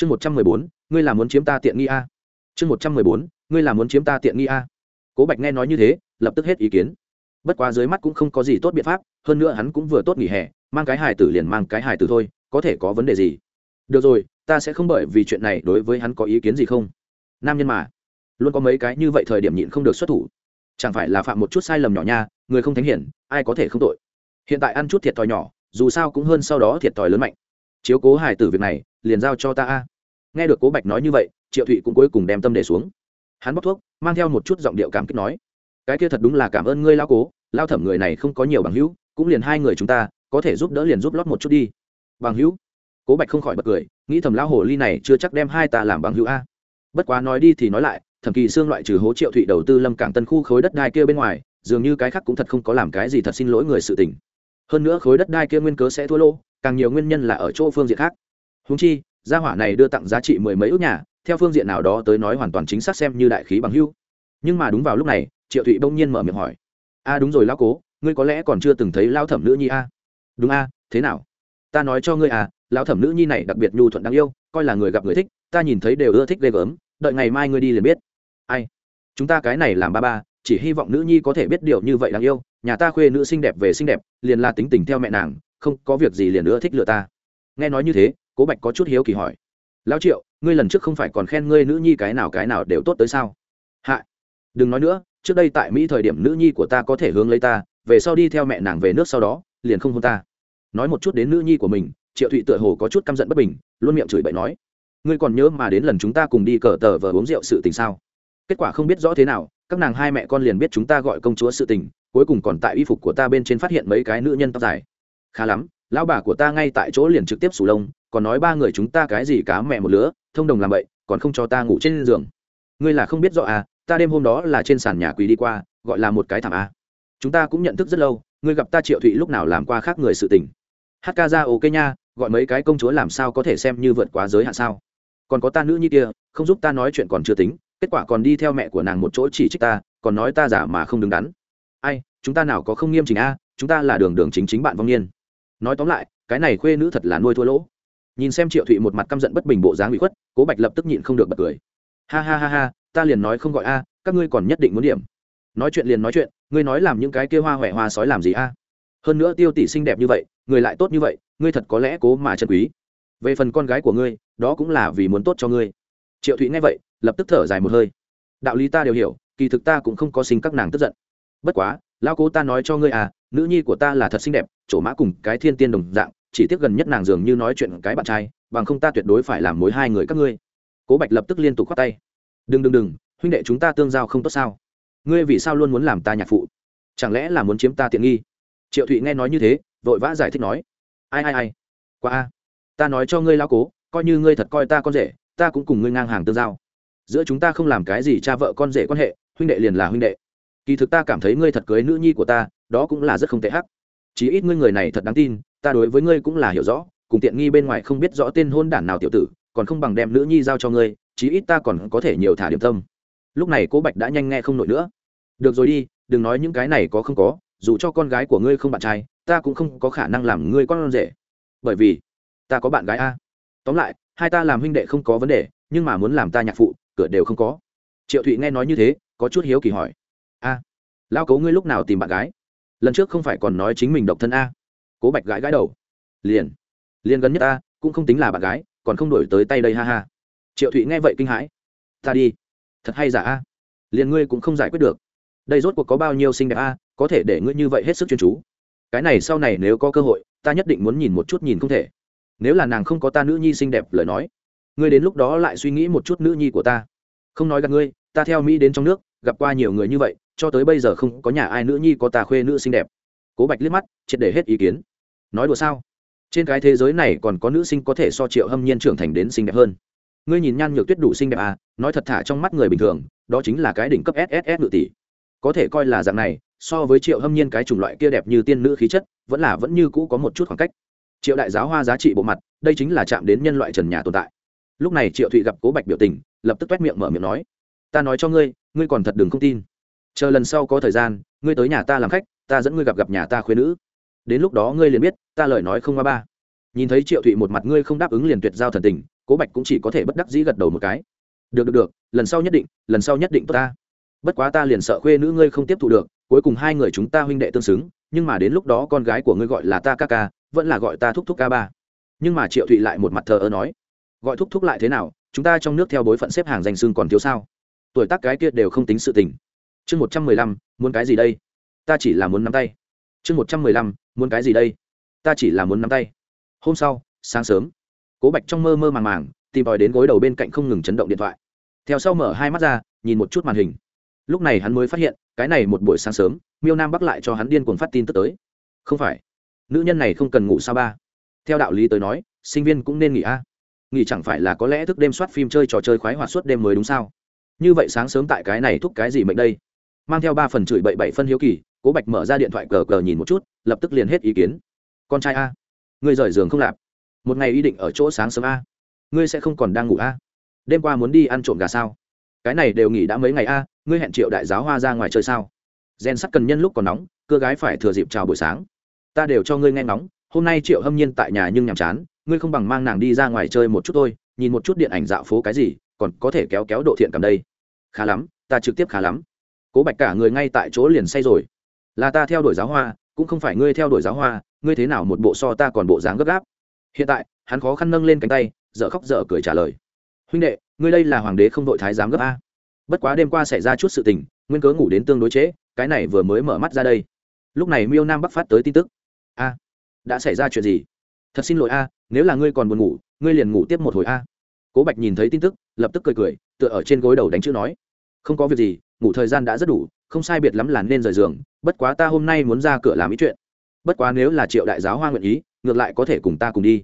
chương một trăm mười bốn, ngươi là muốn chiếm ta tiện nghi a? Chương một trăm mười bốn, ngươi là muốn chiếm ta tiện nghi a? Cố bạch nghe nói như thế, lập tức hết ý kiến. Bất quá dưới mắt cũng không có gì tốt biện pháp, hơn nữa hắn cũng vừa tốt nghỉ hè, mang cái hài tử liền mang cái hài tử thôi, có thể có vấn đề gì? Được rồi, ta sẽ không bởi vì chuyện này đối với hắn có ý kiến gì không? Nam nhân mà, luôn có mấy cái như vậy thời điểm nhịn không được xuất thủ. Chẳng phải là phạm một chút sai lầm nhỏ nha, người không thánh hiển, ai có thể không tội? Hiện tại ăn chút thiệt thòi nhỏ, dù sao cũng hơn sau đó thiệt thòi lớn mạnh. Chiếu cố hài tử việc này liền giao cho ta a. Nghe được cố bạch nói như vậy, triệu thụy cũng cuối cùng đem tâm để xuống. Hắn bóc thuốc, mang theo một chút giọng điệu cảm kích nói, cái kia thật đúng là cảm ơn ngươi lao cố lao thẩm người này không có nhiều bằng hữu, cũng liền hai người chúng ta, có thể giúp đỡ liền giúp lót một chút đi. Bằng hữu? Cố bạch không khỏi bật cười, nghĩ thầm lao hồ ly này chưa chắc đem hai ta làm bằng hữu a. Bất quá nói đi thì nói lại, thẩm kỳ xương loại trừ hố triệu thụy đầu tư lâm cảng tân khu khối đất đai kia bên ngoài, dường như cái khác cũng thật không có làm cái gì thật xin lỗi người sự tình. Hơn nữa khối đất đai kia nguyên cớ sẽ thua lỗ, càng nhiều nguyên nhân là ở chỗ phương diện khác húng chi, gia hỏa này đưa tặng giá trị mười mấy ước nhà, theo phương diện nào đó tới nói hoàn toàn chính xác xem như đại khí bằng hưu nhưng mà đúng vào lúc này, triệu thụy bỗng nhiên mở miệng hỏi. A, đúng rồi lão cố, ngươi có lẽ còn chưa từng thấy lao thẩm nữ nhi a? Đúng a, thế nào? Ta nói cho ngươi à lão thẩm nữ nhi này đặc biệt nhu thuận đáng yêu, coi là người gặp người thích, ta nhìn thấy đều ưa thích ghê gớm, đợi ngày mai ngươi đi liền biết. Ai? Chúng ta cái này làm ba ba, chỉ hy vọng nữ nhi có thể biết điều như vậy đáng yêu, nhà ta khuê nữ xinh đẹp về xinh đẹp, liền là tính tình theo mẹ nàng, không có việc gì liền ưa thích lựa ta. Nghe nói như thế cố bạch có chút hiếu kỳ hỏi. Lão triệu, ngươi lần trước không phải còn khen ngươi nữ nhi cái nào cái nào đều tốt tới sao? Hạ, đừng nói nữa, trước đây tại mỹ thời điểm nữ nhi của ta có thể hướng lấy ta, về sau đi theo mẹ nàng về nước sau đó, liền không hôn ta. Nói một chút đến nữ nhi của mình, triệu thụy tựa hồ có chút căm giận bất bình, luôn miệng chửi bậy nói, ngươi còn nhớ mà đến lần chúng ta cùng đi cờ tờ vờ uống rượu sự tình sao? Kết quả không biết rõ thế nào, các nàng hai mẹ con liền biết chúng ta gọi công chúa sự tình, cuối cùng còn tại y phục của ta bên trên phát hiện mấy cái nữ nhân tóc dài. Khá lắm, lão bà của ta ngay tại chỗ liền trực tiếp sủ lông còn nói ba người chúng ta cái gì cá mẹ một lứa, thông đồng làm vậy, còn không cho ta ngủ trên giường. Ngươi là không biết rõ à ta đêm hôm đó là trên sàn nhà quỳ đi qua, gọi là một cái thảm a chúng ta cũng nhận thức rất lâu, ngươi gặp ta triệu thụy lúc nào làm qua khác người sự tình. Hát ca ra ok nha, gọi mấy cái công chúa làm sao có thể xem như vượt quá giới hạn sao. Còn có ta nữ như kia, không giúp ta nói chuyện còn chưa tính, kết quả còn đi theo mẹ của nàng một chỗ chỉ trích ta, còn nói ta giả mà không đứng đắn. Ai, chúng ta nào có không nghiêm chỉnh a chúng ta là đường đường chính chính bạn vong niên. Nói tóm lại, cái này khuê nữ thật là nuôi thua lỗ nhìn xem triệu thụy một mặt căm giận bất bình bộ dáng bị khuất, cố bạch lập tức nhịn không được bật cười. Ha ha ha ha, ta liền nói không gọi a, các ngươi còn nhất định muốn điểm. Nói chuyện liền nói chuyện, ngươi nói làm những cái kia hoa huệ hoa sói làm gì a? Hơn nữa tiêu tỷ xinh đẹp như vậy, người lại tốt như vậy, ngươi thật có lẽ cố mà chân quý. Về phần con gái của ngươi, đó cũng là vì muốn tốt cho ngươi. Triệu thụy nghe vậy, lập tức thở dài một hơi. Đạo lý ta đều hiểu, kỳ thực ta cũng không có sinh các nàng tức giận. Bất quá, lão cố ta nói cho ngươi à nữ nhi của ta là thật xinh đẹp, chỗ mã cùng cái thiên tiên đồng dạng chỉ tiếc gần nhất nàng dường như nói chuyện cái bạn trai, bằng không ta tuyệt đối phải làm mối hai người các ngươi. Cố bạch lập tức liên tục khoát tay. Đừng đừng đừng, huynh đệ chúng ta tương giao không tốt sao? Ngươi vì sao luôn muốn làm ta nhạc phụ? Chẳng lẽ là muốn chiếm ta tiện nghi? Triệu thụy nghe nói như thế, vội vã giải thích nói. Ai ai ai? Qua a. Ta nói cho ngươi lao cố, coi như ngươi thật coi ta con rể, ta cũng cùng ngươi ngang hàng tương giao. Giữa chúng ta không làm cái gì cha vợ con rể quan hệ, huynh đệ liền là huynh đệ. Kỳ thực ta cảm thấy ngươi thật cưới nữ nhi của ta, đó cũng là rất không tệ hắc. Chí ít ngươi người này thật đáng tin ta đối với ngươi cũng là hiểu rõ, cùng tiện nghi bên ngoài không biết rõ tên hôn đản nào tiểu tử, còn không bằng đem nữ nhi giao cho ngươi, chí ít ta còn có thể nhiều thả điểm tâm. Lúc này cố bạch đã nhanh nghe không nổi nữa. Được rồi đi, đừng nói những cái này có không có, dù cho con gái của ngươi không bạn trai, ta cũng không có khả năng làm ngươi con rể. Bởi vì, ta có bạn gái a. Tóm lại, hai ta làm huynh đệ không có vấn đề, nhưng mà muốn làm ta nhạc phụ, cửa đều không có. Triệu thụy nghe nói như thế, có chút hiếu kỳ hỏi. A lao cấu ngươi lúc nào tìm bạn gái? Lần trước không phải còn nói chính mình độc thân a cố bạch gãi gãi đầu. Liền liền gần nhất ta, cũng không tính là bạn gái, còn không đổi tới tay đây ha ha. Triệu thụy nghe vậy kinh hãi. Ta đi. Thật hay giả a? Liền ngươi cũng không giải quyết được. Đây rốt cuộc có bao nhiêu xinh đẹp a, có thể để ngươi như vậy hết sức chuyên chú. Cái này sau này nếu có cơ hội, ta nhất định muốn nhìn một chút nhìn không thể. Nếu là nàng không có ta nữ nhi xinh đẹp, lời nói, ngươi đến lúc đó lại suy nghĩ một chút nữ nhi của ta. Không nói gặp ngươi, ta theo mỹ đến trong nước, gặp qua nhiều người như vậy, cho tới bây giờ không có nhà ai nữ nhi có ta khuê nữ xinh đẹp cố bạch liếc mắt, triệt để hết ý kiến. Nói đùa sao? Trên cái thế giới này còn có nữ sinh có thể so triệu hâm nhiên trưởng thành đến xinh đẹp hơn. Ngươi nhìn nhan nhược tuyết đủ xinh đẹp à nói thật thả trong mắt người bình thường, đó chính là cái đỉnh cấp sss ngự tỷ. Có thể coi là dạng này, so với triệu hâm nhiên cái chủng loại kia đẹp như tiên nữ khí chất, vẫn là vẫn như cũ có một chút khoảng cách. Triệu đại giáo hoa giá trị bộ mặt, đây chính là chạm đến nhân loại trần nhà tồn tại. Lúc này triệu thụy gặp cố bạch biểu tình, lập tức t miệng mở miệng nói, ta nói cho ngươi ngươi còn thật đừng không tin. Chờ lần sau có thời gian, ngươi tới nhà ta làm khách ta dẫn ngươi gặp gặp nhà ta khuyên nữ. Đến lúc đó ngươi liền biết, ta lời nói không qua ba. Nhìn thấy triệu thụy một mặt ngươi không đáp ứng liền tuyệt giao thần tình, cố bạch cũng chỉ có thể bất đắc dĩ gật đầu một cái. Được được được, lần sau nhất định, lần sau nhất định tốt ta. Bất quá ta liền sợ khuê nữ ngươi không tiếp thu được, cuối cùng hai người chúng ta huynh đệ tương xứng, nhưng mà đến lúc đó con gái của ngươi gọi là ta ca ca, vẫn là gọi ta thúc thúc ca ba. Nhưng mà triệu thụy lại một mặt thờ ơ nói, gọi thúc thúc lại thế nào? Chúng ta trong nước theo bối phận xếp hàng danh xương còn thiếu sao? Tuổi tác cái kia đều không tính sự tình. Chương một trăm mười lăm, muốn cái gì đây? Ta chỉ là muốn nắm tay. Chương một trăm mười lăm, muốn cái gì đây? Ta chỉ là muốn nắm tay. Hôm sau, sáng sớm, cố bạch trong mơ mơ màng màng tìm tòi đến gối đầu bên cạnh không ngừng chấn động điện thoại. Theo sau mở hai mắt ra, nhìn một chút màn hình. Lúc này hắn mới phát hiện, cái này một buổi sáng sớm, miêu nam bắc lại cho hắn điên cuồng phát tin tức tới. Không phải, nữ nhân này không cần ngủ sao ba? Theo đạo lý tới nói, sinh viên cũng nên nghỉ a. Nghỉ chẳng phải là có lẽ thức đêm soát phim chơi trò chơi khoái hoạt suốt đêm mới đúng sao? Như vậy sáng sớm tại cái này thúc cái gì mệnh đây? Mang theo ba phần chửi bậy bảy phân hiếu kỳ, cố bạch mở ra điện thoại cờ cờ nhìn một chút, lập tức liền hết ý kiến. Con trai a, ngươi rời giường không lạp một ngày ý định ở chỗ sáng sớm a. Ngươi sẽ không còn đang ngủ a. Đêm qua muốn đi ăn trộm gà sao? Cái này đều nghỉ đã mấy ngày a, ngươi hẹn triệu đại giáo hoa ra ngoài chơi sao? Gen sắt cần nhân lúc còn nóng, cưa gái phải thừa dịp chào buổi sáng. Ta đều cho ngươi nghe ngóng, hôm nay triệu hâm nhiên tại nhà nhưng nhàm chán, ngươi không bằng mang nàng đi ra ngoài chơi một chút thôi, nhìn một chút điện ảnh dạo phố cái gì, còn có thể kéo kéo độ thiện cầm đây. Khá lắm, ta trực tiếp khá lắm cố bạch cả người ngay tại chỗ liền say rồi. Là ta theo đuổi giáo hoa cũng không phải ngươi theo đuổi giáo hoa ngươi thế nào một bộ so ta còn bộ dáng gấp gáp. Hiện tại hắn khó khăn nâng lên cánh tay dở khóc dở cười trả lời. Huynh đệ ngươi đây là hoàng đế không đội thái giám gấp a. Bất quá đêm qua xảy ra chút sự tình nguyên cớ ngủ đến tương đối chế, cái này vừa mới mở mắt ra đây. Lúc này miêu nam bắc phát tới tin tức. A đã xảy ra chuyện gì? Thật xin lỗi a nếu là ngươi còn buồn ngủ ngươi liền ngủ tiếp một hồi a. Cố bạch nhìn thấy tin tức lập tức cười cười tựa ở trên gối đầu đánh chữ nói. Không có việc gì ngủ thời gian đã rất đủ, không sai biệt lắm là nên rời giường, bất quá ta hôm nay muốn ra cửa làm ý chuyện. Bất quá nếu là triệu đại giáo hoa nguyện ý, ngược lại có thể cùng ta cùng đi.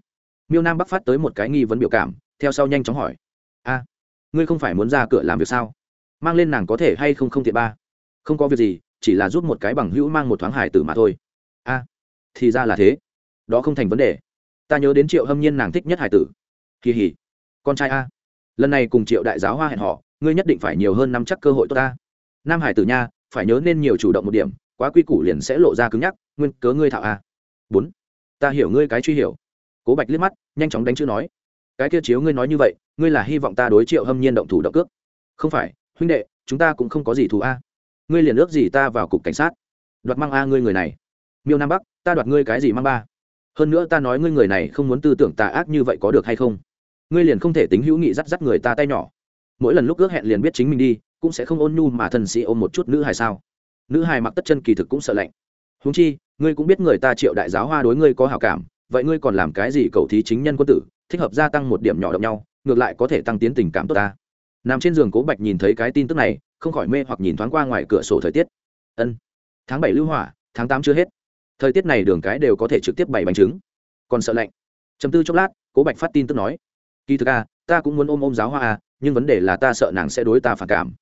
Miêu nam bắc phát tới một cái nghi vấn biểu cảm, theo sau nhanh chóng hỏi. A, ngươi không phải muốn ra cửa làm việc sao? Mang lên nàng có thể hay không không thiện ba? Không có việc gì, chỉ là giúp một cái bằng hữu mang một thoáng hải tử mà thôi. A, thì ra là thế. Đó không thành vấn đề. Ta nhớ đến triệu hâm nhiên nàng thích nhất hải tử. Kỳ hỉ con trai a. Lần này cùng triệu đại giáo hoa hẹn họ ngươi nhất định phải nhiều hơn nắm chắc cơ hội tốt ta nam hải tử nha, phải nhớ nên nhiều chủ động một điểm, quá quy củ liền sẽ lộ ra cứng nhắc, nguyên cớ ngươi thạo a. Bốn, ta hiểu ngươi cái truy hiểu. Cố bạch liếc mắt, nhanh chóng đánh chữ nói. Cái kia chiếu ngươi nói như vậy, ngươi là hy vọng ta đối triệu hâm nhiên động thủ động cước. Không phải, huynh đệ, chúng ta cũng không có gì thù a. Ngươi liền ước gì ta vào cục cảnh sát. Đoạt mang a ngươi người này. Miêu nam bắc, ta đoạt ngươi cái gì mang ba? Hơn nữa ta nói ngươi người này không muốn tư tưởng tà ác như vậy có được hay không? Ngươi liền không thể tính hữu nghị dắt dắt người ta tay nhỏ mỗi lần lúc ước hẹn liền biết chính mình đi, cũng sẽ không ôn nhu mà thần sĩ ôm một chút nữ hài sao. Nữ hài mặc tất chân kỳ thực cũng sợ lạnh. Húng chi, ngươi cũng biết người ta triệu đại giáo hoa đối ngươi có hảo cảm, vậy ngươi còn làm cái gì cầu thí chính nhân quân tử, thích hợp gia tăng một điểm nhỏ động nhau, ngược lại có thể tăng tiến tình cảm tốt ta. Nằm trên giường cố bạch nhìn thấy cái tin tức này, không khỏi mê hoặc nhìn thoáng qua ngoài cửa sổ thời tiết. Ân, tháng bảy lưu hỏa, tháng tám chưa hết. Thời tiết này đường cái đều có thể trực tiếp bày bánh trứng. Còn sợ lạnh. Chấm tư chốc lát, cố bạch phát tin tức nói, kỳ thực à ta cũng muốn ôm ôm giáo hoa à nhưng vấn đề là ta sợ nàng sẽ đối ta phản cảm.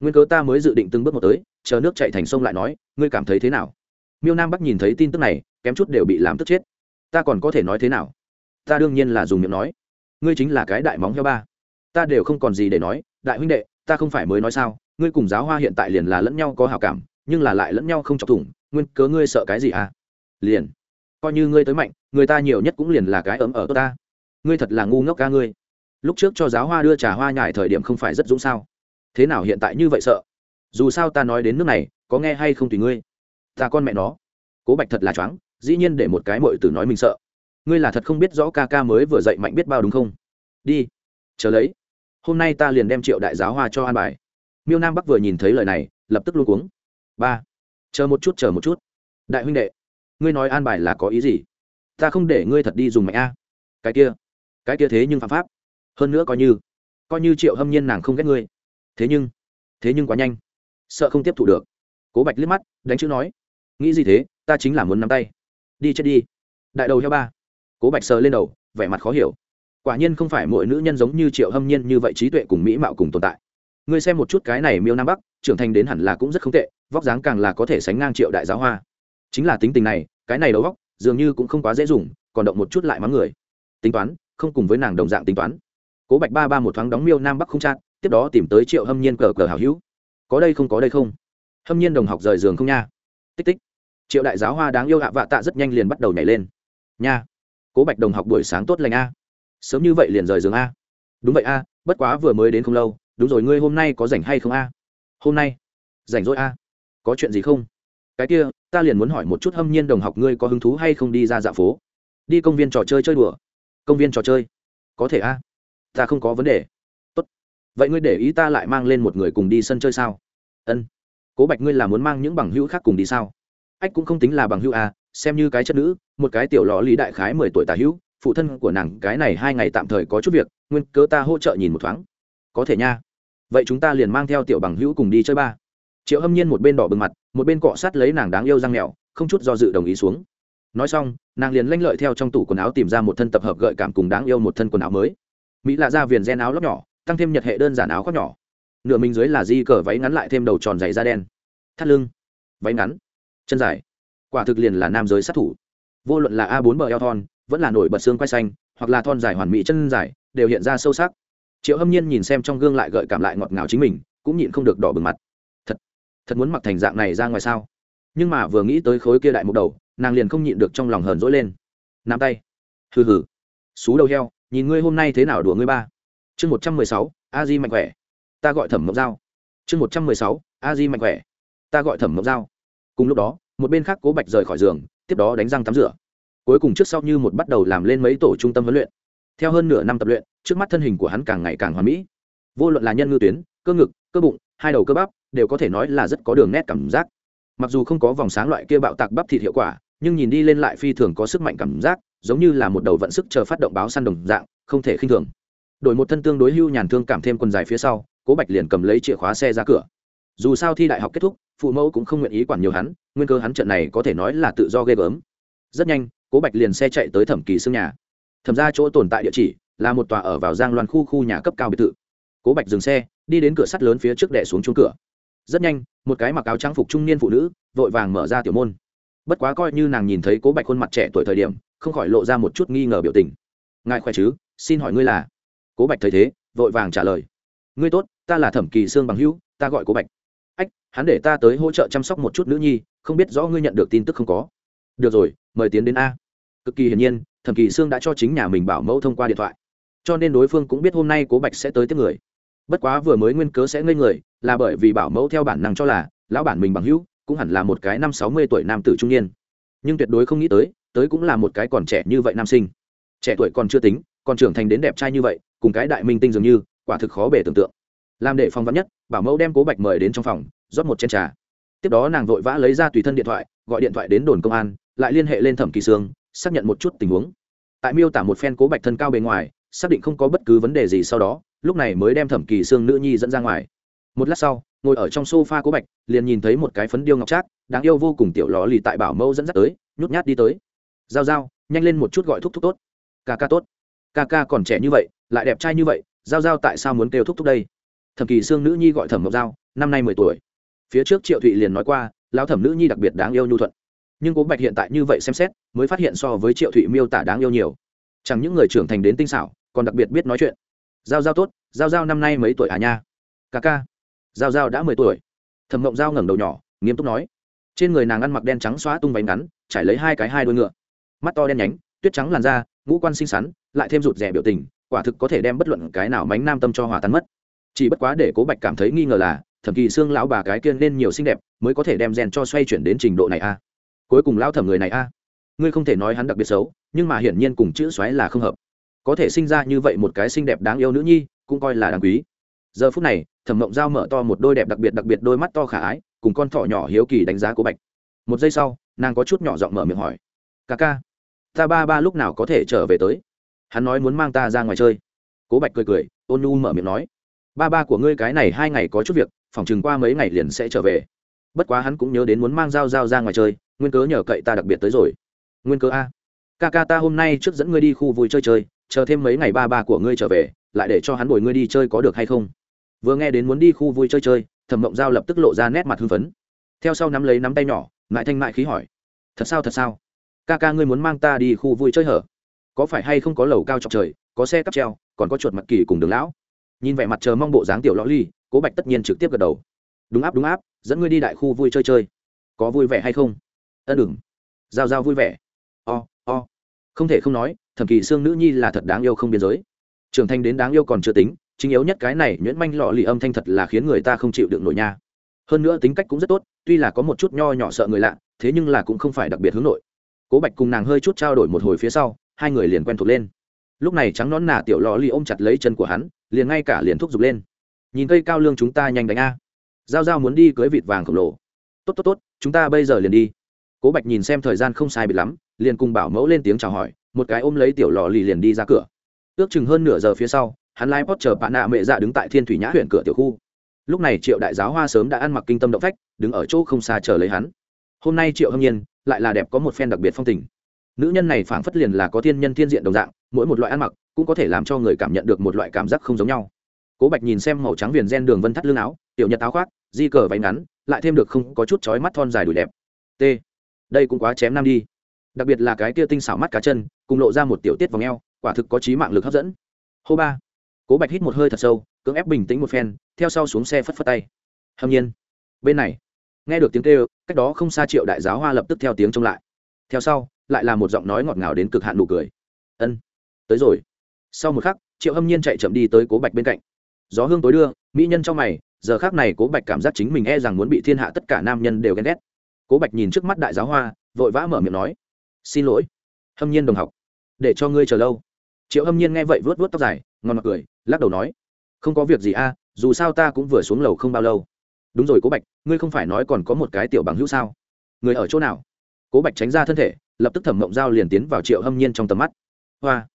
Nguyên cớ ta mới dự định từng bước một tới, chờ nước chạy thành sông lại nói, ngươi cảm thấy thế nào? Miêu nam bắc nhìn thấy tin tức này, kém chút đều bị làm tức chết. Ta còn có thể nói thế nào? Ta đương nhiên là dùng miệng nói. Ngươi chính là cái đại móng heo ba. Ta đều không còn gì để nói, đại huynh đệ, ta không phải mới nói sao, ngươi cùng giáo hoa hiện tại liền là lẫn nhau có hào cảm, nhưng là lại lẫn nhau không chọc thủng, nguyên cớ ngươi sợ cái gì à? Liền, coi như ngươi tới mạnh, người ta nhiều nhất cũng liền là cái ấm ở tốt ta. Ngươi thật là ngu ngốc ca ngươi lúc trước cho giáo hoa đưa trà hoa nhải thời điểm không phải rất dũng sao? Thế nào hiện tại như vậy sợ? Dù sao ta nói đến nước này, có nghe hay không tùy ngươi. Ta con mẹ nó. Cố bạch thật là choáng, dĩ nhiên để một cái mội tử nói mình sợ. Ngươi là thật không biết rõ ca ca mới vừa dậy mạnh biết bao đúng không? Đi, chờ lấy. Hôm nay ta liền đem triệu đại giáo hoa cho an bài. Miêu nam bắc vừa nhìn thấy lời này, lập tức luôn cuống. Ba, chờ một chút, chờ một chút. Đại huynh đệ, ngươi nói an bài là có ý gì? Ta không để ngươi thật đi dùng mạnh a. Cái kia cái kia thế nhưng phạm pháp hơn nữa coi như coi như triệu hâm nhiên nàng không ghét ngươi. Thế nhưng thế nhưng quá nhanh. Sợ không tiếp thụ được. Cố bạch liếc mắt, đánh chữ nói, nghĩ gì thế? Ta chính là muốn nắm tay. Đi chết đi. Đại đầu heo ba. Cố bạch sờ lên đầu, vẻ mặt khó hiểu. Quả nhiên không phải mỗi nữ nhân giống như triệu hâm nhiên như vậy trí tuệ cùng mỹ mạo cùng tồn tại. Ngươi xem một chút cái này miêu nam bắc, trưởng thành đến hẳn là cũng rất không tệ, vóc dáng càng là có thể sánh ngang triệu đại giáo hoa. Chính là tính tình này, cái này đầu vóc dường như cũng không quá dễ dùng, còn động một chút lại mắng người. Tính toán, không cùng với nàng đồng dạng tính toán cố bạch ba ba một thoáng đóng miêu nam bắc không chát, tiếp đó tìm tới triệu hâm nhiên cờ cờ hảo hữu. Có đây không, có đây không? Hâm nhiên đồng học rời giường không nha? Tích tích. Triệu đại giáo hoa đáng yêu hạ vạ tạ rất nhanh liền bắt đầu nhảy lên. Nha. Cố bạch đồng học buổi sáng tốt lành a. Sớm như vậy liền rời giường a. Đúng vậy a, bất quá vừa mới đến không lâu, đúng rồi, ngươi hôm nay có rảnh hay không a? Hôm nay. Rảnh rỗi a. Có chuyện gì không? Cái kia, ta liền muốn hỏi một chút hâm nhiên đồng học ngươi có hứng thú hay không đi ra dạo phố? Đi công viên trò chơi chơi đùa. Công viên trò chơi. Có thể a ta không có vấn đề. Tốt. Vậy ngươi để ý ta lại mang lên một người cùng đi sân chơi sao? Ân. Cố bạch ngươi là muốn mang những bằng hữu khác cùng đi sao? Ách cũng không tính là bằng hữu à? xem như cái chất nữ, một cái tiểu lò lý đại khái mười tuổi tà hữu, phụ thân của nàng cái này hai ngày tạm thời có chút việc, nguyên cớ ta hỗ trợ nhìn một thoáng. Có thể nha. Vậy chúng ta liền mang theo tiểu bằng hữu cùng đi chơi ba. Triệu hâm nhiên một bên đỏ bừng mặt, một bên cọ sát lấy nàng đáng yêu răng mẹo không chút do dự đồng ý xuống. Nói xong, nàng liền lanh lợi theo trong tủ quần áo tìm ra một thân tập hợp gợi cảm cùng đáng yêu một thân quần áo mới mỹ lạ ra viền gen áo lóc nhỏ, tăng thêm nhật hệ đơn giản áo khoác nhỏ. Nửa mình dưới là di cờ váy ngắn lại thêm đầu tròn dày da đen. Thắt lưng, váy ngắn. Chân dài. Quả thực liền là nam giới sát thủ. Vô luận là a bốn bờ eo thon, vẫn là nổi bật xương quay xanh, hoặc là thon dài hoàn mỹ chân dài, đều hiện ra sâu sắc. Triệu hâm nhiên nhìn xem trong gương lại gợi cảm lại ngọt ngào chính mình, cũng nhịn không được đỏ bừng mặt. Thật thật muốn mặc thành dạng này ra ngoài sao? Nhưng mà vừa nghĩ tới khối kia đại mục đầu, nàng liền không nhịn được trong lòng hờn dỗi lên. Nắm tay. Hừ hừ. Xú đầu heo nhìn ngươi hôm nay thế nào đùa ngươi ba. Chương một trăm mười sáu, a di mạnh khỏe. Ta gọi thẩm mộc dao chương một trăm mười sáu, a di mạnh khỏe. Ta gọi thẩm mộc dao cùng lúc đó, một bên khác cố bạch rời khỏi giường, tiếp đó đánh răng tắm rửa. Cuối cùng trước sau như một bắt đầu làm lên mấy tổ trung tâm huấn luyện. Theo hơn nửa năm tập luyện, trước mắt thân hình của hắn càng ngày càng hoàn mỹ. Vô luận là nhân ngư tuyến, cơ ngực, cơ bụng, hai đầu cơ bắp, đều có thể nói là rất có đường nét cảm giác. Mặc dù không có vòng sáng loại kia bạo tạc bắp thịt hiệu quả, nhưng nhìn đi lên lại phi thường có sức mạnh cảm giác giống như là một đầu vận sức chờ phát động báo săn đồng dạng, không thể khinh thường. Đổi một thân tương đối hưu nhàn thương cảm thêm quần dài phía sau, cố bạch liền cầm lấy chìa khóa xe ra cửa. Dù sao thi đại học kết thúc, phụ mẫu cũng không nguyện ý quản nhiều hắn, nguyên cơ hắn trận này có thể nói là tự do ghê gớm. Rất nhanh, cố bạch liền xe chạy tới thẩm kỳ xương nhà. Thẩm ra chỗ tồn tại địa chỉ là một tòa ở vào giang loan khu khu nhà cấp cao biệt thự. Cố bạch dừng xe, đi đến cửa sắt lớn phía trước đẻ xuống chung cửa. Rất nhanh, một cái mặc áo trang phục trung niên phụ nữ vội vàng mở ra tiểu môn. Bất quá coi như nàng nhìn thấy cố bạch khuôn mặt trẻ tuổi thời điểm không khỏi lộ ra một chút nghi ngờ biểu tình. Ngài khỏe chứ? Xin hỏi ngươi là? Cố bạch thấy thế, vội vàng trả lời. Ngươi tốt, ta là thẩm kỳ sương bằng hữu, ta gọi cố bạch. Ách, hắn để ta tới hỗ trợ chăm sóc một chút nữ nhi, không biết rõ ngươi nhận được tin tức không có. Được rồi, mời tiến đến a. Cực kỳ hiển nhiên, thẩm kỳ sương đã cho chính nhà mình bảo mẫu thông qua điện thoại. Cho nên đối phương cũng biết hôm nay cố bạch sẽ tới tiếp người. Bất quá vừa mới nguyên cớ sẽ ngây người, là bởi vì bảo mẫu theo bản năng cho là, lão bản mình bằng hữu, cũng hẳn là một cái năm sáu mươi tuổi nam tử trung niên. Nhưng tuyệt đối không nghĩ tới tới cũng là một cái còn trẻ như vậy nam sinh. Trẻ tuổi còn chưa tính, còn trưởng thành đến đẹp trai như vậy, cùng cái đại minh tinh dường như, quả thực khó bể tưởng tượng. Làm để phong vắn nhất, bảo mẫu đem cố bạch mời đến trong phòng, rót một chén trà. Tiếp đó nàng vội vã lấy ra tùy thân điện thoại, gọi điện thoại đến đồn công an, lại liên hệ lên thẩm kỳ sương, xác nhận một chút tình huống. Tại miêu tả một phen cố bạch thân cao bề ngoài, xác định không có bất cứ vấn đề gì sau đó, lúc này mới đem thẩm kỳ sương nữ nhi dẫn ra ngoài. Một lát sau, ngồi ở trong sofa cố bạch, liền nhìn thấy một cái phấn điêu ngọc trác, đáng yêu vô cùng tiểu ló lì tại bảo mẫu dẫn dắt tới, nhút nhát đi tới giao giao, nhanh lên một chút gọi thúc thúc tốt. Ca ca tốt. Ca ca còn trẻ như vậy, lại đẹp trai như vậy, giao giao tại sao muốn kêu thúc thúc đây? Thẩm kỳ sương nữ nhi gọi thẩm ngọc giao, năm nay mười tuổi. Phía trước triệu thụy liền nói qua, lão thẩm nữ nhi đặc biệt đáng yêu nhu thuận. Nhưng cố bạch hiện tại như vậy xem xét, mới phát hiện so với triệu thụy miêu tả đáng yêu nhiều. Chẳng những người trưởng thành đến tinh xảo, còn đặc biệt biết nói chuyện. Giao giao tốt, giao giao năm nay mấy tuổi à nha? Ca ca. Giao giao đã mười tuổi. Thẩm mộng giao ngẩng đầu nhỏ, nghiêm túc nói. Trên người nàng ăn mặc đen trắng xóa tung váy ngắn, trải lấy hai cái hai đôi ngựa mắt to đen nhánh, tuyết trắng làn da, ngũ quan xinh xắn, lại thêm rụt rẻ biểu tình, quả thực có thể đem bất luận cái nào mánh nam tâm cho hòa tan mất. Chỉ bất quá để cố bạch cảm thấy nghi ngờ là, thẩm kỳ xương lão bà cái kia nên nhiều xinh đẹp, mới có thể đem rèn cho xoay chuyển đến trình độ này a. Cuối cùng lão thẩm người này a. Ngươi không thể nói hắn đặc biệt xấu, nhưng mà hiển nhiên cùng chữ xoáy là không hợp. Có thể sinh ra như vậy một cái xinh đẹp đáng yêu nữ nhi, cũng coi là đáng quý. Giờ phút này, thẩm mộng giao mở to một đôi đẹp đặc biệt đặc biệt đôi mắt to khả ái, cùng con thỏ nhỏ hiếu kỳ đánh giá cố bạch. Một giây sau, nàng có chút nhỏ giọng mở miệng hỏi. Ca ca ta ba ba lúc nào có thể trở về tới? Hắn nói muốn mang ta ra ngoài chơi. Cố bạch cười cười, ôn nhu mở miệng nói, ba ba của ngươi cái này hai ngày có chút việc, phòng chừng qua mấy ngày liền sẽ trở về. Bất quá hắn cũng nhớ đến muốn mang dao dao ra ngoài chơi, nguyên cớ nhờ cậy ta đặc biệt tới rồi. Nguyên cớ a. Ca ca ta hôm nay trước dẫn ngươi đi khu vui chơi chơi, chờ thêm mấy ngày ba ba của ngươi trở về, lại để cho hắn bồi ngươi đi chơi có được hay không? Vừa nghe đến muốn đi khu vui chơi chơi, thẩm mộng giao lập tức lộ ra nét mặt hưng phấn. Theo sau nắm lấy nắm tay nhỏ mại thanh mại khí hỏi, thật sao thật sao? Ca ca ngươi muốn mang ta đi khu vui chơi hở? Có phải hay không có lầu cao chọc trời, có xe cắp treo, còn có chuột mặt kỳ cùng đường lão? Nhìn vẻ mặt chờ mong bộ dáng tiểu lõ ly, cố bạch tất nhiên trực tiếp gật đầu. Đúng áp đúng áp, dẫn ngươi đi đại khu vui chơi chơi. Có vui vẻ hay không? Ân đừng. Giao giao vui vẻ. O、o. không thể không nói, thẩm kỳ xương nữ nhi là thật đáng yêu không biên giới. Trưởng thành đến đáng yêu còn chưa tính, chính yếu nhất cái này nhuyễn manh lọ lì âm thanh thật là khiến người ta không chịu được nổi nha. Hơn nữa tính cách cũng rất tốt, tuy là có một chút nho nhỏ sợ người lạ, thế nhưng là cũng không phải đặc biệt hướng nội cố bạch cùng nàng hơi chút trao đổi một hồi phía sau, hai người liền quen thuộc lên. Lúc này trắng nón nà tiểu lò lì ôm chặt lấy chân của hắn, liền ngay cả liền thúc giục lên. Nhìn cây cao lương chúng ta nhanh đánh a. Giao giao muốn đi cưới vịt vàng khổng lồ. Tốt tốt tốt, chúng ta bây giờ liền đi. Cố bạch nhìn xem thời gian không sai bị lắm, liền cùng bảo mẫu lên tiếng chào hỏi, một cái ôm lấy tiểu lò lì liền đi ra cửa. Ước chừng hơn nửa giờ phía sau, hắn lái pot chờ bạn nạ mẹ dạ đứng tại thiên thủy nhã huyện cửa tiểu khu. Lúc này triệu đại giáo hoa sớm đã ăn mặc kinh tâm động phách, đứng ở chỗ không xa chờ lấy hắn. Hôm nay triệu hâm nhiên lại là đẹp có một phen đặc biệt phong tình. Nữ nhân này phảng phất liền là có thiên nhân thiên diện đồng dạng, mỗi một loại ăn mặc cũng có thể làm cho người cảm nhận được một loại cảm giác không giống nhau. Cố bạch nhìn xem màu trắng viền gen đường vân thắt lưng áo, tiểu nhật áo khoác, di cờ váy ngắn, lại thêm được không có chút chói mắt thon dài đùi đẹp. T. Đây cũng quá chém nam đi. Đặc biệt là cái kia tinh xảo mắt cá chân, cùng lộ ra một tiểu tiết vòng eo, quả thực có trí mạng lực hấp dẫn. Hô ba. Cố bạch hít một hơi thật sâu, cưỡng ép bình tĩnh một phen, theo sau xuống xe phất phất tay. Hâm nhiên. Bên này nghe được tiếng kêu, cách đó không xa triệu đại giáo hoa lập tức theo tiếng trông lại. Theo sau, lại là một giọng nói ngọt ngào đến cực hạn nụ cười. Ân, tới rồi. Sau một khắc, triệu hâm nhiên chạy chậm đi tới cố bạch bên cạnh. Gió hương tối đưa, mỹ nhân trong mày, giờ khác này cố bạch cảm giác chính mình e rằng muốn bị thiên hạ tất cả nam nhân đều ghen ghét. Cố bạch nhìn trước mắt đại giáo hoa, vội vã mở miệng nói, xin lỗi. Hâm nhiên đồng học, để cho ngươi chờ lâu. Triệu hâm nhiên nghe vậy vớt vớt tóc dài ngon mặt cười, lắc đầu nói, không có việc gì a, dù sao ta cũng vừa xuống lầu không bao lâu đúng rồi cố bạch, ngươi không phải nói còn có một cái tiểu bằng hữu sao? Người ở chỗ nào? Cố bạch tránh ra thân thể, lập tức thẩm mộng giao liền tiến vào triệu hâm nhiên trong tầm mắt. Hoa,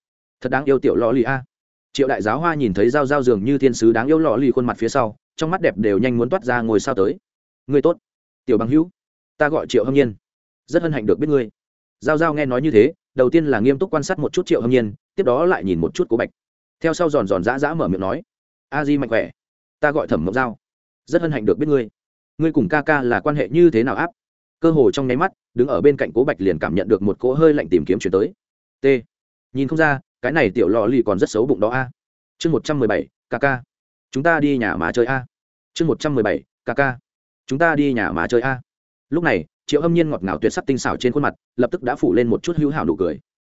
thật đáng yêu tiểu lò lì a. Triệu đại giáo hoa nhìn thấy dao dao dường như thiên sứ đáng yêu lò lì khuôn mặt phía sau, trong mắt đẹp đều nhanh muốn toát ra ngồi sao tới. Người tốt, tiểu bằng hữu, ta gọi triệu hâm nhiên. Rất hân hạnh được biết ngươi. Giao giao nghe nói như thế, đầu tiên là nghiêm túc quan sát một chút triệu hâm nhiên, tiếp đó lại nhìn một chút cố bạch. Theo sau giòn giòn giã giã mở miệng nói, a di mạnh khỏe, ta gọi thẩm mộng giao rất hân hạnh được biết ngươi. Ngươi cùng ca ca là quan hệ như thế nào áp? Cơ hồ trong nháy mắt, đứng ở bên cạnh cố bạch liền cảm nhận được một cỗ hơi lạnh tìm kiếm chuyển tới. T. Nhìn không ra, cái này tiểu lò lì còn rất xấu bụng đó a. Chương một trăm mười bảy kk chúng ta đi nhà má chơi a. Chương một trăm mười bảy kk chúng ta đi nhà má chơi a. Lúc này, triệu hâm nhiên ngọt ngào tuyệt sắc tinh xảo trên khuôn mặt, lập tức đã phủ lên một chút hữu hảo nụ cười.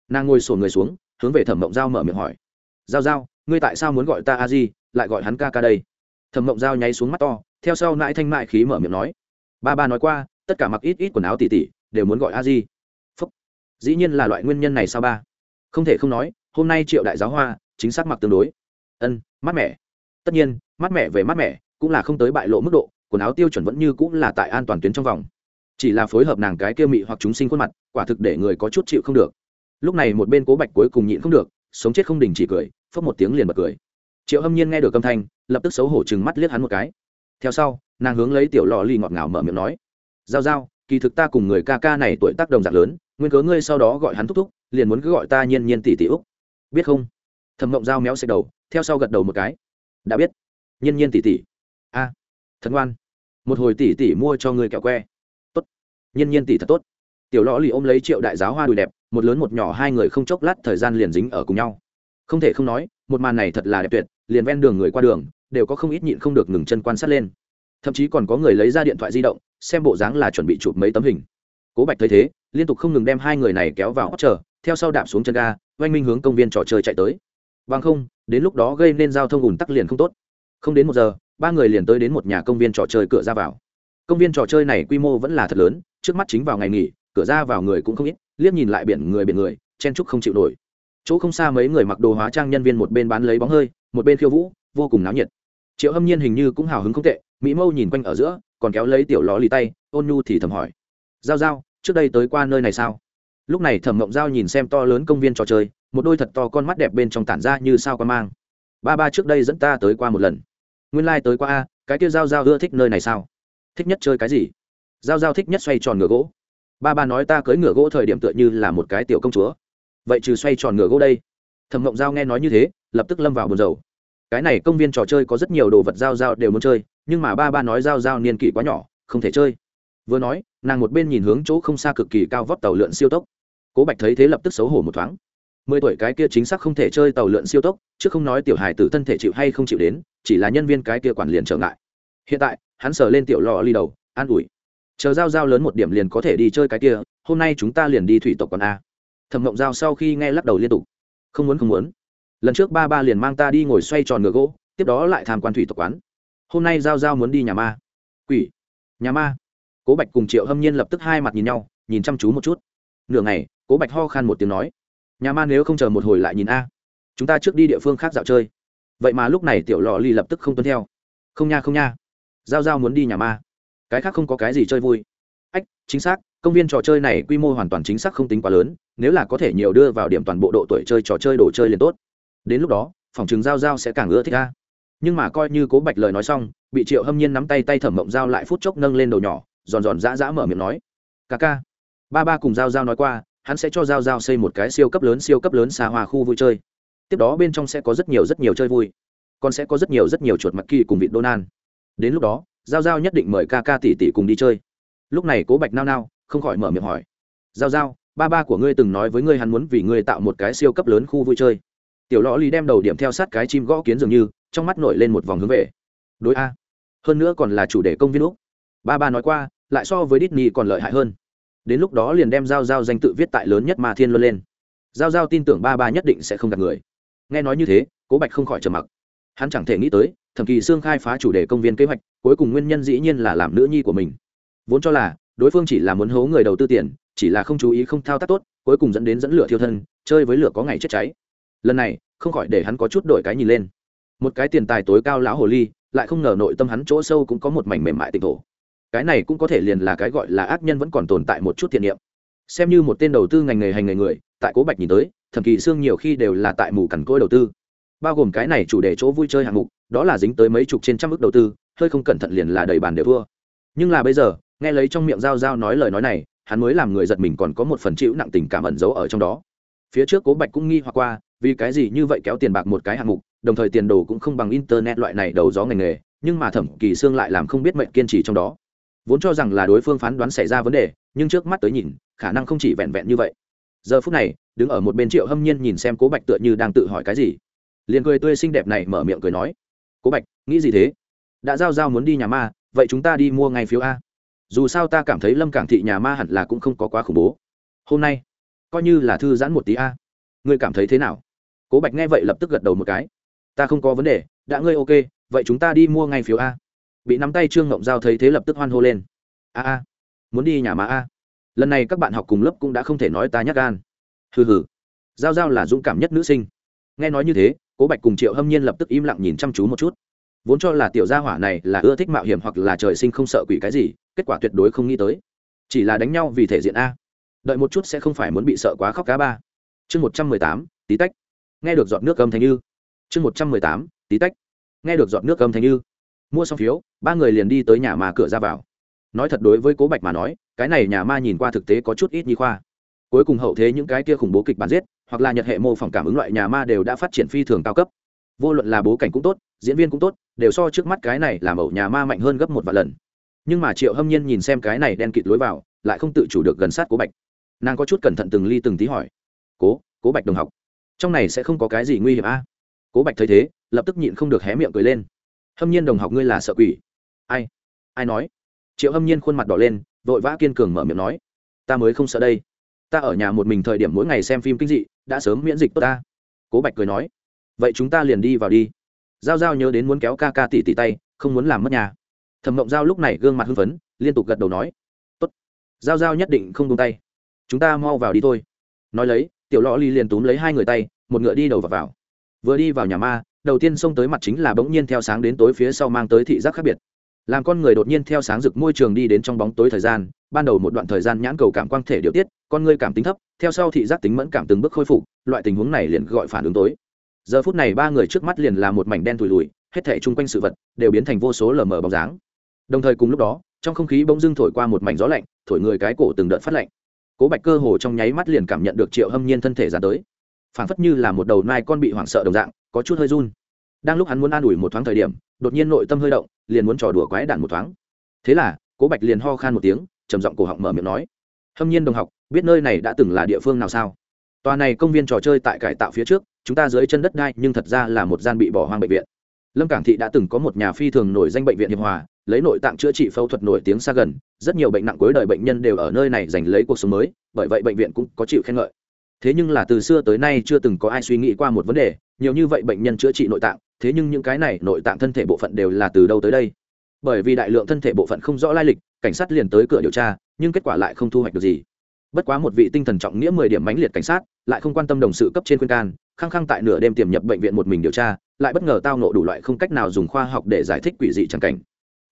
Nàng ngồi sổ người xuống, hướng về thẩm mộng giao mở miệng hỏi. Giao giao, ngươi tại sao muốn gọi ta a di, lại gọi hắn ca ca đây? Thẩm mộng dao nháy xuống mắt to, theo sau nãi thanh mại khí mở miệng nói. Ba ba nói qua, tất cả mặc ít ít quần áo tỉ tỉ, đều muốn gọi a di. Phúc. Dĩ nhiên là loại nguyên nhân này sao ba? Không thể không nói, hôm nay triệu đại giáo hoa, chính xác mặc tương đối. Ân, mát mẻ. Tất nhiên, mát mẻ về mát mẻ, cũng là không tới bại lộ mức độ, quần áo tiêu chuẩn vẫn như cũng là tại an toàn tuyến trong vòng. Chỉ là phối hợp nàng cái kia mị hoặc chúng sinh khuôn mặt, quả thực để người có chút chịu không được. Lúc này một bên cố bạch cuối cùng nhịn không được, sống chết không đình chỉ cười phớt một tiếng liền bật cười triệu hâm nhiên nghe được âm thanh lập tức xấu hổ chừng mắt liếc hắn một cái. Theo sau nàng hướng lấy tiểu lò ly ngọt ngào mở miệng nói giao giao kỳ thực ta cùng người ca ca này tuổi tác đồng dạng lớn nguyên cớ ngươi sau đó gọi hắn thúc thúc liền muốn cứ gọi ta nhiên nhiên tỷ tỷ úc. Biết không? Thầm mộng dao méo xẹt đầu theo sau gật đầu một cái. Đã biết. Nhiên nhiên tỷ tỷ. A à, thật ngoan. Một hồi tỷ tỷ mua cho ngươi kẹo que. Tốt. Nhiên nhiên tỷ thật tốt. Tiểu lõ lì ôm lấy triệu đại giáo hoa đùi đẹp một lớn một nhỏ hai người không chốc lát thời gian liền dính ở cùng nhau. Không thể không nói một màn này thật là đẹp tuyệt liền ven đường người qua đường, đều có không ít nhịn không được ngừng chân quan sát lên. Thậm chí còn có người lấy ra điện thoại di động, xem bộ dáng là chuẩn bị chụp mấy tấm hình. Cố bạch thấy thế, liên tục không ngừng đem hai người này kéo vào hót chờ, theo sau đạp xuống chân ga, oanh minh hướng công viên trò chơi chạy tới. Bằng không, đến lúc đó gây nên giao thông ủn tắc liền không tốt. Không đến một giờ, ba người liền tới đến một nhà công viên trò chơi cửa ra vào. Công viên trò chơi này quy mô vẫn là thật lớn, trước mắt chính vào ngày nghỉ, cửa ra vào người cũng không ít, liếc nhìn lại biển người biển người, chen trúc không chịu nổi. Chỗ không xa mấy người mặc đồ hóa trang nhân viên một bên bán lấy bóng hơi một bên khiêu vũ, vô cùng náo nhiệt. Triệu hâm nhiên hình như cũng hào hứng không tệ, mỹ mâu nhìn quanh ở giữa, còn kéo lấy tiểu ló lì tay, ôn nhu thì thầm hỏi. Giao giao, trước đây tới qua nơi này sao? Lúc này thẩm mộng giao nhìn xem to lớn công viên trò chơi, một đôi thật to con mắt đẹp bên trong tản ra như sao con mang. Ba ba trước đây dẫn ta tới qua một lần. Nguyên lai、like、tới qua a, cái kia giao giao ưa thích nơi này sao? Thích nhất chơi cái gì? Giao giao thích nhất xoay tròn ngựa gỗ. Ba ba nói ta cưới ngựa gỗ thời điểm tựa như là một cái tiểu công chúa. Vậy trừ xoay tròn ngựa gỗ đây thẩm mộng giao nghe nói như thế, lập tức lâm vào buồn dầu cái này công viên trò chơi có rất nhiều đồ vật giao giao đều muốn chơi, nhưng mà ba ba nói giao giao niên kỷ quá nhỏ, không thể chơi. Vừa nói, nàng một bên nhìn hướng chỗ không xa cực kỳ cao vóc tàu lượn siêu tốc. Cố bạch thấy thế lập tức xấu hổ một thoáng. Mười tuổi cái kia chính xác không thể chơi tàu lượn siêu tốc, chứ không nói tiểu hài tử thân thể chịu hay không chịu đến, chỉ là nhân viên cái kia quản liền trở ngại. Hiện tại, hắn sờ lên tiểu lò ly đầu, an ủi. Chờ giao giao lớn một điểm liền có thể đi chơi cái kia, hôm nay chúng ta liền đi thủy tộc còn a. Thẩm mộng giao sau khi nghe lắc đầu liên tục không muốn không muốn. Lần trước ba ba liền mang ta đi ngồi xoay tròn ngựa gỗ, tiếp đó lại tham quan thủy tộc quán. Hôm nay giao giao muốn đi nhà ma. Quỷ. Nhà ma. Cố bạch cùng triệu hâm nhiên lập tức hai mặt nhìn nhau, nhìn chăm chú một chút. Nửa ngày, cố bạch ho khan một tiếng nói, nhà ma nếu không chờ một hồi lại nhìn a. Chúng ta trước đi địa phương khác dạo chơi. Vậy mà lúc này tiểu lò ly lập tức không tuân theo. Không nha không nha. Giao giao muốn đi nhà ma. Cái khác không có cái gì chơi vui. Ách, chính xác, công viên trò chơi này quy mô hoàn toàn chính xác không tính quá lớn nếu là có thể nhiều đưa vào điểm toàn bộ độ tuổi chơi trò chơi đồ chơi liền tốt. Đến lúc đó, phòng chứng giao giao sẽ càng ưa thích ra nhưng mà coi như cố bạch lời nói xong, bị triệu hâm nhiên nắm tay tay thẩm mộng giao lại phút chốc nâng lên đầu nhỏ, giòn giòn dã dã mở miệng nói, ca ca. Ba ba cùng giao giao nói qua, hắn sẽ cho giao giao xây một cái siêu cấp lớn siêu cấp lớn xa hoa khu vui chơi. Tiếp đó bên trong sẽ có rất nhiều rất nhiều chơi vui. Còn sẽ có rất nhiều rất nhiều chuột mặt kỳ cùng vịt đô nan. Đến lúc đó, giao giao nhất định mời ca ca tỷ tỷ cùng đi chơi. Lúc này cố bạch nao nao, không khỏi mở miệng hỏi, giao giao ba ba của ngươi từng nói với ngươi hắn muốn vì ngươi tạo một cái siêu cấp lớn khu vui chơi. Tiểu lõ lì đem đầu điểm theo sát cái chim gõ kiến dường như, trong mắt nổi lên một vòng hướng về. Đối a, hơn nữa còn là chủ đề công viên úc. Ba ba nói qua, lại so với Disney còn lợi hại hơn. Đến lúc đó liền đem giao giao danh tự viết tại lớn nhất mà thiên luân lên. Giao giao tin tưởng ba ba nhất định sẽ không gặp người. Nghe nói như thế, cố bạch không khỏi trầm mặc. Hắn chẳng thể nghĩ tới, thẩm kỳ sương khai phá chủ đề công viên kế hoạch, cuối cùng nguyên nhân dĩ nhiên là làm nữ nhi của mình. Vốn cho là đối phương chỉ là muốn hố người đầu tư tiền, chỉ là không chú ý không thao tác tốt, cuối cùng dẫn đến dẫn lửa thiêu thân, chơi với lửa có ngày chết cháy. Lần này, không khỏi để hắn có chút đổi cái nhìn lên. Một cái tiền tài tối cao lão hồ ly, lại không ngờ nội tâm hắn chỗ sâu cũng có một mảnh mềm mại tịnh thổ. Cái này cũng có thể liền là cái gọi là ác nhân vẫn còn tồn tại một chút thiện niệm. Xem như một tên đầu tư ngành nghề hành nghề người, tại cố bạch nhìn tới thậm kỳ xương nhiều khi đều là tại mù cằn cỗi đầu tư. Bao gồm cái này chủ đề chỗ vui chơi hạng mục, đó là dính tới mấy chục trên trăm ước đầu tư, hơi không cẩn thận liền là đầy bàn đều thua. Nhưng là bây giờ nghe lấy trong miệng giao giao nói lời nói này, hắn mới làm người giật mình còn có một phần chịu nặng tình cảm ẩn giấu ở trong đó. Phía trước cố bạch cũng nghi hoặc qua, vì cái gì như vậy kéo tiền bạc một cái hạng mục, đồng thời tiền đồ cũng không bằng internet loại này đầu gió ngành nghề, nhưng mà thẩm kỳ sương lại làm không biết mệnh kiên trì trong đó. Vốn cho rằng là đối phương phán đoán xảy ra vấn đề, nhưng trước mắt tới nhìn, khả năng không chỉ vẹn vẹn như vậy. Giờ phút này, đứng ở một bên triệu hâm nhiên nhìn xem cố bạch tựa như đang tự hỏi cái gì. Liền cười tươi xinh đẹp này mở miệng cười nói, cố bạch, nghĩ gì thế? Đã giao giao muốn đi nhà ma, vậy chúng ta đi mua ngay phiếu a dù sao ta cảm thấy lâm cảng thị nhà ma hẳn là cũng không có quá khủng bố. Hôm nay, coi như là thư giãn một tí a. Ngươi cảm thấy thế nào? Cố bạch nghe vậy lập tức gật đầu một cái. Ta không có vấn đề, đã ngươi ok, vậy chúng ta đi mua ngay phiếu a. Bị nắm tay trương ngộng giao thấy thế lập tức hoan hô lên. A a, muốn đi nhà Ma a? Lần này các bạn học cùng lớp cũng đã không thể nói ta nhắc gan. Hừ hừ, giao giao là dũng cảm nhất nữ sinh. Nghe nói như thế, cố bạch cùng triệu hâm nhiên lập tức im lặng nhìn chăm chú một chút. Vốn cho là tiểu gia hỏa này là ưa thích mạo hiểm hoặc là trời sinh không sợ quỷ cái gì kết quả tuyệt đối không nghĩ tới. Chỉ là đánh nhau vì thể diện a. Đợi một chút sẽ không phải muốn bị sợ quá khóc cá ba. Chương một trăm mười tám, tí tách. Nghe được giọt nước cầm thành như. Chương một trăm mười tám, tí tách. Nghe được giọt nước cầm thành như. Mua xong phiếu, ba người liền đi tới nhà ma cửa ra vào. Nói thật đối với cố bạch mà nói, cái này nhà ma nhìn qua thực tế có chút ít nhi khoa. Cuối cùng hậu thế những cái kia khủng bố kịch bản giết, hoặc là nhật hệ mô phỏng cảm ứng loại nhà ma đều đã phát triển phi thường cao cấp. Vô luận là bố cảnh cũng tốt, diễn viên cũng tốt, đều so trước mắt cái này làm ẩu nhà ma mạnh hơn gấp một vài lần nhưng mà triệu hâm nhiên nhìn xem cái này đen kịt lối vào, lại không tự chủ được gần sát cố bạch. Nàng có chút cẩn thận từng ly từng tí hỏi, cố cố bạch đồng học, trong này sẽ không có cái gì nguy hiểm a cố bạch thấy thế, lập tức nhịn không được hé miệng cười lên. Hâm nhiên đồng học ngươi là sợ quỷ. Ai ai nói? Triệu hâm nhiên khuôn mặt đỏ lên, vội vã kiên cường mở miệng nói, ta mới không sợ đây. Ta ở nhà một mình thời điểm mỗi ngày xem phim kinh dị, đã sớm miễn dịch tốt ta. Cố bạch cười nói, vậy chúng ta liền đi vào đi. Giao giao nhớ đến muốn kéo ca ca tỉ tỉ tay, không muốn làm mất nhà thẩm mộng giao lúc này gương mặt hưng phấn liên tục gật đầu nói tốt. Giao giao nhất định không tung tay. Chúng ta mau vào đi thôi. Nói lấy tiểu lò ly liền túm lấy hai người tay một ngựa đi đầu vào, vào. vừa đi vào nhà ma đầu tiên xông tới mặt chính là bỗng nhiên theo sáng đến tối phía sau mang tới thị giác khác biệt. Làm con người đột nhiên theo sáng rực môi trường đi đến trong bóng tối thời gian ban đầu một đoạn thời gian nhãn cầu cảm quang thể điều tiết con người cảm tính thấp theo sau thị giác tính mẫn cảm từng bước khôi phục loại tình huống này liền gọi phản ứng tối. Giờ phút này ba người trước mắt liền là một mảnh đen thùi lùi hết thể chung quanh sự vật đều biến thành vô số lờ mờ bóng dáng đồng thời cùng lúc đó, trong không khí bỗng dưng thổi qua một mảnh gió lạnh, thổi người cái cổ từng đợt phát lạnh. Cố bạch cơ hồ trong nháy mắt liền cảm nhận được triệu hâm nhiên thân thể ra tới. Phảng phất như là một đầu nai con bị hoảng sợ đồng dạng, có chút hơi run. Đang lúc hắn muốn an ủi một thoáng thời điểm, đột nhiên nội tâm hơi động, liền muốn trò đùa quái đản một thoáng. Thế là, cố bạch liền ho khan một tiếng, trầm giọng cổ họng mở miệng nói, hâm nhiên đồng học, biết nơi này đã từng là địa phương nào sao? Tòa này công viên trò chơi tại cải tạo phía trước, chúng ta dưới chân đất đai nhưng thật ra là một gian bị bỏ hoang bệnh viện. Lâm cảng thị đã từng có một nhà phi thường nổi danh bệnh viện hiệp hòa lấy nội tạng chữa trị phẫu thuật nổi tiếng xa gần, rất nhiều bệnh nặng cuối đời bệnh nhân đều ở nơi này giành lấy cuộc sống mới, bởi vậy bệnh viện cũng có chịu khen ngợi. Thế nhưng là từ xưa tới nay chưa từng có ai suy nghĩ qua một vấn đề, nhiều như vậy bệnh nhân chữa trị nội tạng, thế nhưng những cái này nội tạng thân thể bộ phận đều là từ đâu tới đây? Bởi vì đại lượng thân thể bộ phận không rõ lai lịch, cảnh sát liền tới cửa điều tra, nhưng kết quả lại không thu hoạch được gì. Bất quá một vị tinh thần trọng nghĩa mười điểm mãnh liệt cảnh sát, lại không quan tâm đồng sự cấp trên khuyên can, khăng khăng tại nửa đêm tiềm nhập bệnh viện một mình điều tra, lại bất ngờ tao nộ đủ loại không cách nào dùng khoa học để giải thích quỷ dị chẳng cảnh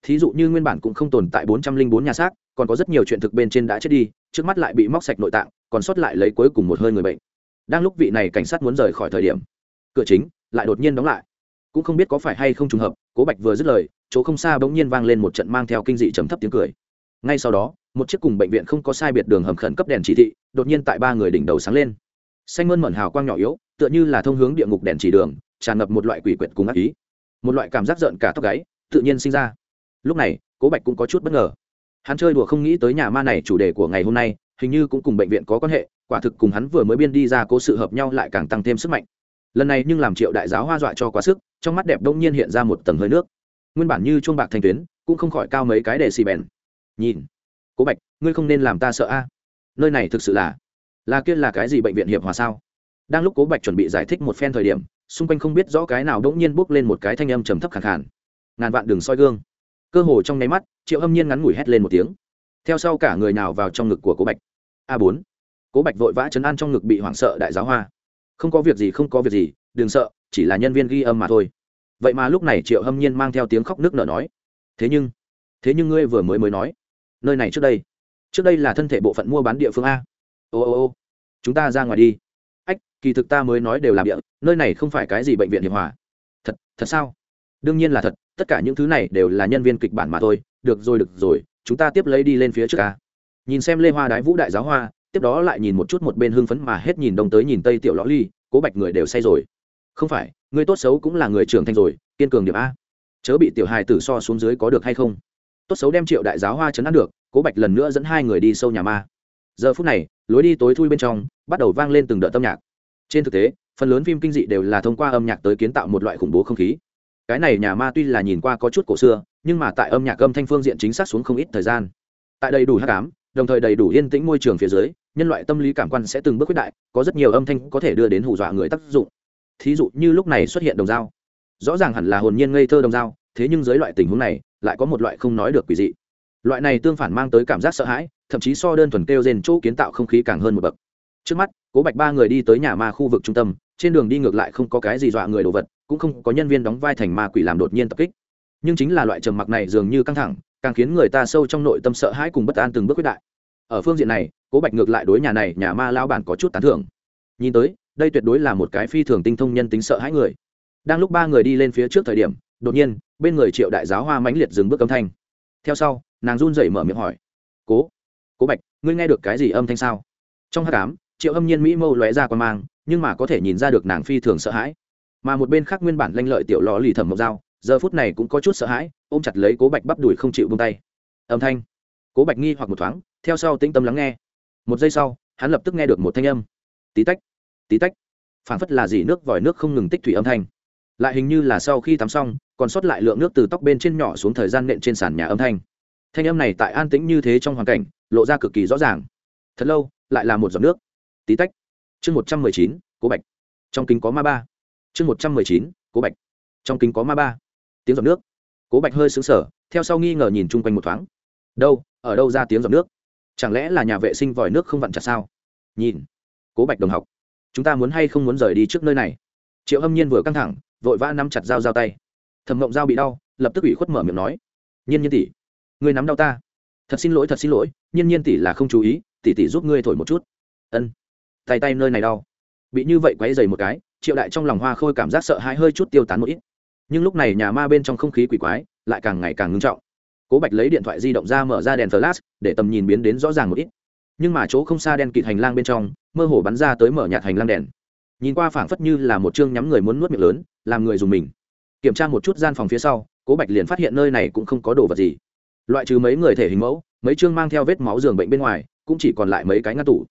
thí dụ như nguyên bản cũng không tồn tại bốn trăm linh bốn nhà xác, còn có rất nhiều chuyện thực bên trên đã chết đi, trước mắt lại bị móc sạch nội tạng, còn sót lại lấy cuối cùng một hơi người bệnh. Đang lúc vị này cảnh sát muốn rời khỏi thời điểm, cửa chính lại đột nhiên đóng lại. Cũng không biết có phải hay không trùng hợp, cố bạch vừa dứt lời, chỗ không xa bỗng nhiên vang lên một trận mang theo kinh dị chấm thấp tiếng cười. Ngay sau đó, một chiếc cùng bệnh viện không có sai biệt đường hầm khẩn cấp đèn chỉ thị, đột nhiên tại ba người đỉnh đầu sáng lên. Xanh mơn mẩn hào quang nhỏ yếu, tựa như là thông hướng địa ngục đèn chỉ đường, tràn ngập một loại quỷ quyệt cùng ác ý. Một loại cảm giác giận cả tóc gáy, tự nhiên sinh ra lúc này, cố bạch cũng có chút bất ngờ. Hắn chơi đùa không nghĩ tới nhà ma này chủ đề của ngày hôm nay, hình như cũng cùng bệnh viện có quan hệ, quả thực cùng hắn vừa mới biên đi ra cố sự hợp nhau lại càng tăng thêm sức mạnh. Lần này nhưng làm triệu đại giáo hoa dọa cho quá sức, trong mắt đẹp đông nhiên hiện ra một tầng hơi nước. Nguyên bản như chuông bạc thành tuyến, cũng không khỏi cao mấy cái đề xì bèn. Nhìn, cố bạch, ngươi không nên làm ta sợ a. Nơi này thực sự là là kia là cái gì bệnh viện hiệp hòa sao? Đang lúc cố bạch chuẩn bị giải thích một phen thời điểm, xung quanh không biết rõ cái nào đỗng nhiên bốc lên một cái thanh âm trầm thấp khẳng khản ngàn vạn đường soi gương cơ hồ trong nháy mắt, triệu âm nhiên ngắn ngủi hét lên một tiếng. Theo sau cả người nào vào trong ngực của cố bạch. A bốn. Cố bạch vội vã chấn an trong ngực bị hoảng sợ đại giáo hoa. Không có việc gì, không có việc gì, đừng sợ, chỉ là nhân viên ghi âm mà thôi. Vậy mà lúc này triệu hâm nhiên mang theo tiếng khóc nước nở nói, thế nhưng thế nhưng ngươi vừa mới mới nói, nơi này trước đây trước đây là thân thể bộ phận mua bán địa phương a. Ô ô ô, chúng ta ra ngoài đi. Ách, kỳ thực ta mới nói đều làm địa, nơi này không phải cái gì bệnh viện hiệp hòa. Thật thật sao? Đương nhiên là thật tất cả những thứ này đều là nhân viên kịch bản mà thôi, được rồi được rồi, chúng ta tiếp lấy đi lên phía trước ca. Nhìn xem lê hoa đái vũ đại giáo hoa, tiếp đó lại nhìn một chút một bên hưng phấn mà hết nhìn đông tới nhìn tây tiểu lõ ly, cố bạch người đều say rồi. Không phải, người tốt xấu cũng là người trưởng thành rồi, kiên cường điểm a. Chớ bị tiểu hài tử so xuống dưới có được hay không? Tốt xấu đem triệu đại giáo hoa chấn áp được, cố bạch lần nữa dẫn hai người đi sâu nhà ma. Giờ phút này, lối đi tối thui bên trong, bắt đầu vang lên từng đợt âm nhạc. Trên thực tế, phần lớn phim kinh dị đều là thông qua âm nhạc tới kiến tạo một loại khủng bố không khí cái này nhà ma tuy là nhìn qua có chút cổ xưa, nhưng mà tại âm nhạc âm thanh phương diện chính xác xuống không ít thời gian. Tại đầy đủ hát cám, đồng thời đầy đủ yên tĩnh môi trường phía dưới, nhân loại tâm lý cảm quan sẽ từng bước quyết đại, có rất nhiều âm thanh có thể đưa đến hù dọa người tác dụng. Thí dụ như lúc này xuất hiện đồng dao. Rõ ràng hẳn là hồn nhiên ngây thơ đồng dao, thế nhưng dưới loại tình huống này, lại có một loại không nói được quỷ dị. Loại này tương phản mang tới cảm giác sợ hãi, thậm chí so đơn thuần kêu rền chỗ kiến tạo không khí càng hơn một bậc. Trước mắt, cố bạch ba người đi tới nhà ma khu vực trung tâm, trên đường đi ngược lại không có cái gì dọa người đồ vật cũng không có nhân viên đóng vai thành ma quỷ làm đột nhiên tập kích. Nhưng chính là loại trầm mặc này dường như căng thẳng, càng khiến người ta sâu trong nội tâm sợ hãi cùng bất an từng bước quyết đại. Ở phương diện này, cố bạch ngược lại đối nhà này, nhà ma lao bản có chút tán thưởng. Nhìn tới, đây tuyệt đối là một cái phi thường tinh thông nhân tính sợ hãi người. Đang lúc ba người đi lên phía trước thời điểm, đột nhiên, bên người triệu đại giáo hoa mãnh liệt dừng bước âm thanh. Theo sau, nàng run rẩy mở miệng hỏi, cố cố bạch, ngươi nghe được cái gì âm thanh sao? Trong hát cám triệu âm nhiên mỹ mâu lóe ra quan mang, nhưng mà có thể nhìn ra được nàng phi thường sợ hãi mà một bên khác nguyên bản lanh lợi tiểu lò lì thẩm mộc dao, giờ phút này cũng có chút sợ hãi, ôm chặt lấy cố bạch bắp đùi không chịu bông tay. Âm thanh. Cố bạch nghi hoặc một thoáng, theo sau tĩnh tâm lắng nghe. Một giây sau, hắn lập tức nghe được một thanh âm. Tí tách tí tách. Phảng phất là dỉ nước vòi nước không ngừng tích thủy âm thanh. Lại hình như là sau khi tắm xong, còn sót lại lượng nước từ tóc bên trên nhỏ xuống thời gian nện trên sàn nhà âm thanh. Thanh âm này tại an tĩnh như thế trong hoàn cảnh, lộ ra cực kỳ rõ ràng. Thật lâu, lại là một giọt nước. Tí tách. Chương một trăm mười chín, cố bạch. Trong kính có ma ba chương một trăm mười chín, cố bạch. Trong kính có ma ba. Tiếng giọt nước. Cố bạch hơi xứng sở theo sau nghi ngờ nhìn chung quanh một thoáng. Đâu, ở đâu ra tiếng giọt nước? Chẳng lẽ là nhà vệ sinh vòi nước không vặn chặt sao? Nhìn. Cố bạch đồng học. Chúng ta muốn hay không muốn rời đi trước nơi này? Triệu hâm nhiên vừa căng thẳng, vội vã nắm chặt dao dao tay. Thầm mộng dao bị đau, lập tức ủy khuất mở miệng nói. Nhiên nhiên tỷ, ngươi nắm đau ta. Thật xin lỗi, thật xin lỗi, nhiên nhiên tỷ là không chú ý, tỷ tỷ giúp ngươi thổi một chút. Ân. Tay tay nơi này đau. Bị như vậy quấy dày một cái triệu đại trong lòng hoa khôi cảm giác sợ hãi hơi chút tiêu tán một ít. Nhưng lúc này nhà ma bên trong không khí quỷ quái lại càng ngày càng ngưng trọng. Cố bạch lấy điện thoại di động ra mở ra đèn flash để tầm nhìn biến đến rõ ràng một ít. Nhưng mà chỗ không xa đen kịt hành lang bên trong, mơ hồ bắn ra tới mở nhạt hành lang đèn. Nhìn qua phảng phất như là một chương nhắm người muốn nuốt miệng lớn, làm người dùng mình. Kiểm tra một chút gian phòng phía sau, cố bạch liền phát hiện nơi này cũng không có đồ vật gì. Loại trừ mấy người thể hình mẫu, mấy chương mang theo vết máu giường bệnh bên ngoài, cũng chỉ còn lại mấy cái ngăn tủ.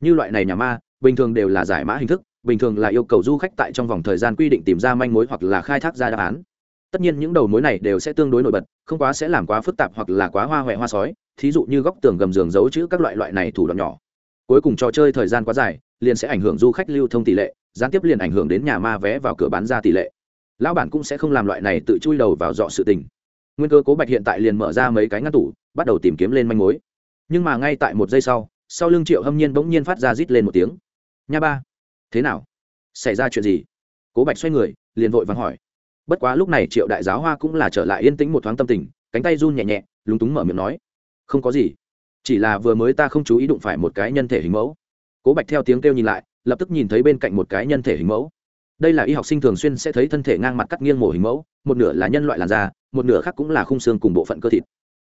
Như loại này nhà ma, bình thường đều là giải mã hình thức bình thường là yêu cầu du khách tại trong vòng thời gian quy định tìm ra manh mối hoặc là khai thác ra đáp án. Tất nhiên những đầu mối này đều sẽ tương đối nổi bật, không quá sẽ làm quá phức tạp hoặc là quá hoa huệ hoa sói, thí dụ như góc tường gầm giường giấu chữ các loại loại này thủ đoạn nhỏ. Cuối cùng trò chơi thời gian quá dài, liền sẽ ảnh hưởng du khách lưu thông tỷ lệ, gián tiếp liền ảnh hưởng đến nhà ma vé vào cửa bán ra tỷ lệ. Lão bản cũng sẽ không làm loại này tự chui đầu vào dọ sự tình. Nguyên cơ cố bạch hiện tại liền mở ra mấy cái ngăn tủ, bắt đầu tìm kiếm lên manh mối. Nhưng mà ngay tại một giây sau sau lưng triệu hâm nhiên bỗng nhiên phát ra rít lên một tiếng. Nha ba thế nào? Xảy ra chuyện gì? Cố bạch xoay người, liền vội vắng hỏi. Bất quá lúc này triệu đại giáo hoa cũng là trở lại yên tĩnh một thoáng tâm tình, cánh tay run nhẹ nhẹ, lúng túng mở miệng nói. Không có gì. Chỉ là vừa mới ta không chú ý đụng phải một cái nhân thể hình mẫu. Cố bạch theo tiếng kêu nhìn lại, lập tức nhìn thấy bên cạnh một cái nhân thể hình mẫu. Đây là y học sinh thường xuyên sẽ thấy thân thể ngang mặt cắt nghiêng mổ hình mẫu, một nửa là nhân loại làn da, một nửa khác cũng là khung xương cùng bộ phận cơ thịt.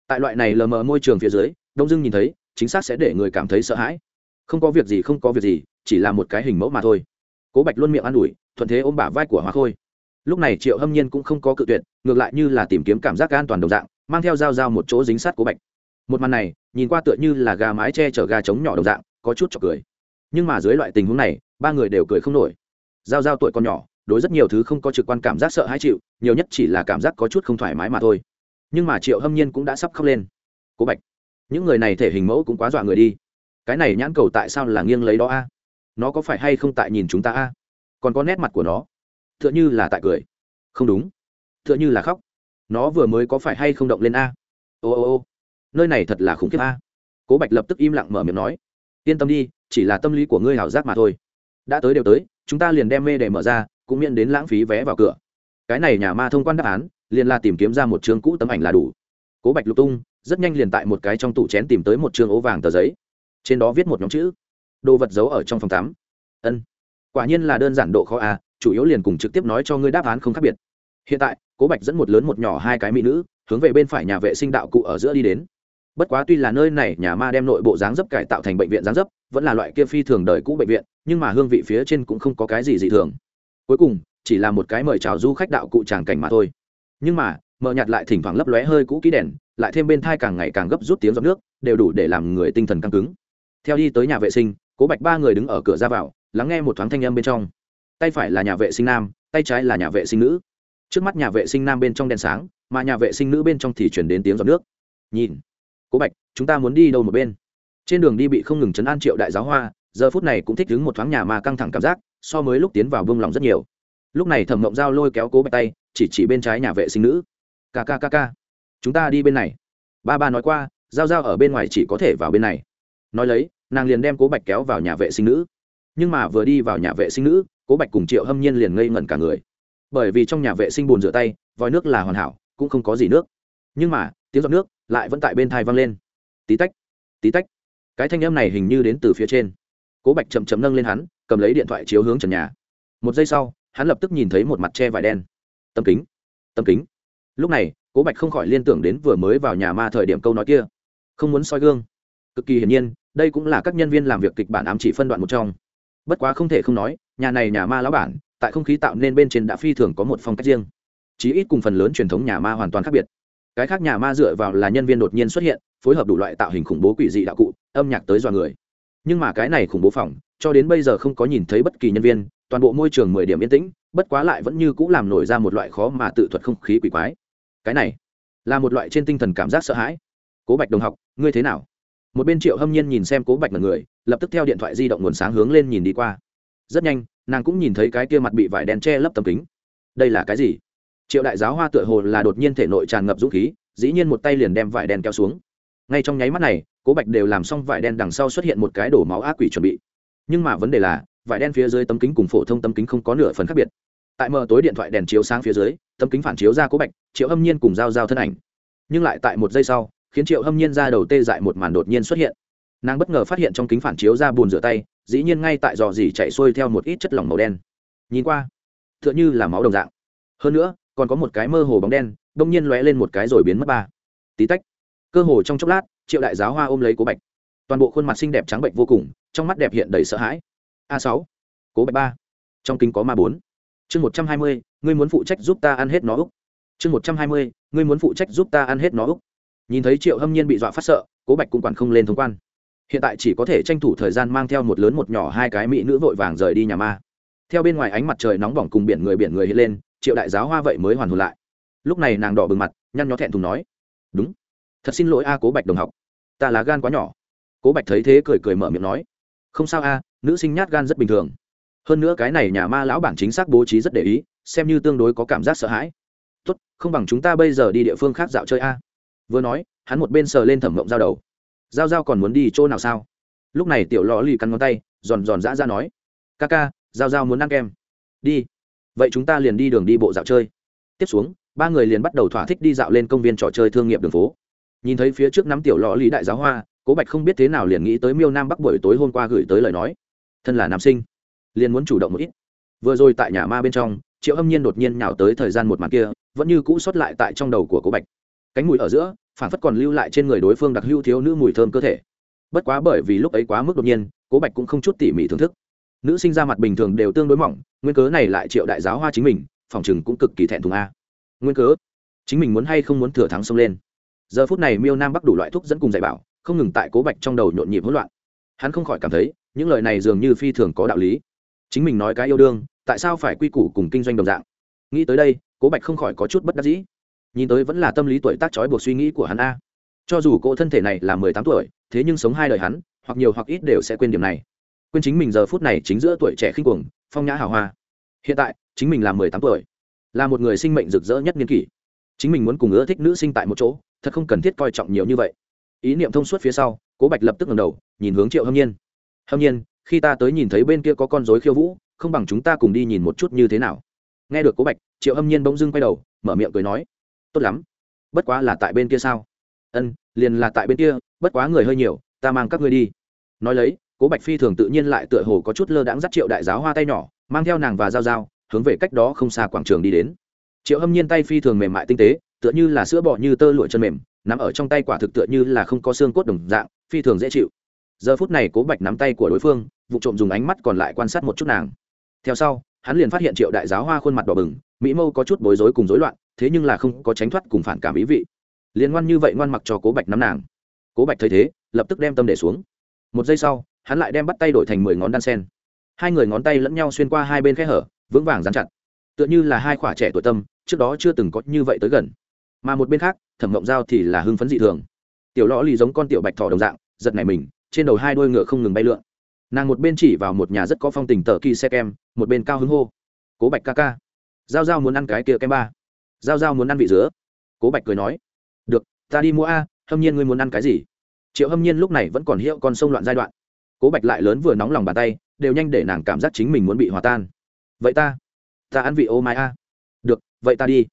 Tại loại này lờ mờ môi trường phía dưới, đông dưng nhìn thấy, chính xác sẽ để người cảm thấy sợ hãi. Không có việc gì, không có việc gì chỉ là một cái hình mẫu mà thôi. Cố bạch luôn miệng an ủi, thuận thế ôm bả vai của hoa khôi. Lúc này triệu hâm nhiên cũng không có cự tuyệt, ngược lại như là tìm kiếm cảm giác an toàn đồng dạng, mang theo dao dao một chỗ dính sát cố bạch. Một màn này, nhìn qua tựa như là gà mái che chở gà trống nhỏ đồng dạng, có chút chọc cười. Nhưng mà dưới loại tình huống này, ba người đều cười không nổi. Dao dao tuổi còn nhỏ, đối rất nhiều thứ không có trực quan cảm giác sợ hãi chịu, nhiều nhất chỉ là cảm giác có chút không thoải mái mà thôi. Nhưng mà triệu hâm nhiên cũng đã sắp khóc lên. Cố bạch, những người này thể hình mẫu cũng quá dọa người đi. Cái này nhãn cầu tại sao là nghiêng lấy đó a? Nó có phải hay không tại nhìn chúng ta a? Còn có nét mặt của nó. T h ư ợ n h ư là tại cười. Không đúng. T h ư ợ n h ư là khóc. Nó vừa mới có phải hay không động lên a? Ô ô ô. Nơi này thật là khủng khiếp a. Cố bạch lập tức im lặng mở miệng nói. Yên tâm đi, chỉ là tâm lý của ngươi hảo giác mà thôi. Đã tới đều tới, chúng ta liền đem mê để mở ra, cũng miễn đến lãng phí vé vào cửa. Cái này nhà ma thông quan đáp án, liền là tìm kiếm ra một chương cũ tấm ảnh là đủ. Cố bạch lục tung, rất nhanh liền tại một cái trong tủ chén tìm tới một chương ố vàng tờ giấy. Trên đó viết một nhóm chữ đồ vật giấu ở trong phòng tắm. Ân, quả nhiên là đơn giản độ khó a chủ yếu liền cùng trực tiếp nói cho ngươi đáp án không khác biệt. Hiện tại, cố bạch dẫn một lớn một nhỏ hai cái mỹ nữ, hướng về bên phải nhà vệ sinh đạo cụ ở giữa đi đến. Bất quá tuy là nơi này nhà ma đem nội bộ dáng dấp cải tạo thành bệnh viện dáng dấp, vẫn là loại kia phi thường đời cũ bệnh viện, nhưng mà hương vị phía trên cũng không có cái gì dị thường. Cuối cùng, chỉ là một cái mời chào du khách đạo cụ tràng cảnh mà thôi. Nhưng mà, mờ nhạt lại thỉnh thoảng lấp lóe hơi cũ kỹ đèn, lại thêm bên thai càng ngày càng gấp rút tiếng giọt nước, đều đủ để làm người tinh thần căng cứng. Theo đi tới nhà vệ sinh cố bạch ba người đứng ở cửa ra vào, lắng nghe một thoáng thanh âm bên trong. Tay phải là nhà vệ sinh nam, tay trái là nhà vệ sinh nữ. Trước mắt nhà vệ sinh nam bên trong đèn sáng, mà nhà vệ sinh nữ bên trong thì chuyển đến tiếng giọt nước. Nhìn, cố bạch, chúng ta muốn đi đâu một bên? Trên đường đi bị không ngừng chấn an triệu đại giáo hoa, giờ phút này cũng thích đứng một thoáng nhà mà căng thẳng cảm giác, so mới lúc tiến vào vương lòng rất nhiều. Lúc này thẩm mộng giao lôi kéo cố bạch tay, chỉ chỉ bên trái nhà vệ sinh nữ. Kkkk chúng ta đi bên này. Ba ba nói qua, giao giao ở bên ngoài chỉ có thể vào bên này. Nói lấy nàng liền đem cố bạch kéo vào nhà vệ sinh nữ. Nhưng mà vừa đi vào nhà vệ sinh nữ, cố bạch cùng triệu hâm nhiên liền ngây ngẩn cả người. Bởi vì trong nhà vệ sinh bồn rửa tay, vòi nước là hoàn hảo, cũng không có gì nước. Nhưng mà, tiếng giọt nước lại vẫn tại bên thai văng lên. Tí tách tí tách. Cái thanh âm này hình như đến từ phía trên. Cố bạch chậm chậm nâng lên hắn, cầm lấy điện thoại chiếu hướng trần nhà. Một giây sau, hắn lập tức nhìn thấy một mặt che vải đen. Tâm kính tâm kính. Lúc này, cố bạch không khỏi liên tưởng đến vừa mới vào nhà ma thời điểm câu nói kia. Không muốn soi gương. Cực kỳ hiển nhiên đây cũng là các nhân viên làm việc kịch bản ám chỉ phân đoạn một trong. Bất quá không thể không nói, nhà này nhà ma lão bản, tại không khí tạo nên bên trên đã phi thường có một phong cách riêng. Chí ít cùng phần lớn truyền thống nhà ma hoàn toàn khác biệt. Cái khác nhà ma dựa vào là nhân viên đột nhiên xuất hiện, phối hợp đủ loại tạo hình khủng bố quỷ dị đạo cụ, âm nhạc tới dọa người. Nhưng mà cái này khủng bố phòng, cho đến bây giờ không có nhìn thấy bất kỳ nhân viên, toàn bộ môi trường mười điểm yên tĩnh, bất quá lại vẫn như c ũ làm nổi ra một loại khó mà tự thuật không khí quỷ quái. Cái này, là một loại trên tinh thần cảm giác sợ hãi. Cố bạch đồng học, ngươi thế nào? Một bên triệu hâm nhiên nhìn xem cố bạch mật người, lập tức theo điện thoại di động nguồn sáng hướng lên nhìn đi qua. Rất nhanh, nàng cũng nhìn thấy cái kia mặt bị vải đen che lấp tầm kính. Đây là cái gì? Triệu đại giáo hoa tựa hồ là đột nhiên thể nội tràn ngập dũng khí, dĩ nhiên một tay liền đem vải đen kéo xuống. Ngay trong nháy mắt này, cố bạch đều làm xong vải đen đằng sau xuất hiện một cái đổ máu ác quỷ chuẩn bị. Nhưng mà vấn đề là, vải đen phía dưới tấm kính cùng phổ thông tấm kính không có nửa phần khác biệt. Tại mờ tối điện thoại đèn chiếu sáng phía dưới, tấm kính phản chiếu ra cố bạch, triệu hâm nhiên cùng giao giao thân ảnh. Nhưng lại tại một giây sau khiến triệu hâm nhiên ra đầu tê dại một màn đột nhiên xuất hiện. Nàng bất ngờ phát hiện trong kính phản chiếu ra bùn rửa tay, dĩ nhiên ngay tại dò dỉ chạy xuôi theo một ít chất lỏng màu đen. Nhìn qua t h ư ợ n h ư là máu đồng dạng. Hơn nữa, còn có một cái mơ hồ bóng đen đ ỗ n g nhiên lóe lên một cái rồi biến mất ba. Tí tách, cơ hồ trong chốc lát, triệu đại giáo hoa ôm lấy cố bạch. Toàn bộ khuôn mặt xinh đẹp trắng bệnh vô cùng, trong mắt đẹp hiện đầy sợ hãi. A sáu, cố bạch ba. Trong kính có ma bốn. Chương một trăm hai mươi, ngươi muốn phụ trách giúp ta ăn hết nó úc. Chương một trăm hai mươi, ngươi muốn phụ trách giúp ta ăn hết nó úc nhìn thấy triệu hâm nhiên bị dọa phát sợ, cố bạch cũng quản không lên thông quan. Hiện tại chỉ có thể tranh thủ thời gian mang theo một lớn một nhỏ hai cái mỹ nữ vội vàng rời đi nhà ma. Theo bên ngoài ánh mặt trời nóng bỏng cùng biển người biển người hiện lên, triệu đại giáo hoa vậy mới hoàn hồn lại. Lúc này nàng đỏ bừng mặt, nhăn nhó thẹn thùng nói, đúng. Thật xin lỗi a, cố bạch đồng học. Ta là gan quá nhỏ. Cố bạch thấy thế cười cười mở miệng nói, không sao a, nữ sinh nhát gan rất bình thường. Hơn nữa cái này nhà ma lão bản chính xác bố trí rất để ý, xem như tương đối có cảm giác sợ hãi. Tốt, không bằng chúng ta bây giờ đi địa phương khác dạo chơi a vừa nói, hắn một bên sờ lên thẩm mộng giao đầu. Giao giao còn muốn đi chỗ nào sao? Lúc này tiểu lò lì cắn ngón tay, giòn giòn dã ra nói. Ca ca, giao giao muốn ăn kem. Đi. Vậy chúng ta liền đi đường đi bộ dạo chơi. Tiếp xuống, ba người liền bắt đầu thỏa thích đi dạo lên công viên trò chơi thương nghiệp đường phố. Nhìn thấy phía trước nắm tiểu lò lý đại giáo hoa, cố bạch không biết thế nào liền nghĩ tới miêu nam bắc buổi tối hôm qua gửi tới lời nói. Thân là nam sinh, liền muốn chủ động một ít. Vừa rồi tại nhà ma bên trong, triệu hâm nhiên đột nhiên nhào tới thời gian một màn kia, vẫn như cũ xuất lại tại trong đầu của cố bạch cánh mùi ở giữa phản phất còn lưu lại trên người đối phương đặc hữu thiếu nữ mùi thơm cơ thể. Bất quá bởi vì lúc ấy quá mức đột nhiên, cố bạch cũng không chút tỉ mỉ thưởng thức. Nữ sinh ra mặt bình thường đều tương đối mỏng, nguyên cớ này lại triệu đại giáo hoa chính mình, phòng chừng cũng cực kỳ thẹn thùng a. Nguyên cớ? Chính mình muốn hay không muốn thừa thắng xông lên? Giờ phút này miêu nam bắc đủ loại thuốc dẫn cùng dạy bảo, không ngừng tại cố bạch trong đầu nhộn nhịp hỗn loạn. Hắn không khỏi cảm thấy, những lời này dường như phi thường có đạo lý. Chính mình nói cái yêu đương, tại sao phải quy củ cùng kinh doanh đồng dạng? Nghĩ tới đây, cố bạch không khỏi có chút bất đắc dĩ nhìn tới vẫn là tâm lý tuổi tác trói buộc suy nghĩ của hắn a. Cho dù cô thân thể này là mười tám tuổi, thế nhưng sống hai đời hắn, hoặc nhiều hoặc ít đều sẽ quên điểm này. Quên chính mình giờ phút này chính giữa tuổi trẻ khinh cuồng, phong nhã hào hoa. Hiện tại, chính mình là mười tám tuổi, là một người sinh mệnh rực rỡ nhất niên kỷ. Chính mình muốn cùng ưa thích nữ sinh tại một chỗ, thật không cần thiết coi trọng nhiều như vậy. Ý niệm thông suốt phía sau, cố bạch lập tức ngầm đầu, nhìn hướng triệu hâm nhiên. Hâm nhiên, khi ta tới nhìn thấy bên kia có con dối khiêu vũ, không bằng chúng ta cùng đi nhìn một chút như thế nào. Nghe được cố bạch, triệu hâm nhiên bỗng dưng quay đầu, mở miệng cười nói tốt lắm. Bất quá là tại bên kia sao? Ân, liền là tại bên kia, bất quá người hơi nhiều, ta mang các ngươi đi. Nói lấy, cố bạch phi thường tự nhiên lại tựa hồ có chút lơ đãng dắt triệu đại giáo hoa tay nhỏ, mang theo nàng và g i a o hướng về cách đó không xa quảng trường đi đến. Triệu hâm nhiên tay phi thường mềm mại tinh tế, tựa như là sữa bọ như tơ lụa chân mềm, nắm ở trong tay quả thực tựa như là không có xương cốt đồng dạng, phi thường dễ chịu. Giờ phút này cố bạch nắm tay của đối phương, vụ trộm dùng ánh mắt còn lại quan sát một chút nàng. Theo sau hắn liền phát hiện triệu đại giáo hoa khuôn mặt đỏ bừng, mỹ mâu có chút bối rối cùng rối loạn, thế nhưng là không có tránh thoát cùng phản cảm ý vị. Liền ngoan như vậy ngoan mặc cho cố bạch nắm nàng. Cố bạch thấy thế, lập tức đem tâm để xuống. Một giây sau, hắn lại đem bắt tay đổi thành mười ngón đan sen. Hai người ngón tay lẫn nhau xuyên qua hai bên khe hở, vững vàng dán chặt. Tựa như là hai khỏa trẻ tuổi tâm, trước đó chưa từng có như vậy tới gần. Mà một bên khác, thẩm mộng giao thì là hưng phấn dị thường. Tiểu lõ lì giống con tiểu bạch thỏ đồng dạng, giật này mình, trên đầu hai đôi ngựa không ngừng bay lượn nàng một bên chỉ vào một nhà rất có phong tình tờ kỳ xe kem, một bên cao hứng hô. Cố bạch ca ca, giao giao muốn ăn cái kia kem ba. Giao giao muốn ăn vị dứa. Cố bạch cười nói. Được, ta đi mua a, hâm nhiên ngươi muốn ăn cái gì? Triệu hâm nhiên lúc này vẫn còn hiệu con sông loạn giai đoạn. Cố bạch lại lớn vừa nóng lòng bàn tay, đều nhanh để nàng cảm giác chính mình muốn bị hòa tan. Vậy ta ta ăn vị ô mai a. Được, vậy ta đi.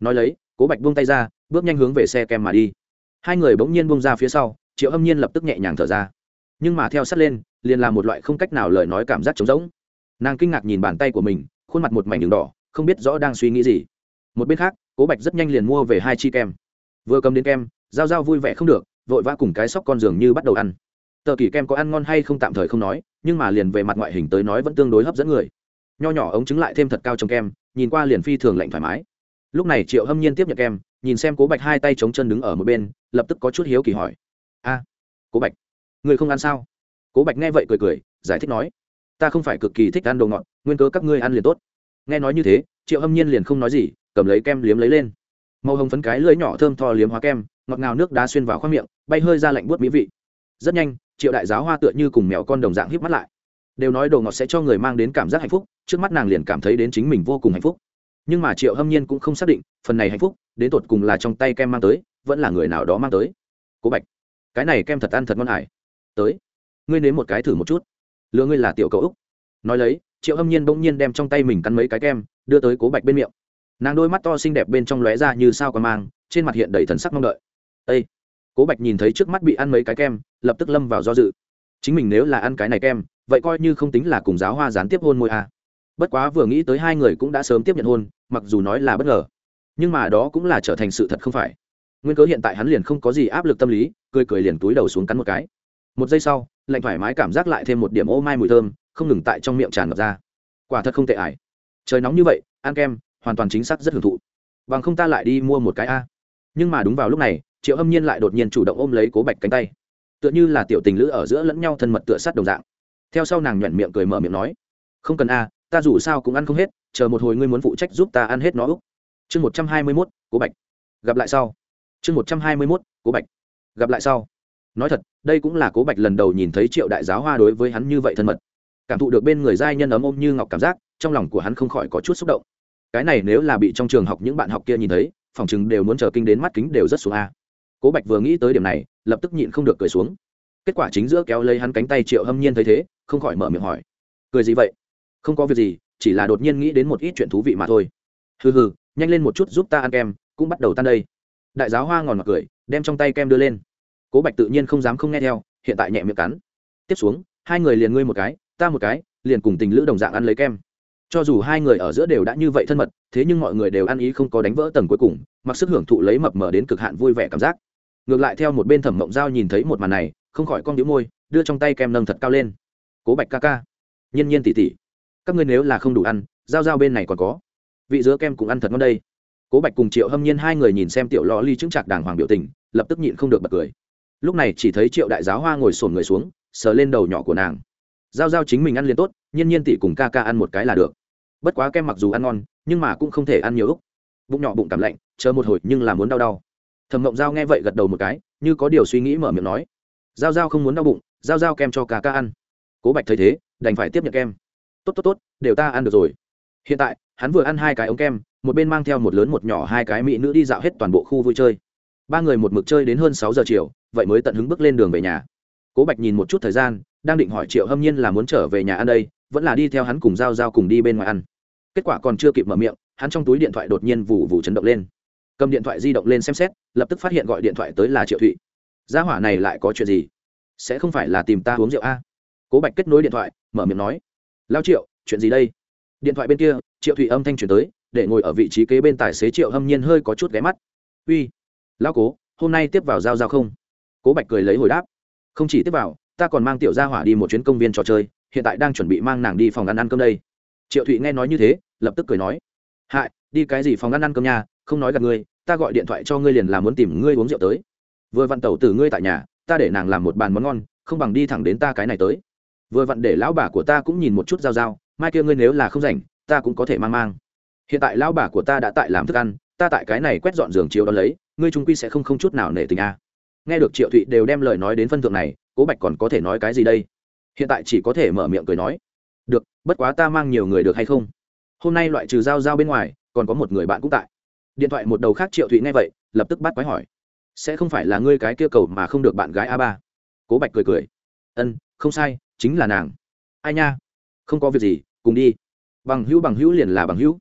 Nói lấy, cố bạch buông tay ra, bước nhanh hướng về xe kem mà đi. Hai người bỗng nhiên buông ra phía sau, triệu hâm nhiên lập tức nhẹ nhàng thở ra. Nhưng mà theo sát lên liền là một loại không cách nào lời nói cảm giác trống rỗng. Nàng kinh ngạc nhìn bàn tay của mình, khuôn mặt một mảnh đường đỏ, không biết rõ đang suy nghĩ gì. Một bên khác, cố bạch rất nhanh liền mua về hai chi kem. Vừa cầm đến kem g i a o g i a o vui vẻ không được, vội vã cùng cái sóc con giường như bắt đầu ăn. Tờ kỳ kem có ăn ngon hay không tạm thời không nói, nhưng mà liền về mặt ngoại hình tới nói vẫn tương đối hấp dẫn người. Nho nhỏ ống trứng lại thêm thật cao trong kem, nhìn qua liền phi thường lạnh thoải mái. Lúc này triệu hâm nhiên tiếp nhận kem, nhìn xem cố bạch hai tay chống chân đứng ở một bên, lập tức có chút hiếu kỳ hỏi. A, cố bạch, người không ăn sao? Cố bạch nghe vậy cười cười, giải thích nói, ta không phải cực kỳ thích ăn đồ ngọt, nguyên cớ các ngươi ăn liền tốt. Nghe nói như thế, triệu hâm nhiên liền không nói gì, cầm lấy kem liếm lấy lên. Màu hồng phấn cái lưỡi nhỏ thơm tho liếm hóa kem, ngọt ngào nước đá xuyên vào khoang miệng, bay hơi ra lạnh buốt mỹ vị. Rất nhanh, triệu đại giáo hoa tựa như cùng mèo con đồng dạng híp mắt lại. Đều nói đồ ngọt sẽ cho người mang đến cảm giác hạnh phúc, trước mắt nàng liền cảm thấy đến chính mình vô cùng hạnh phúc. Nhưng mà triệu hâm nhiên cũng không xác định, phần này hạnh phúc, đến tột cùng là trong tay kem mang tới, vẫn là người nào đó mang tới. Cố bạch, cái này kem thật ăn thật ngon hải tới ngươi nếm một cái thử một chút. Lừa ngươi là tiểu cậu úc. Nói lấy, triệu hâm nhiên bỗng nhiên đem trong tay mình cắn mấy cái kem, đưa tới cố bạch bên miệng. Nàng đôi mắt to xinh đẹp bên trong lóe ra như sao còn mang, trên mặt hiện đầy thần sắc mong đợi. Ây cố bạch nhìn thấy trước mắt bị ăn mấy cái kem, lập tức lâm vào do dự. Chính mình nếu là ăn cái này kem, vậy coi như không tính là cùng giáo hoa gián tiếp hôn môi à. bất quá vừa nghĩ tới hai người cũng đã sớm tiếp nhận hôn, mặc dù nói là bất ngờ. Nhưng mà đó cũng là trở thành sự thật không phải. Nguyên cớ hiện tại hắn liền không có gì áp lực tâm lý, cười cười liền túi đầu xuống cắn một cái. Một giây sau lạnh thoải mái cảm giác lại thêm một điểm ô mai mùi thơm, không ngừng tại trong miệng tràn ngập ra. Quả thật không tệ ải. Trời nóng như vậy, ăn kem, hoàn toàn chính xác rất hưởng thụ. Bằng không ta lại đi mua một cái a. Nhưng mà đúng vào lúc này, triệu âm nhiên lại đột nhiên chủ động ôm lấy cố bạch cánh tay. Tựa như là tiểu tình lữ ở giữa lẫn nhau thân mật tựa sát đồng dạng. Theo sau nàng nhoẻn miệng cười mở miệng nói, không cần a, ta dù sao cũng ăn không hết, chờ một hồi ngươi muốn phụ trách giúp ta ăn hết nó úc. Chương một trăm hai mươi mốt, cố bạch. Gặp lại sau. Chương một trăm hai mươi mốt, cố bạch. Gặp lại sau nói thật, đây cũng là cố bạch lần đầu nhìn thấy triệu đại giáo hoa đối với hắn như vậy thân mật. Cảm thụ được bên người giai nhân ấm ôm như ngọc cảm giác, trong lòng của hắn không khỏi có chút xúc động. Cái này nếu là bị trong trường học những bạn học kia nhìn thấy, phòng chừng đều muốn chờ kinh đến mắt kính đều rất xuống a. Cố bạch vừa nghĩ tới điểm này, lập tức nhịn không được cười xuống. Kết quả chính giữa kéo lấy hắn cánh tay triệu hâm nhiên thấy thế, không khỏi mở miệng hỏi. Cười gì vậy? Không có việc gì, chỉ là đột nhiên nghĩ đến một ít chuyện thú vị mà thôi. Hừ hừ, nhanh lên một chút giúp ta ăn kem, cũng bắt đầu tan đây. Đại giáo hoa ngòn mặt cười, đem trong tay kem đưa lên cố bạch tự nhiên không dám không nghe theo, hiện tại nhẹ miệng cắn. Tiếp xuống, hai người liền ngươi một cái, ta một cái, liền cùng tình lữ đồng dạng ăn lấy kem. Cho dù hai người ở giữa đều đã như vậy thân mật, thế nhưng mọi người đều ăn ý không có đánh vỡ tầng cuối cùng, mặc sức hưởng thụ lấy mập mờ đến cực hạn vui vẻ cảm giác. Ngược lại theo một bên thẩm mộng giao nhìn thấy một màn này, không khỏi con đĩu môi, đưa trong tay kem nâng thật cao lên. Cố bạch ca ca. Nhiên nhiên tỉ tỉ các ngươi nếu là không đủ ăn, giao giao bên này còn có. Vị dứa kem cũng ăn thật ngon đây. Cố bạch cùng triệu hâm nhiên hai người nhìn xem tiểu lò ly chứng trạc đàng hoàng biểu tình, lập tức nhịn không được bật cười lúc này chỉ thấy triệu đại giáo hoa ngồi sổn người xuống, sờ lên đầu nhỏ của nàng. Giao giao chính mình ăn liền tốt, nhiên nhiên tỷ cùng ca ca ăn một cái là được. Bất quá kem mặc dù ăn ngon, nhưng mà cũng không thể ăn nhiều úc bụng nhỏ bụng cảm lạnh, chờ một hồi nhưng là muốn đau đau. Thầm mộng giao nghe vậy gật đầu một cái, như có điều suy nghĩ mở miệng nói. Giao giao không muốn đau bụng, giao giao kem cho ca ca ăn. Cố bạch thấy thế, đành phải tiếp nhận kem. Tốt tốt tốt, đều ta ăn được rồi. Hiện tại, hắn vừa ăn hai cái ống kem, một bên mang theo một lớn một nhỏ hai cái mỹ nữ đi dạo hết toàn bộ khu vui chơi. Ba người một mực chơi đến hơn sáu giờ chiều vậy mới tận hứng bước lên đường về nhà. Cố bạch nhìn một chút thời gian, đang định hỏi triệu hâm nhiên là muốn trở về nhà ăn đây, vẫn là đi theo hắn cùng g i a o g i a o cùng đi bên ngoài ăn. Kết quả còn chưa kịp mở miệng, hắn trong túi điện thoại đột nhiên vụ vụ chấn động lên. Cầm điện thoại di động lên xem xét, lập tức phát hiện gọi điện thoại tới là triệu thụy. Gia hỏa này lại có chuyện gì? Sẽ không phải là tìm ta uống rượu a cố bạch kết nối điện thoại, mở miệng nói. Lao triệu, chuyện gì đây? Điện thoại bên kia, triệu thụy âm thanh chuyển tới, để ngồi ở vị trí kế bên tài xế triệu hâm nhiên hơi có chút ghé mắt. Uy, lao cố, hôm nay tiếp vào giao giao không? Cố bạch cười lấy hồi đáp. Không chỉ tiếp vào, ta còn mang tiểu gia hỏa đi một chuyến công viên trò chơi, hiện tại đang chuẩn bị mang nàng đi phòng ăn ăn cơm đây. Triệu thụy nghe nói như thế, lập tức cười nói. Hại, đi cái gì phòng ăn ăn cơm nhà không nói gặp ngươi, ta gọi điện thoại cho ngươi liền là muốn tìm ngươi uống rượu tới. Vừa vặn tẩu từ ngươi tại nhà, ta để nàng làm một bàn món ngon, không bằng đi thẳng đến ta cái này tới. Vừa vặn để lão bà của ta cũng nhìn một chút giao giao, mai kia ngươi nếu là không rảnh, ta cũng có thể mang mang. Hiện tại lão bà của ta đã tại làm thức ăn, ta tại cái này quét dọn giường chiếu đó lấy, ngươi trung quy sẽ không không chút nào nể tình a nghe được triệu thụy đều đem lời nói đến phân thượng này, cố bạch còn có thể nói cái gì đây? Hiện tại chỉ có thể mở miệng cười nói. Được, bất quá ta mang nhiều người được hay không? Hôm nay loại trừ giao giao bên ngoài, còn có một người bạn cũng tại. Điện thoại một đầu khác triệu thụy nghe vậy, lập tức bắt quái hỏi. Sẽ không phải là ngươi cái kia cầu mà không được bạn gái a ba? Cố bạch cười cười. Ân, không sai, chính là nàng. Ai nha? Không có việc gì, cùng đi. Bằng hữu bằng hữu liền là bằng hữu.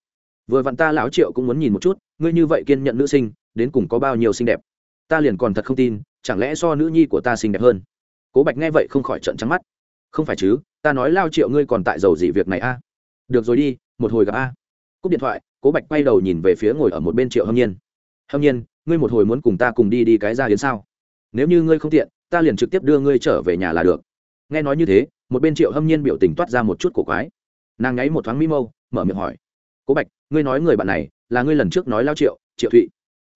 Vừa vặn ta lão triệu cũng muốn nhìn một chút, ngươi như vậy kiên nhận nữ sinh, đến cùng có bao nhiêu xinh đẹp. Ta liền còn thật không tin chẳng lẽ so nữ nhi của ta xinh đẹp hơn? Cố bạch nghe vậy không khỏi trận trắng mắt. Không phải chứ, ta nói lao triệu ngươi còn tại giàu gì việc này a. Được rồi đi, một hồi gặp a. Cúp điện thoại, cố bạch quay đầu nhìn về phía ngồi ở một bên triệu hâm nhiên. Hâm nhiên, ngươi một hồi muốn cùng ta cùng đi đi cái ra đến sao? Nếu như ngươi không tiện, ta liền trực tiếp đưa ngươi trở về nhà là được. Nghe nói như thế, một bên triệu hâm nhiên biểu tình toát ra một chút cổ quái. Nàng ngáy một thoáng mi mâu, mở miệng hỏi. Cố bạch, ngươi nói người bạn này là ngươi lần trước nói lao triệu triệu thụy.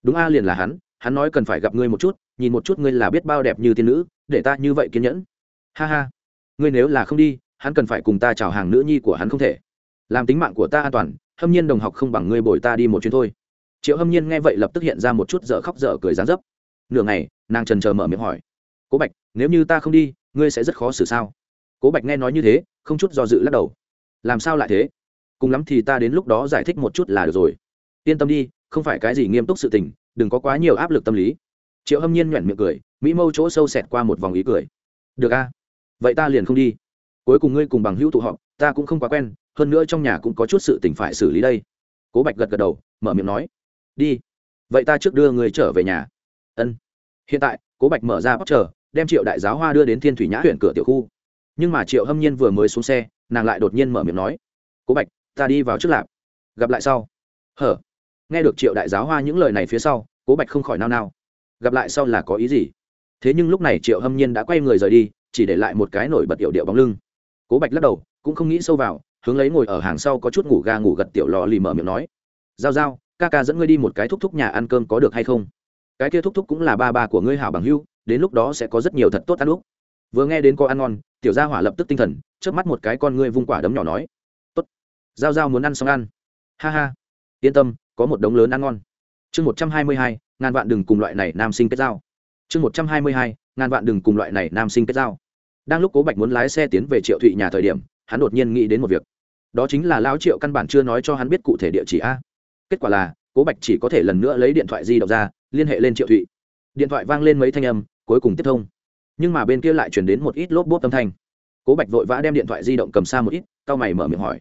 Đúng a, liền là hắn hắn nói cần phải gặp ngươi một chút nhìn một chút ngươi là biết bao đẹp như tiên nữ, để ta như vậy kiên nhẫn. Ha ha. Ngươi nếu là không đi, hắn cần phải cùng ta chào hàng nữ nhi của hắn không thể. Làm tính mạng của ta an toàn, hâm nhiên đồng học không bằng ngươi bồi ta đi một chuyến thôi. Triệu hâm nhiên nghe vậy lập tức hiện ra một chút dở khóc dở cười dán dấp. Nửa ngày, nàng trần chờ mở miệng hỏi. Cố bạch, nếu như ta không đi, ngươi sẽ rất khó xử sao? Cố bạch nghe nói như thế, không chút do dự lắc đầu. Làm sao lại thế? Cùng lắm thì ta đến lúc đó giải thích một chút là được rồi. Yên tâm đi, không phải cái gì nghiêm túc sự tình, đừng có quá nhiều áp lực tâm lý triệu hâm nhiên nhoẻn miệng cười, mỹ mâu chỗ sâu xẹt qua một vòng ý cười. Được a, vậy ta liền không đi. Cuối cùng ngươi cùng bằng hữu tụ họp, ta cũng không quá quen, hơn nữa trong nhà cũng có chút sự tình phải xử lý đây. Cố bạch gật gật đầu, mở miệng nói. Đi. Vậy ta trước đưa người trở về nhà. Ân. Hiện tại, cố bạch mở ra bóc chờ đem triệu đại giáo hoa đưa đến thiên thủy nhã huyện cửa tiểu khu. Nhưng mà triệu hâm nhiên vừa mới xuống xe, nàng lại đột nhiên mở miệng nói. Cố bạch, ta đi vào trước lạp. Gặp lại sau. Hở. Nghe được triệu đại giáo hoa những lời này phía sau, cố bạch không khỏi nao nao gặp lại sau là có ý gì? Thế nhưng lúc này triệu hâm nhiên đã quay người rời đi, chỉ để lại một cái nổi bật tiểu điệu bóng lưng. Cố bạch lắc đầu, cũng không nghĩ sâu vào, hướng lấy ngồi ở hàng sau có chút ngủ ga ngủ gật tiểu lò lì mở miệng nói, giao giao, ca ca dẫn ngươi đi một cái thúc thúc nhà ăn cơm có được hay không? Cái kia thúc thúc cũng là ba ba của ngươi hảo bằng hưu đến lúc đó sẽ có rất nhiều thật tốt ăn lúc vừa nghe đến có ăn ngon, tiểu gia hỏa lập tức tinh thần trước mắt một cái con ngươi vung quả đấm nhỏ nói, tốt, giao giao muốn ăn xong ăn. Ha ha, yên tâm, có một đống lớn ăn ngon. Chương một trăm hai mươi hai ngàn vạn đừng cùng loại này nam sinh kết giao. Chương một trăm hai mươi hai, ngàn vạn đừng cùng loại này nam sinh kết giao. Đang lúc cố bạch muốn lái xe tiến về triệu thụy nhà thời điểm, hắn đột nhiên nghĩ đến một việc. Đó chính là lão triệu căn bản chưa nói cho hắn biết cụ thể địa chỉ a. Kết quả là, cố bạch chỉ có thể lần nữa lấy điện thoại di động ra, liên hệ lên triệu thụy. Điện thoại vang lên mấy thanh âm, cuối cùng tiếp thông. Nhưng mà bên kia lại chuyển đến một ít lốp bốp âm thanh. Cố bạch vội vã đem điện thoại di động cầm xa một ít c mày mở miệng hỏi.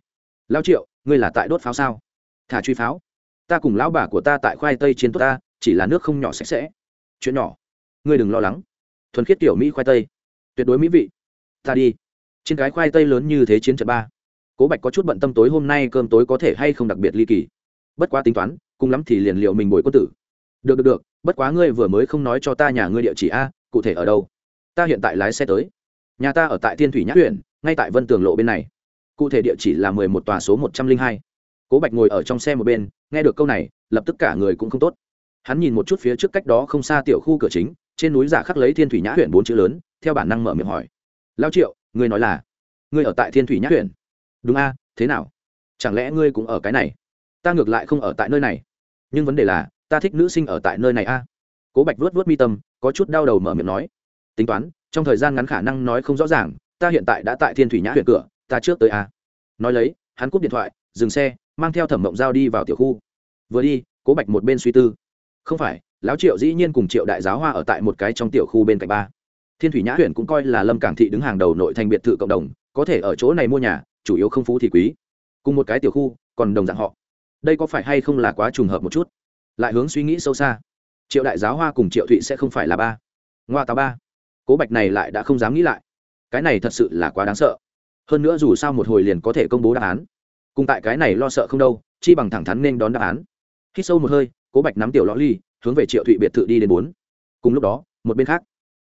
Lao triệu, ngươi là tại đốt pháo sao? Thả truy pháo. Ta cùng lão bà của ta tại khoai tây chiến tốt ta chỉ là nước không nhỏ sạch sẽ. Chuyện nhỏ. Ngươi đừng lo lắng. Thuần khiết tiểu mỹ khoai tây. Tuyệt đối mỹ vị. Ta đi. Trên cái khoai tây lớn như thế chiến trận ba. Cố bạch có chút bận tâm tối hôm nay cơm tối có thể hay không đặc biệt ly kỳ. Bất quá tính toán, cùng lắm thì liền liệu mình bồi quân tử. Được được được, bất quá ngươi vừa mới không nói cho ta nhà ngươi địa chỉ a, cụ thể ở đâu? Ta hiện tại lái xe tới. Nhà ta ở tại thiên thủy nhã huyện, ngay tại vân tường lộ bên này. Cụ thể địa chỉ là mười một tòa số một trăm linh hai. Cố bạch ngồi ở trong xe một bên, nghe được câu này, lập tức cả người cũng không tốt hắn nhìn một chút phía trước cách đó không xa tiểu khu cửa chính, trên núi giả khắc lấy thiên thủy nhã huyện bốn chữ lớn, theo bản năng mở miệng hỏi. Lao triệu, ngươi nói là, ngươi ở tại thiên thủy nhã huyện đúng a, thế nào? Chẳng lẽ ngươi cũng ở cái này? Ta ngược lại không ở tại nơi này. Nhưng vấn đề là, ta thích nữ sinh ở tại nơi này a. Cố bạch vuốt vuốt mi tâm, có chút đau đầu mở miệng nói. Tính toán, trong thời gian ngắn khả năng nói không rõ ràng, ta hiện tại đã tại thiên thủy nhã huyện cửa, ta trước tới a. Nói lấy, hắn cúp điện thoại, dừng xe, mang theo thẩm mộng giao đi vào tiểu khu. Vừa đi, cố bạch một bên suy tư không phải, lão triệu dĩ nhiên cùng triệu đại giáo hoa ở tại một cái trong tiểu khu bên cạnh ba. Thiên thủy nhã huyện cũng coi là lâm cảng thị đứng hàng đầu nội thành biệt thự cộng đồng, có thể ở chỗ này mua nhà, chủ yếu không phú thì quý. Cùng một cái tiểu khu, còn đồng dạng họ. Đây có phải hay không là quá trùng hợp một chút? Lại hướng suy nghĩ sâu xa. Triệu đại giáo hoa cùng triệu thụy sẽ không phải là ba. Ngoa tà ba. Cố bạch này lại đã không dám nghĩ lại. Cái này thật sự là quá đáng sợ. Hơn nữa dù sao một hồi liền có thể công bố đáp án. Cùng tại cái này lo sợ không đâu, chi bằng thẳng thắn nên đón đáp án. Khi sâu một hơi cố bạch nắm tiểu lõ ly, hướng về triệu thụy biệt thự đi đến bốn. Cùng lúc đó, một bên khác,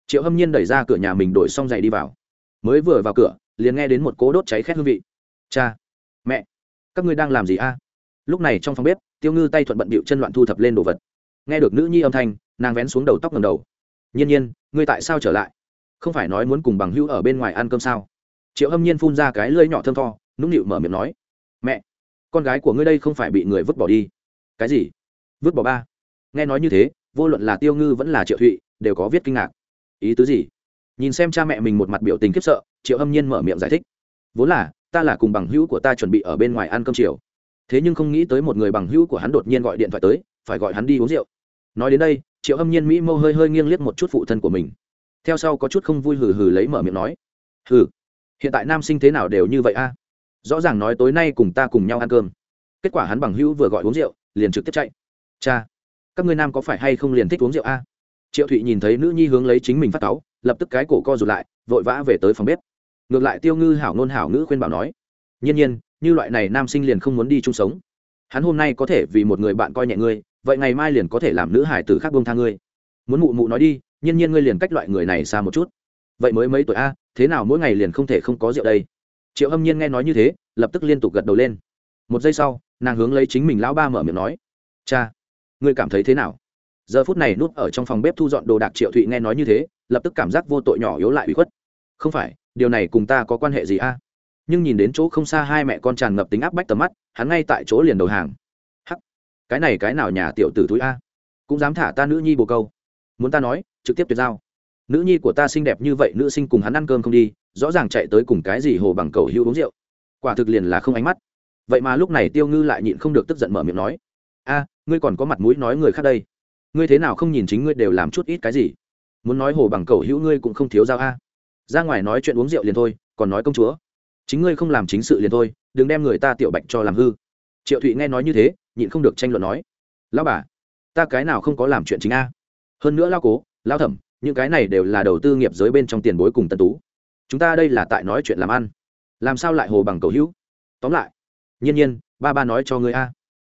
triệu hâm nhiên đẩy ra cửa nhà mình đổi xong giày đi vào. Mới vừa vào cửa, liền nghe đến một cố đốt cháy khét hương vị. Cha, mẹ, các ngươi đang làm gì a? Lúc này trong phòng bếp, tiêu ngư tay thuận bận bịu chân loạn thu thập lên đồ vật. Nghe được nữ nhi âm thanh, nàng vén xuống đầu tóc ngầm đầu. Nhiên nhiên, ngươi tại sao trở lại? Không phải nói muốn cùng bằng hữu ở bên ngoài ăn cơm sao? Triệu hâm nhiên phun ra cái lưỡi nhỏ thơm tho, nũng nịu mở miệng nói, mẹ, con gái của ngươi đây không phải bị người vứt bỏ đi. Cái gì? Vứt bỏ ba. Nghe nói như thế, vô luận là tiêu ngư vẫn là triệu thụy, đều có viết kinh ngạc. Ý tứ gì? Nhìn xem cha mẹ mình một mặt biểu tình khiếp sợ, triệu hâm nhiên mở miệng giải thích. Vốn là, ta là cùng bằng hữu của ta chuẩn bị ở bên ngoài ăn cơm chiều. Thế nhưng không nghĩ tới một người bằng hữu của hắn đột nhiên gọi điện thoại tới, phải gọi hắn đi uống rượu. Nói đến đây, triệu hâm nhiên mỹ mâu hơi hơi nghiêng liếc một chút phụ thân của mình. Theo sau có chút không vui hừ hừ lấy mở miệng nói. Hừ, hiện tại nam sinh thế nào đều như vậy a? Rõ ràng nói tối nay cùng ta cùng nhau ăn cơm. Kết quả hắn bằng hữu vừa gọi uống rượu, liền trực tiếp chạy cha, các ngươi nam có phải hay không liền thích uống rượu a? Triệu thụy nhìn thấy nữ nhi hướng lấy chính mình phát cáu, lập tức cái cổ co rụt lại, vội vã về tới phòng bếp. Ngược lại tiêu ngư hảo ngôn hảo ngữ khuyên bảo nói, nhiên nhiên, như loại này nam sinh liền không muốn đi chung sống. Hắn hôm nay có thể vì một người bạn coi nhẹ ngươi, vậy ngày mai liền có thể làm nữ hải tử khác bông tha ngươi. Muốn mụ mụ nói đi, nhiên nhiên ngươi liền cách loại người này xa một chút. Vậy mới mấy tuổi a, thế nào mỗi ngày liền không thể không có rượu đây? Triệu hâm nhiên nghe nói như thế, lập tức liên tục gật đầu lên. Một giây sau, nàng hướng lấy chính mình lão ba mở miệng nói, cha ngươi cảm thấy thế nào? Giờ phút này núp ở trong phòng bếp thu dọn đồ đạc triệu thụy nghe nói như thế, lập tức cảm giác vô tội nhỏ yếu lại bị khuất. Không phải, điều này cùng ta có quan hệ gì a? Nhưng nhìn đến chỗ không xa hai mẹ con tràn ngập tính áp bách tầm mắt, hắn ngay tại chỗ liền đầu hàng. Hắc, cái này cái nào nhà tiểu tử túi a? Cũng dám thả ta nữ nhi bồ câu. Muốn ta nói, trực tiếp tuyệt giao. Nữ nhi của ta xinh đẹp như vậy, nữ sinh cùng hắn ăn cơm không đi, rõ ràng chạy tới cùng cái gì hồ bằng cầu hữu uống rượu. Quả thực liền là không ánh mắt. Vậy mà lúc này tiêu ngư lại nhịn không được tức giận mở miệng nói. A ngươi còn có mặt mũi nói người khác đây. Ngươi thế nào không nhìn chính ngươi đều làm chút ít cái gì? Muốn nói hồ bằng cầu hữu ngươi cũng không thiếu giao a. Ra ngoài nói chuyện uống rượu liền thôi, còn nói công chúa. Chính ngươi không làm chính sự liền thôi, đừng đem người ta tiểu bạch cho làm hư. Triệu thụy nghe nói như thế, nhịn không được tranh luận nói. Lao bà, ta cái nào không có làm chuyện chính a? Hơn nữa lao cố lao thẩm, những cái này đều là đầu tư nghiệp giới bên trong tiền bối cùng tân tú. Chúng ta đây là tại nói chuyện làm ăn. Làm sao lại hồ bằng cầu hữu? Tóm lại, nhiên nhiên, ba ba nói cho ngươi a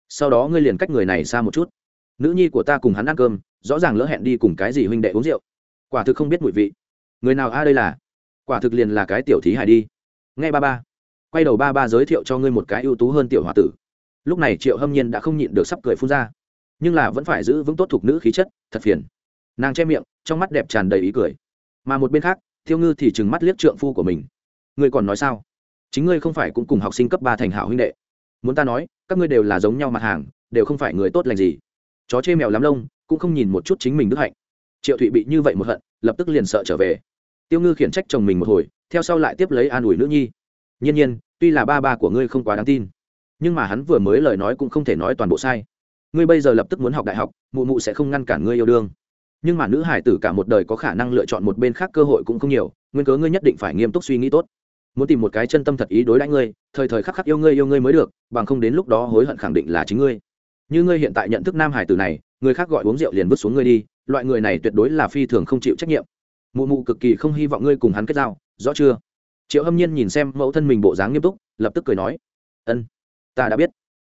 sau đó ngươi liền cách người này xa một chút. Nữ nhi của ta cùng hắn ăn cơm, rõ ràng lỡ hẹn đi cùng cái gì huynh đệ uống rượu. Quả thực không biết mùi vị. Người nào a đây là? Quả thực liền là cái tiểu thí hải đi. Nghe ba ba. Quay đầu ba ba giới thiệu cho ngươi một cái ưu tú hơn tiểu h o a tử. Lúc này triệu hâm nhiên đã không nhịn được sắp cười phun ra. Nhưng là vẫn phải giữ vững tốt thuộc nữ khí chất, thật phiền. Nàng che miệng, trong mắt đẹp tràn đầy ý cười. Mà một bên khác, thiêu ngư thì trừng mắt liếc trượng phu của mình. Ngươi còn nói sao? Chính ngươi không phải cũng cùng học sinh cấp ba thành hảo huynh đệ muốn ta nói, các ngươi đều là giống nhau mặt hàng, đều không phải người tốt lành gì. Chó chê mèo lắm lông, cũng không nhìn một chút chính mình đức hạnh. Triệu thụy bị như vậy một hận, lập tức liền sợ trở về. Tiêu ngư khiển trách chồng mình một hồi, theo sau lại tiếp lấy an ủi nữ nhi. Nhiên nhiên, tuy là ba ba của ngươi không quá đáng tin, nhưng mà hắn vừa mới lời nói cũng không thể nói toàn bộ sai. Ngươi bây giờ lập tức muốn học đại học, mụ mụ sẽ không ngăn cản ngươi yêu đương. Nhưng mà nữ hải tử cả một đời có khả năng lựa chọn một bên khác cơ hội cũng không nhiều, nguyên cớ ngươi nhất định phải nghiêm túc suy nghĩ tốt muốn tìm một cái chân tâm thật ý đối đãi ngươi, thời thời khắc khắc yêu ngươi yêu ngươi mới được, bằng không đến lúc đó hối hận khẳng định là chính ngươi. Như ngươi hiện tại nhận thức nam hải tử này, người khác gọi uống rượu liền vứt xuống ngươi đi, loại người này tuyệt đối là phi thường không chịu trách nhiệm. Mụ mụ cực kỳ không hy vọng ngươi cùng hắn kết giao, rõ chưa? Triệu hâm nhiên nhìn xem mẫu thân mình bộ dáng nghiêm túc, lập tức cười nói, ân, ta đã biết.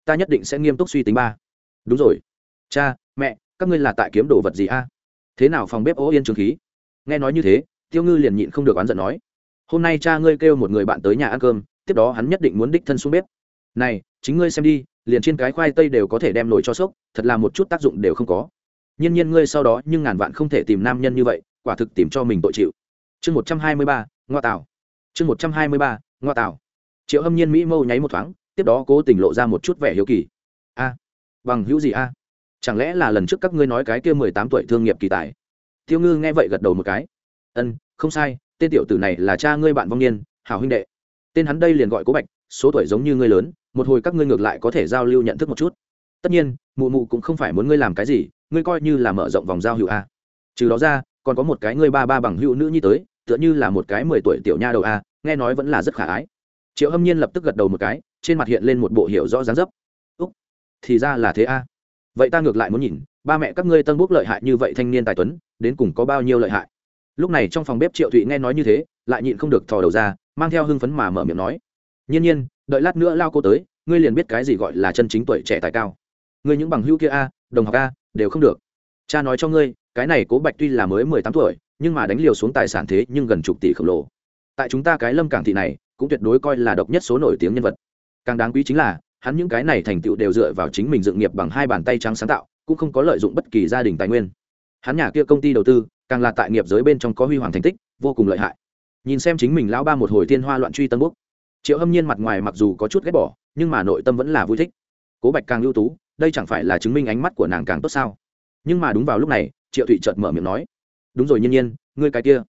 Ta nhất định sẽ nghiêm túc suy tính ba. Đúng rồi. Cha, mẹ, các ngươi là tại kiếm đồ vật gì a? Thế nào phòng bếp ố yên trường khí? Nghe nói như thế, tiêu ngư liền nhịn không được oán giận nói hôm nay cha ngươi kêu một người bạn tới nhà ăn cơm, tiếp đó hắn nhất định muốn đích thân xuống bếp. Này, chính ngươi xem đi, liền trên cái khoai tây đều có thể đem nổi cho sốc, thật là một chút tác dụng đều không có. Nhiên nhiên ngươi sau đó nhưng ngàn vạn không thể tìm nam nhân như vậy, quả thực tìm cho mình tội chịu. Chương một trăm hai mươi ba, ngoa tạo. Chương một trăm hai mươi ba, ngoa tạo. Triệu hâm nhiên mỹ mâu nháy một thoáng, tiếp đó cố tình lộ ra một chút vẻ hiếu kỳ. A, bằng hữu gì a? Chẳng lẽ là lần trước các ngươi nói cái kia mười tám tuổi thương nghiệp kỳ tài? Tiêu ngư nghe vậy gật đầu một cái. Ân, không sai tên tiểu tử này là cha ngươi bạn vong niên, hảo huynh đệ. Tên hắn đây liền gọi cố bạch, số tuổi giống như ngươi lớn, một hồi các ngươi ngược lại có thể giao lưu nhận thức một chút. Tất nhiên, mụ mụ cũng không phải muốn ngươi làm cái gì, ngươi coi như là mở rộng vòng giao hữu a. Trừ đó ra, còn có một cái ngươi ba ba bằng hữu nữ nhi tới, tựa như là một cái mười tuổi tiểu nha đầu a, nghe nói vẫn là rất khả ái. Triệu hâm nhiên lập tức gật đầu một cái, trên mặt hiện lên một bộ hiệu rõ dáng dấp. Úc, thì ra là thế a. Vậy ta ngược lại muốn nhìn, ba mẹ các ngươi tân bốc lợi hại như vậy thanh niên tài tuấn, đến cùng có bao nhiêu lợi hại? Lúc này trong phòng bếp triệu thụy nghe nói như thế, lại nhịn không được thò đầu ra, mang theo hưng phấn mà mở miệng nói. Nhiên nhiên, đợi lát nữa lao cô tới, ngươi liền biết cái gì gọi là chân chính tuổi trẻ tài cao. Ngươi những bằng hữu kia a, đồng học a, đều không được. Cha nói cho ngươi, cái này cố bạch tuy là mới mười tám tuổi, nhưng mà đánh liều xuống tài sản thế nhưng gần chục tỷ khổng lồ. Tại chúng ta cái lâm cảng thị này, cũng tuyệt đối coi là độc nhất số nổi tiếng nhân vật. Càng đáng quý chính là, hắn những cái này thành tựu đều dựa vào chính mình dựng nghiệp bằng hai bàn tay trắng sáng tạo, cũng không có lợi dụng bất kỳ gia đình tài nguyên. Hắn nhà kia công ty đầu tư càng là tại nghiệp giới bên trong có huy hoàng thành tích, vô cùng lợi hại. Nhìn xem chính mình lão ba một hồi thiên hoa loạn truy tân búc triệu hâm nhiên mặt ngoài mặc dù có chút ghét bỏ, nhưng mà nội tâm vẫn là vui thích. Cố bạch càng ưu tú, đây chẳng phải là chứng minh ánh mắt của nàng càng tốt sao? Nhưng mà đúng vào lúc này, triệu thụy chợt mở miệng nói, đúng rồi nhiên nhiên, ngươi cái kia,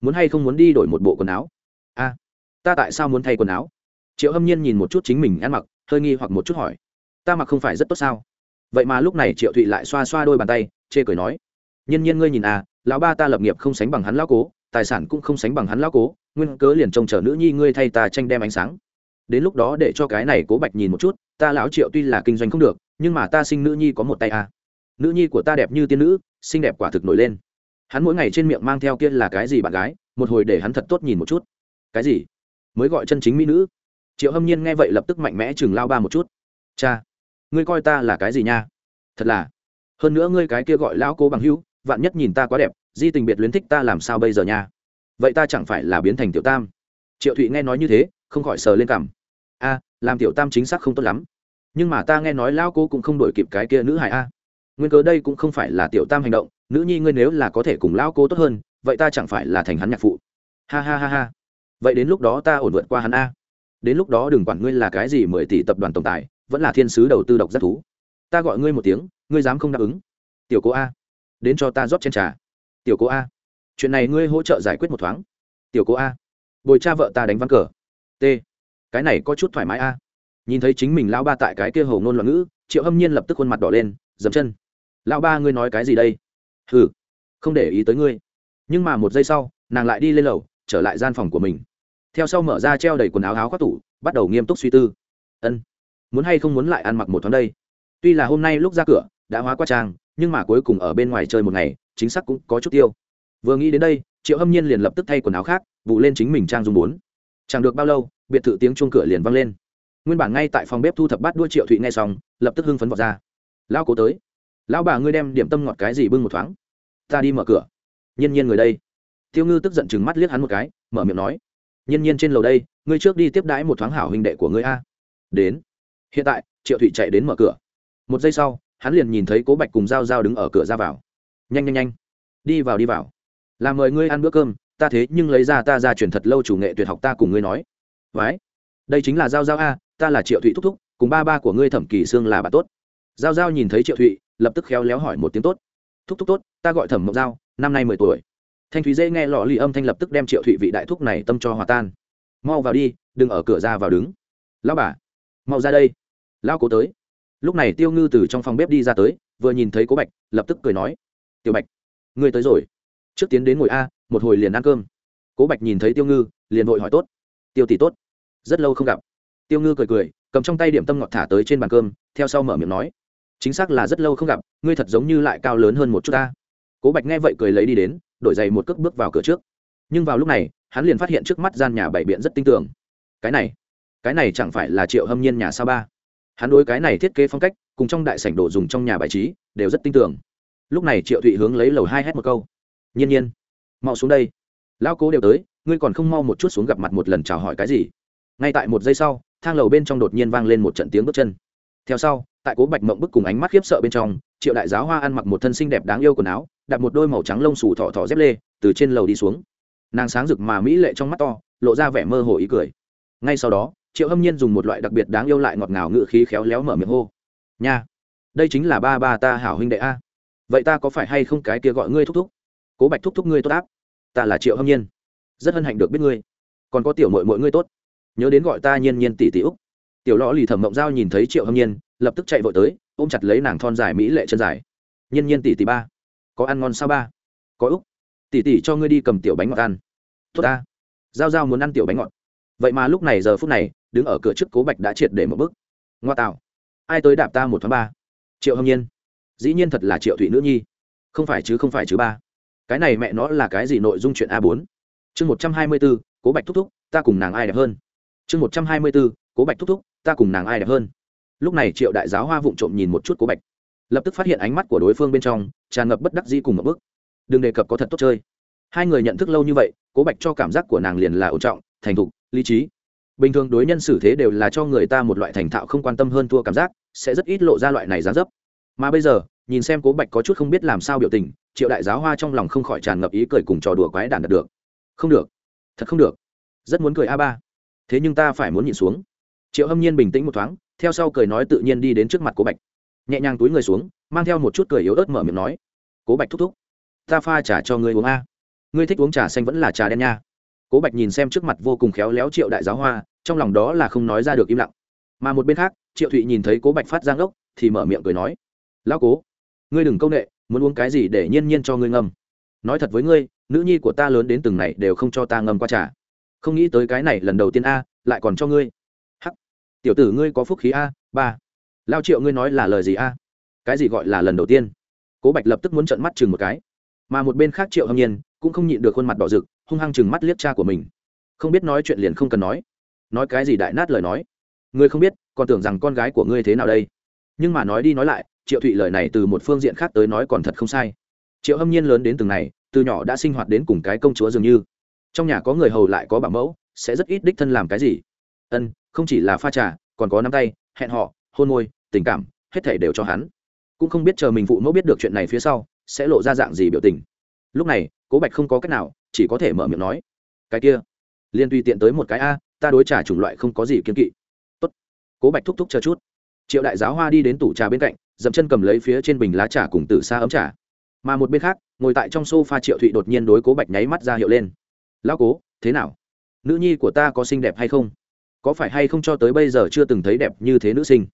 muốn hay không muốn đi đổi một bộ quần áo? A, ta tại sao muốn thay quần áo? Triệu hâm nhiên nhìn một chút chính mình, ăn mặc, hơi nghi hoặc một chút hỏi, ta mặc không phải rất tốt sao? Vậy mà lúc này triệu thụy lại xoa xoa đôi bàn tay, chê cười nói, nhiên nhiên ngươi nhìn à lão ba ta lập nghiệp không sánh bằng hắn lão cố, tài sản cũng không sánh bằng hắn lão cố, nguyên cớ liền trông chờ nữ nhi ngươi thay ta tranh đem ánh sáng. Đến lúc đó để cho cái này cố bạch nhìn một chút, ta lão triệu tuy là kinh doanh không được, nhưng mà ta sinh nữ nhi có một tay à. nữ nhi của ta đẹp như tiên nữ, xinh đẹp quả thực nổi lên. Hắn mỗi ngày trên miệng mang theo kia là cái gì bạn gái, một hồi để hắn thật tốt nhìn một chút. Cái gì? Mới gọi chân chính mỹ nữ. Triệu hâm nhiên nghe vậy lập tức mạnh mẽ chừng lao ba một chút. Cha, ngươi coi ta là cái gì nha? Thật là. Hơn nữa ngươi cái kia gọi lão cố bằng hữu vạn nhất nhìn ta quá đẹp, di tình biệt luyến thích ta làm sao bây giờ nha? Vậy ta chẳng phải là biến thành tiểu tam? Triệu thụy nghe nói như thế, không khỏi sờ lên cằm. A, làm tiểu tam chính xác không tốt lắm. Nhưng mà ta nghe nói lão cố cũng không đổi kịp cái kia nữ hải a. Nguyên cớ đây cũng không phải là tiểu tam hành động, nữ nhi ngươi nếu là có thể cùng lão cố tốt hơn, vậy ta chẳng phải là thành hắn nhạc phụ. Ha ha ha ha. Vậy đến lúc đó ta ổn vượt qua hắn a. Đến lúc đó đừng quản ngươi là cái gì mười tỷ tập đoàn tổng tài, vẫn là thiên sứ đầu tư độc giác thú. Ta gọi ngươi một tiếng, ngươi dám không đáp ứng. Tiểu cố a đến cho ta rót trên trà. Tiểu cố a chuyện này ngươi hỗ trợ giải quyết một thoáng. Tiểu cố a bồi cha vợ ta đánh văn cờ. T cái này có chút thoải mái a. Nhìn thấy chính mình lão ba tại cái kia hầu ngôn loạn ngữ triệu hâm nhiên lập tức khuôn mặt đỏ lên dầm chân. Lão ba ngươi nói cái gì đây? Hừ, không để ý tới ngươi. Nhưng mà một giây sau nàng lại đi lên lầu trở lại gian phòng của mình. Theo sau mở ra treo đầy quần áo áo khoác tủ bắt đầu nghiêm túc suy tư. Ân muốn hay không muốn lại ăn mặc một thoáng đây? Tuy là hôm nay lúc ra cửa đã hóa qua trang nhưng mà cuối cùng ở bên ngoài chơi một ngày, chính xác cũng có chút tiêu. Vừa nghĩ đến đây, triệu hâm nhiên liền lập tức thay quần áo khác, vụ lên chính mình trang dùng bốn. Chẳng được bao lâu, biệt thự tiếng chuông cửa liền vang lên. Nguyên bản ngay tại phòng bếp thu thập bát đua triệu thụy nghe xong, lập tức hưng phấn vọt ra. Lao cố tới. Lão bà ngươi đem điểm tâm ngọt cái gì bưng một thoáng. Ta đi mở cửa. Nhiên nhiên người đây. Tiêu ngư tức giận chừng mắt liếc hắn một cái, mở miệng nói. Nhiên nhiên trên lầu đây, ngươi trước đi tiếp đãi một thoáng hảo huynh đệ của ngươi a. Đến. Hiện tại, triệu thụy chạy đến mở cửa. Một giây sau hắn liền nhìn thấy cố bạch cùng g i a o g i a o đứng ở cửa ra vào. Nhanh nhanh nhanh. Đi vào đi vào. Làm mời ngươi ăn bữa cơm, ta thế nhưng lấy ra ta ra truyền thật lâu chủ nghệ tuyệt học ta cùng ngươi nói. Vái đây chính là g i a o g i a o a ta là triệu thụy thúc thúc, cùng ba ba của ngươi thẩm kỳ sương là bà tốt. G i a o g i a o nhìn thấy triệu thụy, lập tức khéo léo hỏi một tiếng tốt. Thúc thúc tốt, ta gọi thẩm mộng giao, năm nay mười tuổi. Thanh thúy dễ nghe lọ lì âm thanh lập tức đem triệu thụy vị đại thúc này tâm cho hòa tan. Mau vào đi, đừng ở cửa ra vào đứng. Lao bà, mau ra đây. Lao cố tới lúc này tiêu ngư từ trong phòng bếp đi ra tới, vừa nhìn thấy cố bạch, lập tức cười nói, tiểu bạch, ngươi tới rồi. Trước tiến đến ngồi a, một hồi liền ăn cơm. Cố bạch nhìn thấy tiêu ngư, liền vội hỏi tốt, tiêu tỷ tốt. Rất lâu không gặp. Tiêu ngư cười cười, cầm trong tay điểm tâm ngọt thả tới trên bàn cơm, theo sau mở miệng nói, chính xác là rất lâu không gặp, ngươi thật giống như lại cao lớn hơn một chút ta. Cố bạch nghe vậy cười lấy đi đến, đổi giày một cước bước vào cửa trước. Nhưng vào lúc này, hắn liền phát hiện trước mắt gian nhà bảy biện rất tinh tường. Cái này cái này chẳng phải là triệu hâm nhiên nhà sao ba? Hắn đối cái này thiết kế phong cách, cùng trong đại sảnh đồ dùng trong nhà bài trí, đều rất tinh tường lúc này triệu thụy hướng lấy lầu hai hét một câu. Nhiên nhiên, mau xuống đây. Lão cố đều tới, ngươi còn không mau một chút xuống gặp mặt một lần chào hỏi cái gì. Ngay tại một giây sau, thang lầu bên trong đột nhiên vang lên một trận tiếng bước chân. Theo sau, tại cố bạch mộng bức cùng ánh mắt khiếp sợ bên trong, triệu đại giáo hoa ăn mặc một thân xinh đẹp đáng yêu quần áo, đặt một đôi màu trắng lông xù thỏ thỏ dép lê, từ trên lầu đi xuống. Nàng sáng rực mà mỹ lệ trong mắt to, lộ ra vẻ mơ hồ ý cười. Ngay sau đó triệu hâm nhiên dùng một loại đặc biệt đáng yêu lại ngọt ngào ngự khí khéo léo mở miệng hô, nha, đây chính là ba ba ta hảo huynh đệ a. Vậy ta có phải hay không cái kia gọi ngươi thúc thúc? Cố bạch thúc thúc ngươi tốt áp. Ta là triệu hâm nhiên. Rất hân hạnh được biết ngươi. Còn có tiểu mội mội ngươi tốt. Nhớ đến gọi ta nhiên nhiên tỷ tỷ úc. Tiểu lõ lì thẩm mộng giao nhìn thấy triệu hâm nhiên, lập tức chạy vội tới, ôm chặt lấy nàng thon dài mỹ lệ chân dài. Nhiên nhiên tỷ tỷ ba, có ăn ngon sao ba? Có úc. Tỷ tỷ cho ngươi đi cầm tiểu bánh ngọt ăn. Tốt ta. Giao giao muốn ăn tiểu bánh ngọt. Vậy mà lúc này giờ phút này đứng ở cửa trước cố bạch đã triệt để một bước. Ngoa tạo. Ai tới đạp ta một tháng ba? Triệu hâm nhiên. Dĩ nhiên thật là triệu thụy nữ nhi. Không phải chứ, không phải chứ ba. Cái này mẹ nó là cái gì nội dung chuyện a bốn? Chương một trăm hai mươi b ố cố bạch thúc thúc, ta cùng nàng ai đẹp hơn? Chương một trăm hai mươi b ố cố bạch thúc thúc, ta cùng nàng ai đẹp hơn? Lúc này triệu đại giáo hoa vụng trộm nhìn một chút cố bạch. Lập tức phát hiện ánh mắt của đối phương bên trong, tràn ngập bất đắc dĩ cùng một bước. đừng đề cập có thật tốt chơi. Hai người nhận thức lâu như vậy, cố bạch cho cảm giác của nàng liền là ổn trọng, thành thục, lý trí bình thường đối nhân xử thế đều là cho người ta một loại thành thạo không quan tâm hơn thua cảm giác, sẽ rất ít lộ ra loại này giá dấp. Mà bây giờ, nhìn xem cố bạch có chút không biết làm sao biểu tình, triệu đại giáo hoa trong lòng không khỏi tràn ngập ý cười cùng trò đùa quái đản đạt được. Không được, thật không được. Rất muốn cười a ba. Thế nhưng ta phải muốn nhịn xuống. Triệu hâm nhiên bình tĩnh một thoáng, theo sau cười nói tự nhiên đi đến trước mặt cố bạch. Nhẹ nhàng túi người xuống, mang theo một chút cười yếu ớt mở miệng nói. Cố bạch thúc thúc, ta pha trà cho ngươi uống a. Ngươi thích uống trà xanh vẫn là trà đen nha cố bạch nhìn xem trước mặt vô cùng khéo léo triệu đại giáo hoa, trong lòng đó là không nói ra được im lặng. Mà một bên khác, triệu thụy nhìn thấy cố bạch phát giang ốc thì mở miệng cười nói, lão cố, ngươi đừng c â u n ệ muốn uống cái gì để nhiên nhiên cho ngươi ngâm. Nói thật với ngươi, nữ nhi của ta lớn đến từng này đều không cho ta ngâm qua trà. Không nghĩ tới cái này lần đầu tiên a, lại còn cho ngươi. Hắc, tiểu tử ngươi có phúc khí a, ba. Lao triệu ngươi nói là lời gì a? Cái gì gọi là lần đầu tiên? Cố bạch lập tức muốn trận mắt chừng một cái. Mà một bên khác triệu hâm nhiên cũng không nhịn được khuôn mặt đỏ rực hung hăng chừng mắt liếc cha của mình. Không biết nói chuyện liền không cần nói. Nói cái gì đại nát lời nói. Ngươi không biết, còn tưởng rằng con gái của ngươi thế nào đây. Nhưng mà nói đi nói lại, triệu thụy lời này từ một phương diện khác tới nói còn thật không sai. Triệu hâm nhiên lớn đến từng này, từ nhỏ đã sinh hoạt đến cùng cái công chúa dường như. Trong nhà có người hầu lại có bảo mẫu, sẽ rất ít đích thân làm cái gì. Ân, không chỉ là pha trà, còn có nắm tay, hẹn họ hôn môi, tình cảm, hết thể đều cho hắn. Cũng không biết chờ mình phụ mẫu biết được chuyện này phía sau, sẽ lộ ra dạng gì biểu tình. Lúc này, cố bạch không có cách nào chỉ có thể mở miệng nói. Cái kia, liên tùy tiện tới một cái a, ta đối trả chủng loại không có gì kiên kỵ. Tốt. Cố bạch thúc thúc chờ chút. Triệu đại giáo hoa đi đến tủ trà bên cạnh, dậm chân cầm lấy phía trên bình lá trà cùng từ xa ấm trà. Mà một bên khác, ngồi tại trong sofa triệu thụy đột nhiên đối cố bạch nháy mắt ra hiệu lên. Lão cố, thế nào? Nữ nhi của ta có xinh đẹp hay không? Có phải hay không cho tới bây giờ chưa từng thấy đẹp như thế nữ sinh?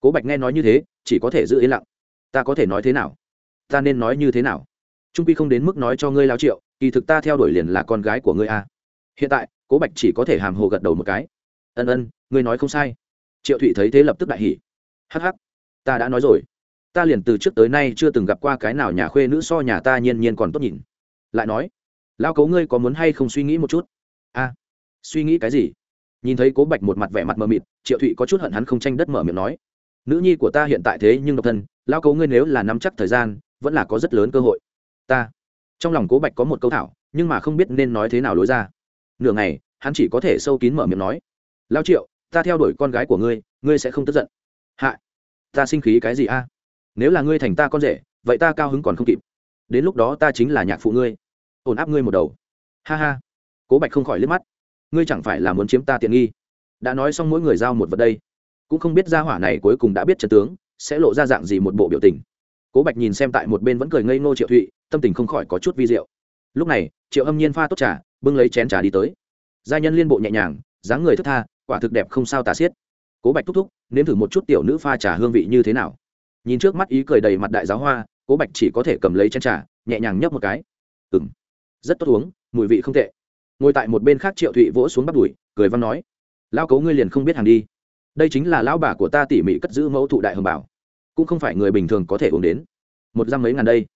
Cố bạch nghe nói như thế, chỉ có thể giữ yên lặng. Ta có thể nói thế nào? Ta nên nói như thế nào? Trung pi không đến mức nói cho ngươi lao triệu kỳ thực ta theo đuổi liền là con gái của ngươi a. Hiện tại, cố bạch chỉ có thể hàm hồ gật đầu một cái. Ân ân, ngươi nói không sai. Triệu thụy thấy thế lập tức đại hỉ. Hh ắ c ắ c ta đã nói rồi. Ta liền từ trước tới nay chưa từng gặp qua cái nào nhà khuê nữ so nhà ta nhiên nhiên còn tốt nhìn. Lại nói lao cấu ngươi có muốn hay không suy nghĩ một chút? A, suy nghĩ cái gì? Nhìn thấy cố bạch một mặt vẻ mặt mờ mịt, triệu thụy có chút hận hắn không tranh đất mở miệng nói, nữ nhi của ta hiện tại thế nhưng độc thân lao cấu ngươi nếu là nắm chắc thời gian, vẫn là có rất lớn cơ hội. Ta trong lòng cố bạch có một câu thảo, nhưng mà không biết nên nói thế nào lối ra. Nửa ngày, hắn chỉ có thể sâu kín mở miệng nói, lao triệu, ta theo đuổi con gái của ngươi ngươi sẽ không tức giận. Hạ, ta sinh khí cái gì a? Nếu là ngươi thành ta con rể, vậy ta cao hứng còn không kịp. Đến lúc đó ta chính là nhạc phụ ngươi. Ổn áp ngươi một đầu. Ha ha. Cố bạch không khỏi liếc mắt. Ngươi chẳng phải là muốn chiếm ta tiện nghi? Đã nói xong mỗi người giao một vật đây. Cũng không biết gia hỏa này cuối cùng đã biết trần tướng, sẽ lộ ra dạng gì một bộ biểu tình. Cố bạch nhìn xem tại một bên vẫn cười ngây ngô triệu thụy tâm tình không khỏi có chút vi diệu. Lúc này, triệu âm nhiên pha tốt trà, bưng lấy chén trà đi tới. Gia nhân liên bộ nhẹ nhàng, dáng người thức tha, quả thực đẹp không sao tả xiết. Cố bạch thúc thúc, nếm thử một chút tiểu nữ pha trà hương vị như thế nào. Nhìn trước mắt ý cười đầy mặt đại giáo hoa, cố bạch chỉ có thể cầm lấy chén trà, nhẹ nhàng nhấp một cái. Ừ rất tốt uống, mùi vị không tệ. Ngồi tại một bên khác triệu thụy vỗ xuống bắt đùi, cười văn nói lao cấu ngươi liền không biết hàng đi. Đây chính là lão bà của ta tỉ mỉ cất giữ mẫu thụ đại hồng bảo, cũng không phải người bình thường có thể uống đến. Một răm mấy ngàn đây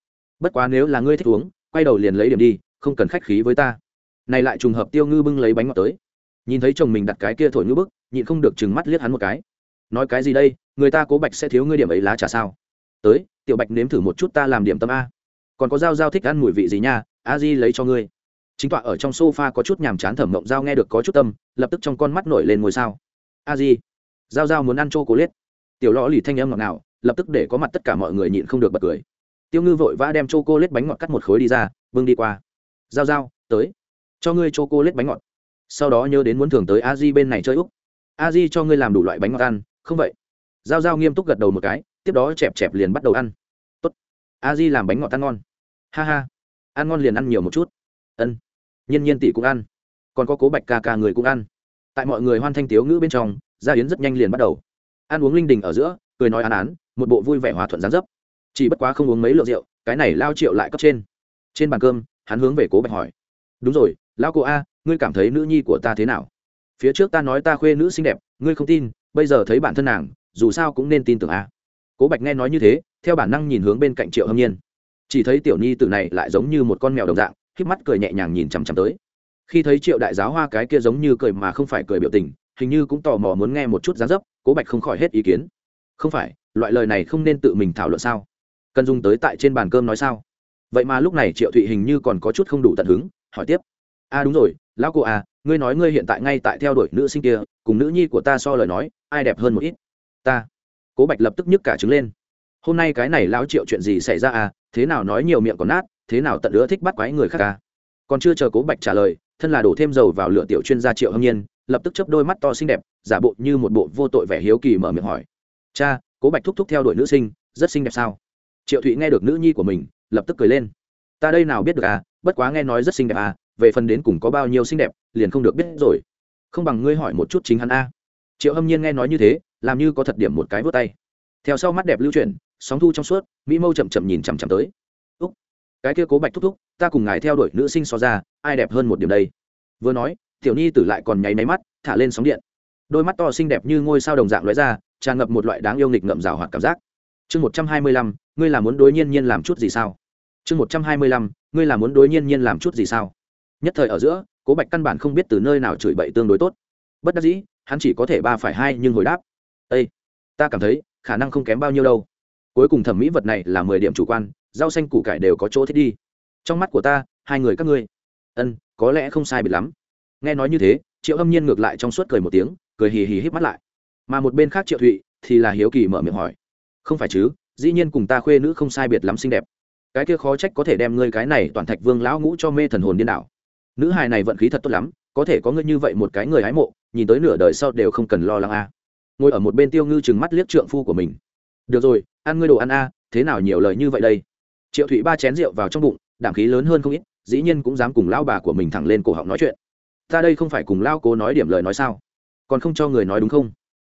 bất quá nếu là ngươi thích uống, quay đầu liền lấy điểm đi, không cần khách khí với ta. Này lại trùng hợp tiêu ngư bưng lấy bánh ngọt tới. Nhìn thấy chồng mình đặt cái kia thổi ngư bức, nhịn không được chừng mắt liếc hắn một cái. Nói cái gì đây, người ta cố bạch sẽ thiếu ngươi điểm ấy lá trà sao? Tới, tiểu bạch nếm thử một chút ta làm điểm tâm a. Còn có dao dao thích ăn mùi vị gì nha, a di lấy cho ngươi. Chính tọa ở trong sofa có chút nhàm chán thẩm mộng dao nghe được có chút tâm, lập tức trong con mắt nổi lên ngôi sao. A di. Dao dao muốn ăn chô cố liết tiểu lõ lì thanh âm ngọt nào lập tức để có mặt tất cả mọi người nhịn không được bật cười tiêu ngư vội vã đem c h o c lết bánh ngọt cắt một khối đi ra, vương đi qua. Dao dao tới. Cho ngươi c h o c lết bánh ngọt. Sau đó nhớ đến muốn thường tới a di bên này chơi úc. A di cho ngươi làm đủ loại bánh ngọt ăn. Không vậy. Dao dao nghiêm túc gật đầu một cái, tiếp đó chẹp chẹp liền bắt đầu ăn. Tốt. A di làm bánh ngọt ăn ngon. Ha ha. Ăn ngon liền ăn nhiều một chút. Ân. Nhiên nhiên tỷ cũng ăn. Còn có cố bạch ca ca người cũng ăn. Tại mọi người hoan thanh tiếu ngữ bên trong, gia yến rất nhanh liền bắt đầu. Ăn uống linh đình ở giữa, cười nói ăn án, một bộ vui vẻ hòa thuận gián dấp chỉ bất quá không uống mấy lượng rượu, cái này lao triệu lại cấp trên. Trên bàn cơm, hắn hướng về cố bạch hỏi. Đúng rồi, lao cô a, ngươi cảm thấy nữ nhi của ta thế nào? Phía trước ta nói ta khuê nữ xinh đẹp, ngươi không tin, bây giờ thấy bản thân nàng, dù sao cũng nên tin tưởng a. Cố bạch nghe nói như thế, theo bản năng nhìn hướng bên cạnh triệu hâm nhiên. Chỉ thấy tiểu nhi tử này lại giống như một con mèo đồng dạng k mắt cười nhẹ nhàng nhìn chằm chằm tới. Khi thấy triệu đại giáo hoa cái kia giống như cười mà không phải cười biểu tình, hình như cũng tò mò muốn nghe một chút giá dấp, cố bạch không khỏi hết ý kiến. Không phải, loại lời này không nên tự mình thảo luận sao? Cần dùng tới tại trên bàn cơm nói sao? Vậy mà lúc này triệu thụy hình như còn có chút không đủ tận hứng, hỏi tiếp. A à đúng rồi, lão cô à ngươi nói ngươi hiện tại ngay tại theo đuổi nữ sinh kia, cùng nữ nhi của ta so lời nói, ai đẹp hơn một ít? Ta. Cố bạch lập tức nhức cả trứng lên. Hôm nay cái này lão triệu chuyện gì xảy ra à thế nào nói nhiều miệng còn nát, thế nào tận đứa thích bắt quái người khác à? Còn chưa chờ cố bạch trả lời, thân là đổ thêm dầu vào lửa tiểu chuyên gia triệu hâm nhiên, lập tức chấp đôi mắt to xinh đẹp, giả bộ như một bộ vô tội vẻ hiếu kỳ mở miệng hỏi. Cha, cố bạch thúc thúc theo đuổi nữ sinh, rất xinh đẹp sao? Triệu thụy nghe được nữ nhi của mình, lập tức cười lên. Ta đây nào biết được à bất quá nghe nói rất xinh đẹp à về phần đến cùng có bao nhiêu xinh đẹp, liền không được biết rồi. Không bằng ngươi hỏi một chút chính hắn a. À. triệu hâm nhiên nghe nói như thế, làm như có thật điểm một cái vớt tay. Theo sau mắt đẹp lưu chuyển, sóng thu trong suốt, mỹ mâu chậm chậm nhìn chằm chằm tới. Úc, cái kia cố bạch thúc thúc, ta cùng ngài theo đuổi nữ sinh so ra, ai đẹp hơn một điểm đây? Vừa nói, tiểu nhi tử lại còn nháy máy mắt, thả lên sóng điện. Đôi mắt to xinh đẹp như ngôi sao đồng dạng lóe ra, tràn ngập một loại đáng yêu nghịch ngậm rào hoạt cảm giác chương một trăm hai mươi lăm, ngươi là muốn đối nhiên nhiên làm chút gì sao? Chương một trăm hai mươi lăm, ngươi là muốn đối nhiên nhiên làm chút gì sao? Nhất thời ở giữa, cố bạch căn bản không biết từ nơi nào chửi bậy tương đối tốt. Bất đắc dĩ, hắn chỉ có thể ba phải hai nhưng hồi đáp. Â ta cảm thấy, khả năng không kém bao nhiêu đâu. Cuối cùng thẩm mỹ vật này là mười điểm chủ quan, rau xanh củ cải đều có chỗ thích đi. Trong mắt của ta, hai người các ngươi. Ân, có lẽ không sai biệt lắm. Nghe nói như thế, triệu âm nhiên ngược lại trong suốt cười một tiếng, cười hì hì hít mắt lại. Mà một bên khác triệu thụy thì là hiếu kỳ mở miệng hỏi không phải chứ, dĩ nhiên cùng ta khuê nữ không sai biệt lắm xinh đẹp. Cái kia khó trách có thể đem ngươi cái này toàn thạch vương lão ngũ cho mê thần hồn điên đảo. Nữ hài này vận khí thật tốt lắm, có thể có ngươi như vậy một cái người hái mộ, nhìn tới nửa đời sau đều không cần lo lắng a. Ngồi ở một bên tiêu ngư chừng mắt liếc trượng phu của mình. Được rồi, ăn ngươi đồ ăn a, thế nào nhiều lời như vậy đây? Triệu thụy ba chén rượu vào trong bụng, đảm khí lớn hơn không ít, dĩ nhiên cũng dám cùng lao bà của mình thẳng lên cổ họng nói chuyện. Ta đây không phải cùng lao cố nói điểm lời nói sao? Còn không cho người nói đúng không?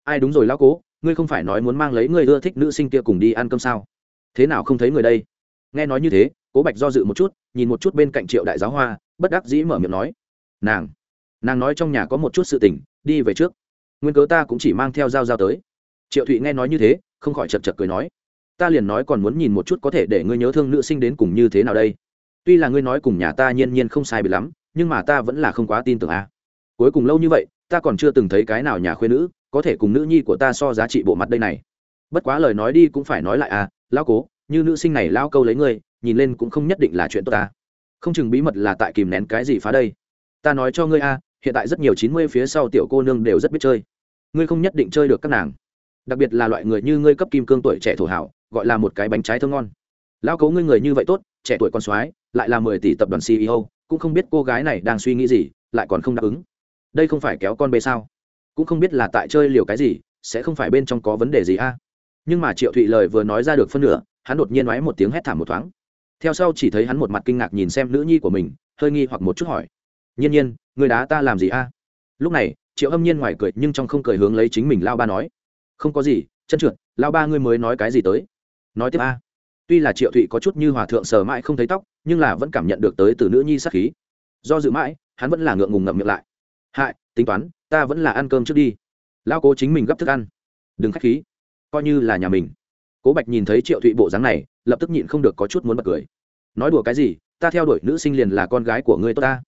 Ai đúng rồi lao cố? Ngươi không phải nói muốn mang lấy người ưa thích nữ sinh kia cùng đi ăn cơm sao? Thế nào không thấy người đây? Nghe nói như thế, cố bạch do dự một chút, nhìn một chút bên cạnh triệu đại giáo hoa, bất đắc dĩ mở miệng nói, nàng nàng nói trong nhà có một chút sự tình, đi về trước. Nguyên cớ ta cũng chỉ mang theo dao dao tới. Triệu thụy nghe nói như thế, không khỏi chật chật cười nói, ta liền nói còn muốn nhìn một chút có thể để ngươi nhớ thương nữ sinh đến cùng như thế nào đây. Tuy là ngươi nói cùng nhà ta nhiên nhiên không sai bị lắm, nhưng mà ta vẫn là không quá tin tưởng a. Cuối cùng lâu như vậy, ta còn chưa từng thấy cái nào nhà khuyên nữ có thể cùng nữ nhi của ta so giá trị bộ mặt đây này. Bất quá lời nói đi cũng phải nói lại à lao cố, như nữ sinh này lao câu lấy ngươi, nhìn lên cũng không nhất định là chuyện tốt ta. Không chừng bí mật là tại kìm nén cái gì phá đây. Ta nói cho ngươi a hiện tại rất nhiều chín mươi phía sau tiểu cô nương đều rất biết chơi. Ngươi không nhất định chơi được các nàng. Đặc biệt là loại người như ngươi cấp kim cương tuổi trẻ thổ hảo, gọi là một cái bánh trái thơ ngon. Lao cấu ngươi người như vậy tốt, trẻ tuổi con soái, lại là mười tỷ tập đoàn ceo cũng không biết cô gái này đang suy nghĩ gì, lại còn không đáp ứng. Đây không phải kéo con bê sao? Cũng không biết là tại chơi liều cái gì, sẽ không phải bên trong có vấn đề gì a. Nhưng mà triệu thụy lời vừa nói ra được phân nửa, hắn đột nhiên nói một tiếng hét thảm một thoáng. Theo sau chỉ thấy hắn một mặt kinh ngạc nhìn xem nữ nhi của mình, hơi nghi hoặc một chút hỏi. Nhiên nhiên, người đá ta làm gì a? Lúc này, triệu âm nhiên ngoài cười nhưng trong không cười hướng lấy chính mình lao ba nói. Không có gì, chân trượt, lao ba ngươi mới nói cái gì tới? Nói tiếp a. Tuy là triệu thụy có chút như hòa thượng sờ mãi không thấy tóc, nhưng là vẫn cảm nhận được tới từ nữ nhi sắc khí. Do dự mãi, hắn vẫn là ngượng ngùng ngậm miệng lại. Hại, tính toán ta vẫn là ăn cơm trước đi. Lao cố chính mình gấp thức ăn. Đừng k h á c h khí. Coi như là nhà mình. Cố bạch nhìn thấy triệu thụy bộ dáng này, lập tức nhịn không được có chút muốn bật cười. Nói đùa cái gì, ta theo đuổi nữ sinh liền là con gái của ngươi tốt ta.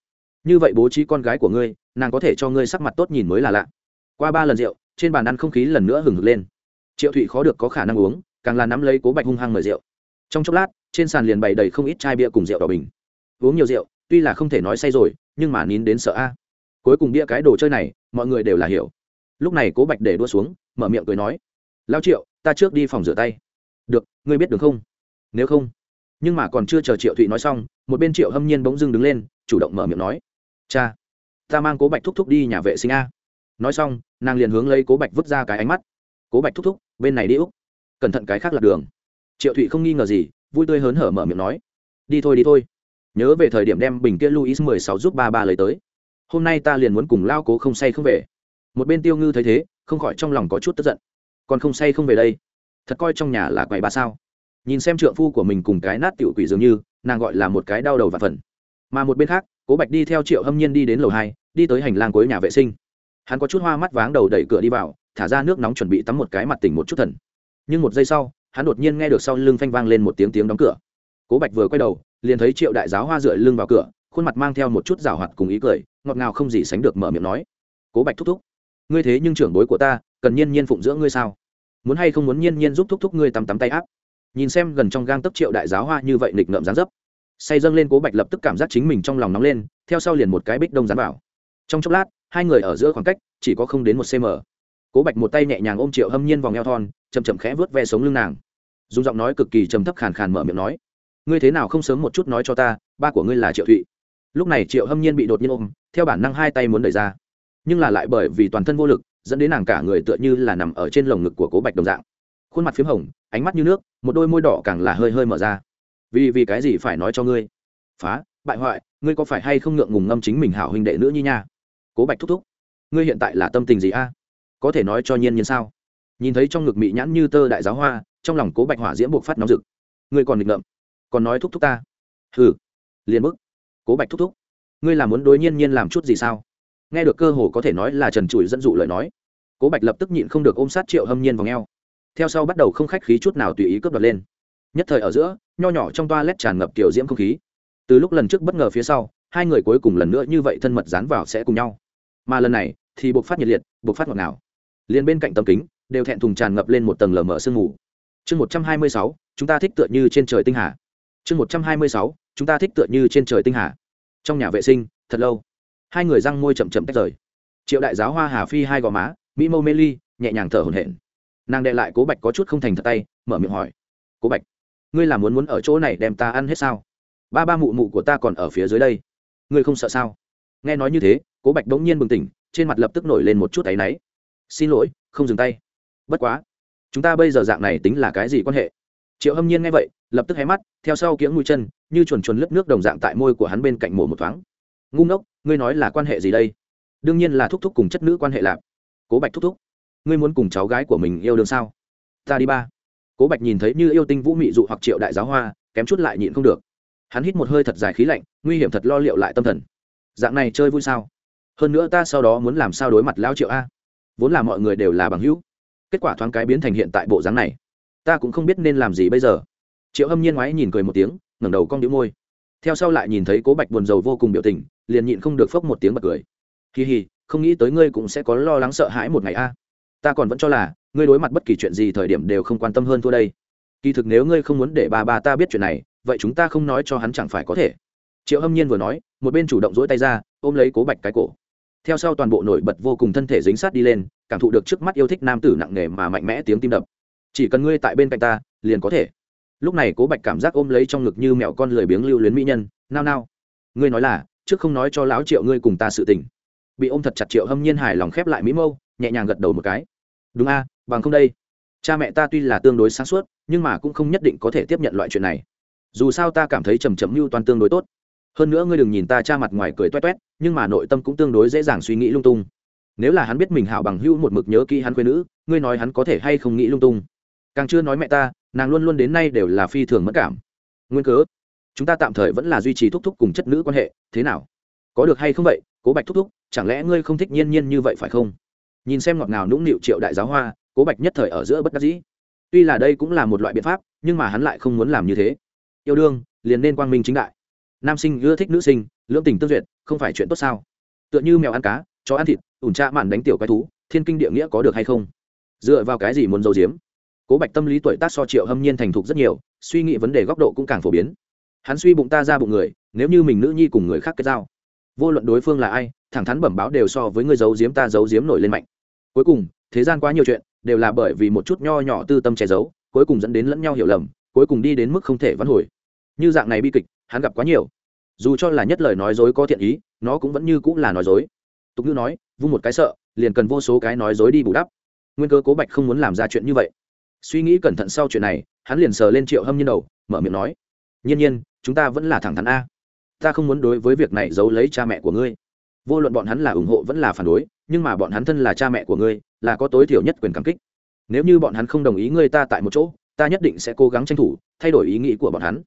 Như vậy bố trí con gái của ngươi, nàng có thể cho ngươi sắc mặt tốt nhìn mới là lạ. Qua ba lần rượu, trên bàn ăn không khí lần nữa hừng hực lên. Triệu thụy khó được có khả năng uống, càng là nắm lấy cố bạch hung hăng mời rượu. Trong chốc lát, trên sàn liền bày đầy không ít chai bia cùng rượu đỏ bình. Uống nhiều rượu, tuy là không thể nói say rồi, nhưng mà nín đến sợ a. Cuối cùng bia cái đồ chơi này mọi người đều là hiểu. Lúc này cố bạch để đua xuống, mở miệng cười nói, lao triệu, ta trước đi phòng rửa tay. Được, ngươi biết được không? Nếu không. Nhưng mà còn chưa chờ triệu thụy nói xong, một bên triệu hâm nhiên bỗng dưng đứng lên, chủ động mở miệng nói, cha, ta mang cố bạch thúc thúc đi nhà vệ sinh a. Nói xong, nàng liền hướng lấy cố bạch vứt ra cái ánh mắt. Cố bạch thúc thúc, bên này đi úc. Cẩn thận cái khác là đường. Triệu thụy không nghi ngờ gì, vui tươi hớn hở mở miệng nói, đi thôi đi thôi. Nhớ về thời điểm đem bình kia luis mười sáu giúp ba ba lấy tới hôm nay ta liền muốn cùng lao cố không say không về. Một bên tiêu ngư thấy thế, không khỏi trong lòng có chút tức giận. Còn không say không về đây? Thật coi trong nhà là quầy ba sao? Nhìn xem trượng phu của mình cùng cái nát tiểu quỷ dường như, nàng gọi là một cái đau đầu và phần. Mà một bên khác, cố bạch đi theo triệu hâm nhiên đi đến lầu hai, đi tới hành lang cuối nhà vệ sinh. Hắn có chút hoa mắt váng đầu đẩy cửa đi vào, thả ra nước nóng chuẩn bị tắm một cái mặt tỉnh một chút thần. Nhưng một giây sau, hắn đột nhiên nghe được sau lưng phanh vang lên một tiếng tiếng đóng cửa. Cố bạch vừa quay đầu, liền thấy triệu đại giáo hoa dựa lưng vào cửa, khuôn mặt mang theo một chút rào hoạt cùng ý cười ngọt ngào không gì sánh được mở miệng nói. Cố bạch thúc thúc, ngươi thế nhưng trưởng bối của ta, cần nhiên nhiên phụng dưỡng ngươi sao? Muốn hay không muốn nhiên nhiên giúp thúc thúc ngươi tắm tắm tay áp? Nhìn xem gần trong gang tấc triệu đại giáo hoa như vậy nghịch ngợm dán dấp. Say dâng lên cố bạch lập tức cảm giác chính mình trong lòng nóng lên, theo sau liền một cái bích đông dán vào. Trong chốc lát, hai người ở giữa khoảng cách, chỉ có không đến một cm cố bạch một tay nhẹ nhàng ôm triệu hâm nhiên vòng eo thon chầm chậm khẽ vớt ve sống lưng nàng. Dùng giọng nói cực kỳ trầm thấp khàn khàn mở miệng nói, ngươi thế nào không sớm một chút nói cho ta, ba của ngươi là triệu thụy? Lúc này triệu hâm nhiên bị đột nhiên ôm theo bản năng hai tay muốn đẩy ra. Nhưng là lại bởi vì toàn thân vô lực, dẫn đến nàng cả người tựa như là nằm ở trên lồng ngực của cố bạch đồng dạng. Khuôn mặt p h í m hồng, ánh mắt như nước, một đôi môi đỏ càng là hơi hơi mở ra. Vì vì cái gì phải nói cho ngươi? Phá, bại hoại, ngươi có phải hay không ngượng ngùng ngâm chính mình hảo huynh đệ nữa như nha? Cố bạch thúc thúc, ngươi hiện tại là tâm tình gì a? Có thể nói cho nhiên nhiên sao? Nhìn thấy trong ngực mị nhãn như tơ đại giáo hoa, trong lòng cố bạch hỏa diễm buộc phát nóng rực. Ngươi còn nghịch ngợm, còn nói thúc thúc ta? Hừ, liền bức. Cố bạch thúc thúc ngươi là muốn đối nhiên nhiên làm chút gì sao? Nghe được cơ hồ có thể nói là trần trụi dẫn dụ lời nói, cố bạch lập tức nhịn không được ôm sát triệu hâm nhiên vào ngheo theo sau bắt đầu không khách khí chút nào tùy ý cướp đoạt lên. Nhất thời ở giữa, nho nhỏ trong toa lét tràn ngập kiểu diễm không khí. Từ lúc lần trước bất ngờ phía sau, hai người cuối cùng lần nữa như vậy thân mật dán vào sẽ cùng nhau. Mà lần này, thì buộc phát nhiệt liệt buộc phát ngọt ngào. Liền bên cạnh tấm kính, đều thẹn thùng tràn ngập lên một tầng lờ mờ sương mù. Chương một trăm hai mươi sáu, chúng ta thích tựa như trên trời tinh hà. Chương một trăm hai mươi sáu, chúng ta thích tựa như trên trời tinh hà trong nhà vệ sinh, thật lâu. Hai người răng môi chậm chậm tách rời. Triệu đại giáo hoa hà phi hai gò má, mỹ mâu mê ly, nhẹ nhàng thở hổn hển. Nàng đệ lại cố bạch có chút không thành thật tay, mở miệng hỏi, cố bạch, ngươi là muốn muốn ở chỗ này đem ta ăn hết sao? Ba ba mụ mụ của ta còn ở phía dưới đây. Ngươi không sợ sao? Nghe nói như thế, cố bạch bỗng nhiên bừng tỉnh, trên mặt lập tức nổi lên một chút áy náy. Xin lỗi, không dừng tay. Bất quá, chúng ta bây giờ dạng này tính là cái gì quan hệ? Triệu hâm nhiên nghe vậy, lập tức hé mắt, theo sau kiếng mũi chân, như chuồn chuồn lướt nước đồng dạng tại môi của hắn bên cạnh mổ một thoáng. Ngu ngốc, ngươi nói là quan hệ gì đây? Đương nhiên là thúc thúc cùng chất nữ quan hệ lạp cố bạch thúc thúc, ngươi muốn cùng cháu gái của mình yêu đương sao? Ta đi ba. Cố bạch nhìn thấy như yêu tinh vũ mị dụ hoặc triệu đại giáo hoa, kém chút lại nhịn không được. Hắn hít một hơi thật dài khí lạnh, nguy hiểm thật lo liệu lại tâm thần. Dạng này chơi vui sao? Hơn nữa ta sau đó muốn làm sao đối mặt lao triệu a? Vốn là mọi người đều là bằng hữu. Kết quả thoáng cái biến thành hiện tại bộ dáng này ta cũng không biết nên làm gì bây giờ. Triệu hâm nhiên ngoái nhìn cười một tiếng, ngẩng đầu cong đĩu môi. Theo sau lại nhìn thấy cố bạch buồn rầu vô cùng biểu tình, liền nhịn không được phốc một tiếng bật cười. Kỳ hì, không nghĩ tới ngươi cũng sẽ có lo lắng sợ hãi một ngày a. À. Ta còn vẫn cho là, ngươi đối mặt bất kỳ chuyện gì thời điểm đều không quan tâm hơn thua đây. Kỳ thực nếu ngươi không muốn để bà bà ta biết chuyện này, vậy chúng ta không nói cho hắn chẳng phải có thể. Triệu hâm nhiên vừa nói, một bên chủ động dỗi tay ra, ôm lấy cố bạch cái cổ. Theo sau toàn bộ nổi bật vô cùng thân thể dính sát đi lên, cảm thụ được trước mắt yêu thích nam tử nặng nề mà mạnh mẽ tiếng tim đập chỉ cần ngươi tại bên cạnh ta, liền có thể. Lúc này cố bạch cảm giác ôm lấy trong ngực như mẹo con lười biếng lưu luyến mỹ nhân, nao nao, ngươi nói là, trước không nói cho lão triệu ngươi cùng ta sự tình. Bị ôm thật chặt triệu hâm nhiên hài lòng khép lại mỹ mâu, nhẹ nhàng gật đầu một cái. Đúng a, bằng không đây. Cha mẹ ta tuy là tương đối sáng suốt, nhưng mà cũng không nhất định có thể tiếp nhận loại chuyện này. Dù sao ta cảm thấy trầm trầm mưu toàn tương đối tốt. Hơn nữa ngươi đừng nhìn ta cha mặt ngoài cười toét toét, nhưng mà nội tâm cũng tương đối dễ dàng suy nghĩ lung tung. Nếu là hắn biết mình hảo bằng hữu một mực nhớ kỹ hắn quê nữ, ngươi nói hắn có thể hay không nghĩ lung tung? Càng chưa nói mẹ ta, nàng luôn luôn đến nay đều là phi thường mất cảm. Nguyên cớ, chúng ta tạm thời vẫn là duy trì thúc thúc cùng chất nữ quan hệ, thế nào? Có được hay không vậy? Cố bạch thúc thúc, chẳng lẽ ngươi không thích nhiên nhiên như vậy phải không? Nhìn xem ngọt ngào nũng nịu triệu đại giáo hoa, cố bạch nhất thời ở giữa bất đắc dĩ. Tuy là đây cũng là một loại biện pháp, nhưng mà hắn lại không muốn làm như thế. Yêu đương, liền nên quang minh chính đại. Nam sinh ưa thích nữ sinh, lưỡng tình tương duyệt, không phải chuyện tốt sao? Tựa như mèo ăn cá, chó ăn thịt, ủn tra mạn đánh tiểu quái thú, thiên kinh địa nghĩa có được hay không? Dựa vào cái gì muốn giấu giếm? Cố bạch tâm lý tuổi tác so triệu hâm nhiên thành thục rất nhiều, suy nghĩ vấn đề góc độ cũng càng phổ biến. Hắn suy bụng ta ra bụng người, nếu như mình nữ nhi cùng người khác kết giao. Vô luận đối phương là ai, thẳng thắn bẩm báo đều so với người giấu giếm ta giấu giếm nổi lên mạnh. Cuối cùng, thế gian quá nhiều chuyện, đều là bởi vì một chút nho nhỏ tư tâm che giấu, cuối cùng dẫn đến lẫn nhau hiểu lầm, cuối cùng đi đến mức không thể vãn hồi. Như dạng này bi kịch, hắn gặp quá nhiều. Dù cho là nhất lời nói dối có thiện ý, nó cũng vẫn như cũng là nói dối. Tục ngữ nói, vung một cái sợ, liền cần vô số cái nói dối đi bù đắp. Nguyên cơ cố bạch không muốn làm ra chuyện như vậy suy nghĩ cẩn thận sau chuyện này, hắn liền sờ lên triệu hâm nhiên đầu, mở miệng nói, nhiên nhiên, chúng ta vẫn là thẳng thắn a. Ta không muốn đối với việc này giấu lấy cha mẹ của ngươi. Vô luận bọn hắn là ủng hộ vẫn là phản đối, nhưng mà bọn hắn thân là cha mẹ của ngươi, là có tối thiểu nhất quyền cảm kích. Nếu như bọn hắn không đồng ý ngươi ta tại một chỗ, ta nhất định sẽ cố gắng tranh thủ, thay đổi ý nghĩ của bọn hắn.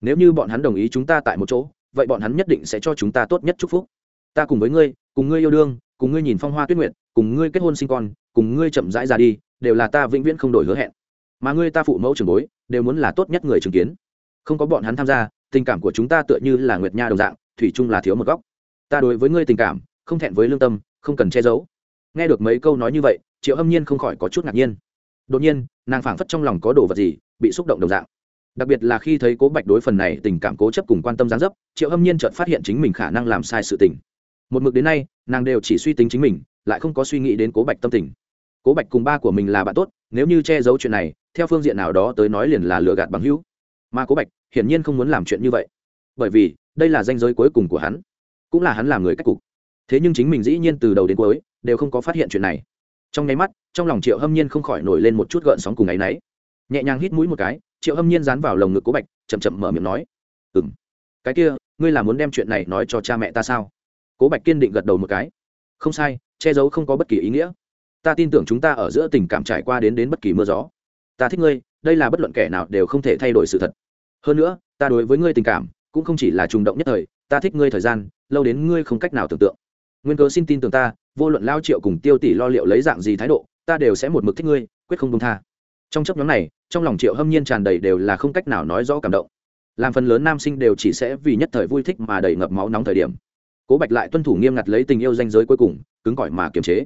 Nếu như bọn hắn đồng ý chúng ta tại một chỗ, vậy bọn hắn nhất định sẽ cho chúng ta tốt nhất chúc phúc. Ta cùng với ngươi, cùng ngươi yêu đương, cùng ngươi nhìn phong hoa tuyết nguyện cùng ngươi kết hôn sinh con, cùng ngươi chậm rãi ra đi, đều là ta vĩnh viễn không đổi hứa hẹn mà ngươi ta phụ mẫu trường bối, đều muốn là tốt nhất người chứng kiến. Không có bọn hắn tham gia, tình cảm của chúng ta tựa như là nguyệt nha đồng dạng, thủy chung là thiếu một góc. Ta đối với ngươi tình cảm, không thẹn với lương tâm, không cần che giấu. Nghe được mấy câu nói như vậy, triệu hâm nhiên không khỏi có chút ngạc nhiên. Đột nhiên, nàng phảng phất trong lòng có đồ vật gì, bị xúc động đồng dạng. Đặc biệt là khi thấy cố bạch đối phần này tình cảm cố chấp cùng quan tâm gián dấp, triệu hâm nhiên chợt phát hiện chính mình khả năng làm sai sự tình. Một mực đến nay, nàng đều chỉ suy tính chính mình, lại không có suy nghĩ đến cố bạch tâm tình cố bạch cùng ba của mình là bạn tốt, nếu như che giấu chuyện này, theo phương diện nào đó tới nói liền là lừa gạt bằng hữu. Mà cố bạch, hiển nhiên không muốn làm chuyện như vậy. Bởi vì, đây là danh giới cuối cùng của hắn, cũng là hắn làm người cách cục. Thế nhưng chính mình dĩ nhiên từ đầu đến cuối, đều không có phát hiện chuyện này. Trong nháy mắt, trong lòng triệu hâm nhiên không khỏi nổi lên một chút gợn sóng cùng ấ y n ấ y nhẹ nhàng hít mũi một cái, triệu hâm nhiên dán vào lồng ngực cố bạch, chậm chậm mở miệng nói ừ m cái kia, ngươi là muốn đem chuyện này nói cho cha mẹ ta sao? Cố bạch kiên định gật đầu một cái. Không sai, che giấu không có bất kỳ ý nghĩa ta tin tưởng chúng ta ở giữa tình cảm trải qua đến đến bất kỳ mưa gió. Ta thích ngươi, đây là bất luận kẻ nào đều không thể thay đổi sự thật. Hơn nữa, ta đối với ngươi tình cảm cũng không chỉ là trùng động nhất thời, ta thích ngươi thời gian, lâu đến ngươi không cách nào tưởng tượng. Nguyên cớ xin tin tưởng ta, vô luận lao triệu cùng tiêu tỷ lo liệu lấy dạng gì thái độ, ta đều sẽ một mực thích ngươi, quyết không buông tha. Trong chấp nhóm này, trong lòng triệu hâm nhiên tràn đầy đều là không cách nào nói rõ cảm động. Làm phần lớn nam sinh đều chỉ sẽ vì nhất thời vui thích mà đầy ngập máu nóng thời điểm. Cố bạch lại tuân thủ nghiêm ngặt lấy tình yêu danh giới cuối cùng, cứng cỏi mà kiềm chế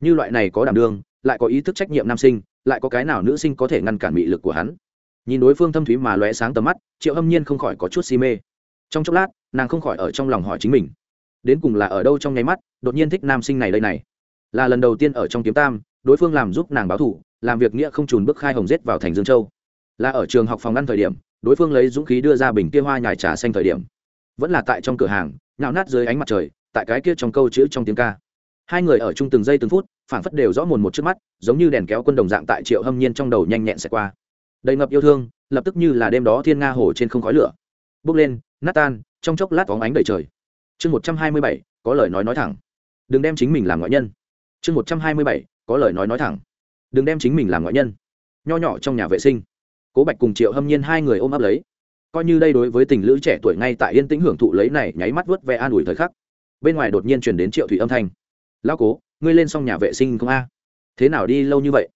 như loại này có đảm đương, lại có ý thức trách nhiệm nam sinh, lại có cái nào nữ sinh có thể ngăn cản mị lực của hắn? Nhìn đối phương thâm thúy mà lóe sáng tầm mắt, triệu hâm nhiên không khỏi có chút si mê. Trong chốc lát, nàng không khỏi ở trong lòng hỏi chính mình. Đến cùng là ở đâu trong nháy mắt, đột nhiên thích nam sinh này đây này? Là lần đầu tiên ở trong kiếm tam, đối phương làm giúp nàng báo thủ, làm việc nghĩa không trùn bước khai hồng rết vào thành dương châu. Là ở trường học phòng ngăn thời điểm, đối phương lấy dũng khí đưa ra bình kia hoa nhài trà xanh thời điểm. Vẫn là tại trong cửa hàng, nhạo nát dưới ánh mặt trời, tại cái kia trong câu chữ trong tiếng ca hai người ở chung từng giây từng phút, phảng phất đều rõ mồn một trước mắt, giống như đèn kéo quân đồng dạng tại triệu hâm nhiên trong đầu nhanh nhẹn xẹt qua. Đầy ngập yêu thương, lập tức như là đêm đó thiên nga hồ trên không khói lửa. Bốc lên, nát tan, trong chốc lát phóng ánh đầy trời. Chương một trăm hai mươi bảy, có lời nói nói thẳng. Đừng đem chính mình làm ngoại nhân. Chương một trăm hai mươi bảy, có lời nói nói thẳng. Đừng đem chính mình làm ngoại nhân. Nho nhỏ trong nhà vệ sinh. Cố bạch cùng triệu hâm nhiên hai người ôm ấp lấy. Coi như đây đối với tình lữ trẻ tuổi ngay tại yên tĩnh hưởng thụ lấy này nháy mắt vớt ve an ủi thời khắc. Bên ngoài đột nhiên chuyển đến triệu thủy âm thanh lão cố, ngươi lên xong nhà vệ sinh không a? Thế nào đi lâu như vậy?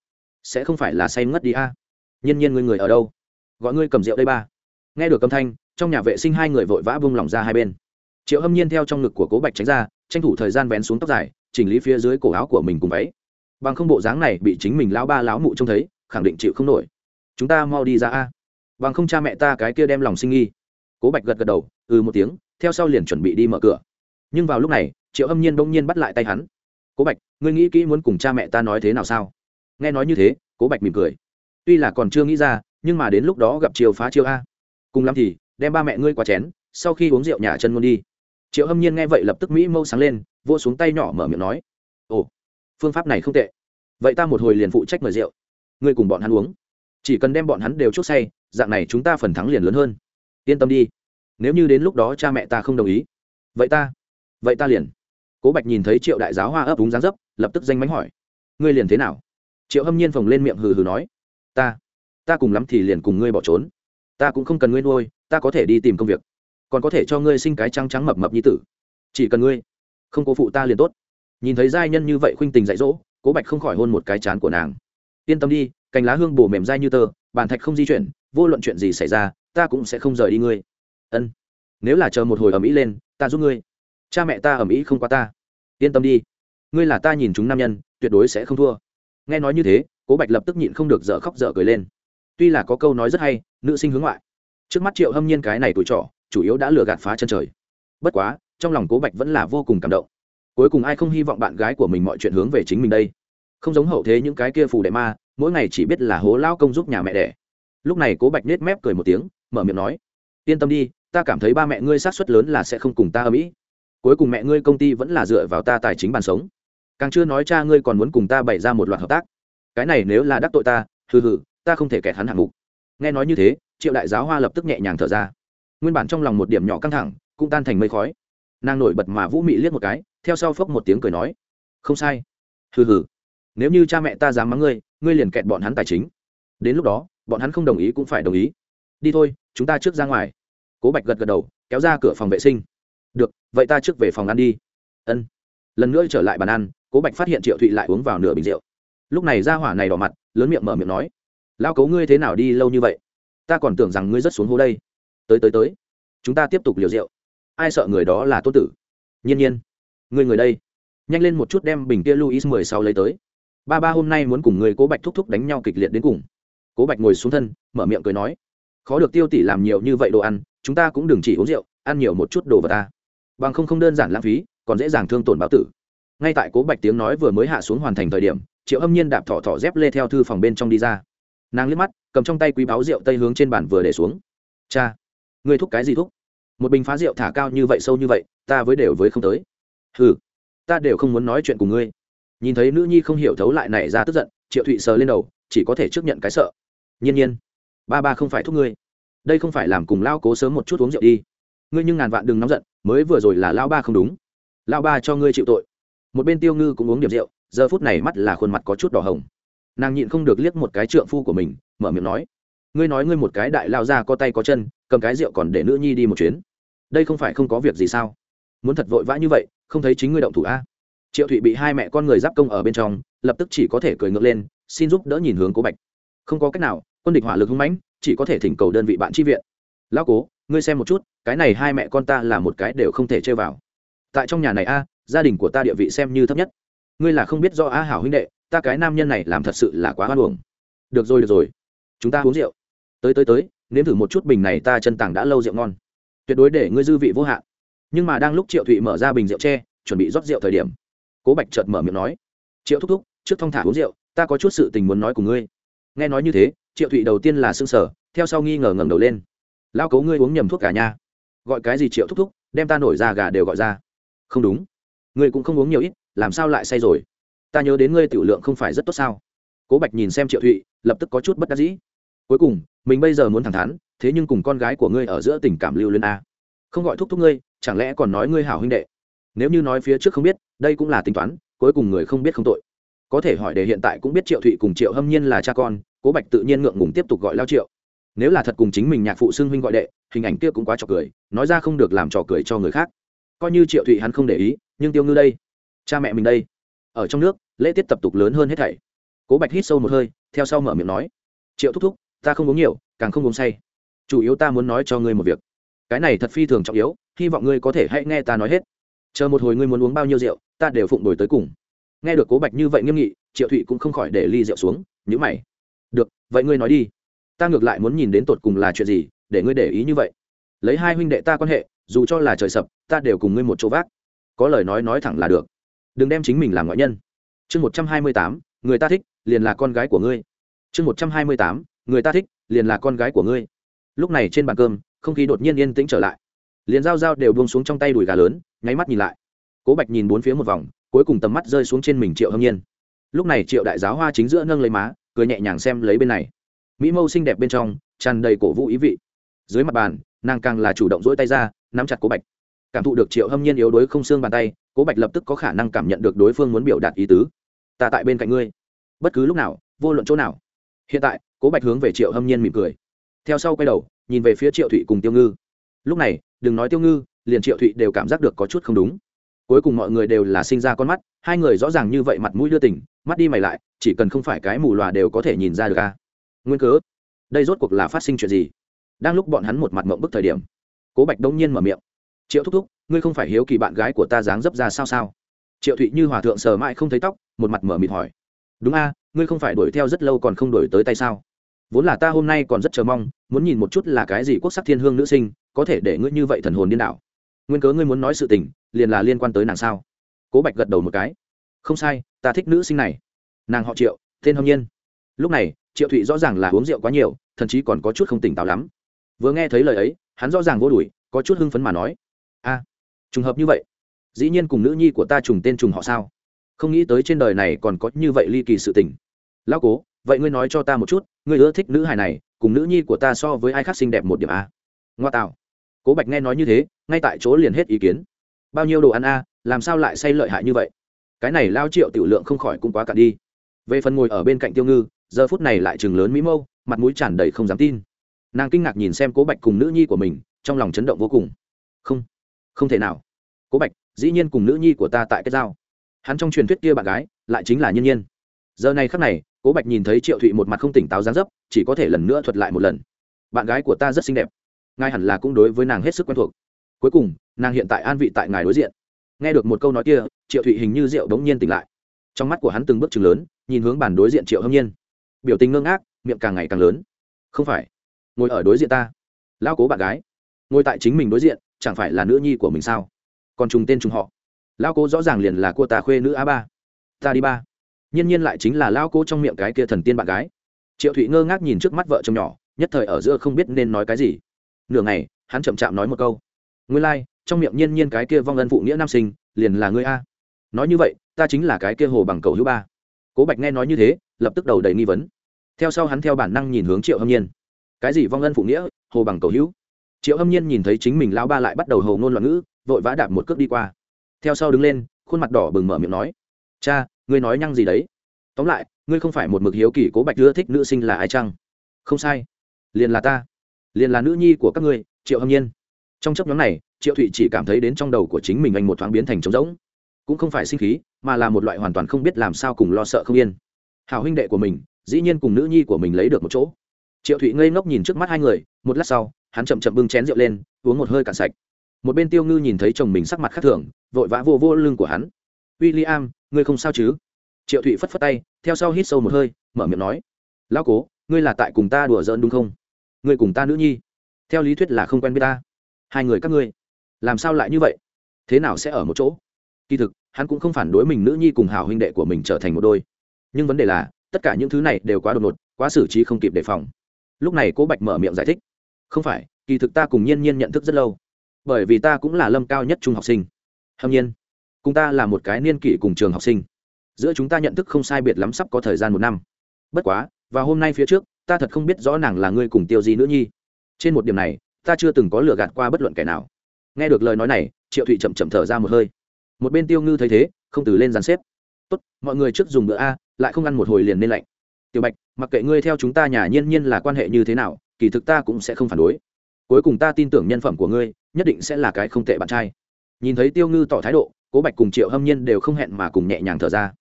Sẽ không phải là say ngất đi a? Nhiên nhiên ngươi người ở đâu? Gọi ngươi cầm rượu đây ba. Nghe được âm thanh, trong nhà vệ sinh hai người vội vã bung lỏng ra hai bên. Triệu hâm nhiên theo trong ngực của cố bạch tránh ra, tranh thủ thời gian vén xuống tóc dài, chỉnh lý phía dưới cổ áo của mình cùng váy. Bằng không bộ dáng này bị chính mình lão ba lão mụ trông thấy, khẳng định chịu không nổi. Chúng ta mau đi ra a. Bằng không cha mẹ ta cái kia đem lòng sinh nghi. Cố bạch gật gật đầu ừ một tiếng, theo sau liền chuẩn bị đi mở cửa. Nhưng vào lúc này, triệu hâm nhiên bỗng nhiên bắt lại tay hắn cố bạch, ngươi nghĩ kỹ muốn cùng cha mẹ ta nói thế nào sao? Nghe nói như thế, cố bạch mỉm cười. Tuy là còn chưa nghĩ ra, nhưng mà đến lúc đó gặp chiều phá chiêu a. Cùng lắm thì, đem ba mẹ ngươi qua chén, sau khi uống rượu nhà chân ngôn đi. Triệu hâm nhiên nghe vậy lập tức mỹ mâu sáng lên vô xuống tay nhỏ mở miệng nói, ồ, phương pháp này không tệ. Vậy ta một hồi liền phụ trách mời rượu. Ngươi cùng bọn hắn uống. Chỉ cần đem bọn hắn đều chốt say, dạng này chúng ta phần thắng liền lớn hơn. Yên tâm đi. Nếu như đến lúc đó cha mẹ ta không đồng ý, vậy ta vậy ta liền cố bạch nhìn thấy triệu đại giáo hoa ấp đúng dáng dấp, lập tức danh mánh hỏi, ngươi liền thế nào? Triệu hâm nhiên phồng lên miệng hừ hừ nói, ta ta cùng lắm thì liền cùng ngươi bỏ trốn. Ta cũng không cần ngươi nuôi, ta có thể đi tìm công việc. Còn có thể cho ngươi sinh cái trắng trắng mập mập như tử. Chỉ cần ngươi không cố phụ ta liền tốt. Nhìn thấy giai nhân như vậy khuynh tình dạy dỗ, cố bạch không khỏi hôn một cái chán của nàng. Yên tâm đi, cành lá hương bổ mềm dai như tơ, bàn thạch không di chuyển, vô luận chuyện gì xảy ra, ta cũng sẽ không rời đi ngươi. Ân, nếu là chờ một hồi ở mỹ lên, ta giúp ngươi cha mẹ ta ầm ĩ không qua ta. Yên tâm đi. Ngươi là ta nhìn chúng nam nhân, tuyệt đối sẽ không thua. Nghe nói như thế, cố bạch lập tức nhịn không được dở khóc dở cười lên. Tuy là có câu nói rất hay, nữ sinh hướng ngoại. Trước mắt triệu hâm nhiên cái này tuổi trọ, chủ yếu đã lừa gạt phá chân trời. Bất quá, trong lòng cố bạch vẫn là vô cùng cảm động. Cuối cùng ai không hy vọng bạn gái của mình mọi chuyện hướng về chính mình đây? Không giống hậu thế những cái kia phù đệ ma, mỗi ngày chỉ biết là hố lao công giúp nhà mẹ đẻ. Lúc này cố bạch nết mép cười một tiếng, mở miệng nói, yên tâm đi, ta cảm thấy ba mẹ ngươi sát xuất lớn là sẽ không cùng ta ở mỹ cuối cùng mẹ ngươi công ty vẫn là dựa vào ta tài chính bàn sống. Càng chưa nói cha ngươi còn muốn cùng ta bày ra một loạt hợp tác. Cái này nếu là đắc tội ta, hừ hừ, ta không thể kẹt hắn hạng mục. Nghe nói như thế, triệu đại giáo hoa lập tức nhẹ nhàng thở ra. Nguyên bản trong lòng một điểm nhỏ căng thẳng, cũng tan thành mây khói. Nàng nổi bật mà vũ mị liếc một cái, theo sau phốc một tiếng cười nói, không sai. Hừ hừ, nếu như cha mẹ ta dám mắng ngươi ngươi liền kẹt bọn hắn tài chính. Đến lúc đó, bọn hắn không đồng ý cũng phải đồng ý. Đi thôi, chúng ta trước ra ngoài. Cố bạch gật gật đầu, kéo ra cửa phòng vệ sinh được, vậy ta trước về phòng ăn đi. Ân. Lần nữa trở lại bàn ăn, cố bạch phát hiện triệu thụy lại uống vào nửa bình rượu. Lúc này ra hỏa này đỏ mặt, lớn miệng mở miệng nói lao cấu ngươi thế nào đi lâu như vậy? Ta còn tưởng rằng ngươi rất xuống hố đây. Tới tới tới. Chúng ta tiếp tục liều rượu. Ai sợ người đó là tốt tử? Nhiên nhiên. Ngươi người đây. Nhanh lên một chút đem bình kia luis mười sáu lấy tới. Ba ba, hôm nay muốn cùng người cố bạch thúc thúc đánh nhau kịch liệt đến cùng. Cố bạch ngồi xuống thân, mở miệng cười nói, khó được tiêu tỷ làm nhiều như vậy đồ ăn, chúng ta cũng đừng chỉ uống rượu, ăn nhiều một chút đồ vào ta bằng không không đơn giản lãng phí, còn dễ dàng thương tổn báo tử. Ngay tại cố bạch tiếng nói vừa mới hạ xuống hoàn thành thời điểm, triệu âm nhiên đạp thỏ thỏ dép lê theo thư phòng bên trong đi ra. Nàng liếc mắt, cầm trong tay quý báo rượu tây hướng trên bàn vừa để xuống. Cha người thúc cái gì thúc? Một bình phá rượu thả cao như vậy sâu như vậy, ta với đều với không tới. Ừ ta đều không muốn nói chuyện cùng ngươi. Nhìn thấy nữ nhi không hiểu thấu lại nảy ra tức giận, triệu thụy sờ lên đầu, chỉ có thể trước nhận cái sợ. Nhiên nhiên, ba ba không phải thúc ngươi. Đây không phải làm cùng lao cố sớm một chút uống rượu đi ngươi nhưng ngàn vạn đừng nóng giận, mới vừa rồi là lao ba không đúng. Lao ba cho ngươi chịu tội. Một bên tiêu ngư cũng uống điểm rượu, giờ phút này mắt là khuôn mặt có chút đỏ hồng. Nàng nhịn không được liếc một cái trượng phu của mình, mở miệng nói, ngươi nói ngươi một cái đại lao ra có tay có chân, cầm cái rượu còn để nữ nhi đi một chuyến. Đây không phải không có việc gì sao? Muốn thật vội vã như vậy, không thấy chính ngươi động thủ a? Triệu thụy bị hai mẹ con người giáp công ở bên trong, lập tức chỉ có thể cười ngược lên, xin giúp đỡ nhìn hướng cố bạch. Không có cách nào, quân địch hỏa lực hung mãnh, chỉ có thể thỉnh cầu đơn vị bạn tri viện lão cố, ngươi xem một chút, cái này hai mẹ con ta là một cái đều không thể chơi vào. Tại trong nhà này a, gia đình của ta địa vị xem như thấp nhất. Ngươi là không biết do a hảo huynh đệ, ta cái nam nhân này làm thật sự là quá hoan hồng được rồi được rồi. Chúng ta uống rượu. Tới tới tới, nếm thử một chút bình này ta chân tảng đã lâu rượu ngon. Tuyệt đối để ngươi dư vị vô hạn. Nhưng mà đang lúc triệu thụy mở ra bình rượu tre, chuẩn bị rót rượu thời điểm, cố bạch chợt mở miệng nói, triệu thúc thúc, trước thong thả uống rượu, ta có chút sự tình muốn nói cùng ngươi. Nghe nói như thế, triệu thụy đầu tiên là s ư n g sở theo sau nghi ngờ ngẩng đầu lên lao cấu ngươi uống nhầm thuốc cả nha, gọi cái gì triệu thúc thúc đem ta nổi ra gà đều gọi ra. Không đúng. Ngươi cũng không uống nhiều ít làm sao lại say rồi? Ta nhớ đến ngươi tiểu lượng không phải rất tốt sao? Cố bạch nhìn xem triệu thụy lập tức có chút bất đắc dĩ. Cuối cùng mình bây giờ muốn thẳng thắn thế nhưng cùng con gái của ngươi ở giữa tình cảm lưu lên a. Không gọi thúc thúc ngươi chẳng lẽ còn nói ngươi hảo huynh đệ? Nếu như nói phía trước không biết đây cũng là tính toán cuối cùng người không biết không tội. Có thể hỏi để hiện tại cũng biết triệu thụy cùng triệu hâm nhiên là cha con cố bạch tự nhiên ngượng ngùng tiếp tục gọi lao triệu nếu là thật cùng chính mình nhạc phụ xưng huynh gọi đệ, hình ảnh kia cũng quá trò cười, nói ra không được làm trò cười cho người khác. Coi như triệu thụy hắn không để ý, nhưng tiêu ngư đây, cha mẹ mình đây, ở trong nước, lễ tiết tập tục lớn hơn hết thảy. Cố bạch hít sâu một hơi, theo sau mở miệng nói, triệu thúc thúc, ta không uống nhiều, càng không uống say. Chủ yếu ta muốn nói cho ngươi một việc. Cái này thật phi thường trọng yếu, hy vọng ngươi có thể hãy nghe ta nói hết. Chờ một hồi ngươi muốn uống bao nhiêu rượu, ta đều phụng đổi tới cùng. Nghe được cố bạch như vậy nghiêm nghị, triệu thụy cũng không khỏi để ly rượu xuống nhữ mày. Được, vậy ngươi nói đi ta ngược lại muốn nhìn đến tột cùng là chuyện gì, để ngươi để ý như vậy. Lấy hai huynh đệ ta quan hệ, dù cho là trời sập, ta đều cùng ngươi một chỗ vác. Có lời nói nói thẳng là được. Đừng đem chính mình làm ngoại nhân. Chương một trăm hai mươi tám, người ta thích, liền là con gái của ngươi. Chương một trăm hai mươi tám, người ta thích, liền là con gái của ngươi. Lúc này trên bàn cơm, không khí đột nhiên yên tĩnh trở lại. Liền dao dao đều buông xuống trong tay đùi gà lớn, nháy mắt nhìn lại. Cố bạch nhìn bốn phía một vòng, cuối cùng tầm mắt rơi xuống trên mình triệu hâm nhiên. Lúc này triệu đại giáo hoa chính giữa nâng lấy má, cười nhẹ nhàng xem lấy bên này mỹ mâu xinh đẹp bên trong, tràn đầy cổ vũ ý vị. Dưới mặt bàn, nàng càng là chủ động dỗi tay ra, nắm chặt cố bạch. Cảm thụ được triệu hâm nhiên yếu đuối không xương bàn tay, cố bạch lập tức có khả năng cảm nhận được đối phương muốn biểu đạt ý tứ. Ta tại bên cạnh ngươi. Bất cứ lúc nào, vô luận chỗ nào. Hiện tại, cố bạch hướng về triệu hâm nhiên mỉm cười. Theo sau quay đầu, nhìn về phía triệu thụy cùng tiêu ngư. Lúc này, đừng nói tiêu ngư, liền triệu thụy đều cảm giác được có chút không đúng. Cuối cùng mọi người đều là sinh ra con mắt, hai người rõ ràng như vậy mặt mũi đưa tình, mắt đi mày lại, chỉ cần không phải cái mù lòa đều có thể nhìn ra được a nguyên cớ? Đây rốt cuộc là phát sinh chuyện gì? Đang lúc bọn hắn một mặt mộng bức thời điểm, cố bạch đông nhiên mở miệng. Triệu thúc thúc, ngươi không phải hiếu kỳ bạn gái của ta dáng dấp ra sao sao? Triệu thụy như hòa thượng sờ mãi không thấy tóc, một mặt mở mịt hỏi. Đúng a, ngươi không phải đuổi theo rất lâu còn không đuổi tới tay sao? Vốn là ta hôm nay còn rất chờ mong, muốn nhìn một chút là cái gì quốc sắc thiên hương nữ sinh, có thể để ngươi như vậy thần hồn điên đảo. Nguyên cớ ngươi muốn nói sự tình, liền là liên quan tới nàng sao? Cố bạch gật đầu một cái. Không sai, ta thích nữ sinh này. Nàng họ triệu, tên hâm nhiên. Lúc này triệu thụy rõ ràng là uống rượu quá nhiều, thậm chí còn có chút không tỉnh táo lắm. Vừa nghe thấy lời ấy, hắn rõ ràng vô đùi có chút hưng phấn mà nói, a, trùng hợp như vậy, dĩ nhiên cùng nữ nhi của ta trùng tên trùng họ sao? Không nghĩ tới trên đời này còn có như vậy ly kỳ sự tình. Lão cố, vậy ngươi nói cho ta một chút, ngươi ưa thích nữ hài này, cùng nữ nhi của ta so với ai khác xinh đẹp một điểm a? Ngoa tạo. Cố bạch nghe nói như thế, ngay tại chỗ liền hết ý kiến. Bao nhiêu đồ ăn a, làm sao lại say lợi hại như vậy? Cái này lao triệu tiểu lượng không khỏi cũng quá cạn đi. Về phần ngồi ở bên cạnh tiêu ngư giờ phút này lại chừng lớn mỹ mâu, mặt mũi tràn đầy không dám tin. Nàng kinh ngạc nhìn xem cố bạch cùng nữ nhi của mình, trong lòng chấn động vô cùng. Không không thể nào. Cố bạch, dĩ nhiên cùng nữ nhi của ta tại cái giao. Hắn trong truyền thuyết kia bạn gái, lại chính là nhân nhiên. Giờ này khắc này, cố bạch nhìn thấy triệu thụy một mặt không tỉnh táo gián dấp, chỉ có thể lần nữa thuật lại một lần. Bạn gái của ta rất xinh đẹp. Ngài hẳn là cũng đối với nàng hết sức quen thuộc. Cuối cùng, nàng hiện tại an vị tại ngài đối diện. Nghe được một câu nói kia, triệu thụy hình như rượu bỗng nhiên tỉnh lại. Trong mắt của hắn từng bước chừng lớn, nhìn hướng bàn đối diện triệu hâm nhiên biểu tình ngơ ngác miệng càng ngày càng lớn. Không phải ngồi ở đối diện ta. Lao cố bạn gái ngồi tại chính mình đối diện chẳng phải là nữ nhi của mình sao? Còn trùng tên trùng họ. Lao cố rõ ràng liền là cô ta khuê nữ a ba. Ta đi ba. Nhiên nhiên lại chính là lao cố trong miệng cái kia thần tiên bạn gái. Triệu thụy ngơ ngác nhìn trước mắt vợ chồng nhỏ nhất thời ở giữa không biết nên nói cái gì. Nửa ngày hắn chậm chạm nói một câu. Ngươi lai、like, trong miệng nhiên nhiên cái kia vong ân phụ nghĩa nam sinh liền là ngươi a. Nói như vậy ta chính là cái kia hồ bằng cầu hữu ba cố bạch nghe nói như thế, lập tức đầu đầy nghi vấn. Theo sau hắn theo bản năng nhìn hướng triệu hâm nhiên. Cái gì vong ân phụ nghĩa, hồ bằng cầu hữu? Triệu hâm nhiên nhìn thấy chính mình lão ba lại bắt đầu hồ ngôn loạn ngữ, vội vã đạp một cước đi qua. Theo sau đứng lên, khuôn mặt đỏ bừng mở miệng nói, cha, ngươi nói nhăng gì đấy? Tóm lại, ngươi không phải một mực hiếu kỳ cố bạch ưa thích nữ sinh là ai chăng? Không sai. Liền là ta. Liền là nữ nhi của các ngươi, triệu hâm nhiên. Trong chấp nhóm này, triệu thụy chỉ cảm thấy đến trong đầu của chính mình anh một thoáng biến thành trống rỗng cũng không phải sinh khí, mà là một loại hoàn toàn không biết làm sao cùng lo sợ không yên. Hào huynh đệ của mình, dĩ nhiên cùng nữ nhi của mình lấy được một chỗ. Triệu thụy ngây ngốc nhìn trước mắt hai người, một lát sau, hắn chậm chậm bưng chén rượu lên, uống một hơi cạn sạch. Một bên tiêu ngư nhìn thấy chồng mình sắc mặt khác thường, vội vã vô vô lưng của hắn. W i l l i am ngươi không sao chứ? Triệu thụy phất phất tay, theo sau hít sâu một hơi, mở miệng nói. Lao cố, ngươi là tại cùng ta đùa giỡn đúng không? Ngươi cùng ta nữ nhi? Theo lý thuyết là không quen biết ta. Hai người các ngươi, làm sao lại như vậy? Thế nào sẽ ở một chỗ? Kỳ thực hắn cũng không phản đối mình nữ nhi cùng hào huynh đệ của mình trở thành một đôi. Nhưng vấn đề là, tất cả những thứ này đều quá đột ngột, quá xử trí không kịp đề phòng. Lúc này cố bạch mở miệng giải thích. Không phải, kỳ thực ta cùng nhiên nhiên nhận thức rất lâu. Bởi vì ta cũng là lâm cao nhất trung học sinh. Hâm nhiên, cùng ta là một cái niên kỷ cùng trường học sinh. Giữa chúng ta nhận thức không sai biệt lắm sắp có thời gian một năm. Bất quá, và hôm nay phía trước, ta thật không biết rõ nàng là ngươi cùng tiêu di nữ nhi. Trên một điểm này, ta chưa từng có lừa gạt qua bất luận kẻ nào. Nghe được lời nói này, triệu thụy chậm chậm thở ra một hơi một bên tiêu ngư thấy thế, không từ lên dàn xếp. Tốt, mọi người trước dùng bữa a, lại không ăn một hồi liền nên lạnh. Tiểu bạch, mặc kệ ngươi theo chúng ta nhà nhiên nhiên là quan hệ như thế nào, kỳ thực ta cũng sẽ không phản đối. Cuối cùng ta tin tưởng nhân phẩm của ngươi, nhất định sẽ là cái không tệ bạn trai. Nhìn thấy tiêu ngư tỏ thái độ, cố bạch cùng triệu hâm nhiên đều không hẹn mà cùng nhẹ nhàng thở ra.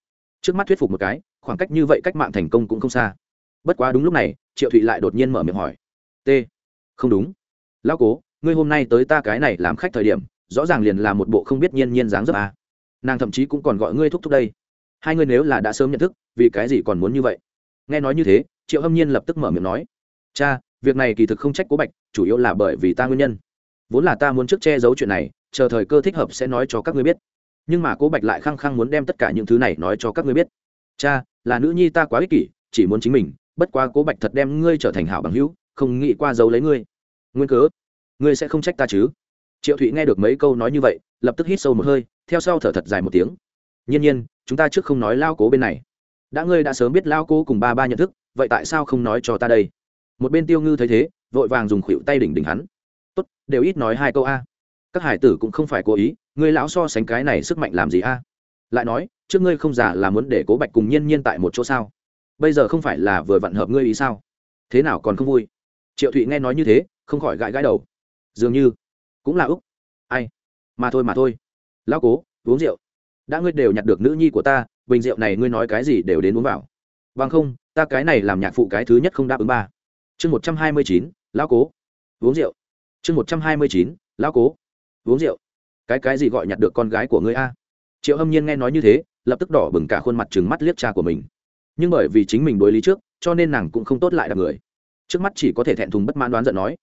Trước mắt thuyết phục một cái, khoảng cách như vậy cách mạng thành công cũng không xa. Bất quá đúng lúc này, triệu thụy lại đột nhiên mở miệng hỏi. T, không đúng. Lão cố, ngươi hôm nay tới ta cái này làm khách thời điểm rõ ràng liền là một bộ không biết nhiên nhiên dáng dấp à. nàng thậm chí cũng còn gọi ngươi thúc thúc đây. Hai ngươi nếu là đã sớm nhận thức, vì cái gì còn muốn như vậy? Nghe nói như thế, triệu hâm nhiên lập tức mở miệng nói, cha, việc này kỳ thực không trách cố bạch, chủ yếu là bởi vì ta nguyên nhân. Vốn là ta muốn trước che giấu chuyện này, chờ thời cơ thích hợp sẽ nói cho các ngươi biết. Nhưng mà cố bạch lại khăng khăng muốn đem tất cả những thứ này nói cho các ngươi biết. Cha, là nữ nhi ta quá ích kỷ, chỉ muốn chính mình, bất quá cố bạch thật đem ngươi trở thành hảo bằng hữu, không nghĩ qua giấu lấy ngươi. Nguyên cớ, ngươi sẽ không trách ta chứ? Triệu thụy nghe được mấy câu nói như vậy, lập tức hít sâu một hơi, theo sau thở thật dài một tiếng. Nhiên nhiên, chúng ta trước không nói lao cố bên này. Đã ngươi đã sớm biết lao cố cùng ba ba nhận thức, vậy tại sao không nói cho ta đây? Một bên tiêu ngư thấy thế, vội vàng dùng khuỷu tay đỉnh đỉnh hắn. Tốt, đều ít nói hai câu a. Các hải tử cũng không phải cố ý, ngươi lão so sánh cái này sức mạnh làm gì a? Lại nói, trước ngươi không giả là muốn để cố bạch cùng nhiên nhiên tại một chỗ sao? Bây giờ không phải là vừa vặn hợp ngươi ý sao? Thế nào còn không vui? Triệu thụy nghe nói như thế, không khỏi gãi gãi đầu. Dường như cũng là úc. Ai? Mà thôi mà thôi. Lão cố, uống rượu. Đã ngươi đều nhặt được nữ nhi của ta, bình rượu này ngươi nói cái gì đều đến uống vào. Bằng không, ta cái này làm nhạc phụ cái thứ nhất không đáp ứng ba. Chương một trăm hai mươi chín, lão cố. Uống rượu. Chương một trăm hai mươi chín, lão cố. Uống rượu. Cái cái gì gọi nhặt được con gái của ngươi a? Triệu hâm nhiên nghe nói như thế, lập tức đỏ bừng cả khuôn mặt trừng mắt liếc cha của mình. Nhưng bởi vì chính mình đối lý trước, cho nên nàng cũng không tốt lại đ người. Trước mắt chỉ có thể thẹn thùng bất mãn đoán giận nói,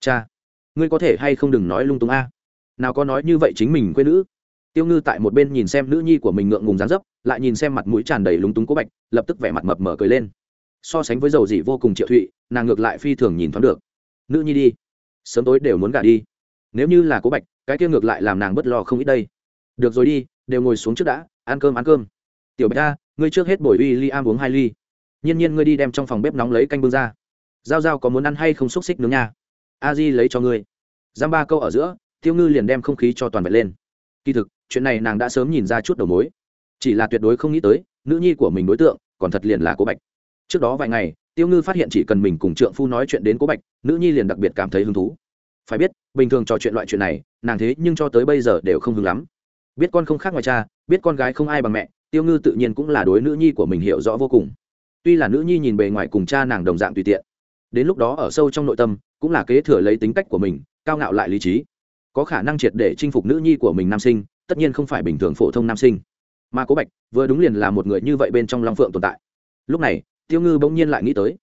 cha ngươi có thể hay không đừng nói lung tung a? Nào có nói như vậy chính mình quê nữ. Tiêu ngư tại một bên nhìn xem nữ nhi của mình ngượng ngùng dán dấp, lại nhìn xem mặt mũi tràn đầy lúng túng cố bạch, lập tức vẻ mặt mập mở cười lên. So sánh với dầu dị vô cùng triệu thụy, nàng ngược lại phi thường nhìn thoáng được. Nữ nhi đi, sớm tối đều muốn gả đi. Nếu như là cố bạch, cái kia ngược lại làm nàng bất lo không ít đây. Được rồi đi, đều ngồi xuống trước đã, ăn cơm ăn cơm. Tiểu bạch ta ngươi trước hết bồi uy ly am uống hai ly. Nhiên nhiên ngươi đi đem trong phòng bếp nóng lấy canh bưng ra. Giao giao có muốn ăn hay không xúc xích nướng nha? A di lấy cho ngươi. Giam ba câu ở giữa, tiêu ngư liền đem không khí cho toàn vẹn lên. Kỳ thực, chuyện này nàng đã sớm nhìn ra chút đầu mối. Chỉ là tuyệt đối không nghĩ tới, nữ nhi của mình đối tượng, còn thật liền là cố bạch. Trước đó vài ngày, tiêu ngư phát hiện chỉ cần mình cùng trượng phu nói chuyện đến cố bạch, nữ nhi liền đặc biệt cảm thấy hứng thú. Phải biết, bình thường trò chuyện loại chuyện này, nàng thế nhưng cho tới bây giờ đều không hứng lắm. Biết con không khác ngoài cha, biết con gái không ai bằng mẹ, tiêu ngư tự nhiên cũng là đối nữ nhi của mình hiểu rõ vô cùng. Tuy là nữ nhi nhìn bề ngoài cùng cha nàng đồng dạng tùy tiện, đến lúc đó ở sâu trong nội tâm cũng là kế thừa lấy tính cách của mình, cao ngạo lại lý trí. Có khả năng triệt để chinh phục nữ nhi của mình nam sinh, tất nhiên không phải bình thường phổ thông nam sinh. Mà cố bạch vừa đúng liền là một người như vậy bên trong long phượng tồn tại. Lúc này, tiêu ngư bỗng nhiên lại nghĩ tới.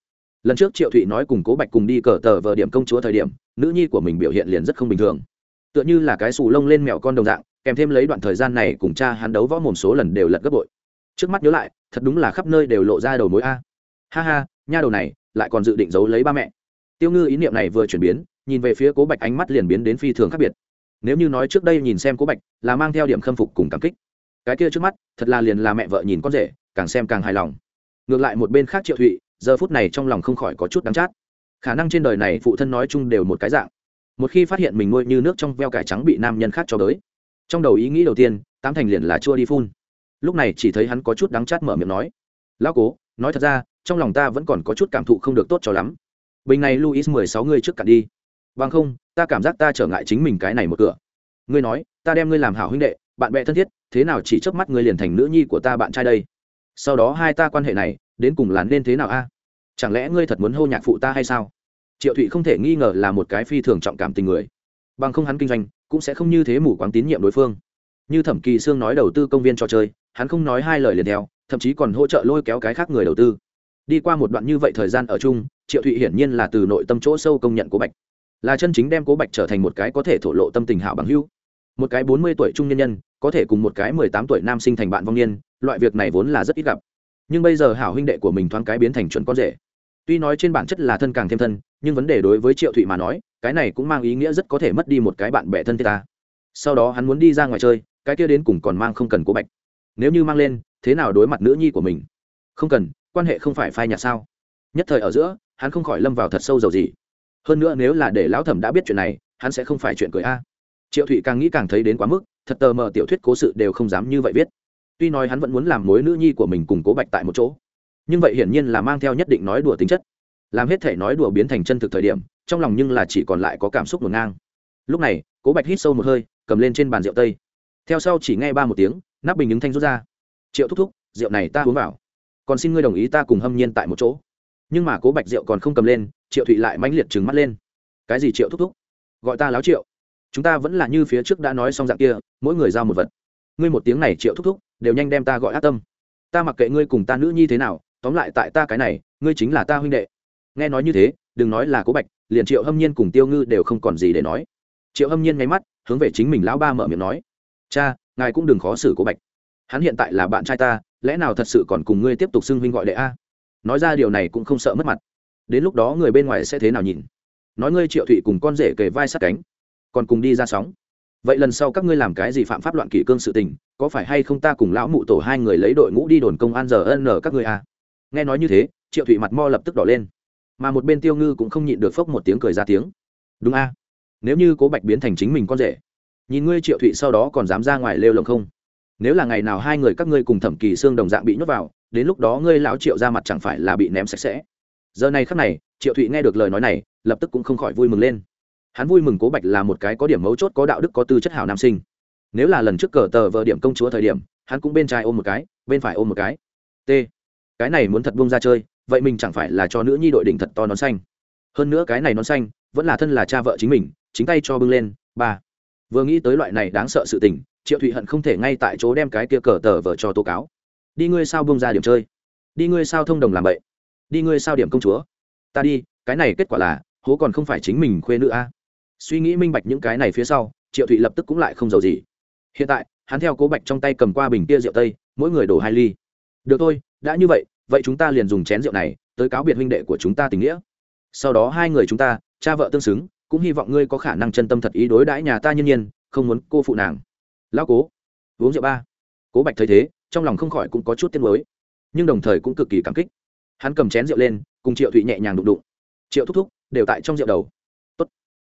Lần trước triệu thụy nói cùng cố bạch cùng đi cờ tờ vờ điểm công chúa thời điểm, nữ nhi của mình biểu hiện liền rất không bình thường. Tựa như là cái xù lông lên mẹo con đồng dạng, kèm thêm lấy đoạn thời gian này cùng cha hắn đấu võ mồm số lần đều lật gấp bội. Trước mắt nhớ lại, thật đúng là khắp nơi đều lộ ra đầu mối a. Ha ha, nha đầu này, lại còn dự định giấu lấy ba mẹ tiêu ngư ý niệm này vừa chuyển biến, nhìn về phía cố bạch ánh mắt liền biến đến phi thường khác biệt. Nếu như nói trước đây nhìn xem cố bạch là mang theo điểm khâm phục cùng cảm kích, cái kia trước mắt thật là liền là mẹ vợ nhìn con rể, càng xem càng hài lòng. Ngược lại một bên khác triệu thụy, giờ phút này trong lòng không khỏi có chút đắng chát. Khả năng trên đời này phụ thân nói chung đều một cái dạng. Một khi phát hiện mình nuôi như nước trong veo cải trắng bị nam nhân khác cho tới trong đầu ý nghĩ đầu tiên, tám thành liền là chua đi phun. Lúc này chỉ thấy hắn có chút đắng chát mở miệng nói, lão cố, nói thật ra, trong lòng ta vẫn còn có chút cảm thụ không được tốt cho lắm bình này luis mười sáu người trước cả đi. Bằng không, ta cảm giác ta trở ngại chính mình cái này một cửa. Ngươi nói, ta đem ngươi làm hảo huynh đệ, bạn bè thân thiết, thế nào chỉ chớp mắt ngươi liền thành nữ nhi của ta bạn trai đây? Sau đó hai ta quan hệ này, đến cùng là nên thế nào a? Chẳng lẽ ngươi thật muốn hô nhạc phụ ta hay sao? Triệu thụy không thể nghi ngờ là một cái phi thường trọng cảm tình người. Bằng không hắn kinh doanh, cũng sẽ không như thế mù quáng tín nhiệm đối phương. Như thẩm kỳ sương nói đầu tư công viên cho chơi, hắn không nói hai lời liền theo, thậm chí còn hỗ trợ lôi kéo cái khác người đầu tư đi qua một đoạn như vậy thời gian ở chung, triệu thụy hiển nhiên là từ nội tâm chỗ sâu công nhận cố bạch. Là chân chính đem cố bạch trở thành một cái có thể thổ lộ tâm tình hảo bằng hữu. Một cái bốn mươi tuổi trung nhân nhân, có thể cùng một cái mười tám tuổi nam sinh thành bạn vong niên, loại việc này vốn là rất ít gặp. Nhưng bây giờ hảo huynh đệ của mình thoáng cái biến thành chuẩn con rể. Tuy nói trên bản chất là thân càng thêm thân, nhưng vấn đề đối với triệu thụy mà nói, cái này cũng mang ý nghĩa rất có thể mất đi một cái bạn bè thân thiết ta. Sau đó hắn muốn đi ra ngoài chơi, cái kia đến cùng còn mang không cần cố bạch. Nếu như mang lên, thế nào đối mặt nữ nhi của mình? Không cần quan hệ không phải phai nhạt sao? Nhất thời ở giữa, hắn không khỏi lâm vào thật sâu dầu gì hơn nữa nếu là để lão thẩm đã biết chuyện này, hắn sẽ không phải chuyện cười a. Triệu thụy càng nghĩ càng thấy đến quá mức, thật tờ mờ tiểu thuyết cố sự đều không dám như vậy viết. Tuy nói hắn vẫn muốn làm mối nữ nhi của mình cùng cố bạch tại một chỗ, nhưng vậy hiển nhiên là mang theo nhất định nói đùa tính chất. Làm hết thể nói đùa biến thành chân thực thời điểm, trong lòng nhưng là chỉ còn lại có cảm xúc ngổn ngang. Lúc này, cố bạch hít sâu một hơi, cầm lên trên bàn rượu tây. Theo sau chỉ nghe ba một tiếng, nắp bình ứng thanh rút ra. Triệu thúc thúc, rượu này ta uống vào còn xin ngươi đồng ý ta cùng hâm nhiên tại một chỗ. Nhưng mà cố bạch diệu còn không cầm lên, triệu thụy lại mãnh liệt trừng mắt lên. Cái gì triệu thúc thúc? Gọi ta láo triệu. Chúng ta vẫn là như phía trước đã nói xong dạng kia, mỗi người giao một vật. Ngươi một tiếng này triệu thúc thúc, đều nhanh đem ta gọi ác tâm. Ta mặc kệ ngươi cùng ta nữ nhi thế nào, tóm lại tại ta cái này, ngươi chính là ta huynh đệ. Nghe nói như thế, đừng nói là cố bạch, liền triệu hâm nhiên cùng tiêu ngư đều không còn gì để nói. Triệu hâm nhiên nháy mắt, hướng về chính mình lão ba mở miệng nói. Cha, ngài cũng đừng khó xử cố bạch. Hắn hiện tại là bạn trai ta lẽ nào thật sự còn cùng ngươi tiếp tục xưng huynh gọi đệ a? Nói ra điều này cũng không sợ mất mặt. Đến lúc đó người bên ngoài sẽ thế nào nhìn? Nói ngươi triệu thụy cùng con rể kề vai sát cánh, còn cùng đi ra sóng. Vậy lần sau các ngươi làm cái gì phạm pháp loạn kỷ cương sự tình, có phải hay không ta cùng lão mụ tổ hai người lấy đội ngũ đi đồn công an giờ ân nở các ngươi à? nghe nói như thế, triệu thụy mặt mo lập tức đỏ lên. Mà một bên tiêu ngư cũng không nhịn được phốc một tiếng cười ra tiếng. Đúng a. Nếu như cố bạch biến thành chính mình con rể, nhìn ngươi triệu thụy sau đó còn dám ra ngoài lêu lồng không? Nếu là ngày nào hai người các ngươi cùng thẩm kỳ xương đồng dạng bị nhốt vào, đến lúc đó ngươi lão triệu ra mặt chẳng phải là bị ném sạch sẽ. Giờ này khắc này, triệu thụy nghe được lời nói này, lập tức cũng không khỏi vui mừng lên. Hắn vui mừng cố bạch là một cái có điểm mấu chốt, có đạo đức, có tư chất hảo nam sinh. Nếu là lần trước cờ tờ vợ điểm công chúa thời điểm, hắn cũng bên trái ôm một cái, bên phải ôm một cái. T. Cái này muốn thật buông ra chơi, vậy mình chẳng phải là cho nữ nhi đội đỉnh thật to nón xanh. Hơn nữa cái này nón xanh, vẫn là thân là cha vợ chính mình, chính tay cho bưng lên, ba. Vừa nghĩ tới loại này đáng sợ sự tình triệu thụy hận không thể ngay tại chỗ đem cái kia cờ tờ vờ cho tố cáo. Đi ngươi sao bông ra điểm chơi? Đi ngươi sao thông đồng làm bậy? đi ngươi sao điểm công chúa? Ta đi, cái này kết quả là, hố còn không phải chính mình khuê nữ a. Suy nghĩ minh bạch những cái này phía sau, triệu thụy lập tức cũng lại không giàu gì. Hiện tại, hắn theo cố bạch trong tay cầm qua bình kia rượu tây, mỗi người đổ hai ly. Được thôi, đã như vậy vậy chúng ta liền dùng chén rượu này, tới cáo biệt huynh đệ của chúng ta tình nghĩa. Sau đó hai người chúng ta, cha vợ tương xứng, cũng hy vọng ngươi có khả năng chân tâm thật ý đối đãi nhà ta nhân nhiên, không muốn cô phụ nàng lão cố, uống rượu ba. Cố bạch thấy thế, trong lòng không khỏi cũng có chút tiếc mới nhưng đồng thời cũng cực kỳ cảm kích. Hắn cầm chén rượu lên, cùng triệu thụy nhẹ nhàng đụng đụng. Triệu thúc thúc, đều tại trong rượu đầu. Tốt.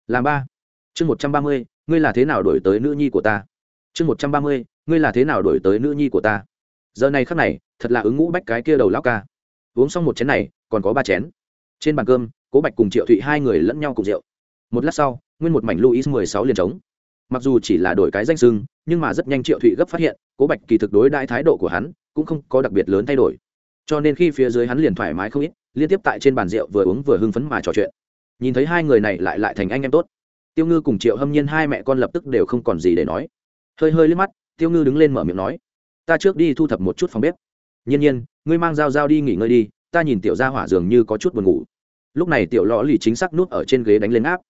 Làm ba. Chương một trăm ba mươi, ngươi là thế nào đổi tới nữ nhi của ta? Chương một trăm ba mươi, ngươi là thế nào đổi tới nữ nhi của ta? Giờ này khắc này, thật là ứng ngũ bách cái kia đầu lão ca. Uống xong một chén này, còn có ba chén. Trên bàn cơm, cố bạch cùng triệu thụy hai người lẫn nhau cùng rượu. Một lát sau, nguyên một mảnh luis mười sáu liền trống mặc dù chỉ là đổi cái danh sưng nhưng mà rất nhanh triệu thụy gấp phát hiện, cố bạch kỳ thực đối đại thái độ của hắn cũng không có đặc biệt lớn thay đổi. Cho nên khi phía dưới hắn liền thoải mái không ít, liên tiếp tại trên bàn rượu vừa uống vừa hưng phấn mà trò chuyện. Nhìn thấy hai người này lại lại thành anh em tốt. Tiêu ngư cùng triệu hâm nhiên hai mẹ con lập tức đều không còn gì để nói. Hơi hơi liếc mắt, tiêu ngư đứng lên mở miệng nói, ta trước đi thu thập một chút phòng bếp. Nhiên nhiên, ngươi mang dao dao đi nghỉ ngơi đi, ta nhìn tiểu gia hỏa dường như có chút buồn ngủ. Lúc này tiểu lò lì chính xác nuốt ở trên ghế đánh lên áp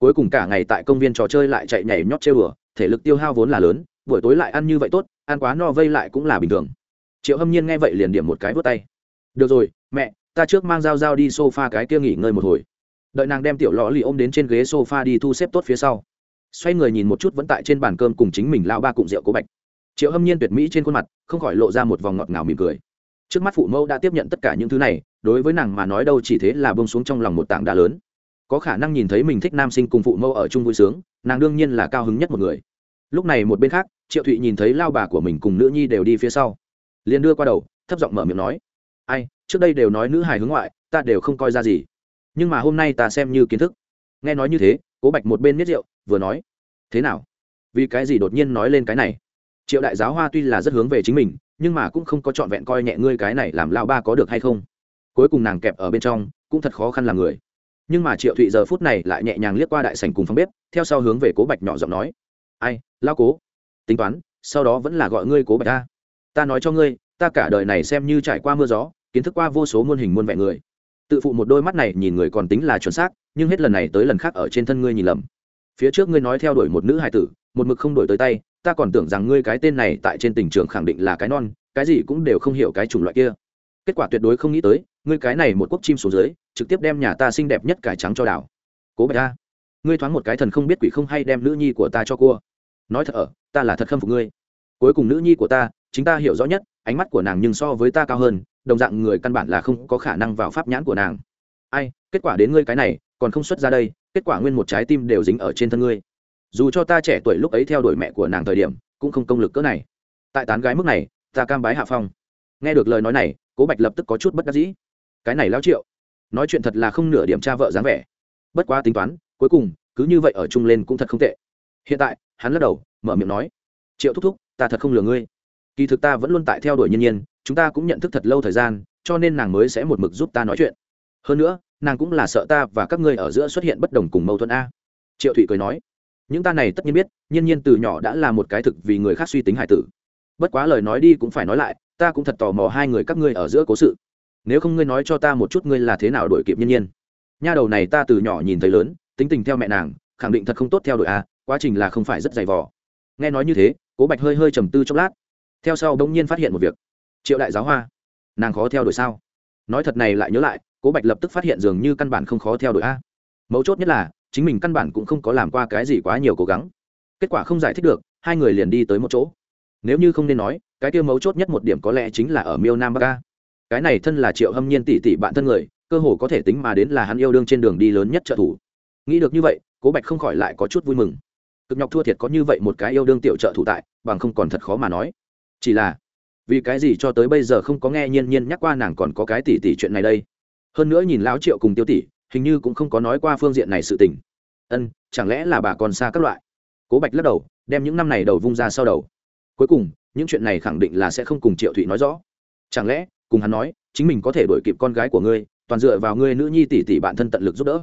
cuối cùng cả ngày tại công viên trò chơi lại chạy nhảy nhót chơi bừa thể lực tiêu hao vốn là lớn, buổi tối lại ăn như vậy tốt, ăn quá no vây lại cũng là bình thường. Triệu hâm nhiên nghe vậy liền điểm một cái vớt tay. Được rồi, mẹ, ta trước mang dao dao đi s o f a cái kia nghỉ ngơi một hồi. Đợi nàng đem tiểu lò lì ôm đến trên ghế s o f a đi thu xếp tốt phía sau. Xoay người nhìn một chút vẫn tại trên bàn cơm cùng chính mình lao ba cụm rượu cố bạch. Triệu hâm nhiên tuyệt mỹ trên khuôn mặt, không khỏi lộ ra một vòng ngọt ngào mỉm cười. Trước mắt phụ mẫu đã tiếp nhận tất cả những thứ này, đối với nàng mà nói đâu chỉ thế là bông xuống trong lòng một tảng đá lớn có khả năng nhìn thấy mình thích nam sinh cùng phụ mẫu ở chung vui sướng, nàng đương nhiên là cao hứng nhất một người. Lúc này một bên khác, triệu thụy nhìn thấy lao bà của mình cùng nữ nhi đều đi phía sau. Liền đưa qua đầu, thấp giọng mở miệng nói, ai, trước đây đều nói nữ hài hướng ngoại, ta đều không coi ra gì. Nhưng mà hôm nay ta xem như kiến thức. Nghe nói như thế, cố bạch một bên miết rượu, vừa nói, thế nào? Vì cái gì đột nhiên nói lên cái này? Triệu đại giáo hoa tuy là rất hướng về chính mình, nhưng mà cũng không có trọn vẹn coi nhẹ ngươi cái này làm lao ba có được hay không. Cuối cùng nàng kẹp ở bên trong, cũng thật khó khăn làm người nhưng mà triệu thụy giờ phút này lại nhẹ nhàng liếc qua đại sành cùng phòng bếp, theo sau hướng về cố bạch nhỏ giọng nói. Ai lao cố, tính toán, sau đó vẫn là gọi ngươi cố bạch ta ta nói cho ngươi, ta cả đời này xem như trải qua mưa gió, kiến thức qua vô số muôn hình muôn vẻ người. Tự phụ một đôi mắt này nhìn người còn tính là chuẩn xác, nhưng hết lần này tới lần khác ở trên thân ngươi nhìn lầm. Phía trước ngươi nói theo đuổi một nữ hài tử, một mực không đổi tới tay, ta còn tưởng rằng ngươi cái tên này tại trên tình trường khẳng định là cái non, cái gì cũng đều không hiểu cái chủng loại kia. Kết quả tuyệt đối không nghĩ tới ngươi cái này một quốc chim xuống dưới, trực tiếp đem nhà ta xinh đẹp nhất cải trắng cho đảo. Cố bạch ta ngươi thoáng một cái thần không biết quỷ không hay đem nữ nhi của ta cho cua. Nói thật ở, ta là thật khâm phục ngươi. Cuối cùng nữ nhi của ta, chính ta hiểu rõ nhất, ánh mắt của nàng nhưng so với ta cao hơn, đồng dạng người căn bản là không có khả năng vào pháp nhãn của nàng. Ai, kết quả đến ngươi cái này, còn không xuất ra đây, kết quả nguyên một trái tim đều dính ở trên thân ngươi. Dù cho ta trẻ tuổi lúc ấy theo đuổi mẹ của nàng thời điểm, cũng không công lực cỡ này. Tại tán gái mức này, ta cam bái hạ phong. Nghe được lời nói này, cố bạch lập tức có chút bất đắc dĩ cái này lao triệu. Nói chuyện thật là không nửa điểm cha vợ dáng vẻ. Bất quá tính toán, cuối cùng, cứ như vậy ở chung lên cũng thật không tệ. Hiện tại, hắn lắc đầu, mở miệng nói, triệu thúc thúc, ta thật không lừa ngươi. Kỳ thực ta vẫn luôn tại theo đuổi nhân nhiên, chúng ta cũng nhận thức thật lâu thời gian, cho nên nàng mới sẽ một mực giúp ta nói chuyện. Hơn nữa, nàng cũng là sợ ta và các ngươi ở giữa xuất hiện bất đồng cùng mâu thuẫn a. Triệu thụy cười nói, những ta này tất nhiên biết nhiên nhiên từ nhỏ đã là một cái thực vì người khác suy tính hải tử. Bất quá lời nói đi cũng phải nói lại, ta cũng thật tò mò hai người các ngươi ở giữa cố sự nếu không ngươi nói cho ta một chút ngươi là thế nào đổi kịp nhiên nhiên. Nha đầu này ta từ nhỏ nhìn thấy lớn, tính tình theo mẹ nàng, khẳng định thật không tốt theo đội a, quá trình là không phải rất dày vò. Nghe nói như thế, cố bạch hơi hơi trầm tư chốc lát. Theo sau đ ỗ n g nhiên phát hiện một việc. Triệu đại giáo hoa, nàng khó theo đuổi sao? Nói thật này lại nhớ lại, cố bạch lập tức phát hiện dường như căn bản không khó theo đuổi a. Mấu chốt nhất là, chính mình căn bản cũng không có làm qua cái gì quá nhiều cố gắng. Kết quả không giải thích được, hai người liền đi tới một chỗ. Nếu như không nên nói, cái kia mấu chốt nhất một điểm có lẽ chính là ở miêu nam bắc a cái này thân là triệu hâm nhiên tỷ tỷ bạn thân người, cơ hồ có thể tính mà đến là hắn yêu đương trên đường đi lớn nhất trợ thủ. Nghĩ được như vậy, cố bạch không khỏi lại có chút vui mừng. Cực nhọc thua thiệt có như vậy một cái yêu đương tiểu trợ thủ tại, bằng không còn thật khó mà nói. Chỉ là, vì cái gì cho tới bây giờ không có nghe nhiên nhiên nhắc qua nàng còn có cái tỷ tỷ chuyện này đây? Hơn nữa nhìn lão triệu cùng tiêu tỷ, hình như cũng không có nói qua phương diện này sự tình. Ân, chẳng lẽ là bà còn xa các loại? Cố bạch lắc đầu, đem những năm này đầu vung ra sau đầu. Cuối cùng, những chuyện này khẳng định là sẽ không cùng triệu thụy nói rõ. Chẳng lẽ cùng hắn nói, chính mình có thể đổi kịp con gái của ngươi, toàn dựa vào ngươi nữ nhi tỷ tỷ bạn thân tận lực giúp đỡ.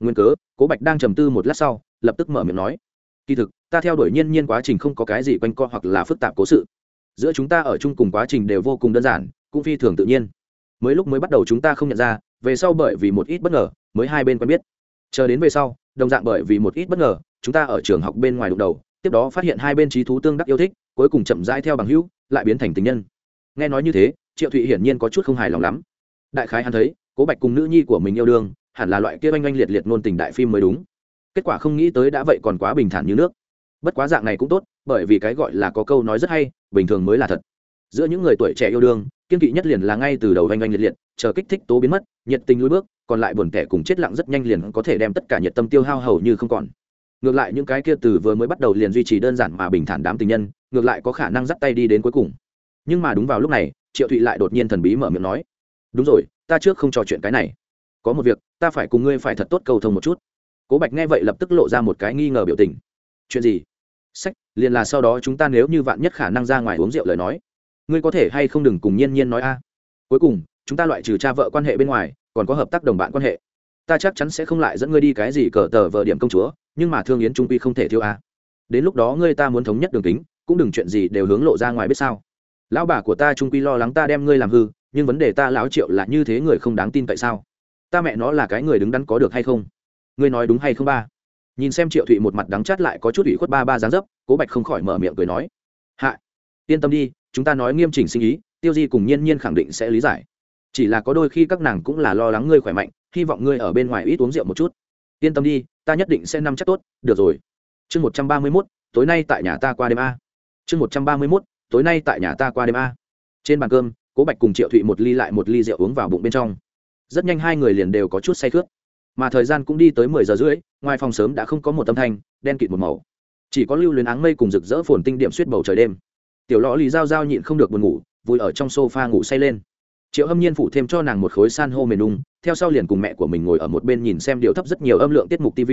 Nguyên cớ, cố bạch đang trầm tư một lát sau, lập tức mở miệng nói, kỳ thực, ta theo đuổi nhiên nhiên quá trình không có cái gì quanh co hoặc là phức tạp cố sự. Giữa chúng ta ở chung cùng quá trình đều vô cùng đơn giản, cũng phi thường tự nhiên. Mới lúc mới bắt đầu chúng ta không nhận ra, về sau bởi vì một ít bất ngờ, mới hai bên quen biết. Chờ đến về sau, đồng dạng bởi vì một ít bất ngờ, chúng ta ở trường học bên ngoài đụng đầu, tiếp đó phát hiện hai bên trí thú tương đắc yêu thích, cuối cùng chậm rãi theo bằng hữu, lại biến thành tình nhân. Nghe nói như thế triệu thụy hiển nhiên có chút không hài lòng lắm. Đại khái hắn thấy, cố bạch cùng nữ nhi của mình yêu đương, hẳn là loại kia oanh oanh liệt liệt nôn tình đại phim mới đúng. Kết quả không nghĩ tới đã vậy còn quá bình thản như nước. Bất quá dạng này cũng tốt, bởi vì cái gọi là có câu nói rất hay, bình thường mới là thật. Giữa những người tuổi trẻ yêu đương, kiên kỵ nhất liền là ngay từ đầu oanh oanh liệt liệt, chờ kích thích tố biến mất, nhiệt tình lùi bước, còn lại buồn tẻ cùng chết lặng rất nhanh liền có thể đem tất cả nhiệt tâm tiêu hao hầu như không còn. Ngược lại những cái kia từ vừa mới bắt đầu liền duy trì đơn giản mà bình thản đám tình nhân, ngược lại có khả năng dắt tay đi đến cuối cùng. Nhưng mà đúng vào lúc này triệu thụy lại đột nhiên thần bí mở miệng nói, đúng rồi, ta trước không trò chuyện cái này. Có một việc, ta phải cùng ngươi phải thật tốt cầu thông một chút. Cố bạch nghe vậy lập tức lộ ra một cái nghi ngờ biểu tình. Chuyện gì? Sách, liền là sau đó chúng ta nếu như vạn nhất khả năng ra ngoài uống rượu lời nói, ngươi có thể hay không đừng cùng nhiên nhiên nói a. Cuối cùng, chúng ta loại trừ cha vợ quan hệ bên ngoài, còn có hợp tác đồng bạn quan hệ. Ta chắc chắn sẽ không lại dẫn ngươi đi cái gì cờ tờ vợ điểm công chúa, nhưng mà thương yến trung quy không thể thiếu a. Đến lúc đó ngươi ta muốn thống nhất đường tính cũng đừng chuyện gì đều hướng lộ ra ngoài biết sao lão bà của ta trung quy lo lắng ta đem ngươi làm hư, nhưng vấn đề ta lão triệu là như thế người không đáng tin tại sao? Ta mẹ nó là cái người đứng đắn có được hay không? Ngươi nói đúng hay không ba? Nhìn xem triệu thụy một mặt đắng chát lại có chút ủy khuất ba ba dáng dấp, cố bạch không khỏi mở miệng cười nói. Hạ, yên tâm đi, chúng ta nói nghiêm chỉnh sinh ý tiêu di cùng nhiên nhiên khẳng định sẽ lý giải. Chỉ là có đôi khi các nàng cũng là lo lắng ngươi khỏe mạnh, hy vọng ngươi ở bên ngoài ít uống rượu một chút. Yên tâm đi, ta nhất định sẽ nắm chắc tốt, được rồi. Chương một trăm ba mươi mốt, tối nay tại nhà ta qua đêm a. Chương một trăm ba mươi mốt tối nay tại nhà ta qua đêm a. Trên bàn cơm, cố bạch cùng triệu thụy một ly lại một ly rượu uống vào bụng bên trong. Rất nhanh hai người liền đều có chút say khướt. Mà thời gian cũng đi tới mười giờ rưỡi, ngoài phòng sớm đã không có một âm thanh, đen kịt một màu. Chỉ có lưu luyến áng mây cùng rực rỡ phồn tinh điểm suýt bầu trời đêm. Tiểu lõ lì dao dao nhịn không được buồn ngủ vùi ở trong sofa ngủ say lên. Triệu hâm nhiên phụ thêm cho nàng một khối san hô mềm đung theo sau liền cùng mẹ của mình ngồi ở một bên nhìn xem điều thấp rất nhiều âm lượng tiết mục tv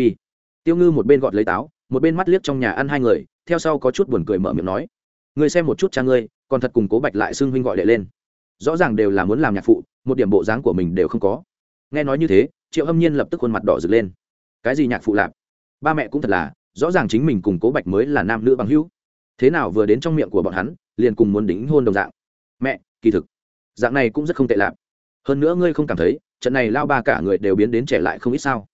tiêu ngư một bên gọt lấy táo, một bên mắt liếc trong nhà ăn hai người, theo sau có chút buồn cười mở miệng nói người xem một chút cha ngươi, còn thật cùng cố bạch lại xưng huynh gọi đệ lên. Rõ ràng đều là muốn làm nhạc phụ, một điểm bộ dáng của mình đều không có. Nghe nói như thế, triệu hâm nhiên lập tức khuôn mặt đỏ rực lên. Cái gì nhạc phụ lạp? Ba mẹ cũng thật là, rõ ràng chính mình cùng cố bạch mới là nam nữ bằng hữu. Thế nào vừa đến trong miệng của bọn hắn, liền cùng muốn đính hôn đồng dạng. Mẹ, kỳ thực, dạng này cũng rất không tệ lạp. Hơn nữa ngươi không cảm thấy, trận này lao ba cả người đều biến đến trẻ lại không ít sao?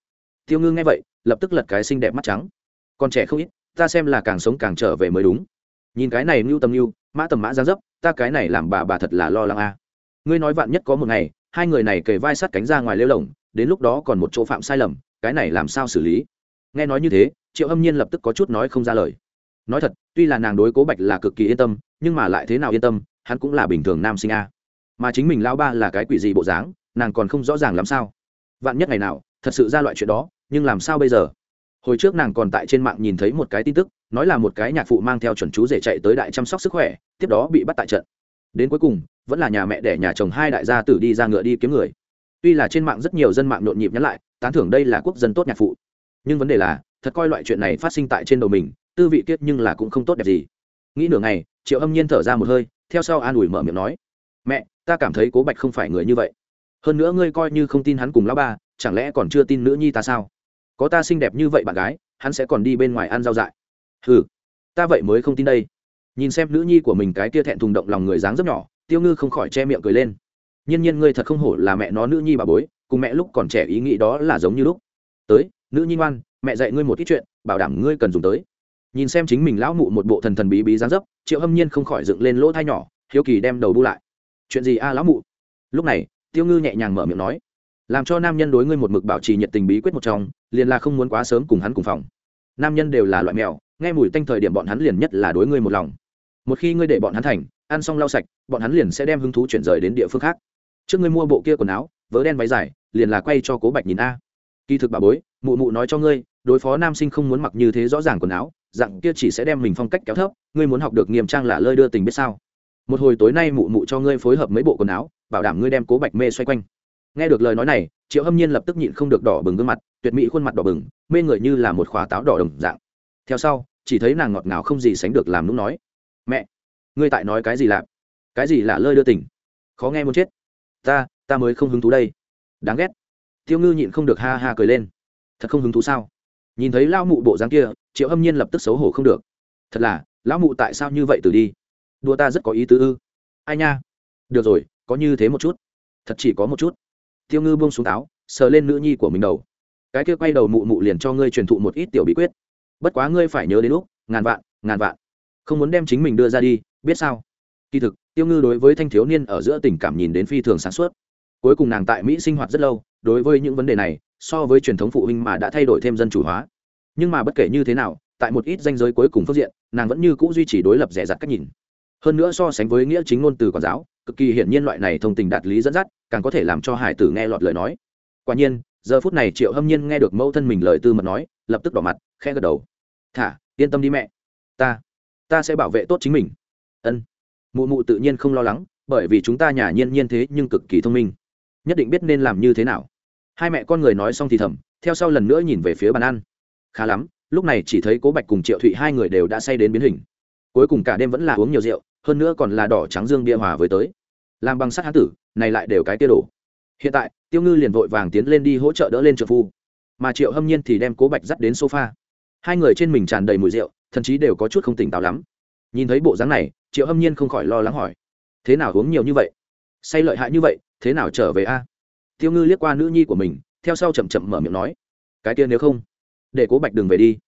Tiêu ngư nghe vậy, lập tức lật cái xinh đẹp mắt trắng. Còn trẻ không ít, ta xem là càng sống càng trở về mới đúng nhìn cái này mưu tầm mưu mã tầm mã ra dấp, ta cái này làm bà bà thật là lo lắng a. Ngươi nói vạn nhất có một ngày, hai người này kề vai sát cánh ra ngoài lêu lồng, đến lúc đó còn một chỗ phạm sai lầm, cái này làm sao xử lý? Nghe nói như thế, triệu hâm nhiên lập tức có chút nói không ra lời. Nói thật, tuy là nàng đối cố bạch là cực kỳ yên tâm, nhưng mà lại thế nào yên tâm, hắn cũng là bình thường nam sinh a. Mà chính mình lao ba là cái quỷ gì bộ dáng, nàng còn không rõ ràng làm sao. Vạn nhất ngày nào, thật sự ra loại chuyện đó, nhưng làm sao bây giờ? Hồi trước nàng còn tại trên mạng nhìn thấy một cái tin tức, nói là một cái nhạc phụ mang theo chuẩn chú rể chạy tới đại chăm sóc sức khỏe, tiếp đó bị bắt tại trận. Đến cuối cùng, vẫn là nhà mẹ để nhà chồng hai đại gia tử đi ra ngựa đi kiếm người. Tuy là trên mạng rất nhiều dân mạng nhộn nhịp nhắn lại, tán thưởng đây là quốc dân tốt nhạc phụ. Nhưng vấn đề là, thật coi loại chuyện này phát sinh tại trên đầu mình, tư vị kiết nhưng là cũng không tốt đẹp gì. Nghĩ nửa ngày, triệu âm nhiên thở ra một hơi, theo sau an ủi mở miệng nói, mẹ, ta cảm thấy cố bạch không phải người như vậy. Hơn nữa ngươi coi như không tin hắn cùng lão ba, chẳng lẽ còn chưa tin nữ nhi ta sao? Có ta xinh đẹp như vậy bạn gái, hắn sẽ còn đi bên ngoài ăn rau dại. Ừ ta vậy mới không tin đây. Nhìn xem nữ nhi của mình cái tia thẹn thùng động lòng người dáng rất nhỏ, tiêu ngư không khỏi che miệng cười lên. Nhiên nhiên ngươi thật không hổ là mẹ nó nữ nhi bà bối, cùng mẹ lúc còn trẻ ý nghĩ đó là giống như lúc. Tới, nữ nhi ngoan, mẹ dạy ngươi một ít chuyện, bảo đảm ngươi cần dùng tới. Nhìn xem chính mình lão mụ một bộ thần thần bí bí dáng dấp, triệu hâm nhiên không khỏi dựng lên lỗ thai nhỏ, hiếu kỳ đem đầu bu lại. Chuyện gì a, lão mụ? Lúc này, tiêu ngư nhẹ nhàng mở miệng nói làm cho nam nhân đối ngươi một mực bảo trì nhiệt tình bí quyết một trong, liền là không muốn quá sớm cùng hắn cùng phòng. Nam nhân đều là loại mèo, nghe mùi tanh thời điểm bọn hắn liền nhất là đối ngươi một lòng. Một khi ngươi để bọn hắn thành, ăn xong lau sạch, bọn hắn liền sẽ đem hứng thú chuyển rời đến địa phương khác. Trước ngươi mua bộ kia quần áo, vớ đen váy dài, liền là quay cho cố bạch nhìn a. Kỳ thực bà bối, mụ mụ nói cho ngươi, đối phó nam sinh không muốn mặc như thế rõ ràng quần áo, dạng kia chỉ sẽ đem mình phong cách kéo thấp, ngươi muốn học được nghiêm trang là lơi đưa tình biết sao. Một hồi tối nay mụ mụ cho ngươi phối hợp mấy bộ quần áo, bảo đảm ngươi đem cố bạch mê xoay quanh nghe được lời nói này, triệu hâm nhiên lập tức nhịn không được đỏ bừng gương mặt, tuyệt mỹ khuôn mặt đỏ bừng, mê người như là một khóa táo đỏ đồng dạng. Theo sau, chỉ thấy nàng ngọt ngào không gì sánh được làm nũng nói, mẹ, ngươi tại nói cái gì lạ? Cái gì lạ lơi đưa tình? Khó nghe muốn chết. Ta ta mới không hứng thú đây. Đáng ghét. Tiêu ngư nhịn không được ha ha cười lên. Thật không hứng thú sao? Nhìn thấy lão mụ bộ dáng kia, triệu hâm nhiên lập tức xấu hổ không được. Thật là, lão mụ tại sao như vậy từ đi? Đua ta rất có ý tứ ư. Ai nha. Được rồi, có như thế một chút. Thật chỉ có một chút tiêu ngư buông xuống táo, sờ lên nữ nhi của mình đầu. Cái kia quay đầu mụ mụ liền cho ngươi truyền thụ một ít tiểu bí quyết. Bất quá ngươi phải nhớ đến lúc, ngàn vạn ngàn vạn. Không muốn đem chính mình đưa ra đi, biết sao? Kỳ thực, tiêu ngư đối với thanh thiếu niên ở giữa tình cảm nhìn đến phi thường sáng suốt. Cuối cùng nàng tại mỹ sinh hoạt rất lâu, đối với những vấn đề này, so với truyền thống phụ huynh mà đã thay đổi thêm dân chủ hóa. Nhưng mà bất kể như thế nào, tại một ít danh giới cuối cùng phương diện, nàng vẫn như c ũ duy trì đối lập rẻ rặt cách nhìn hơn nữa so sánh với nghĩa chính ngôn từ quản giáo, cực kỳ hiển nhiên loại này thông tình đạt lý dẫn dắt, càng có thể làm cho hải tử nghe lọt lời nói. Quả nhiên, giờ phút này triệu hâm nhiên nghe được mẫu thân mình lời tư mật nói, lập tức đỏ mặt khe gật đầu. Thả, yên tâm đi mẹ. Ta ta sẽ bảo vệ tốt chính mình. Ân. Mụ mụ tự nhiên không lo lắng, bởi vì chúng ta nhà nhiên nhiên thế nhưng cực kỳ thông minh. Nhất định biết nên làm như thế nào. Hai mẹ con người nói xong thì thầm, theo sau lần nữa nhìn về phía bàn ăn. Khá lắm, lúc này chỉ thấy cố bạch cùng triệu thụy hai người đều đã say đến biến hình. Cuối cùng cả đêm vẫn là uống nhiều rượu hơn nữa còn là đỏ trắng dương bia hòa với tới. Làm bằng sắt hán tử, này lại đều cái tia đổ. Hiện tại, tiêu ngư liền vội vàng tiến lên đi hỗ trợ đỡ lên trợ phu. Mà triệu hâm nhiên thì đem cố bạch dắt đến sofa. Hai người trên mình tràn đầy mùi rượu, thậm chí đều có chút không tỉnh táo lắm. Nhìn thấy bộ dáng này, triệu hâm nhiên không khỏi lo lắng hỏi, thế nào uống nhiều như vậy? Say lợi hại như vậy, thế nào trở về a? Tiêu ngư liếc qua nữ nhi của mình, theo sau chậm chậm mở miệng nói, cái kia nếu không, để cố bạch đừng về đi.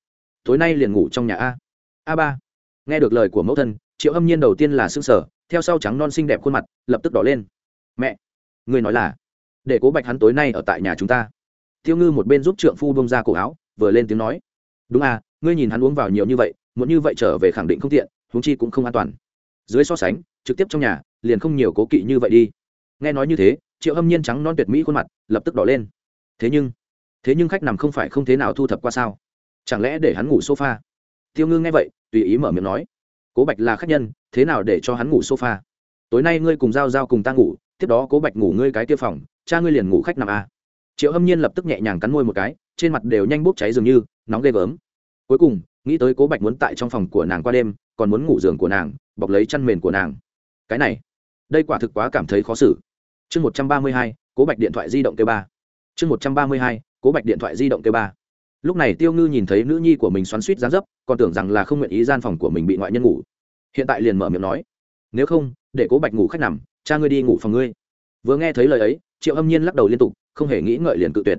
Tối nay liền ngủ trong nhà a. A ba. Nghe được lời của mẫu thân triệu hâm nhiên đầu tiên là s ư n g sở theo sau trắng non xinh đẹp khuôn mặt, lập tức đỏ lên. Mẹ, người nói là, để cố bạch hắn tối nay ở tại nhà chúng ta. Tiêu ngư một bên giúp trượng phu bông ra cổ áo, vừa lên tiếng nói. Đúng à ngươi nhìn hắn uống vào nhiều như vậy, muốn như vậy trở về khẳng định không tiện, huống chi cũng không an toàn. Dưới so sánh, trực tiếp trong nhà, liền không nhiều cố kỵ như vậy đi. Nghe nói như thế, triệu hâm nhiên trắng non tuyệt mỹ khuôn mặt, lập tức đỏ lên. Thế nhưng thế nhưng khách nằm không phải không thế nào thu thập qua sao? Chẳng lẽ để hắn ngủ sofa? Tiêu ngư nghe vậy, tùy ý mở miệng nói cố bạch là khách nhân, thế nào để cho hắn ngủ sofa? Tối nay ngươi cùng giao giao cùng ta ngủ, tiếp đó cố bạch ngủ ngươi cái tiêu phòng, cha ngươi liền ngủ khách nằm a à. triệu hâm nhiên lập tức nhẹ nhàng cắn môi một cái, trên mặt đều nhanh bốc cháy dường như, nóng ghê gớm. Cuối cùng, nghĩ tới cố bạch muốn tại trong phòng của nàng qua đêm, còn muốn ngủ giường của nàng, bọc lấy chăn mền của nàng. Cái này, đây quả thực quá cảm thấy khó xử. Chương một trăm ba mươi hai, cố bạch điện thoại di động kêu ba. Chương một trăm ba mươi hai, cố bạch điện thoại di động kêu ba lúc này tiêu ngư nhìn thấy nữ nhi của mình xoắn suýt dán dấp, còn tưởng rằng là không nguyện ý gian phòng của mình bị ngoại nhân ngủ. Hiện tại liền mở miệng nói, nếu không, để cố bạch ngủ khách nằm, cha ngươi đi ngủ phòng ngươi. Vừa nghe thấy lời ấy, triệu âm nhiên lắc đầu liên tục, không hề nghĩ ngợi liền cự tuyệt.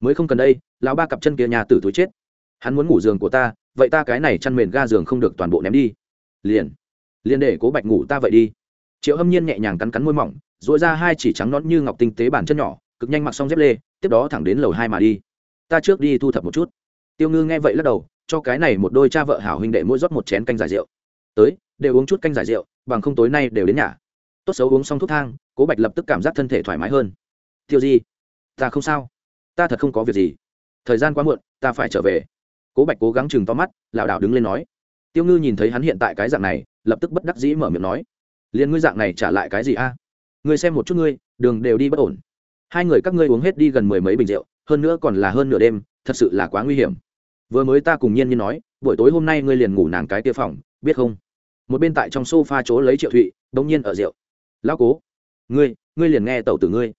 Mới không cần đây, lão ba cặp chân kia nhà tử túi chết. Hắn muốn ngủ giường của ta, vậy ta cái này chăn mền ga giường không được toàn bộ ném đi. Liền liền để cố bạch ngủ ta vậy đi. Triệu hâm nhiên nhẹ nhàng cắn cắn môi mỏng dội ra hai chỉ trắng nón như ngọc tinh tế bàn chân nhỏ, cực nhanh mặc xong dép lê, tiếp đó thẳng đến lầu hai mà đi ta trước đi thu thập một chút. Tiêu ngư nghe vậy lắc đầu, cho cái này một đôi cha vợ hảo huynh đệ mỗi rót một chén canh giải rượu. Tới, đều uống chút canh giải rượu, bằng không tối nay đều đến nhà. Tốt xấu uống xong thuốc thang, cố bạch lập tức cảm giác thân thể thoải mái hơn. Tiêu di, ta không sao. Ta thật không có việc gì. Thời gian quá muộn, ta phải trở về. Cố bạch cố gắng chừng to mắt, lảo đảo đứng lên nói. Tiêu ngư nhìn thấy hắn hiện tại cái dạng này, lập tức bất đắc dĩ mở miệng nói. Liền ngươi dạng này trả lại cái gì a? Ngươi xem một chút ngươi, đường đều đi bất ổn. Hai người các ngươi uống hết đi gần mười mấy bình rượu hơn nữa còn là hơn nửa đêm, thật sự là quá nguy hiểm. Vừa mới ta cùng nhiên như nói, buổi tối hôm nay ngươi liền ngủ nàng cái tia phòng, biết không? Một bên tại trong sofa chỗ lấy triệu thụy đông nhiên ở rượu. Lão cố, ngươi ngươi liền nghe tẩu tử ngươi.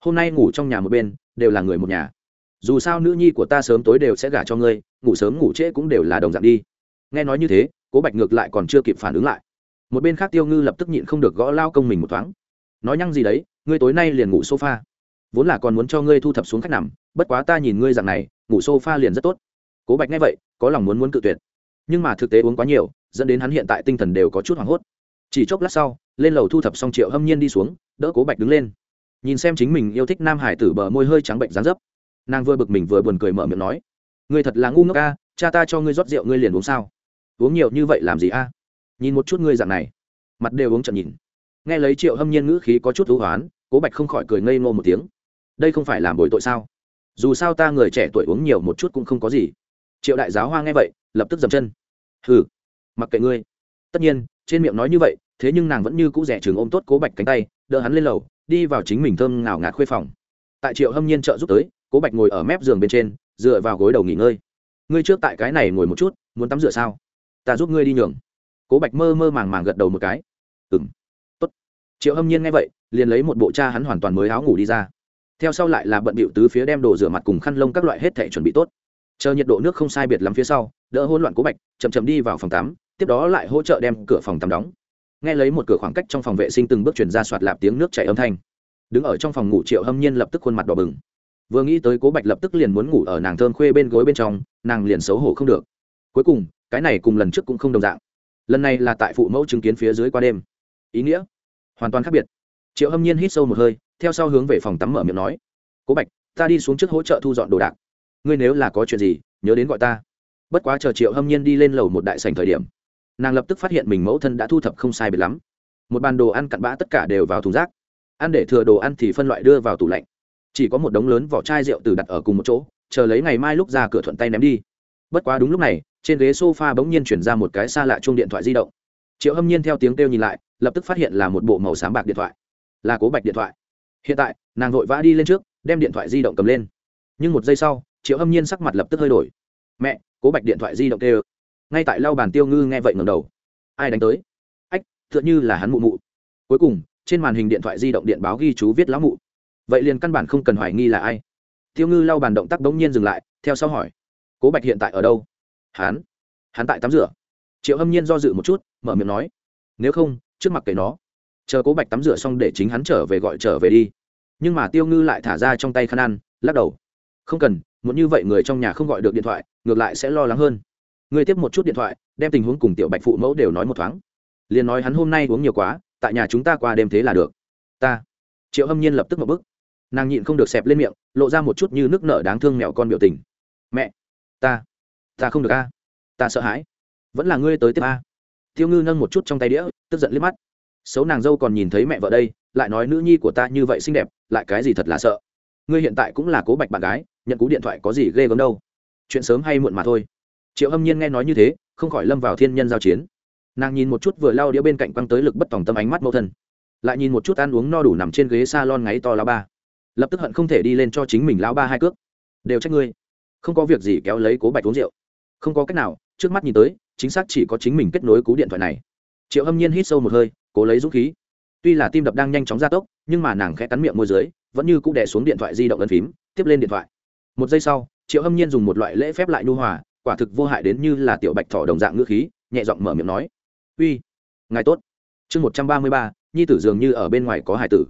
Hôm nay ngủ trong nhà một bên, đều là người một nhà. Dù sao nữ nhi của ta sớm tối đều sẽ gả cho ngươi, ngủ sớm ngủ trễ cũng đều là đồng dạng đi. Nghe nói như thế, cố bạch ngược lại còn chưa kịp phản ứng lại. Một bên khác tiêu ngư lập tức nhịn không được gõ lao công mình một thoáng. Nói nhăng gì đấy, ngươi tối nay liền ngủ sofa vốn là còn muốn cho ngươi thu thập xuống khách nằm, bất quá ta nhìn ngươi rằng này, ngủ sofa liền rất tốt. Cố bạch nghe vậy, có lòng muốn muốn cự tuyệt. Nhưng mà thực tế uống quá nhiều, dẫn đến hắn hiện tại tinh thần đều có chút hoảng hốt. Chỉ chốc lát sau, lên lầu thu thập xong triệu hâm nhiên đi xuống, đỡ cố bạch đứng lên. Nhìn xem chính mình yêu thích nam hải tử bờ môi hơi trắng bệnh rán dấp, nàng vừa bực mình vừa buồn cười mở miệng nói, ngươi thật là ngu ngốc ca cha ta cho ngươi rót rượu ngươi liền uống sao? Uống nhiều như vậy làm gì a? Nhìn một chút ngươi dạng này, mặt đều uống trận nhìn. Nghe lấy triệu hâm nhiên ngữ khí có chút thú hoán, cố bạch không khỏi cười ngây ngô một tiếng đây không phải làm bồi tội sao? Dù sao ta người trẻ tuổi uống nhiều một chút cũng không có gì. Triệu đại giáo hoa nghe vậy lập tức dầm chân. Hừ, mặc kệ ngươi. Tất nhiên trên miệng nói như vậy thế nhưng nàng vẫn như cũ rẻ trường ôm tốt cố bạch cánh tay đỡ hắn lên lầu đi vào chính mình thơm ngào ngạt khuê phòng. Tại triệu hâm nhiên trợ giúp tới cố bạch ngồi ở mép giường bên trên dựa vào gối đầu nghỉ ngơi. Ngươi trước tại cái này ngồi một chút muốn tắm rửa sao? Ta giúp ngươi đi nhường. Cố bạch mơ mơ màng màng gật đầu một cái. Ừng tốt. Triệu hâm nhiên nghe vậy liền lấy một bộ cha hắn hoàn toàn mới áo ngủ đi ra theo sau lại là bận bịu tứ phía đem đồ rửa mặt cùng khăn lông các loại hết thể chuẩn bị tốt. Chờ nhiệt độ nước không sai biệt lắm phía sau, đỡ hôn loạn cố bạch, chậm chậm đi vào phòng tắm, tiếp đó lại hỗ trợ đem cửa phòng tắm đóng. Nghe lấy một cửa khoảng cách trong phòng vệ sinh từng bước chuyển ra soạt lạp tiếng nước chảy âm thanh. Đứng ở trong phòng ngủ triệu hâm nhiên lập tức khuôn mặt đỏ bừng. Vừa nghĩ tới cố bạch lập tức liền muốn ngủ ở nàng thơm khuê bên gối bên trong, nàng liền xấu hổ không được. Cuối cùng, cái này cùng lần trước cũng không đồng dạng. Lần này là tại phụ mẫu chứng kiến phía dưới qua đêm. Ý nghĩa? Hoàn toàn khác biệt. Triệu hâm nhiên hít sâu một hơi theo sau hướng về phòng tắm mở miệng nói, cố bạch, ta đi xuống trước hỗ trợ thu dọn đồ đạc. Ngươi nếu là có chuyện gì, nhớ đến gọi ta. Bất quá chờ triệu hâm nhiên đi lên lầu một đại sành thời điểm, nàng lập tức phát hiện mình mẫu thân đã thu thập không sai biệt lắm. Một bàn đồ ăn cặn bã tất cả đều vào thùng rác. Ăn để thừa đồ ăn thì phân loại đưa vào tủ lạnh. Chỉ có một đống lớn vỏ chai rượu từ đặt ở cùng một chỗ, chờ lấy ngày mai lúc ra cửa thuận tay ném đi. Bất quá đúng lúc này, trên ghế s o f a bỗng nhiên chuyển ra một cái xa lạ chung điện thoại di động. Triệu hâm nhiên theo tiếng kêu nhìn lại, lập tức phát hiện là một bộ màu sáng bạc điện thoại. Là cố bạch điện thoại hiện tại, nàng vội vã đi lên trước, đem điện thoại di động cầm lên. Nhưng một giây sau, triệu hâm nhiên sắc mặt lập tức hơi đổi. Mẹ, cố bạch điện thoại di động kêu. Ngay tại lau bàn tiêu ngư nghe vậy ngầm đầu. Ai đánh tới? Ách t h ư ợ n như là hắn mụ mụ. Cuối cùng, trên màn hình điện thoại di động điện báo ghi chú viết lão mụ. Vậy liền căn bản không cần hoài nghi là ai. Tiêu ngư lau bàn động tác bỗng nhiên dừng lại, theo sau hỏi. Cố bạch hiện tại ở đâu? Hắn hắn tại tắm rửa. Triệu hâm nhiên do dự một chút, mở miệng nói. Nếu không, trước mặt kể nó chờ cố bạch tắm rửa xong để chính hắn trở về gọi trở về đi. Nhưng mà tiêu ngư lại thả ra trong tay khăn ăn, lắc đầu. Không cần, muốn như vậy người trong nhà không gọi được điện thoại, ngược lại sẽ lo lắng hơn. Người tiếp một chút điện thoại, đem tình huống cùng tiểu bạch phụ mẫu đều nói một thoáng. Liền nói hắn hôm nay uống nhiều quá, tại nhà chúng ta qua đêm thế là được. Ta. Triệu hâm nhiên lập tức một bức nàng nhịn không được xẹp lên miệng, lộ ra một chút như nước nở đáng thương mẹo con biểu tình. Mẹ. Ta. Ta không được a. Ta sợ hãi. Vẫn là ngươi tới tiếp a. Tiêu ngư nâng một chút trong tay đĩa, tức giận liếc mắt xấu nàng dâu còn nhìn thấy mẹ vợ đây, lại nói nữ nhi của ta như vậy xinh đẹp, lại cái gì thật là sợ. Ngươi hiện tại cũng là cố bạch bạn gái, nhận cú điện thoại có gì ghê gớm đâu. Chuyện sớm hay muộn mà thôi. Triệu hâm nhiên nghe nói như thế, không khỏi lâm vào thiên nhân giao chiến. Nàng nhìn một chút vừa lao đĩa bên cạnh quăng tới lực bất tòng tâm ánh mắt mẫu thân. Lại nhìn một chút ăn uống no đủ nằm trên ghế s a lon ngáy to lao ba. Lập tức hận không thể đi lên cho chính mình lao ba hai cước. Đều trách ngươi. Không có việc gì kéo lấy cố bạch uống rượu. Không có cách nào, trước mắt nhìn tới, chính xác chỉ có chính mình kết nối cú điện thoại này. Triệu hâm nhiên hít sâu một hơi cố lấy dũng khí. Tuy là tim đập đang nhanh chóng gia tốc, nhưng mà nàng khẽ cắn miệng môi dưới, vẫn như cũng đè xuống điện thoại di động ấn phím, tiếp lên điện thoại. Một giây sau, triệu hâm nhiên dùng một loại lễ phép lại nhu hòa, quả thực vô hại đến như là tiểu bạch thỏ đồng dạng ngữ khí, nhẹ giọng mở miệng nói, uy, ngài tốt. Chương một trăm ba mươi ba, nhi tử dường như ở bên ngoài có hải tử.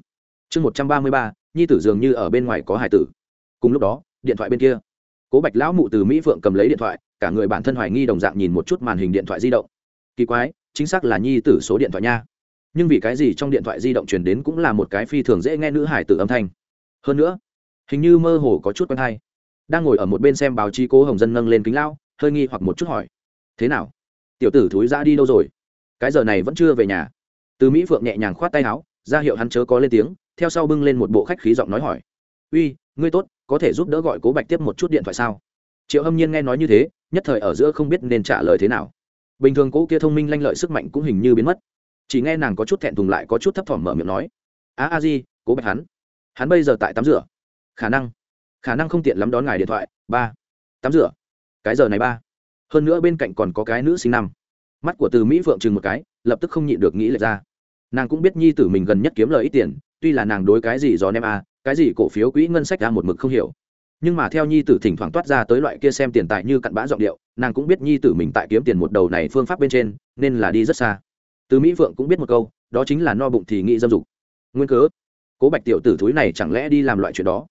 Chương một trăm ba mươi ba, nhi tử dường như ở bên ngoài có hải tử. Cùng lúc đó, điện thoại bên kia. Cố bạch lão mụ từ mỹ phượng cầm lấy điện thoại, cả người bản thân hoài nghi đồng dạng nhìn một chút màn hình điện thoại di động. Kỳ quái, chính xác là nhi tử số điện thoại nha nhưng vì cái gì trong điện thoại di động truyền đến cũng là một cái phi thường dễ nghe nữ hải tử âm thanh. Hơn nữa, hình như mơ hồ có chút quen hay. Đang ngồi ở một bên xem báo chí cố hồng dân nâng lên kính lao hơi nghi hoặc một chút hỏi, thế nào? Tiểu tử thúi ra đi đâu rồi? Cái giờ này vẫn chưa về nhà. Từ mỹ phượng nhẹ nhàng khoát tay áo, ra hiệu hắn chớ có lên tiếng, theo sau bưng lên một bộ khách khí giọng nói hỏi, uy, ngươi tốt, có thể giúp đỡ gọi cố bạch tiếp một chút điện thoại sao? Triệu hâm nhiên nghe nói như thế, nhất thời ở giữa không biết nên trả lời thế nào. Bình thường cố kia thông minh lanh lợi sức mạnh cũng hình như biến mất chỉ nghe nàng có chút thẹn thùng lại có chút thấp thỏm mở miệng nói á a di, cố bạch hắn. Hắn bây giờ tại tắm rửa. Khả năng. Khả năng không tiện lắm đón ngài điện thoại. Ba. Tắm rửa. Cái giờ này ba. Hơn nữa bên cạnh còn có cái nữ sinh năm. Mắt của từ mỹ phượng chừng một cái, lập tức không nhịn được nghĩ lệch ra. Nàng cũng biết nhi tử mình gần nhất kiếm lời ít tiền, tuy là nàng đối cái gì gió nem a, cái gì cổ phiếu quỹ ngân sách ra một mực không hiểu. Nhưng mà theo nhi tử thỉnh thoảng toát ra tới loại kia xem tiền tài như cặn bã giọng điệu, nàng cũng biết nhi tử mình tại kiếm tiền một đầu này phương pháp bên trên, nên là đi rất xa từ mỹ phượng cũng biết một câu, đó chính là no bụng thì nghĩ dâm dục. Nguyên cớ, cố bạch tiểu tử thúi này chẳng lẽ đi làm loại chuyện đó?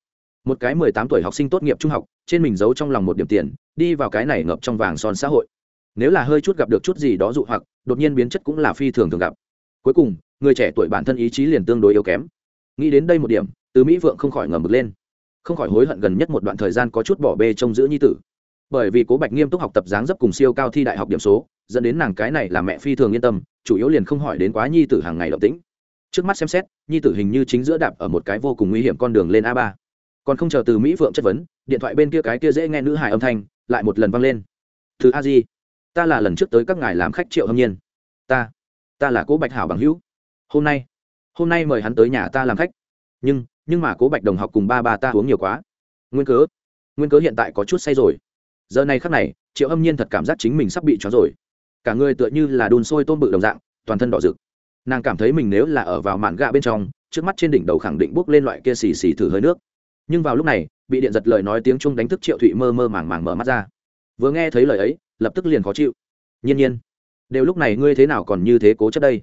Một cái mười tám tuổi học sinh tốt nghiệp trung học, trên mình giấu trong lòng một điểm tiền, đi vào cái này ngập trong vàng son xã hội. Nếu là hơi chút gặp được chút gì đó dụ hoặc, đột nhiên biến chất cũng là phi thường thường gặp. Cuối cùng, người trẻ tuổi bản thân ý chí liền tương đối yếu kém. Nghĩ đến đây một điểm, từ mỹ vượng không khỏi ngầm bực lên. Không khỏi hối hận gần nhất một đoạn thời gian có chút bỏ bê trông giữ nhi tử bởi vì cố bạch nghiêm túc học tập dáng dấp cùng siêu cao thi đại học điểm số, dẫn đến nàng cái này là mẹ phi thường yên tâm, chủ yếu liền không hỏi đến quá nhi tử hàng ngày động tĩnh. Trước mắt xem xét, nhi tử hình như chính giữa đạp ở một cái vô cùng nguy hiểm con đường lên a ba. Còn không chờ từ mỹ phượng chất vấn, điện thoại bên kia cái kia dễ nghe nữ hài âm thanh lại một lần vang lên. Thứ a di, ta là lần trước tới các ngài làm khách triệu hâm nhiên. Ta ta là cố bạch hảo bằng hữu. Hôm nay hôm nay mời hắn tới nhà ta làm khách. Nhưng nhưng mà cố bạch đồng học cùng ba ba ta uống nhiều quá. Nguyên cớ nguyên cớ hiện tại có chút say rồi giờ này khắc này, triệu hâm nhiên thật cảm giác chính mình sắp bị trói rồi. Cả người tựa như là đun sôi tôm bự đồng dạng, toàn thân đỏ rực. Nàng cảm thấy mình nếu là ở vào mạn gạ bên trong, trước mắt trên đỉnh đầu khẳng định bước lên loại kia xì xì thử hơi nước. Nhưng vào lúc này, bị điện giật lời nói tiếng trung đánh thức triệu thụy mơ mơ màng màng mở mắt ra. Vừa nghe thấy lời ấy, lập tức liền khó chịu. Nhiên nhiên, đều lúc này ngươi thế nào còn như thế cố chấp đây?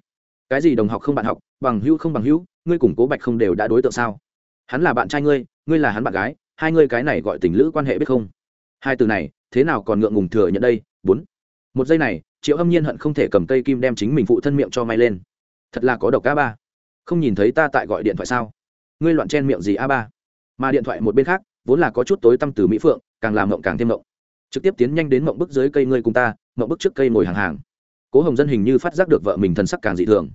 Cái gì đồng học không bạn học, bằng hữu không bằng hữu, ngươi củng cố bạch không đều đã đối tượng sao? Hắn là bạn trai ngươi ngươi là hắn bạn gái, hai ngươi cái này gọi tình lữ quan hệ biết không? Hai từ này thế nào còn ngượng ngùng thừa nhận đây? Bốn. Một giây này, triệu âm nhiên hận không thể cầm cây kim đem chính mình phụ thân miệng cho may lên. Thật là có độc a ba. Không nhìn thấy ta tại gọi điện thoại sao? Ngươi loạn chen miệng gì a ba? Mà điện thoại một bên khác, vốn là có chút tối tăm từ mỹ phượng, càng làm mộng càng thêm mộng. Trực tiếp tiến nhanh đến mộng bức dưới cây ngươi cùng ta, mộng bức trước cây ngồi hàng hàng. Cố hồng dân hình như phát giác được vợ mình thần sắc càng dị thường.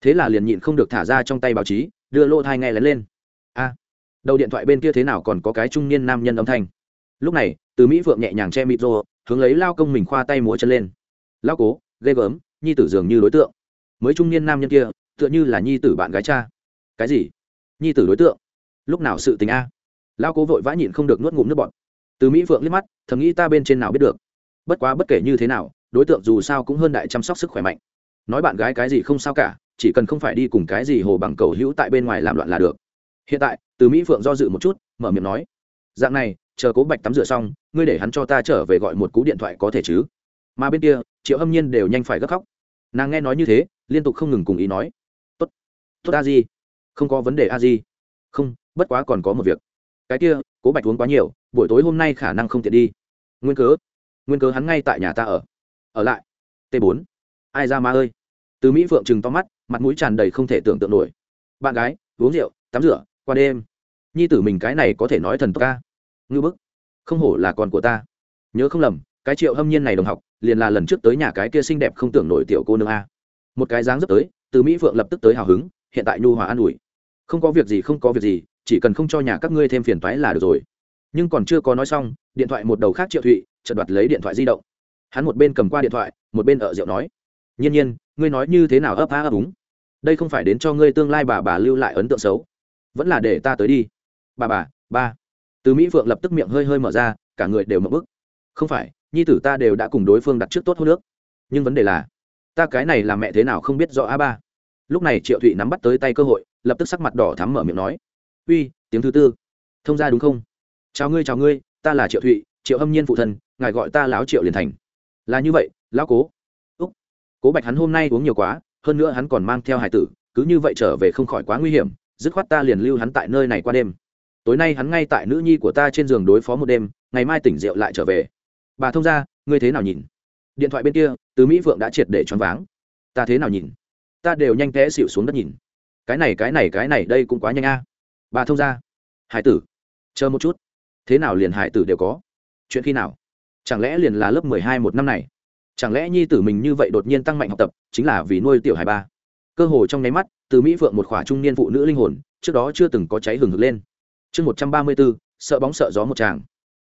Thế là liền nhịn không được thả ra trong tay báo chí, đưa lô thai nghe lén lên. A. Đầu điện thoại bên kia thế nào còn có cái trung niên nam nhân âm thanh lúc này, từ mỹ phượng nhẹ nhàng che mịt rô, hướng lấy lao công mình khoa tay múa chân lên. Lao cố, ghê gớm, nhi tử dường như đối tượng. Mới trung niên nam nhân kia, tựa như là nhi tử bạn gái cha. Cái gì? Nhi tử đối tượng? Lúc nào sự tình a? Lao cố vội vã nhịn không được nuốt ngụm nước bọn từ mỹ phượng liếc mắt, thầm nghĩ ta bên trên nào biết được. Bất quá bất kể như thế nào, đối tượng dù sao cũng hơn đại chăm sóc sức khỏe mạnh. Nói bạn gái cái gì không sao cả, chỉ cần không phải đi cùng cái gì hồ bằng cầu hữu tại bên ngoài làm loạn là được. Hiện tại, từ mỹ phượng do dự một chút, mở miệng nói. Dạng này chờ cố bạch tắm rửa xong, ngươi để hắn cho ta trở về gọi một cú điện thoại có thể chứ? Mà bên kia, triệu hâm nhiên đều nhanh phải gấp khóc. Nàng nghe nói như thế, liên tục không ngừng cùng ý nói, tốt tốt a di, không có vấn đề a di. Không, bất quá còn có một việc. Cái kia, cố bạch uống quá nhiều, buổi tối hôm nay khả năng không tiện đi. Nguyên cớ nguyên cớ hắn ngay tại nhà ta ở. Ở lại. T 4 ai ra ma ơi. Từ mỹ phượng chừng to mắt, mặt mũi tràn đầy không thể tưởng tượng nổi. Bạn gái, uống rượu, tắm rửa, qua đêm. Nhi tử mình cái này có thể nói thần tốc ca ngư bức. Không hổ là con của ta. Nhớ không lầm, cái triệu hâm nhiên này đồng học, liền là lần trước tới nhà cái kia xinh đẹp không tưởng nổi tiểu cô nương a. Một cái dáng dấp tới, từ mỹ phượng lập tức tới hào hứng, hiện tại nhu hòa an ủi. Không có việc gì, không có việc gì, chỉ cần không cho nhà các ngươi thêm phiền toái là được rồi. Nhưng còn chưa có nói xong, điện thoại một đầu khác triệu thụy, chợt đoạt lấy điện thoại di động. Hắn một bên cầm qua điện thoại, một bên ở rượu nói. Nhiên nhiên, ngươi nói như thế nào ấp á ấp úng? Đây không phải đến cho ngươi tương lai bà bà lưu lại ấn tượng xấu. Vẫn là để ta tới đi. Bà bà, ba từ mỹ phượng lập tức miệng hơi hơi mở ra, cả người đều mập bức không phải, nhi tử ta đều đã cùng đối phương đặt trước tốt hô nước nhưng vấn đề là, ta cái này là mẹ thế nào không biết rõ a ba. Lúc này triệu thụy nắm bắt tới tay cơ hội, lập tức sắc mặt đỏ thắm mở miệng nói, uy, tiếng thứ tư. Thông ra đúng không? Chào ngươi chào ngươi, ta là triệu thụy, triệu hâm nhiên phụ thân, ngài gọi ta láo triệu liền thành. Là như vậy, lão cố. Úc. Cố bạch hắn hôm nay uống nhiều quá, hơn nữa hắn còn mang theo hải tử, cứ như vậy trở về không khỏi quá nguy hiểm, dứt khoát ta liền lưu hắn tại nơi này qua đêm tối nay hắn ngay tại nữ nhi của ta trên giường đối phó một đêm, ngày mai tỉnh rượu lại trở về. Bà thông ra ngươi thế nào nhìn? Điện thoại bên kia từ mỹ phượng đã triệt để choáng váng. Ta thế nào nhìn? Ta đều nhanh té xịu xuống đất nhìn. Cái này cái này cái này, đây cũng quá nhanh a. Bà thông ra hải tử. Chờ một chút. Thế nào liền hải tử đều có? Chuyện khi nào? Chẳng lẽ liền là lớp mười hai một năm này? Chẳng lẽ nhi tử mình như vậy đột nhiên tăng mạnh học tập, chính là vì nuôi tiểu hải ba? Cơ hồ trong nháy mắt từ mỹ phượng một khỏa trung niên phụ nữ linh hồn, trước đó chưa từng có cháy hừng hực lên chương một trăm ba mươi b ố sợ bóng sợ gió một tràng.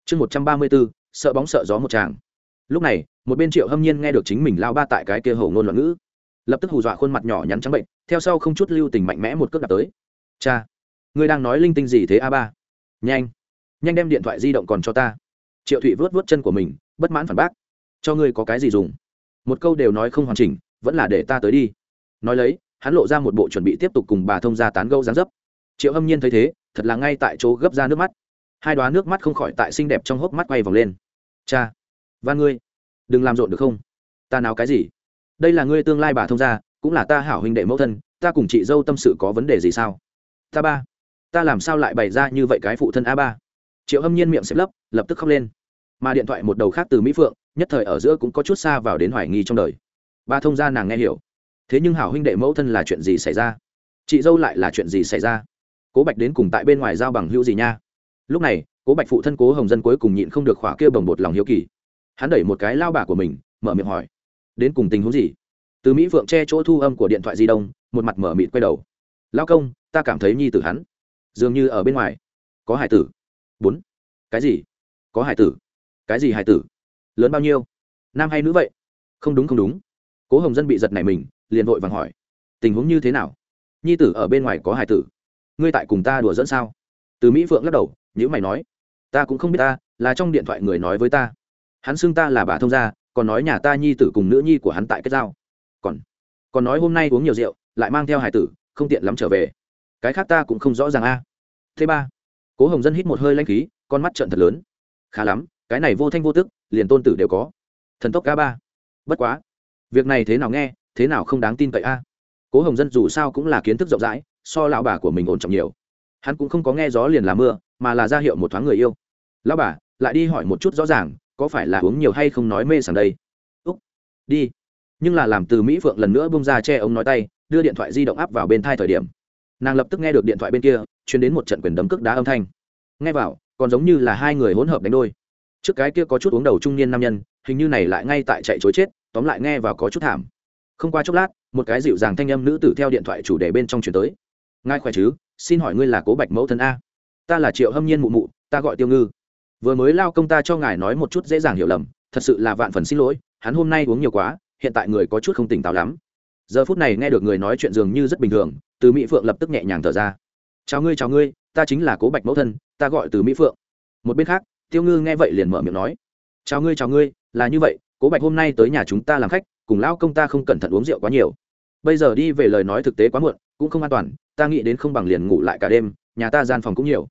Chương một trăm ba mươi b ố sợ bóng sợ gió một tràng. Lúc này, một bên triệu hâm nhiên nghe được chính mình lao ba tại cái kia hầu ngôn loạn ngữ. Lập tức hù dọa khuôn mặt nhỏ nhắn trắng bệnh, theo sau không chút lưu tình mạnh mẽ một cước đạp tới. Cha, ngươi đang nói linh tinh gì thế a ba? Nhanh nhanh đem điện thoại di động còn cho ta. Triệu thụy vớt vớt chân của mình, bất mãn phản bác. Cho ngươi có cái gì dùng? Một câu đều nói không hoàn chỉnh, vẫn là để ta tới đi. Nói lấy, hắn lộ ra một bộ chuẩn bị tiếp tục cùng bà thông gia tán gâu dáng dấp triệu hâm nhiên thấy thế, thật là ngay tại chỗ gấp ra nước mắt. Hai đoá nước mắt không khỏi tại xinh đẹp trong hốc mắt quay vòng lên. Cha và ngươi, đừng làm rộn được không? Ta nào cái gì? Đây là ngươi tương lai bà thông gia, cũng là ta hảo huynh đệ mẫu thân, ta cùng chị dâu tâm sự có vấn đề gì sao? Ta ba, ta làm sao lại bày ra như vậy cái phụ thân a ba? Triệu hâm nhiên miệng xếp lấp, lập tức khóc lên. Mà điện thoại một đầu khác từ mỹ phượng, nhất thời ở giữa cũng có chút xa vào đến hoài nghi trong đời. Ba thông gia nàng nghe hiểu. Thế nhưng hảo huynh đệ mẫu thân là chuyện gì xảy ra? Chị dâu lại là chuyện gì xảy ra? Cố bạch đến cùng tại bên ngoài giao bằng hữu gì nha? Lúc này, cố bạch phụ thân cố hồng dân cuối cùng nhịn không được khỏa kia bồng bột lòng hiếu kỳ. Hắn đẩy một cái lao bà của mình, mở miệng hỏi, đến cùng tình huống gì? Từ mỹ phượng che chỗ thu âm của điện thoại di động, một mặt mở mịt quay đầu. Lao công, ta cảm thấy nhi tử hắn dường như ở bên ngoài. Có hải tử. Bốn. Cái gì? Có hải tử. Cái gì hải tử? Lớn bao nhiêu? Nam hay nữ vậy? Không đúng không đúng. Cố hồng dân bị giật này mình, liền vội vàng hỏi, tình huống như thế nào? Nhi tử ở bên ngoài có Hải tử? Ngươi tại cùng ta đùa dẫn sao? Từ mỹ phượng lắc đầu nhữ mày nói, ta cũng không biết ta, là trong điện thoại người nói với ta. Hắn xưng ta là bà thông gia, còn nói nhà ta nhi tử cùng nữ nhi của hắn tại kết giao. Còn còn nói hôm nay uống nhiều rượu, lại mang theo hải tử, không tiện lắm trở về. Cái khác ta cũng không rõ ràng a. Thứ ba, cố hồng dân hít một hơi lanh khí, con mắt trợn thật lớn. Khá lắm, cái này vô thanh vô tức, liền tôn tử đều có. Thần tốc ca ba. Bất quá, việc này thế nào nghe, thế nào không đáng tin cậy a. Cố hồng dân dù sao cũng là kiến thức rộng rãi so lão bà của mình ổn trọng nhiều. Hắn cũng không có nghe gió liền là mưa, mà là ra hiệu một thoáng người yêu. Lão bà, lại đi hỏi một chút rõ ràng, có phải là uống nhiều hay không nói mê sảng đây? Úc, đi. Nhưng là làm từ mỹ phượng lần nữa bông ra che ống nói tay, đưa điện thoại di động áp vào bên thai thời điểm. Nàng lập tức nghe được điện thoại bên kia chuyển đến một trận quyền đấm cước đá âm thanh. Nghe vào, còn giống như là hai người hỗn hợp đánh đôi. Trước cái kia có chút uống đầu trung niên nam nhân, hình như này lại ngay tại chạy chối chết, tóm lại nghe vào có chút thảm. Không qua chốc lát, một cái dịu dàng thanh âm nữ tử theo điện thoại chủ đề bên trong chuyển tới ngài khỏe chứ? Xin hỏi ngươi là cố bạch mẫu thân a. Ta là triệu hâm nhiên mụ mụ, ta gọi tiêu ngư. Vừa mới lao công ta cho ngài nói một chút dễ dàng hiểu lầm, thật sự là vạn phần xin lỗi, hắn hôm nay uống nhiều quá, hiện tại người có chút không tỉnh táo lắm. Giờ phút này nghe được người nói chuyện dường như rất bình thường, từ mỹ phượng lập tức nhẹ nhàng thở ra. Chào ngươi chào ngươi, ta chính là cố bạch mẫu thân, ta gọi từ mỹ phượng. Một bên khác, tiêu ngư nghe vậy liền mở miệng nói, chào ngươi chào ngươi, là như vậy, cố bạch hôm nay tới nhà chúng ta làm khách, cùng lao công ta không cẩn thận uống rượu quá nhiều. Bây giờ đi về lời nói thực tế quá muộn, cũng không an toàn ta nghĩ đến không bằng liền ngủ lại cả đêm, nhà ta gian phòng cũng nhiều.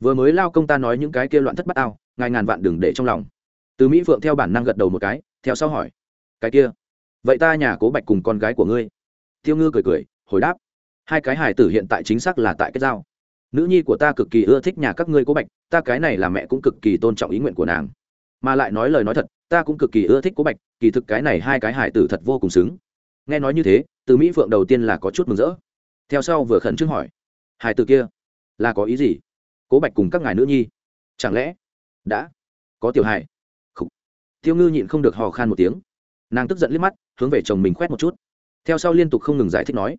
Vừa mới lao công ta nói những cái kia loạn thất bát ao ngài ngàn vạn đừng để trong lòng. Từ mỹ phượng theo bản năng gật đầu một cái, theo sau hỏi, cái kia, vậy ta nhà cố bạch cùng con gái của ngươi? Tiêu ngư cười cười, hồi đáp, hai cái hài tử hiện tại chính xác là tại cái giao. Nữ nhi của ta cực kỳ ưa thích nhà các ngươi cố bạch, ta cái này là mẹ cũng cực kỳ tôn trọng ý nguyện của nàng. Mà lại nói lời nói thật, ta cũng cực kỳ ưa thích cố bạch, kỳ thực cái này hai cái hài tử thật vô cùng xứng. Nghe nói như thế, từ mỹ phượng đầu tiên là có chút mừng rỡ theo sau vừa khẩn trương hỏi hai từ kia là có ý gì? Cố bạch cùng các ngài nữ nhi, chẳng lẽ đã có tiểu hài? Khủ. tiêu ngư nhịn không được hò khan một tiếng. Nàng tức giận liếc mắt, hướng về chồng mình khoét một chút. Theo sau liên tục không ngừng giải thích nói,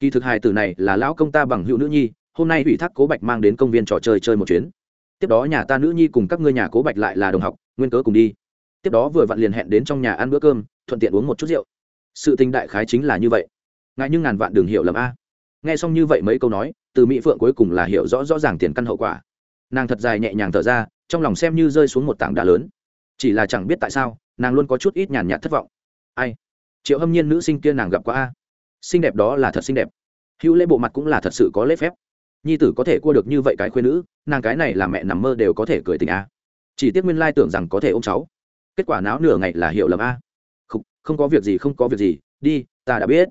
kỳ thực hài tử này là lão công ta bằng hữu nữ nhi, hôm nay ủy thác cố bạch mang đến công viên trò chơi chơi một chuyến. Tiếp đó nhà ta nữ nhi cùng các ngươi nhà cố bạch lại là đồng học, nguyên cớ cùng đi. Tiếp đó vừa vặn liền hẹn đến trong nhà ăn bữa cơm, thuận tiện uống một chút rượu. Sự tình đại khái chính là như vậy. Ngại nhưng ngàn vạn đường hiểu lầm a nghe xong như vậy mấy câu nói từ mỹ phượng cuối cùng là hiểu rõ rõ ràng tiền căn hậu quả. Nàng thật dài nhẹ nhàng thở ra trong lòng xem như rơi xuống một tảng đá lớn. Chỉ là chẳng biết tại sao nàng luôn có chút ít nhàn nhạt thất vọng. Ai? Triệu hâm nhiên nữ sinh kia nàng gặp qua a. Xinh đẹp đó là thật xinh đẹp. Hữu lễ bộ mặt cũng là thật sự có lễ phép. Nhi tử có thể cua được như vậy cái khuyên nữ nàng cái này là mẹ nằm mơ đều có thể cười tình a. Chỉ tiếc nguyên lai tưởng rằng có thể ôm cháu. Kết quả náo nửa ngày là hiểu lầm a. Không, không có việc gì không có việc gì. Đi ta đã biết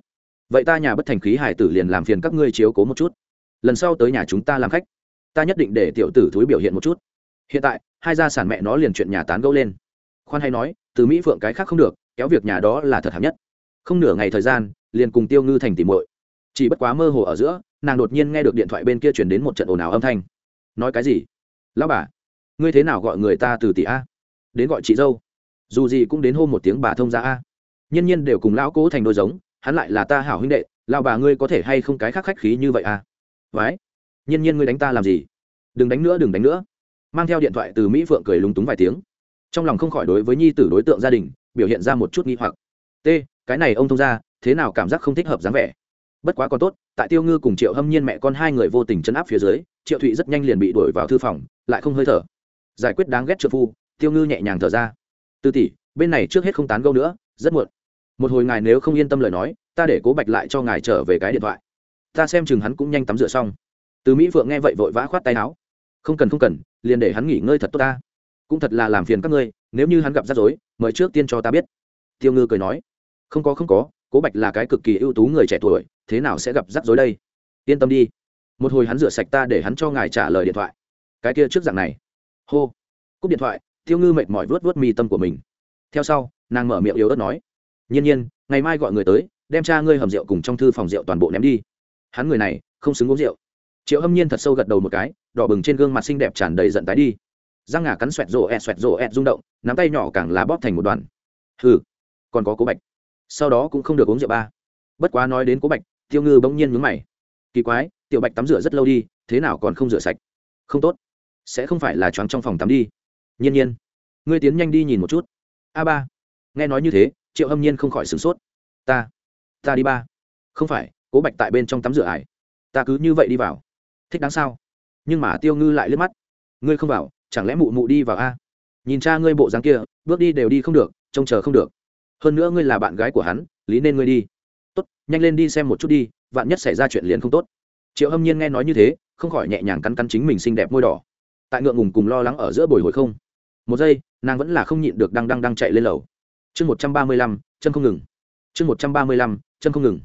vậy ta nhà bất thành khí hải tử liền làm phiền các ngươi chiếu cố một chút. Lần sau tới nhà chúng ta làm khách. Ta nhất định để tiểu tử thúi biểu hiện một chút. Hiện tại, hai gia sản mẹ nó liền chuyện nhà tán gẫu lên. Khoan hay nói, từ mỹ phượng cái khác không được, kéo việc nhà đó là thật hạng nhất. Không nửa ngày thời gian, liền cùng tiêu ngư thành tìm muội. Chỉ bất quá mơ hồ ở giữa, nàng đột nhiên nghe được điện thoại bên kia chuyển đến một trận ồn ào âm thanh. Nói cái gì? Lão bà, ngươi thế nào gọi người ta từ tỷ a? Đến gọi chị dâu. Dù gì cũng đến hôm một tiếng bà thông ra a. Nhân nhiên đều cùng lão cố thành đôi giống hắn lại là ta hảo huynh đệ lao bà ngươi có thể hay không cái khác khách khí như vậy à? vái nhiên nhiên ngươi đánh ta làm gì? Đừng đánh nữa, đừng đánh nữa. Mang theo điện thoại từ mỹ phượng cười lúng túng vài tiếng. Trong lòng không khỏi đối với nhi tử đối tượng gia đình, biểu hiện ra một chút nghi hoặc. T, cái này ông thông ra thế nào cảm giác không thích hợp dáng vẻ? Bất quá còn tốt, tại tiêu ngư cùng triệu hâm nhiên mẹ con hai người vô tình chấn áp phía dưới, triệu thụy rất nhanh liền bị đuổi vào thư phòng, lại không hơi thở. Giải quyết đáng ghét trợ phu, tiêu ngư nhẹ nhàng thở ra. Tư tỷ, bên này trước hết không tán gâu nữa, rất muộn một hồi ngài nếu không yên tâm lời nói, ta để cố bạch lại cho ngài trở về cái điện thoại. Ta xem chừng hắn cũng nhanh tắm rửa xong. Từ mỹ phượng nghe vậy vội vã khoát tay áo. Không cần không cần, liền để hắn nghỉ ngơi thật tốt ta. Cũng thật là làm phiền các ngươi, nếu như hắn gặp rắc rối, mời trước tiên cho ta biết. Tiêu ngư cười nói. Không có không có, cố bạch là cái cực kỳ ưu tú người trẻ tuổi, thế nào sẽ gặp rắc rối đây? Yên tâm đi. Một hồi hắn rửa sạch ta để hắn cho ngài trả lời điện thoại. Cái kia trước dạng này. Hô. Cúp điện thoại, tiêu ngư mệt mỏi vớt vớt mi tâm của mình. Theo sau, nàng mở miệng yếu ớt nói nhiên nhiên, ngày mai gọi người tới, đem cha ngươi hầm rượu cùng trong thư phòng rượu toàn bộ ném đi. Hắn người này, không xứng uống rượu. Triệu hâm nhiên thật sâu gật đầu một cái, đỏ bừng trên gương mặt xinh đẹp tràn đầy giận tái đi. Răng ngà cắn xoẹt rổ ẹt, xoẹt rổ ẹt rung động, nắm tay nhỏ càng là bóp thành một đoàn. Hừ, còn có cố bạch. Sau đó cũng không được uống rượu ba. Bất quá nói đến cố bạch, tiêu ngư bỗng nhiên nhướng mày. Kỳ quái, tiểu bạch tắm rửa rất lâu đi, thế nào còn không rửa sạch? Không tốt. Sẽ không phải là choáng trong phòng tắm đi. Nhiên nhiên, ngươi tiến nhanh đi nhìn một chút. A ba, nghe nói như thế triệu hâm nhiên không khỏi sửng sốt. Ta ta đi ba. Không phải, cố bạch tại bên trong tắm rửa ải. Ta cứ như vậy đi vào. Thích đáng sao? Nhưng mà tiêu ngư lại liếc mắt. Ngươi không vào, chẳng lẽ mụ mụ đi vào a? Nhìn cha ngươi bộ dáng kia, bước đi đều đi không được, trông chờ không được. Hơn nữa ngươi là bạn gái của hắn, lý nên ngươi đi. Tốt, nhanh lên đi xem một chút đi, vạn nhất xảy ra chuyện liền không tốt. Triệu hâm nhiên nghe nói như thế, không khỏi nhẹ nhàng cắn cắn chính mình xinh đẹp môi đỏ. Tại ngượng ngùng cùng lo lắng ở giữa bồi hồi không. Một giây, nàng vẫn là không nhịn được đang đang đang chạy lên lầu chương một trăm ba mươi lăm, chân không ngừng. Chương một trăm ba mươi lăm, chân không ngừng.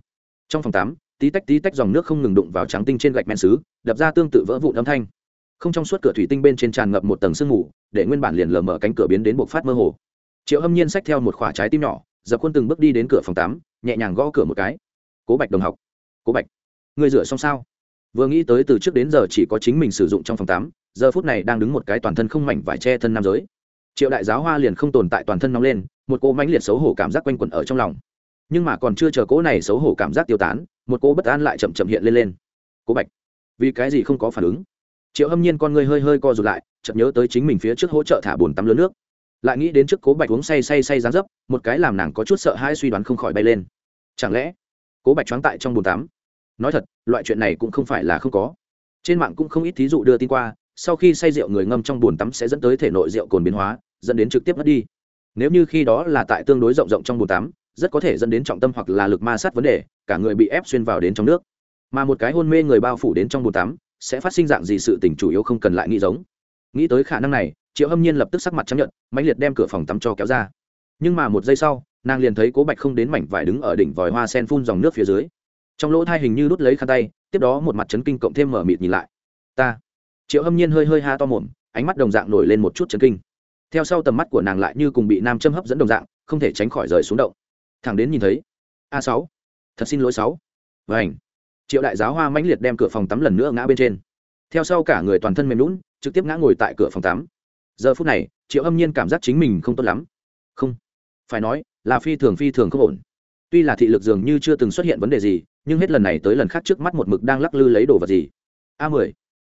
Trong phòng tám, tí tách tí tách dòng nước không ngừng đụng vào trắng tinh trên gạch men xứ, đập ra tương tự vỡ vụn âm thanh. Không trong suốt cửa thủy tinh bên trên tràn ngập một tầng sương mù, để nguyên bản liền lờ mở cánh cửa biến đến bộc phát mơ hồ. Triệu hâm nhiên xách theo một khoả trái tim nhỏ, dập khuôn từng bước đi đến cửa phòng tám, nhẹ nhàng gõ cửa một cái. Cố bạch đồng học. Cố bạch, người rửa xong sao? Vừa nghĩ tới từ trước đến giờ chỉ có chính mình sử dụng trong phòng tám, giờ phút này đang đứng một cái toàn thân không mảnh vải che thân nam giới triệu đại giáo hoa liền không tồn tại toàn thân nóng lên, một cô mãnh liệt xấu hổ cảm giác quanh quẩn ở trong lòng. Nhưng mà còn chưa chờ cỗ này xấu hổ cảm giác tiêu tán, một cô bất an lại chậm chậm hiện lên lên. Cố bạch, vì cái gì không có phản ứng? Triệu hâm nhiên con ngươi hơi hơi co rụt lại chậm nhớ tới chính mình phía trước hỗ trợ thả bồn tắm lớn nước. Lại nghĩ đến trước cố bạch uống say say say dán dấp, một cái làm nàng có chút sợ hai suy đoán không khỏi bay lên. Chẳng lẽ, cố bạch choáng tại trong bồn tắm? Nói thật, loại chuyện này cũng không phải là không có. Trên mạng cũng không ít thí dụ đưa tin qua sau khi say rượu người ngâm trong bồn tắm sẽ dẫn tới thể nội rượu cồn biến hóa, dẫn đến trực tiếp mất đi. Nếu như khi đó là tại tương đối rộng rộng trong bồn tắm, rất có thể dẫn đến trọng tâm hoặc là lực ma sát vấn đề, cả người bị ép xuyên vào đến trong nước. Mà một cái hôn mê người bao phủ đến trong bồn tắm, sẽ phát sinh dạng gì sự tình chủ yếu không cần lại nghĩ giống. Nghĩ tới khả năng này, triệu hâm nhiên lập tức sắc mặt chấp nhận mãnh liệt đem cửa phòng tắm cho kéo ra. Nhưng mà một giây sau, nàng liền thấy cố bạch không đến mảnh vải đứng ở đỉnh vòi hoa sen phun dòng nước phía dưới. Trong lỗ thai hình như đút lấy khăn tay, tiếp đó một mặt chấn kinh cộng thêm mở mịt nhìn lại. Ta triệu hâm nhiên hơi hơi ha to mồm, ánh mắt đồng dạng nổi lên một chút chấn kinh. Theo sau tầm mắt của nàng lại như cùng bị nam châm hấp dẫn đồng dạng, không thể tránh khỏi rời xuống động. Thẳng đến nhìn thấy, a sáu, thật xin lỗi sáu. Vảnh triệu đại giáo hoa mãnh liệt đem cửa phòng tắm lần nữa ngã bên trên. Theo sau cả người toàn thân mềm lún trực tiếp ngã ngồi tại cửa phòng tắm. Giờ phút này, triệu âm nhiên cảm giác chính mình không tốt lắm. Không. Phải nói, là phi thường phi thường không ổn. Tuy là thị lực dường như chưa từng xuất hiện vấn đề gì, nhưng hết lần này tới lần khác trước mắt một mực đang lắc lư lấy đồ vật gì? A mười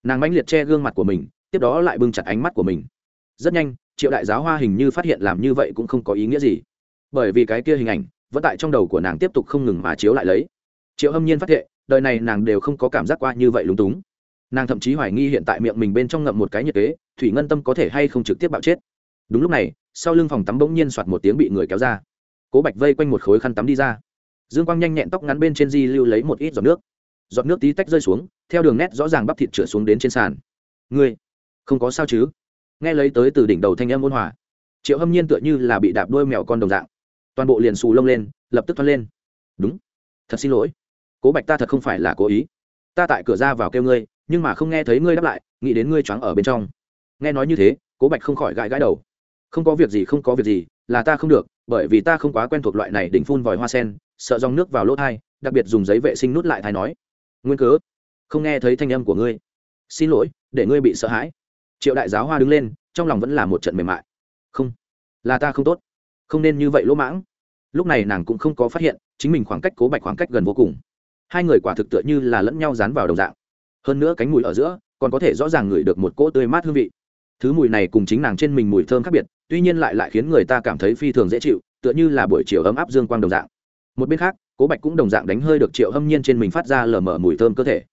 nàng mãnh liệt che gương mặt của mình, tiếp đó lại bưng chặt ánh mắt của mình. Rất nhanh, triệu đại giáo hoa hình như phát hiện làm như vậy cũng không có ý nghĩa gì. Bởi vì cái kia hình ảnh, vẫn tại trong đầu của nàng tiếp tục không ngừng mà chiếu lại lấy. Triệu hâm nhiên phát hiện, đời này nàng đều không có cảm giác qua như vậy lúng túng. Nàng thậm chí hoài nghi hiện tại miệng mình bên trong ngậm một cái nhiệt kế, thủy ngân tâm có thể hay không trực tiếp bạo chết. Đúng lúc này, sau lưng phòng tắm bỗng nhiên soạt một tiếng bị người kéo ra. Cố bạch vây quanh một khối khăn tắm đi ra. Dương quang nhanh nhẹn tóc ngắn bên trên di lưu lấy một ít giọt nước giọt nước tí tách rơi xuống, theo đường nét rõ ràng bắp thịt trượt xuống đến trên sàn. Ngươi, không có sao chứ? Nghe lấy tới từ đỉnh đầu thanh âm ôn hòa, triệu hâm nhiên tựa như là bị đạp đôi mèo con đồng dạng. Toàn bộ liền xù lông lên, lập tức thoát lên. Đúng, thật xin lỗi. Cố bạch ta thật không phải là cố ý. Ta tại cửa ra vào kêu ngươi, nhưng mà không nghe thấy ngươi đáp lại, nghĩ đến ngươi choáng ở bên trong. Nghe nói như thế, cố bạch không khỏi gãi gãi đầu. Không có việc gì, không có việc gì, là ta không được, bởi vì ta không quá quen thuộc loại này đỉnh phun vòi hoa sen, sợ dòng nước vào lỗ thai, đặc biệt dùng giấy vệ sinh nút lại thai nói nguyên cớ, không nghe thấy thanh âm của ngươi. Xin lỗi, để ngươi bị sợ hãi. Triệu đại giáo hoa đứng lên, trong lòng vẫn là một trận mềm mại. Không, là ta không tốt. Không nên như vậy lỗ mãng. Lúc này nàng cũng không có phát hiện, chính mình khoảng cách cố bạch khoảng cách gần vô cùng. Hai người quả thực tựa như là lẫn nhau dán vào đồng dạng. Hơn nữa cánh mùi ở giữa, còn có thể rõ ràng ngửi được một cỗ tươi mát hương vị. Thứ mùi này cùng chính nàng trên mình mùi thơm khác biệt, tuy nhiên lại lại khiến người ta cảm thấy phi thường dễ chịu, tựa như là buổi chiều ấm áp dương quang đồng dạng một bên khác, cố bạch cũng đồng dạng đánh hơi được triệu hâm nhiên trên mình phát ra lờ mở mùi thơm cơ thể.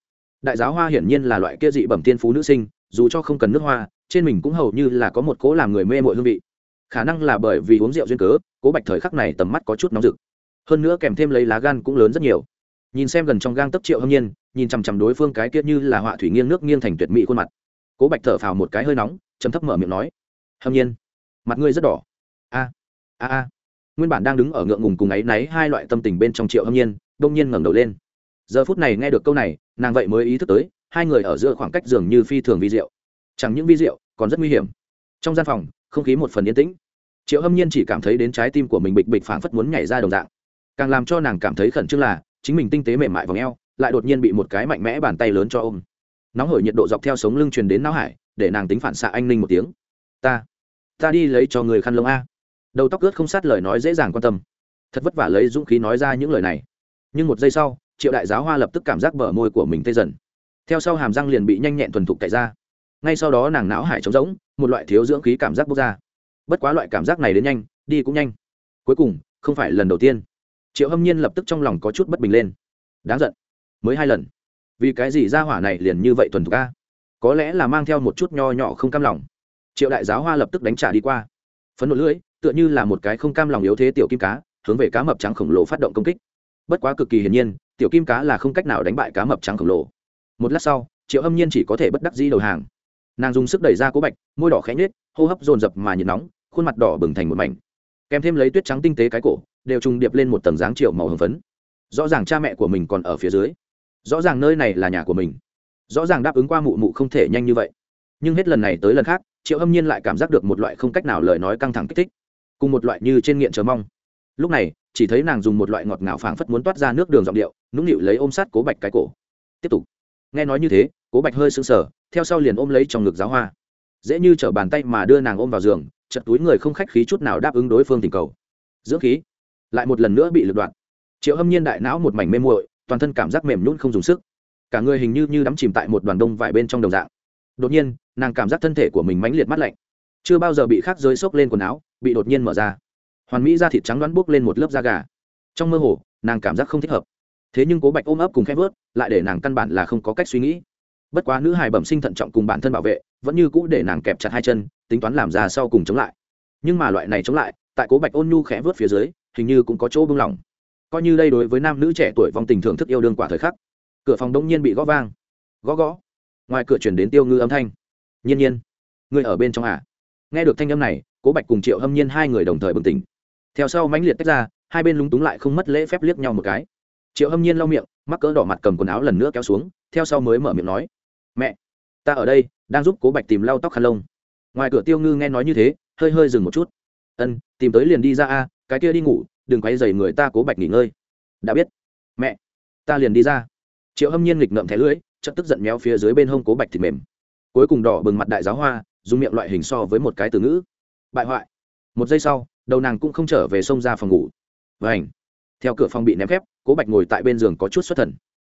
Đại giáo hoa hiển nhiên là loại kia dị bẩm tiên phú nữ sinh, dù cho không cần nước hoa, trên mình cũng hầu như là có một cố làm người mê mội hương vị. Khả năng là bởi vì uống rượu duyên cớ, cố bạch thời khắc này tầm mắt có chút nóng rực. Hơn nữa kèm thêm lấy lá gan cũng lớn rất nhiều. Nhìn xem gần trong gang tấc triệu hâm nhiên, nhìn chằm chằm đối phương cái kia như là họa thủy nghiêng nước nghiêng thành tuyệt mỹ khuôn mặt. Cố bạch thở phào một cái hơi nóng chấm thấp mở miệng nói, hâm nhiên, mặt ngươi rất đỏ. A a a nguyên bản đang đứng ở ngượng ngùng cùng ấy náy hai loại tâm tình bên trong triệu hâm nhiên, đông nhiên ngẩng đầu lên. Giờ phút này nghe được câu này, nàng vậy mới ý thức tới, hai người ở giữa khoảng cách dường như phi thường vi diệu. Chẳng những vi diệu, còn rất nguy hiểm. Trong gian phòng, không khí một phần yên tĩnh. Triệu hâm nhiên chỉ cảm thấy đến trái tim của mình bịch bịch phảng phất muốn nhảy ra đồng dạng. Càng làm cho nàng cảm thấy khẩn trương là, chính mình tinh tế mềm mại v ò eo, lại đột nhiên bị một cái mạnh mẽ bàn tay lớn cho ôm. Nóng hổi nhiệt độ dọc theo sống lưng truyền đến não hải, để nàng tính phản xạ anh ninh một tiếng. Ta ta đi lấy cho người khăn lông a đầu tóc ướt không sát lời nói dễ dàng quan tâm. Thật vất vả lấy dũng khí nói ra những lời này. Nhưng một giây sau, triệu đại giáo hoa lập tức cảm giác bờ môi của mình tê dần. Theo sau hàm răng liền bị nhanh nhẹn thuần thục cậy ra. Ngay sau đó nàng não hải trống rỗng, một loại thiếu dưỡng khí cảm giác bốc ra. Bất quá loại cảm giác này đến nhanh, đi cũng nhanh. Cuối cùng, không phải lần đầu tiên. Triệu hâm nhiên lập tức trong lòng có chút bất bình lên. Đáng giận. Mới hai lần. Vì cái gì ra hỏa này liền như vậy thuần thục ca có lẽ là mang theo một chút nho nhỏ không cam lòng. Triệu đại giáo hoa lập tức đánh trả đi qua. Phấn nộ lưỡi tựa như là một cái không cam lòng yếu thế tiểu kim cá, hướng về cá mập trắng khổng lồ phát động công kích. Bất quá cực kỳ hiển nhiên, tiểu kim cá là không cách nào đánh bại cá mập trắng khổng lồ. Một lát sau, triệu hâm nhiên chỉ có thể bất đắc dĩ đầu hàng. Nàng dùng sức đẩy ra cố bạch, môi đỏ khẽ nhết hô hấp dồn dập mà nhiệt nóng, khuôn mặt đỏ bừng thành một mảnh. Kèm thêm lấy tuyết trắng tinh tế cái cổ, đều trùng điệp lên một tầng dáng triệu màu hồng phấn. Rõ ràng cha mẹ của mình còn ở phía dưới. Rõ ràng nơi này là nhà của mình. Rõ ràng đáp ứng qua mụ mụ không thể nhanh như vậy. Nhưng hết lần này tới lần khác, triệu hâm nhiên lại cảm giác được một loại không cách nào lời nói căng thẳng kích thích cùng một loại như trên nghiện chờ mong. Lúc này, chỉ thấy nàng dùng một loại ngọt ngào phảng phất muốn toát ra nước đường giọng điệu, nũng nịu lấy ôm sát cố bạch cái cổ. Tiếp tục. Nghe nói như thế, cố bạch hơi sững sờ, theo sau liền ôm lấy trong ngực giáo hoa. Dễ như chở bàn tay mà đưa nàng ôm vào giường, chật túi người không khách khí chút nào đáp ứng đối phương tình cầu. Dưỡng khí. Lại một lần nữa bị lật đoạn. Triệu hâm nhiên đại não một mảnh mê muội, toàn thân cảm giác mềm nhún không dùng sức. Cả người hình như như đắm chìm tại một đoàn đông vải bên trong đồng dạng. Đột nhiên, nàng cảm giác thân thể của mình mãnh liệt mắt lạnh. Chưa bao giờ bị khác giới xốc lên quần áo bị đột nhiên mở ra. Hoàn mỹ da thịt trắng đoán bốc lên một lớp da gà. Trong mơ hồ, nàng cảm giác không thích hợp. Thế nhưng cố bạch ôm ấp cùng khép vớt, lại để nàng căn bản là không có cách suy nghĩ. Bất quá nữ hài bẩm sinh thận trọng cùng bản thân bảo vệ, vẫn như cũ để nàng kẹp chặt hai chân, tính toán làm ra sau cùng chống lại. Nhưng mà loại này chống lại, tại cố bạch ôn nhu khẽ vớt phía dưới, hình như cũng có chỗ bưng lỏng. Coi như đây đối với nam nữ trẻ tuổi vong tình thưởng thức yêu đương quả thời khắc, cửa phòng đông nhiên bị gõ vang. Gõ gõ. Ngoài cửa chuyển đến tiêu ngư âm thanh. Nhiên nhiên. Người ở bên trong à? Nghe được thanh âm này cố bạch cùng triệu hâm nhiên hai người đồng thời bừng tỉnh. Theo sau mãnh liệt tách ra, hai bên lúng túng lại không mất lễ phép liếc nhau một cái. Triệu hâm nhiên lau miệng, mắc cỡ đỏ mặt cầm quần áo lần nữa kéo xuống, theo sau mới mở miệng nói, mẹ, ta ở đây, đang giúp cố bạch tìm lau tóc khăn lông. Ngoài cửa tiêu ngư nghe nói như thế, hơi hơi dừng một chút. Ân, tìm tới liền đi ra a, cái kia đi ngủ, đừng quay dày người ta cố bạch nghỉ ngơi. Đã biết. Mẹ, ta liền đi ra. Triệu hâm nhiên nghịch ngợm thẻ lưỡi chất tức giận méo phía dưới bên hông cố bạch thịt mềm. Cuối cùng đỏ bừng mặt đại giáo hoa, dùng miệng loại hình so với một cái từ ngữ bại hoại. Một giây sau, đầu nàng cũng không trở về sông ra phòng ngủ. Và ảnh theo cửa phòng bị ném khép, cố bạch ngồi tại bên giường có chút xuất thần.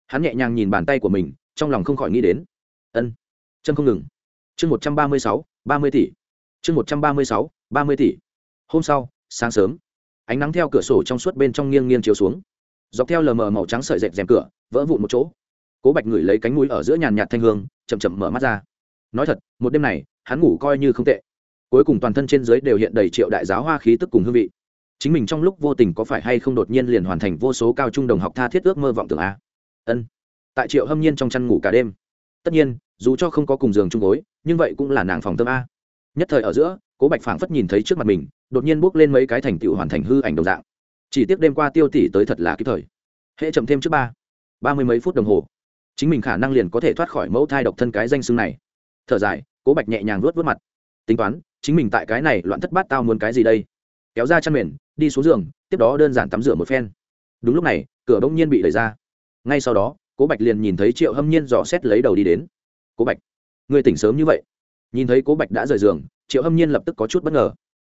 Hắn nhẹ nhàng nhìn bàn tay của mình, trong lòng không khỏi nghĩ đến. Ân, chân không ngừng. Chương một trăm ba mươi sáu, ba mươi tỷ. Chương một trăm ba mươi sáu, ba mươi tỷ. Hôm sau, sáng sớm, ánh nắng theo cửa sổ trong suốt bên trong nghiêng nghiêng chiếu xuống. Dọc theo lờ mờ màu trắng sợi dẹp rèm cửa, vỡ vụn một chỗ. Cố bạch ngửi lấy cánh mũi ở giữa nhàn nhạt thanh hương, chậm chậm mở mắt ra. Nói thật, một đêm này, hắn ngủ coi như không tệ cuối cùng toàn thân trên dưới đều hiện đầy triệu đại giáo hoa khí tức cùng hương vị. Chính mình trong lúc vô tình có phải hay không đột nhiên liền hoàn thành vô số cao trung đồng học tha thiết ước mơ vọng tưởng a? Ân. Tại triệu hâm nhiên trong chăn ngủ cả đêm. Tất nhiên, dù cho không có cùng giường chung gối, nhưng vậy cũng là nàng phòng tâm a. Nhất thời ở giữa, cố bạch phảng phất nhìn thấy trước mặt mình, đột nhiên bước lên mấy cái thành tựu hoàn thành hư ảnh đồng dạng. Chỉ tiếc đêm qua tiêu tỷ tới thật là kịp thời. Hễ chậm thêm trước ba ba mươi mấy phút đồng hồ, chính mình khả năng liền có thể thoát khỏi mẫu thai độc thân cái danh xưng này. Thở dài, cố bạch nhẹ nhàng luốt vớt mặt. Tính toán chính mình tại cái này loạn thất bát tao muốn cái gì đây? Kéo ra chăn mền, đi xuống giường, tiếp đó đơn giản tắm rửa một phen. Đúng lúc này, cửa bỗng nhiên bị đẩy ra. Ngay sau đó, cố bạch liền nhìn thấy triệu hâm nhiên dò xét lấy đầu đi đến. Cố bạch người tỉnh sớm như vậy? Nhìn thấy cố bạch đã rời giường, triệu hâm nhiên lập tức có chút bất ngờ.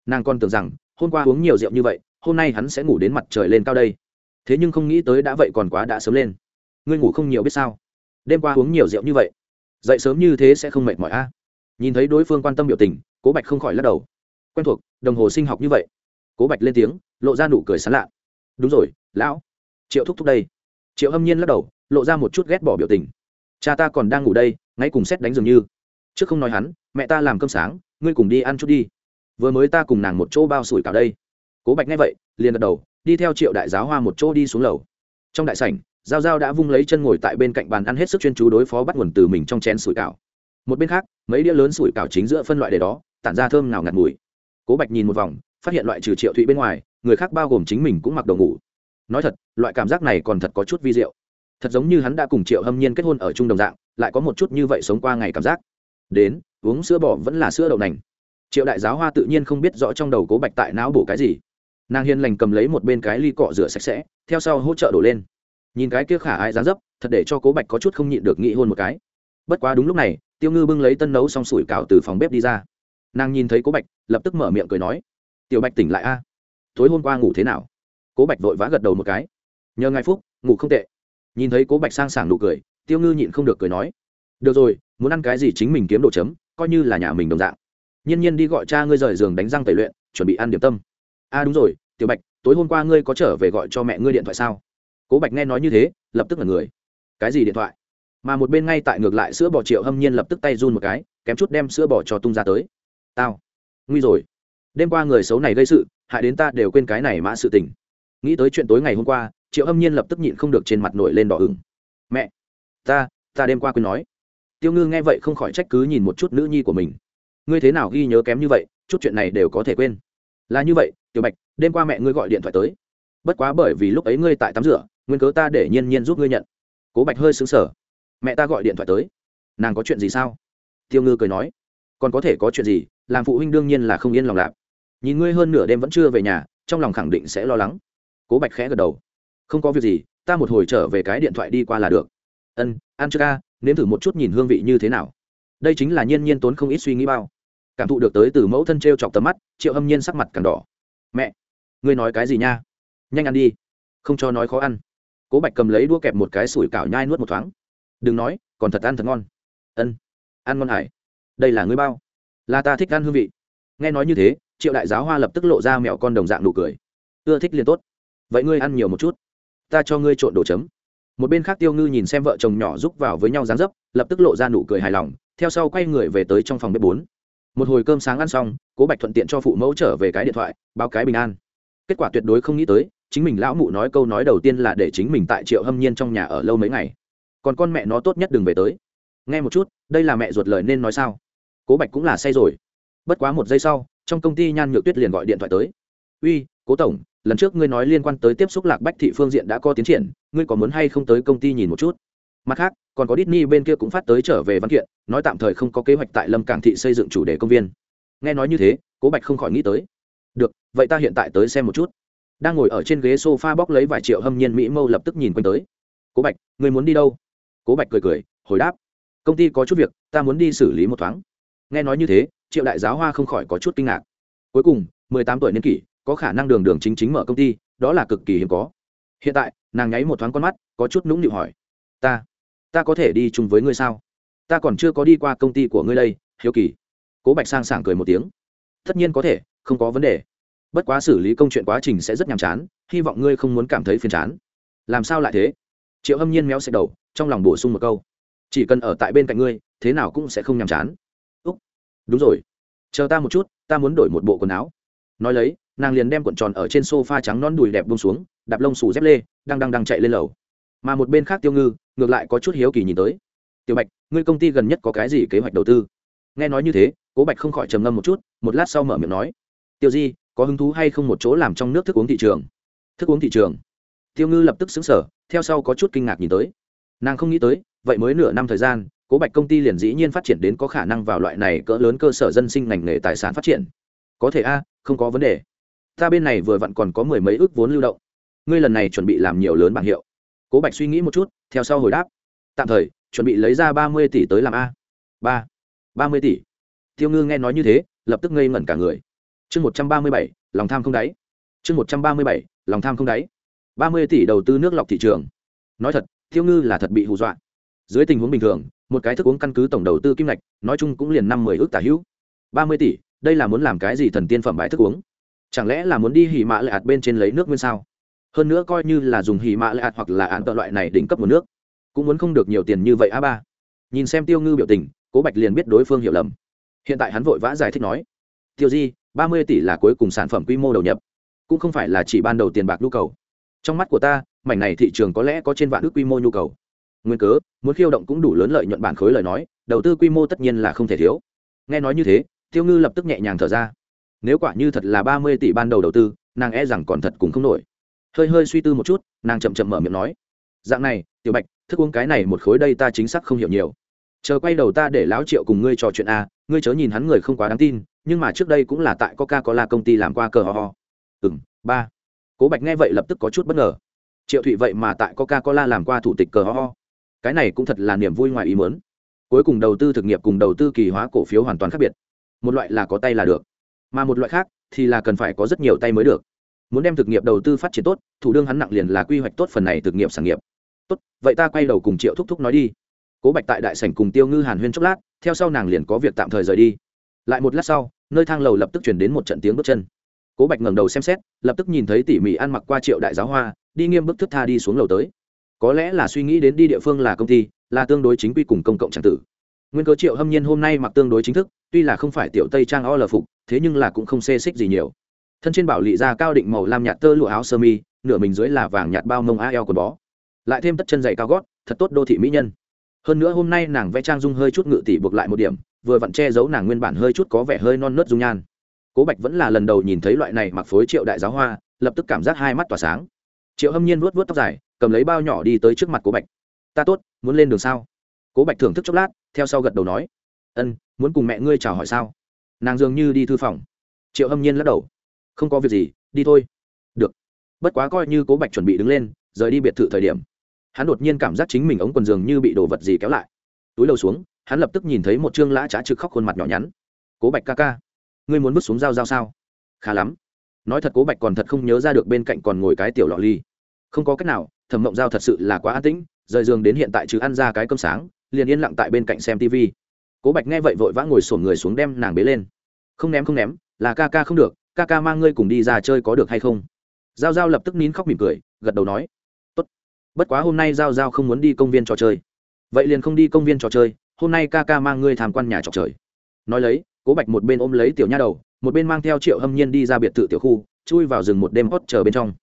Nàng còn tưởng rằng, hôm qua uống nhiều rượu như vậy, hôm nay hắn sẽ ngủ đến mặt trời lên cao đây. Thế nhưng không nghĩ tới đã vậy còn quá đã sớm lên. Ngươi ngủ không nhiều biết sao? Đêm qua uống nhiều rượu như vậy, dậy sớm như thế sẽ không mệt mỏi a nhìn thấy đối phương quan tâm biểu tình, cố bạch không khỏi lắc đầu. Quen thuộc, đồng hồ sinh học như vậy. Cố bạch lên tiếng, lộ ra nụ cười sán lạ. Đúng rồi, lão. Triệu thúc thúc đây. Triệu hâm nhiên lắc đầu, lộ ra một chút ghét bỏ biểu tình. Cha ta còn đang ngủ đây, ngay cùng xét đánh dường như. Trước không nói hắn, mẹ ta làm cơm sáng, ngươi cùng đi ăn chút đi. Vừa mới ta cùng nàng một chỗ bao sủi cảo đây. Cố bạch nghe vậy, liền gật đầu, đi theo triệu đại giáo hoa một chỗ đi xuống lầu. Trong đại sảnh, giao giao đã vung lấy chân ngồi tại bên cạnh bàn ăn hết sức chuyên chú đối phó bắt nguồn từ mình trong chén sủi cảo. Một bên khác mấy đĩa lớn sủi cảo chính giữa phân loại để đó, tản ra thơm nào ngạt mùi. Cố bạch nhìn một vòng, phát hiện loại trừ triệu thụy bên ngoài, người khác bao gồm chính mình cũng mặc đồ ngủ. Nói thật, loại cảm giác này còn thật có chút vi diệu. Thật giống như hắn đã cùng triệu hâm nhiên kết hôn ở chung đồng dạng, lại có một chút như vậy sống qua ngày cảm giác. Đến, uống sữa bò vẫn là sữa đậu nành. Triệu đại giáo hoa tự nhiên không biết rõ trong đầu cố bạch tại não bổ cái gì. Nàng hiền lành cầm lấy một bên cái ly cọ rửa sạch sẽ, theo sau hỗ trợ đổ lên. Nhìn cái kia khả ai dán dấp, thật để cho cố bạch có chút không nhịn được nghĩ hôn một cái. Bất quá đúng lúc này tiêu ngư bưng lấy tân nấu xong sủi cảo từ phòng bếp đi ra. Nàng nhìn thấy cố bạch, lập tức mở miệng cười nói, tiểu bạch tỉnh lại a. Tối hôm qua ngủ thế nào? Cố bạch vội vã gật đầu một cái. Nhờ ngài phúc, ngủ không tệ. Nhìn thấy cố bạch sang sảng nụ cười, tiêu ngư nhịn không được cười nói, được rồi, muốn ăn cái gì chính mình kiếm đồ chấm, coi như là nhà mình đồng dạng. Nhiên nhiên đi gọi cha ngươi rời giường đánh răng tẩy luyện, chuẩn bị ăn điểm tâm. A à đúng rồi, tiểu bạch, tối hôm qua ngươi có trở về gọi cho mẹ ngươi điện thoại sao? Cố bạch nghe nói như thế, lập tức là người. Cái gì điện thoại? Mà một bên ngay tại ngược lại sữa bò triệu hâm nhiên lập tức tay run một cái, kém chút đem sữa bò cho tung ra tới. Tao, nguy rồi. Đêm qua người xấu này gây sự, hại đến ta đều quên cái này mã sự tình. Nghĩ tới chuyện tối ngày hôm qua, triệu hâm nhiên lập tức nhịn không được trên mặt nổi lên đỏ ửng. Mẹ, ta ta đêm qua quên nói. Tiêu ngư nghe vậy không khỏi trách cứ nhìn một chút nữ nhi của mình. Ngươi thế nào ghi nhớ kém như vậy, chút chuyện này đều có thể quên. Là như vậy, tiểu bạch, đêm qua mẹ ngươi gọi điện thoại tới. Bất quá bởi vì lúc ấy ngươi tại tắm rửa, nguyên cớ ta để nhiên nhiên giúp ngươi nhận. Cố bạch hơi xứng sở mẹ ta gọi điện thoại tới. Nàng có chuyện gì sao? Tiêu ngư cười nói. Còn có thể có chuyện gì, làm phụ huynh đương nhiên là không yên lòng lạp nhìn ngươi hơn nửa đêm vẫn chưa về nhà, trong lòng khẳng định sẽ lo lắng. Cố bạch khẽ gật đầu. Không có việc gì, ta một hồi trở về cái điện thoại đi qua là được. Ân, ăn chưa ca, nếm thử một chút nhìn hương vị như thế nào. Đây chính là nhiên nhiên tốn không ít suy nghĩ bao. Cảm thụ được tới từ mẫu thân t r e o chọc tầm mắt, triệu hâm nhiên sắc mặt càng đỏ. Mẹ, ngươi nói cái gì nha? Nhanh ăn đi. Không cho nói khó ăn. Cố bạch cầm lấy đua kẹp một cái sủi cảo nhai nuốt một thoáng đừng nói, còn thật ăn thật ngon. Ân, ăn ngon hải. Đây là ngươi bao. Là ta thích ăn hương vị. Nghe nói như thế, triệu đại giáo hoa lập tức lộ ra mẹo con đồng dạng nụ cười. Ưa thích liền tốt. Vậy ngươi ăn nhiều một chút. Ta cho ngươi trộn đồ chấm. Một bên khác tiêu ngư nhìn xem vợ chồng nhỏ giúp vào với nhau dán dấp, lập tức lộ ra nụ cười hài lòng, theo sau quay người về tới trong phòng bếp bốn. Một hồi cơm sáng ăn xong, cố bạch thuận tiện cho phụ mẫu trở về cái điện thoại, báo cái bình an. Kết quả tuyệt đối không nghĩ tới, chính mình lão mụ nói câu nói đầu tiên là để chính mình tại triệu hâm nhiên trong nhà ở lâu mấy ngày còn con mẹ nó tốt nhất đừng về tới. Nghe một chút, đây là mẹ ruột lời nên nói sao? Cố bạch cũng là say rồi. Bất quá một giây sau, trong công ty nhan nhược tuyết liền gọi điện thoại tới. Uy, cố tổng, lần trước ngươi nói liên quan tới tiếp xúc lạc bách thị phương diện đã có tiến triển, ngươi có muốn hay không tới công ty nhìn một chút? Mặt khác, còn có Disney bên kia cũng phát tới trở về văn kiện, nói tạm thời không có kế hoạch tại lâm cảng thị xây dựng chủ đề công viên. Nghe nói như thế, cố bạch không khỏi nghĩ tới. Được, vậy ta hiện tại tới xem một chút. Đang ngồi ở trên ghế sofa bóc lấy vài triệu hâm nhiên mỹ mâu lập tức nhìn quanh tới. Cố bạch người muốn đi đâu? Cố bạch cười cười, hồi đáp. Công ty có chút việc, ta muốn đi xử lý một thoáng. Nghe nói như thế, triệu đại giáo hoa không khỏi có chút kinh ngạc. Cuối cùng, mười tám tuổi niên kỷ, có khả năng đường đường chính chính mở công ty, đó là cực kỳ hiếm có. Hiện tại, nàng nháy một thoáng con mắt, có chút nũng nịu hỏi. Ta ta có thể đi chung với ngươi sao? Ta còn chưa có đi qua công ty của ngươi đây, hiếu kỳ. Cố bạch sang sảng cười một tiếng. Tất nhiên có thể, không có vấn đề. Bất quá xử lý công chuyện quá trình sẽ rất nhàm chán, hy vọng ngươi không muốn cảm thấy phiền chán. Làm sao lại thế? Triệu hâm nhiên méo xẹt đầu, trong lòng bổ sung một câu. Chỉ cần ở tại bên cạnh ngươi, thế nào cũng sẽ không nhàm chán. Úc, đúng rồi. Chờ ta một chút, ta muốn đổi một bộ quần áo. Nói lấy, nàng liền đem cuộn tròn ở trên sofa trắng non đùi đẹp bông xuống, đạp lông xù dép lê, đang đang đang chạy lên lầu. Mà một bên khác tiêu ngư, ngược lại có chút hiếu kỳ nhìn tới. Tiểu bạch, ngươi công ty gần nhất có cái gì kế hoạch đầu tư? Nghe nói như thế, cố bạch không khỏi trầm ngâm một chút, một lát sau mở miệng nói. Tiêu di, có hứng thú hay không một chỗ làm trong nước thức uống thị trường? Thức uống thị trường? Tiêu ngư lập tức xứng sở theo sau có chút kinh ngạc nhìn tới. Nàng không nghĩ tới, vậy mới nửa năm thời gian, cố bạch công ty liền dĩ nhiên phát triển đến có khả năng vào loại này cỡ lớn cơ sở dân sinh ngành nghề tài sản phát triển. Có thể a, không có vấn đề. Ta bên này vừa vặn còn có mười mấy ước vốn lưu động. Ngươi lần này chuẩn bị làm nhiều lớn bảng hiệu. Cố bạch suy nghĩ một chút, theo sau hồi đáp. Tạm thời, chuẩn bị lấy ra ba mươi tỷ tới làm a. Ba. Ba mươi tỷ. Tiêu ngư nghe nói như thế, lập tức ngây ngẩn cả người. Chương một trăm ba mươi bảy, lòng tham không đáy. Chương một trăm ba mươi bảy, lòng tham không đáy ba mươi tỷ đầu tư nước lọc thị trường. Nói thật, Thiêu ngư là thật bị hù dọa. Dưới tình huống bình thường, một cái thức uống căn cứ tổng đầu tư kim ngạch, nói chung cũng liền năm mười ước tả hữu. Ba mươi tỷ, đây là muốn làm cái gì thần tiên phẩm bãi thức uống? Chẳng lẽ là muốn đi hỉ mã lại ạt bên trên lấy nước nguyên sao? Hơn nữa coi như là dùng hỉ mã lại ạt hoặc là án tợ loại này đỉnh cấp một nước, cũng muốn không được nhiều tiền như vậy a ba. Nhìn xem tiêu ngư biểu tình, cố bạch liền biết đối phương hiểu lầm. Hiện tại hắn vội vã giải thích nói, tiêu di, ba mươi tỷ là cuối cùng sản phẩm quy mô đầu nhập, cũng không phải là chỉ ban đầu tiền bạc nhu cầu trong mắt của ta, mảnh này thị trường có lẽ có trên vạn ước quy mô nhu cầu. Nguyên cớ, muốn khiêu động cũng đủ lớn lợi nhuận bản khối lời nói, đầu tư quy mô tất nhiên là không thể thiếu. Nghe nói như thế, tiêu ngư lập tức nhẹ nhàng thở ra. Nếu quả như thật là ba mươi tỷ ban đầu đầu tư, nàng e rằng còn thật cũng không nổi. Hơi hơi suy tư một chút, nàng chậm chậm mở miệng nói. Dạng này, tiểu bạch, thức uống cái này một khối đây ta chính xác không hiểu nhiều. Chờ quay đầu ta để lão triệu cùng ngươi trò chuyện a, ngươi chớ nhìn hắn người không quá đáng tin, nhưng mà trước đây cũng là tại coca cola công ty làm qua cờ ho ho. Ừ ba cố bạch nghe vậy lập tức có chút bất ngờ. Triệu thụy vậy mà tại coca cola làm qua thủ tịch cờ ho ho. Cái này cũng thật là niềm vui ngoài ý mớn cuối cùng đầu tư thực nghiệp cùng đầu tư kỳ hóa cổ phiếu hoàn toàn khác biệt. Một loại là có tay là được, mà một loại khác thì là cần phải có rất nhiều tay mới được. Muốn đem thực nghiệp đầu tư phát triển tốt, thủ đương hắn nặng liền là quy hoạch tốt phần này thực nghiệp sản nghiệp. Tốt, vậy ta quay đầu cùng triệu thúc thúc nói đi. Cố bạch tại đại sảnh cùng tiêu ngư hàn huyên chốc lát, theo sau nàng liền có việc tạm thời rời đi. Lại một lát sau, nơi thang lầu lập tức chuyển đến một trận tiếng bước chân cố bạch ngẩng đầu xem xét, lập tức nhìn thấy tỉ mỉ ăn mặc qua triệu đại giáo hoa, đi nghiêm bức thức tha đi xuống lầu tới. Có lẽ là suy nghĩ đến đi địa phương là công ty, là tương đối chính quy cùng công cộng tràng tử. Nguyên cớ triệu hâm nhiên hôm nay mặc tương đối chính thức, tuy là không phải tiểu tây trang o lờ phục, thế nhưng là cũng không xê xích gì nhiều. Thân trên bảo lị ra cao định màu lam nhạt tơ lụa áo sơ mi, nửa mình dưới là vàng nhạt bao mông a eo quần bó. Lại thêm tất chân dày cao gót, thật tốt đô thị mỹ nhân. Hơn nữa hôm nay nàng vẽ trang dung hơi chút ngự tỷ buộc lại một điểm, vừa vặn che giấu nàng nguyên bản hơi chút có vẻ hơi non nớt dung nhan cố bạch vẫn là lần đầu nhìn thấy loại này mặc phối triệu đại giáo hoa, lập tức cảm giác hai mắt tỏa sáng. Triệu hâm nhiên vuốt vuốt tóc dài, cầm lấy bao nhỏ đi tới trước mặt cố bạch. Ta tốt, muốn lên đường sao? Cố bạch thưởng thức chốc lát, theo sau gật đầu nói, ân, muốn cùng mẹ ngươi chào hỏi sao? Nàng dường như đi thư phòng. Triệu hâm nhiên lắc đầu, không có việc gì, đi thôi. Được. Bất quá coi như cố bạch chuẩn bị đứng lên, rời đi biệt thự thời điểm, hắn đột nhiên cảm giác chính mình ống quần giường như bị đồ vật gì kéo lại. Túi đầu xuống, hắn lập tức nhìn thấy một chương lã trá trực khóc khuôn mặt nhỏ nhắn. Cố bạch ca ca ngươi muốn bước xuống dao dao sao? Khá lắm. Nói thật cố bạch còn thật không nhớ ra được bên cạnh còn ngồi cái tiểu lọ ly. Không có cách nào, thẩm mộng giao thật sự là quá an tĩnh, rời giường đến hiện tại chứ ăn ra cái cơm sáng, liền yên lặng tại bên cạnh xem tv cố bạch nghe vậy vội vã ngồi sổm người xuống đem nàng bế lên. Không ném không ném, là ca ca không được, ca ca mang ngươi cùng đi ra chơi có được hay không? Giao giao lập tức nín khóc mỉm cười, gật đầu nói, tốt. Bất quá hôm nay giao giao không muốn đi công viên trò chơi. Vậy liền không đi công viên trò chơi, hôm nay ca ca mang ngươi tham quan nhà trò chơi nói lấy cố bạch một bên ôm lấy tiểu nha đầu, một bên mang theo triệu hâm nhiên đi ra biệt thự tiểu khu, chui vào rừng một đêm hót chờ bên trong.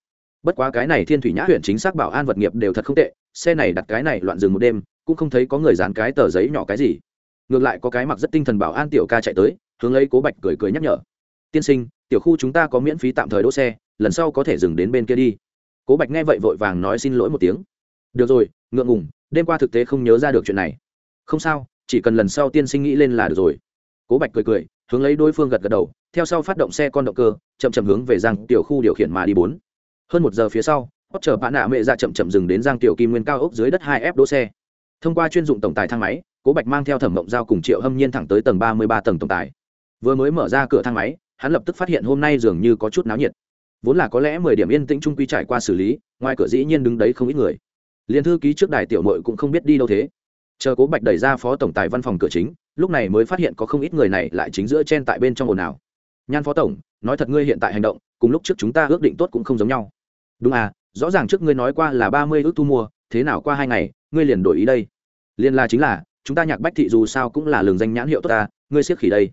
Bất quá cái này thiên thủy nhã huyện chính xác bảo an vật nghiệp đều thật không tệ, xe này đặt cái này loạn rừng một đêm, cũng không thấy có người dán cái tờ giấy nhỏ cái gì. Ngược lại có cái mặc rất tinh thần bảo an tiểu ca chạy tới, hướng lấy cố bạch cười cười nhắc nhở. Tiên sinh, tiểu khu chúng ta có miễn phí tạm thời đỗ xe, lần sau có thể dừng đến bên kia đi. Cố bạch nghe vậy vội vàng nói xin lỗi một tiếng. Được rồi, ngượng ngùng, đêm qua thực tế không nhớ ra được chuyện này. Không sao, chỉ cần lần sau tiên sinh nghĩ lên là được rồi cố bạch cười cười, hướng lấy đối phương gật gật đầu, theo sau phát động xe con động cơ, chậm chậm hướng về giang tiểu khu điều khiển mà đi bốn. Hơn một giờ phía sau hót chờ bạn nạ mẹ ra dạ chậm chậm dừng đến giang tiểu kim nguyên cao ốc dưới đất hai f đỗ xe. Thông qua chuyên dụng tổng tài thang máy, cố bạch mang theo thẩm mộng giao cùng triệu hâm nhiên thẳng tới tầng ba mươi ba tầng tổng tài. Vừa mới mở ra cửa thang máy, hắn lập tức phát hiện hôm nay dường như có chút náo nhiệt. Vốn là có lẽ mười điểm yên tĩnh trung quy trải qua xử lý, ngoài cửa dĩ nhiên đứng đấy không ít người. Liền thư ký trước đài tiểu mội cũng không biết đi đâu thế. Chờ cố bạch đẩy ra phó tổng tài văn phòng cửa chính lúc này mới phát hiện có không ít người này lại chính giữa chen tại bên trong ồn ào. Nhan phó tổng, nói thật ngươi hiện tại hành động, cùng lúc trước chúng ta ước định tốt cũng không giống nhau. Đúng à rõ ràng trước ngươi nói qua là ba mươi ước thu mua, thế nào qua hai ngày, ngươi liền đổi ý đây. Liên là chính là, chúng ta nhạc bách thị dù sao cũng là lường danh nhãn hiệu tốt ta, ngươi siết khỉ đây.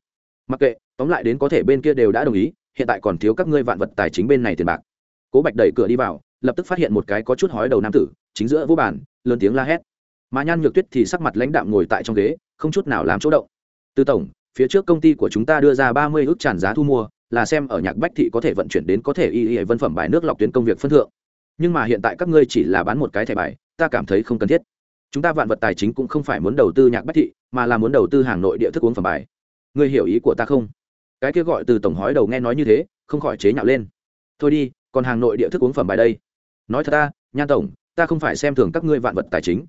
Mặc kệ, tóm lại đến có thể bên kia đều đã đồng ý, hiện tại còn thiếu các ngươi vạn vật tài chính bên này tiền bạc. Cố bạch đẩy cửa đi vào, lập tức phát hiện một cái có chút hói đầu nam tử, chính giữa vô bản lớn tiếng la hét. Mà nhan nhược tuyết thì sắc mặt lãnh đạm ngồi tại trong ghế không chút nào làm chỗ động. Từ tổng, phía trước công ty của chúng ta đưa ra ba mươi ước tràn giá thu mua, là xem ở nhạc bách thị có thể vận chuyển đến có thể y y vân phẩm bài nước lọc tuyến công việc phân thượng. Nhưng mà hiện tại các ngươi chỉ là bán một cái thẻ bài, ta cảm thấy không cần thiết. Chúng ta vạn vật tài chính cũng không phải muốn đầu tư nhạc bách thị, mà là muốn đầu tư hàng nội địa thức uống phẩm bài. Ngươi hiểu ý của ta không? Cái kia gọi từ tổng hói đầu nghe nói như thế, không khỏi chế nhạo lên. Thôi đi, còn hàng nội địa thức uống phẩm bài đây. Nói thật ta nhan tổng, ta không phải xem thường các ngươi vạn vật tài chính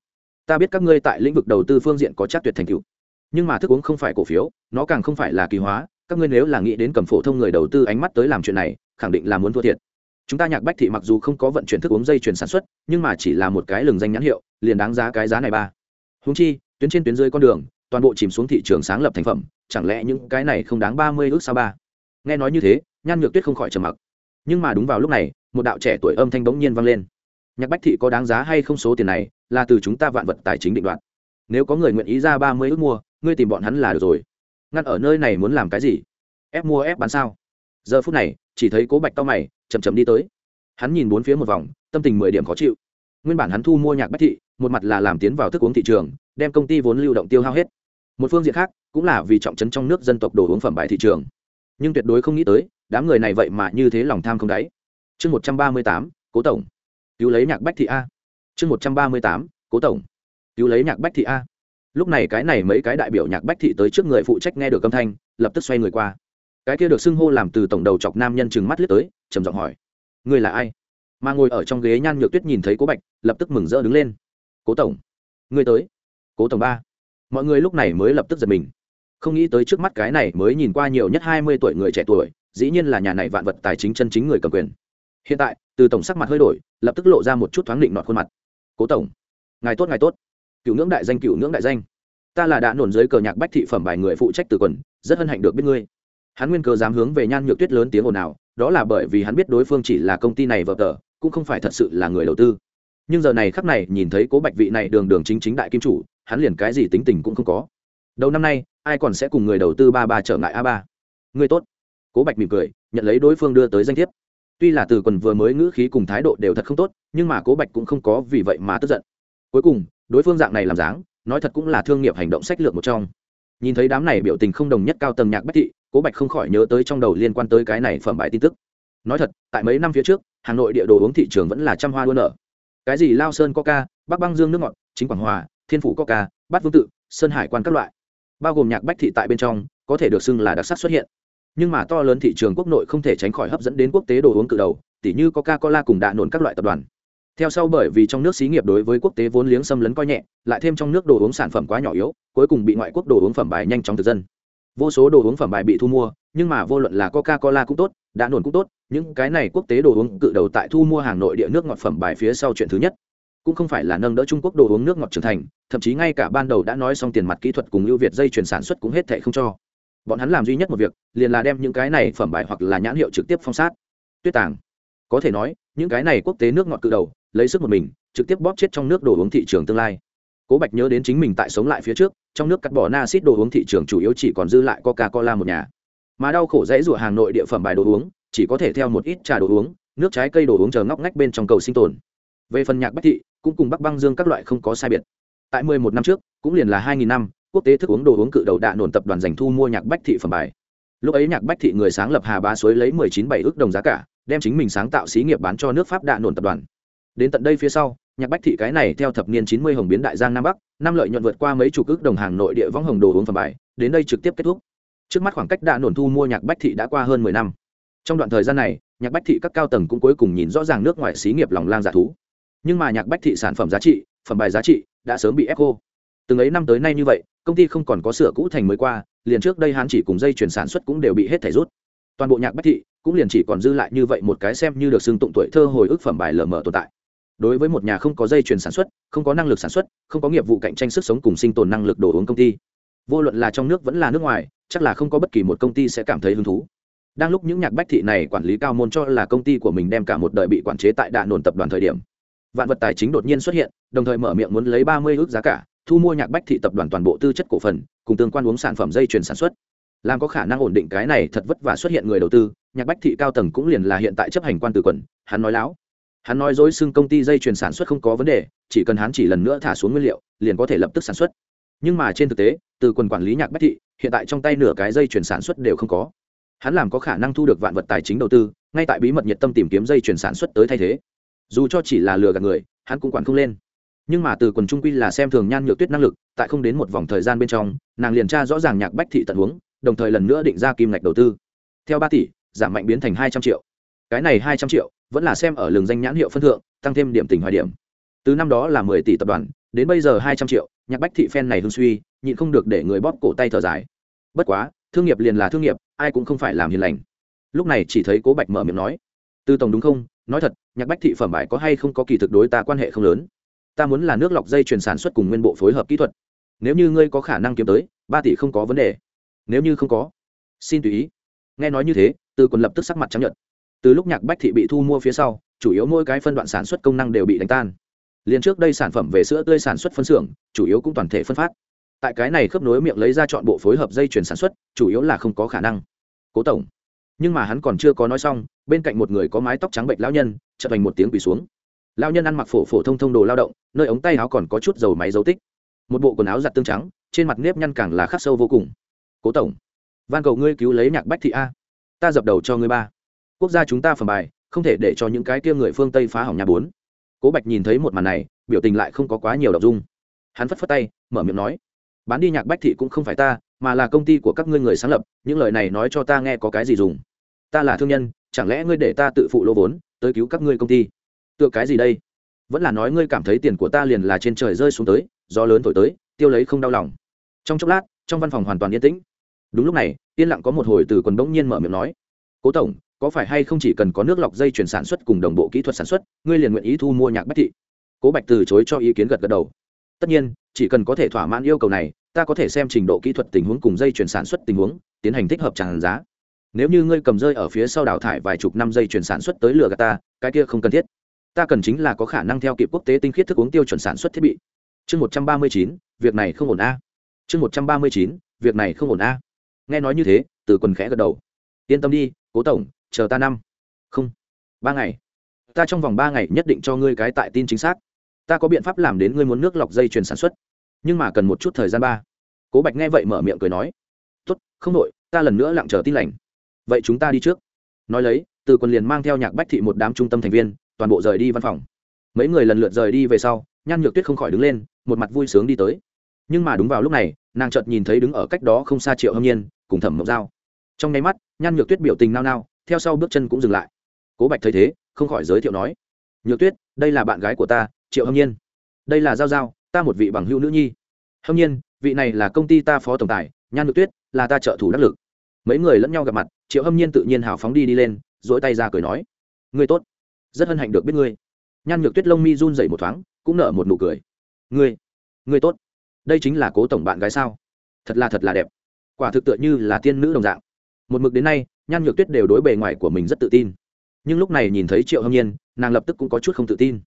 ta biết các ngươi tại lĩnh vực đầu tư phương diện có chắc tuyệt thành tựu. Nhưng mà thức uống không phải cổ phiếu, nó càng không phải là kỳ hóa. Các ngươi nếu là nghĩ đến cầm phổ thông người đầu tư ánh mắt tới làm chuyện này, khẳng định là muốn thua thiệt. Chúng ta nhạc bách thị mặc dù không có vận chuyển thức uống dây chuyển sản xuất, nhưng mà chỉ là một cái lừng danh nhãn hiệu, liền đáng giá cái giá này ba. Húng chi, tuyến trên tuyến dưới con đường, toàn bộ chìm xuống thị trường sáng lập thành phẩm, chẳng lẽ những cái này không đáng ba mươi ước sao ba? Nghe nói như thế, nhan nhược tuyết không khỏi trầm mặc. Nhưng mà đúng vào lúc này, một đạo trẻ tuổi âm thanh bỗng nhiên vang lên nhạc bách thị có đáng giá hay không số tiền này, là từ chúng ta vạn vật tài chính định đoạt. Nếu có người nguyện ý ra ba mươi ước mua, ngươi tìm bọn hắn là được rồi. Ngăn ở nơi này muốn làm cái gì? Ép mua ép bán sao? Giờ phút này, chỉ thấy cố bạch to mày chầm chầm đi tới. Hắn nhìn bốn phía một vòng, tâm tình mười điểm khó chịu. Nguyên bản hắn thu mua nhạc bách thị, một mặt là làm tiến vào thức uống thị trường, đem công ty vốn lưu động tiêu hao hết. Một phương diện khác, cũng là vì trọng trấn trong nước dân tộc đồ uống phẩm bài thị trường. Nhưng tuyệt đối không nghĩ tới, đám người này vậy mà như thế lòng tham không đáy. Chương một trăm ba mươi tám, cố tổng cứu lấy nhạc bách thị a. Chương một trăm ba mươi tám, cố tổng. Cứu lấy nhạc bách thị a. Lúc này cái này mấy cái đại biểu nhạc bách thị tới trước người phụ trách nghe được âm thanh, lập tức xoay người qua. Cái kia được xưng hô làm từ tổng đầu chọc nam nhân chừng mắt lướt tới, trầm giọng hỏi người là ai? Mà ngồi ở trong ghế nhan nhược tuyết nhìn thấy cố bạch, lập tức mừng rỡ đứng lên. Cố tổng người tới. Cố tổng ba. Mọi người lúc này mới lập tức giật mình. Không nghĩ tới trước mắt cái này mới nhìn qua nhiều nhất hai mươi tuổi người trẻ tuổi, dĩ nhiên là nhà này vạn vật tài chính chân chính người cầm quyền. Hiện tại từ tổng sắc mặt hơi đổi, lập tức lộ ra một chút thoáng định nọt khuôn mặt. Cố tổng, ngài tốt ngài tốt. Cựu ngưỡng đại danh, cựu ngưỡng đại danh. Ta là đã nổn dưới cờ nhạc bách thị phẩm bài người phụ trách từ quần, rất hân hạnh được biết ngươi. Hắn nguyên cờ dám hướng về nhan nhược tuyết lớn tiếng ồn ào, đó là bởi vì hắn biết đối phương chỉ là công ty này vợ tờ, cũng không phải thật sự là người đầu tư. Nhưng giờ này khắc này, nhìn thấy cố bạch vị này đường đường chính chính đại kim chủ, hắn liền cái gì tính tình cũng không có. Đầu năm nay, ai còn sẽ cùng người đầu tư ba ba trở ngại a ba? Người tốt. Cố bạch mỉm cười, nhận lấy đối phương đưa tới danh thiếp tuy là từ quần vừa mới ngữ khí cùng thái độ đều thật không tốt, nhưng mà cố bạch cũng không có vì vậy mà tức giận. Cuối cùng, đối phương dạng này làm dáng, nói thật cũng là thương nghiệp hành động sách lược một trong. Nhìn thấy đám này biểu tình không đồng nhất cao tầng nhạc bách thị, cố bạch không khỏi nhớ tới trong đầu liên quan tới cái này phẩm bài tin tức. Nói thật, tại mấy năm phía trước, hà nội địa đồ uống thị trường vẫn là trăm hoa đua nở. Cái gì lao sơn coca, bắc băng dương nước ngọt, chính quảng hòa, thiên phủ coca, bát vương tự, sơn hải quan các loại. Bao gồm nhạc bách thị tại bên trong, có thể được xưng là đặc sắc xuất hiện nhưng mà to lớn thị trường quốc nội không thể tránh khỏi hấp dẫn đến quốc tế đồ uống cự đầu, tỉ như coca cola cùng đạ nổn các loại tập đoàn. Theo sau bởi vì trong nước xí nghiệp đối với quốc tế vốn liếng xâm lấn coi nhẹ, lại thêm trong nước đồ uống sản phẩm quá nhỏ yếu, cuối cùng bị ngoại quốc đồ uống phẩm bài nhanh chóng thực dân. Vô số đồ uống phẩm bài bị thu mua, nhưng mà vô luận là coca cola cũng tốt đã nổn cũng tốt, những cái này quốc tế đồ uống cự đầu tại thu mua hàng nội địa nước ngọt phẩm bài phía sau chuyện thứ nhất. Cũng không phải là nâng đỡ trung quốc đồ uống nước ngọt trưởng thành, thậm chí ngay cả ban đầu đã nói xong tiền mặt kỹ thuật cùng ưu việt dây chuyển sản xuất cũng hết thệ không cho bọn hắn làm duy nhất một việc, liền là đem những cái này phẩm bài hoặc là nhãn hiệu trực tiếp phong sát. Tuyết tàng, có thể nói, những cái này quốc tế nước ngọt cự đầu, lấy sức một mình, trực tiếp bóp chết trong nước đồ uống thị trường tương lai. Cố bạch nhớ đến chính mình tại sống lại phía trước, trong nước cắt bỏ na xít đồ uống thị trường chủ yếu chỉ còn dư lại coca cola một nhà. Mà đau khổ dãy rủa hàng nội địa phẩm bài đồ uống, chỉ có thể theo một ít trà đồ uống, nước trái cây đồ uống chờ ngóc ngách bên trong cầu sinh tồn. Về phần nhạc bách thị, cũng cùng bắc băng dương các loại không có sai biệt. Tại mười một năm trước, cũng liền là hai nghìn năm quốc tế thức uống đồ uống cự đầu đạ nổn tập đoàn giành thu mua nhạc bách thị phẩm bài. Lúc ấy nhạc bách thị người sáng lập hà bá suối lấy mười chín bảy ước đồng giá cả, đem chính mình sáng tạo xí nghiệp bán cho nước pháp đạ nổn tập đoàn. Đến tận đây phía sau, nhạc bách thị cái này theo thập niên chín mươi hồng biến đại giang nam bắc, năm lợi nhuận vượt qua mấy chục ước đồng hàng nội địa võng hồng đồ uống phẩm bài, đến đây trực tiếp kết thúc. Trước mắt khoảng cách đạ nổn thu mua nhạc bách thị đã qua hơn mười năm. Trong đoạn thời gian này, nhạc bách thị các cao tầng cũng cuối cùng nhìn rõ ràng nước ngoài xí nghiệp lòng lang giả thú. Nhưng mà nhạc bách thị sản phẩm giá trị, phẩm bài giá trị đã sớm bị ép cô từng ấy năm tới nay như vậy, công ty không còn có sửa cũ thành mới qua, liền trước đây hắn chỉ cùng dây chuyển sản xuất cũng đều bị hết thẻ rút. Toàn bộ nhạc bách thị cũng liền chỉ còn dư lại như vậy một cái xem như được xưng tụng tuổi thơ hồi ức phẩm bài lờ mờ tồn tại. Đối với một nhà không có dây chuyển sản xuất, không có năng lực sản xuất, không có nghiệp vụ cạnh tranh sức sống cùng sinh tồn năng lực đồ uống công ty. Vô luận là trong nước vẫn là nước ngoài, chắc là không có bất kỳ một công ty sẽ cảm thấy hứng thú. Đang lúc những nhạc bách thị này quản lý cao môn cho là công ty của mình đem cả một đời bị quản chế tại đạn nổn tập đoàn thời điểm, vạn vật tài chính đột nhiên xuất hiện, đồng thời mở miệng muốn lấy ba mươi ước giá cả thu mua nhạc bách thị tập đoàn toàn bộ tư chất cổ phần, cùng tương quan uống sản phẩm dây chuyển sản xuất. Làm có khả năng ổn định cái này thật vất vả xuất hiện người đầu tư, nhạc bách thị cao tầng cũng liền là hiện tại chấp hành quan từ quần hắn nói láo. Hắn nói dối xưng công ty dây chuyển sản xuất không có vấn đề, chỉ cần hắn chỉ lần nữa thả xuống nguyên liệu, liền có thể lập tức sản xuất. Nhưng mà trên thực tế, từ quần quản lý nhạc bách thị, hiện tại trong tay nửa cái dây chuyển sản xuất đều không có. Hắn làm có khả năng thu được vạn vật tài chính đầu tư, ngay tại bí mật nhiệt tâm tìm kiếm dây chuyển sản xuất tới thay thế. Dù cho chỉ là lừa gạt người, hắn cũng quản không lên nhưng mà từ quần trung quy là xem thường nhan nhược tuyết năng lực, tại không đến một vòng thời gian bên trong, nàng liền tra rõ ràng nhạc bách thị tận huống, đồng thời lần nữa định ra kim ngạch đầu tư. Theo ba tỷ, giảm mạnh biến thành hai trăm triệu. Cái này hai trăm triệu, vẫn là xem ở lường danh nhãn hiệu phân thượng, tăng thêm điểm tỉnh hoài điểm. Từ năm đó là mười tỷ tập đoàn, đến bây giờ hai trăm triệu, nhạc bách thị phen này hưng suy, nhịn không được để người bóp cổ tay thở dài. Bất quá, thương nghiệp liền là thương nghiệp, ai cũng không phải làm hiền lành. Lúc này chỉ thấy cố bạch mở miệng nói, tư tổng đúng không? Nói thật, nhạc bách thị phẩm bài có hay không có kỳ thực đối ta quan hệ không lớn ta muốn là nước lọc dây chuyển sản xuất cùng nguyên bộ phối hợp kỹ thuật. Nếu như ngươi có khả năng kiếm tới, ba tỷ không có vấn đề. Nếu như không có, xin tùy ý. Nghe nói như thế, từ quần lập tức sắc mặt trắng nhợt. từ lúc nhạc bách thị bị thu mua phía sau, chủ yếu mỗi cái phân đoạn sản xuất công năng đều bị đánh tan. Liền trước đây sản phẩm về sữa tươi sản xuất phân xưởng, chủ yếu cũng toàn thể phân phát. Tại cái này khớp nối miệng lấy ra chọn bộ phối hợp dây chuyển sản xuất, chủ yếu là không có khả năng. Cố tổng. Nhưng mà hắn còn chưa có nói xong, bên cạnh một người có mái tóc trắng bệnh lão nhân, chợt thành một tiếng quỳ xuống lão nhân ăn mặc phổ phổ thông thông đồ lao động, nơi ống tay áo còn có chút dầu máy dấu tích. Một bộ quần áo giặt tương trắng, trên mặt nếp nhăn càng là khắc sâu vô cùng. Cố tổng, van cầu ngươi cứu lấy nhạc bách thị a. Ta dập đầu cho ngươi ba. Quốc gia chúng ta phẩm bài, không thể để cho những cái kia người phương tây phá hỏng nhà bốn. Cố bạch nhìn thấy một màn này, biểu tình lại không có quá nhiều đ dung. Hắn phất phất tay, mở miệng nói, bán đi nhạc bách thị cũng không phải ta, mà là công ty của các ngươi người sáng lập, những lời này nói cho ta nghe có cái gì dùng? Ta là thương nhân, chẳng lẽ ngươi để ta tự phụ lỗ vốn, tới cứu các ngươi công ty? Tựa cái gì đây? Vẫn là nói ngươi cảm thấy tiền của ta liền là trên trời rơi xuống tới, gió lớn thổi tới, tiêu lấy không đau lòng. Trong chốc lát, trong văn phòng hoàn toàn yên tĩnh. Đúng lúc này, yên lặng có một hồi từ quần bỗng nhiên mở miệng nói, cố tổng, có phải hay không chỉ cần có nước lọc dây chuyển sản xuất cùng đồng bộ kỹ thuật sản xuất, ngươi liền nguyện ý thu mua nhạc bách thị? Cố bạch từ chối cho ý kiến gật gật đầu. Tất nhiên, chỉ cần có thể thỏa mãn yêu cầu này, ta có thể xem trình độ kỹ thuật tình huống cùng dây chuyển sản xuất tình huống, tiến hành thích hợp tràn giá. Nếu như ngươi cầm rơi ở phía sau đào thải vài chục năm dây chuyển sản xuất tới lửa gạt ta, cái kia không cần thiết ta cần chính là có khả năng theo kịp quốc tế tinh khiết thức uống tiêu chuẩn sản xuất thiết bị. Chương một trăm ba mươi chín, việc này không ổn a. Chương một trăm ba mươi chín, việc này không ổn a. Nghe nói như thế, từ quần khẽ gật đầu. Yên tâm đi, cố tổng, chờ ta năm. Không. Ba ngày. Ta trong vòng ba ngày nhất định cho ngươi cái tại tin chính xác. Ta có biện pháp làm đến ngươi muốn nước lọc dây chuyền sản xuất. Nhưng mà cần một chút thời gian ba. Cố bạch nghe vậy mở miệng cười nói. Tốt, không đội ta lần nữa lặng chờ tin lành. Vậy chúng ta đi trước. Nói lấy, từ quần liền mang theo nhạc bách thị một đám trung tâm thành viên toàn bộ rời đi văn phòng. Mấy người lần lượt rời đi về sau, nhan nhược tuyết không khỏi đứng lên, một mặt vui sướng đi tới. Nhưng mà đúng vào lúc này, nàng chợt nhìn thấy đứng ở cách đó không xa triệu hâm nhiên, cùng thẩm mộng dao trong nháy mắt, nhan nhược tuyết biểu tình nao nao, theo sau bước chân cũng dừng lại. Cố bạch thấy thế, không khỏi giới thiệu nói, nhược tuyết, đây là bạn gái của ta, triệu hâm nhiên. Đây là giao giao, ta một vị bằng hữu nữ nhi. Hâm nhiên, vị này là công ty ta phó tổng tài, nhan nhược tuyết, là ta trợ thủ đắc lực. Mấy người lẫn nhau gặp mặt, triệu hâm nhiên tự nhiên hào phóng đi đi lên dỗi tay ra cười nói, ngươi tốt rất hân hạnh được biết ngươi. Nhan nhược tuyết lông mi run dậy một thoáng, cũng nở một nụ cười. Ngươi ngươi tốt. Đây chính là cố tổng bạn gái sao? Thật là thật là đẹp. Quả thực tựa như là tiên nữ đồng dạng. Một mực đến nay, nhan nhược tuyết đều đối bề ngoài của mình rất tự tin. Nhưng lúc này nhìn thấy triệu hâm nhiên, nàng lập tức cũng có chút không tự tin.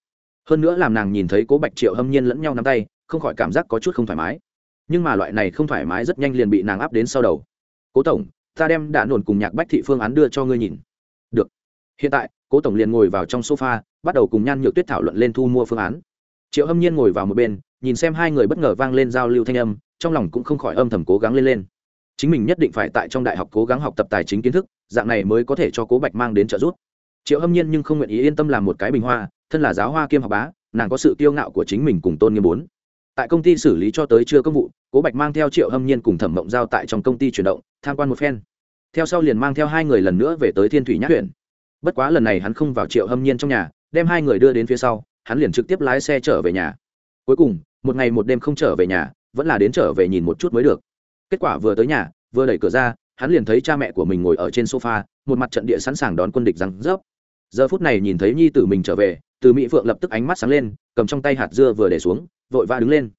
Hơn nữa làm nàng nhìn thấy cố bạch triệu hâm nhiên lẫn nhau nắm tay, không khỏi cảm giác có chút không thoải mái. Nhưng mà loại này không thoải mái rất nhanh liền bị nàng áp đến sau đầu. Cố tổng, ta đem đạn nổn cùng nhạc bách thị phương án đưa cho ngươi nhìn. Được. Hiện tại cố tổng liền ngồi vào trong sofa, bắt đầu cùng nhan nhược tuyết thảo luận lên thu mua phương án. Triệu hâm nhiên ngồi vào một bên, nhìn xem hai người bất ngờ vang lên giao lưu thanh âm, trong lòng cũng không khỏi âm thầm cố gắng lên lên. Chính mình nhất định phải tại trong đại học cố gắng học tập tài chính kiến thức, dạng này mới có thể cho cố bạch mang đến trợ giúp. Triệu hâm nhiên nhưng không nguyện ý yên tâm làm một cái bình hoa, thân là giáo hoa kiêm học bá, nàng có sự kiêu ngạo của chính mình cùng tôn nghiêm bốn. Tại công ty xử lý cho tới chưa công vụ, cố bạch mang theo triệu hâm nhiên cùng thẩm mộng giao tại trong công ty chuyển động, tham quan một phen. Theo sau liền mang theo hai người lần nữa về tới thiên thủy nhát huyện bất quá lần này hắn không vào triệu hâm nhiên trong nhà, đem hai người đưa đến phía sau, hắn liền trực tiếp lái xe trở về nhà. Cuối cùng, một ngày một đêm không trở về nhà, vẫn là đến trở về nhìn một chút mới được. Kết quả vừa tới nhà, vừa đẩy cửa ra, hắn liền thấy cha mẹ của mình ngồi ở trên sofa, một mặt trận địa sẵn sàng đón quân địch răng rớp. Giờ phút này nhìn thấy nhi tử mình trở về, từ mỹ phượng lập tức ánh mắt sáng lên, cầm trong tay hạt dưa vừa để xuống, vội vã đứng lên.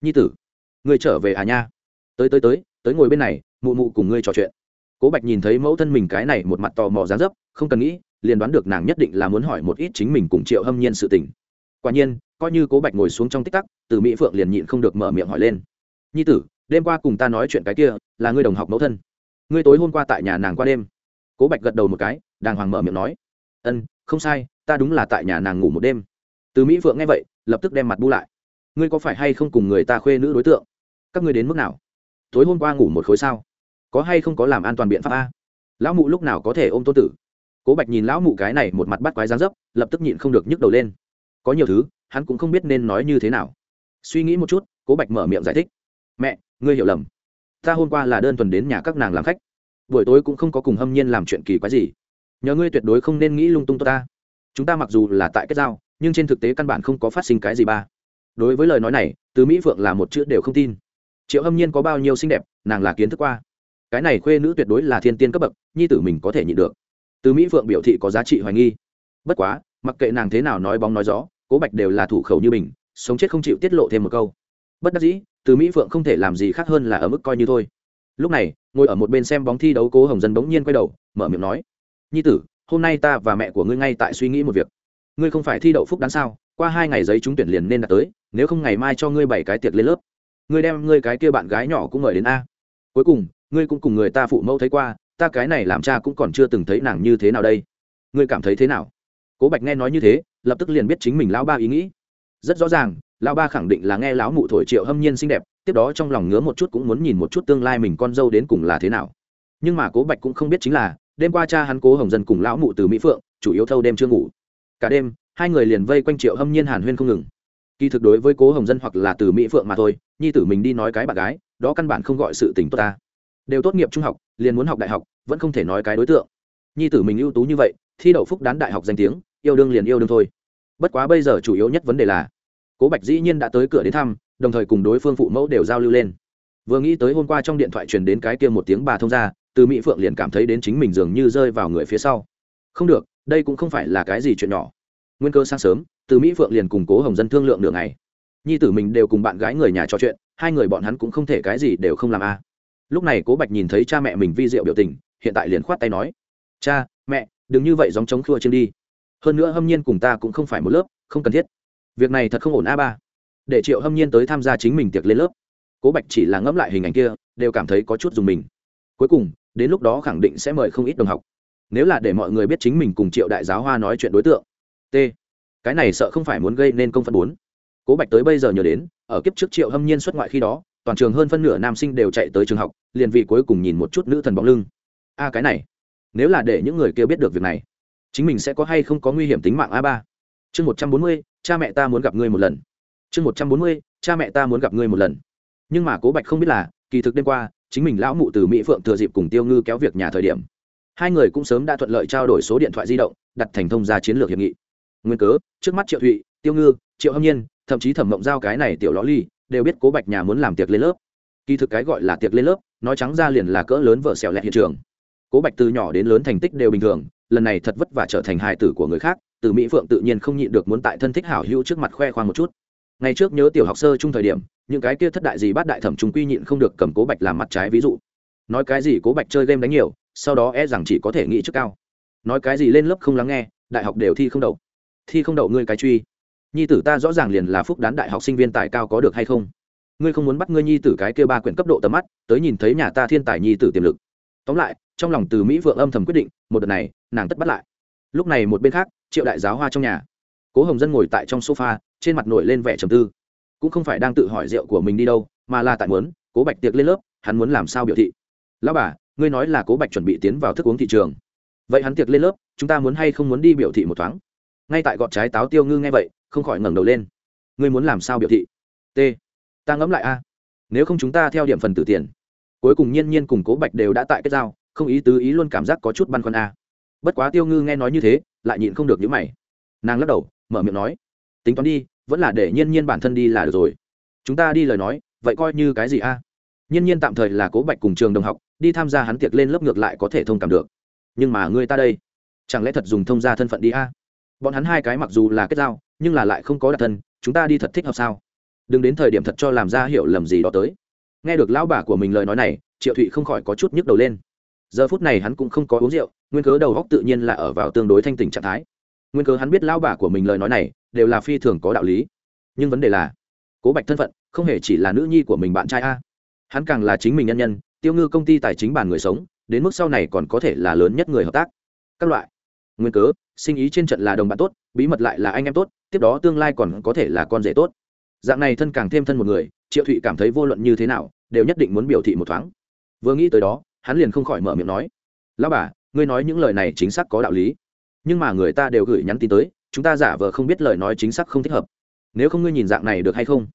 Nhi tử người trở về à nha? Tới tới tới tới ngồi bên này, mụ mụ cùng ngươi trò chuyện. Cố bạch nhìn thấy mẫu thân mình cái này một mặt tò mò dán dấp, không cần nghĩ liền đoán được nàng nhất định là muốn hỏi một ít chính mình cùng triệu hâm nhiên sự tình. Quả nhiên, coi như cố bạch ngồi xuống trong tích tắc, từ mỹ phượng liền nhịn không được mở miệng hỏi lên. Nhi tử, đêm qua cùng ta nói chuyện cái kia, là ngươi đồng học mẫu thân. Ngươi tối hôm qua tại nhà nàng qua đêm. Cố bạch gật đầu một cái, đàng hoàng mở miệng nói. Ân, không sai, ta đúng là tại nhà nàng ngủ một đêm. Từ mỹ phượng nghe vậy, lập tức đem mặt bu lại. Ngươi có phải hay không cùng người ta khuê nữ đối tượng? Các ngươi đến mức nào? Tối hôm qua ngủ một khối sao? Có hay không có làm an toàn biện pháp a? Lão mụ lúc nào có thể ôm tôn tử? Cố bạch nhìn lão mụ cái này một mặt bắt quái dáng dấp, lập tức nhịn không được nhức đầu lên. Có nhiều thứ, hắn cũng không biết nên nói như thế nào. Suy nghĩ một chút, cố bạch mở miệng giải thích. Mẹ, ngươi hiểu lầm. Ta hôm qua là đơn thuần đến nhà các nàng làm khách. Buổi tối cũng không có cùng hâm nhiên làm chuyện kỳ quái gì. Nhờ ngươi tuyệt đối không nên nghĩ lung tung tốt ta. Chúng ta mặc dù là tại kết giao, nhưng trên thực tế căn bản không có phát sinh cái gì ba. Đối với lời nói này, từ mỹ phượng là một chữ đều không tin. Triệu hâm nhiên có bao nhiêu xinh đẹp, nàng là kiến thức qua. Cái này khuê nữ tuyệt đối là thiên tiên cấp bậc, nhi tử mình có thể nhịn được từ mỹ phượng biểu thị có giá trị hoài nghi. Bất quá, mặc kệ nàng thế nào nói bóng nói gió, cố bạch đều là thủ khẩu như mình, sống chết không chịu tiết lộ thêm một câu. Bất đắc dĩ, từ mỹ phượng không thể làm gì khác hơn là ở mức coi như thôi. Lúc này, ngồi ở một bên xem bóng thi đấu, cố hồng dân bỗng nhiên quay đầu, mở miệng nói, nhi tử, hôm nay ta và mẹ của ngươi ngay tại suy nghĩ một việc. Ngươi không phải thi đậu phúc đáng sao? Qua hai ngày giấy trúng tuyển liền nên đạt tới, nếu không ngày mai cho ngươi bảy cái tiệc lên lớp. Ngươi đem ngươi cái kia bạn gái nhỏ cũng mời đến a. Cuối cùng, ngươi cũng cùng người ta phụ mẫu thấy qua ta cái này làm cha cũng còn chưa từng thấy nàng như thế nào đây. Ngươi cảm thấy thế nào? Cố bạch nghe nói như thế, lập tức liền biết chính mình lão ba ý nghĩ. Rất rõ ràng, lão ba khẳng định là nghe lão mụ thổi triệu hâm nhiên xinh đẹp, tiếp đó trong lòng ngứa một chút cũng muốn nhìn một chút tương lai mình con dâu đến cùng là thế nào. Nhưng mà cố bạch cũng không biết chính là, đêm qua cha hắn cố hồng dân cùng lão mụ từ mỹ phượng, chủ yếu thâu đêm chưa ngủ. Cả đêm, hai người liền vây quanh triệu hâm nhiên hàn huyên không ngừng. Kỳ thực đối với cố hồng dân hoặc là từ mỹ phượng mà thôi, nhi tử mình đi nói cái bạn gái, đó căn bản không gọi sự tình tốt ta đều tốt nghiệp trung học, liền muốn học đại học, vẫn không thể nói cái đối tượng. Nhi tử mình ưu tú như vậy, thi đậu phúc đán đại học danh tiếng, yêu đương liền yêu đương thôi. Bất quá bây giờ chủ yếu nhất vấn đề là, cố bạch dĩ nhiên đã tới cửa đến thăm, đồng thời cùng đối phương phụ mẫu đều giao lưu lên. Vừa nghĩ tới hôm qua trong điện thoại truyền đến cái kia một tiếng bà thông ra, từ mỹ phượng liền cảm thấy đến chính mình dường như rơi vào người phía sau. Không được, đây cũng không phải là cái gì chuyện nhỏ. Nguyên cơ sáng sớm, từ mỹ phượng liền cùng cố hồng dân thương lượng nửa ngày. Nhi tử mình đều cùng bạn gái người nhà trò chuyện, hai người bọn hắn cũng không thể cái gì đều không làm a lúc này cố bạch nhìn thấy cha mẹ mình vi diệu biểu tình, hiện tại liền khoát tay nói, cha, mẹ, đừng như vậy dòng chống khua trên đi. Hơn nữa hâm nhiên cùng ta cũng không phải một lớp, không cần thiết. Việc này thật không ổn a ba. Để triệu hâm nhiên tới tham gia chính mình tiệc lên lớp. Cố bạch chỉ là ngẫm lại hình ảnh kia, đều cảm thấy có chút dùng mình. Cuối cùng, đến lúc đó khẳng định sẽ mời không ít đồng học. Nếu là để mọi người biết chính mình cùng triệu đại giáo hoa nói chuyện đối tượng, t, cái này sợ không phải muốn gây nên công phân bốn. Cố bạch tới bây giờ nhờ đến, ở kiếp trước triệu hâm nhiên xuất ngoại khi đó toàn trường hơn phân nửa nam sinh đều chạy tới trường học, liền vì cuối cùng nhìn một chút nữ thần bóng lưng. A, cái này, nếu là để những người kia biết được việc này, chính mình sẽ có hay không có nguy hiểm tính mạng a ba? Chương một trăm bốn mươi, cha mẹ ta muốn gặp ngươi một lần. Chương một trăm bốn mươi, cha mẹ ta muốn gặp ngươi một lần. Nhưng mà cố bạch không biết là, kỳ thực đêm qua, chính mình lão mụ từ mỹ phượng thừa dịp cùng tiêu ngư kéo việc nhà thời điểm, hai người cũng sớm đã thuận lợi trao đổi số điện thoại di động, đặt thành thông ra chiến lược hiệp nghị. Nguyên cớ, trước mắt triệu thụy, tiêu ngư, triệu hâm nhiên, thậm chí thẩm mộng giao cái này tiểu ló ly đều biết cố bạch nhà muốn làm tiệc lên lớp. Kỳ thực cái gọi là tiệc lên lớp, nói trắng ra liền là cỡ lớn vợ xẻo lẹ hiện trường. Cố bạch từ nhỏ đến lớn thành tích đều bình thường, lần này thật vất vả trở thành hài tử của người khác, từ mỹ phượng tự nhiên không nhịn được muốn tại thân thích hảo hữu trước mặt khoe khoang một chút. Ngày trước nhớ tiểu học sơ chung thời điểm, những cái kia thất đại gì bát đại thẩm chúng quy nhịn không được cầm cố bạch làm mặt trái ví dụ. Nói cái gì cố bạch chơi game đánh nhiều, sau đó e rằng chỉ có thể nghĩ trước cao. Nói cái gì lên lớp không lắng nghe, đại học đều thi không đậu. Thi không đậu ngươi cái truy nhi tử ta rõ ràng liền là phúc đán đại học sinh viên tài cao có được hay không? Ngươi không muốn bắt ngươi nhi tử cái kia ba quyển cấp độ tầm mắt, tới nhìn thấy nhà ta thiên tài nhi tử tiềm lực. Tóm lại, trong lòng từ mỹ vượng âm thầm quyết định, một đợt này, nàng tất bắt lại. Lúc này một bên khác, triệu đại giáo hoa trong nhà. Cố hồng dân ngồi tại trong sofa, trên mặt nổi lên vẻ trầm tư. Cũng không phải đang tự hỏi rượu của mình đi đâu, mà là tại muốn, cố bạch tiệc lên lớp, hắn muốn làm sao biểu thị? Lão bà, ngươi nói là cố bạch chuẩn bị tiến vào thức uống thị trường. Vậy hắn tiệc lên lớp, chúng ta muốn hay không muốn đi biểu thị một thoáng? Ngay tại gọn trái táo tiêu ngư nghe vậy không khỏi ngẩng đầu lên. Ngươi muốn làm sao biểu thị? T. Ta ngẫm lại a. Nếu không chúng ta theo điểm phần tử tiền, cuối cùng nhiên nhiên cùng cố bạch đều đã tại kết giao, không ý tứ ý luôn cảm giác có chút băn khoăn a. Bất quá tiêu ngư nghe nói như thế, lại nhịn không được những mày. Nàng lắc đầu, mở miệng nói, tính toán đi, vẫn là để nhiên nhiên bản thân đi là được rồi. Chúng ta đi lời nói, vậy coi như cái gì a? Nhiên nhiên tạm thời là cố bạch cùng trường đồng học, đi tham gia hắn tiệc lên lớp ngược lại có thể thông cảm được. Nhưng mà người ta đây, chẳng lẽ thật dùng thông gia thân phận đi a? Bọn hắn hai cái mặc dù là kết giao nhưng là lại không có đặc thân, chúng ta đi thật thích hợp sao? Đừng đến thời điểm thật cho làm ra hiểu lầm gì đó tới. Nghe được lão bà của mình lời nói này, triệu thụy không khỏi có chút nhức đầu lên. Giờ phút này hắn cũng không có uống rượu, nguyên cớ đầu góc tự nhiên là ở vào tương đối thanh tình trạng thái. Nguyên cớ hắn biết lão bà của mình lời nói này đều là phi thường có đạo lý. Nhưng vấn đề là, cố bạch thân phận không hề chỉ là nữ nhi của mình bạn trai a. Hắn càng là chính mình nhân nhân, tiêu ngư công ty tài chính bàn người sống, đến mức sau này còn có thể là lớn nhất người hợp tác. Các loại nguyên cớ, sinh ý trên trận là đồng bạn tốt, bí mật lại là anh em tốt, tiếp đó tương lai còn có thể là con rể tốt. Dạng này thân càng thêm thân một người, triệu thụy cảm thấy vô luận như thế nào, đều nhất định muốn biểu thị một thoáng. Vừa nghĩ tới đó, hắn liền không khỏi mở miệng nói, lão bà, ngươi nói những lời này chính xác có đạo lý. Nhưng mà người ta đều gửi nhắn tin tới, chúng ta giả vờ không biết lời nói chính xác không thích hợp. Nếu không ngươi nhìn dạng này được hay không?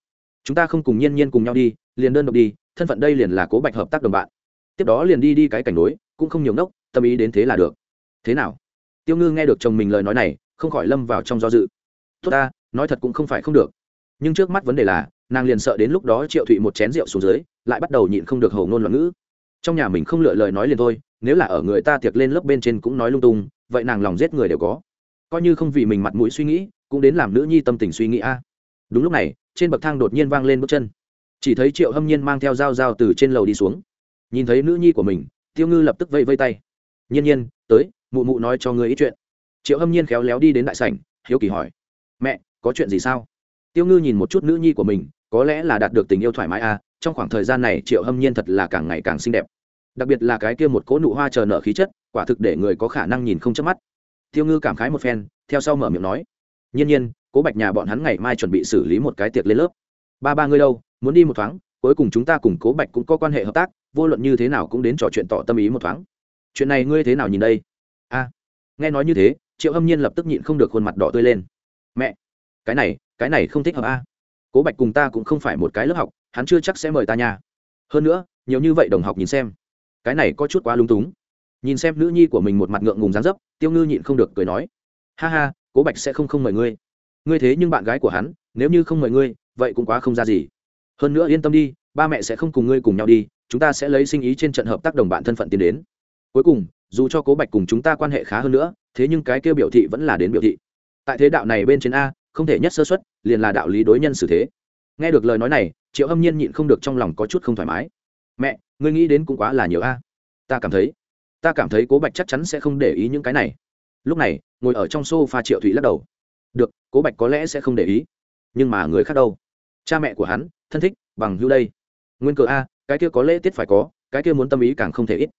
Chúng ta không cùng nhiên nhiên cùng nhau đi, liền đơn độc đi, thân phận đây liền là cố bạch hợp tác đồng bạn. Tiếp đó liền đi đi cái cảnh đối, cũng không nhiều ngốc, tâm ý đến thế là được. Thế nào? Tiêu ngư nghe được chồng mình lời nói này, không khỏi lâm vào trong do dự. Tốt ta, nói thật cũng không phải không được. Nhưng trước mắt vấn đề là, nàng liền sợ đến lúc đó triệu thụy một chén rượu xuống dưới, lại bắt đầu nhịn không được hầu ngôn loạn ngữ. Trong nhà mình không lựa lời nói liền thôi, nếu là ở người ta tiệc lên lớp bên trên cũng nói lung tung, vậy nàng lòng giết người đều có. Coi như không vì mình mặt mũi suy nghĩ, cũng đến làm nữ nhi tâm tình suy nghĩ a. Đúng lúc này, trên bậc thang đột nhiên vang lên bước chân. Chỉ thấy triệu hâm nhiên mang theo dao dao từ trên lầu đi xuống. Nhìn thấy nữ nhi của mình, tiêu ngư lập tức vây vây tay. Nhiên nhiên, tới mụ mụ nói cho ngươi ít chuyện. Triệu hâm nhiên khéo léo đi đến đại sảnh, hiếu kỳ hỏi, mẹ, có chuyện gì sao? Tiêu ngư nhìn một chút nữ nhi của mình, có lẽ là đạt được tình yêu thoải mái à trong khoảng thời gian này triệu hâm nhiên thật là càng ngày càng xinh đẹp. Đặc biệt là cái kia một cỗ nụ hoa chờ nợ khí chất, quả thực để người có khả năng nhìn không chớp mắt. Tiêu ngư cảm khái một phen, theo sau mở miệng nói, nhiên nhiên, cố bạch nhà bọn hắn ngày mai chuẩn bị xử lý một cái tiệc lên lớp. Ba ba ngươi đâu, muốn đi một thoáng, cuối cùng chúng ta cùng cố bạch cũng có quan hệ hợp tác, vô luận như thế nào cũng đến trò chuyện tỏ tâm ý một thoáng. Chuyện này ngươi thế nào nhìn đây? A. Nghe nói như thế, triệu hâm nhiên lập tức nhịn không được khuôn mặt đỏ tươi lên. Mẹ, cái này cái này không thích hợp a. Cố bạch cùng ta cũng không phải một cái lớp học, hắn chưa chắc sẽ mời ta nhà hơn nữa, nhiều như vậy đồng học nhìn xem, cái này có chút quá lung túng. Nhìn xem nữ nhi của mình một mặt ngượng ngùng dán dấp, tiêu ngư nhịn không được cười nói, ha ha, cố bạch sẽ không không mời ngươi. Ngươi thế nhưng bạn gái của hắn, nếu như không mời ngươi, vậy cũng quá không ra gì. Hơn nữa yên tâm đi, ba mẹ sẽ không cùng ngươi cùng nhau đi, chúng ta sẽ lấy sinh ý trên trận hợp tác đồng bạn thân phận tiến đến. Cuối cùng dù cho cố bạch cùng chúng ta quan hệ khá hơn nữa, thế nhưng cái kêu biểu thị vẫn là đến biểu thị. Tại thế đạo này bên trên a, không thể nhất sơ xuất liền là đạo lý đối nhân xử thế. Nghe được lời nói này, triệu hâm nhiên nhịn không được trong lòng có chút không thoải mái. Mẹ, ngươi nghĩ đến cũng quá là nhiều a. Ta cảm thấy, ta cảm thấy cố bạch chắc chắn sẽ không để ý những cái này. Lúc này, ngồi ở trong s o f a triệu thụy lắc đầu. Được, cố bạch có lẽ sẽ không để ý. Nhưng mà người khác đâu? Cha mẹ của hắn, thân thích, bằng hữu đây. Nguyên cờ a, cái kia có lễ tiết phải có, cái kia muốn tâm ý càng không thể ít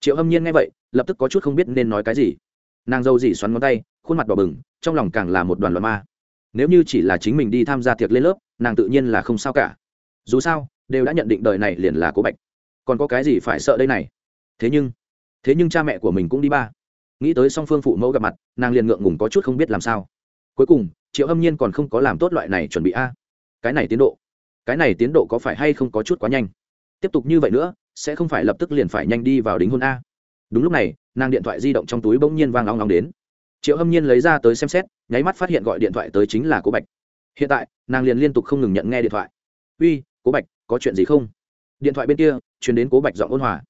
triệu hâm nhiên nghe vậy, lập tức có chút không biết nên nói cái gì. Nàng dâu dỉ xoắn ngón tay, khuôn mặt đỏ bừng, trong lòng càng là một đoàn loạn ma. Nếu như chỉ là chính mình đi tham gia tiệc lên lớp, nàng tự nhiên là không sao cả. Dù sao, đều đã nhận định đời này liền là cố bạch. Còn có cái gì phải sợ đây này? Thế nhưng thế nhưng cha mẹ của mình cũng đi ba. Nghĩ tới song phương phụ mẫu gặp mặt, nàng liền ngượng ngùng có chút không biết làm sao. Cuối cùng, triệu hâm nhiên còn không có làm tốt loại này chuẩn bị a. Cái này tiến độ, cái này tiến độ có phải hay không có chút quá nhanh? Tiếp tục như vậy nữa sẽ không phải lập tức liền phải nhanh đi vào đính hôn a. Đúng lúc này, nàng điện thoại di động trong túi bỗng nhiên vang long long đến. Triệu hâm nhiên lấy ra tới xem xét, nháy mắt phát hiện gọi điện thoại tới chính là cố bạch. Hiện tại, nàng liền liên tục không ngừng nhận nghe điện thoại. Uy, cố bạch, có chuyện gì không? Điện thoại bên kia chuyển đến cố bạch giọng ôn hòa.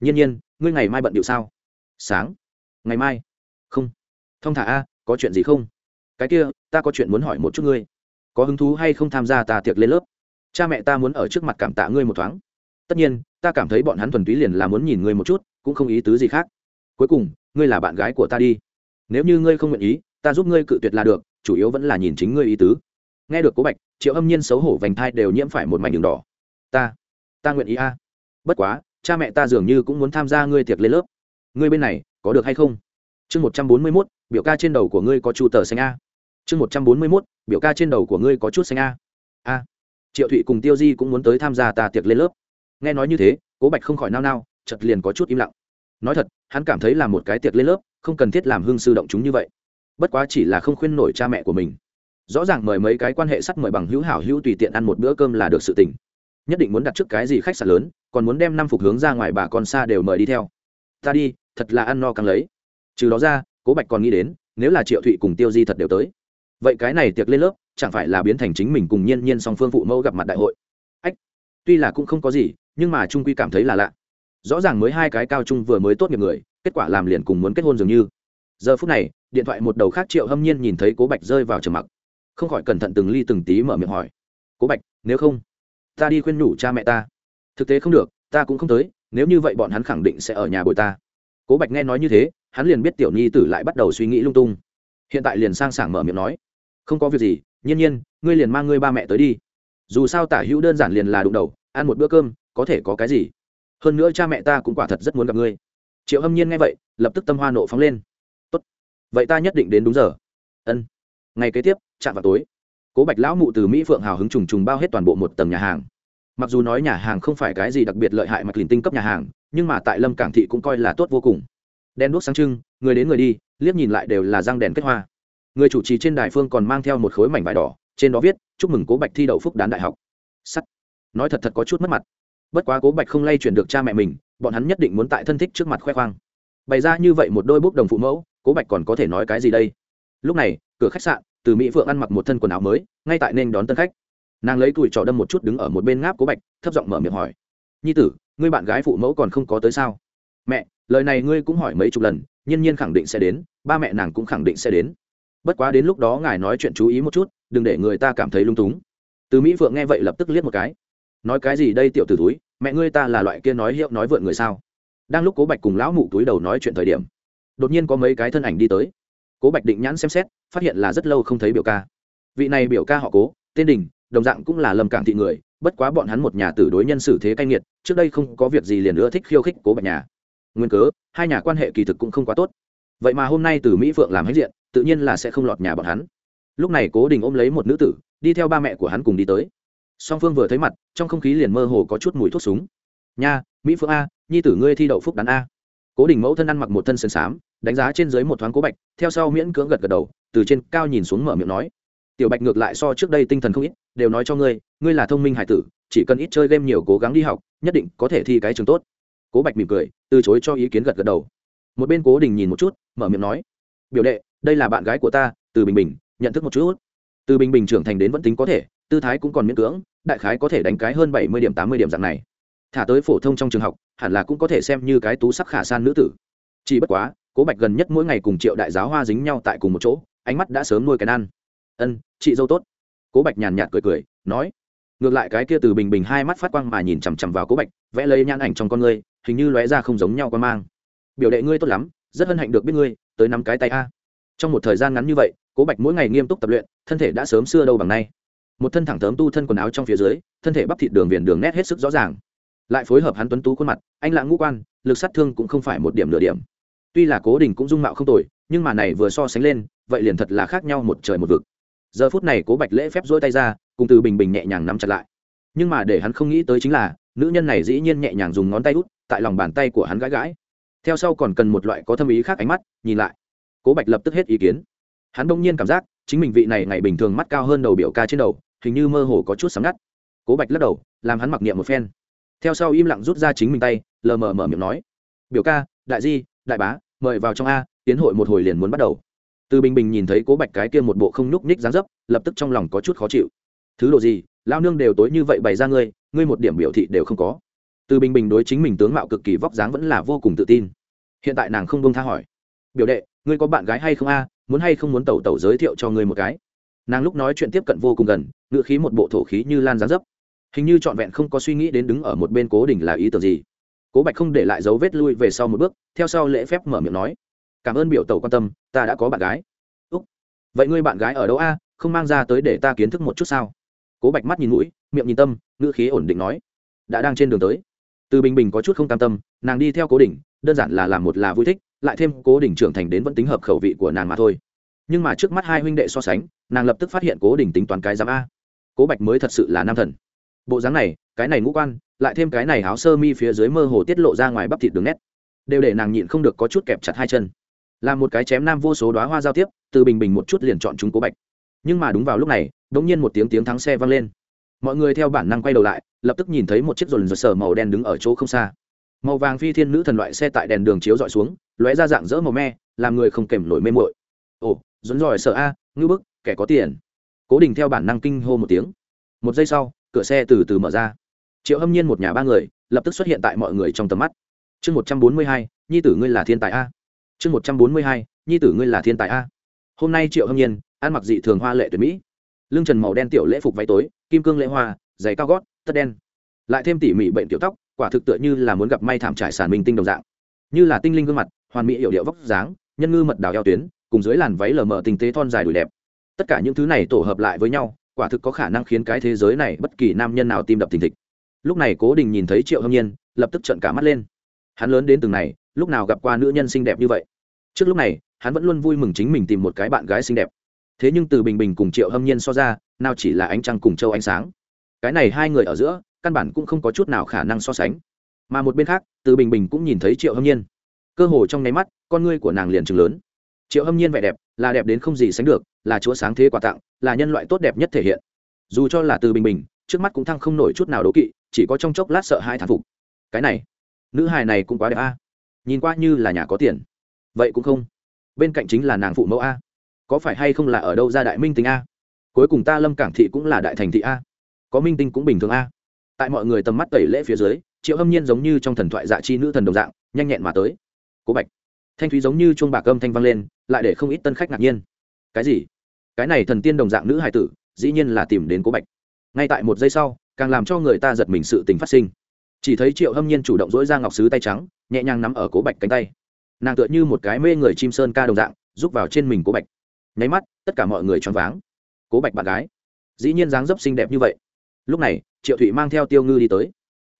Nhiên nhiên, ngươi ngày mai bận điệu sao? Sáng. Ngày mai? Không. Thông thả a, có chuyện gì không? Cái kia, ta có chuyện muốn hỏi một chút ngươi. Có hứng thú hay không tham gia ta tiệc lên lớp? Cha mẹ ta muốn ở trước mặt cảm tạ ngươi một thoáng. Tất nhiên ta cảm thấy bọn hắn thuần túy liền là muốn nhìn ngươi một chút, cũng không ý tứ gì khác. Cuối cùng, ngươi là bạn gái của ta đi. Nếu như ngươi không nguyện ý, ta giúp ngươi cự tuyệt là được, chủ yếu vẫn là nhìn chính ngươi ý tứ. Nghe được cố bạch, triệu âm nhiên xấu hổ vành thai đều nhiễm phải một mảnh đường đỏ. Ta ta nguyện ý a. Bất quá, cha mẹ ta dường như cũng muốn tham gia ngươi tiệc lên lớp. Ngươi bên này, có được hay không? Chương một trăm bốn mươi mốt, biểu ca trên đầu của ngươi có chu tờ xanh a. Chương một trăm bốn mươi mốt, biểu ca trên đầu của ngươi có chút xanh a. A. Triệu thụy cùng tiêu di cũng muốn tới tham gia ta tiệc lên lớp nghe nói như thế, cố bạch không khỏi nao nao chật liền có chút im lặng. Nói thật, hắn cảm thấy là một cái tiệc lên lớp, không cần thiết làm hương sư động chúng như vậy. Bất quá chỉ là không khuyên nổi cha mẹ của mình. Rõ ràng mời mấy cái quan hệ sắt mời bằng hữu hảo hữu tùy tiện ăn một bữa cơm là được sự tình. nhất định muốn đặt trước cái gì khách sạn lớn, còn muốn đem năm phục hướng ra ngoài bà con xa đều mời đi theo. Ta đi, thật là ăn no càng lấy. Trừ đó ra, cố bạch còn nghĩ đến, nếu là triệu thụy cùng tiêu di thật đều tới. Vậy cái này tiệc lên lớp, chẳng phải là biến thành chính mình cùng nhiên nhiên song phương phụ mẫu gặp mặt đại hội. Ách, tuy là cũng không có gì nhưng mà trung quy cảm thấy là lạ. Rõ ràng mới hai cái cao trung vừa mới tốt nghiệp người, kết quả làm liền cùng muốn kết hôn dường như. Giờ phút này, điện thoại một đầu khác triệu hâm nhiên nhìn thấy cố bạch rơi vào trầm mặc. Không khỏi cẩn thận từng ly từng tí mở miệng hỏi. Cố bạch, nếu không, ta đi khuyên nhủ cha mẹ ta. Thực tế không được, ta cũng không tới, nếu như vậy bọn hắn khẳng định sẽ ở nhà bồi ta. Cố bạch nghe nói như thế, hắn liền biết tiểu nhi tử lại bắt đầu suy nghĩ lung tung. Hiện tại liền sang sảng mở miệng nói. Không có việc gì, nhiên nhiên, ngươi liền mang ngươi ba mẹ tới đi. Dù sao tả hữu đơn giản liền là đụng đầu, ăn một bữa cơm có thể có cái gì? Hơn nữa cha mẹ ta cũng quả thật rất muốn gặp ngươi. Triệu hâm nhiên nghe vậy, lập tức tâm hoa nộ phóng lên. Tốt. Vậy ta nhất định đến đúng giờ. Ân. Ngày kế tiếp, chạm vào tối. Cố bạch lão mụ từ mỹ phượng hào hứng trùng trùng bao hết toàn bộ một tầng nhà hàng. Mặc dù nói nhà hàng không phải cái gì đặc biệt lợi hại mạch lìn tinh cấp nhà hàng, nhưng mà tại lâm cảng thị cũng coi là tốt vô cùng. Đen đuốc sáng trưng, người đến người đi, liếc nhìn lại đều là răng đèn kết hoa. Người chủ trì trên đài phương còn mang theo một khối mảnh vải đỏ, trên đó viết, chúc mừng cố bạch thi đậu phúc đán đại học. Sắt. Nói thật thật có chút mất mặt bất quá cố bạch không lay chuyển được cha mẹ mình, bọn hắn nhất định muốn tại thân thích trước mặt khoe khoang. Bày ra như vậy một đôi bút đồng phụ mẫu, cố bạch còn có thể nói cái gì đây? Lúc này, cửa khách sạn, từ mỹ phượng ăn mặc một thân quần áo mới, ngay tại nên đón tân khách. Nàng lấy tuổi trò đâm một chút đứng ở một bên ngáp cố bạch, thấp giọng mở miệng hỏi, nhi tử, ngươi bạn gái phụ mẫu còn không có tới sao? Mẹ, lời này ngươi cũng hỏi mấy chục lần, nhiên nhiên khẳng định sẽ đến, ba mẹ nàng cũng khẳng định sẽ đến. Bất quá đến lúc đó ngài nói chuyện chú ý một chút, đừng để người ta cảm thấy lung túng. Từ mỹ phượng nghe vậy lập tức liếc một cái nói cái gì đây tiểu t ử túi mẹ ngươi ta là loại kia nói hiệu nói vượn người sao? Đang lúc cố bạch cùng lão mụ túi đầu nói chuyện thời điểm, đột nhiên có mấy cái thân ảnh đi tới. Cố bạch định nhãn xem xét, phát hiện là rất lâu không thấy biểu ca. Vị này biểu ca họ cố, tên đình, đồng dạng cũng là lâm cảng thị người, bất quá bọn hắn một nhà tử đối nhân xử thế cay nghiệt, trước đây không có việc gì liền nữa thích khiêu khích cố bạch nhà. Nguyên cớ, hai nhà quan hệ kỳ thực cũng không quá tốt. Vậy mà hôm nay từ mỹ phượng làm hết diện, tự nhiên là sẽ không lọt nhà bọn hắn. Lúc này cố đình ôm lấy một nữ tử, đi theo ba mẹ của hắn cùng đi tới song phương vừa thấy mặt, trong không khí liền mơ hồ có chút mùi thuốc súng. Nha, mỹ phượng a, nhi tử ngươi thi đậu phúc đán a. Cố đình mẫu thân ăn mặc một thân sơn xám, đánh giá trên dưới một thoáng cố bạch, theo sau miễn cưỡng gật gật đầu, từ trên cao nhìn xuống mở miệng nói, tiểu bạch ngược lại so trước đây tinh thần không ít, đều nói cho ngươi ngươi là thông minh hải tử, chỉ cần ít chơi game nhiều cố gắng đi học, nhất định có thể thi cái trường tốt. Cố bạch mỉm cười, từ chối cho ý kiến gật gật đầu. Một bên cố đình nhìn một chút, mở miệng nói, biểu đệ, đây là bạn gái của ta, từ bình bình, nhận thức một chút. Từ bình bình trưởng thành đến vẫn tính có thể tư thái cũng còn miễn cưỡng, đại khái có thể đánh cái hơn bảy mươi điểm, tám mươi điểm dạng này. Thả tới phổ thông trong trường học, hẳn là cũng có thể xem như cái tú sắc khả san nữ tử. Chỉ bất quá, cố bạch gần nhất mỗi ngày cùng triệu đại giáo hoa dính nhau tại cùng một chỗ, ánh mắt đã sớm nuôi cái ăn ân, chị dâu tốt. Cố bạch nhàn nhạt cười cười, nói. Ngược lại cái kia từ bình bình hai mắt phát quang mà nhìn chằm chằm vào cố bạch, vẽ lấy nhãn ảnh trong con ngươi, hình như lóe ra không giống nhau con mang. Biểu đệ ngươi tốt lắm, rất hân hạnh được biết ngươi, tới nắm cái tay a. Trong một thời gian ngắn như vậy, cố bạch mỗi ngày nghiêm túc tập luyện, thân thể đã sớm xưa đâu bằng nay một thân thẳng tớm tu thân quần áo trong phía dưới, thân thể bắp thịt đường viền đường nét hết sức rõ ràng. Lại phối hợp hắn tuấn tú khuôn mặt, anh lãng ngũ quan, lực sát thương cũng không phải một điểm nửa điểm. Tuy là cố đình cũng dung mạo không tồi, nhưng mà này vừa so sánh lên, vậy liền thật là khác nhau một trời một vực. Giờ phút này cố bạch lễ phép rỗi tay ra, cùng từ bình bình nhẹ nhàng nắm chặt lại. Nhưng mà để hắn không nghĩ tới chính là, nữ nhân này dĩ nhiên nhẹ nhàng dùng ngón tay út, tại lòng bàn tay của hắn gãi gãi. Theo sau còn cần một loại có thâm ý khác ánh mắt, nhìn lại. Cố bạch lập tức hết ý kiến. Hắn đông nhiên cảm giác, chính mình vị này ngày bình thường mắt cao hơn đầu biểu ca trên đầu hình như mơ hồ có chút sáng ngắt. Cố bạch lắc đầu, làm hắn mặc niệm một phen. Theo sau im lặng rút ra chính mình tay, lờ mờ mở miệng nói, biểu ca, đại di, đại bá, mời vào trong a, tiến hội một hồi liền muốn bắt đầu. Từ bình bình nhìn thấy cố bạch cái kia một bộ không nhúc nhích dáng dấp, lập tức trong lòng có chút khó chịu. Thứ đồ gì lao nương đều tối như vậy bày ra ngươi ngươi một điểm biểu thị đều không có. Từ bình bình đối chính mình tướng mạo cực kỳ vóc dáng vẫn là vô cùng tự tin. Hiện tại nàng không bông tha hỏi, biểu đệ, ngươi có bạn gái hay không a, muốn hay không muốn tẩu tẩu giới thiệu cho ngươi một cái? Nàng lúc nói chuyện tiếp cận vô cùng gần, ngựa khí một bộ thổ khí như lan gián dấp. Hình như trọn vẹn không có suy nghĩ đến đứng ở một bên cố đình là ý tưởng gì. Cố bạch không để lại dấu vết lui về sau một bước, theo sau lễ phép mở miệng nói, cảm ơn biểu tẩu quan tâm, ta đã có bạn gái. Úc, vậy ngươi bạn gái ở đâu a? Không mang ra tới để ta kiến thức một chút sao? Cố bạch mắt nhìn mũi, miệng nhìn tâm, ngữ khí ổn định nói, đã đang trên đường tới. Từ bình bình có chút không cam tâm, nàng đi theo cố đỉnh đơn giản là làm một là vui thích, lại thêm cố đỉnh trưởng thành đến vẫn tính hợp khẩu vị của nàng mà thôi nhưng mà trước mắt hai huynh đệ so sánh, nàng lập tức phát hiện cố đình tính toán cái giám a. Cố bạch mới thật sự là nam thần. Bộ dáng này, cái này ngũ quan, lại thêm cái này áo sơ mi phía dưới mơ hồ tiết lộ ra ngoài bắp thịt đường nét, đều để nàng nhịn không được có chút kẹp chặt hai chân. Là một cái chém nam vô số đoá hoa giao tiếp, từ bình bình một chút liền chọn chúng cố bạch. Nhưng mà đúng vào lúc này đ ỗ n g nhiên một tiếng tiếng thắng xe vang lên. Mọi người theo bản năng quay đầu lại, lập tức nhìn thấy một chiếc rồn rột sở màu đen đứng ở chỗ không xa. Màu vàng phi thiên nữ thần loại xe tại đèn đường chiếu dọi xuống, lóe ra dạng dỡ màu me, làm người không kèm nổi mê mội ồ rốn giỏi sợ a ngư bức, kẻ có tiền. Cố đình theo bản năng kinh hô một tiếng. Một giây sau, cửa xe từ từ mở ra. Triệu hâm nhiên một nhà ba người, lập tức xuất hiện tại mọi người trong tầm mắt. Chương một trăm bốn mươi hai, nhi tử ngươi là thiên tài a. Chương một trăm bốn mươi hai, nhi tử ngươi là thiên tài a. Hôm nay triệu hâm nhiên, ăn mặc dị thường hoa lệ tuyệt mỹ. Lưng trần màu đen tiểu lễ phục váy tối, kim cương lễ hoa, giày cao gót, tất đen. Lại thêm tỉ mỉ bệnh tiểu tóc, quả thực tựa như là muốn gặp may thảm trải sản minh tinh đồng dạng. Như là tinh linh gương mặt, hoàn mỹ hiệu điệu vóc dáng, nhân ngư mật đào eo tuyến cùng dưới làn váy lờ mờ tinh tế thon dài đùi đẹp. Tất cả những thứ này tổ hợp lại với nhau, quả thực có khả năng khiến cái thế giới này bất kỳ nam nhân nào tim đập thình thịch. Lúc này cố đình nhìn thấy triệu hâm nhiên, lập tức trợn cả mắt lên. Hắn lớn đến từng này, lúc nào gặp qua nữ nhân xinh đẹp như vậy? Trước lúc này, hắn vẫn luôn vui mừng chính mình tìm một cái bạn gái xinh đẹp. Thế nhưng từ bình bình cùng triệu hâm nhiên so ra, nào chỉ là ánh trăng cùng châu ánh sáng. Cái này hai người ở giữa, căn bản cũng không có chút nào khả năng so sánh. Mà một bên khác, từ bình bình cũng nhìn thấy triệu hâm nhiên. Cơ hồ trong nháy mắt, con ngươi của nàng liền chừng lớn triệu hâm nhiên vẻ đẹp, là đẹp đến không gì sánh được, là chúa sáng thế quà tặng, là nhân loại tốt đẹp nhất thể hiện. Dù cho là từ bình bình, trước mắt cũng thăng không nổi chút nào đố kỵ, chỉ có trong chốc lát sợ hai thán phục. Cái này, nữ hài này cũng quá đẹp a. Nhìn qua như là nhà có tiền. Vậy cũng không. Bên cạnh chính là nàng phụ mẫu a. Có phải hay không là ở đâu ra đại minh tinh a? Cuối cùng ta lâm cảng thị cũng là đại thành thị a. Có minh tinh cũng bình thường a. Tại mọi người tầm mắt tẩy lễ phía dưới, triệu hâm nhiên giống như trong thần thoại dạ chi nữ thần đồng dạng, nhanh nhẹn mà tới. Cố bạch thanh thúy giống như chuông bạc âm thanh vang lên, lại để không ít tân khách ngạc nhiên. Cái gì? Cái này thần tiên đồng dạng nữ hài tử, dĩ nhiên là tìm đến cố bạch. Ngay tại một giây sau, càng làm cho người ta giật mình sự tình phát sinh. Chỉ thấy triệu hâm nhiên chủ động dỗi ra ngọc sứ tay trắng, nhẹ nhàng nắm ở cố bạch cánh tay. Nàng tựa như một cái mê người chim sơn ca đồng dạng, rúc vào trên mình cố bạch. Nháy mắt, tất cả mọi người choáng váng. Cố bạch bạn gái. Dĩ nhiên dáng dấp xinh đẹp như vậy. Lúc này, triệu thụy mang theo tiêu ngư đi tới.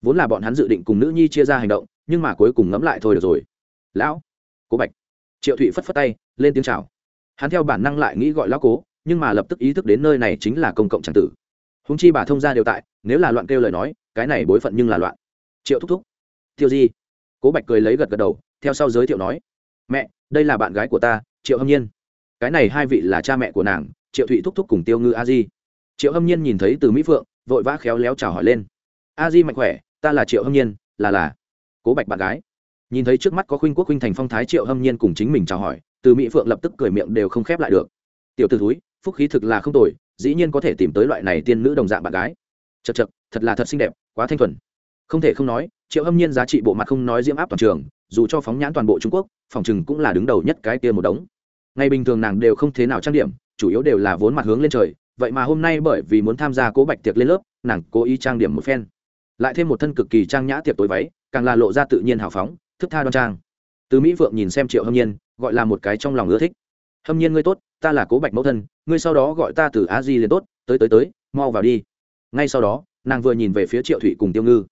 Vốn là bọn hắn dự định cùng nữ nhi chia ra hành động, nhưng mà cuối cùng ngẫm lại thôi được rồi. Lão cố bạch. Triệu thụy phất phất tay, lên tiếng chào. Hắn theo bản năng lại nghĩ gọi lão cố, nhưng mà lập tức ý thức đến nơi này chính là công cộng tràng tử. Húng chi bà thông gia đều tại, nếu là loạn kêu lời nói, cái này bối phận nhưng là loạn. Triệu thúc thúc. Tiêu di. Cố bạch cười lấy gật gật đầu, theo sau giới thiệu nói. Mẹ, đây là bạn gái của ta, triệu hâm nhiên. Cái này hai vị là cha mẹ của nàng, triệu thụy thúc thúc cùng tiêu ngư a di. Triệu hâm nhiên nhìn thấy từ mỹ phượng, vội vã khéo léo chào hỏi lên. A di mạnh khỏe, ta là triệu hâm nhiên, là là. Cố bạch bạn gái nhìn thấy trước mắt có khuynh quốc khuynh thành phong thái triệu hâm nhiên cùng chính mình chào hỏi, từ mỹ phượng lập tức cười miệng đều không khép lại được. Tiểu t ử túi phúc khí thực là không tồi, dĩ nhiên có thể tìm tới loại này tiên nữ đồng dạng bạn gái. Chật chật thật là thật xinh đẹp, quá thanh thuần. Không thể không nói, triệu hâm nhiên giá trị bộ mặt không nói diễm áp toàn trường, dù cho phóng nhãn toàn bộ trung quốc, phòng chừng cũng là đứng đầu nhất cái kia một đống. Ngày bình thường nàng đều không thế nào trang điểm, chủ yếu đều là vốn mặt hướng lên trời, vậy mà hôm nay bởi vì muốn tham gia cố bạch tiệc lên lớp, nàng cố ý trang điểm một phen. Lại thêm một thân cực kỳ trang nhã tiệc tối váy, càng là lộ ra tự nhiên hào phóng thức tha đoan trang. Từ mỹ phượng nhìn xem triệu hâm nhiên, gọi là một cái trong lòng ưa thích. Hâm nhiên ngươi tốt, ta là cố bạch mẫu thân, ngươi sau đó gọi ta từ a di liền tốt, tới tới tới, mau vào đi. Ngay sau đó, nàng vừa nhìn về phía triệu thụy cùng tiêu ngư.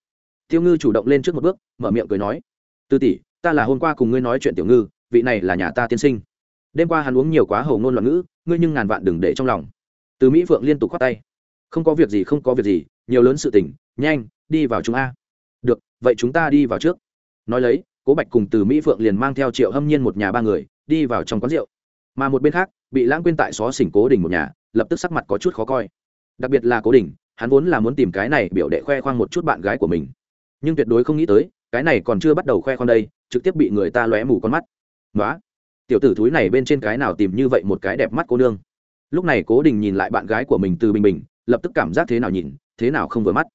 Tiêu ngư chủ động lên trước một bước, mở miệng cười nói tư tỷ, ta là hôm qua cùng ngươi nói chuyện tiểu ngư, vị này là nhà ta tiên sinh. Đêm qua hắn uống nhiều quá hầu ngôn loạn ngữ, ngươi nhưng ngàn vạn đừng để trong lòng. Từ mỹ phượng liên tục khoát tay, không có việc gì, không có việc gì, nhiều lớn sự tình, nhanh, đi vào chúng a. Được, vậy chúng ta đi vào trước. Nói lấy cố bạch cùng từ mỹ phượng liền mang theo triệu hâm nhiên một nhà ba người, đi vào trong quán rượu. Mà một bên khác, bị lãng quên tại xó xỉnh cố đình một nhà, lập tức sắc mặt có chút khó coi. Đặc biệt là cố đình, hắn vốn là muốn tìm cái này biểu đệ khoe khoang một chút bạn gái của mình. Nhưng tuyệt đối không nghĩ tới, cái này còn chưa bắt đầu khoe khoang đây, trực tiếp bị người ta lóe mù con mắt. Nói tiểu tử thúi này bên trên cái nào tìm như vậy một cái đẹp mắt cô nương. Lúc này cố đình nhìn lại bạn gái của mình từ bình bình, lập tức cảm giác thế nào nhìn, thế nào không vừa mắt.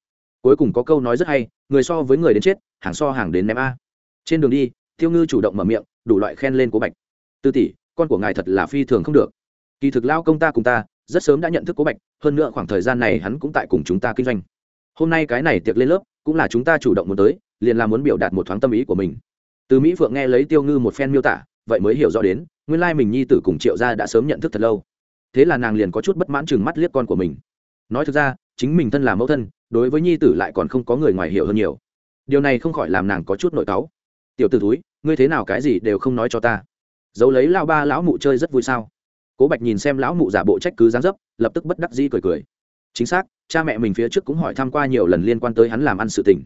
Cuối cùng có câu nói rất hay, người so với người đến chết, hàng so hàng đến ném a trên đường đi, tiêu ngư chủ động mở miệng, đủ loại khen lên cố bạch. Tư tỷ, con của ngài thật là phi thường không được. Kỳ thực lao công ta cùng ta, rất sớm đã nhận thức cố bạch, hơn nữa khoảng thời gian này hắn cũng tại cùng chúng ta kinh doanh. Hôm nay cái này tiệc lên lớp, cũng là chúng ta chủ động muốn tới, liền là muốn biểu đạt một thoáng tâm ý của mình. Từ mỹ phượng nghe lấy tiêu ngư một phen miêu tả, vậy mới hiểu rõ đến, nguyên lai mình nhi tử cùng triệu gia đã sớm nhận thức thật lâu. Thế là nàng liền có chút bất mãn chừng mắt liếc con của mình. Nói thực ra, chính mình thân là mẫu thân, đối với nhi tử lại còn không có người ngoài hiểu hơn nhiều. Điều này không khỏi làm nàng có chút nội cáu tiểu t ử túi ngươi thế nào cái gì đều không nói cho ta. Giấu lấy lao ba lão mụ chơi rất vui sao? Cố bạch nhìn xem lão mụ giả bộ trách cứ gián dấp, lập tức bất đắc dĩ cười cười. Chính xác, cha mẹ mình phía trước cũng hỏi thăm qua nhiều lần liên quan tới hắn làm ăn sự tình.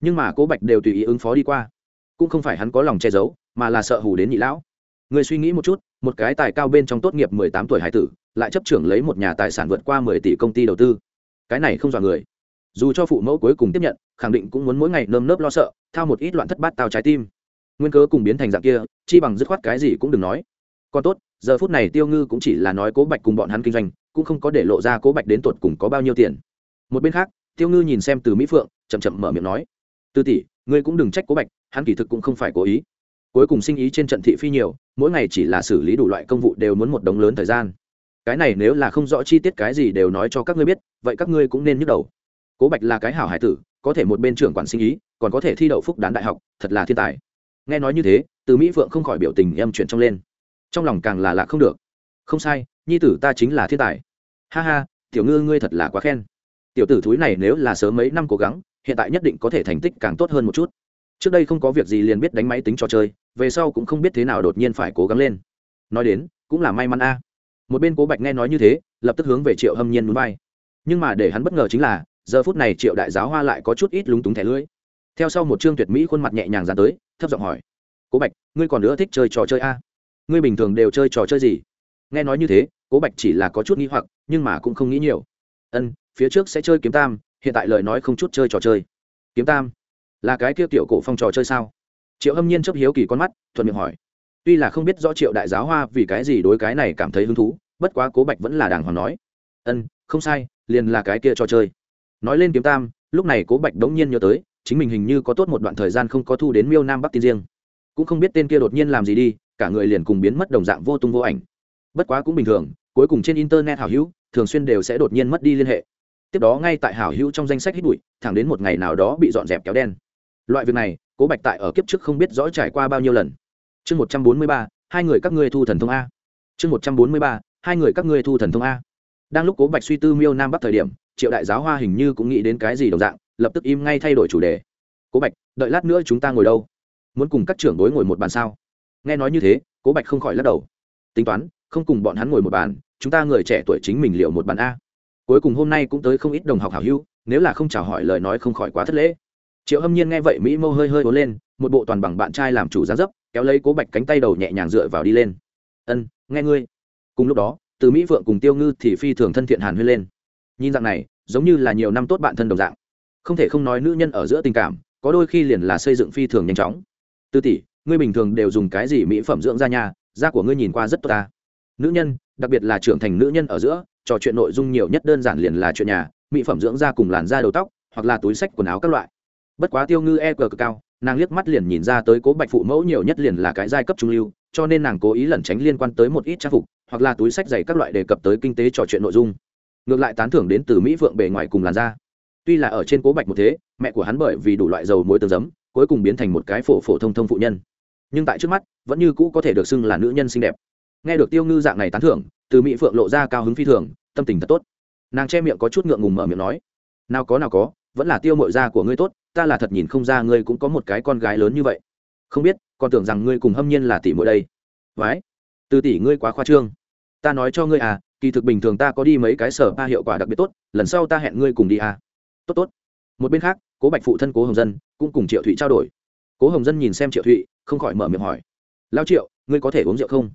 Nhưng mà cố bạch đều tùy ý ứng phó đi qua. Cũng không phải hắn có lòng che giấu, mà là sợ hù đến nhị lão. Người suy nghĩ một chút, một cái tài cao bên trong tốt nghiệp mười tám tuổi hải tử, lại chấp trưởng lấy một nhà tài sản vượt qua mười tỷ công ty đầu tư. Cái này không dọa người dù cho phụ mẫu cuối cùng tiếp nhận, khẳng định cũng muốn mỗi ngày nơm nớp lo sợ, thao một ít loạn thất bát tao trái tim. Nguyên cớ cùng biến thành dạng kia, chi bằng dứt khoát cái gì cũng đừng nói. Còn tốt, giờ phút này tiêu ngư cũng chỉ là nói cố bạch cùng bọn hắn kinh doanh, cũng không có để lộ ra cố bạch đến tột cùng có bao nhiêu tiền. Một bên khác, tiêu ngư nhìn xem từ mỹ phượng, chậm chậm mở miệng nói tư tỷ, ngươi cũng đừng trách cố bạch, hắn kỳ thực cũng không phải cố ý. Cuối cùng sinh ý trên trận thị phi nhiều, mỗi ngày chỉ là xử lý đủ loại công vụ đều muốn một đống lớn thời gian. Cái này nếu là không rõ chi tiết cái gì đều nói cho các ngươi biết, vậy các ngươi cũng nên nhức đầu cố bạch là cái hảo hải tử, có thể một bên trưởng quản sinh ý, còn có thể thi đậu phúc đán đại học, thật là thiên tài. Nghe nói như thế, từ mỹ phượng không khỏi biểu tình em chuyển trong lên. Trong lòng càng là lạ không được. Không sai, nhi tử ta chính là thiên tài. Ha ha, tiểu ngư ngươi thật là quá khen. Tiểu tử thúi này nếu là sớm mấy năm cố gắng, hiện tại nhất định có thể thành tích càng tốt hơn một chút. Trước đây không có việc gì liền biết đánh máy tính trò chơi, về sau cũng không biết thế nào đột nhiên phải cố gắng lên. Nói đến, cũng là may mắn a. Một bên cố bạch nghe nói như thế, lập tức hướng về triệu hâm nhiên núi bay. Nhưng mà để hắn bất ngờ chính là giờ phút này triệu đại giáo hoa lại có chút ít lúng túng thẻ lưỡi. Theo sau một chương tuyệt mỹ khuôn mặt nhẹ nhàng dán tới, thấp giọng hỏi, cố bạch, ngươi còn nữa thích chơi trò chơi a? Ngươi bình thường đều chơi trò chơi gì? Nghe nói như thế, cố bạch chỉ là có chút nghĩ hoặc, nhưng mà cũng không nghĩ nhiều. Ân, phía trước sẽ chơi kiếm tam, hiện tại lời nói không chút chơi trò chơi. Kiếm tam? Là cái kia tiểu cổ phong trò chơi sao? Triệu hâm nhiên chấp hiếu kỳ con mắt, thuận miệng hỏi. Tuy là không biết rõ triệu đại giáo hoa vì cái gì đối cái này cảm thấy hứng thú, bất quá cố bạch vẫn là đàng hoàng nói, ân, không sai, liền là cái kia trò chơi nói lên kiếm tam, lúc này cố bạch đống nhiên nhớ tới, chính mình hình như có tốt một đoạn thời gian không có thu đến miêu nam bắc tin riêng. Cũng không biết tên kia đột nhiên làm gì đi, cả người liền cùng biến mất đồng dạng vô tung vô ảnh. Bất quá cũng bình thường, cuối cùng trên internet hảo hữu, thường xuyên đều sẽ đột nhiên mất đi liên hệ. Tiếp đó ngay tại hảo hữu trong danh sách hít bụi, thẳng đến một ngày nào đó bị dọn dẹp kéo đen. Loại việc này, cố bạch tại ở kiếp trước không biết rõ trải qua bao nhiêu lần. Chương một trăm bốn mươi ba, hai người các ngươi thu thần thông a. Chương một trăm bốn mươi ba, hai người các ngươi thu thần thông a. Đang lúc cố bạch suy tư miêu nam bắc thời điểm triệu đại giáo hoa hình như cũng nghĩ đến cái gì đồng dạng, lập tức im ngay thay đổi chủ đề. Cố bạch, đợi lát nữa chúng ta ngồi đâu? Muốn cùng các trưởng đối ngồi một bàn sao? Nghe nói như thế, cố bạch không khỏi lắc đầu. Tính toán, không cùng bọn hắn ngồi một bàn, chúng ta người trẻ tuổi chính mình liệu một bàn a. Cuối cùng hôm nay cũng tới không ít đồng học hảo hữu, nếu là không chào hỏi lời nói không khỏi quá thất lễ. Triệu hâm nhiên nghe vậy mỹ mâu hơi hơi ố lên, một bộ toàn bằng bạn trai làm chủ giá dấp, kéo lấy cố bạch cánh tay đầu nhẹ nhàng dựa vào đi lên. Ân, nghe ngươi. Cùng lúc đó, từ mỹ vượng cùng tiêu ngư thì phi thường thân thiện hàn huyên lên nhìn dạng này, giống như là nhiều năm tốt bạn thân đồng dạng. Không thể không nói nữ nhân ở giữa tình cảm, có đôi khi liền là xây dựng phi thường nhanh chóng. Tư tỷ, ngươi bình thường đều dùng cái gì mỹ phẩm dưỡng da nhà da của ngươi nhìn qua rất tốt ta. Nữ nhân, đặc biệt là trưởng thành nữ nhân ở giữa, trò chuyện nội dung nhiều nhất đơn giản liền là chuyện nhà, mỹ phẩm dưỡng da cùng làn da đầu tóc, hoặc là túi sách, quần áo các loại. Bất quá tiêu ngư e cờ cực cao, nàng liếc mắt liền nhìn ra tới cố bạch phụ mẫu nhiều nhất liền là cái giai cấp trung lưu, cho nên nàng cố ý lẩn tránh liên quan tới một ít trang phục, hoặc là túi sách dày các loại đề cập tới kinh tế trò chuyện nội dung ngược lại tán thưởng đến từ mỹ vượng bề ngoài cùng làn da. Tuy là ở trên cố bạch một thế, mẹ của hắn bởi vì đủ loại dầu muối tương giấm, cuối cùng biến thành một cái phổ phổ thông thông phụ nhân. Nhưng tại trước mắt, vẫn như cũ có thể được xưng là nữ nhân xinh đẹp. Nghe được tiêu ngư dạng này tán thưởng, từ mỹ phượng lộ ra cao hứng phi thường, tâm tình thật tốt. Nàng che miệng có chút ngượng ngùng mở miệng nói, nào có nào có, vẫn là tiêu mội da của ngươi tốt, ta là thật nhìn không ra ngươi cũng có một cái con gái lớn như vậy. Không biết, còn tưởng rằng ngươi cùng hâm nhiên là tỷ mỗi đây. Vái từ tỷ ngươi quá khoa trương. Ta nói cho ngươi à kỳ thực bình thường ta có đi mấy cái sở ba hiệu quả đặc biệt tốt, lần sau ta hẹn ngươi cùng đi à. Tốt tốt. Một bên khác, cố bạch phụ thân cố hồng dân cũng cùng triệu thụy trao đổi. Cố hồng dân nhìn xem triệu thụy, không khỏi mở miệng hỏi. Lao triệu, ngươi có thể uống rượu không?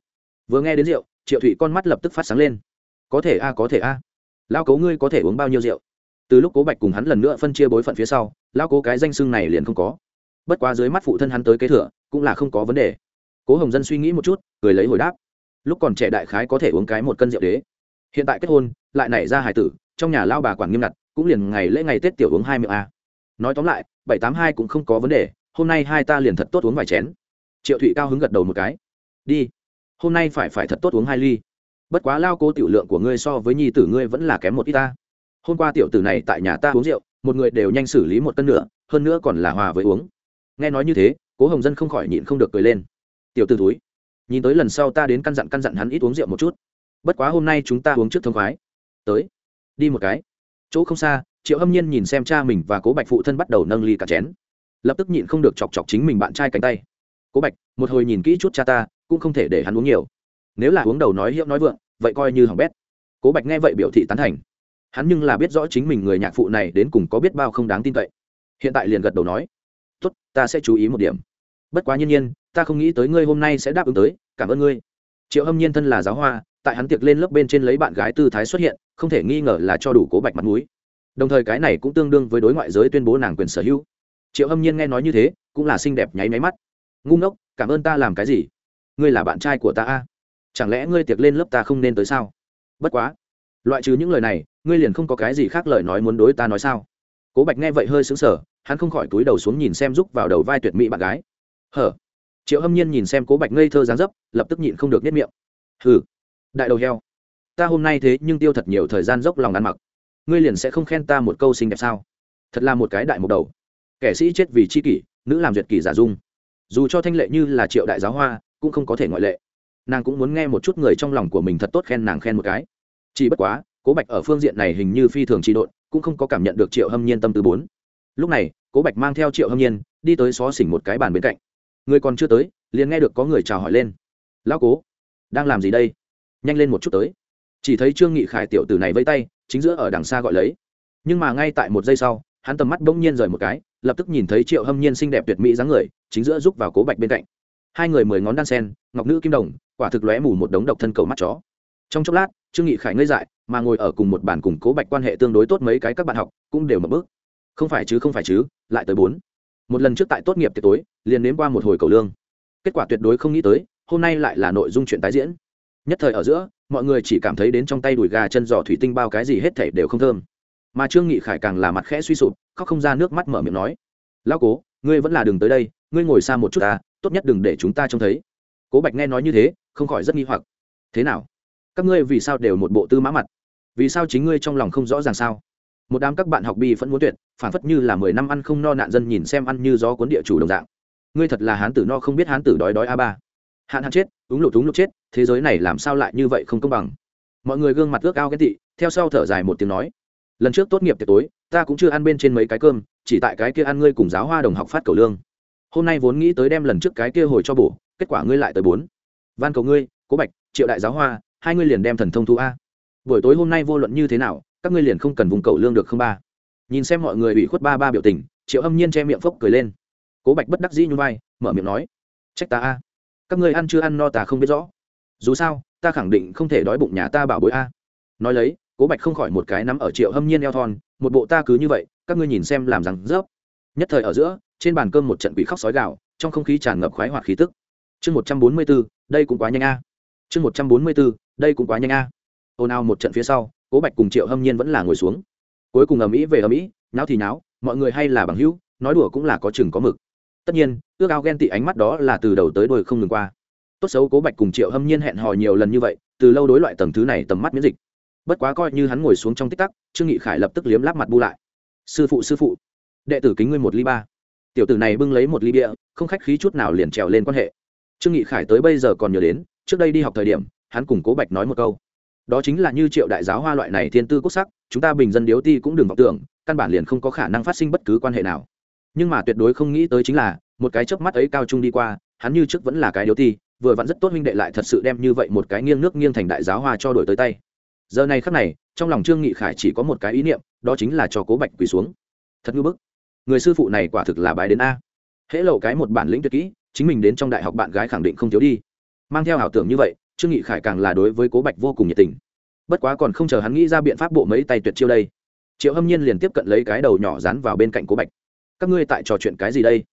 Vừa nghe đến rượu, triệu thụy con mắt lập tức phát sáng lên. Có thể a có thể a lao cố ngươi có thể uống bao nhiêu rượu? Từ lúc cố bạch cùng hắn lần nữa phân chia bối phận phía sau, lao cố cái danh xưng này liền không có. Bất quá dưới mắt phụ thân hắn tới kế thừa, cũng là không có vấn đề. Cố hồng dân suy nghĩ một chút, cười lấy hồi đáp. Lúc còn trẻ đại khái có thể uống cái một cân rượu đế hiện tại kết hôn, lại nảy ra hải tử, trong nhà lao bà quản nghiêm ngặt, cũng liền ngày lễ ngày tết tiểu uống hai miệng a. Nói tóm lại, bảy tám hai cũng không có vấn đề, hôm nay hai ta liền thật tốt uống vài chén. Triệu thụy cao hứng gật đầu một cái. Đi, hôm nay phải phải thật tốt uống hai ly. Bất quá lao cố tiểu lượng của ngươi so với nhi tử ngươi vẫn là kém một ít ta. Hôm qua tiểu tử này tại nhà ta uống rượu, một người đều nhanh xử lý một cân nữa, hơn nữa còn là hòa với uống. Nghe nói như thế, cố hồng dân không khỏi nhịn không được cười lên. Tiểu t ử túi nhìn tới lần sau ta đến căn dặn căn dặn hắn ít uống rượu một chút bất quá hôm nay chúng ta uống trước thông khoái. Tới. Đi một cái. Chỗ không xa, triệu hâm nhiên nhìn xem cha mình và cố bạch phụ thân bắt đầu nâng ly cả chén. Lập tức nhịn không được chọc chọc chính mình bạn trai cánh tay. Cố bạch, một hồi nhìn kỹ chút cha ta, cũng không thể để hắn uống nhiều. Nếu là uống đầu nói hiệu nói vượng, vậy coi như hỏng bét. Cố bạch nghe vậy biểu thị tán thành. Hắn nhưng là biết rõ chính mình người nhạc phụ này đến cùng có biết bao không đáng tin cậy. Hiện tại liền gật đầu nói, tốt, ta sẽ chú ý một điểm. Bất quá nhiên nhiên, ta không nghĩ tới ngươi hôm nay sẽ đáp ứng tới. Cảm ơn ngươi. Triệu hâm nhiên thân là giáo hoa tại hắn tiệc lên lớp bên trên lấy bạn gái tư thái xuất hiện, không thể nghi ngờ là cho đủ cố bạch mặt mũi. Đồng thời cái này cũng tương đương với đối ngoại giới tuyên bố nàng quyền sở hữu. Triệu hâm nhiên nghe nói như thế, cũng là xinh đẹp nháy máy mắt. Ngu ngốc, cảm ơn ta làm cái gì? Ngươi là bạn trai của ta a? Chẳng lẽ ngươi tiệc lên lớp ta không nên tới sao? Bất quá, loại trừ những lời này, ngươi liền không có cái gì khác lời nói muốn đối ta nói sao? Cố bạch nghe vậy hơi xứng sở hắn không khỏi túi đầu xuống nhìn xem rúc vào đầu vai tuyệt mỹ bạn gái. Hở? Triệu hâm nhiên nhìn xem cố bạch ngây thơ dáng dấp, lập tức nhịn không được nếp miệng. Hừ đại đầu heo, ta hôm nay thế nhưng tiêu thật nhiều thời gian dốc lòng ăn mặc. Ngươi liền sẽ không khen ta một câu xinh đẹp sao? Thật là một cái đại mục đầu. Kẻ sĩ chết vì c h i kỷ, nữ làm duyệt kỷ giả dung. Dù cho thanh lệ như là triệu đại giáo hoa, cũng không có thể ngoại lệ. Nàng cũng muốn nghe một chút người trong lòng của mình thật tốt khen nàng khen một cái. Chỉ bất quá, cố bạch ở phương diện này hình như phi thường trị độn, cũng không có cảm nhận được triệu hâm nhiên tâm tư bốn. Lúc này, cố bạch mang theo triệu hâm nhiên, đi tới xó xỉnh một cái bàn bên cạnh. Người còn chưa tới, liền nghe được có người chào hỏi lên. Lão cố, đang làm gì đây? Nhanh lên một chút tới. Chỉ thấy trương nghị khải tiểu tử này vây tay, chính giữa ở đằng xa gọi lấy. Nhưng mà ngay tại một giây sau, hắn tầm mắt bỗng nhiên rời một cái, lập tức nhìn thấy triệu hâm nhiên xinh đẹp tuyệt mỹ dáng người, chính giữa giúp vào cố bạch bên cạnh. Hai người mười ngón đan sen, ngọc nữ kim đồng, quả thực lóe mù một đống độc thân cầu mắt chó. Trong chốc lát, trương nghị khải ngây dại, mà ngồi ở cùng một bàn cùng cố bạch quan hệ tương đối tốt mấy cái các bạn học, cũng đều mở bước. Không phải chứ, không phải chứ, lại tới bốn. Một lần trước tại tốt nghiệp tiệc tối, liền nếm qua một hồi cầu lương. Kết quả tuyệt đối không nghĩ tới, hôm nay lại là nội dung chuyện tái diễn nhất thời ở giữa, mọi người chỉ cảm thấy đến trong tay đùi gà chân giò thủy tinh bao cái gì hết thảy đều không thơm. Mà trương nghị khải càng là mặt khẽ suy sụp, khóc không ra nước mắt mở miệng nói, lão cố, ngươi vẫn là đừng tới đây, ngươi ngồi xa một chút ta, tốt nhất đừng để chúng ta trông thấy. Cố bạch nghe nói như thế, không khỏi rất nghi hoặc. Thế nào? Các ngươi vì sao đều một bộ tư mã mặt? Vì sao chính ngươi trong lòng không rõ ràng sao? Một đám các bạn học bi vẫn muốn tuyệt, phản phất như là mười năm ăn không no nạn dân nhìn xem ăn như gió cuốn địa chủ đồng dạng. Ngươi thật là hán tử no không biết hán tử đói đói a ba. Hạn hạn chết úng lụt úng lụt chết, thế giới này làm sao lại như vậy không công bằng? Mọi người gương mặt ước ao ghen tị, theo sau thở dài một tiếng nói, lần trước tốt nghiệp tiệc tối, ta cũng chưa ăn bên trên mấy cái cơm, chỉ tại cái kia ăn ngươi cùng giáo hoa đồng học phát cầu lương. Hôm nay vốn nghĩ tới đem lần trước cái kia hồi cho bổ, kết quả ngươi lại tới bốn. Van cầu ngươi, cố bạch, triệu đại giáo hoa, hai ngươi liền đem thần thông thu a. Buổi tối hôm nay vô luận như thế nào, các ngươi liền không cần vùng cầu lương được không ba. Nhìn xem mọi người ủy khuất ba ba biểu tình, triệu âm nhiên che miệng phốc cười lên. Cố bạch bất đắc dĩ như vai, mở miệng nói, trách ta a các ngươi ăn chưa ăn no ta không biết rõ. Dù sao, ta khẳng định không thể đói bụng nhà ta bảo bối a. Nói lấy, cố bạch không khỏi một cái nắm ở triệu hâm nhiên eo thon, một bộ ta cứ như vậy, các ngươi nhìn xem làm rằng rớp. Nhất thời ở giữa, trên bàn cơm một trận quỷ khóc sói gạo trong không khí tràn ngập khoái hoạt khí tức. Chương một trăm bốn mươi bốn, đây cũng quá nhanh a. Chương một trăm bốn mươi bốn, đây cũng quá nhanh a. Ồn ào một trận phía sau, cố bạch cùng triệu hâm nhiên vẫn là ngồi xuống. Cuối cùng ở mỹ về ở mỹ náo thì náo mọi người hay là bằng hữu, nói đùa cũng là có chừng có mực tất nhiên, ước ao ghen tị ánh mắt đó là từ đầu tới đôi không ngừng qua. Tốt xấu cố bạch cùng triệu hâm nhiên hẹn hò nhiều lần như vậy, từ lâu đối loại tầng thứ này tầm mắt miễn dịch. Bất quá coi như hắn ngồi xuống trong tích tắc, trương nghị khải lập tức liếm láp mặt bu lại. Sư phụ sư phụ, đệ tử kính ngươi một ly ba. Tiểu tử này bưng lấy một ly bia, không khách khí chút nào liền trèo lên quan hệ. Trương nghị khải tới bây giờ còn nhớ đến, trước đây đi học thời điểm, hắn cùng cố bạch nói một câu. Đó chính là như triệu đại giáo hoa loại này thiên tư quốc sắc, chúng ta bình dân điếu ti cũng đừng vọng tưởng, căn bản liền không có khả năng phát sinh bất cứ quan hệ nào nhưng mà tuyệt đối không nghĩ tới chính là, một cái chớp mắt ấy cao trung đi qua, hắn như trước vẫn là cái điếu ti, vừa vẫn rất tốt huynh đệ lại thật sự đem như vậy một cái nghiêng nước nghiêng thành đại giáo hoa cho đổi tới tay. Giờ này khắc này, trong lòng trương nghị khải chỉ có một cái ý niệm, đó chính là cho cố bạch quỳ xuống. Thật ngưỡng bức. Người sư phụ này quả thực là bái đến a. Hễ lộ cái một bản lĩnh tuyệt kỹ, chính mình đến trong đại học bạn gái khẳng định không thiếu đi. Mang theo ảo tưởng như vậy, trương nghị khải càng là đối với cố bạch vô cùng nhiệt tình. Bất quá còn không chờ hắn nghĩ ra biện pháp bộ mấy tay tuyệt chiêu đây. Triệu hâm nhiên liền tiếp cận lấy cái đầu nhỏ dán vào bên cạnh cố bạch các ngươi tại trò chuyện cái gì đây?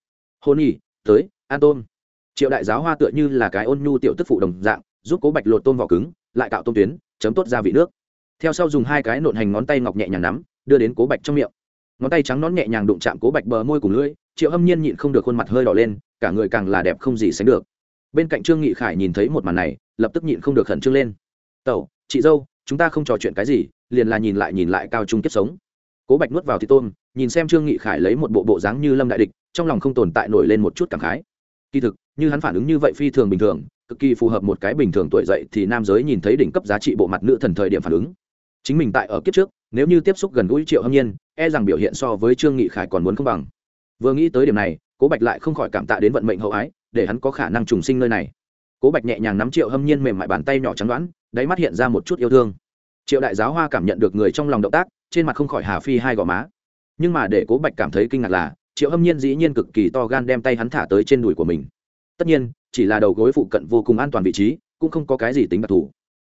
Hôn nhỉ tới an tôm. Triệu đại giáo hoa tựa như là cái ôn nhu tiểu tức phụ đồng dạng, giúp cố bạch lột tôm vỏ cứng, lại cạo tôm tuyến, chấm tốt ra vị nước. Theo sau dùng hai cái nộn hành ngón tay ngọc nhẹ nhàng nắm, đưa đến cố bạch trong miệng. Ngón tay trắng nón nhẹ nhàng đụng chạm cố bạch bờ môi cùng lưỡi, triệu hâm nhiên nhịn không được khuôn mặt hơi đỏ lên, cả người càng là đẹp không gì sánh được. Bên cạnh trương nghị khải nhìn thấy một màn này, lập tức nhịn không được khẩn trương lên. Tẩu, chị dâu, chúng ta không trò chuyện cái gì, liền là nhìn lại nhìn lại cao trung kiếp sống. Cố bạch nuốt vào thì tôm nhìn xem trương nghị khải lấy một bộ bộ dáng như lâm đại địch, trong lòng không tồn tại nổi lên một chút cảm khái. Kỳ thực, như hắn phản ứng như vậy phi thường bình thường, cực kỳ phù hợp một cái bình thường tuổi dậy thì nam giới nhìn thấy đỉnh cấp giá trị bộ mặt nữ thần thời điểm phản ứng. Chính mình tại ở kiếp trước, nếu như tiếp xúc gần gũi triệu hâm nhiên e rằng biểu hiện so với trương nghị khải còn muốn không bằng. Vừa nghĩ tới điểm này, cố bạch lại không khỏi cảm tạ đến vận mệnh hậu ái, để hắn có khả năng trùng sinh nơi này. Cố bạch nhẹ nhàng nắm triệu hâm nhiên mềm mại bàn tay nhỏ trắng đoán đáy mắt hiện ra một chút yêu thương. Triệu đại giáo hoa cảm nhận được người trong lòng động tác, trên mặt không khỏi hà phi hai gò má nhưng mà để cố bạch cảm thấy kinh ngạc là, triệu hâm nhiên dĩ nhiên cực kỳ to gan đem tay hắn thả tới trên đùi của mình. Tất nhiên, chỉ là đầu gối phụ cận vô cùng an toàn vị trí, cũng không có cái gì tính đặc thù.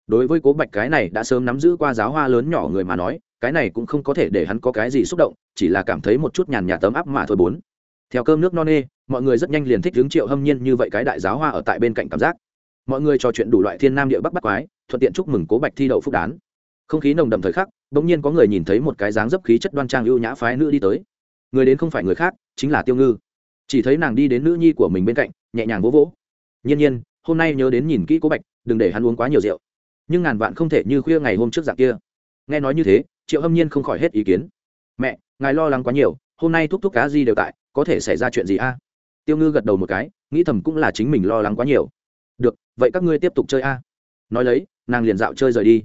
Đối với cố bạch cái này đã sớm nắm giữ qua giáo hoa lớn nhỏ người mà nói, cái này cũng không có thể để hắn có cái gì xúc động, chỉ là cảm thấy một chút nhàn nhạt tấm áp mà thôi bốn. Theo cơm nước no nê, mọi người rất nhanh liền thích hướng triệu hâm nhiên như vậy cái đại giáo hoa ở tại bên cạnh cảm giác. Mọi người trò chuyện đủ loại thiên nam địa bắc bắc quái, thuận tiện chúc mừng cố bạch thi đậu phúc đán. Không khí nồng đầm thời khắc bỗng nhiên có người nhìn thấy một cái dáng dấp khí chất đoan trang ưu nhã phái nữ đi tới. Người đến không phải người khác, chính là tiêu ngư. Chỉ thấy nàng đi đến nữ nhi của mình bên cạnh, nhẹ nhàng vỗ vỗ. Nhiên nhiên, hôm nay nhớ đến nhìn kỹ cố bạch, đừng để hắn uống quá nhiều rượu. Nhưng ngàn vạn không thể như khuya ngày hôm trước dạng kia. Nghe nói như thế, triệu hâm nhiên không khỏi hết ý kiến. Mẹ, ngài lo lắng quá nhiều, hôm nay thúc thúc cá gì đều tại, có thể xảy ra chuyện gì a? Tiêu ngư gật đầu một cái, nghĩ thầm cũng là chính mình lo lắng quá nhiều. Được, vậy các ngươi tiếp tục chơi a. Nói lấy, nàng liền dạo chơi rời đi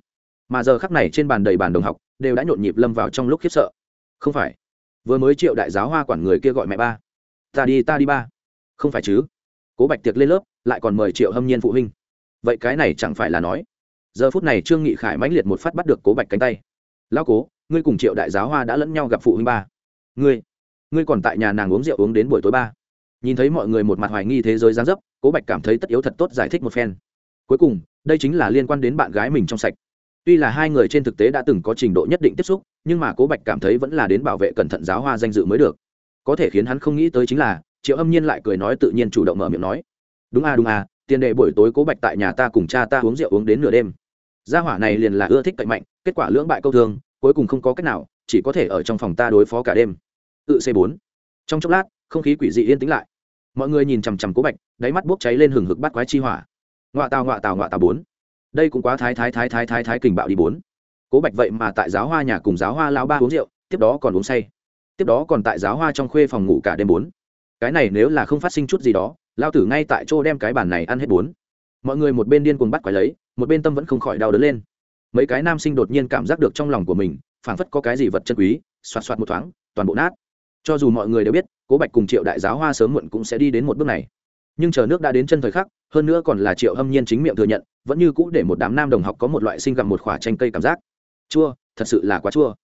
mà giờ khắc này trên bàn đầy bàn đồng học, đều đã nhộn nhịp lâm vào trong lúc khiếp sợ. Không phải. Vừa mới triệu đại giáo hoa quản người kia gọi mẹ ba. Ta đi ta đi ba. Không phải chứ. Cố bạch tiệc lên lớp, lại còn mời triệu hâm nhiên phụ huynh. Vậy cái này chẳng phải là nói. Giờ phút này trương nghị khải mãnh liệt một phát bắt được cố bạch cánh tay. Lão cố, ngươi cùng triệu đại giáo hoa đã lẫn nhau gặp phụ huynh ba. Ngươi ngươi còn tại nhà nàng uống rượu uống đến buổi tối ba. Nhìn thấy mọi người một mặt hoài nghi thế giới gián dấp, cố bạch cảm thấy tất yếu thật tốt giải thích một phen. Cuối cùng, đây chính là liên quan đến bạn gái mình trong sạch tuy là hai người trên thực tế đã từng có trình độ nhất định tiếp xúc, nhưng mà cố bạch cảm thấy vẫn là đến bảo vệ cẩn thận giáo hoa danh dự mới được. Có thể khiến hắn không nghĩ tới chính là, triệu âm nhiên lại cười nói tự nhiên chủ động mở miệng nói. Đúng à đúng à tiền đề buổi tối cố bạch tại nhà ta cùng cha ta uống rượu uống đến nửa đêm. Gia hỏa này liền là ưa thích cậy mạnh, kết quả lưỡng bại câu thương, cuối cùng không có cách nào, chỉ có thể ở trong phòng ta đối phó cả đêm. Tự c bốn. Trong chốc lát, không khí quỷ dị yên tĩnh lại. Mọi người nhìn chằm chằm cố bạch, đáy mắt bốc cháy lên hừng hực bắt quái chi hỏa. Ngoạ tào ngoạ tào ngoạ tào bốn đây cũng quá thái thái thái thái thái thái kình bạo đi bốn. Cố bạch vậy mà tại giáo hoa nhà cùng giáo hoa lao ba uống rượu, tiếp đó còn uống say. Tiếp đó còn tại giáo hoa trong khuê phòng ngủ cả đêm bốn. Cái này nếu là không phát sinh chút gì đó lao tử ngay tại chỗ đem cái bàn này ăn hết bốn. Mọi người một bên điên cuồng bắt quái lấy, một bên tâm vẫn không khỏi đau đớn lên. Mấy cái nam sinh đột nhiên cảm giác được trong lòng của mình, phảng phất có cái gì vật chân quý, xoạt xoạt một thoáng, toàn bộ nát. Cho dù mọi người đều biết, cố bạch cùng triệu đại giáo hoa sớm muộn cũng sẽ đi đến một bước này. Nhưng chờ nước đã đến chân thời khắc hơn nữa còn là triệu hâm nhiên chính miệng thừa nhận, vẫn như cũ để một đám nam đồng học có một loại sinh gặm một khoả chanh cây cảm giác. Chua, thật sự là quá chua.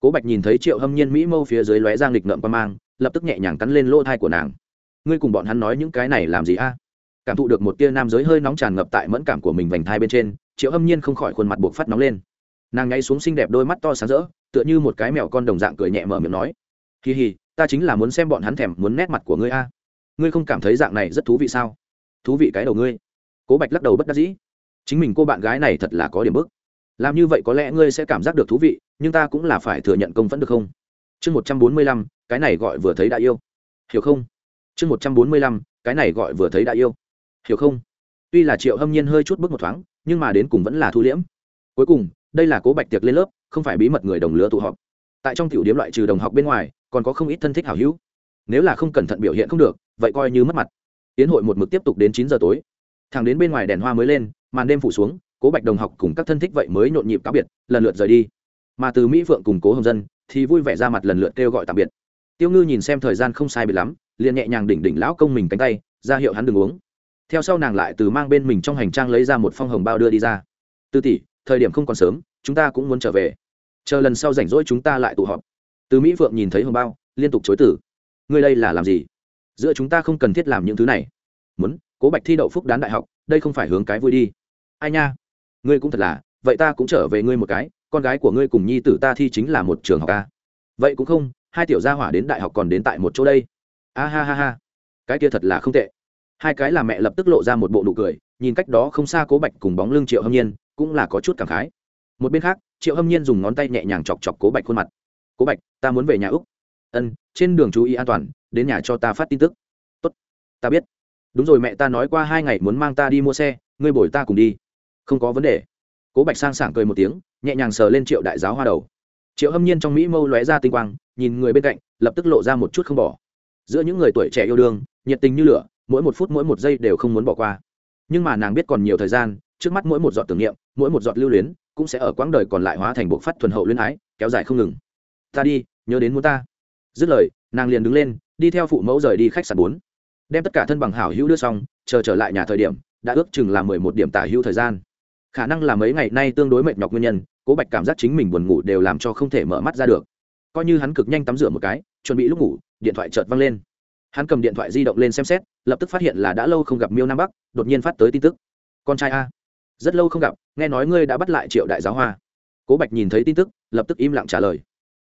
Cố bạch nhìn thấy triệu hâm nhiên mỹ mâu phía dưới lóe giang lịch ngợm qua mang, lập tức nhẹ nhàng cắn lên lỗ thai của nàng. Ngươi cùng bọn hắn nói những cái này làm gì a? Cảm thụ được một tia nam giới hơi nóng tràn ngập tại mẫn cảm của mình vành thai bên trên, triệu hâm nhiên không khỏi khuôn mặt buộc phát nóng lên. Nàng ngay xuống xinh đẹp đôi mắt to sáng rỡ, tựa như một cái mèo con đồng dạng cười nhẹ mở miệng nói, kỳ hì, ta chính là muốn xem bọn hắn thèm muốn nét mặt của ngươi a. Ngươi không cảm thấy dạng này rất thú vị sao? Thú vị cái đầu ngươi. Cố bạch lắc đầu bất đắc dĩ. Chính mình cô bạn gái này thật là có điểm bức. Làm như vậy có lẽ ngươi sẽ cảm giác được thú vị, nhưng ta cũng là phải thừa nhận công vẫn được không? Chương một trăm bốn mươi lăm, cái này gọi vừa thấy đã yêu. Hiểu không? Chương một trăm bốn mươi lăm, cái này gọi vừa thấy đã yêu. Hiểu không? Tuy là triệu hâm nhiên hơi chút bước một thoáng, nhưng mà đến cùng vẫn là thu liễm. Cuối cùng, đây là cố bạch tiệc lên lớp, không phải bí mật người đồng lứa tụ họp. Tại trong tiểu điếm loại trừ đồng học bên ngoài, còn có không ít thân thích hảo hữu. Nếu là không cẩn thận biểu hiện không được, vậy coi như mất mặt tiến hội một mực tiếp tục đến chín giờ tối. Thằng đến bên ngoài đèn hoa mới lên, màn đêm phủ xuống, cố bạch đồng học cùng các thân thích vậy mới nhộn nhịp cáo biệt, lần lượt rời đi. Mà từ mỹ phượng cùng cố hồng dân thì vui vẻ ra mặt lần lượt kêu gọi tạm biệt. Tiêu ngư nhìn xem thời gian không sai biệt lắm, liền nhẹ nhàng đỉnh đỉnh lão công mình cánh tay, ra hiệu hắn đừng uống. Theo sau nàng lại từ mang bên mình trong hành trang lấy ra một phong hồng bao đưa đi ra. Tư tỷ, thời điểm không còn sớm, chúng ta cũng muốn trở về. Chờ lần sau rảnh rỗi chúng ta lại tụ họp. Từ mỹ phượng nhìn thấy hồng bao, liên tục chối tử ngươi đây là làm gì? Giữa chúng ta không cần thiết làm những thứ này. Muốn cố bạch thi đậu phúc đán đại học đây không phải hướng cái vui đi. Ai nha? Ngươi cũng thật là vậy ta cũng trở về ngươi một cái con gái của ngươi cùng nhi tử ta thi chính là một trường học ca, vậy cũng không hai tiểu gia hỏa đến đại học còn đến tại một chỗ đây. A ha ha ha. Cái kia thật là không tệ. Hai cái là mẹ lập tức lộ ra một bộ nụ cười nhìn cách đó không xa cố bạch cùng bóng lưng triệu hâm nhiên cũng là có chút cảm khái. Một bên khác triệu hâm nhiên dùng ngón tay nhẹ nhàng chọc chọc cố bạch khuôn mặt. Cố bạch ta muốn về nhà úc. Ân trên đường chú ý an toàn đến nhà cho ta phát tin tức. Tốt, ta biết. Đúng rồi mẹ ta nói qua hai ngày muốn mang ta đi mua xe, ngươi bồi ta cùng đi. Không có vấn đề. Cố bạch sang sảng cười một tiếng, nhẹ nhàng sờ lên triệu đại giáo hoa đầu. Triệu hâm nhiên trong mỹ mâu lóe ra tinh quang, nhìn người bên cạnh, lập tức lộ ra một chút không bỏ. Giữa những người tuổi trẻ yêu đương, nhiệt tình như lửa, mỗi một phút mỗi một giây đều không muốn bỏ qua. Nhưng mà nàng biết còn nhiều thời gian, trước mắt mỗi một giọt tưởng niệm, mỗi một giọt lưu luyến, cũng sẽ ở quãng đời còn lại hóa thành bộ phát thuần hậu luyến ái, kéo dài không ngừng. Ta đi, nhớ đến muốn ta. Dứt lời, nàng liền đứng lên đi theo phụ mẫu rời đi khách sạn bốn. Đem tất cả thân bằng hảo hữu đưa xong, chờ trở lại nhà thời điểm, đã ước chừng là mười một điểm tả hữu thời gian. Khả năng là mấy ngày nay tương đối mệt nhọc nguyên nhân, cố bạch cảm giác chính mình buồn ngủ đều làm cho không thể mở mắt ra được. Coi như hắn cực nhanh tắm rửa một cái, chuẩn bị lúc ngủ, điện thoại chợt văng lên. Hắn cầm điện thoại di động lên xem xét, lập tức phát hiện là đã lâu không gặp miêu nam bắc, đột nhiên phát tới tin tức. Con trai a, rất lâu không gặp, nghe nói ngươi đã bắt lại triệu đại giáo hoa. Cố bạch nhìn thấy tin tức, lập tức im lặng trả lời.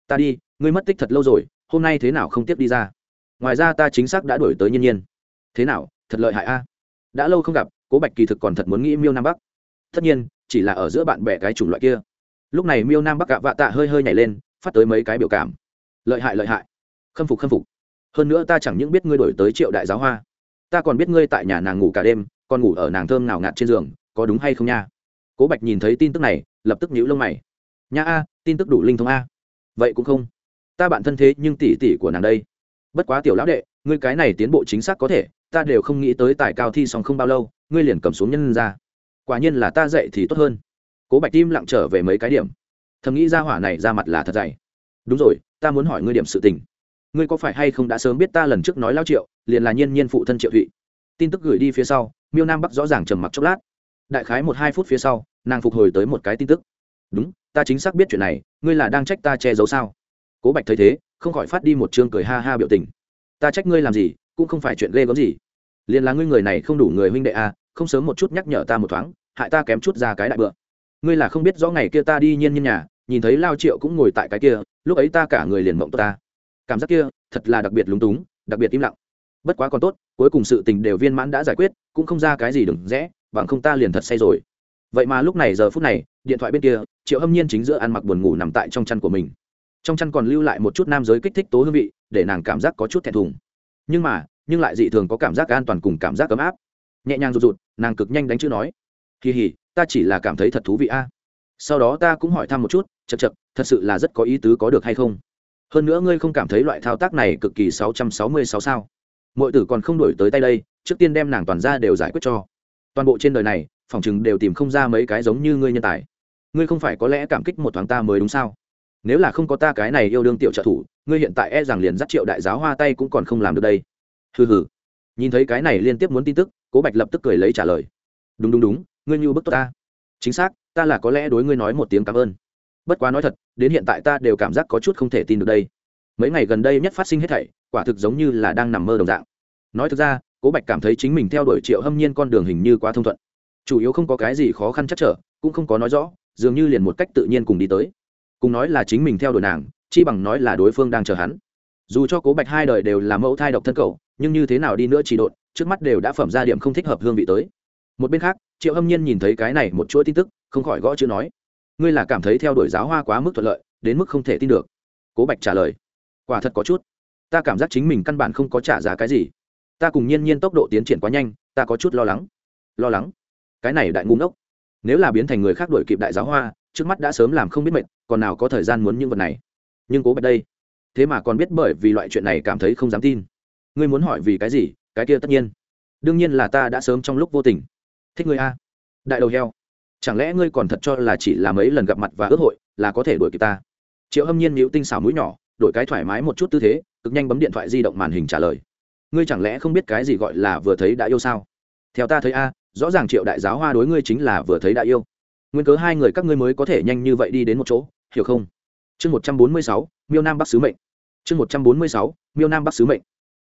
Ta đi, ngươi mất tích thật lâu rồi, hôm nay thế nào không tiếp đi ra? Ngoài ra ta chính xác đã đổi tới nhiên nhiên. Thế nào, thật lợi hại a? Đã lâu không gặp, cố bạch kỳ thực còn thật muốn nghĩ miêu nam bắc. Tất nhiên, chỉ là ở giữa bạn bè cái chủng loại kia. Lúc này miêu nam bắc gạ vạ tạ hơi hơi nhảy lên, phát tới mấy cái biểu cảm. Lợi hại lợi hại. Khâm phục khâm phục. Hơn nữa ta chẳng những biết ngươi đổi tới triệu đại giáo hoa. Ta còn biết ngươi tại nhà nàng ngủ cả đêm, còn ngủ ở nàng thơm nào ngạt trên giường, có đúng hay không nha? Cố bạch nhìn thấy tin tức này, lập tức nhíu lông mày. Nha a, tin tức đủ linh thông a. Vậy cũng không. Ta bạn thân thế nhưng tỷ tỷ của nàng đây bất quá tiểu lão đệ, ngươi cái này tiến bộ chính xác có thể, ta đều không nghĩ tới tài cao thi xong không bao lâu, ngươi liền cầm xuống nhân ra. Quả nhiên là ta dạy thì tốt hơn. Cố bạch tim lặng trở về mấy cái điểm. Thầm nghĩ ra hỏa này ra mặt là thật dày. Đúng rồi, ta muốn hỏi ngươi điểm sự tình. Ngươi có phải hay không đã sớm biết ta lần trước nói lao triệu, liền là nhiên nhiên phụ thân triệu thụy. Tin tức gửi đi phía sau, miêu nam bắc rõ ràng trầm mặc chốc lát. Đại khái một hai phút phía sau, nàng phục hồi tới một cái tin tức. Đúng, ta chính xác biết chuyện này, ngươi là đang trách ta che giấu sao? Cố bạch thấy thế không khỏi phát đi một chương cười ha ha biểu tình. Ta trách ngươi làm gì cũng không phải chuyện ghê gớm gì. Liền là ngươi người này không đủ người huynh đệ a à, không sớm một chút nhắc nhở ta một thoáng hại ta kém chút ra cái đại bựa ngươi là không biết rõ ngày kia ta đi nhiên nhiên nhà nhìn thấy lao triệu cũng ngồi tại cái kia lúc ấy ta cả người liền mộng ta. Cảm giác kia thật là đặc biệt lúng túng đặc biệt im lặng. Bất quá còn tốt cuối cùng sự tình đều viên mãn đã giải quyết cũng không ra cái gì đừng rẽ bằng không ta liền thật say rồi. Vậy mà lúc này giờ phút này điện thoại bên kia triệu hâm nhiên chính giữa ăn mặc buồn ngủ nằm tại trong chăn của mình trong chăn còn lưu lại một chút nam giới kích thích tố hương vị, để nàng cảm giác có chút thẹn thùng. Nhưng mà, nhưng lại dị thường có cảm giác an toàn cùng cảm giác ấm áp. Nhẹ nhàng rụt rụt, nàng cực nhanh đánh chữ nói, kỳ hỉ, ta chỉ là cảm thấy thật thú vị a. Sau đó ta cũng hỏi thăm một chút chật chật thật sự là rất có ý tứ có được hay không? Hơn nữa ngươi không cảm thấy loại thao tác này cực kỳ sáu trăm sáu mươi sáu sao? Mọi tử còn không đổi tới tay đây, trước tiên đem nàng toàn ra đều giải quyết cho. Toàn bộ trên đời này, phòng chừng đều tìm không ra mấy cái giống như ngươi nhân tài. Ngươi không phải có lẽ cảm kích một thoáng ta mới đúng sao? Nếu là không có ta cái này yêu đương tiểu trợ thủ, ngươi hiện tại e rằng liền dắt triệu đại giáo hoa tay cũng còn không làm được đây. Hừ hừ. Nhìn thấy cái này liên tiếp muốn tin tức, cố bạch lập tức cười lấy trả lời. Đúng đúng đúng, ngươi như bức tốt ta. Chính xác, ta là có lẽ đối ngươi nói một tiếng cảm ơn. Bất quá nói thật, đến hiện tại ta đều cảm giác có chút không thể tin được đây. Mấy ngày gần đây nhất phát sinh hết thảy, quả thực giống như là đang nằm mơ đồng dạng. Nói thực ra, cố bạch cảm thấy chính mình theo đuổi triệu hâm nhiên con đường hình như quá thông thuận. Chủ yếu không có cái gì khó khăn chắc trở, cũng không có nói rõ, dường như liền một cách tự nhiên cùng đi tới cùng nói là chính mình theo đuổi nàng, chi bằng nói là đối phương đang chờ hắn. Dù cho cố bạch hai đời đều là mẫu thai độc thân cậu, nhưng như thế nào đi nữa chỉ đột trước mắt đều đã phẩm ra điểm không thích hợp hương vị tới. Một bên khác, triệu hâm nhiên nhìn thấy cái này một chuỗi tin tức, không khỏi gõ chữ nói, ngươi là cảm thấy theo đuổi giáo hoa quá mức thuận lợi, đến mức không thể tin được. Cố bạch trả lời, quả thật có chút. Ta cảm giác chính mình căn bản không có trả giá cái gì. Ta cùng nhiên nhiên tốc độ tiến triển quá nhanh, ta có chút lo lắng. Lo lắng? Cái này đại ngu ngốc. Nếu là biến thành người khác đuổi kịp đại giáo hoa trước mắt đã sớm làm không biết mệt, còn nào có thời gian muốn những vật này. Nhưng cố bạch đây, thế mà còn biết bởi vì loại chuyện này cảm thấy không dám tin. Ngươi muốn hỏi vì cái gì, cái kia tất nhiên. Đương nhiên là ta đã sớm trong lúc vô tình. Thích ngươi a. Đại đầu heo, chẳng lẽ ngươi còn thật cho là chỉ là mấy lần gặp mặt và ước hội là có thể đuổi kịp ta? Triệu hâm nhiên nhíu tinh xảo mũi nhỏ, đổi cái thoải mái một chút tư thế, cực nhanh bấm điện thoại di động màn hình trả lời. Ngươi chẳng lẽ không biết cái gì gọi là vừa thấy đã yêu sao? Theo ta thấy a, rõ ràng triệu đại giáo hoa đối ngươi chính là vừa thấy đã yêu nguyên cớ hai người các ngươi mới có thể nhanh như vậy đi đến một chỗ, hiểu không? Chương một trăm bốn mươi sáu, miêu nam bắc sứ mệnh. Chương một trăm bốn mươi sáu, miêu nam bắc sứ mệnh.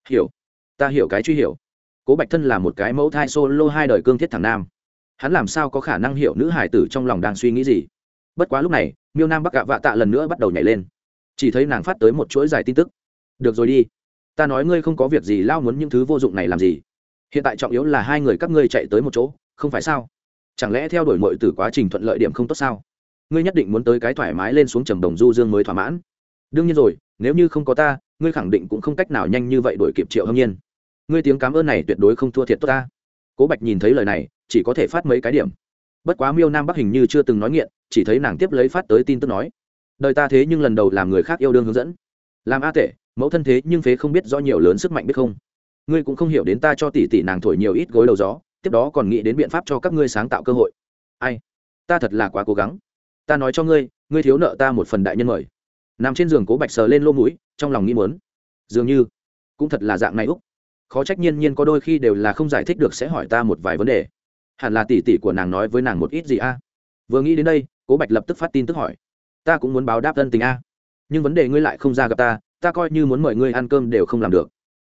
Hiểu. Ta hiểu cái truy hiểu. Cố bạch thân là một cái mẫu thai solo hai đời cương thiết thẳng nam. Hắn làm sao có khả năng hiểu nữ hải tử trong lòng đang suy nghĩ gì? Bất quá lúc này, miêu nam bắc gạ vạ tạ lần nữa bắt đầu nhảy lên. Chỉ thấy nàng phát tới một chuỗi dài tin tức. Được rồi đi. Ta nói ngươi không có việc gì, lao muốn những thứ vô dụng này làm gì? Hiện tại trọng yếu là hai người các ngươi chạy tới một chỗ, không phải sao? Chẳng lẽ theo đuổi mọi từ quá trình thuận lợi điểm không tốt sao? Ngươi nhất định muốn tới cái thoải mái lên xuống trầm đồng du dương mới thỏa mãn. Đương nhiên rồi, nếu như không có ta, ngươi khẳng định cũng không cách nào nhanh như vậy đổi kịp triệu hâm nhiên. Ngươi tiếng cảm ơn này tuyệt đối không thua thiệt tốt ta. Cố bạch nhìn thấy lời này, chỉ có thể phát mấy cái điểm. Bất quá miêu nam bắc hình như chưa từng nói nghiện, chỉ thấy nàng tiếp lấy phát tới tin tức nói. Đời ta thế nhưng lần đầu làm người khác yêu đương hướng dẫn. Làm a tệ mẫu thân thế nhưng phế không biết rõ nhiều lớn sức mạnh biết không? Ngươi cũng không hiểu đến ta cho tỷ tỷ nàng thổi nhiều ít gối đầu gió tiếp đó còn nghĩ đến biện pháp cho các ngươi sáng tạo cơ hội. Ai? Ta thật là quá cố gắng. Ta nói cho ngươi ngươi thiếu nợ ta một phần đại nhân mời. Nằm trên giường cố bạch sờ lên lô mũi, trong lòng nghĩ muốn. Dường như cũng thật là dạng này úc. Khó trách nhiên nhiên có đôi khi đều là không giải thích được sẽ hỏi ta một vài vấn đề. Hẳn là tỷ tỷ của nàng nói với nàng một ít gì a? Vừa nghĩ đến đây, cố bạch lập tức phát tin tức hỏi. Ta cũng muốn báo đáp thân tình a. Nhưng vấn đề ngươi lại không ra gặp ta ta coi như muốn mời ngươi ăn cơm đều không làm được.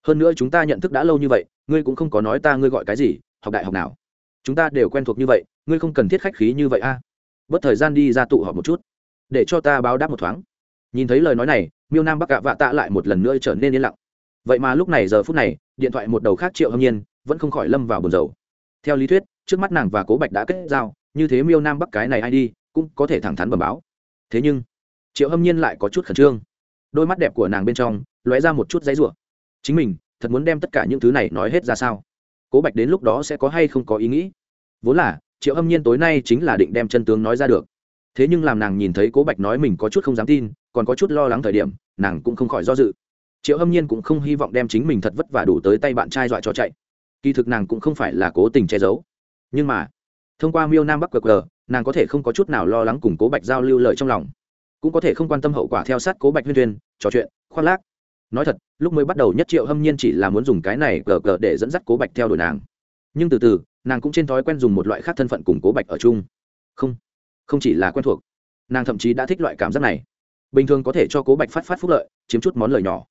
Hơn nữa chúng ta nhận thức đã lâu như vậy, ngươi cũng không có nói ta ngươi gọi cái gì học đại học nào? Chúng ta đều quen thuộc như vậy, ngươi không cần thiết khách khí như vậy a. À. bớt thời gian đi ra tụ họp một chút, để cho ta báo đáp một thoáng. Nhìn thấy lời nói này, miêu nam bắc gạ vạ tạ lại một lần nữa trở nên yên lặng. Vậy mà lúc này giờ phút này, điện thoại một đầu khác triệu hâm nhiên vẫn không khỏi lâm vào buồn dầu theo lý thuyết, trước mắt nàng và cố bạch đã kết giao, như thế miêu nam bắc cái này ai đi, cũng có thể thẳng thắn bẩm báo. Thế nhưng, triệu hâm nhiên lại có chút khẩn trương. Đôi mắt đẹp của nàng bên trong lóe ra một chút giấy rủa. Chính mình thật muốn đem tất cả những thứ này nói hết ra sao? Cố bạch đến lúc đó sẽ có hay không có ý nghĩ. Vốn là, triệu hâm nhiên tối nay chính là định đem chân tướng nói ra được. Thế nhưng làm nàng nhìn thấy cố bạch nói mình có chút không dám tin, còn có chút lo lắng thời điểm, nàng cũng không khỏi do dự. Triệu hâm nhiên cũng không hy vọng đem chính mình thật vất vả đủ tới tay bạn trai dọa cho chạy. Kỳ thực nàng cũng không phải là cố tình che giấu. Nhưng mà, thông qua miêu nam bắc qr nàng có thể không có chút nào lo lắng cùng cố bạch giao lưu lợi trong lòng. Cũng có thể không quan tâm hậu quả theo sát cố bạch huyên tuyên trò chuyện, khoác lác nói thật, lúc mới bắt đầu nhất triệu hâm nhiên chỉ là muốn dùng cái này cờ cờ để dẫn dắt cố bạch theo đuổi nàng. Nhưng từ từ, nàng cũng trên thói quen dùng một loại khác thân phận cùng cố bạch ở chung. Không không chỉ là quen thuộc, nàng thậm chí đã thích loại cảm giác này. Bình thường có thể cho cố bạch phát phát phúc lợi, chiếm chút món lời nhỏ.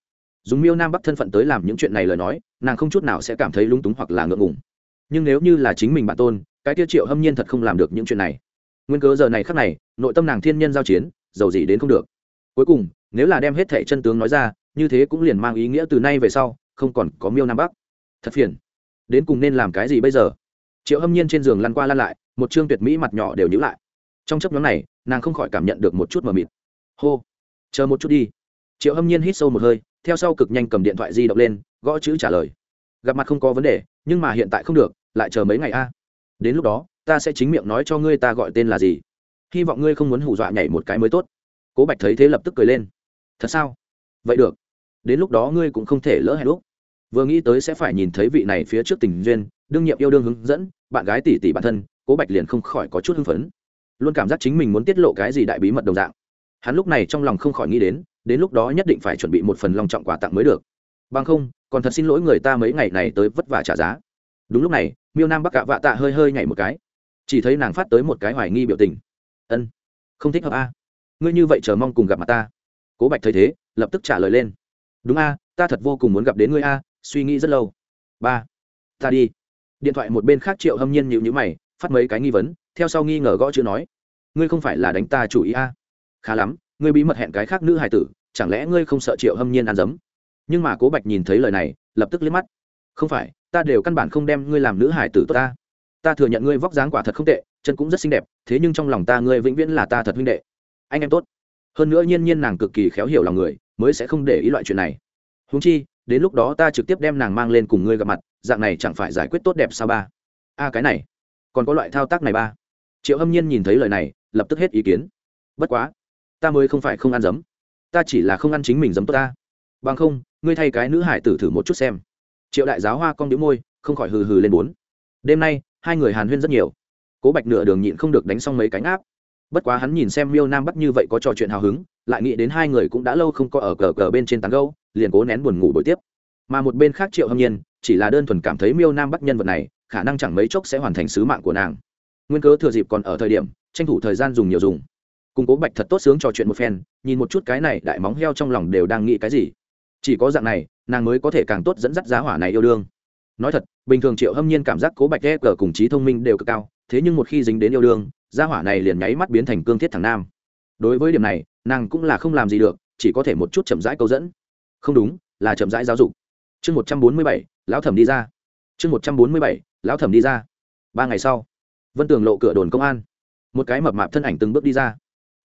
Dùng miêu nam bắc thân phận tới làm những chuyện này lời nói, nàng không chút nào sẽ cảm thấy lung túng hoặc là ngượng ngùng. Nhưng nếu như là chính mình bản tôn, cái tiêu triệu hâm nhiên thật không làm được những chuyện này. Nguyên cớ giờ này khác này, nội tâm nàng thiên nhân giao chiến, giàu gì đến không được. Cuối cùng, nếu là đem hết thẻ chân tướng nói ra như thế cũng liền mang ý nghĩa từ nay về sau, không còn có miêu nam bắc. Thật phiền. Đến cùng nên làm cái gì bây giờ? Triệu hâm nhiên trên giường lăn qua lăn lại, một chương tuyệt mỹ mặt nhỏ đều nhữ lại. Trong chấp nhóm này, nàng không khỏi cảm nhận được một chút mờ mịt. Hô. Chờ một chút đi. Triệu hâm nhiên hít sâu một hơi, theo sau cực nhanh cầm điện thoại di động lên, gõ chữ trả lời. Gặp mặt không có vấn đề, nhưng mà hiện tại không được, lại chờ mấy ngày a. Đến lúc đó, ta sẽ chính miệng nói cho ngươi ta gọi tên là gì. Hy vọng ngươi không muốn hù dọa nhảy một cái mới tốt. Cố bạch thấy thế lập tức cười lên. Thật sao? Vậy được. Đến lúc đó ngươi cũng không thể lỡ hẹn lúc. Vừa nghĩ tới sẽ phải nhìn thấy vị này phía trước tình duyên, đương nhiệm yêu đương hướng dẫn, bạn gái tỷ tỷ bản thân, cố bạch liền không khỏi có chút hưng phấn. Luôn cảm giác chính mình muốn tiết lộ cái gì đại bí mật đồng dạng. Hắn lúc này trong lòng không khỏi nghĩ đến đến lúc đó nhất định phải chuẩn bị một phần lòng trọng quà tặng mới được. Bằng không, còn thật xin lỗi người ta mấy ngày này tới vất vả trả giá. Đúng lúc này, miêu nam bắc cạ vạ tạ hơi hơi nhảy một cái. Chỉ thấy nàng phát tới một cái hoài nghi biểu tình. Ân, không thích hợp a. Ngươi như vậy chờ mong cùng gặp mặt ta. Cố bạch thấy thế lập tức trả lời lên. Đúng a, ta thật vô cùng muốn gặp đến ngươi a, suy nghĩ rất lâu. Ba, ta đi. Điện thoại một bên khác triệu hâm nhiên nhịu nhữ mày, phát mấy cái nghi vấn, theo sau nghi ngờ gõ chữ nói. Ngươi không phải là đánh ta chủ ý a? Khá lắm, ngươi bí mật hẹn cái khác nữ hài tử, chẳng lẽ ngươi không sợ triệu hâm nhiên ăn dấm? Nhưng mà cố bạch nhìn thấy lời này, lập tức liếc mắt. Không phải, ta đều căn bản không đem ngươi làm nữ hài tử tốt ta. Ta thừa nhận ngươi vóc dáng quả thật không tệ, chân cũng rất xinh đẹp, thế nhưng trong lòng ta ngươi vĩnh viễn là ta thật huynh đệ. Anh em tốt. Hơn nữa nhiên nhiên nàng cực kỳ khéo hiểu lòng người mới sẽ không để ý loại chuyện này. Húng chi, đến lúc đó ta trực tiếp đem nàng mang lên cùng ngươi gặp mặt, dạng này chẳng phải giải quyết tốt đẹp sao ba? A, cái này, còn có loại thao tác này ba? Triệu hâm nhiên nhìn thấy lời này, lập tức hết ý kiến. Bất quá, ta mới không phải không ăn giấm. Ta chỉ là không ăn chính mình giấm tốt ta. Bằng không, ngươi thay cái nữ hải tử thử một chút xem. Triệu đại giáo hoa con đĩu môi, không khỏi hừ hừ lên bốn. Đêm nay, hai người hàn huyên rất nhiều. Cố bạch nửa đường nhịn không được đánh xong mấy cánh áp bất quá hắn nhìn xem miêu nam bắt như vậy có trò chuyện hào hứng lại nghĩ đến hai người cũng đã lâu không có ở cờ cờ bên trên tán gâu liền cố nén buồn ngủ buổi tiếp. Mà một bên khác triệu hâm nhiên, chỉ là đơn thuần cảm thấy miêu nam bắc nhân vật này, khả năng chẳng mấy chốc sẽ hoàn thành sứ mạng của nàng. Nguyên cớ thừa dịp còn ở thời điểm, tranh thủ thời gian dùng nhiều dùng. Cùng cố bạch thật tốt sướng trò chuyện một phen, nhìn một chút cái này đại móng heo trong lòng đều đang nghĩ cái gì. Chỉ có dạng này, nàng mới có thể càng tốt dẫn dắt giá hỏa này yêu đương. Nói thật, bình thường triệu hâm nhiên cảm giác cố bạch e cờ cùng trí thông minh đều cực cao, thế nhưng một khi dính đến yêu đương gia hỏa này liền nháy mắt biến thành cương thiết thằng nam đối với điểm này, nàng cũng là không làm gì được, chỉ có thể một chút chậm rãi câu dẫn. Không đúng, là chậm rãi giáo dục. Chương một trăm bốn mươi bảy, lão thẩm đi ra. Chương một trăm bốn mươi bảy, lão thẩm đi ra. Ba ngày sau, vân tường lộ cửa đồn công an. Một cái mập mạp thân ảnh từng bước đi ra.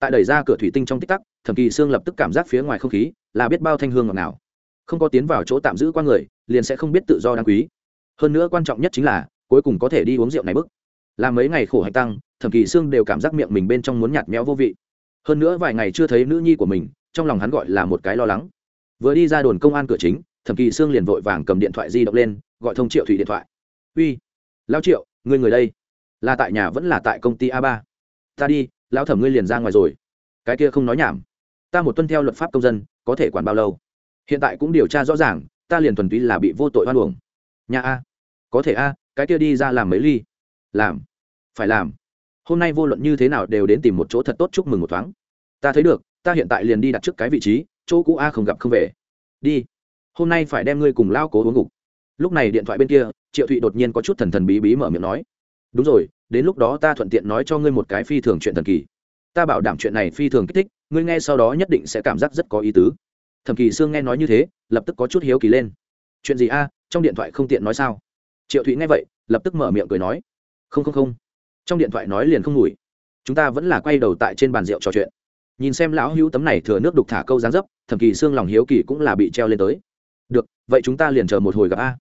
Tại đẩy ra cửa thủy tinh trong tích tắc, thẩm kỳ sương lập tức cảm giác phía ngoài không khí là biết bao thanh hương ngọt nào không có tiến vào chỗ tạm giữ qua người, liền sẽ không biết tự do đáng quý. Hơn nữa quan trọng nhất chính là, cuối cùng có thể đi uống rượu này bức. Làm mấy ngày khổ hạnh tăng, thẩm kỳ sương đều cảm giác miệng mình bên trong muốn nhạt méo vô vị hơn nữa vài ngày chưa thấy nữ nhi của mình, trong lòng hắn gọi là một cái lo lắng. Vừa đi ra đồn công an cửa chính, thẩm kỳ sương liền vội vàng cầm điện thoại di động lên, gọi thông triệu thủy điện thoại. Uy lao triệu người người đây? Là tại nhà vẫn là tại công ty a ba? Ta đi, lão thẩm ngươi liền ra ngoài rồi. Cái kia không nói nhảm. Ta một tuân theo luật pháp công dân, có thể quản bao lâu? Hiện tại cũng điều tra rõ ràng, ta liền thuần túy là bị vô tội hoan uổng. Nhà a? Có thể a, cái kia đi ra làm mấy ly? Làm. Phải làm hôm nay vô luận như thế nào đều đến tìm một chỗ thật tốt chúc mừng một thoáng. Ta thấy được, ta hiện tại liền đi đặt trước cái vị trí, chỗ cũ a không gặp không về. Đi. Hôm nay phải đem ngươi cùng lao cố uống ngục. Lúc này điện thoại bên kia, triệu thụy đột nhiên có chút thần thần bí bí mở miệng nói. Đúng rồi, đến lúc đó ta thuận tiện nói cho ngươi một cái phi thường chuyện thần kỳ. Ta bảo đảm chuyện này phi thường kích thích, ngươi nghe sau đó nhất định sẽ cảm giác rất có ý tứ. Thẩm kỳ sương nghe nói như thế, lập tức có chút hiếu kỳ lên. Chuyện gì a, trong điện thoại không tiện nói sao? Triệu thụy nghe vậy, lập tức mở miệng cười nói. Không không không trong điện thoại nói liền không ngủi. Chúng ta vẫn là quay đầu tại trên bàn rượu trò chuyện. Nhìn xem lão hữu tấm này thừa nước đục thả câu gián dấp, thẩm kỳ xương lòng hiếu kỳ cũng là bị treo lên tới. Được, vậy chúng ta liền chờ một hồi gặp a.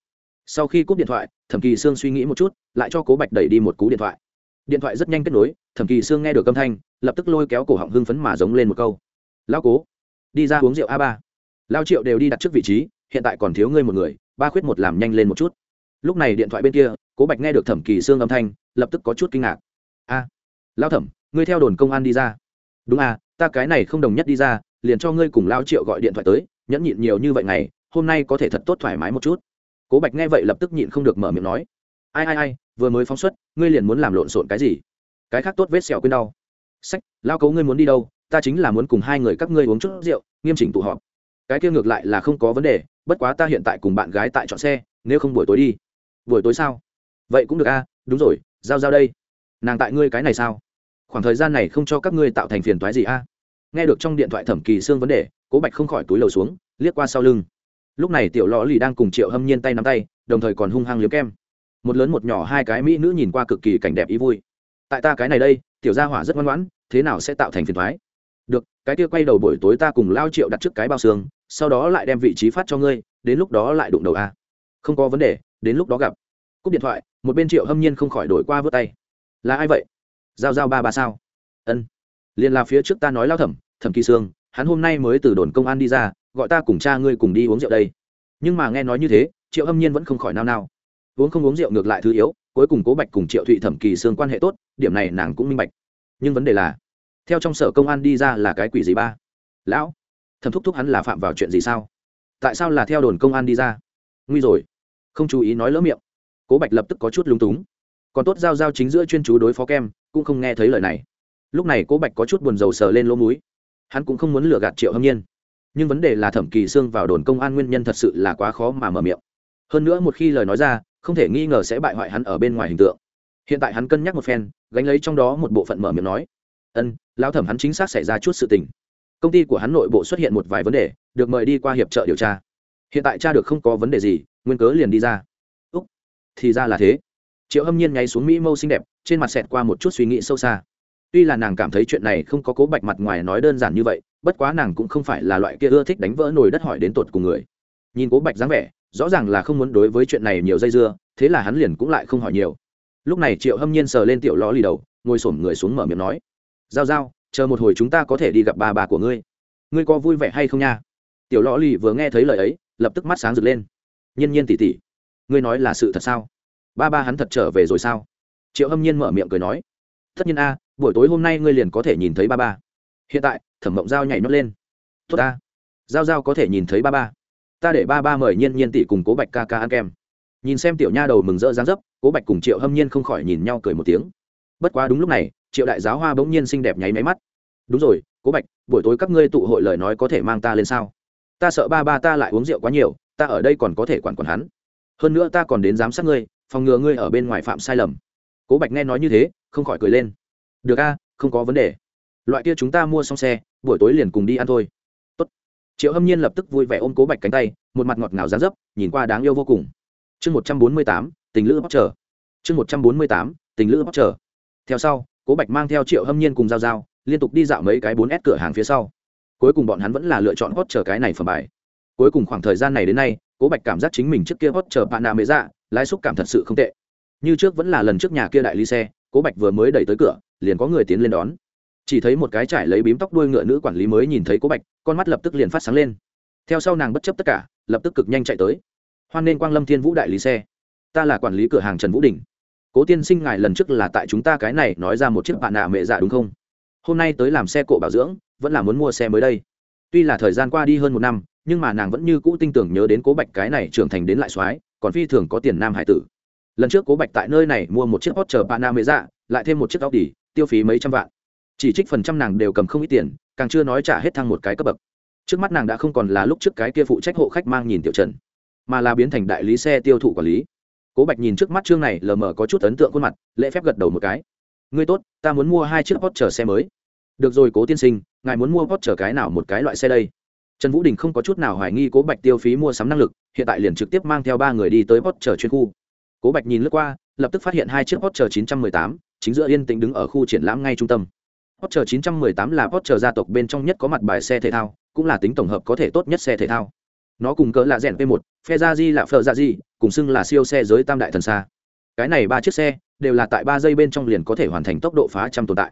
Sau khi cúp điện thoại, thẩm kỳ sương suy nghĩ một chút, lại cho cố bạch đẩy đi một cú điện thoại. Điện thoại rất nhanh kết nối, thẩm kỳ sương nghe được âm thanh, lập tức lôi kéo cổ họng hưng phấn mà giống lên một câu. Lão cố, đi ra uống rượu a ba. Lao triệu đều đi đặt trước vị trí, hiện tại còn thiếu ngươi một người, ba khuyết một làm nhanh lên một chút. Lúc này điện thoại bên kia cố bạch nghe được thẩm kỳ sương âm thanh lập tức có chút kinh ngạc. A à, lao thẩm ngươi theo đồn công an đi ra. Đúng à ta cái này không đồng nhất đi ra liền cho ngươi cùng lao triệu gọi điện thoại tới nhẫn nhịn nhiều như vậy ngày hôm nay có thể thật tốt thoải mái một chút. Cố bạch nghe vậy lập tức nhịn không được mở miệng nói. Ai ai ai vừa mới phóng xuất ngươi liền muốn làm lộn xộn cái gì? Cái khác tốt vết sẹo quên đau. Sách lao cấu ngươi muốn đi đâu ta chính là muốn cùng hai người các ngươi uống chút rượu nghiêm chỉnh tụ họp. Cái kia ngược lại là không có vấn đề bất quá ta hiện tại cùng bạn gái tại chọn xe nếu không buổi tối đi. Buổi tối sao? Vậy cũng được a, đúng rồi, giao giao đây. Nàng tại ngươi cái này sao? Khoảng thời gian này không cho các ngươi tạo thành phiền toái gì a? Nghe được trong điện thoại thẩm kỳ xương vấn đề, cố bạch không khỏi túi lầu xuống, liếc qua sau lưng. Lúc này tiểu lò lì đang cùng triệu hâm nhiên tay nắm tay, đồng thời còn hung hăng liếm kem. Một lớn một nhỏ hai cái mỹ nữ nhìn qua cực kỳ cảnh đẹp ý vui. Tại ta cái này đây, tiểu gia hỏa rất ngoan ngoãn, thế nào sẽ tạo thành phiền thoái được, cái kia quay đầu buổi tối ta cùng lao triệu đặt trước cái bao xương, sau đó lại đem vị trí phát cho ngươi, đến lúc đó lại đụng đầu a. Không có vấn đề, đến lúc đó gặp. Cúp điện thoại một bên triệu hâm nhiên không khỏi đổi qua vớt tay. Là ai vậy? Giao giao ba ba sao? Ân. Liền là phía trước ta nói lao thẩm thẩm kỳ sương, hắn hôm nay mới từ đồn công an đi ra, gọi ta cùng cha ngươi cùng đi uống rượu đây. Nhưng mà nghe nói như thế, triệu hâm nhiên vẫn không khỏi nao nao. Uống không uống rượu ngược lại thứ yếu, cuối cùng cố bạch cùng triệu thụy thẩm kỳ sương quan hệ tốt, điểm này nàng cũng minh bạch. Nhưng vấn đề là, theo trong sở công an đi ra là cái quỷ gì ba? Lão, thẩm thúc thúc hắn là phạm vào chuyện gì sao? Tại sao là theo đồn công an đi ra? Nguy rồi. Không chú ý nói lỡ miệng cố bạch lập tức có chút lúng túng. Còn tốt giao giao chính giữa chuyên chú đối phó kem, cũng không nghe thấy lời này. Lúc này cố bạch có chút buồn rầu sờ lên lỗ múi hắn cũng không muốn lừa gạt triệu hâm nhiên. Nhưng vấn đề là thẩm kỳ xương vào đồn công an nguyên nhân thật sự là quá khó mà mở miệng. Hơn nữa một khi lời nói ra, không thể nghi ngờ sẽ bại hoại hắn ở bên ngoài hình tượng. Hiện tại hắn cân nhắc một phen, gánh lấy trong đó một bộ phận mở miệng nói. Ân lao thẩm hắn chính xác xảy ra chút sự tình. Công ty của hắn nội bộ xuất hiện một vài vấn đề, được mời đi qua hiệp trợ điều tra. Hiện tại cha được không có vấn đề gì, nguyên cớ liền đi ra thì ra là thế. Triệu hâm nhiên nháy xuống mỹ mâu xinh đẹp, trên mặt xẹt qua một chút suy nghĩ sâu xa. Tuy là nàng cảm thấy chuyện này không có cố bạch mặt ngoài nói đơn giản như vậy, bất quá nàng cũng không phải là loại kia ưa thích đánh vỡ nồi đất hỏi đến tột cùng người. Nhìn cố bạch dáng vẻ, rõ ràng là không muốn đối với chuyện này nhiều dây dưa, thế là hắn liền cũng lại không hỏi nhiều. Lúc này triệu hâm nhiên sờ lên tiểu ló lì đầu, ngồi s người xuống mở miệng nói, giao giao, chờ một hồi chúng ta có thể đi gặp bà bà của ngươi. Ngươi có vui vẻ hay không nha? Tiểu ló lì vừa nghe thấy lời ấy, lập tức mắt sáng rực lên. Nhiên nhiên tỉ tỉ ngươi nói là sự thật sao? Ba ba hắn thật trở về rồi sao? Triệu hâm nhiên mở miệng cười nói, tất nhiên a, buổi tối hôm nay ngươi liền có thể nhìn thấy ba ba. Hiện tại, thẩm mộng giao nhảy nhót lên. Tốt ta, giao giao có thể nhìn thấy ba ba. Ta để ba ba mời nhiên nhiên tỷ cùng cố bạch ca ca ăn kem. Nhìn xem tiểu nha đầu mừng rỡ dáng dấp, cố bạch cùng triệu hâm nhiên không khỏi nhìn nhau cười một tiếng. Bất quá đúng lúc này, triệu đại giáo hoa bỗng nhiên xinh đẹp nháy máy mắt. Đúng rồi, cố bạch, buổi tối các ngươi tụ hội lời nói có thể mang ta lên sao? Ta sợ ba ba ta lại uống rượu quá nhiều, ta ở đây còn có thể quản quản hắn hơn nữa ta còn đến giám sát ngươi, phòng ngừa ngươi ở bên ngoài phạm sai lầm. Cố bạch nghe nói như thế, không khỏi cười lên. Được a, không có vấn đề. Loại kia chúng ta mua xong xe, buổi tối liền cùng đi ăn thôi. Tốt. triệu hâm nhiên lập tức vui vẻ ôm cố bạch cánh tay, một mặt ngọt ngào dán dấp, nhìn qua đáng yêu vô cùng. Chương một trăm bốn mươi tám, tình lữ bóc trở chương một trăm bốn mươi tám, tình lữ bóc trở theo sau, cố bạch mang theo triệu hâm nhiên cùng giao giao, liên tục đi dạo mấy cái bốn s cửa hàng phía sau. Cuối cùng bọn hắn vẫn là lựa chọn hot chờ cái này phẩm bài. Cuối cùng khoảng thời gian này đến nay cố bạch cảm giác chính mình trước kia hot chờ bạn nào mới ra, lái xúc cảm thật sự không tệ. Như trước vẫn là lần trước nhà kia đại lý xe, cố bạch vừa mới đẩy tới cửa, liền có người tiến lên đón. Chỉ thấy một cái trải lấy bím tóc đuôi ngựa nữ quản lý mới nhìn thấy cố bạch, con mắt lập tức liền phát sáng lên. Theo sau nàng bất chấp tất cả, lập tức cực nhanh chạy tới. Hoan nên quang lâm thiên vũ đại lý xe. Ta là quản lý cửa hàng trần vũ đình. Cố tiên sinh ngài lần trước là tại chúng ta cái này nói ra một chiếc bạn nạ mẹ dạ đúng không? Hôm nay tới làm xe cộ bảo dưỡng, vẫn là muốn mua xe mới đây tuy là thời gian qua đi hơn một năm, nhưng mà nàng vẫn như cũ tinh tưởng nhớ đến cố bạch cái này trưởng thành đến lại soái, còn phi thường có tiền nam hải tử. Lần trước cố bạch tại nơi này mua một chiếc hot chờ bạn nam dạ lại thêm một chiếc tóc đỉ tiêu phí mấy trăm vạn. Chỉ trích phần trăm nàng đều cầm không ít tiền, càng chưa nói trả hết thăng một cái cấp bậc. Trước mắt nàng đã không còn là lúc trước cái kia phụ trách hộ khách mang nhìn tiểu trần, mà là biến thành đại lý xe tiêu thụ quản lý. Cố bạch nhìn trước mắt chương này lờ mờ có chút ấn tượng khuôn mặt, lễ phép gật đầu một cái. Ngươi tốt, ta muốn mua hai chiếc hot chờ xe mới được rồi cố tiên sinh ngài muốn mua hot chở cái nào một cái loại xe đây? Trần vũ đình không có chút nào hoài nghi cố bạch tiêu phí mua sắm năng lực hiện tại liền trực tiếp mang theo ba người đi tới hot chở chuyên khu. Cố bạch nhìn lướt qua lập tức phát hiện hai chiếc hot chờ 918, chính giữa yên tĩnh đứng ở khu triển lãm ngay trung tâm. Hot chờ 918 là hot chở gia tộc bên trong nhất có mặt bài xe thể thao cũng là tính tổng hợp có thể tốt nhất xe thể thao. Nó cùng cỡ là rèn p 1 phe ra di là phờ ra di cùng xưng là siêu xe giới tam đại thần xa. Cái này ba chiếc xe đều là tại ba giây bên trong liền có thể hoàn thành tốc độ phá trăm tồn tại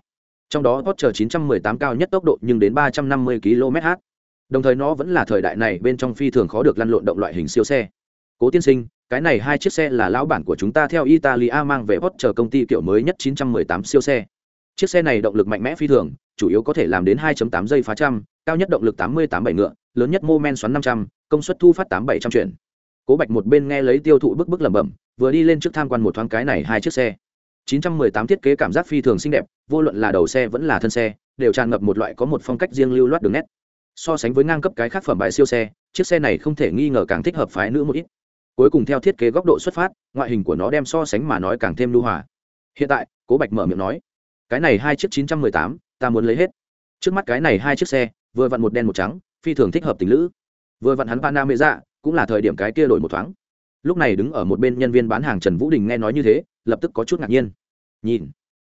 trong đó Porsche 918 cao nhất tốc độ nhưng đến 350 km/h. Đồng thời nó vẫn là thời đại này bên trong phi thường khó được lăn lộn động loại hình siêu xe. Cố tiên sinh, cái này hai chiếc xe là lão bản của chúng ta theo Italia mang về Porsche công ty kiểu mới nhất 918 siêu xe. Chiếc xe này động lực mạnh mẽ phi thường, chủ yếu có thể làm đến 2.8 giây phá trăm, cao nhất động lực 88.7 ngựa, lớn nhất mô men xoắn 500, công suất thu phát 8700 chuyển. Cố Bạch một bên nghe lấy tiêu thụ bức bức lẩm bẩm, vừa đi lên trước tham quan một thoáng cái này hai chiếc xe. 918 thiết kế cảm giác phi thường xinh đẹp, vô luận là đầu xe vẫn là thân xe, đều tràn ngập một loại có một phong cách riêng lưu loát đường nét. So sánh với ngang cấp cái khác phẩm bài siêu xe, chiếc xe này không thể nghi ngờ càng thích hợp phái nữ một ít. Cuối cùng theo thiết kế góc độ xuất phát, ngoại hình của nó đem so sánh mà nói càng thêm lưu hòa. Hiện tại, Cố Bạch mở miệng nói, cái này hai chiếc 918, ta muốn lấy hết. Trước mắt cái này hai chiếc xe, vừa vặn một đen một trắng, phi thường thích hợp tình lữ. Vừa vặn hắn Panamera, ra, cũng là thời điểm cái kia đổi một thoáng lúc này đứng ở một bên nhân viên bán hàng trần vũ đình nghe nói như thế lập tức có chút ngạc nhiên. Nhìn,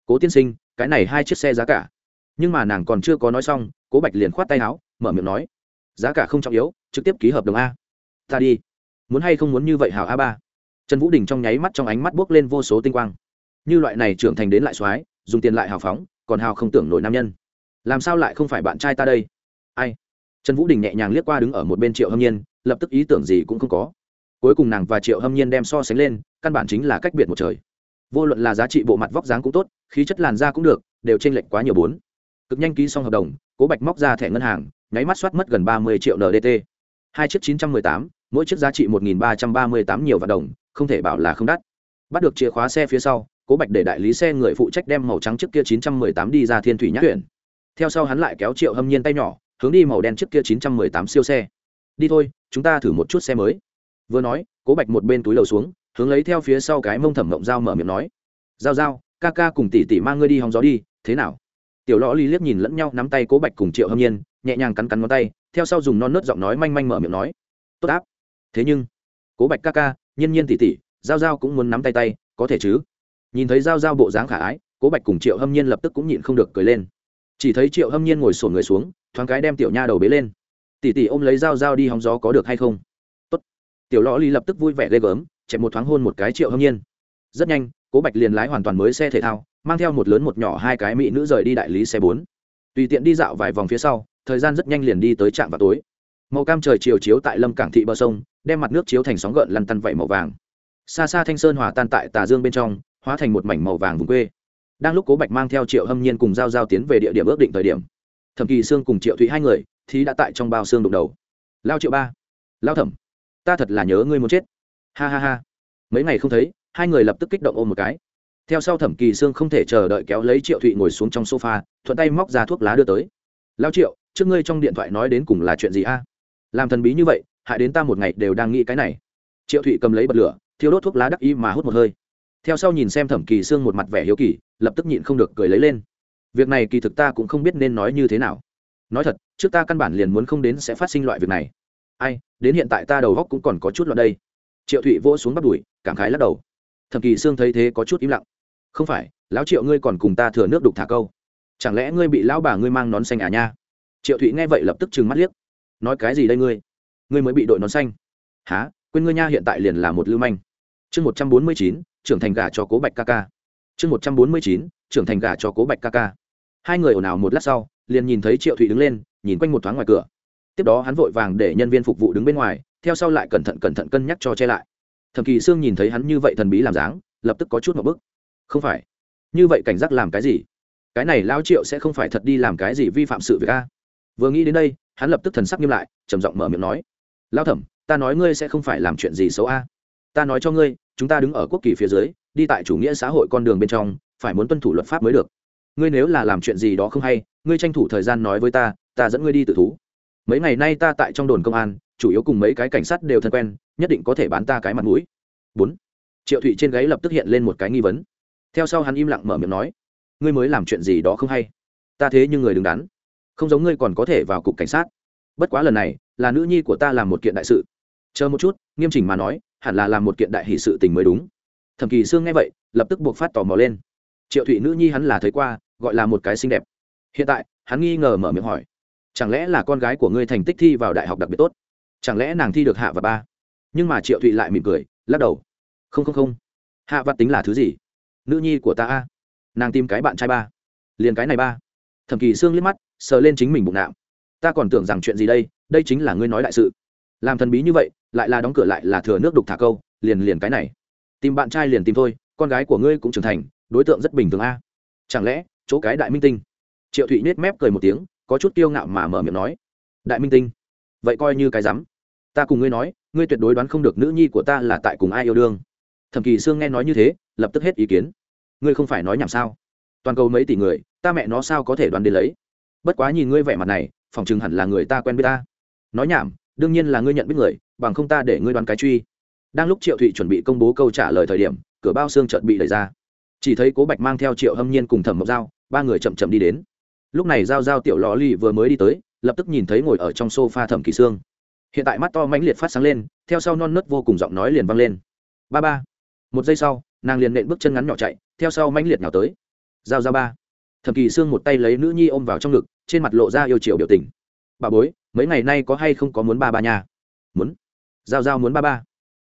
cố tiên sinh, cái này hai chiếc xe giá cả. Nhưng mà nàng còn chưa có nói xong, cố bạch liền khoát tay áo, mở miệng nói, giá cả không trọng yếu, trực tiếp ký hợp đồng a. Ta đi. Muốn hay không muốn như vậy hảo a ba. Trần vũ đình trong nháy mắt trong ánh mắt buốc lên vô số tinh quang. Như loại này trưởng thành đến lại soái, dùng tiền lại hào phóng, còn hào không tưởng nổi nam nhân. Làm sao lại không phải bạn trai ta đây? Ai? Trần vũ đình nhẹ nhàng liếc qua đứng ở một bên triệu hâm nhiên, lập tức ý tưởng gì cũng không có. Cuối cùng nàng và triệu hâm nhiên đem so sánh lên, căn bản chính là cách biệt một trời vô luận là giá trị bộ mặt vóc dáng cũng tốt, khí chất làn da cũng được, đều t r ê n lệch quá nhiều bốn. Cực nhanh ký xong hợp đồng, cố bạch móc ra thẻ ngân hàng, nháy mắt soát mất gần ba mươi triệu ndt hai chiếc chín trăm mười tám, mỗi chiếc giá trị một nghìn ba trăm ba mươi tám nhiều vạn đồng, không thể bảo là không đắt. Bắt được chìa khóa xe phía sau, cố bạch để đại lý xe người phụ trách đem màu trắng trước kia chín trăm mười tám đi ra thiên thủy nhã tuyển theo sau hắn lại kéo triệu hâm nhiên tay nhỏ, hướng đi màu đen trước kia chín trăm mười tám siêu xe. Đi thôi, chúng ta thử một chút xe mới. Vừa nói, cố bạch một bên túi lầu xuống hướng lấy theo phía sau cái mông thẩm mộng dao mở miệng nói dao dao ca ca cùng tỷ tỷ mang ngươi đi hóng gió đi, thế nào? Tiểu lõ ly liếc nhìn lẫn nhau nắm tay cố bạch cùng triệu hâm nhiên, nhẹ nhàng cắn cắn ngón tay, theo sau dùng non nớt giọng nói manh manh mở miệng nói, tốt áp. Thế nhưng, cố bạch ca ca, nhiên nhiên tỷ tỷ, giao giao cũng muốn nắm tay tay, có thể chứ? Nhìn thấy giao giao bộ dáng khả ái, cố bạch cùng triệu hâm nhiên lập tức cũng nhịn không được cười lên. Chỉ thấy triệu hâm nhiên ngồi sổn người xuống, thoáng cái đem tiểu nha đầu bế lên. Tỷ tỷ ôm lấy dao dao đi hóng gió có được hay không? Tốt. tiểu lõ ly lập tức vui vẻ ghê gớm chạy một thoáng hôn một cái triệu hâm nhiên. Rất nhanh, cố bạch liền lái hoàn toàn mới xe thể thao, mang theo một lớn một nhỏ hai cái mỹ nữ rời đi đại lý xe bốn. Tùy tiện đi dạo vài vòng phía sau, thời gian rất nhanh liền đi tới trạm vào tối. Màu cam trời chiều chiếu tại lâm cảng thị bờ sông, đem mặt nước chiếu thành sóng gợn lăn tăn vẩy màu vàng. Xa xa thanh sơn hòa tan tại tà dương bên trong, hóa thành một mảnh màu vàng vùng quê. Đang lúc cố bạch mang theo triệu hâm nhiên cùng giao giao tiến về địa điểm ước định thời điểm, thẩm kỳ sương cùng triệu thụy hai người, thì đã tại trong bao xương đụng đầu. Lao triệu ba, lao thẩm, ta thật là nhớ ngươi muốn chết ha ha ha. Mấy ngày không thấy, hai người lập tức kích động ôm một cái. Theo sau thẩm kỳ sương không thể chờ đợi kéo lấy triệu thụy ngồi xuống trong sofa, thuận tay móc ra thuốc lá đưa tới. Lao triệu, trước ngươi trong điện thoại nói đến cùng là chuyện gì a? Làm thần bí như vậy, hại đến ta một ngày đều đang nghĩ cái này. Triệu thụy cầm lấy bật lửa, thiêu đốt thuốc lá đắc y mà hút một hơi. Theo sau nhìn xem thẩm kỳ sương một mặt vẻ hiếu kỳ, lập tức nhịn không được cười lấy lên. Việc này kỳ thực ta cũng không biết nên nói như thế nào. Nói thật, trước ta căn bản liền muốn không đến sẽ phát sinh loại việc này. Ai, đến hiện tại ta đầu góc cũng còn có chút loạn đây triệu thụy vỗ xuống bắt đùi, cảm khái lắc đầu. Thẩm kỳ sương thấy thế có chút im lặng. Không phải, lão triệu ngươi còn cùng ta thừa nước đục thả câu. Chẳng lẽ ngươi bị lão bà ngươi mang nón xanh à nha? Triệu thụy nghe vậy lập tức trừng mắt liếc. Nói cái gì đây ngươi? Ngươi mới bị đội nón xanh. Há quên ngươi nha, hiện tại liền là một lưu manh. Chương một trăm bốn mươi chín, trưởng thành gà cho cố bạch ca ca. Chương một trăm bốn mươi chín, trưởng thành gà cho cố bạch ca ca. Hai người ồn ào một lát sau, liền nhìn thấy triệu thụy đứng lên, nhìn quanh một thoáng ngoài cửa. Tiếp đó hắn vội vàng để nhân viên phục vụ đứng bên ngoài theo sau lại cẩn thận cẩn thận cân nhắc cho che lại. Thẩm kỳ sương nhìn thấy hắn như vậy thần bí làm dáng, lập tức có chút một bức không phải. Như vậy cảnh giác làm cái gì? Cái này lao triệu sẽ không phải thật đi làm cái gì vi phạm sự việc a. Vừa nghĩ đến đây, hắn lập tức thần sắc nghiêm lại, trầm giọng mở miệng nói. Lao thẩm, ta nói ngươi sẽ không phải làm chuyện gì xấu a. Ta nói cho ngươi, chúng ta đứng ở quốc kỳ phía dưới, đi tại chủ nghĩa xã hội con đường bên trong, phải muốn tuân thủ luật pháp mới được. Ngươi nếu là làm chuyện gì đó không hay, ngươi tranh thủ thời gian nói với ta ta dẫn ngươi đi tự thú mấy ngày nay ta tại trong đồn công an, chủ yếu cùng mấy cái cảnh sát đều thân quen, nhất định có thể bán ta cái mặt mũi. Bốn. Triệu thụy trên gáy lập tức hiện lên một cái nghi vấn. Theo sau hắn im lặng mở miệng nói, ngươi mới làm chuyện gì đó không hay? Ta thế nhưng người đứng đắn. Không giống ngươi còn có thể vào cục cảnh sát. Bất quá lần này, là nữ nhi của ta làm một kiện đại sự. Chờ một chút, nghiêm chỉnh mà nói, hẳn là làm một kiện đại hỷ sự tình mới đúng. Thẩm kỳ sương nghe vậy, lập tức buộc phát tò mò lên. Triệu thụy nữ nhi hắn là thấy qua, gọi là một cái xinh đẹp. Hiện tại, hắn nghi ngờ mở miệng hỏi chẳng lẽ là con gái của ngươi thành tích thi vào đại học đặc biệt tốt? Chẳng lẽ nàng thi được hạ và ba? Nhưng mà triệu thụy lại mỉm cười, lắc đầu. Không không không. Hạ vặt tính là thứ gì? Nữ nhi của ta a. Nàng tìm cái bạn trai ba. Liền cái này ba. Thẩm kỳ sương liếc mắt, sờ lên chính mình bụng nạo ta còn tưởng rằng chuyện gì đây? Đây chính là ngươi nói đại sự. Làm thần bí như vậy, lại là đóng cửa lại là thừa nước đục thả câu, liền liền cái này. Tìm bạn trai liền tìm thôi, con gái của ngươi cũng trưởng thành, đối tượng rất bình thường a. Chẳng lẽ, chỗ cái đại minh tinh? Triệu thụy nết mép cười một tiếng có chút kiêu ngạo mà mở miệng nói, đại minh tinh, vậy coi như cái rắm. Ta cùng ngươi nói, ngươi tuyệt đối đoán không được nữ nhi của ta là tại cùng ai yêu đương. Thẩm kỳ sương nghe nói như thế, lập tức hết ý kiến. Ngươi không phải nói nhảm sao? Toàn cầu mấy tỷ người, ta mẹ nó sao có thể đoán đến lấy? Bất quá nhìn ngươi vẻ mặt này, phòng chừng hẳn là người ta quen biết ta. Nói nhảm, đương nhiên là ngươi nhận biết người, bằng không ta để ngươi đoán cái truy. Đang lúc triệu thụy chuẩn bị công bố câu trả lời thời điểm, cửa bao xương chợt bị đẩy ra. Chỉ thấy cố bạch mang theo triệu hâm nhiên cùng thẩm mộc dao ba người chậm chậm đi đến lúc này giao giao tiểu lò ly vừa mới đi tới, lập tức nhìn thấy ngồi ở trong sofa thẩm kỳ sương hiện tại mắt to mãnh liệt phát sáng lên, theo sau non nớt vô cùng giọng nói liền vang lên. Ba ba. Một giây sau, nàng liền nện bước chân ngắn nhỏ chạy, theo sau mãnh liệt nào tới. Giao giao ba. Thẩm kỳ sương một tay lấy nữ nhi ôm vào trong ngực, trên mặt lộ ra yêu chiều biểu tình. Bà bối, mấy ngày nay có hay không có muốn ba ba nhà muốn. Giao giao muốn ba ba.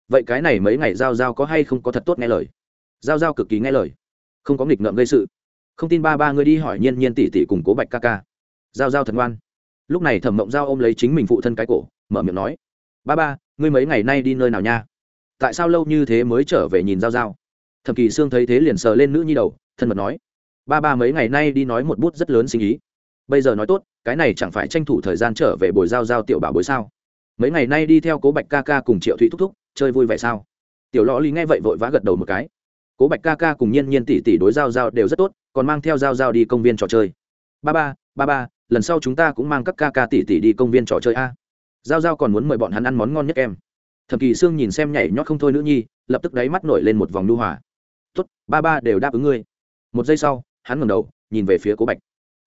Vậy cái này mấy ngày giao giao có hay không có thật tốt nghe lời? Giao giao cực kỳ nghe lời. Không có nghịch ngợm gây sự không tin ba ba ngươi đi hỏi nhiên nhiên tỷ tỷ cùng cố bạch ca ca. Giao giao thần ngoan. Lúc này thẩm mộng giao ôm lấy chính mình phụ thân cái cổ, mở miệng nói, ba ba, ngươi mấy ngày nay đi nơi nào nha? Tại sao lâu như thế mới trở về nhìn giao giao? Thẩm kỳ sương thấy thế liền sờ lên nữ nhi đầu, thân mật nói, ba ba mấy ngày nay đi nói một bút rất lớn sinh ý. Bây giờ nói tốt, cái này chẳng phải tranh thủ thời gian trở về bồi giao giao tiểu bảo bối sao? Mấy ngày nay đi theo cố bạch ca ca cùng triệu thụy thúc thúc, chơi vui vẻ sao? Tiểu lõ lý nghe vậy vội vã gật đầu một cái. Cố bạch ca ca cùng nhiên nhiên tỷ tỷ đối giao giao đều rất tốt còn mang theo giao giao đi công viên trò chơi. Ba ba ba ba, lần sau chúng ta cũng mang các ca ca tỷ tỷ đi công viên trò chơi a. Giao giao còn muốn mời bọn hắn ăn món ngon nhất em. Thẩm kỳ sương nhìn xem nhảy nhót không thôi nữ nhi, lập tức đáy mắt nổi lên một vòng nu hỏa tốt, ba ba đều đáp ứng ngươi. Một giây sau, hắn ngẩng đầu, nhìn về phía cố bạch.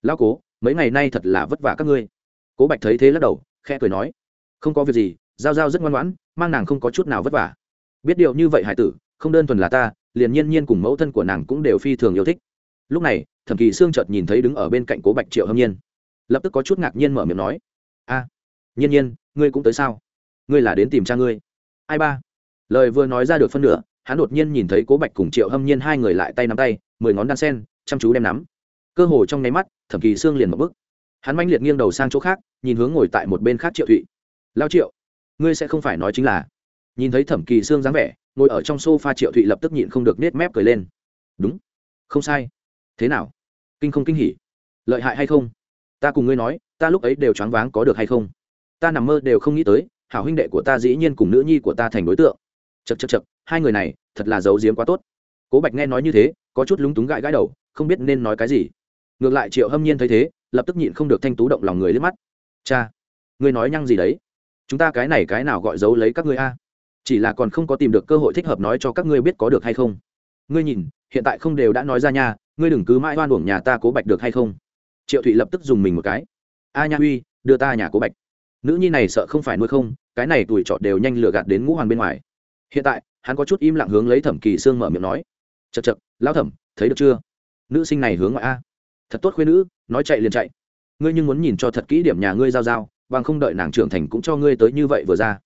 Lão cố, mấy ngày nay thật là vất vả các ngươi. Cố bạch thấy thế lắc đầu, khẽ cười nói. Không có việc gì, giao giao rất ngoan ngoãn, mang nàng không có chút nào vất vả. Biết điều như vậy hải tử, không đơn thuần là ta, liền nhiên nhiên cùng mẫu thân của nàng cũng đều phi thường yêu thích lúc này, thẩm kỳ sương chợt nhìn thấy đứng ở bên cạnh cố bạch triệu hâm nhiên. Lập tức có chút ngạc nhiên mở miệng nói, a, nhiên nhiên, ngươi cũng tới sao? Ngươi là đến tìm cha ngươi. Ai ba? Lời vừa nói ra được phân nửa, hắn đột nhiên nhìn thấy cố bạch cùng triệu hâm nhiên hai người lại tay nắm tay, mười ngón đan sen, chăm chú đem nắm. Cơ hồ trong nháy mắt, thẩm kỳ sương liền một bức hắn manh liệt nghiêng đầu sang chỗ khác, nhìn hướng ngồi tại một bên khác triệu thụy. Lao triệu, ngươi sẽ không phải nói chính là. Nhìn thấy thẩm kỳ sương dáng vẻ, ngồi ở trong s o f a triệu thụy lập tức nhịn không được nết mép cười lên. Đúng. Không sai thế nào? Kinh không kinh hỉ? Lợi hại hay không? Ta cùng ngươi nói, ta lúc ấy đều choáng váng có được hay không? Ta nằm mơ đều không nghĩ tới, hảo huynh đệ của ta dĩ nhiên cùng nữ nhi của ta thành đối tượng. Chật chật chật hai người này, thật là giấu giếm quá tốt. Cố bạch nghe nói như thế, có chút lúng túng gãi gãi đầu, không biết nên nói cái gì. Ngược lại triệu hâm nhiên thấy thế, lập tức nhịn không được thanh tú động lòng người liếc mắt. Cha, ngươi nói nhăng gì đấy? Chúng ta cái này cái nào gọi giấu lấy các ngươi a? Chỉ là còn không có tìm được cơ hội thích hợp nói cho các ngươi biết có được hay không. Ngươi nhìn hiện tại không đều đã nói ra nha, ngươi đừng cứ mãi oan uổng nhà ta cố bạch được hay không? Triệu thụy lập tức dùng mình một cái. A nha uy đưa ta nhà cố bạch. Nữ nhi này sợ không phải nuôi không, cái này tuổi trọt đều nhanh lừa gạt đến ngũ hoàng bên ngoài. Hiện tại, hắn có chút im lặng hướng lấy thẩm kỳ sương mở miệng nói. Chật chật lão thẩm, thấy được chưa? Nữ sinh này hướng ngoại a. Thật tốt khuyên nữ, nói chạy liền chạy. Ngươi nhưng muốn nhìn cho thật kỹ điểm nhà ngươi giao giao, bằng không đợi nàng trưởng thành cũng cho ngươi tới như vậy vừa ra.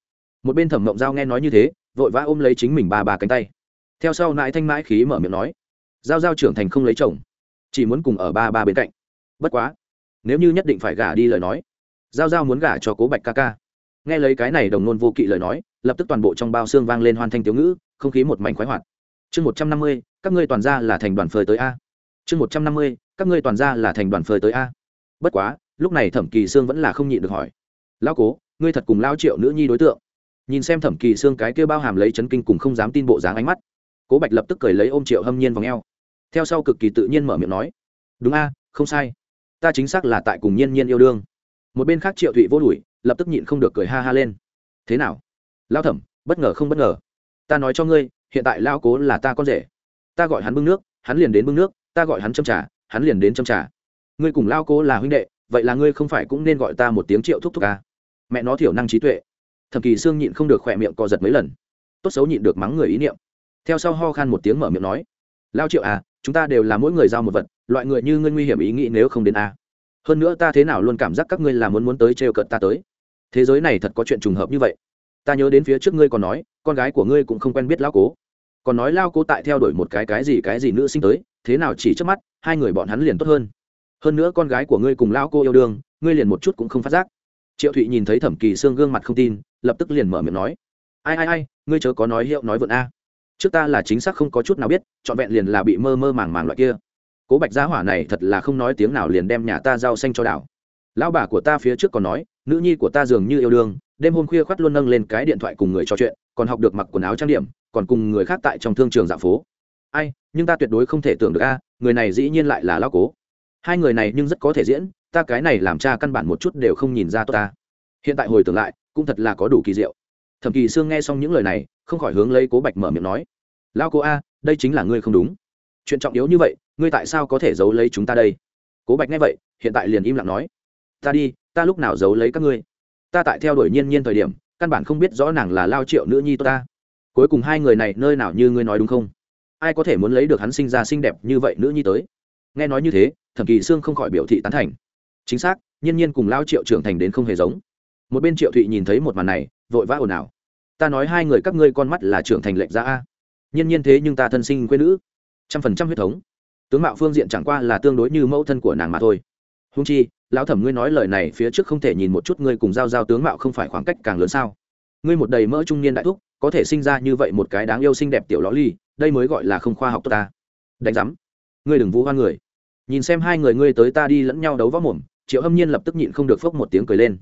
Một bên thẩm mộng giao nghe nói như thế, vội vã ôm lấy chính mình ba ba cánh tay theo sau nãi thanh mãi khí mở miệng nói, giao giao trưởng thành không lấy chồng, chỉ muốn cùng ở ba ba bên cạnh. Bất quá, nếu như nhất định phải gả đi lời nói, giao giao muốn gả cho cố bạch ca ca. Nghe lấy cái này đồng nôn vô kỵ lời nói, lập tức toàn bộ trong bao xương vang lên hoan thanh tiếu ngữ, không khí một mảnh khoái hoạt. Chương một trăm năm mươi, các ngươi toàn ra là thành đoàn phơi tới a. Chương một trăm năm mươi, các ngươi toàn ra là thành đoàn phơi tới a. Bất quá, lúc này thẩm kỳ sương vẫn là không nhịn được hỏi lao cố, ngươi thật cùng lao triệu nữ nhi đối tượng? Nhìn xem thẩm kỳ sương cái kêu bao hàm lấy chấn kinh cùng không dám tin bộ dáng ánh mắt cố bạch lập tức cười lấy ôm triệu hâm nhiên vào ngheo theo sau cực kỳ tự nhiên mở miệng nói, đúng a, không sai. Ta chính xác là tại cùng nhiên nhiên yêu đương. Một bên khác triệu thụy vô đùi lập tức nhịn không được cười ha ha lên. Thế nào? Lao thẩm, bất ngờ không bất ngờ. Ta nói cho ngươi, hiện tại lao cố là ta con rể. Ta gọi hắn bưng nước, hắn liền đến bưng nước, ta gọi hắn châm trà, hắn liền đến châm trà. Ngươi cùng lao cố là huynh đệ, vậy là ngươi không phải cũng nên gọi ta một tiếng triệu thúc thúc à? mẹ nó thiểu năng trí tuệ. Thầm kỳ sương nhịn không được khỏe miệng co giật mấy lần. Tốt xấu nhịn được mắng người ý niệm theo sau ho khan một tiếng mở miệng nói, lao triệu à chúng ta đều là mỗi người giao một vật, loại người như ngươi nguy hiểm ý nghĩ nếu không đến a. À. hơn nữa ta thế nào luôn cảm giác các ngươi là muốn muốn tới trêu cận ta tới. Thế giới này thật có chuyện trùng hợp như vậy. Ta nhớ đến phía trước ngươi còn nói, con gái của ngươi cũng không quen biết lao cố. Còn nói lao cố tại theo đuổi một cái cái gì cái gì nữ sinh tới, thế nào chỉ trước mắt, hai người bọn hắn liền tốt hơn. Hơn nữa con gái của ngươi cùng lao cô yêu đương, ngươi liền một chút cũng không phát giác. Triệu thụy nhìn thấy thẩm kỳ xương gương mặt không tin, lập tức liền mở miệng nói, ai ai ai, ngươi chớ có nói hiệu nói vượn a trước ta là chính xác không có chút nào biết, trọn vẹn liền là bị mơ mơ màng màng loại kia. Cố bạch gia hỏa này thật là không nói tiếng nào liền đem nhà ta rau xanh cho đảo. Lão bà của ta phía trước còn nói, nữ nhi của ta dường như yêu đương, đêm hôm khuya khoắt luôn nâng lên cái điện thoại cùng người trò chuyện, còn học được mặc quần áo trang điểm, còn cùng người khác tại trong thương trường dạ phố. Ai, nhưng ta tuyệt đối không thể tưởng được a à, người này dĩ nhiên lại là lao cố. Hai người này nhưng rất có thể diễn, ta cái này làm cha căn bản một chút đều không nhìn ra tốt ta. Hiện tại hồi tưởng lại, cũng thật là có đủ kỳ diệu thẩm kỳ sương nghe xong những lời này, không khỏi hướng lấy cố bạch mở miệng nói lao cố a, đây chính là ngươi không đúng. Chuyện trọng yếu như vậy, ngươi tại sao có thể giấu lấy chúng ta đây? Cố bạch nghe vậy, hiện tại liền im lặng nói, ta đi, ta lúc nào giấu lấy các ngươi? Ta tại theo đuổi nhiên nhiên thời điểm, căn bản không biết rõ nàng là lao triệu nữ nhi tôi ta. Cuối cùng hai người này nơi nào như ngươi nói đúng không? Ai có thể muốn lấy được hắn sinh ra xinh đẹp như vậy nữ nhi tới? Nghe nói như thế, thẩm kỳ sương không khỏi biểu thị tán thành. Chính xác, nhiên nhiên cùng lao triệu trưởng thành đến không hề giống. Một bên triệu thụy nhìn thấy một màn này vội vã ồn ào. Ta nói hai người các ngươi con mắt là trưởng thành lệnh ra a. Nhiên nhiên thế nhưng ta thân sinh quê nữ. Trăm phần trăm huyết thống. Tướng mạo phương diện chẳng qua là tương đối như mẫu thân của nàng mà thôi. Húng chi, lão thẩm ngươi nói lời này phía trước không thể nhìn một chút ngươi cùng giao giao tướng mạo không phải khoảng cách càng lớn sao? Ngươi một đầy mỡ trung niên đại thúc, có thể sinh ra như vậy một cái đáng yêu xinh đẹp tiểu ló ly, đây mới gọi là không khoa học tốt ta. Đánh giám. Ngươi đừng vũ hoa người. Nhìn xem hai người ngươi tới ta đi lẫn nhau đấu võ mồm, triệu hâm nhiên lập tức nhịn không được phốc một tiếng cười lên.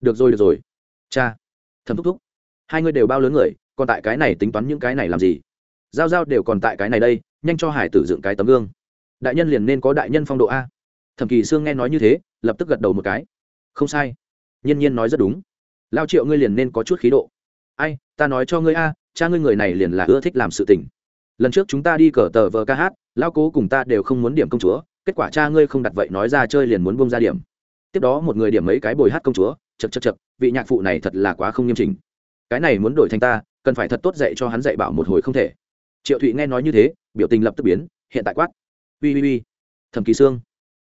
Được rồi được rồi. Cha thầm thúc thúc. Hai ngươi đều bao lớn người, còn tại cái này tính toán những cái này làm gì? Giao giao đều còn tại cái này đây, nhanh cho hải tử dựng cái tấm gương. Đại nhân liền nên có đại nhân phong độ a. Thẩm kỳ sương nghe nói như thế, lập tức gật đầu một cái. Không sai. Nhiên nhiên nói rất đúng. Lao triệu ngươi liền nên có chút khí độ. Ai, ta nói cho ngươi a, cha ngươi người này liền là ưa thích làm sự tình. Lần trước chúng ta đi cờ tờ vờ ca hát, lao cố cùng ta đều không muốn điểm công chúa, kết quả cha ngươi không đặt vậy nói ra chơi liền muốn bông ra điểm. Tiếp đó một người điểm mấy cái bồi hát công chúa chật chật chật, vị nhạc phụ này thật là quá không nghiêm chỉnh. cái này muốn đổi thành ta, cần phải thật tốt dạy cho hắn dạy bảo một hồi không thể. Triệu thụy nghe nói như thế, biểu tình lập tức biến, hiện tại quát. Ui ui ui thẩm kỳ sương,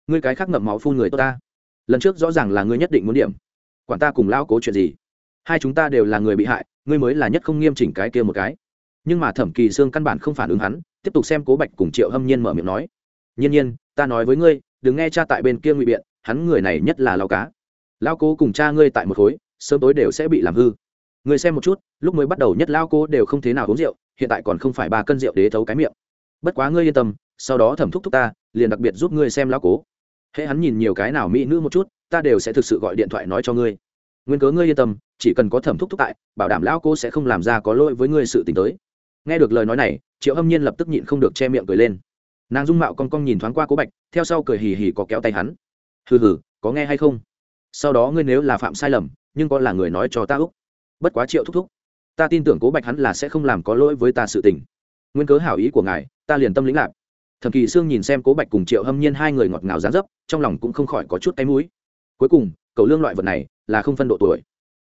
ngươi cái khác ngậm máu phun người tốt ta. Lần trước rõ ràng là ngươi nhất định muốn điểm. Quản ta cùng lao cố chuyện gì? Hai chúng ta đều là người bị hại, ngươi mới là nhất không nghiêm chỉnh cái kia một cái. Nhưng mà thẩm kỳ sương căn bản không phản ứng hắn, tiếp tục xem cố bạch cùng triệu hâm nhiên mở miệng nói. Nhiên nhiên, ta nói với ngươi, đừng nghe cha tại bên kia ngụy biện, hắn người này nhất là lao cá lao cố cùng cha ngươi tại một khối, sớm tối đều sẽ bị làm hư. Ngươi xem một chút, lúc mới bắt đầu nhất lao cố đều không thế nào uống rượu, hiện tại còn không phải ba cân rượu đế thấu cái miệng. Bất quá ngươi yên tâm, sau đó thẩm thúc thúc ta, liền đặc biệt giúp ngươi xem lão cố. Hễ hắn nhìn nhiều cái nào mỹ nữ một chút, ta đều sẽ thực sự gọi điện thoại nói cho ngươi. Nguyên cớ ngươi yên tâm, chỉ cần có thẩm thúc thúc tại, bảo đảm lão cố sẽ không làm ra có lỗi với ngươi sự t ì n h tới. Nghe được lời nói này, triệu hâm nhiên lập tức nhịn không được che miệng cười lên. Nàng dung mạo con con nhìn thoáng qua cố bạch, theo sau cười hì hì có kéo tay hắn. Hừ hừ, có nghe hay không? Sau đó ngươi nếu là phạm sai lầm, nhưng có là người nói cho ta úc. Bất quá triệu thúc thúc, ta tin tưởng cố bạch hắn là sẽ không làm có lỗi với ta sự tình. Nguyên cớ hảo ý của ngài, ta liền tâm lĩnh lạc. Thẩm kỳ sương nhìn xem cố bạch cùng triệu hâm nhiên hai người ngọt ngào dán dấp, trong lòng cũng không khỏi có chút cái mũi. Cuối cùng, cầu lương loại vật này là không phân độ tuổi.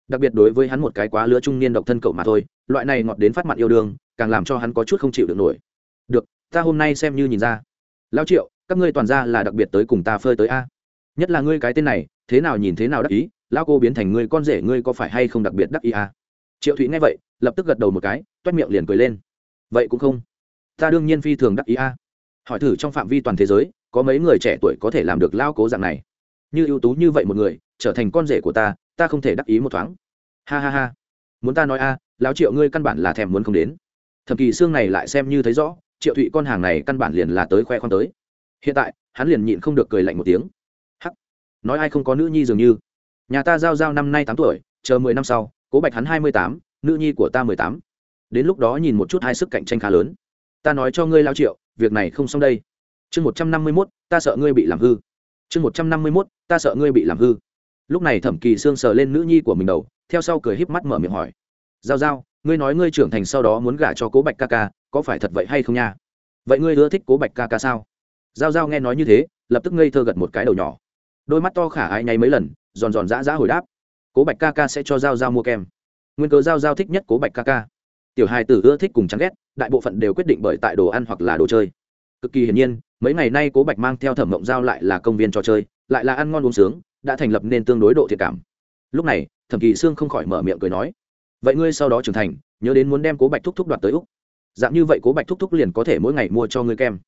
Đặc biệt đối với hắn một cái quá lứa trung niên độc thân cậu mà thôi, loại này ngọt đến phát mặt yêu đương, càng làm cho hắn có chút không chịu được nổi. Được, ta hôm nay xem như nhìn ra. Lao triệu, các ngươi toàn ra là đặc biệt tới cùng ta phơi tới a. Nhất là ngươi cái tên này thế nào nhìn thế nào đắc ý lao cô biến thành ngươi con rể ngươi có phải hay không đặc biệt đắc ý à? triệu thụy nghe vậy, lập tức gật đầu một cái, toét miệng liền cười lên. Vậy cũng không. Ta đương nhiên phi thường đắc ý à. hỏi thử trong phạm vi toàn thế giới, có mấy người trẻ tuổi có thể làm được lao cố dạng này? Như ưu tú như vậy một người, trở thành con rể của ta ta không thể đắc ý một thoáng. Ha ha ha. Muốn ta nói a lão triệu ngươi căn bản là thèm muốn không đến. Thậm kỳ xương này lại xem như thấy rõ, triệu thụy con hàng này căn bản liền là tới khoe khoang tới. Hiện tại, hắn liền nhịn không được cười lạnh một tiếng nói ai không có nữ nhi dường như. Nhà ta giao giao năm nay tám tuổi, chờ mười năm sau, cố bạch hắn hai mươi tám, nữ nhi của ta mười tám. Đến lúc đó nhìn một chút hai sức cạnh tranh khá lớn. Ta nói cho ngươi lao triệu, việc này không xong đây. Chương một trăm năm mươi mốt, ta sợ ngươi bị làm hư. Chương một trăm năm mươi mốt, ta sợ ngươi bị làm hư. Lúc này thẩm kỳ sương sờ lên nữ nhi của mình đầu, theo sau cười híp mắt mở miệng hỏi. Giao giao, ngươi nói ngươi trưởng thành sau đó muốn gả cho cố bạch ca ca, có phải thật vậy hay không nha? Vậy ngươi ưa thích cố bạch ca ca sao? Giao giao nghe nói như thế, lập tức ngây thơ gật một cái đầu nhỏ đôi mắt to khả ai nháy mấy lần, giòn giòn dã dã hồi đáp. Cố bạch ca ca sẽ cho giao giao mua kem. Nguyên cớ giao giao thích nhất cố bạch ca ca. Tiểu hai tử ưa thích cùng chán ghét, đại bộ phận đều quyết định bởi tại đồ ăn hoặc là đồ chơi. Cực kỳ hiển nhiên, mấy ngày nay cố bạch mang theo thẩm mộng giao lại là công viên trò chơi, lại là ăn ngon uống sướng, đã thành lập nên tương đối độ thiệt cảm. Lúc này, thẩm kỳ sương không khỏi mở miệng cười nói, vậy ngươi sau đó trưởng thành, nhớ đến muốn đem cố bạch thúc thúc đoạt tới úc. Dạng như vậy cố bạch thúc thúc liền có thể mỗi ngày mua cho ngươi kem.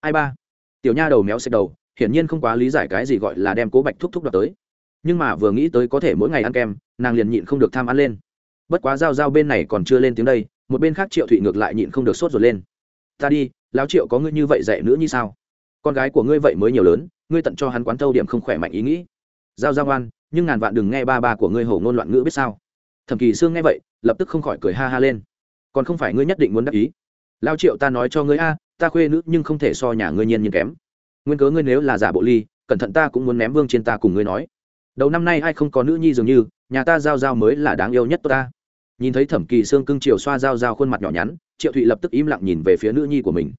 Ai ba? Tiểu nha đầu méo xẹt đầu hiển nhiên không quá lý giải cái gì gọi là đem cố bạch thúc thúc đoạt tới. Nhưng mà vừa nghĩ tới có thể mỗi ngày ăn kem, nàng liền nhịn không được tham ăn lên. Bất quá giao giao bên này còn chưa lên tiếng đây, một bên khác triệu thụy ngược lại nhịn không được sốt rồi lên. Ta đi, lão triệu có ngươi như vậy dạy nữa như sao? Con gái của ngươi vậy mới nhiều lớn, ngươi tận cho hắn quán thâu điểm không khỏe mạnh ý nghĩ. Giao giao ngoan nhưng ngàn vạn đừng nghe ba ba của ngươi hổ ngôn loạn ngữ biết sao? Thẩm kỳ sương nghe vậy, lập tức không khỏi cười ha ha lên. Còn không phải ngươi nhất định muốn đắc ý. Lao triệu ta nói cho ngươi a, ta khuê nữ nhưng không thể so nhà ngươi nhiên nhiên kém nguyên cớ ngươi nếu là giả bộ ly, cẩn thận ta cũng muốn ném vương trên ta cùng ngươi nói. Đầu năm nay ai không có nữ nhi dường như, nhà ta giao giao mới là đáng yêu nhất tôi ta. Nhìn thấy thẩm kỳ sương cưng chiều xoa giao giao khuôn mặt nhỏ nhắn, triệu thụy lập tức im lặng nhìn về phía nữ nhi của mình.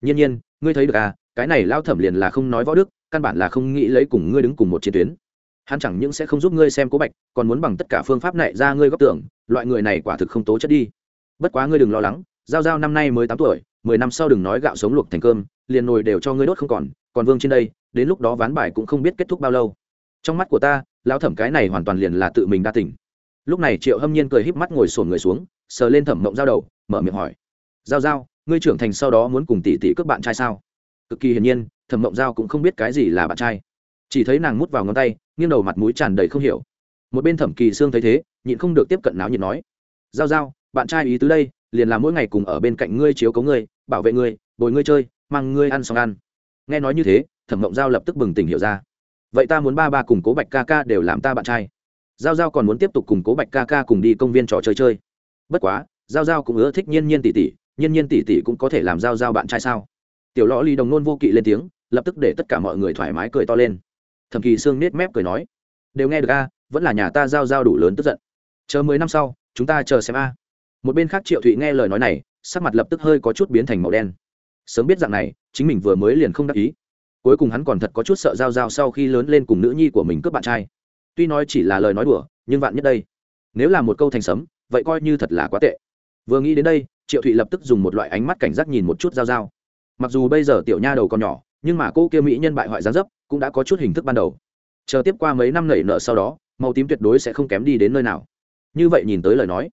Nhiên nhiên, ngươi thấy được à cái này lao thẩm liền là không nói võ đức, căn bản là không nghĩ lấy cùng ngươi đứng cùng một chiến tuyến. Hắn chẳng những sẽ không giúp ngươi xem cố bạch, còn muốn bằng tất cả phương pháp này ra ngươi góp tưởng, loại người này quả thực không tố chất đi. Bất quá ngươi đừng lo lắng, giao giao năm nay mới tám tuổi mười năm sau đừng nói gạo sống luộc thành cơm, liền nồi đều cho ngươi đốt không còn còn vương trên đây, đến lúc đó ván bài cũng không biết kết thúc bao lâu. Trong mắt của ta, lão thẩm cái này hoàn toàn liền là tự mình đa tỉnh lúc này triệu hâm nhiên cười híp mắt ngồi sồn người xuống, sờ lên thẩm mộng giao đầu, mở miệng hỏi. Giao giao, ngươi trưởng thành sau đó muốn cùng tỷ tỷ cướp bạn trai sao? Cực kỳ hiển nhiên, thẩm mộng giao cũng không biết cái gì là bạn trai. Chỉ thấy nàng mút vào ngón tay, nghiêng đầu mặt mũi tràn đầy không hiểu. Một bên thẩm kỳ sương thấy thế, nhịn không được tiếp cận náo nhiệt nói. Giao giao, bạn trai ý tứ đây liền là mỗi ngày cùng ở bên cạnh ngươi chiếu cố ngươi, bảo vệ ngươi, bồi ngươi chơi, mang ngươi ăn xong ăn. Nghe nói như thế, thẩm mộng giao lập tức bừng tỉnh hiểu ra. Vậy ta muốn ba ba cùng cố bạch ca ca đều làm ta bạn trai. Giao giao còn muốn tiếp tục cùng cố bạch ca ca cùng đi công viên trò chơi chơi. Bất quá, giao giao cũng ưa thích nhiên nhiên tỷ tỷ, nhiên nhiên tỷ tỷ cũng có thể làm giao giao bạn trai sao? Tiểu lõ ly đồng nôn vô kỵ lên tiếng, lập tức để tất cả mọi người thoải mái cười to lên. Thẩm kỳ sương nết mép cười nói, đều nghe được a, vẫn là nhà ta giao giao đủ lớn tức giận. Chờ mười năm sau, chúng ta chờ xem a một bên khác triệu thụy nghe lời nói này, sắc mặt lập tức hơi có chút biến thành màu đen. Sớm biết dạng này, chính mình vừa mới liền không đắc ý. Cuối cùng hắn còn thật có chút sợ giao giao sau khi lớn lên cùng nữ nhi của mình cướp bạn trai. Tuy nói chỉ là lời nói đùa, nhưng vạn nhất đây, nếu là một câu thành sấm, vậy coi như thật là quá tệ. Vừa nghĩ đến đây, triệu thụy lập tức dùng một loại ánh mắt cảnh giác nhìn một chút giao giao. Mặc dù bây giờ tiểu nha đầu còn nhỏ, nhưng mà cô kia mỹ nhân bại hoại gián dấp cũng đã có chút hình thức ban đầu. Chờ tiếp qua mấy năm nảy nợ sau đó, màu tím tuyệt đối sẽ không kém đi đến nơi nào. Như vậy nhìn tới lời nói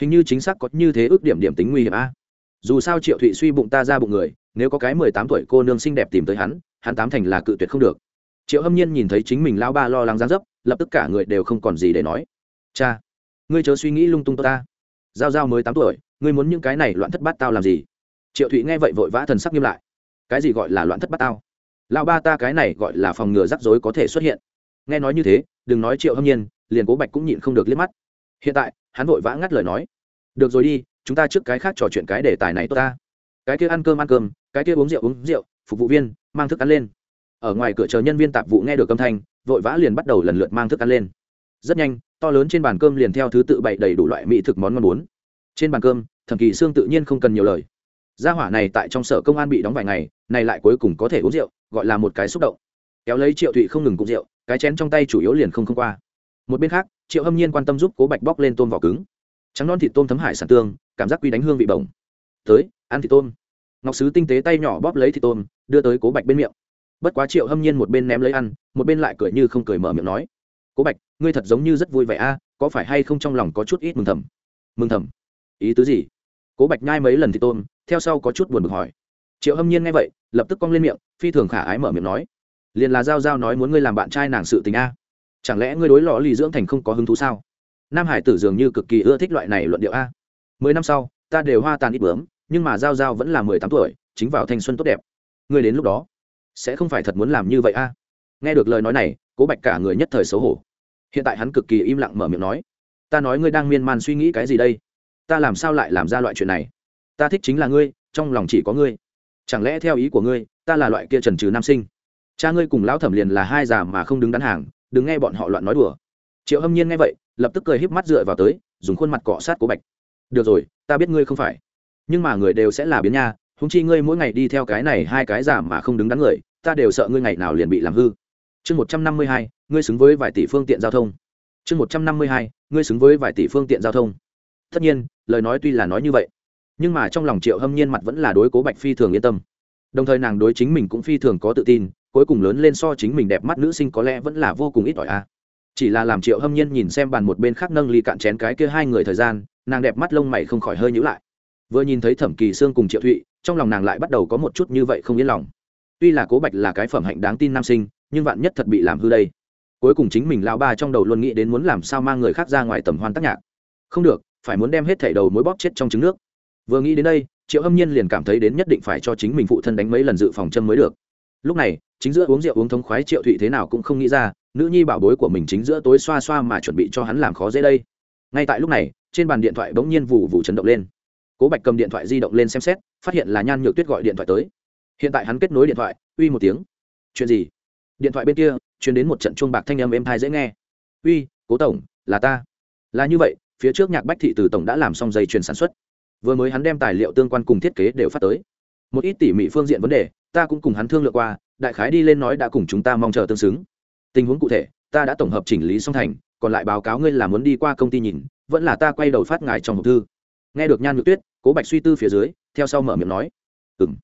hình như chính xác có như thế ước điểm điểm tính nguy hiểm a. Dù sao triệu thụy suy bụng ta ra bụng người, nếu có cái mười tám tuổi cô nương xinh đẹp tìm tới hắn hắn tám thành là cự tuyệt không được. Triệu hâm nhiên nhìn thấy chính mình lao ba lo lắng gián dấp, lập tức cả người đều không còn gì để nói. Cha, ngươi chớ suy nghĩ lung tung ta. Giao giao mới tám tuổi, ngươi muốn những cái này loạn thất bát tao làm gì? Triệu thụy nghe vậy vội vã thần sắc nghiêm lại. Cái gì gọi là loạn thất bát tao? Lão ba ta cái này gọi là phòng ngừa rắc rối có thể xuất hiện. Nghe nói như thế, đừng nói triệu hâm nhiên, liền cố bạch cũng nhịn không được liếc mắt. Hiện tại hắn vội vã ngắt lời nói, được rồi đi, chúng ta trước cái khác trò chuyện cái đề tài này tốt ta. Cái kia ăn cơm ăn cơm, cái kia uống rượu uống rượu, phục vụ viên, mang thức ăn lên. Ở ngoài cửa chờ nhân viên tạp vụ nghe được âm thanh, vội vã liền bắt đầu lần lượt mang thức ăn lên. Rất nhanh, to lớn trên bàn cơm liền theo thứ tự bày đầy đủ loại mỹ thực món ngon bốn trên bàn cơm thẩm kỳ sương tự nhiên không cần nhiều lời. Gia hỏa này tại trong sở công an bị đóng vài ngày, này lại cuối cùng có thể uống rượu, gọi là một cái xúc động. Kéo lấy triệu thụy không ngừng cụng rượu, cái chén trong tay chủ yếu liền không không qua một bên khác, triệu hâm nhiên quan tâm giúp cố bạch bóc lên tôm vỏ cứng. Trắng non thịt tôm thấm hải sản tương, cảm giác quy đánh hương vị bổng. Tới, ăn thịt tôm. Ngọc sứ tinh tế tay nhỏ bóp lấy thịt tôm, đưa tới cố bạch bên miệng. Bất quá triệu hâm nhiên một bên ném lấy ăn, một bên lại cười như không cười mở miệng nói, cố bạch, ngươi thật giống như rất vui vẻ a, có phải hay không trong lòng có chút ít mừng thầm? Mừng thầm? Ý tứ gì? Cố bạch nhai mấy lần thịt tôm, theo sau có chút buồn bực hỏi. Triệu hâm nhiên nghe vậy, lập tức cong lên miệng, phi thường khả ái mở miệng nói, liền là giao giao nói muốn ngươi làm bạn trai nàng sự tình a chẳng lẽ ngươi đối lò lì dưỡng thành không có hứng thú sao? Nam hải tử dường như cực kỳ ưa thích loại này luận điệu a. Mười năm sau, ta đều hoa tàn ít bướm, nhưng mà giao giao vẫn là mười tám tuổi, chính vào thanh xuân tốt đẹp. Ngươi đến lúc đó, sẽ không phải thật muốn làm như vậy a. Nghe được lời nói này, cố bạch cả người nhất thời xấu hổ. Hiện tại hắn cực kỳ im lặng mở miệng nói, ta nói ngươi đang miên man suy nghĩ cái gì đây? Ta làm sao lại làm ra loại chuyện này? Ta thích chính là ngươi, trong lòng chỉ có ngươi. Chẳng lẽ theo ý của ngươi, ta là loại kia trần trừ nam sinh? Cha ngươi cùng lão thẩm liền là hai già mà không đứng đắn hàng đừng nghe bọn họ loạn nói đùa. Triệu hâm nhiên nghe vậy, lập tức cười híp mắt dựa vào tới, dùng khuôn mặt cọ sát cố bạch. Được rồi, ta biết ngươi không phải. Nhưng mà người đều sẽ là biến nha húng chi ngươi mỗi ngày đi theo cái này hai cái giả mà không đứng đắn người, ta đều sợ ngươi ngày nào liền bị làm hư. Chương một trăm năm mươi hai, ngươi xứng với vài tỷ phương tiện giao thông. Chương một trăm năm mươi hai, ngươi xứng với vài tỷ phương tiện giao thông. Tất nhiên, lời nói tuy là nói như vậy, nhưng mà trong lòng triệu hâm nhiên mặt vẫn là đối cố bạch phi thường yên tâm. Đồng thời nàng đối chính mình cũng phi thường có tự tin cuối cùng lớn lên so chính mình đẹp mắt nữ sinh có lẽ vẫn là vô cùng ít ỏi a. Chỉ là làm triệu hâm nhiên nhìn xem bàn một bên khác nâng ly cạn chén cái kia hai người thời gian, nàng đẹp mắt lông mày không khỏi hơi nhữ lại. Vừa nhìn thấy thẩm kỳ sương cùng triệu thụy, trong lòng nàng lại bắt đầu có một chút như vậy không yên lòng. Tuy là cố bạch là cái phẩm hạnh đáng tin nam sinh, nhưng vạn nhất thật bị làm hư đây. Cuối cùng chính mình lao ba trong đầu luôn nghĩ đến muốn làm sao mang người khác ra ngoài tầm hoan tác nhạc. Không được, phải muốn đem hết thảy đầu mối bóp chết trong trứng nước. Vừa nghĩ đến đây, triệu hâm nhiên liền cảm thấy đến nhất định phải cho chính mình phụ thân đánh mấy lần dự phòng châm mới được lúc này, chính giữa uống rượu uống thống khoái triệu thụy thế nào cũng không nghĩ ra, nữ nhi bảo bối của mình chính giữa tối xoa xoa mà chuẩn bị cho hắn làm khó dễ đây. Ngay tại lúc này, trên bàn điện thoại bỗng nhiên vụ vụ chấn động lên. Cố bạch cầm điện thoại di động lên xem xét, phát hiện là nhan nhược tuyết gọi điện thoại tới. Hiện tại hắn kết nối điện thoại, uy một tiếng. Chuyện gì? Điện thoại bên kia chuyển đến một trận chuông bạc thanh âm êm thai dễ nghe. Uy, cố tổng, là ta. Là như vậy, phía trước nhạc bách thị từ tổng đã làm xong dây chuyền sản xuất. Vừa mới hắn đem tài liệu tương quan cùng thiết kế đều phát tới. Một ít tỉ mỉ phương diện vấn đề ta cũng cùng hắn thương lượng qua, đại khái đi lên nói đã cùng chúng ta mong chờ tương xứng. Tình huống cụ thể, ta đã tổng hợp chỉnh lý song thành, còn lại báo cáo ngươi là muốn đi qua công ty nhìn, vẫn là ta quay đầu phát ngài trong hộp thư. Nghe được nhan nhược tuyết, cố bạch suy tư phía dưới, theo sau mở miệng nói. Ừ m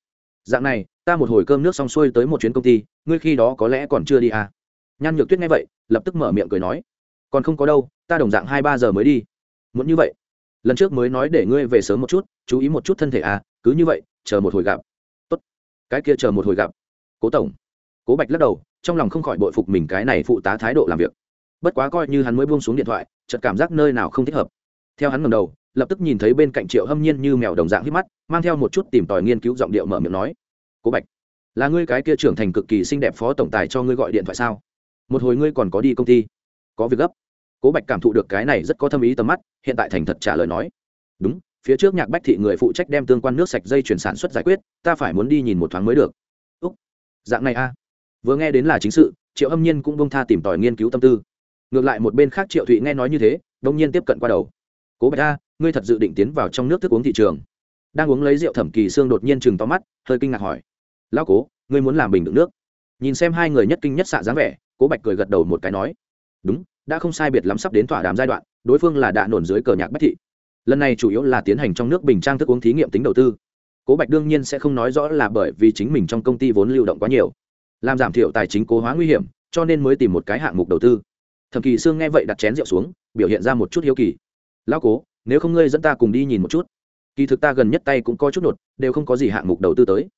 dạng này, ta một hồi cơm nước xong xuôi tới một chuyến công ty, ngươi khi đó có lẽ còn chưa đi à. nhan nhược tuyết nghe vậy, lập tức mở miệng cười nói. Còn không có đâu, ta đồng dạng hai ba giờ mới đi. Muốn như vậy. Lần trước mới nói để ngươi về sớm một chút, chú ý một chút thân thể à cứ như vậy, chờ một hồi gặp cái kia chờ một hồi gặp. Cố tổng. Cố bạch lắc đầu, trong lòng không khỏi bội phục mình cái này phụ tá thái độ làm việc. Bất quá coi như hắn mới buông xuống điện thoại, chợt cảm giác nơi nào không thích hợp. Theo hắn ngầm đầu, lập tức nhìn thấy bên cạnh triệu hâm nhiên như mèo đồng dạng hít mắt, mang theo một chút tìm tòi nghiên cứu giọng điệu mở miệng nói, cố bạch, là ngươi cái kia trưởng thành cực kỳ xinh đẹp phó tổng tài cho ngươi gọi điện thoại sao? Một hồi ngươi còn có đi công ty, có việc gấp. Cố bạch cảm thụ được cái này rất có thâm ý tầm mắt, hiện tại thành thật trả lời nói, đúng phía trước nhạc bách thị người phụ trách đem tương quan nước sạch dây chuyển sản xuất giải quyết, ta phải muốn đi nhìn một thoáng mới được. Úc, dạng này a. Vừa nghe đến là chính sự, triệu âm nhiên cũng bông tha tìm tòi nghiên cứu tâm tư. Ngược lại một bên khác triệu thụy nghe nói như thế, đông nhiên tiếp cận qua đầu. Cố bạch a, ngươi thật dự định tiến vào trong nước thức uống thị trường. Đang uống lấy rượu thẩm kỳ xương đột nhiên chừng to mắt, hơi kinh ngạc hỏi. Lão cố, ngươi muốn làm bình đựng nước? Nhìn xem hai người nhất kinh nhất xạ dáng vẻ, cố bạch cười gật đầu một cái nói. Đúng, đã không sai biệt lắm sắp đến thỏa đàm giai đoạn, đối phương là đạ nổn dưới cờ nhạc bách thị lần này chủ yếu là tiến hành trong nước bình trang thức uống thí nghiệm tính đầu tư. Cố bạch đương nhiên sẽ không nói rõ là bởi vì chính mình trong công ty vốn lưu động quá nhiều, làm giảm thiểu tài chính cố hóa nguy hiểm, cho nên mới tìm một cái hạng mục đầu tư. Thẩm kỳ sương nghe vậy đặt chén rượu xuống, biểu hiện ra một chút hiếu kỳ. Lão cố, nếu không ngươi dẫn ta cùng đi nhìn một chút. Kỳ thực ta gần nhất tay cũng có chút nột đều không có gì hạng mục đầu tư tới.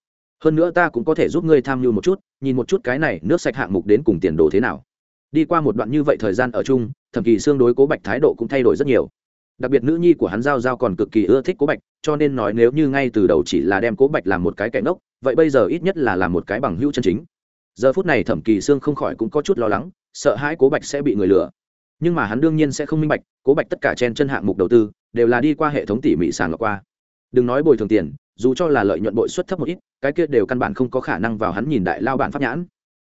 Hơn nữa ta cũng có thể giúp ngươi tham mưu một chút, nhìn một chút cái này nước sạch hạng mục đến cùng tiền đồ thế nào. Đi qua một đoạn như vậy thời gian ở chung, thẩm kỳ xương đối cố bạch thái độ cũng thay đổi rất nhiều đặc biệt nữ nhi của hắn giao giao còn cực kỳ ưa thích cố bạch, cho nên nói nếu như ngay từ đầu chỉ là đem cố bạch làm một cái kẻ ngốc, vậy bây giờ ít nhất là làm một cái bằng hữu chân chính. Giờ phút này thẩm kỳ sương không khỏi cũng có chút lo lắng, sợ hãi cố bạch sẽ bị người lừa. Nhưng mà hắn đương nhiên sẽ không minh bạch, cố bạch tất cả chen chân hạng mục đầu tư, đều là đi qua hệ thống tỉ mỉ sàng lọc qua. Đừng nói bồi thường tiền, dù cho là lợi nhuận bội suất thấp một ít, cái kia đều căn bản không có khả năng vào hắn nhìn đại lao bản pháp nhãn.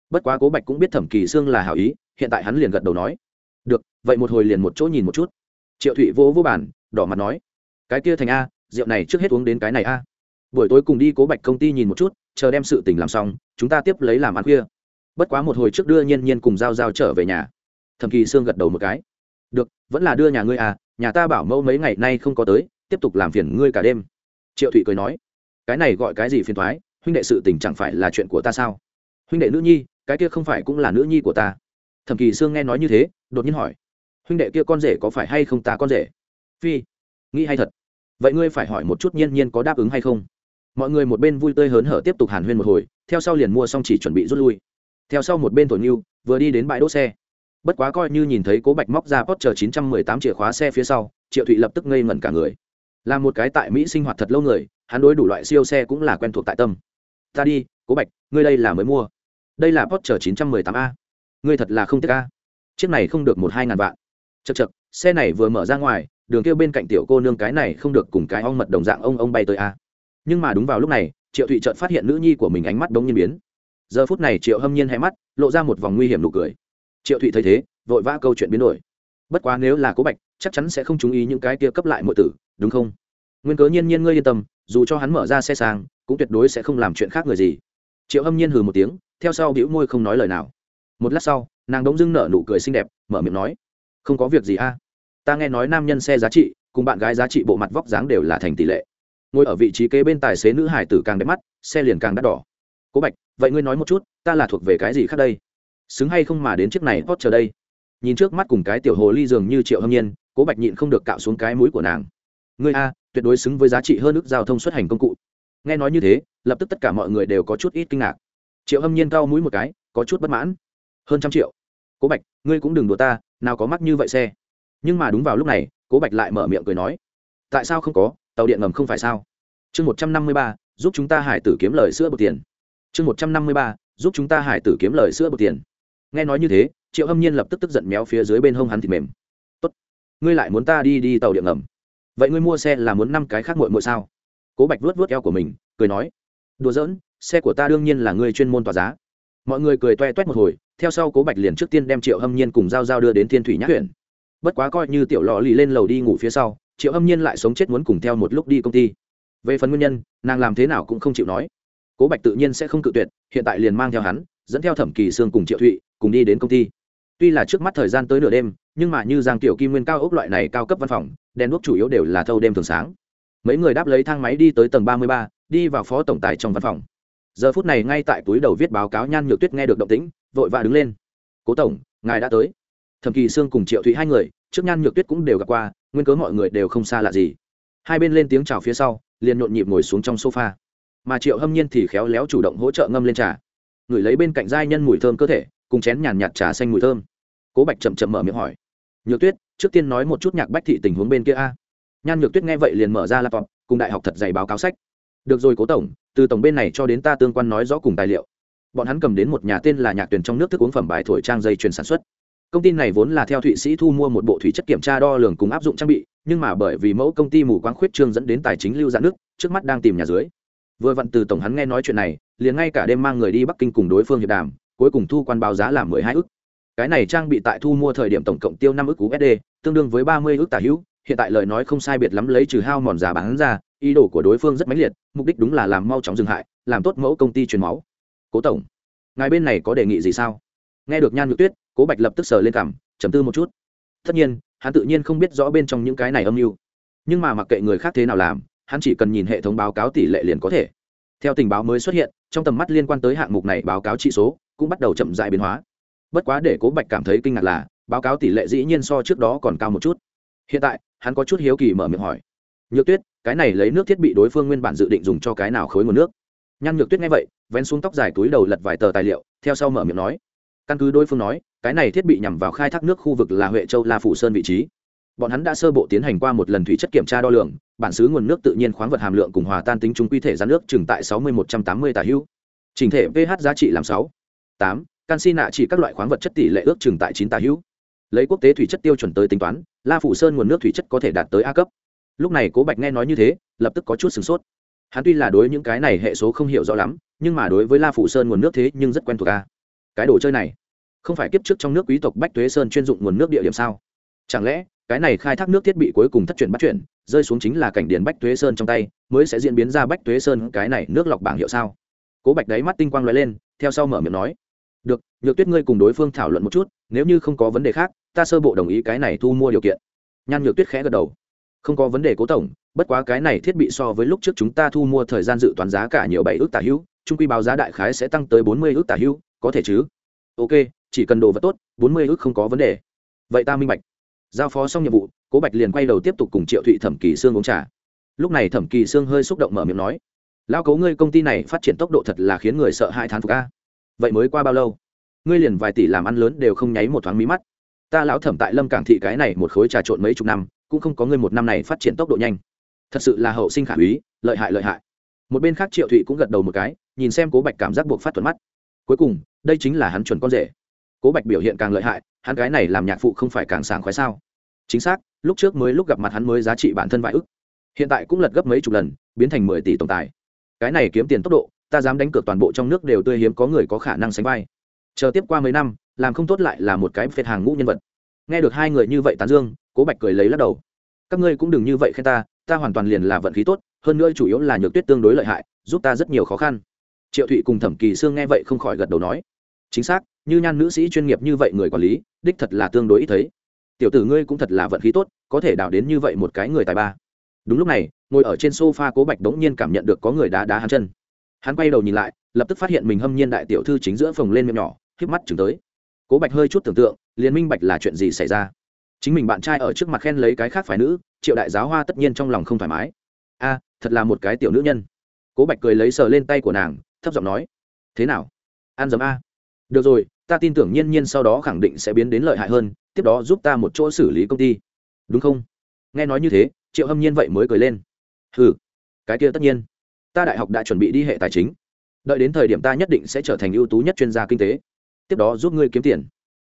Bất quá cố bạch cũng biết thẩm kỳ sương là hảo ý, hiện tại hắn liền gật đầu nói, được, vậy một hồi liền một chỗ nhìn một chút triệu thụy vỗ vỗ bản đỏ mặt nói, cái kia thành a, rượu này trước hết uống đến cái này a. Buổi tối cùng đi cố bạch công ty nhìn một chút, chờ đem sự tình làm xong, chúng ta tiếp lấy làm ăn khuya. Bất quá một hồi trước đưa nhiên nhiên cùng giao giao trở về nhà. Thẩm kỳ sương gật đầu một cái, được, vẫn là đưa nhà ngươi à nhà ta bảo mẫu mấy ngày nay không có tới, tiếp tục làm phiền ngươi cả đêm. Triệu thụy cười nói, cái này gọi cái gì phiền thoái huynh đệ sự tình chẳng phải là chuyện của ta sao? Huynh đệ nữ nhi, cái kia không phải cũng là nữ nhi của ta. Thẩm kỳ sương nghe nói như thế, đột nhiên hỏi huynh đệ kia con rể có phải hay không ta con rể? Phi, nghĩ hay thật. Vậy ngươi phải hỏi một chút nhiên nhiên có đáp ứng hay không? Mọi người một bên vui tươi hớn hở tiếp tục hàn huyên một hồi, theo sau liền mua xong chỉ chuẩn bị rút lui. Theo sau một bên thổi nhu, vừa đi đến bãi đỗ xe. Bất quá coi như nhìn thấy cố bạch móc ra post chờ chín trăm mười tám chìa khóa xe phía sau, triệu thụy lập tức ngây ngẩn cả người. Là một cái tại mỹ sinh hoạt thật lâu người, hắn đối đủ loại siêu xe cũng là quen thuộc tại tâm. Ta đi, cố bạch, ngươi đây là mới mua. Đây là post chờ chín trăm mười tám a. Ngươi thật là không tiếc a. Chiếc này không được một hai ngàn vạn chật chật, xe này vừa mở ra ngoài, đường kêu bên cạnh tiểu cô nương cái này không được cùng cái ong mật đồng dạng ông ông bay tới a. Nhưng mà đúng vào lúc này, triệu thụy trợt phát hiện nữ nhi của mình ánh mắt đ ố n g nhiên biến. Giờ phút này triệu hâm nhiên hay mắt, lộ ra một vòng nguy hiểm nụ cười. Triệu thụy thấy thế, vội vã câu chuyện biến đổi. Bất quá nếu là cố bạch, chắc chắn sẽ không chú ý những cái kia cấp lại mọi tử, đúng không? Nguyên cớ nhiên nhiên ngươi yên tâm, dù cho hắn mở ra xe sang, cũng tuyệt đối sẽ không làm chuyện khác người gì. Triệu hâm nhiên hừ một tiếng, theo sau bĩu môi không nói lời nào. Một lát sau, nàng đống dưng nở nụ cười xinh đẹp, mở miệng nói không có việc gì a? Ta nghe nói nam nhân xe giá trị cùng bạn gái giá trị bộ mặt vóc dáng đều là thành tỷ lệ. Ngồi ở vị trí kế bên tài xế nữ hải tử càng đẹp mắt, xe liền càng đắt đỏ. Cố bạch, vậy ngươi nói một chút, ta là thuộc về cái gì khác đây? Xứng hay không mà đến chiếc này hot chờ đây? Nhìn trước mắt cùng cái tiểu hồ ly dường như triệu hâm nhiên, cố bạch nhịn không được cạo xuống cái mũi của nàng. Ngươi a, tuyệt đối xứng với giá trị hơn ước giao thông xuất hành công cụ. Nghe nói như thế, lập tức tất cả mọi người đều có chút ít kinh ngạc. Triệu hâm nhiên cao mũi một cái, có chút bất mãn. Hơn trăm triệu. Cố bạch, ngươi cũng đừng đùa ta nào có mắc như vậy xe. Nhưng mà đúng vào lúc này, cố bạch lại mở miệng cười nói, tại sao không có? Tàu điện ngầm không phải sao? Chương một trăm năm mươi ba, giúp chúng ta hải tử kiếm lời sữa bột tiền. Chương một trăm năm mươi ba, giúp chúng ta hải tử kiếm lời sữa bột tiền. Nghe nói như thế, triệu hâm nhiên lập tức tức giận méo phía dưới bên hông hắn thịt mềm. Tốt, ngươi lại muốn ta đi đi tàu điện ngầm. Vậy ngươi mua xe là muốn năm cái khác muội muội sao? Cố bạch vuốt vuốt eo của mình, cười nói, đùa giỡn, xe của ta đương nhiên là ngươi chuyên môn tỏa giá. Mọi người cười toe toét một hồi theo sau cố bạch liền trước tiên đem triệu hâm nhiên cùng giao giao đưa đến thiên thủy nhã huyện. Bất quá coi như tiểu lò lì lên lầu đi ngủ phía sau, triệu hâm nhiên lại sống chết muốn cùng theo một lúc đi công ty. Về phần nguyên nhân, nàng làm thế nào cũng không chịu nói. Cố bạch tự nhiên sẽ không cự tuyệt, hiện tại liền mang theo hắn, dẫn theo thẩm kỳ sương cùng triệu thụy, cùng đi đến công ty. Tuy là trước mắt thời gian tới nửa đêm, nhưng mà như giang tiểu kim nguyên cao ốc loại này cao cấp văn phòng, đèn đuốc chủ yếu đều là thâu đêm thường sáng. Mấy người đáp lấy thang máy đi tới tầng ba mươi ba, đi vào phó tổng tài trong văn phòng. Giờ phút này ngay tại túi đầu viết báo cáo nhan nhược tuyết nghe được động tĩnh vội vã đứng lên. Cố tổng, ngài đã tới. Thẩm kỳ sương cùng triệu thụy hai người, trước nhan nhược tuyết cũng đều gặp qua, nguyên cớ mọi người đều không xa lạ gì. Hai bên lên tiếng chào phía sau, liền nhộn nhịp ngồi xuống trong sofa. Mà triệu hâm nhiên thì khéo léo chủ động hỗ trợ ngâm lên trà. Ngửi lấy bên cạnh giai nhân mùi thơm cơ thể, cùng chén nhàn nhạt trà xanh mùi thơm. Cố bạch chậm chậm mở miệng hỏi. Nhược tuyết, trước tiên nói một chút nhạc bách thị tình huống bên kia a. Nhan nhược tuyết nghe vậy liền mở ra laptop, cùng đại học thật dày báo cáo sách. Được rồi cố tổng, từ tổng bên này cho đến ta tương quan nói rõ cùng tài liệu bọn hắn cầm đến một nhà tên là nhạc tuyển trong nước thức uống phẩm bài thổi trang dây chuyền sản xuất. Công ty này vốn là theo thụy sĩ thu mua một bộ thủy chất kiểm tra đo lường cùng áp dụng trang bị, nhưng mà bởi vì mẫu công ty mù quáng khuyết trương dẫn đến tài chính lưu giãn nước, trước mắt đang tìm nhà dưới. Vừa vặn từ tổng hắn nghe nói chuyện này, liền ngay cả đêm mang người đi bắc kinh cùng đối phương hiệp đàm, cuối cùng thu quan báo giá là mười hai ức. Cái này trang bị tại thu mua thời điểm tổng cộng tiêu năm ức usd tương đương với ba mươi ức tả hữu, hiện tại lời nói không sai biệt lắm lấy trừ hao mòn giá bán ra, ý đồ của đối phương rất mãnh liệt, mục đích đúng là làm mau chóng dừng hại, làm tốt mẫu công ty truyền máu cố tổng, ngài bên này có đề nghị gì sao? Nghe được nhan nhược tuyết, cố bạch lập tức sờ lên cảm chấm tư một chút. Tất nhiên, hắn tự nhiên không biết rõ bên trong những cái này âm mưu. Nhưng mà mặc kệ người khác thế nào làm, hắn chỉ cần nhìn hệ thống báo cáo tỷ lệ liền có thể. Theo tình báo mới xuất hiện, trong tầm mắt liên quan tới hạng mục này báo cáo trị số cũng bắt đầu chậm dại biến hóa. Bất quá để cố bạch cảm thấy kinh ngạc là, báo cáo tỷ lệ dĩ nhiên so trước đó còn cao một chút. Hiện tại, hắn có chút hiếu kỳ mở miệng hỏi. Nhược tuyết, cái này lấy nước thiết bị đối phương nguyên bản dự định dùng cho cái nào khối nguồn nước? Nhan nhược tuyết nghe vậy vén xuống tóc dài túi đầu lật vài tờ tài liệu, theo sau mở miệng nói. Căn cứ đối phương nói, cái này thiết bị nhằm vào khai thác nước khu vực là huệ châu la phủ sơn vị trí. Bọn hắn đã sơ bộ tiến hành qua một lần thủy chất kiểm tra đo lường, bản xứ nguồn nước tự nhiên khoáng vật hàm lượng cùng hòa tan tính trung quy thể ra nước chừng tại sáu mươi một trăm tám mươi tà hữu trình thể ph giá trị làm sáu. Tám, canxi nạ chỉ các loại khoáng vật chất tỷ lệ ước chừng tại chín tà hữu lấy quốc tế thủy chất tiêu chuẩn tới tính toán, la phủ sơn nguồn nước thủy chất có thể đạt tới a cấp. Lúc này cố bạch nghe nói như thế, lập tức có chút sửng sốt hắn tuy là đối những cái này hệ số không hiểu rõ lắm, nhưng mà đối với la phủ sơn nguồn nước thế nhưng rất quen thuộc a cái đồ chơi này, không phải kiếp trước trong nước quý tộc bách tuế sơn chuyên dụng nguồn nước địa điểm sao? Chẳng lẽ, cái này khai thác nước thiết bị cuối cùng thất chuyển bắt chuyển rơi xuống chính là cảnh điền bách tuế sơn trong tay, mới sẽ diễn biến ra bách tuế sơn cái này nước lọc bảng hiệu sao? Cố bạch đáy mắt tinh quang l lên, theo sau mở miệng nói. Được, nhược tuyết ngươi cùng đối phương thảo luận một chút, nếu như không có vấn đề khác, ta sơ bộ đồng ý cái này thu mua điều kiện. Nhan nhược tuyết khẽ gật đầu. Không có vấn đề cố tổng bất quá cái này thiết bị so với lúc trước chúng ta thu mua thời gian dự toán giá cả nhiều bảy ước tả hữu trung quy báo giá đại khái sẽ tăng tới bốn mươi ước tả hữu có thể chứ? Ok, chỉ cần đồ vật tốt, bốn mươi ước không có vấn đề. Vậy ta minh bạch. Giao phó xong nhiệm vụ, cố bạch liền quay đầu tiếp tục cùng triệu thụy thẩm kỳ sương uống trà. Lúc này thẩm kỳ sương hơi xúc động mở miệng nói lao cấu ngươi công ty này phát triển tốc độ thật là khiến người sợ hai thán phục a. Vậy mới qua bao lâu? Ngươi liền vài tỷ làm ăn lớn đều không nháy một thoáng mí mắt. Ta lão thẩm tại lâm cảng thị cái này một khối trà trộn mấy chục năm, cũng không có ngươi một năm này phát triển tốc độ nhanh thật sự là hậu sinh khả úy, lợi hại lợi hại. Một bên khác triệu thụy cũng gật đầu một cái, nhìn xem cố bạch cảm giác buộc phát thuận mắt. Cuối cùng, đây chính là hắn chuẩn con rể. Cố bạch biểu hiện càng lợi hại, hắn cái này làm nhạc phụ không phải càng sảng khoái sao? Chính xác, lúc trước mới lúc gặp mặt hắn mới giá trị bản thân vài ức. Hiện tại cũng lật gấp mấy chục lần, biến thành mười tỷ tổng tài. Cái này kiếm tiền tốc độ, ta dám đánh cược toàn bộ trong nước đều tươi hiếm có người có khả năng sánh vai. Chờ tiếp qua mấy năm, làm không tốt lại là một cái phệt hàng ngũ nhân vật. Nghe được hai người như vậy tán dương, cố bạch cười lấy lắc đầu. Các ngươi cũng đừng như vậy khen ta ta hoàn toàn liền là vận khí tốt, hơn nữa chủ yếu là nhược tuyết tương đối lợi hại, giúp ta rất nhiều khó khăn. Triệu thụy cùng thẩm kỳ sương nghe vậy không khỏi gật đầu nói, chính xác, như nhan nữ sĩ chuyên nghiệp như vậy người quản lý, đích thật là tương đối ít thấy. Tiểu tử ngươi cũng thật là vận khí tốt, có thể đào đến như vậy một cái người tài ba. Đúng lúc này, ngồi ở trên sofa cố bạch đống nhiên cảm nhận được có người đá đá hắn chân. Hắn quay đầu nhìn lại, lập tức phát hiện mình hâm nhiên đại tiểu thư chính giữa phòng lên miệng nhỏ, híp mắt chừng tới. Cố bạch hơi chút tưởng tượng, liền minh bạch là chuyện gì xảy ra chính mình bạn trai ở trước mặt khen lấy cái khác phải nữ, triệu đại giáo hoa tất nhiên trong lòng không thoải mái. A à, thật là một cái tiểu nữ nhân. Cố bạch cười lấy sờ lên tay của nàng, thấp giọng nói, thế nào? An dấm a. Được rồi, ta tin tưởng nhiên nhiên sau đó khẳng định sẽ biến đến lợi hại hơn, tiếp đó giúp ta một chỗ xử lý công ty. Đúng không? Nghe nói như thế, triệu hâm nhiên vậy mới cười lên. Ừ cái kia tất nhiên. Ta đại học đã chuẩn bị đi hệ tài chính. Đợi đến thời điểm ta nhất định sẽ trở thành ưu tú nhất chuyên gia kinh tế. Tiếp đó giúp ngươi kiếm tiền.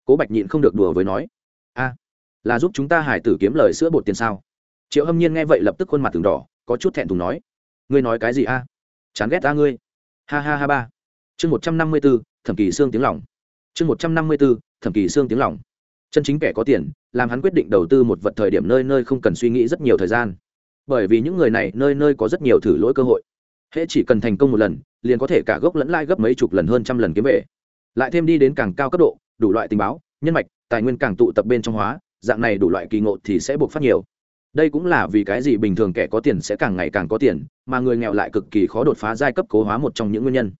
Cố bạch nhịn không được đùa với nói, a là giúp chúng ta hải tử kiếm lời sữa bột tiền sao? Triệu hâm nhiên nghe vậy lập tức khuôn mặt từng đỏ, có chút thẹn thùng nói, ngươi nói cái gì a? Chán ghét ta ngươi. Ha ha ha ba. Chương một trăm năm mươi b ố thẩm kỳ xương tiếng lỏng chương một trăm năm mươi b ố thẩm kỳ xương tiếng lỏng chân chính kẻ có tiền, làm hắn quyết định đầu tư một vật thời điểm nơi nơi không cần suy nghĩ rất nhiều thời gian. Bởi vì những người này nơi nơi có rất nhiều thử lỗi cơ hội. Hễ chỉ cần thành công một lần, liền có thể cả gốc lẫn lai gấp mấy chục lần hơn trăm lần kiếm về. Lại thêm đi đến càng cao cấp độ, đủ loại tình báo, nhân mạch, tài nguyên càng tụ tập bên trong hóa dạng này đủ loại kỳ ngộ thì sẽ buộc phát nhiều. Đây cũng là vì cái gì bình thường kẻ có tiền sẽ càng ngày càng có tiền, mà người nghèo lại cực kỳ khó đột phá giai cấp cố hóa một trong những nguyên nhân.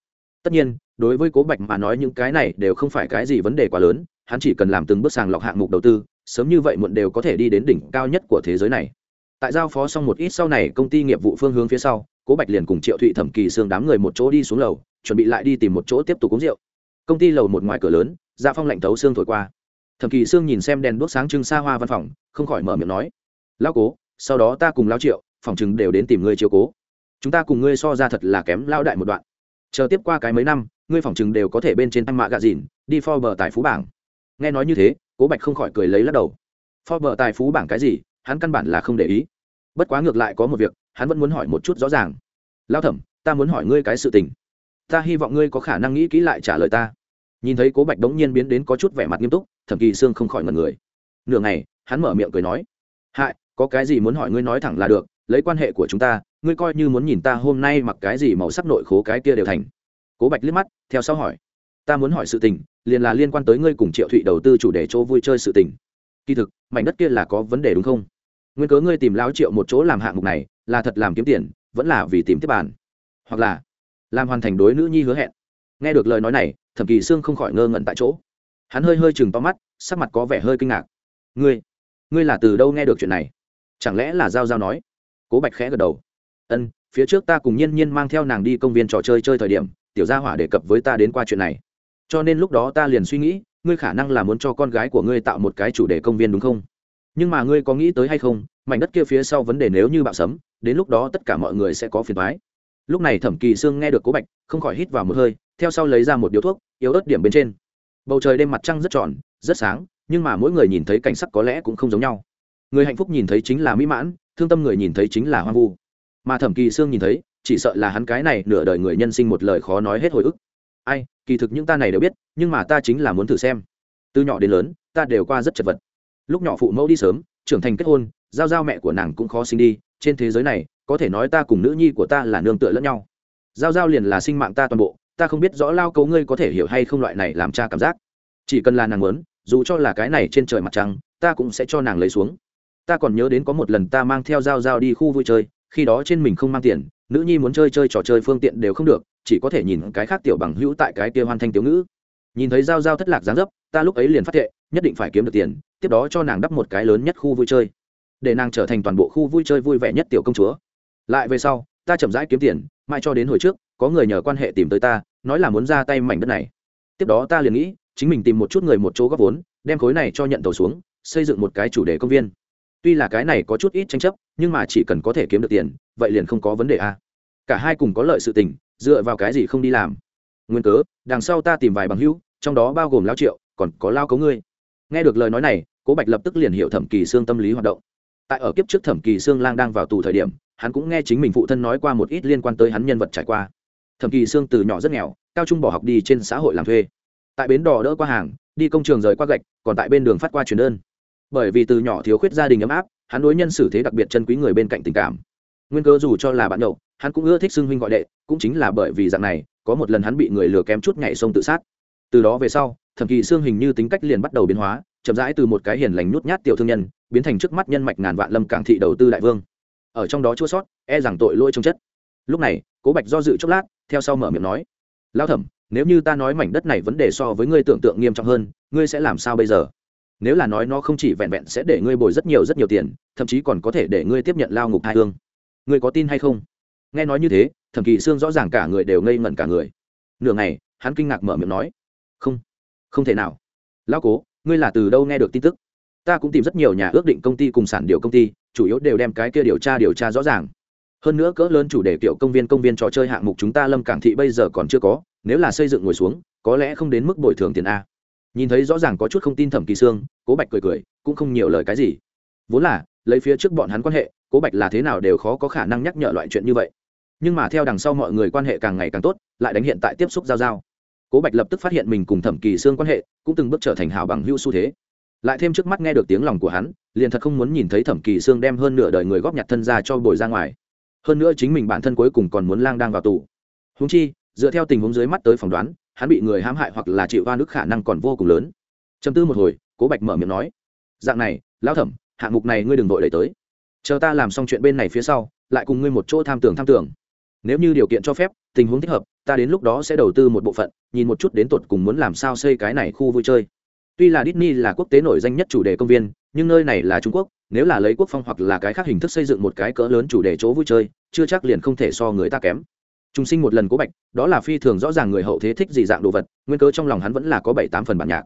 Tất nhiên, đối với cố bạch mà nói những cái này đều không phải cái gì vấn đề quá lớn, hắn chỉ cần làm từng bước sàng lọc hạng mục đầu tư, sớm như vậy muộn đều có thể đi đến đỉnh cao nhất của thế giới này. Tại giao phó xong một ít sau này, công ty nghiệp vụ phương hướng phía sau, cố bạch liền cùng triệu thụy thẩm kỳ xương đám người một chỗ đi xuống lầu, chuẩn bị lại đi tìm một chỗ tiếp tục uống rượu. Công ty lầu một ngoài cửa lớn gia phong lạnh thấu xương thổi qua thẩm kỳ Sương nhìn xem đèn đuốc sáng trưng xa hoa văn phòng, không khỏi mở miệng nói lao cố, sau đó ta cùng lao triệu, phòng chừng đều đến tìm ngươi chiều cố. Chúng ta cùng ngươi so ra thật là kém lao đại một đoạn. Chờ tiếp qua cái mấy năm, ngươi phòng chừng đều có thể bên trên anh mạ gà dìn đi for bờ tài phú bảng. Nghe nói như thế, cố bạch không khỏi cười lấy lắc đầu. For bờ tài phú bảng cái gì? Hắn căn bản là không để ý. Bất quá ngược lại có một việc, hắn vẫn muốn hỏi một chút rõ ràng. Lao thẩm, ta muốn hỏi ngươi cái sự tình. Ta hy vọng ngươi có khả năng nghĩ kỹ lại trả lời ta. Nhìn thấy cố bạch đống nhiên biến đến có chút vẻ mặt nghiêm túc thẩm kỳ sương không khỏi ngần người. Nửa ngày, hắn mở miệng cười nói, hại, có cái gì muốn hỏi ngươi nói thẳng là được, lấy quan hệ của chúng ta, ngươi coi như muốn nhìn ta hôm nay mặc cái gì màu sắc nội khố cái kia đều thành. Cố bạch liếc mắt, theo sau hỏi, ta muốn hỏi sự tình, liền là liên quan tới ngươi cùng triệu thụy đầu tư chủ đề chỗ vui chơi sự tình. Kỳ thực, mảnh đất kia là có vấn đề đúng không? Nguyên cớ ngươi tìm lao triệu một chỗ làm hạng mục này, là thật làm kiếm tiền, vẫn là vì tìm tiếp bàn. Hoặc là làm hoàn thành đối nữ nhi hứa hẹn. Nghe được lời nói này, thẩm kỳ sương không khỏi ngơ ngẩn tại chỗ hắn hơi hơi chừng to mắt, sắc mặt có vẻ hơi kinh ngạc. Ngươi ngươi là từ đâu nghe được chuyện này? Chẳng lẽ là giao giao nói? Cố bạch khẽ gật đầu. Ân, phía trước ta cùng nhiên nhiên mang theo nàng đi công viên trò chơi chơi thời điểm, tiểu gia hỏa đề cập với ta đến qua chuyện này. Cho nên lúc đó ta liền suy nghĩ, ngươi khả năng là muốn cho con gái của ngươi tạo một cái chủ đề công viên đúng không? Nhưng mà ngươi có nghĩ tới hay không, mảnh đất kia phía sau vấn đề nếu như bạo sấm, đến lúc đó tất cả mọi người sẽ có phiền thoái lúc này thẩm kỳ sương nghe được cố bạch, không khỏi hít vào một hơi, theo sau lấy ra một điếu thuốc, yếu ớt điểm bên trên bầu trời đêm mặt trăng rất tròn, rất sáng, nhưng mà mỗi người nhìn thấy cảnh sắc có lẽ cũng không giống nhau. Người hạnh phúc nhìn thấy chính là mỹ mãn, thương tâm người nhìn thấy chính là hoang vu. Mà thẩm kỳ sương nhìn thấy, chỉ sợ là hắn cái này nửa đời người nhân sinh một lời khó nói hết hồi ức. Ai, kỳ thực những ta này đều biết, nhưng mà ta chính là muốn thử xem. Từ nhỏ đến lớn, ta đều qua rất chật vật. Lúc nhỏ phụ mẫu đi sớm, trưởng thành kết hôn, giao giao mẹ của nàng cũng khó sinh đi, trên thế giới này, có thể nói ta cùng nữ nhi của ta là nương tựa lẫn nhau. Giao giao liền là sinh mạng ta toàn bộ ta không biết rõ lao cấu ngươi có thể hiểu hay không loại này làm cha cảm giác. Chỉ cần là nàng muốn, dù cho là cái này trên trời mặt trăng, ta cũng sẽ cho nàng lấy xuống. Ta còn nhớ đến có một lần ta mang theo giao giao đi khu vui chơi, khi đó trên mình không mang tiền, nữ nhi muốn chơi chơi trò chơi phương tiện đều không được, chỉ có thể nhìn cái khác tiểu bằng hữu tại cái kia hoàn thành tiểu ngữ. Nhìn thấy giao giao thất lạc dáng dấp, ta lúc ấy liền phát thệ, nhất định phải kiếm được tiền, tiếp đó cho nàng đắp một cái lớn nhất khu vui chơi. Để nàng trở thành toàn bộ khu vui chơi vui vẻ nhất tiểu công chúa. Lại về sau, ta chậm rãi kiếm tiền, mãi cho đến hồi trước có người nhờ quan hệ tìm tới ta, nói là muốn ra tay mảnh đất này. Tiếp đó ta liền nghĩ, chính mình tìm một chút người một chỗ góp vốn, đem khối này cho nhận tàu xuống, xây dựng một cái chủ đề công viên. Tuy là cái này có chút ít tranh chấp, nhưng mà chỉ cần có thể kiếm được tiền, vậy liền không có vấn đề a. Cả hai cùng có lợi sự tình, dựa vào cái gì không đi làm? Nguyên cớ, đằng sau ta tìm vài bằng hữu, trong đó bao gồm lao triệu, còn có lao cấu ngươi. Nghe được lời nói này, cố bạch lập tức liền hiểu thẩm kỳ xương tâm lý hoạt động. Tại ở kiếp trước thẩm kỳ xương lang đang vào tù thời điểm, hắn cũng nghe chính mình phụ thân nói qua một ít liên quan tới hắn nhân vật trải qua thẩm kỳ xương từ nhỏ rất nghèo, cao trung bỏ học đi trên xã hội làm thuê. Tại bến đò đỡ qua hàng, đi công trường rời qua gạch, còn tại bên đường phát qua truyền đơn. Bởi vì từ nhỏ thiếu khuyết gia đình ấm áp, hắn đối nhân xử thế đặc biệt chân quý người bên cạnh tình cảm. Nguyên cơ dù cho là bạn nhậu, hắn cũng ưa thích xưng huynh gọi đệ, cũng chính là bởi vì dạng này, có một lần hắn bị người lừa kém chút nhảy sông tự sát. Từ đó về sau, thẩm kỳ xương hình như tính cách liền bắt đầu biến hóa, chậm rãi từ một cái hiền lành nhút nhát tiểu thương nhân, biến thành trước mắt nhân mạch ngàn vạn lâm cảng thị đầu tư đại vương. Ở trong đó chua sót e rằng tội lỗi trong chất. Lúc này, cố bạch do dự chốc lát theo sau mở miệng nói lao thẩm, nếu như ta nói mảnh đất này vấn đề so với ngươi tưởng tượng nghiêm trọng hơn, ngươi sẽ làm sao bây giờ? Nếu là nói nó không chỉ vẹn vẹn sẽ để ngươi bồi rất nhiều rất nhiều tiền, thậm chí còn có thể để ngươi tiếp nhận lao ngục hai hương. Ngươi có tin hay không? Nghe nói như thế, thẩm kỳ sương rõ ràng cả người đều ngây ngẩn cả người. Nửa ngày, hắn kinh ngạc mở miệng nói, không không thể nào. Lao cố, ngươi là từ đâu nghe được tin tức? Ta cũng tìm rất nhiều nhà ước định công ty cùng sản điều công ty, chủ yếu đều đem cái kia điều tra điều tra rõ ràng hơn nữa cỡ lớn chủ đề kiểu công viên công viên trò chơi hạng mục chúng ta lâm cảng thị bây giờ còn chưa có, nếu là xây dựng ngồi xuống, có lẽ không đến mức bồi thường tiền a. Nhìn thấy rõ ràng có chút không tin thẩm kỳ sương, cố bạch cười cười, cũng không nhiều lời cái gì. Vốn là, lấy phía trước bọn hắn quan hệ, cố bạch là thế nào đều khó có khả năng nhắc nhở loại chuyện như vậy. Nhưng mà theo đằng sau mọi người quan hệ càng ngày càng tốt, lại đánh hiện tại tiếp xúc giao giao. Cố bạch lập tức phát hiện mình cùng thẩm kỳ sương quan hệ, cũng từng bước trở thành hảo bằng hữu xu thế. Lại thêm trước mắt nghe được tiếng lòng của hắn, liền thật không muốn nhìn thấy thẩm kỳ sương đem hơn nửa đời người góp nhặt thân ra cho bồi ra ngoài hơn nữa chính mình bản thân cuối cùng còn muốn lang đang vào tù. Húng chi, dựa theo tình huống dưới mắt tới phỏng đoán, hắn bị người hãm hại hoặc là chịu hoa nước khả năng còn vô cùng lớn. Chấm tư một hồi, cố bạch mở miệng nói, dạng này, lão thẩm, hạng mục này ngươi đừng vội đẩy tới. Chờ ta làm xong chuyện bên này phía sau, lại cùng ngươi một chỗ tham tưởng tham tưởng. Nếu như điều kiện cho phép, tình huống thích hợp, ta đến lúc đó sẽ đầu tư một bộ phận, nhìn một chút đến tột cùng muốn làm sao xây cái này khu vui chơi. Tuy là Disney là quốc tế nổi danh nhất chủ đề công viên, nhưng nơi này là trung quốc nếu là lấy quốc phong hoặc là cái khác hình thức xây dựng một cái cỡ lớn chủ đề chỗ vui chơi, chưa chắc liền không thể so người ta kém. Trung sinh một lần cố bạch, đó là phi thường rõ ràng người hậu thế thích gì dạng đồ vật, nguyên cớ trong lòng hắn vẫn là có bảy tám phần bản nhạc.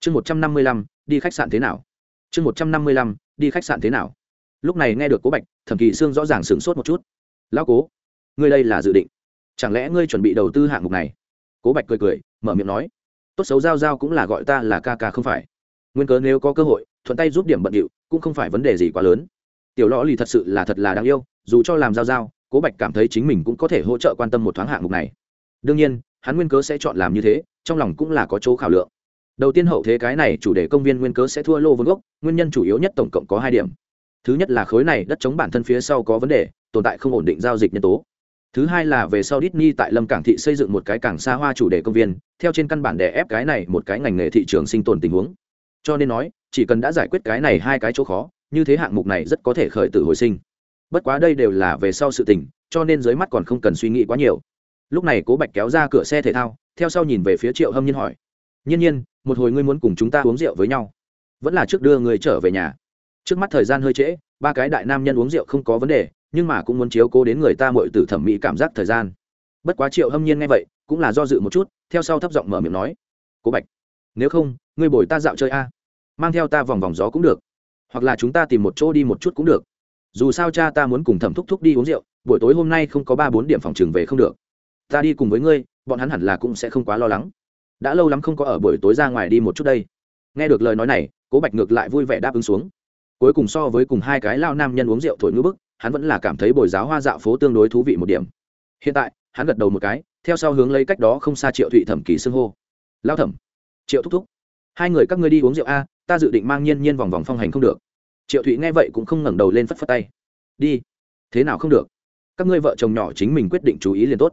Chương một trăm năm mươi lăm, đi khách sạn thế nào? Chương một trăm năm mươi lăm, đi khách sạn thế nào? Lúc này nghe được cố bạch, thẩm kỳ sương rõ ràng sửng sốt một chút. Lão cố, ngươi đây là dự định. Chẳng lẽ ngươi chuẩn bị đầu tư hạng mục này? Cố bạch cười cười, mở miệng nói. Tốt xấu giao giao cũng là gọi ta là ca ca không phải nguyên cớ nếu có cơ hội thuận tay giúp điểm bận điệu cũng không phải vấn đề gì quá lớn. Tiểu lõ lì thật sự là thật là đáng yêu dù cho làm giao giao cố bạch cảm thấy chính mình cũng có thể hỗ trợ quan tâm một thoáng hạng mục này. Đương nhiên hắn nguyên cớ sẽ chọn làm như thế trong lòng cũng là có chỗ khảo lượng. Đầu tiên hậu thế cái này chủ đề công viên nguyên cớ sẽ thua lô vốn gốc nguyên nhân chủ yếu nhất tổng cộng có hai điểm. Thứ nhất là khối này đất chống bản thân phía sau có vấn đề tồn tại không ổn định giao dịch nhân tố. Thứ hai là về sau Disney tại Lâm Cảng thị xây dựng một cái cảng xa hoa chủ đề công viên, theo trên căn bản để ép cái này một cái ngành nghề thị trường sinh tồn tình huống. Cho nên nói, chỉ cần đã giải quyết cái này hai cái chỗ khó, như thế hạng mục này rất có thể khởi tử hồi sinh. Bất quá đây đều là về sau sự tình, cho nên dưới mắt còn không cần suy nghĩ quá nhiều. Lúc này Cố Bạch kéo ra cửa xe thể thao, theo sau nhìn về phía Triệu Hâm Nhiên hỏi: "Nhiên Nhiên, một hồi ngươi muốn cùng chúng ta uống rượu với nhau, vẫn là trước đưa người trở về nhà?" Trước mắt thời gian hơi trễ, ba cái đại nam nhân uống rượu không có vấn đề, nhưng mà cũng muốn chiếu cố đến người ta mọi từ thẩm mỹ cảm giác thời gian bất quá triệu hâm nhiên nghe vậy cũng là do dự một chút theo sau thấp giọng mở miệng nói cố bạch nếu không, ngươi bồi ta dạo chơi a. Mang theo ta vòng vòng gió cũng được. Hoặc là chúng ta tìm một chỗ đi một chút cũng được. Dù sao cha ta muốn cùng thẩm thúc thúc đi uống rượu, buổi tối hôm nay không có ba bốn điểm phòng trường về không được. Ta đi cùng với ngươi, bọn hắn hẳn là cũng sẽ không quá lo lắng. Đã lâu lắm không có ở buổi tối ra ngoài đi một chút đây. Nghe được lời nói này, cố bạch ngược lại vui vẻ đáp ứng xuống. Cuối cùng so với cùng hai cái lao nam nhân uống rượu thổi ngữ bức, hắn vẫn là cảm thấy bồi giáo hoa dạo phố tương đối thú vị một điểm. Hiện tại, hắn gật đầu một cái, theo sau hướng lấy cách đó không xa triệu thụy thẩm kỳ xưng hô. Lao thẩm triệu thúc thúc, hai người các ngươi đi uống rượu a, ta dự định mang nhiên nhiên vòng vòng phong hành không được. Triệu thụy nghe vậy cũng không ngẩng đầu lên phất phất tay. Đi. Thế nào không được? Các ngươi vợ chồng nhỏ chính mình quyết định chú ý liền tốt.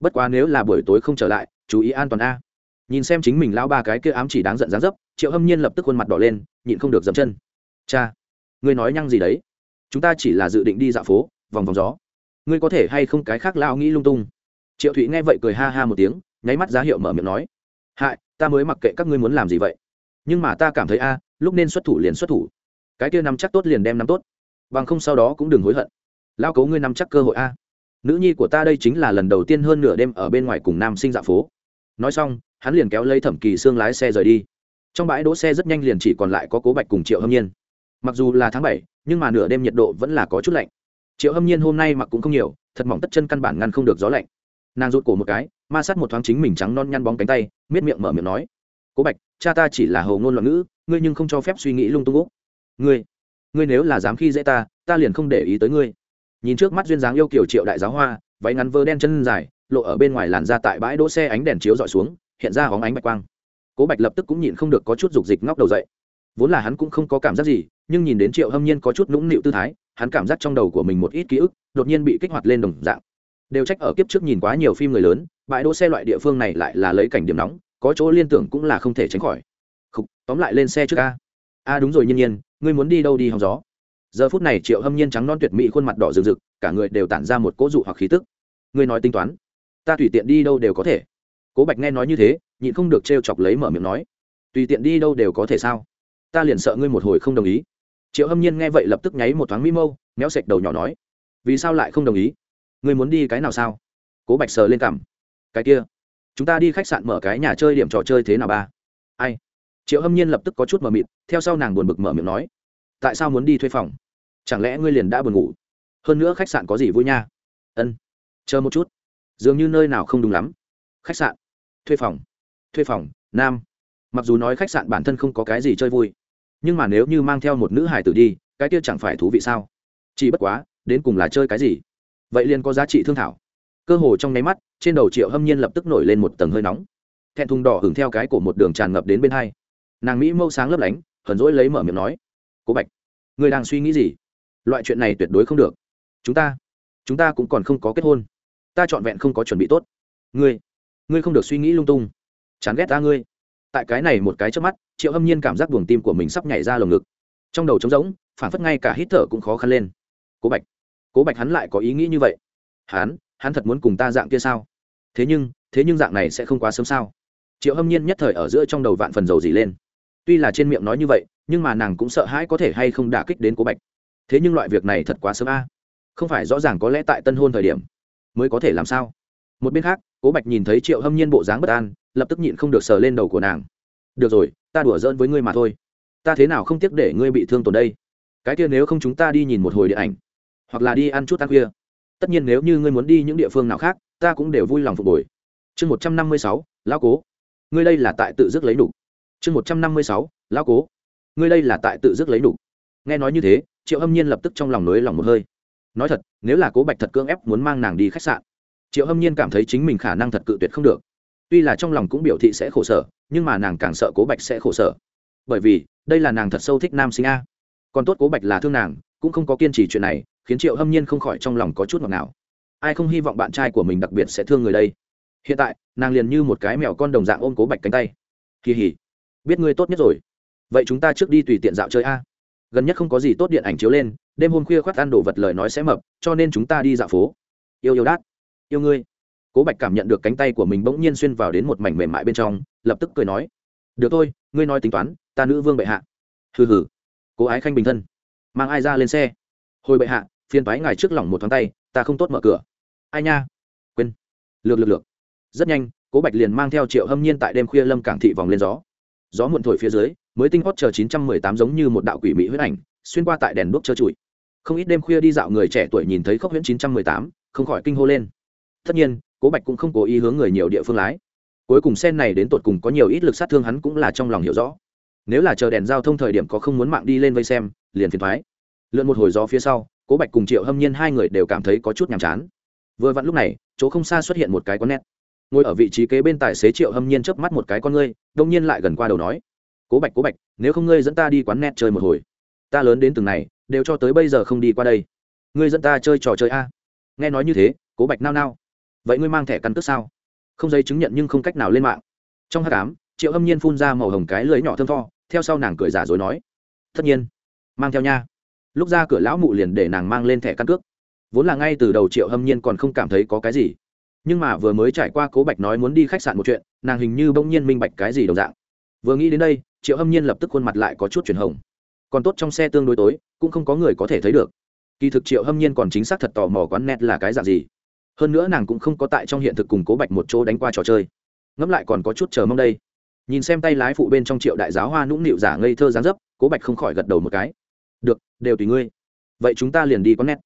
Bất quá nếu là buổi tối không trở lại, chú ý an toàn a. Nhìn xem chính mình lão ba cái kia ám chỉ đáng giận dáng dấp, triệu hâm nhiên lập tức khuôn mặt đỏ lên, nhịn không được dậm chân. Cha, ngươi nói nhăng gì đấy? Chúng ta chỉ là dự định đi dạo phố, vòng vòng gió. Ngươi có thể hay không cái khác lao nghĩ lung tung? Triệu thụy nghe vậy cười ha ha một tiếng, nháy mắt giá hiệu mở miệng nói. Hại ta mới mặc kệ các ngươi muốn làm gì vậy. Nhưng mà ta cảm thấy a, lúc nên xuất thủ liền xuất thủ. Cái kia nắm chắc tốt liền đem nắm tốt. Bằng không sau đó cũng đừng hối hận. Lao cấu ngươi nắm chắc cơ hội a. Nữ nhi của ta đây chính là lần đầu tiên hơn nửa đêm ở bên ngoài cùng nam sinh dạo phố. Nói xong, hắn liền kéo lấy thẩm kỳ xương lái xe rời đi. Trong bãi đỗ xe rất nhanh liền chỉ còn lại có cố bạch cùng triệu hâm nhiên. Mặc dù là tháng bảy, nhưng mà nửa đêm nhiệt độ vẫn là có chút lạnh. Triệu hâm nhiên hôm nay mặc cũng không nhiều, thật mỏng tất chân căn bản ngăn không được gió lạnh. Nàng rụt cổ một cái ma sát một thoáng chính mình trắng non nhăn bóng cánh tay, miết miệng mở miệng nói, cố bạch, cha ta chỉ là hầu ngôn loạn ngữ, ngươi nhưng không cho phép suy nghĩ lung tung úc. Ngươi ngươi nếu là dám khi dễ ta ta liền không để ý tới ngươi. Nhìn trước mắt duyên dáng yêu kiểu triệu đại giáo hoa, váy ngắn vơ đen chân dài, lộ ở bên ngoài làn ra tại bãi đỗ xe ánh đèn chiếu dọi xuống, hiện ra hóng ánh bạch quang. Cố bạch lập tức cũng nhịn không được có chút dục dịch ngóc đầu dậy. Vốn là hắn cũng không có cảm giác gì, nhưng nhìn đến triệu hâm nhiên có chút nũng nịu tư thái, hắn cảm giác trong đầu của mình một ít ký ức, đột nhiên bị kích hoạt lên đồng dạng đều trách ở kiếp trước nhìn quá nhiều phim người lớn bãi đỗ xe loại địa phương này lại là lấy cảnh điểm nóng có chỗ liên tưởng cũng là không thể tránh khỏi. Khúc, tóm lại lên xe trước a. A đúng rồi nhiên nhiên ngươi muốn đi đâu đi hòng gió? Giờ phút này triệu hâm nhiên trắng non tuyệt mỹ khuôn mặt đỏ rực rực cả người đều tản ra một cỗ dụ hoặc khí tức. Ngươi nói tính toán ta tùy tiện đi đâu đều có thể. Cố bạch nghe nói như thế nhịn không được t chọc lấy mở miệng nói tùy tiện đi đâu đều có thể sao? Ta liền sợ ngươi một hồi không đồng ý. Triệu hâm nhiên nghe vậy lập tức nháy một thoáng mỹ mâu méo sạch đầu nhỏ nói vì sao lại không đồng ý? Ngươi muốn đi cái nào sao? Cố bạch sờ lên cằm. Cái kia, chúng ta đi khách sạn mở cái nhà chơi điểm trò chơi thế nào ba? Ai? Triệu hâm nhiên lập tức có chút mờ mịt, theo sau nàng buồn bực mở miệng nói, tại sao muốn đi thuê phòng? Chẳng lẽ ngươi liền đã buồn ngủ? Hơn nữa khách sạn có gì vui nha? Ân, chờ một chút. Dường như nơi nào không đúng lắm. Khách sạn, thuê phòng thuê phòng, nam. Mặc dù nói khách sạn bản thân không có cái gì chơi vui, nhưng mà nếu như mang theo một nữ hải tử đi, cái kia chẳng phải thú vị sao? Chỉ bất quá, đến cùng là chơi cái gì? Vậy liền có giá trị thương thảo. Cơ hồ trong nháy mắt, trên đầu triệu hâm nhiên lập tức nổi lên một tầng hơi nóng. Thẹn thùng đỏ hưởng theo cái của một đường tràn ngập đến bên hai. Nàng mỹ mâu sáng lấp lánh, hờn rỗi lấy mở miệng nói, cố bạch người đang suy nghĩ gì? Loại chuyện này tuyệt đối không được. Chúng ta chúng ta cũng còn không có kết hôn. Ta trọn vẹn không có chuẩn bị tốt. Ngươi ngươi không được suy nghĩ lung tung. Chán ghét ta ngươi. Tại cái này một cái trước mắt, triệu hâm nhiên cảm giác buồng tim của mình sắp nhảy ra lồng ngực. Trong đầu trống rỗng phản phất ngay cả hít thở cũng khó khăn lên. Cố bạch cố bạch hắn lại có ý nghĩ như vậy. Hắn hắn thật muốn cùng ta dạng kia sao? Thế nhưng thế nhưng dạng này sẽ không quá sớm sao? Triệu hâm nhiên nhất thời ở giữa trong đầu vạn phần dầu dỉ lên. Tuy là trên miệng nói như vậy, nhưng mà nàng cũng sợ hãi có thể hay không đả kích đến cố bạch. Thế nhưng loại việc này thật quá sớm a. Không phải rõ ràng có lẽ tại tân hôn thời điểm mới có thể làm sao? Một bên khác, cố bạch nhìn thấy triệu hâm nhiên bộ dáng bất an, lập tức nhịn không được sờ lên đầu của nàng. Được rồi, ta đùa giỡn với ngươi mà thôi. Ta thế nào không tiếc để ngươi bị thương tổn đây? Cái kia nếu không chúng ta đi nhìn một hồi điện ảnh hoặc là đi ăn chút ăn khuya. Tất nhiên nếu như ngươi muốn đi những địa phương nào khác, ta cũng đều vui lòng phục hồi. Chương một trăm năm mươi sáu, lão cố. Ngươi đây là tại tự dứt lấy đủ chương một trăm năm mươi sáu, lão cố. Ngươi đây là tại tự dứt lấy đủ nghe nói như thế, triệu hâm nhiên lập tức trong lòng nới lòng một hơi. Nói thật, nếu là cố bạch thật cưỡng ép muốn mang nàng đi khách sạn, triệu hâm nhiên cảm thấy chính mình khả năng thật cự tuyệt không được. Tuy là trong lòng cũng biểu thị sẽ khổ sở, nhưng mà nàng càng sợ cố bạch sẽ khổ sở. Bởi vì, đây là nàng thật sâu thích nam sinh a. Còn tốt cố bạch là thương nàng, cũng không có kiên trì chuyện này khiến triệu hâm nhiên không khỏi trong lòng có chút ngọt ngào. Ai không hy vọng bạn trai của mình đặc biệt sẽ thương người đây? Hiện tại, nàng liền như một cái mèo con đồng dạng ôm cố bạch cánh tay. Kỳ hỉ, biết ngươi tốt nhất rồi. Vậy chúng ta trước đi tùy tiện dạo chơi a. Gần nhất không có gì tốt điện ảnh chiếu lên, đêm hôm khuya khoác ăn đồ vật lời nói sẽ mập, cho nên chúng ta đi dạo phố. Yêu yêu đát, yêu ngươi. Cố bạch cảm nhận được cánh tay của mình bỗng nhiên xuyên vào đến một mảnh mềm mại bên trong, lập tức cười nói. Được thôi, ngươi nói tính toán, ta nữ vương bệ hạ. Hừ hừ. Cố ái khanh bình thân. Mang ai ra lên xe? Hồi bệ hạ phiên toái ngài trước lỏng một thoáng tay, ta không tốt mở cửa. Ai nha? Quên. Lược lược lược. Rất nhanh, cố bạch liền mang theo triệu hâm nhiên tại đêm khuya lâm cảng thị vòng lên gió. Gió muộn thổi phía dưới, mới tinh hót chờ chín trăm mười tám giống như một đạo quỷ mỹ huyết ảnh, xuyên qua tại đèn đuốc trơ trụi. Không ít đêm khuya đi dạo người trẻ tuổi nhìn thấy khốc huyễn chín trăm mười tám, không khỏi kinh hô lên. Tất nhiên, cố bạch cũng không cố ý hướng người nhiều địa phương lái. Cuối cùng sen này đến tột cùng có nhiều ít lực sát thương hắn cũng là trong lòng hiểu rõ. Nếu là chờ đèn giao thông thời điểm có không muốn mạng đi lên vây xem, liền phiền thoái lượn một hồi gió phía sau, cố bạch cùng triệu hâm nhiên hai người đều cảm thấy có chút nhàm chán. Vừa vặn lúc này, chỗ không xa xuất hiện một cái con nét. Ngồi ở vị trí kế bên tài xế triệu hâm nhiên chớp mắt một cái con ngươi, đông nhiên lại gần qua đầu nói, cố bạch cố bạch, nếu không ngươi dẫn ta đi quán net chơi một hồi, ta lớn đến từng này, đều cho tới bây giờ không đi qua đây. Ngươi dẫn ta chơi trò chơi a. Nghe nói như thế, cố bạch nao nao, vậy ngươi mang thẻ căn cước sao? Không giấy chứng nhận nhưng không cách nào lên mạng. Trong hát cám triệu hâm nhiên phun ra màu hồng cái lưới nhỏ thơm tho, theo sau nàng cười giả dối nói, tất nhiên, mang theo nha lúc ra cửa lão mụ liền để nàng mang lên thẻ căn cước. Vốn là ngay từ đầu triệu hâm nhiên còn không cảm thấy có cái gì. Nhưng mà vừa mới trải qua cố bạch nói muốn đi khách sạn một chuyện, nàng hình như bỗng nhiên minh bạch cái gì đồng dạng. Vừa nghĩ đến đây, triệu hâm nhiên lập tức khuôn mặt lại có chút chuyển hồng. Còn tốt trong xe tương đối tối, cũng không có người có thể thấy được. Kỳ thực triệu hâm nhiên còn chính xác thật tò mò quán net là cái dạng gì. Hơn nữa nàng cũng không có tại trong hiện thực cùng cố bạch một chỗ đánh qua trò chơi. Ngẫm lại còn có chút chờ mong đây. Nhìn xem tay lái phụ bên trong triệu đại giáo hoa nũng nịu giả ngây thơ dáng dấp, cố bạch không khỏi gật đầu một cái được, đều tùy ngươi. Vậy chúng ta liền đi quán net.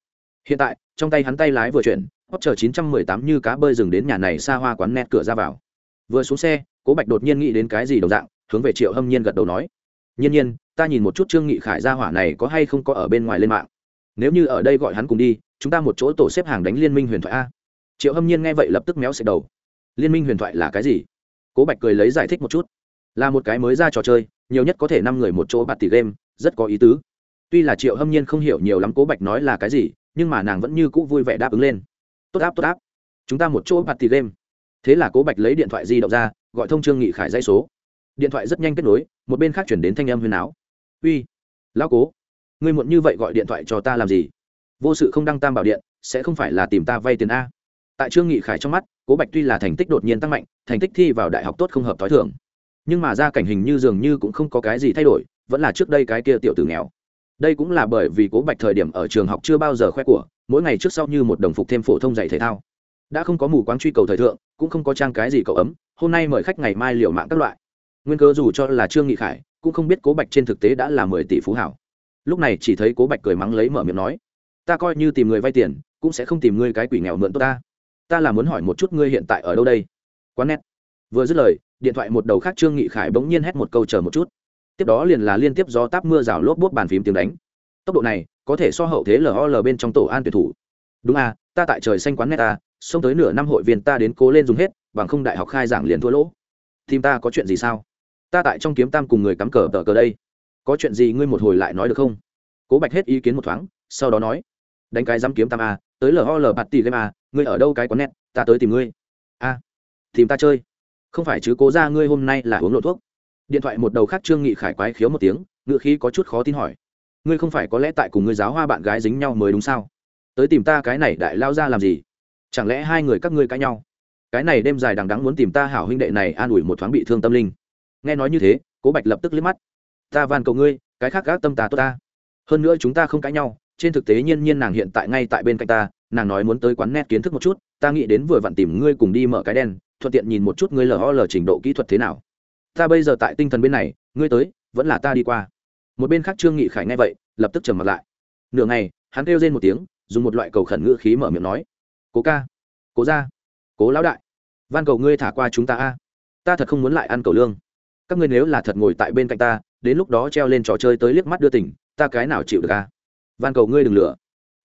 Hiện tại, trong tay hắn tay lái vừa chuyển hót chờ chín trăm mười tám như cá bơi dừng đến nhà này xa hoa quán net cửa ra vào. Vừa xuống xe, cố bạch đột nhiên nghĩ đến cái gì đồng dạng, hướng về triệu hâm nhiên gật đầu nói. Nhiên nhiên, ta nhìn một chút trương nghị khải gia hỏa này có hay không có ở bên ngoài lên mạng. Nếu như ở đây gọi hắn cùng đi, chúng ta một chỗ tổ xếp hàng đánh liên minh huyền thoại a. Triệu hâm nhiên nghe vậy lập tức méo xẹt đầu. Liên minh huyền thoại là cái gì? Cố bạch cười lấy giải thích một chút. Là một cái mới ra trò chơi, nhiều nhất có thể năm người một chỗ bạt tỷ game, rất có ý tứ tuy là triệu hâm nhiên không hiểu nhiều lắm cố bạch nói là cái gì, nhưng mà nàng vẫn như cũ vui vẻ đáp ứng lên. Tốt áp tốt áp. Chúng ta một chỗ bạt tì game. Thế là cố bạch lấy điện thoại di động ra, gọi thông trương nghị khải dây số. Điện thoại rất nhanh kết nối, một bên khác chuyển đến thanh âm huyền áo. Uy, lão cố, ngươi muộn như vậy gọi điện thoại cho ta làm gì? Vô sự không đăng tam bảo điện, sẽ không phải là tìm ta vay tiền a? Tại trương nghị khải trong mắt, cố bạch tuy là thành tích đột nhiên tăng mạnh, thành tích thi vào đại học tốt không hợp t h ó i thưởng nhưng mà ra cảnh hình như dường như cũng không có cái gì thay đổi, vẫn là trước đây cái kia tiểu tử nghèo đây cũng là bởi vì cố bạch thời điểm ở trường học chưa bao giờ khoe của, mỗi ngày trước sau như một đồng phục thêm phổ thông dạy thể thao. Đã không có mù quáng truy cầu thời thượng, cũng không có trang cái gì cậu ấm, hôm nay mời khách ngày mai liều mạng các loại. Nguyên cơ dù cho là trương nghị khải, cũng không biết cố bạch trên thực tế đã là mười tỷ phú hảo. Lúc này chỉ thấy cố bạch cười mắng lấy mở miệng nói, ta coi như tìm người vay tiền, cũng sẽ không tìm ngươi cái quỷ nghèo mượn tốt ta. Ta là muốn hỏi một chút ngươi hiện tại ở đâu đây? Quán nét vừa dứt lời, điện thoại một đầu khác trương nghị khải bỗng nhiên hét một câu chờ một chút tiếp đó liền là liên tiếp gió táp mưa rào lốp bút bàn phím tiếng đánh. Tốc độ này có thể so hậu thế lol bên trong tổ an tuyển thủ. Đúng à ta tại trời xanh quán nét ta, xông tới nửa năm hội viên ta đến cố lên dùng hết, bằng không đại học khai giảng liền thua lỗ. Tìm ta có chuyện gì sao? Ta tại trong kiếm tam cùng người cắm cờ tờ cờ đây. Có chuyện gì ngươi một hồi lại nói được không? Cố bạch hết ý kiến một thoáng, sau đó nói. Đánh cái dám kiếm tam a tới lol bạt tỷ game a ngươi ở đâu cái quán nét ta tới tìm ngươi. A tìm ta chơi. Không phải chứ cố ra ngươi hôm nay là uống lộ thuốc điện thoại một đầu khác trương nghị khải quái khiếu một tiếng ngựa khí có chút khó tin hỏi. Ngươi không phải có lẽ tại cùng người giáo hoa bạn gái dính nhau mới đúng sao? Tới tìm ta cái này đại lao ra làm gì? Chẳng lẽ hai người các ngươi cãi nhau? Cái này đêm dài đằng đắng muốn tìm ta hảo huynh đệ này an ủi một thoáng bị thương tâm linh. Nghe nói như thế, cố bạch lập tức liếc mắt. Ta van cầu ngươi, cái khác gác tâm ta tốt ta. Hơn nữa chúng ta không cãi nhau, trên thực tế nhiên nhiên nàng hiện tại ngay tại bên cạnh ta, nàng nói muốn tới quán net kiến thức một chút, ta nghĩ đến vừa vặn tìm ngươi cùng đi mở cái đen thuận tiện nhìn một chút ngươi lol trình độ kỹ thuật thế nào ta bây giờ tại tinh thần bên này, ngươi tới, vẫn là ta đi qua. Một bên khác trương nghị khải nghe vậy, lập tức trầm mặt lại. Nửa ngày, hắn kêu lên một tiếng, dùng một loại cầu khẩn ngữ khí mở miệng nói, cố ca, cố ra cố lão đại, van cầu ngươi thả qua chúng ta a. Ta thật không muốn lại ăn cầu lương. Các ngươi nếu là thật ngồi tại bên cạnh ta, đến lúc đó treo lên trò chơi tới liếc mắt đưa tỉnh ta cái nào chịu được a? Van cầu ngươi đừng lừa.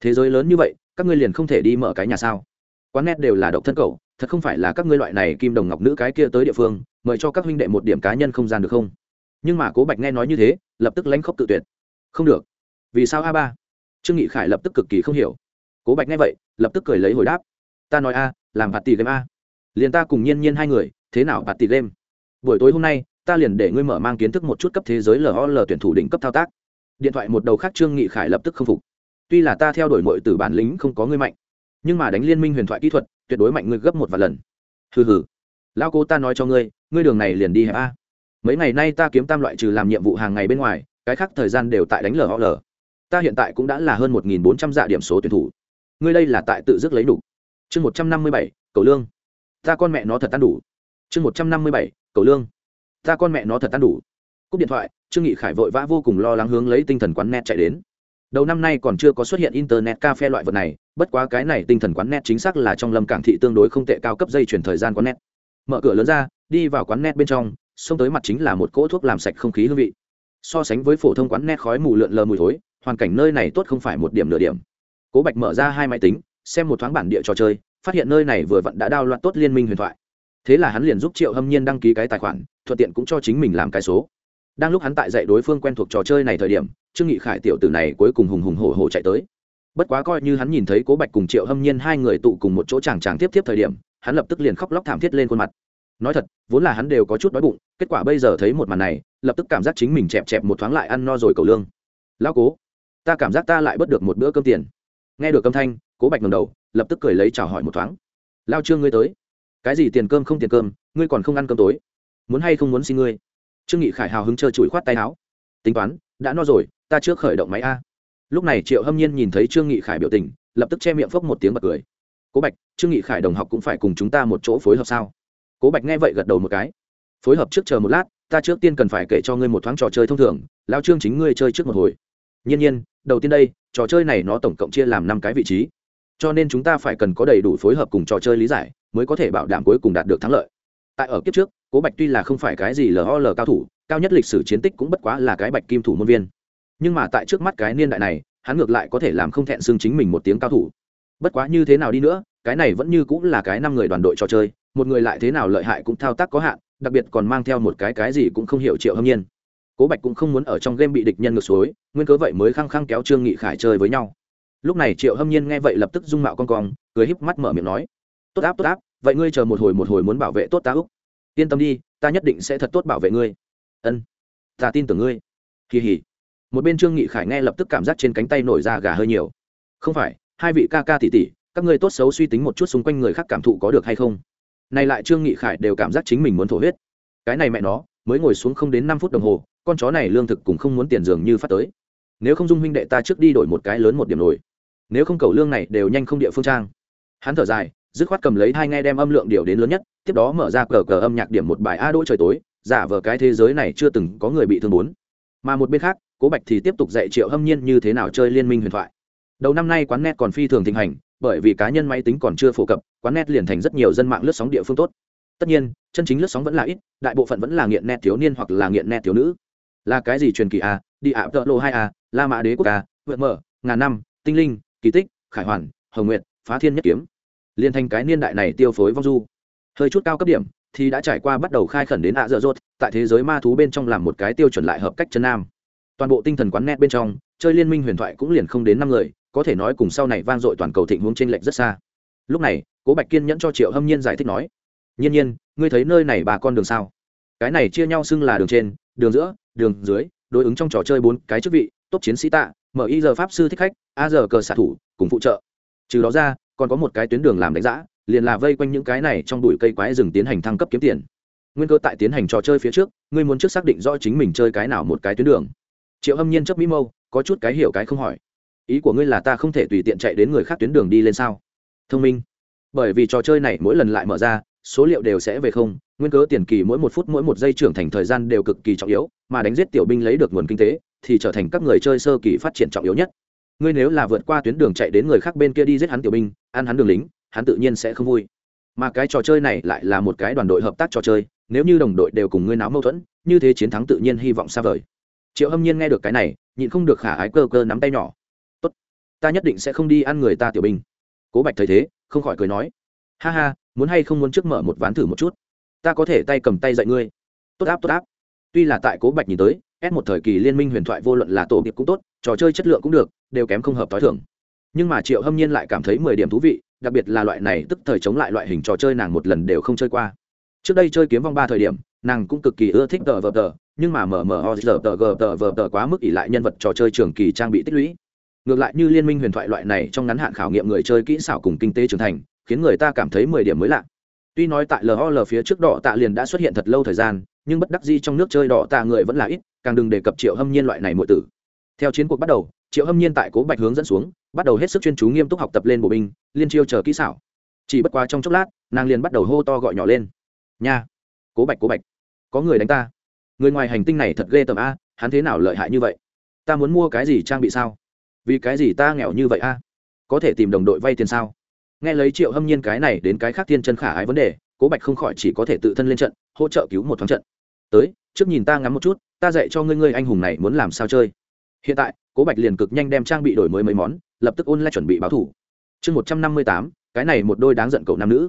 Thế giới lớn như vậy, các ngươi liền không thể đi mở cái nhà sao? Quán nét đều là độc thân cầu thật không phải là các ngươi loại này kim đồng ngọc nữ cái kia tới địa phương, mời cho các huynh đệ một điểm cá nhân không gian được không? Nhưng mà cố bạch nghe nói như thế, lập tức lánh khóc tự tuyệt. Không được. Vì sao a ba? Trương nghị khải lập tức cực kỳ không hiểu. Cố bạch nghe vậy, lập tức cười lấy hồi đáp. Ta nói a, làm bạt tỷ game a. Liền ta cùng nhiên nhiên hai người, thế nào bạt tỷ game? Buổi tối hôm nay, ta liền để ngươi mở mang kiến thức một chút cấp thế giới lol tuyển thủ đỉnh cấp thao tác. Điện thoại một đầu khác trương nghị khải lập tức không phục. Tuy là ta theo đuổi mọi từ bản lĩnh không có ngươi mạnh, nhưng mà đánh liên minh huyền thoại kỹ thuật tuyệt đối mạnh ngươi gấp một vài lần. Hừ hừ. Lao cô ta nói cho ngươi ngươi đường này liền đi hẹp a. Mấy ngày nay ta kiếm tam loại trừ làm nhiệm vụ hàng ngày bên ngoài, cái khác thời gian đều tại đánh lờ lỡ lờ. ta hiện tại cũng đã là hơn một nghìn bốn trăm dạ điểm số tuyển thủ. Ngươi đây là tại tự dứt lấy đủ. Chương một trăm năm mươi bảy, cầu lương. Ta con mẹ nó thật tan đủ. Chương một trăm năm mươi bảy, cầu lương. Ta con mẹ nó thật tan đủ. Cúp điện thoại, trương nghị khải vội vã vô cùng lo lắng hướng lấy tinh thần quán net chạy đến đầu năm nay còn chưa có xuất hiện internet cafe loại vật này, bất quá cái này tinh thần quán net chính xác là trong lâm cảng thị tương đối không tệ cao cấp dây chuyển thời gian quán net. Mở cửa lớn ra, đi vào quán net bên trong, xông tới mặt chính là một cỗ thuốc làm sạch không khí hương vị. So sánh với phổ thông quán net khói mù lượn lờ mùi thối, hoàn cảnh nơi này tốt không phải một điểm nửa điểm. Cố bạch mở ra hai máy tính, xem một thoáng bản địa trò chơi, phát hiện nơi này vừa vặn đã đao loạn tốt liên minh huyền thoại. Thế là hắn liền giúp triệu hâm nhiên đăng ký cái tài khoản, thuận tiện cũng cho chính mình làm cái số đang lúc hắn tại dạy đối phương quen thuộc trò chơi này thời điểm, trương nghị khải tiểu tử này cuối cùng hùng hùng hổ hổ chạy tới. Bất quá coi như hắn nhìn thấy cố bạch cùng triệu hâm nhiên hai người tụ cùng một chỗ chàng chàng tiếp tiếp thời điểm, hắn lập tức liền khóc lóc thảm thiết lên khuôn mặt. Nói thật, vốn là hắn đều có chút đói bụng, kết quả bây giờ thấy một màn này, lập tức cảm giác chính mình chẹp chẹp một thoáng lại ăn no rồi cầu lương. Lao cố, ta cảm giác ta lại bớt được một bữa cơm tiền. Nghe được âm thanh, cố bạch ngầm đầu, lập tức cười lấy chào hỏi một thoáng. Lao trương ngươi tới. Cái gì tiền cơm không tiền cơm, ngươi còn không ăn cơm tối. Muốn hay không muốn xin ngươi? Trương nghị khải hào hứng chơi chùi khoát tay áo. Tính toán, đã no rồi, ta trước khởi động máy a. Lúc này triệu hâm nhiên nhìn thấy trương nghị khải biểu tình, lập tức che miệng phốc một tiếng bật cười. Cố bạch, trương nghị khải đồng học cũng phải cùng chúng ta một chỗ phối hợp sao? Cố bạch nghe vậy gật đầu một cái. Phối hợp trước chờ một lát, ta trước tiên cần phải kể cho ngươi một thoáng trò chơi thông thường lao trương chính ngươi chơi trước một hồi. Nhiên nhiên, đầu tiên đây, trò chơi này nó tổng cộng chia làm năm cái vị trí. Cho nên chúng ta phải cần có đầy đủ phối hợp cùng trò chơi lý giải, mới có thể bảo đảm cuối cùng đạt được thắng lợi tại ở kiếp trước, cố bạch tuy là không phải cái gì lol cao thủ, cao nhất lịch sử chiến tích cũng bất quá là cái bạch kim thủ môn viên. Nhưng mà tại trước mắt cái niên đại này, hắn ngược lại có thể làm không thẹn xương chính mình một tiếng cao thủ. Bất quá như thế nào đi nữa, cái này vẫn như cũng là cái năm người đoàn đội trò chơi, một người lại thế nào lợi hại cũng thao tác có hạn, đặc biệt còn mang theo một cái cái gì cũng không hiểu triệu hâm nhiên. Cố bạch cũng không muốn ở trong game bị địch nhân ngược suối nguyên cớ vậy mới khăng khăng kéo trương nghị khải chơi với nhau. Lúc này triệu hâm nhiên nghe vậy lập tức dung mạo con cong, cười híp mắt mở miệng nói, tốt áp tốt áp vậy ngươi chờ một hồi một hồi muốn bảo vệ tốt ta úc. Yên tâm đi, ta nhất định sẽ thật tốt bảo vệ ngươi. Ân, ta tin tưởng ngươi. Kỳ hỉ. Một bên trương nghị khải nghe lập tức cảm giác trên cánh tay nổi ra gà hơi nhiều. Không phải, hai vị ca ca tỷ tỷ, các ngươi tốt xấu suy tính một chút xung quanh người khác cảm thụ có được hay không? Này lại trương nghị khải đều cảm giác chính mình muốn thổ huyết. Cái này mẹ nó, mới ngồi xuống không đến năm phút đồng hồ, con chó này lương thực cũng không muốn tiền dường như phát tới. Nếu không dung huynh đệ ta trước đi đổi một cái lớn một điểm nổi nếu không cầu lương này đều nhanh không địa phương trang. Hắn thở dài dứt khoát cầm lấy hai nghe đem âm lượng điều đến lớn nhất tiếp đó mở ra cờ cờ âm nhạc điểm một bài a đỗ trời tối giả vờ cái thế giới này chưa từng có người bị thương bốn. Mà một bên khác cố bạch thì tiếp tục dạy triệu hâm nhiên như thế nào chơi liên minh huyền thoại. Đầu năm nay quán net còn phi thường thịnh hành bởi vì cá nhân máy tính còn chưa phổ cập quán net liền thành rất nhiều dân mạng lướt sóng địa phương tốt. Tất nhiên chân chính lướt sóng vẫn là ít đại bộ phận vẫn là nghiện net thiếu niên hoặc là nghiện net thiếu nữ. Là cái gì truyền kỳ a đi ạ tợ lô hai a la mã đế quốc a vượt mở ngàn năm tinh linh kỳ tích khải hoàn hồng nguyện, phá thiên nhất kiếm liên thành cái niên đại này tiêu phối vong du. Hơi chút cao cấp điểm, thì đã trải qua bắt đầu khai khẩn đến ạ dở dốt tại thế giới ma thú bên trong làm một cái tiêu chuẩn lại hợp cách chân nam. Toàn bộ tinh thần quán net bên trong, chơi liên minh huyền thoại cũng liền không đến năm người, có thể nói cùng sau này vang dội toàn cầu thịnh huống trên lệch rất xa. Lúc này, cố bạch kiên nhẫn cho triệu hâm nhiên giải thích nói, nhiên nhiên, ngươi thấy nơi này bà con đường sao? Cái này chia nhau xưng là đường trên, đường giữa, đường dưới, đối ứng trong trò chơi bốn cái chức vị tốt chiến sĩ tạ mở y giờ pháp sư thích khách, a giờ cờ xạ thủ, cùng phụ trợ. Trừ đó ra còn có một cái tuyến đường làm đánh giá liền là vây quanh những cái này trong bụi cây quái rừng tiến hành thăng cấp kiếm tiền. Nguyên cơ tại tiến hành trò chơi phía trước, ngươi muốn trước xác định rõ chính mình chơi cái nào một cái tuyến đường. Triệu hâm nhiên chấp mỹ mâu, có chút cái hiểu cái không hỏi. Ý của ngươi là ta không thể tùy tiện chạy đến người khác tuyến đường đi lên sao? Thông minh. Bởi vì trò chơi này mỗi lần lại mở ra, số liệu đều sẽ về không, nguyên cớ tiền kỳ mỗi một phút mỗi một giây trưởng thành thời gian đều cực kỳ trọng yếu, mà đánh giết tiểu binh lấy được nguồn kinh tế, thì trở thành các người chơi sơ kỳ phát triển trọng yếu nhất ngươi nếu là vượt qua tuyến đường chạy đến người khác bên kia đi giết hắn tiểu binh, ăn hắn đường lính, hắn tự nhiên sẽ không vui. Mà cái trò chơi này lại là một cái đoàn đội hợp tác trò chơi, nếu như đồng đội đều cùng ngươi náo mâu thuẫn, như thế chiến thắng tự nhiên hy vọng xa vời. Triệu hâm nhiên nghe được cái này, nhịn không được khả ái cơ cơ nắm tay nhỏ. Tốt, ta nhất định sẽ không đi ăn người ta tiểu binh. Cố bạch thấy thế, không khỏi cười nói. Ha ha, muốn hay không muốn trước mở một ván thử một chút? Ta có thể tay cầm tay dạy ngươi. Tốt áp tốt áp. Tuy là tại cố bạch nhìn tới S một thời kỳ liên minh huyền thoại vô luận là tổ nghiệp cũng tốt, trò chơi chất lượng cũng được, đều kém không hợp tối thường. nhưng mà triệu hâm nhiên lại cảm thấy mười điểm thú vị, đặc biệt là loại này tức thời chống lại loại hình trò chơi nàng một lần đều không chơi qua. Trước đây chơi kiếm vong ba thời điểm, nàng cũng cực kỳ ưa thích tờ vờ tờ, nhưng mà mờ mờ giờ tờ gờ tờ vờ tờ quá mức ỷ lại nhân vật trò chơi trường kỳ trang bị tích lũy. Ngược lại như liên minh huyền thoại loại này trong ngắn hạn khảo nghiệm người chơi kỹ xảo cùng kinh tế trưởng thành, khiến người ta cảm thấy mười điểm mới lạ. Tuy nói tại lol phía trước đỏ tạ liền đã xuất hiện thật lâu thời gian nhưng bất đắc di trong nước chơi đỏ tạ người vẫn là ít, càng đừng đề cập triệu hâm nhiên loại này mọi tử. Theo chiến cuộc bắt đầu, triệu hâm nhiên tại cố bạch hướng dẫn xuống, bắt đầu hết sức chuyên chú nghiêm túc học tập lên bộ binh, liên chiêu chờ kỹ xảo. Chỉ bất quá trong chốc lát, nàng liền bắt đầu hô to gọi nhỏ lên. Nha, cố bạch cố bạch, có người đánh ta. Người ngoài hành tinh này thật ghê tởm a, hắn thế nào lợi hại như vậy? Ta muốn mua cái gì trang bị sao? Vì cái gì ta nghèo như vậy a? Có thể tìm đồng đội vay tiền sao? Nghe lấy triệu hâm nhiên cái này đến cái khác thiên chân khả ái vấn đề cố bạch không khỏi chỉ có thể tự thân lên trận, hỗ trợ cứu một thoáng trận. Tới, trước nhìn ta ngắm một chút, ta dạy cho ngươi ngươi anh hùng này muốn làm sao chơi. Hiện tại, cố bạch liền cực nhanh đem trang bị đổi mới mấy món, lập tức ôn lại chuẩn bị báo thủ. Chương một trăm năm mươi tám, cái này một đôi đáng giận cậu nam nữ.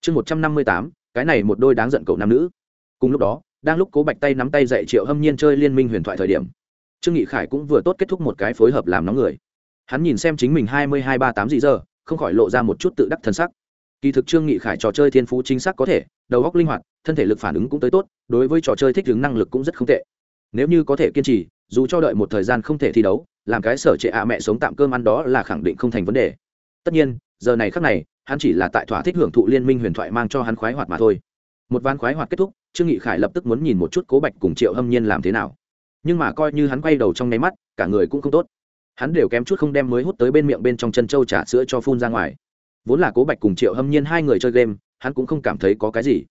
Chương một trăm năm mươi tám, cái này một đôi đáng giận cậu nam nữ. Cùng lúc đó, đang lúc cố bạch tay nắm tay dạy triệu hâm nhiên chơi liên minh huyền thoại thời điểm, trương nghị khải cũng vừa tốt kết thúc một cái phối hợp làm nóng người. Hắn nhìn xem chính mình hai mươi hai ba tám dị giờ, không khỏi lộ ra một chút tự đắc thân sắc kỳ thực trương nghị khải trò chơi thiên phú chính xác có thể, đầu óc linh hoạt, thân thể lực phản ứng cũng tới tốt, đối với trò chơi thích ứng năng lực cũng rất không tệ. Nếu như có thể kiên trì, dù cho đợi một thời gian không thể thi đấu, làm cái sở trệ ạ mẹ sống tạm cơm ăn đó là khẳng định không thành vấn đề. Tất nhiên, giờ này khắc này, hắn chỉ là tại thỏa thích hưởng thụ liên minh huyền thoại mang cho hắn khoái hoạt mà thôi. Một ván khoái hoạt kết thúc, trương nghị khải lập tức muốn nhìn một chút cố bạch cùng triệu hâm nhiên làm thế nào. Nhưng mà coi như hắn quay đầu trong nháy mắt, cả người cũng không tốt. Hắn đều kém chút không đem mới hút tới bên miệng bên trong chân trâu trà sữa cho phun ra ngoài vốn là cố bạch cùng triệu hâm nhiên hai người chơi game, hắn cũng không cảm thấy có cái gì.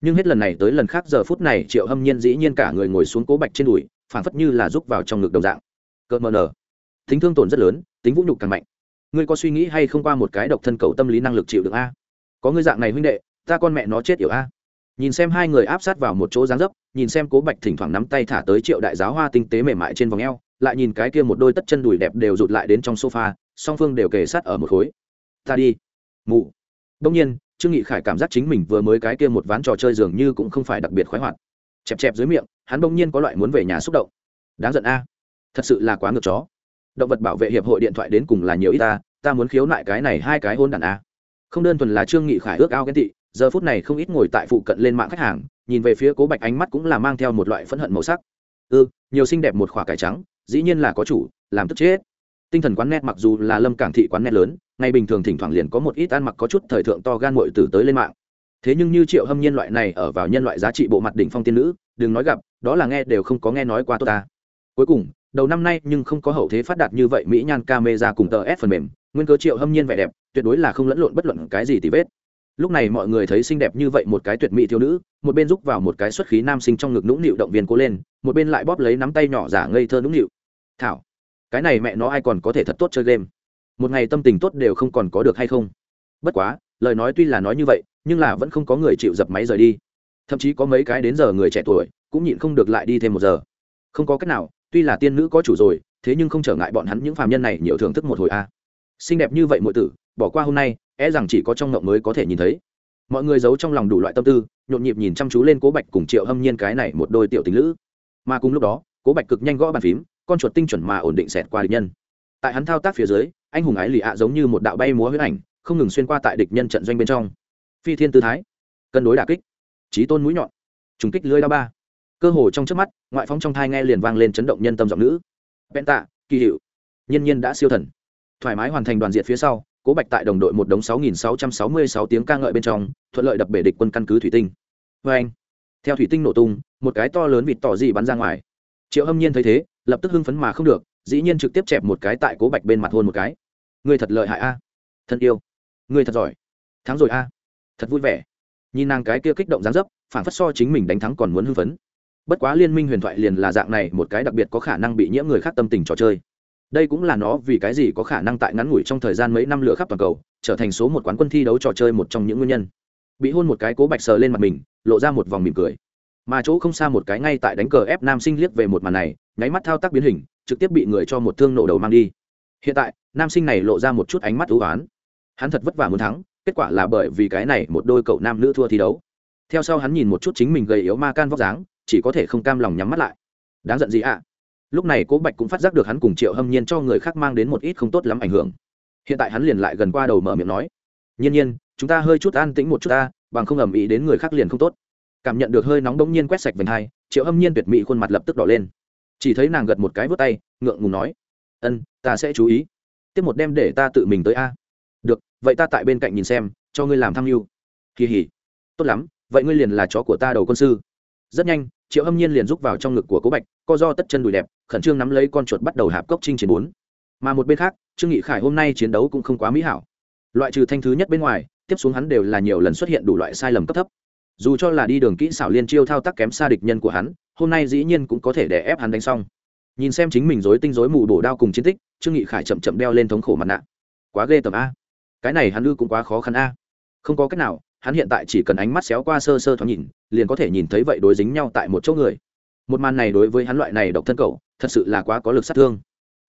Nhưng hết lần này tới lần khác giờ phút này, triệu hâm nhiên dĩ nhiên cả người ngồi xuống cố bạch trên đùi phản phất như là rúc vào trong ngực đồng dạng. Cỡ mờ nở. Tính thương tổn rất lớn, tính vũ nhục càng mạnh. Ngươi có suy nghĩ hay không qua một cái độc thân cầu tâm lý năng lực chịu được a? Có ngươi dạng này huynh đệ, ta con mẹ nó chết yểu a. Nhìn xem hai người áp sát vào một chỗ dáng dấp, nhìn xem cố bạch thỉnh thoảng nắm tay thả tới triệu đại giáo hoa tinh tế mềm mại trên vòng eo, lại nhìn cái kia một đôi tất chân đùi đẹp đều rụt lại đến trong sofa, song phương đều kề sát ở một khối. Ta đi mụ. Đông nhiên trương nghị khải cảm giác chính mình vừa mới cái kia một ván trò chơi dường như cũng không phải đặc biệt khoái hoạt. Chẹp chẹp dưới miệng hắn bỗng nhiên có loại muốn về nhà xúc động. Đáng giận a. Thật sự là quá ngược chó. Động vật bảo vệ hiệp hội điện thoại đến cùng là nhiều ít ta ta muốn khiếu nại cái này hai cái hôn đàn a. Không đơn thuần là trương nghị khải ước ao ghen tị giờ phút này không ít ngồi tại phụ cận lên mạng khách hàng nhìn về phía cố bạch ánh mắt cũng là mang theo một loại phẫn hận màu sắc. Ư ừ, nhiều xinh đẹp một khỏa cải trắng dĩ nhiên là có chủ làm tức chết. Tinh thần quán net mặc dù là lâm cảng thị quán net lớn ngày bình thường thỉnh thoảng liền có một ít ăn mặc có chút thời thượng to gan mội từ tới lên mạng. Thế nhưng như triệu hâm nhiên loại này ở vào nhân loại giá trị bộ mặt đỉnh phong tiên nữ, đừng nói gặp, đó là nghe đều không có nghe nói qua tôi ta. Cuối cùng, đầu năm nay nhưng không có hậu thế phát đạt như vậy mỹ nhan ca mê ra cùng tờ s phần mềm, nguyên cớ triệu hâm nhiên vẻ đẹp, tuyệt đối là không lẫn lộn bất luận cái gì tì vết. Lúc này mọi người thấy xinh đẹp như vậy một cái tuyệt mỹ thiếu nữ, một bên giúp vào một cái xuất khí nam sinh trong ngực nũng nịu động viên cố lên, một bên lại bóp lấy nắm tay nhỏ giả ngây thơ nũng nịu. Thảo, cái này mẹ nó ai còn có thể thật tốt chơi game? Một ngày tâm tình tốt đều không còn có được hay không? Bất quá, lời nói tuy là nói như vậy, nhưng là vẫn không có người chịu dập máy rời đi. Thậm chí có mấy cái đến giờ người trẻ tuổi, cũng nhịn không được lại đi thêm một giờ. Không có cách nào, tuy là tiên nữ có chủ rồi, thế nhưng không trở ngại bọn hắn những phàm nhân này nhiều thưởng thức một hồi a. À. Xinh đẹp như vậy mọi tử, bỏ qua hôm nay e rằng chỉ có trong ngộng mới có thể nhìn thấy. Mọi người giấu trong lòng đủ loại tâm tư, nhộn nhịp nhìn chăm chú lên cố bạch cùng triệu hâm nhiên cái này một đôi tiểu tình lữ. Mà cùng lúc đó, cố bạch cực nhanh gõ bàn phím, con chuột tinh chuẩn mà ổn định xẹt qua địch nhân tại hắn thao tác phía dưới, anh hùng ái lì ạ giống như một đạo bay múa huyết ảnh, không ngừng xuyên qua tại địch nhân trận doanh bên trong. Phi thiên tư thái, cân đối đà kích trí tôn mũi nhọn, trùng kích lưới đao ba. Cơ hồ trong trước mắt, ngoại phóng trong thai nghe liền vang lên chấn động nhân tâm giọng nữ. Bẹn tạ, kỳ hiệu nhân nhiên đã siêu thần. Thoải mái hoàn thành đoàn diện phía sau, cố bạch tại đồng đội một đống sáu nghìn sáu trăm sáu mươi sáu tiếng ca ngợi bên trong, thuận lợi đập bể địch quân căn cứ thủy tinh. Vê anh, theo thủy tinh nổ tung, một cái to lớn vịt tỏ gì bắn ra ngoài. Triệu hâm nhiên thấy thế, lập tức hưng phấn mà không được dĩ nhiên trực tiếp chẹp một cái tại cố bạch bên mặt hôn một cái. Người thật lợi hại a. Thân yêu. Người thật giỏi. Thắng rồi a. Thật vui vẻ. Nhìn nàng cái kia kích động dáng dấp phản phất so chính mình đánh thắng còn muốn hưng phấn. Bất quá liên minh huyền thoại liền là dạng này, một cái đặc biệt có khả năng bị nhiễm người khác tâm tình trò chơi. Đây cũng là nó vì cái gì có khả năng tại ngắn ngủi trong thời gian mấy năm lửa khắp toàn cầu, trở thành số một quán quân thi đấu trò chơi một trong những nguyên nhân. Bị hôn một cái cố bạch sờ lên mặt mình, lộ ra một vòng mỉm cười. Mà chỗ không xa một cái ngay tại đánh cờ ép nam sinh liếc về một màn này, nháy mắt thao tác biến hình trực tiếp bị người cho một thương nổ đầu mang đi. Hiện tại, nam sinh này lộ ra một chút ánh mắt ưu oán. Hắn thật vất vả muốn thắng, kết quả là bởi vì cái này một đôi cậu nam nữ thua thi đấu. Theo sau hắn nhìn một chút chính mình gầy yếu ma can vóc dáng, chỉ có thể không cam lòng nhắm mắt lại. Đáng giận gì ạ? Lúc này cố bạch cũng phát giác được hắn cùng triệu hâm nhiên cho người khác mang đến một ít không tốt lắm ảnh hưởng. Hiện tại hắn liền lại gần qua đầu mở miệng nói, nhiên nhiên, chúng ta hơi chút an tĩnh một chút ta, bằng không ầm ĩ đến người khác liền không tốt. Cảm nhận được hơi nóng đống nhiên quét sạch vành hai, triệu hâm nhiên tuyệt mỹ khuôn mặt lập tức đỏ lên chỉ thấy nàng gật một cái vớt tay, ngượng ngùng nói, ân, ta sẽ chú ý. Tiếp một đêm để ta tự mình tới a. Được, vậy ta tại bên cạnh nhìn xem, cho ngươi làm tham mưu. Kỳ hỉ. Tốt lắm, vậy ngươi liền là chó của ta đầu quân sư. Rất nhanh, triệu hâm nhiên liền rúc vào trong ngực của cố bạch, co do tất chân đùi đẹp, khẩn trương nắm lấy con chuột bắt đầu hạp cốc trinh chiến bốn. Mà một bên khác, trương nghị khải hôm nay chiến đấu cũng không quá mỹ hảo. Loại trừ thanh thứ nhất bên ngoài, tiếp xuống hắn đều là nhiều lần xuất hiện đủ loại sai lầm cấp thấp dù cho là đi đường kỹ xảo liên chiêu thao tác kém xa địch nhân của hắn, hôm nay dĩ nhiên cũng có thể để ép hắn đánh xong. Nhìn xem chính mình dối tinh dối mù bổ đao cùng chiến tích, trương nghị khải chậm chậm đeo lên thống khổ mặt nạ. Quá ghê tởm a. Cái này hắn ư cũng quá khó khăn a. Không có cách nào, hắn hiện tại chỉ cần ánh mắt xéo qua sơ sơ thoáng nhìn, liền có thể nhìn thấy vậy đối dính nhau tại một chỗ người. Một màn này đối với hắn loại này độc thân cầu thật sự là quá có lực sát thương.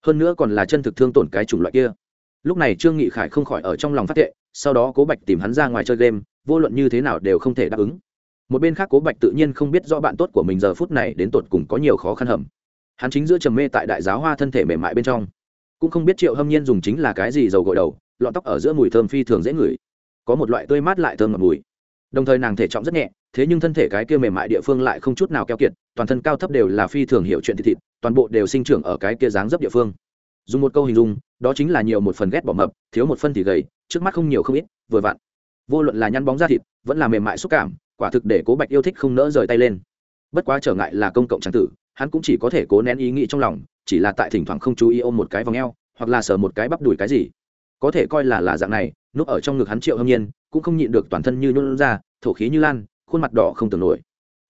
Hơn nữa còn là chân thực thương tổn cái chủng loại kia. Lúc này trương nghị khải không khỏi ở trong lòng phát thệ, sau đó cố bạch tìm hắn ra ngoài chơi game vô luận như thế nào đều không thể đáp ứng. Một bên khác cố bạch tự nhiên không biết rõ bạn tốt của mình giờ phút này đến tột cùng có nhiều khó khăn hầm. Hắn chính giữa trầm mê tại đại giáo hoa thân thể mềm mại bên trong. Cũng không biết triệu hâm nhiên dùng chính là cái gì dầu gội đầu, lọn tóc ở giữa mùi thơm phi thường dễ ngửi. Có một loại tươi mát lại thơm ngọt mùi. Đồng thời nàng thể trọng rất nhẹ, thế nhưng thân thể cái kia mềm mại địa phương lại không chút nào keo kiệt, toàn thân cao thấp đều là phi thường hiểu chuyện thịt thịt, toàn bộ đều sinh trưởng ở cái kia dáng dấp địa phương. Dùng một câu hình dung, đó chính là nhiều một phần ghét bỏ mập, thiếu một phân thì gầy, trước mắt không nhiều không ít, vừa vặn vô luận là nhăn bóng da thịt, vẫn là mềm mại xúc cảm, quả thực để cố bạch yêu thích không nỡ rời tay lên. Bất quá trở ngại là công cộng tràng tử, hắn cũng chỉ có thể cố nén ý nghĩ trong lòng, chỉ là tại thỉnh thoảng không chú ý ôm một cái vòng eo, hoặc là sờ một cái bắp đùi cái gì. Có thể coi là là dạng này, núp ở trong ngực hắn triệu hâm nhiên, cũng không nhịn được toàn thân như nôn ra, thổ khí như lan, khuôn mặt đỏ không tưởng nổi.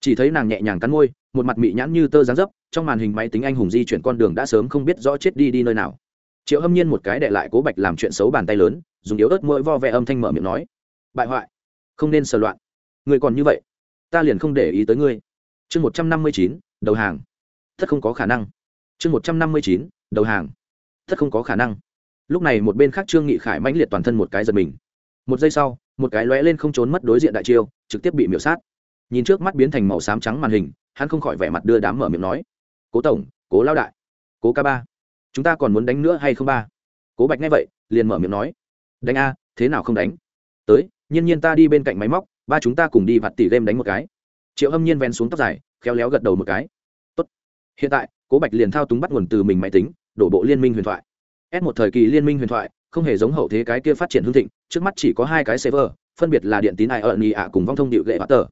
Chỉ thấy nàng nhẹ nhàng cắn môi, một mặt mị nhãn như tơ dáng dấp, trong màn hình máy tính anh hùng di chuyển con đường đã sớm không biết rõ chết đi đi nơi nào. Triệu hâm nhiên một cái đệ lại cố bạch làm chuyện xấu bàn tay lớn, dùng yếu ớt mỗi vo vẹ âm thanh mở miệng nói bại hoại, không nên sờ loạn. Người còn như vậy, ta liền không để ý tới ngươi. Chương một trăm năm mươi chín, đầu hàng. Thất không có khả năng. Chương một trăm năm mươi chín, đầu hàng. Thất không có khả năng. Lúc này một bên khác trương nghị khải mãnh liệt toàn thân một cái giật mình. Một giây sau, một cái lóe lên không trốn mất đối diện đại chiêu, trực tiếp bị miễu sát. Nhìn trước mắt biến thành màu xám trắng màn hình, hắn không khỏi vẻ mặt đưa đám mở miệng nói, cố tổng, cố lao đại, cố ca ba, chúng ta còn muốn đánh nữa hay không ba? Cố bạch nghe vậy, liền mở miệng nói, đánh a, thế nào không đánh? Tới nhiên nhiên ta đi bên cạnh máy móc, ba chúng ta cùng đi vặt tỉ game đánh một cái. Triệu hâm nhiên ven xuống tóc dài, khéo léo gật đầu một cái. Tốt. hiện tại, cố bạch liền thao túng bắt nguồn từ mình máy tính, đổ bộ liên minh huyền thoại. S một thời kỳ liên minh huyền thoại, không hề giống hậu thế cái kia phát triển hương thịnh, trước mắt chỉ có hai cái server, phân biệt là điện tín ai ở nhì ạ cùng vong thông điệu gậy bát tờ.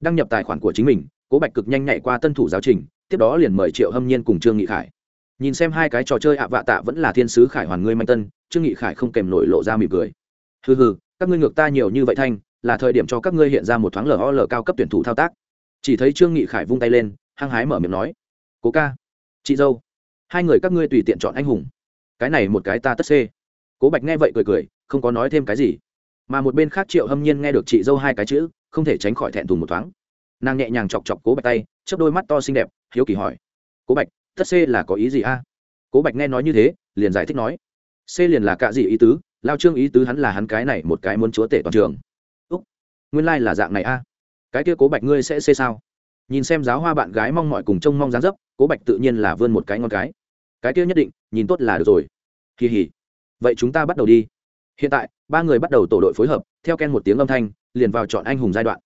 Đăng nhập tài khoản của chính mình, cố bạch cực nhanh nhạy qua tân thủ giáo trình, tiếp đó liền mời triệu hâm nhiên cùng trương nghị khải. Nhìn xem hai cái trò chơi ạ vạ tạ vẫn là thiên sứ khải hoàn ngươi manh tân, trương nghị khải không kèm nổi lộ ra mỉm cười. Hừ hừ các ngươi ngược ta nhiều như vậy thanh, là thời điểm cho các ngươi hiện ra một thoáng lờ lờ cao cấp tuyển thủ thao tác. Chỉ thấy trương nghị khải vung tay lên, hăng hái mở miệng nói, cố ca, chị dâu, hai người các ngươi tùy tiện chọn anh hùng. Cái này một cái ta tất xê. Cố bạch nghe vậy cười cười, không có nói thêm cái gì. Mà một bên khác triệu hâm nhiên nghe được chị dâu hai cái chữ, không thể tránh khỏi thẹn thùng một thoáng. Nàng nhẹ nhàng chọc chọc cố bạch tay, chớp đôi mắt to xinh đẹp, hiếu kỳ hỏi, cố bạch, tất c là có ý gì a? Cố bạch nghe nói như thế, liền giải thích nói c liền là cạ gì ý tứ lao trương ý tứ hắn là hắn cái này một cái muốn chúa tể toàn trường. Úc, nguyên lai、like、là dạng này a. Cái kia cố bạch ngươi sẽ xê sao? Nhìn xem giáo hoa bạn gái mong mọi cùng trông mong dán dấp, cố bạch tự nhiên là vươn một cái ngon cái. Cái kia nhất định, nhìn tốt là được rồi. Kỳ hỉ. Vậy chúng ta bắt đầu đi. Hiện tại, ba người bắt đầu tổ đội phối hợp, theo ken một tiếng âm thanh, liền vào chọn anh hùng giai đoạn.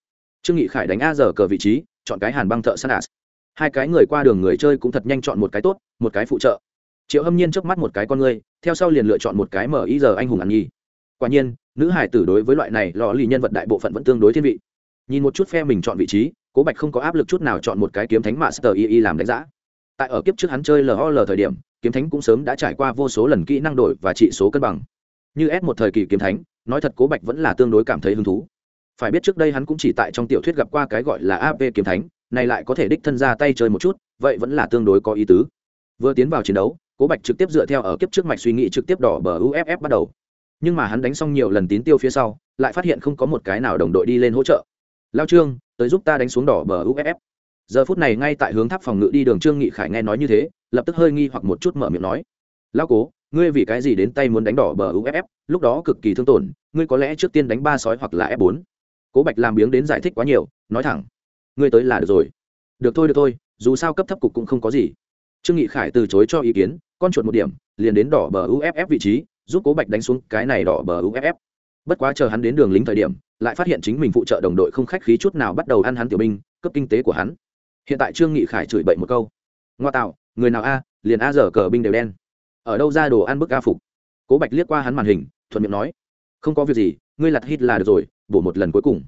Trương nghị khải đánh a giờ cờ vị trí, chọn cái hàn băng thợ săn as hai cái người qua đường người chơi cũng thật nhanh chọn một cái tốt, một cái phụ trợ. Triệu hâm nhiên trước mắt một cái con người theo sau liền lựa chọn một cái mở ý giờ anh hùng ăn nhi quả nhiên, nữ hải tử đối với loại này lò lì nhân vật đại bộ phận vẫn tương đối thiên vị. Nhìn một chút phe mình chọn vị trí, cố bạch không có áp lực chút nào chọn một cái kiếm thánh master y y làm đánh giá. Tại ở kiếp trước hắn chơi lol thời điểm, kiếm thánh cũng sớm đã trải qua vô số lần kỹ năng đổi và trị số cân bằng. Như s một thời kỳ kiếm thánh, nói thật cố bạch vẫn là tương đối cảm thấy hứng thú. Phải biết trước đây hắn cũng chỉ tại trong tiểu thuyết gặp qua cái gọi là ap kiếm thánh, này lại có thể đích thân ra tay chơi một chút, vậy vẫn là tương đối có ý tứ. Vừa tiến vào chiến đấu cố bạch trực tiếp dựa theo ở kiếp trước mạch suy nghĩ trực tiếp đỏ bờ uff bắt đầu. Nhưng mà hắn đánh xong nhiều lần tín tiêu phía sau, lại phát hiện không có một cái nào đồng đội đi lên hỗ trợ. Lao trương, tới giúp ta đánh xuống đỏ bờ uff giờ phút này ngay tại hướng tháp phòng ngự đi đường trương nghị khải nghe nói như thế, lập tức hơi nghi hoặc một chút mở miệng nói, lao cố, ngươi vì cái gì đến tay muốn đánh đỏ bờ uff lúc đó cực kỳ thương tổn, ngươi có lẽ trước tiên đánh ba sói hoặc là f 4 cố bạch làm biếng đến giải thích quá nhiều, nói thẳng, ngươi tới là được rồi. Được thôi được thôi, dù sao cấp thấp cục cũng không có gì. Trương nghị khải từ chối cho ý kiến con chuột một điểm, liền đến đỏ bờ uff vị trí, giúp cố bạch đánh xuống cái này đỏ bờ uff bất quá chờ hắn đến đường lính thời điểm, lại phát hiện chính mình phụ trợ đồng đội không khách khí chút nào bắt đầu ăn hắn tiểu binh cấp kinh tế của hắn. Hiện tại trương nghị khải chửi bậy một câu. Ngoa tạo, người nào a, liền a giờ cờ binh đều đen. Ở đâu ra đồ ăn bức a phục? Cố bạch liếc qua hắn màn hình, thuận miệng nói, không có việc gì, ngươi lặt hít là được rồi, bổ một lần cuối cùng.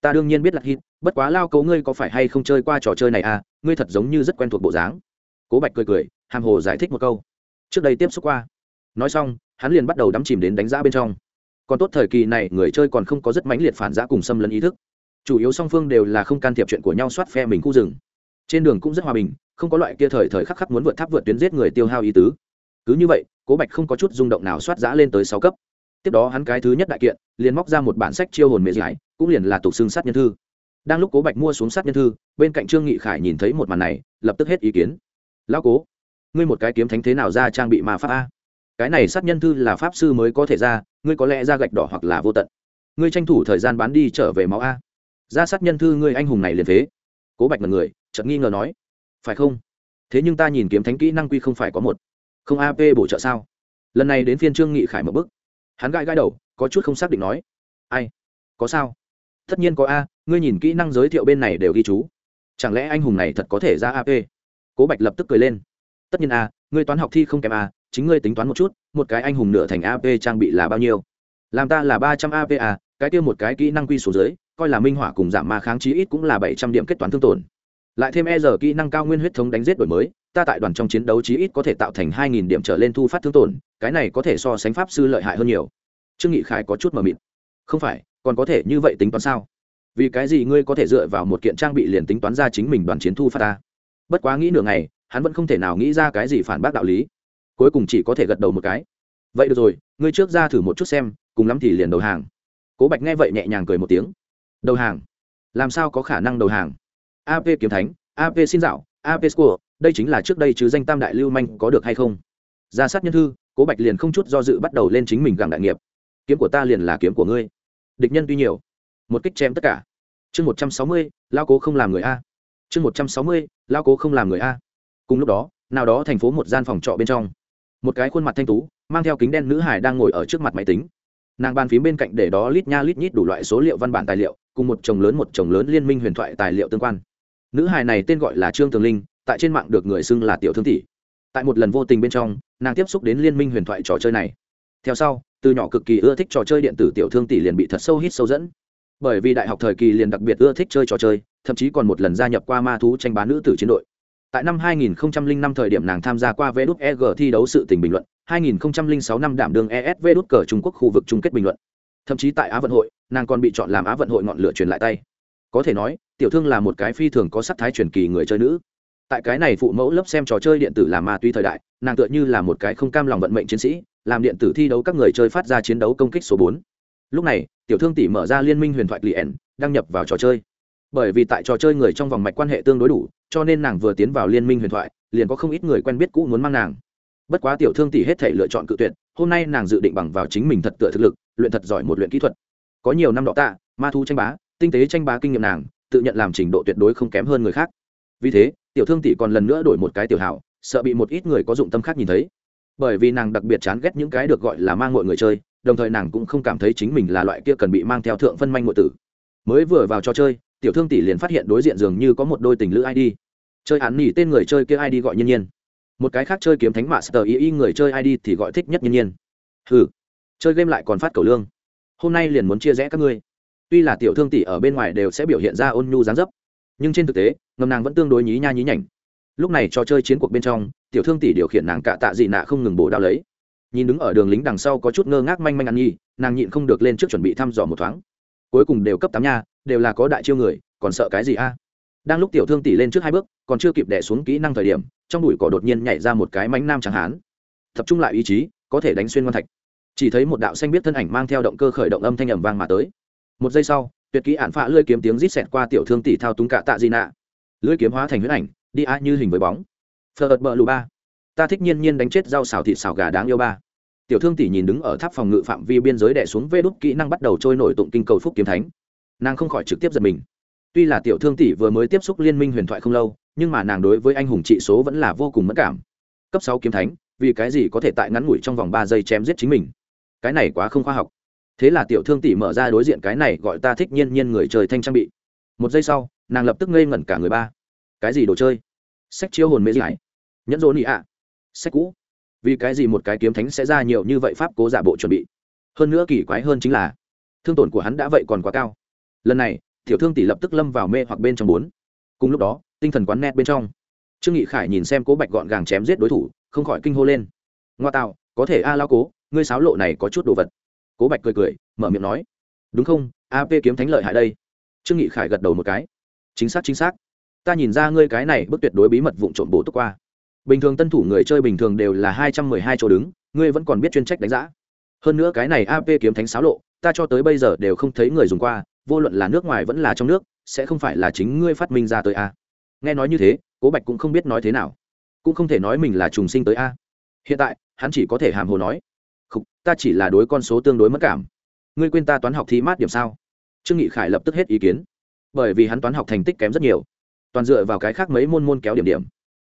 Ta đương nhiên biết lặt hít, bất quá lao cấu ngươi có phải hay không chơi qua trò chơi này à ngươi thật giống như rất quen thuộc bộ dáng. Cố bạch cười cười, hàm hồ giải thích một câu trước đây tiếp xúc qua. Nói xong, hắn liền bắt đầu đắm chìm đến đánh giá bên trong. Còn tốt thời kỳ này người chơi còn không có rất mãnh liệt phản giã cùng xâm lấn ý thức. Chủ yếu song phương đều là không can thiệp chuyện của nhau soát phe mình khu rừng. Trên đường cũng rất hòa bình, không có loại kia thời thời khắc khắc muốn vượt tháp vượt tuyến giết người tiêu hao ý tứ. Cứ như vậy, cố bạch không có chút rung động nào soát giã lên tới sáu cấp. Tiếp đó hắn cái thứ nhất đại kiện, liền móc ra một bản sách chiêu hồn mệt giải cũng liền là tục xương sát nhân thư. Đang lúc cố bạch mua xuống sát nhân thư, bên cạnh trương nghị khải nhìn thấy một màn này, lập tức hết ý kiến. Lão cố ngươi một cái kiếm thánh thế nào ra trang bị mà pháp a? Cái này sát nhân thư là pháp sư mới có thể ra, ngươi có lẽ ra gạch đỏ hoặc là vô tận. Ngươi tranh thủ thời gian bán đi trở về máu a. Ra sát nhân thư ngươi anh hùng này liền thế cố bạch mật người, chợt nghi ngờ nói, phải không? Thế nhưng ta nhìn kiếm thánh kỹ năng quy không phải có một. Không ap bổ trợ sao? Lần này đến phiên trương nghị khải một bức. Hắn gãi gãi đầu, có chút không xác định nói, ai? Có sao? Tất nhiên có a, ngươi nhìn kỹ năng giới thiệu bên này đều ghi chú. Chẳng lẽ anh hùng này thật có thể ra ap cố bạch lập tức cười lên tất nhiên a, ngươi toán học thi không kém a, chính ngươi tính toán một chút, một cái anh hùng nửa thành ap trang bị là bao nhiêu? Làm ta là ba trăm ap a, cái kia một cái kỹ năng quy số dưới, coi là minh họa cùng giảm ma kháng chí ít cũng là bảy trăm điểm kết toán thương tổn. Lại thêm e giờ kỹ năng cao nguyên huyết thống đánh giết đổi mới, ta tại đoàn trong chiến đấu chí ít có thể tạo thành hai nghìn điểm trở lên thu phát thương tổn, cái này có thể so sánh pháp sư lợi hại hơn nhiều. Trương nghị khải có chút mờ mịt. Không phải, còn có thể như vậy tính toán sao? Vì cái gì ngươi có thể dựa vào một kiện trang bị liền tính toán ra chính mình đoàn chiến thu phát ta? Bất quá nghĩ nửa ngày hắn vẫn không thể nào nghĩ ra cái gì phản bác đạo lý. Cuối cùng chỉ có thể gật đầu một cái. Vậy được rồi, ngươi trước ra thử một chút xem, cùng lắm thì liền đầu hàng. Cố bạch nghe vậy nhẹ nhàng cười một tiếng. Đầu hàng? Làm sao có khả năng đầu hàng? Ap kiếm thánh ap xin dạo ap score, đây chính là trước đây chứ danh tam đại lưu manh có được hay không? Ra sát nhân thư, cố bạch liền không chút do dự bắt đầu lên chính mình gặng đại nghiệp. Kiếm của ta liền là kiếm của ngươi. Địch nhân tuy nhiều, một kích chém tất cả. Chương một trăm sáu mươi, lao cố không làm người a. Chương một trăm sáu mươi, lao cố không làm người a cùng lúc đó, nào đó thành phố một gian phòng trọ bên trong, một cái khuôn mặt thanh tú, mang theo kính đen nữ hải đang ngồi ở trước mặt máy tính. Nàng bàn phím bên cạnh để đó lít nha lít nhít đủ loại số liệu văn bản tài liệu, cùng một chồng lớn một chồng lớn liên minh huyền thoại tài liệu tương quan. Nữ hài này tên gọi là trương tường linh, tại trên mạng được người xưng là tiểu thương tỷ. Tại một lần vô tình bên trong, nàng tiếp xúc đến liên minh huyền thoại trò chơi này. Theo sau, từ nhỏ cực kỳ ưa thích trò chơi điện tử tiểu thương tỷ liền bị thật sâu hít sâu dẫn. Bởi vì đại học thời kỳ liền đặc biệt ưa thích chơi trò chơi, thậm chí còn một lần gia nhập qua ma thú tranh bá nữ tử chiến đội tại năm 2005 thời điểm nàng tham gia qua vê đút eg thi đấu sự tình bình luận 2006 năm đảm đương esv đút cờ trung quốc khu vực chung kết bình luận. Thậm chí tại á vận hội nàng còn bị chọn làm á vận hội ngọn lửa truyền lại tay. Có thể nói tiểu thương là một cái phi thường có sắc thái truyền kỳ người chơi nữ. Tại cái này phụ mẫu lớp xem trò chơi điện tử là ma túy thời đại nàng tựa như là một cái không cam lòng vận mệnh chiến sĩ làm điện tử thi đấu các người chơi phát ra chiến đấu công kích số bốn. Lúc này tiểu thương tỷ mở ra liên minh huyền thoại Lien, đăng nhập vào trò chơi. Bởi vì tại trò chơi người trong vòng mạch quan hệ tương đối đủ cho nên nàng vừa tiến vào liên minh huyền thoại, liền có không ít người quen biết cũ muốn mang nàng. Bất quá tiểu thương tỷ hết thể lựa chọn cự tuyệt, hôm nay nàng dự định bằng vào chính mình thật tựa thực lực, luyện thật giỏi một luyện kỹ thuật. Có nhiều năm đọ tạ, ma thu tranh bá, tinh tế tranh bá kinh nghiệm nàng, tự nhận làm trình độ tuyệt đối không kém hơn người khác. Vì thế, tiểu thương tỷ còn lần nữa đổi một cái tiểu hảo, sợ bị một ít người có dụng tâm khác nhìn thấy. Bởi vì nàng đặc biệt chán ghét những cái được gọi là mang mọi người chơi, đồng thời nàng cũng không cảm thấy chính mình là loại kia cần bị mang theo thượng phân manh ngộ tử. Mới vừa vào trò chơi tiểu thương tỷ liền phát hiện đối diện dường như có một đôi tình lữ id chơi án nỉ tên người chơi kia id gọi nhiên nhiên. Một cái khác chơi kiếm thánh mạ sờ y y người chơi id thì gọi thích nhất nhiên nhiên. Ừ chơi game lại còn phát cầu lương. Hôm nay liền muốn chia rẽ các ngươi. Tuy là tiểu thương tỷ ở bên ngoài đều sẽ biểu hiện ra ôn nhu dáng dấp, nhưng trên thực tế ngầm nàng vẫn tương đối nhí nha nhí nhảnh. Lúc này trò chơi chiến cuộc bên trong, tiểu thương tỷ điều khiển nàng cạ tạ dị nạ không ngừng bổ đao lấy. Nhìn đứng ở đường lính đằng sau có chút ngơ ngác manh manh ăn nhi, nàng nhịn không được lên trước chuẩn bị thăm dò một thoáng cuối cùng đều cấp tám nha, đều là có đại chiêu người, còn sợ cái gì a? Đang lúc tiểu thương tỷ lên trước hai bước, còn chưa kịp đẻ xuống kỹ năng thời điểm, trong bụi cỏ đột nhiên nhảy ra một cái mánh nam chẳng hán. Tập trung lại ý chí, có thể đánh xuyên ngon thạch. Chỉ thấy một đạo xanh biết thân ảnh mang theo động cơ khởi động âm thanh ẩm vang mà tới. Một giây sau, tuyệt kỹ ản phạ lưỡi kiếm tiếng rít xẹt qua tiểu thương tỷ thao túng cạ tạ di nạ. Lưỡi kiếm hóa thành huyết ảnh, đi a như hình với bóng. Phờ ợt bờ lù ba. Ta thích nhiên nhiên đánh chết rau xào thịt xào gà đáng yêu ba tiểu thương tỷ nhìn đứng ở tháp phòng ngự phạm vi biên giới đẻ xuống vê đúc kỹ năng bắt đầu trôi nổi tụng kinh cầu phúc kiếm thánh. Nàng không khỏi trực tiếp giật mình. Tuy là tiểu thương tỷ vừa mới tiếp xúc liên minh huyền thoại không lâu, nhưng mà nàng đối với anh hùng trị số vẫn là vô cùng mất cảm. Cấp sáu kiếm thánh, vì cái gì có thể tại ngắn ngủi trong vòng ba giây chém giết chính mình? Cái này quá không khoa học. Thế là tiểu thương tỷ mở ra đối diện cái này gọi ta thích nhiên nhiên người trời thanh trang bị. Một giây sau, nàng lập tức ngây ngẩn cả người ba. Cái gì đồ chơi? Sách chiêu hồn mê giải nhẫn rỗ nị ạ. Sách cũ vì cái gì một cái kiếm thánh sẽ ra nhiều như vậy pháp cố giả bộ chuẩn bị? Hơn nữa kỳ quái hơn chính là, thương tổn của hắn đã vậy còn quá cao. Lần này, tiểu thương tỷ lập tức lâm vào mê hoặc bên trong bốn. Cùng lúc đó, tinh thần quán nét bên trong. Trương nghị khải nhìn xem cố bạch gọn gàng chém giết đối thủ, không khỏi kinh hô lên. Ngoa tạo, có thể a, lao cố, ngươi sáo lộ này có chút đồ vật. Cố bạch cười cười, mở miệng nói. Đúng không ap kiếm thánh lợi hại đây. Trương nghị khải gật đầu một cái. Chính xác chính xác. Ta nhìn ra ngươi cái này bức tuyệt đối bí mật vụn trộm bổ túc qua bình thường tân thủ người chơi bình thường đều là hai trăm mười hai chỗ đứng, ngươi vẫn còn biết chuyên trách đánh giá hơn nữa cái này ap kiếm thánh xáo lộ, ta cho tới bây giờ đều không thấy người dùng qua, vô luận là nước ngoài vẫn là trong nước, sẽ không phải là chính ngươi phát minh ra tới a. Nghe nói như thế, cố bạch cũng không biết nói thế nào. Cũng không thể nói mình là trùng sinh tới a. Hiện tại, hắn chỉ có thể hàm hồ nói không ta chỉ là đối con số tương đối mất cảm. Ngươi quên ta toán học thi mát điểm sao? Trương nghị khải lập tức hết ý kiến. Bởi vì hắn toán học thành tích kém rất nhiều. Toàn dựa vào cái khác mấy môn môn kéo điểm điểm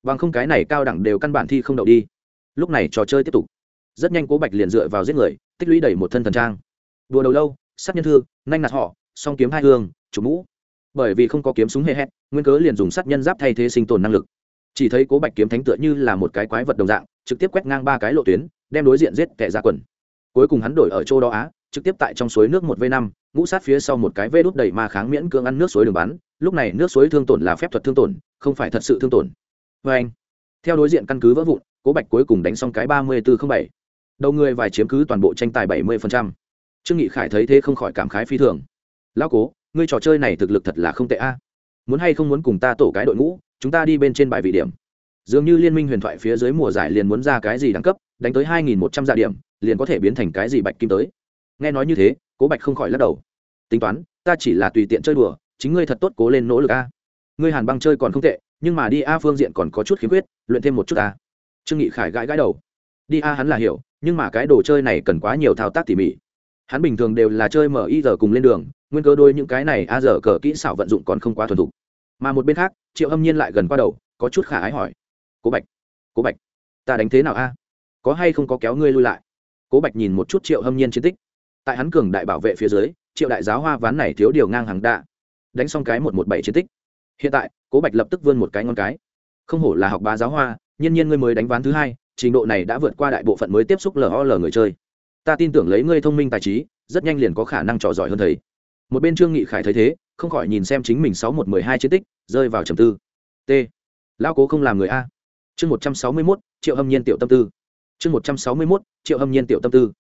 bằng không cái này cao đẳng đều căn bản thi không đậu đi. Lúc này trò chơi tiếp tục. Rất nhanh cố bạch liền dựa vào giết người, tích lũy đầy một thân thần trang. Đùa đầu lâu, sát nhân thư, nhanh nạt họ, song kiếm hai hương, chủ mũ. Bởi vì không có kiếm súng hề hét nguyên cớ liền dùng sát nhân giáp thay thế sinh tồn năng lực. Chỉ thấy cố bạch kiếm thánh tựa như là một cái quái vật đồng dạng, trực tiếp quét ngang ba cái lộ tuyến, đem đối diện giết kẻ ra quần. Cuối cùng hắn đổi ở châu đó á, trực tiếp tại trong suối nước một v năm, ngũ sát phía sau một cái vê đốt đầy ma kháng miễn cưỡng ăn nước suối đường bắn. Lúc này nước suối thương tổn là phép thuật thương tổn, không phải thật sự thương tổn vê anh, theo đối diện căn cứ vỡ vụn, cố bạch cuối cùng đánh xong cái ba mươi bốn bảy. Đầu người vài chiếm cứ toàn bộ tranh tài bảy mươi trương nghị khải thấy thế không khỏi cảm khái phi thường. Lão cố, ngươi trò chơi này thực lực thật là không tệ a. Muốn hay không muốn cùng ta tổ cái đội ngũ, chúng ta đi bên trên bài vị điểm. Dường như liên minh huyền thoại phía dưới mùa giải liền muốn ra cái gì đẳng cấp, đánh tới hai nghìn một trăm dạ điểm, liền có thể biến thành cái gì bạch kim tới. Nghe nói như thế, cố bạch không khỏi lắc đầu. Tính toán, ta chỉ là tùy tiện chơi đùa, chính ngươi thật tốt cố lên nỗ lực a. Ngươi hàn băng chơi còn không tệ nhưng mà đi a phương diện còn có chút khiếm khuyết, luyện thêm một chút a. Trương nghị khải gãi gãi đầu. Đi a hắn là hiểu, nhưng mà cái đồ chơi này cần quá nhiều thao tác tỉ mỉ. Hắn bình thường đều là chơi mở y giờ cùng lên đường, nguyên cơ đôi những cái này a giờ cờ kỹ xảo vận dụng còn không quá thuần thục. Mà một bên khác, triệu âm nhiên lại gần qua đầu, có chút khả ái hỏi. Cố bạch cố bạch, ta đánh thế nào a? Có hay không có kéo ngươi lui lại? Cố bạch nhìn một chút triệu hâm nhiên chiến tích. Tại hắn cường đại bảo vệ phía dưới, triệu đại giáo hoa ván này thiếu điều ngang hàng đạ đánh xong cái một một bảy chiến tích. Hiện tại cố bạch lập tức vươn một cái ngon cái. Không hổ là học bá giáo hoa, nhiên nhiên ngươi mới đánh ván thứ hai, trình độ này đã vượt qua đại bộ phận mới tiếp xúc lol người chơi. Ta tin tưởng lấy ngươi thông minh tài trí, rất nhanh liền có khả năng trò giỏi hơn thầy. Một bên trương nghị khải thấy thế, không khỏi nhìn xem chính mình sáu một mười hai chiến tích, rơi vào trầm tư. T. Lão cố không làm người a. Chương một trăm sáu mươi mốt, triệu hâm nhiên tiểu tâm tư. Chương một trăm sáu mươi mốt, triệu hâm nhiên tiểu tâm tư.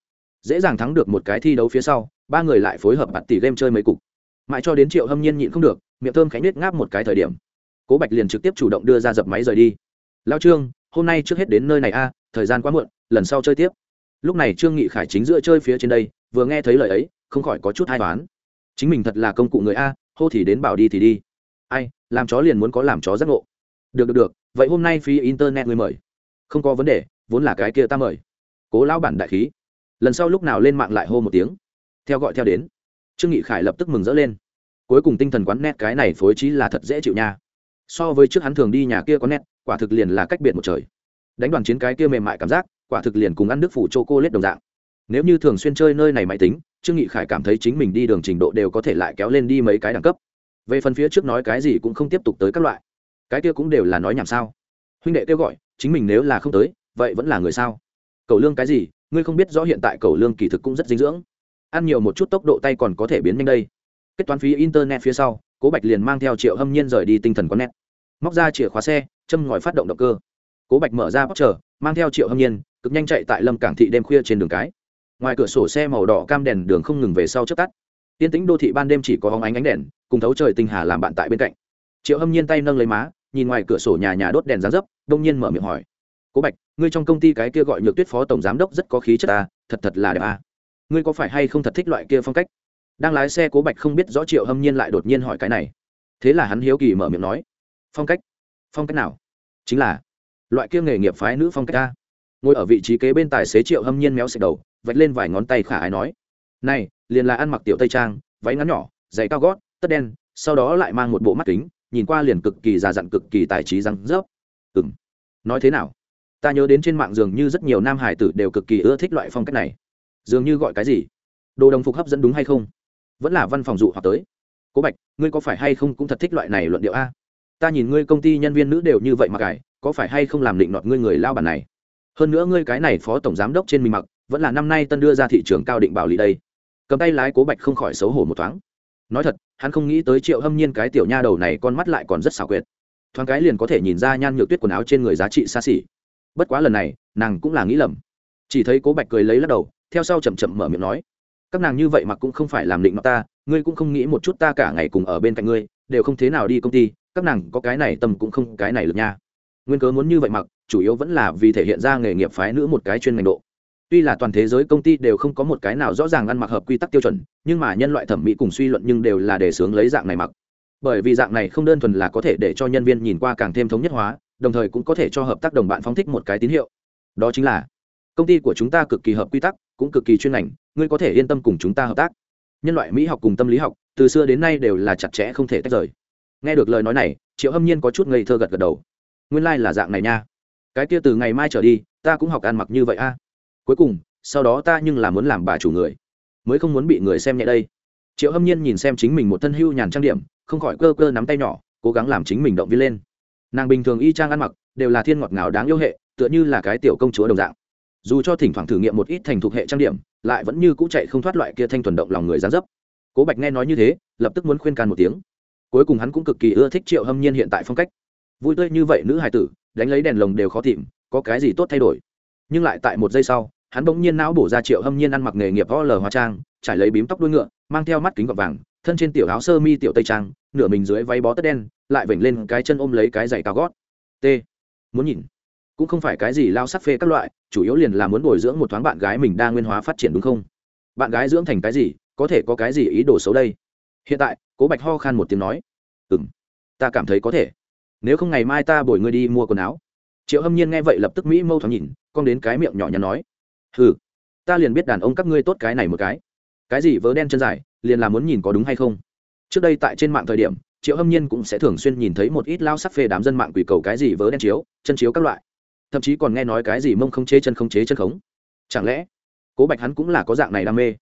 Dễ dàng thắng được một cái thi đấu phía sau, ba người lại phối hợp bạt tỷ game chơi mấy cục. Mãi cho đến triệu hâm nhiên nhịn không được, miệng thơm khánh nết ngáp một cái thời điểm cố bạch liền trực tiếp chủ động đưa ra dập máy rời đi. Lao trương, hôm nay trước hết đến nơi này a, thời gian quá muộn, lần sau chơi tiếp. Lúc này trương nghị khải chính giữa chơi phía trên đây, vừa nghe thấy lời ấy, không khỏi có chút hai toán chính mình thật là công cụ người a, hô thì đến bảo đi thì đi. Ai, làm chó liền muốn có làm chó giác ngộ. Được được được, vậy hôm nay phí internet người mời. Không có vấn đề, vốn là cái kia ta mời. Cố lão bản đại khí. Lần sau lúc nào lên mạng lại hô một tiếng. Theo gọi theo đến. Trương nghị khải lập tức mừng rỡ lên. Cuối cùng tinh thần quán nét cái này phối trí là thật dễ chịu nha so với trước hắn thường đi nhà kia có nét, quả thực liền là cách biệt một trời. Đánh đoàn chiến cái kia mềm mại cảm giác, quả thực liền cùng ăn nước phủ chô cô lết đồng dạng. Nếu như thường xuyên chơi nơi này máy tính, trương nghị khải cảm thấy chính mình đi đường trình độ đều có thể lại kéo lên đi mấy cái đẳng cấp. Về phần phía trước nói cái gì cũng không tiếp tục tới các loại. Cái kia cũng đều là nói nhảm sao. Huynh đệ kêu gọi, chính mình nếu là không tới, vậy vẫn là người sao? Cầu lương cái gì, ngươi không biết rõ hiện tại cầu lương kỳ thực cũng rất dinh dưỡng. Ăn nhiều một chút tốc độ tay còn có thể biến nhanh đây. Kết toán phí internet phía sau cố bạch liền mang theo triệu hâm nhiên rời đi tinh thần quán nét. Móc ra chìa khóa xe châm ngòi phát động động cơ. Cố bạch mở ra bóc chờ mang theo triệu hâm nhiên cực nhanh chạy tại lâm cảng thị đêm khuya trên đường cái. Ngoài cửa sổ xe màu đỏ cam đèn đường không ngừng về sau trước tắt. Tiên tĩnh đô thị ban đêm chỉ có hóng ánh ánh đèn cùng thấu trời tinh hà làm bạn tại bên cạnh. Triệu hâm nhiên tay nâng lấy má nhìn ngoài cửa sổ nhà nhà đốt đèn dáng dấp đông nhiên mở miệng hỏi. Cố bạch ngươi trong công ty cái kia gọi nhược tuyết phó tổng giám đốc rất có khí chất à, thật thật là đẹp à. ngươi có phải hay không thật thích loại kia phong cách? Đang lái xe cố bạch không biết rõ triệu hâm nhiên lại đột nhiên hỏi cái này. Thế là hắn hiếu kỳ mở miệng nói, phong cách phong cách nào? Chính là loại kia nghề nghiệp phái nữ phong cách ta ngồi ở vị trí kế bên tài xế triệu hâm nhiên méo xịt đầu, vạch lên vài ngón tay khả ái nói, này, liền là ăn mặc tiểu tây trang, váy ngắn nhỏ, giày cao gót, tất đen, sau đó lại mang một bộ mắt kính, nhìn qua liền cực kỳ già dặn cực kỳ tài trí răng rớp. Ừng nói thế nào? Ta nhớ đến trên mạng dường như rất nhiều nam hải tử đều cực kỳ ưa thích loại phong cách này. Dường như gọi cái gì? Đồ đồng phục hấp dẫn đúng hay không? Vẫn là văn phòng dụ hoặc tới. Cố bạch, ngươi có phải hay không cũng thật thích loại này luận điệu a? Ta nhìn ngươi công ty nhân viên nữ đều như vậy mà cải, có phải hay không làm định nọt ngươi người lao bản này? Hơn nữa ngươi cái này phó tổng giám đốc trên mình mặc, vẫn là năm nay tân đưa ra thị trường cao định bảo lý đây. Cầm tay lái cố bạch không khỏi xấu hổ một thoáng. Nói thật, hắn không nghĩ tới triệu hâm nhiên cái tiểu nha đầu này con mắt lại còn rất xảo quyệt. Thoáng cái liền có thể nhìn ra nhan nhược tuyết quần áo trên người giá trị xa xỉ. Bất quá lần này, nàng cũng là nghĩ lầm. Chỉ thấy cố bạch cười lấy lắc đầu, theo sau chậm chậm mở miệng nói các nàng như vậy mà cũng không phải làm định mặt ta, ngươi cũng không nghĩ một chút ta cả ngày cùng ở bên cạnh ngươi, đều không thế nào đi công ty, các nàng có cái này tâm cũng không cái này lực nha. Nguyên cớ muốn như vậy mặc, chủ yếu vẫn là vì thể hiện ra nghề nghiệp phái nữ một cái chuyên ngành độ. Tuy là toàn thế giới công ty đều không có một cái nào rõ ràng ăn mặc hợp quy tắc tiêu chuẩn, nhưng mà nhân loại thẩm mỹ cùng suy luận nhưng đều là để sướng lấy dạng này mặc. Bởi vì dạng này không đơn thuần là có thể để cho nhân viên nhìn qua càng thêm thống nhất hóa, đồng thời cũng có thể cho hợp tác đồng bạn phóng thích một cái tín hiệu. Đó chính là, công ty của chúng ta cực kỳ hợp quy tắc cũng cực kỳ chuyên ngành, ngươi có thể yên tâm cùng chúng ta hợp tác. Nhân loại mỹ học cùng tâm lý học, từ xưa đến nay đều là chặt chẽ không thể tách rời. Nghe được lời nói này, triệu hâm nhiên có chút ngây thơ gật gật đầu. Nguyên lai、like、là dạng này nha. Cái kia từ ngày mai trở đi, ta cũng học ăn mặc như vậy a. Cuối cùng, sau đó ta nhưng là muốn làm bà chủ người. Mới không muốn bị người xem nhẹ đây. Triệu hâm nhiên nhìn xem chính mình một thân hưu nhàn trang điểm, không khỏi cơ cơ nắm tay nhỏ, cố gắng làm chính mình động viên lên. Nàng bình thường y trang ăn mặc, đều là thiên ngọt ngào đáng yêu hệ, tựa như là cái tiểu công chúa đồng dạng dù cho thỉnh thoảng thử nghiệm một ít thành thục hệ trang điểm, lại vẫn như cũ chạy không thoát loại kia thanh thuần động lòng người gián dấp. Cố bạch nghe nói như thế, lập tức muốn khuyên can một tiếng. Cuối cùng hắn cũng cực kỳ ưa thích triệu hâm nhiên hiện tại phong cách. Vui tươi như vậy nữ hài tử, đánh lấy đèn lồng đều khó tìm, có cái gì tốt thay đổi? Nhưng lại tại một giây sau, hắn bỗng nhiên não bổ ra triệu hâm nhiên ăn mặc nghề nghiệp o l hóa trang, trải lấy bím tóc đuôi ngựa, mang theo mắt kính gọt vàng, thân trên tiểu áo sơ mi tiểu tây trang, nửa mình dưới váy bó tất đen, lại vểnh lên cái chân ôm lấy cái giày cao gót. T. Muốn nhìn cũng không phải cái gì lao sắc phê các loại, chủ yếu liền là muốn bồi dưỡng một thoáng bạn gái mình đa nguyên hóa phát triển đúng không? Bạn gái dưỡng thành cái gì, có thể có cái gì ý đồ xấu đây? Hiện tại, cố bạch ho khan một tiếng nói. Ừ m ta cảm thấy có thể. Nếu không ngày mai ta bồi ngươi đi mua quần áo. Triệu hâm nhiên nghe vậy lập tức mỹ mâu thoáng nhìn, con đến cái miệng nhỏ nhắn nói. Ừ ta liền biết đàn ông các ngươi tốt cái này một cái. Cái gì vớ đen chân dài, liền là muốn nhìn có đúng hay không? Trước đây tại trên mạng thời điểm, triệu hâm nhiên cũng sẽ thường xuyên nhìn thấy một ít lao sắc phê đám dân mạng quỷ cầu cái gì vớ đen chiếu, chân chiếu các loại thậm chí còn nghe nói cái gì mông không chế chân không chế chân khống. Chẳng lẽ, cố bạch hắn cũng là có dạng này đam mê?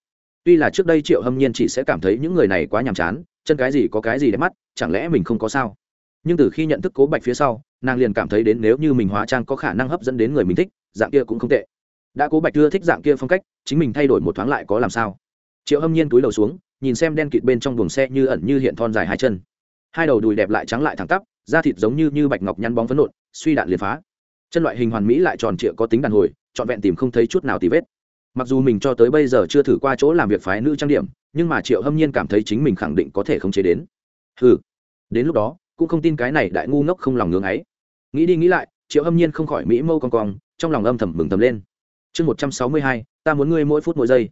Tuy là trước đây triệu hâm nhiên chỉ sẽ cảm thấy những người này quá nhàm chán, chân cái gì có cái gì đẹp mắt, chẳng lẽ mình không có sao? Nhưng từ khi nhận thức cố bạch phía sau, nàng liền cảm thấy đến nếu như mình hóa trang có khả năng hấp dẫn đến người mình thích, dạng kia cũng không tệ. Đã cố bạch chưa thích dạng kia phong cách, chính mình thay đổi một thoáng lại có làm sao? Triệu hâm nhiên túi đầu xuống, nhìn xem đen kịt bên trong buồng xe như ẩn như hiện thon dài hai chân. Hai đầu đùi đẹp lại trắng lại thẳng tắp, da thịt giống như như bạch ngọc nhăn bóng phấn nộn, suy đạn liền phá chân loại hình hoàn mỹ lại tròn trịa có tính đàn hồi, trọn vẹn tìm không thấy chút nào tì vết. Mặc dù mình cho tới bây giờ chưa thử qua chỗ làm việc phái nữ trang điểm, nhưng mà triệu hâm nhiên cảm thấy chính mình khẳng định có thể khống chế đến. Ừ đến lúc đó, cũng không tin cái này đại ngu ngốc không lòng ngưng ấy. Nghĩ đi nghĩ lại, triệu hâm nhiên không khỏi mỹ mâu con cong, trong lòng âm thầm mừng thầm lên. Chương một trăm sáu mươi hai, ta muốn ngươi mỗi phút mỗi giây.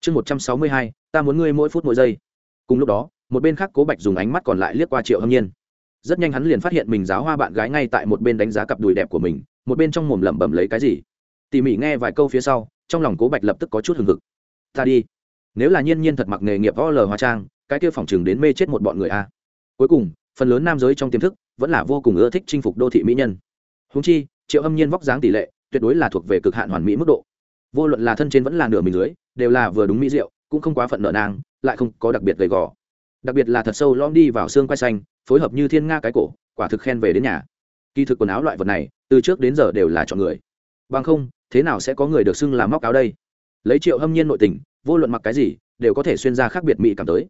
Chương một trăm sáu mươi hai, ta muốn ngươi mỗi phút mỗi giây. Cùng lúc đó, một bên khác cố bạch dùng ánh mắt còn lại liếc qua triệu hâm nhiên. Rất nhanh hắn liền phát hiện mình giáo hoa bạn gái ngay tại một bên đánh giá cặp đùi đẹp của mình một bên trong mồm lẩm bẩm lấy cái gì? Tỉ mỉ nghe vài câu phía sau, trong lòng cố bạch lập tức có chút hừng hực. Ta đi. Nếu là nhiên nhiên thật mặc nghề nghiệp o l hóa trang, cái kia phòng chừng đến mê chết một bọn người a. Cuối cùng, phần lớn nam giới trong tiềm thức vẫn là vô cùng ưa thích chinh phục đô thị mỹ nhân. Húng chi, triệu âm nhiên vóc dáng tỷ lệ tuyệt đối là thuộc về cực hạn hoàn mỹ mức độ. Vô luận là thân trên vẫn là nửa mình dưới, đều là vừa đúng mỹ rượu cũng không quá phận nợ nang lại không có đặc biệt gầy gò. Đặc biệt là thật sâu lom đi vào xương quay xanh, phối hợp như thiên nga cái cổ, quả thực khen về đến nhà kỳ thực quần áo loại vật này, từ trước đến giờ đều là chọn người. Bằng không, thế nào sẽ có người được xưng làm móc áo đây? Lấy triệu hâm nhiên nội tình, vô luận mặc cái gì, đều có thể xuyên ra khác biệt mỹ cảm tới.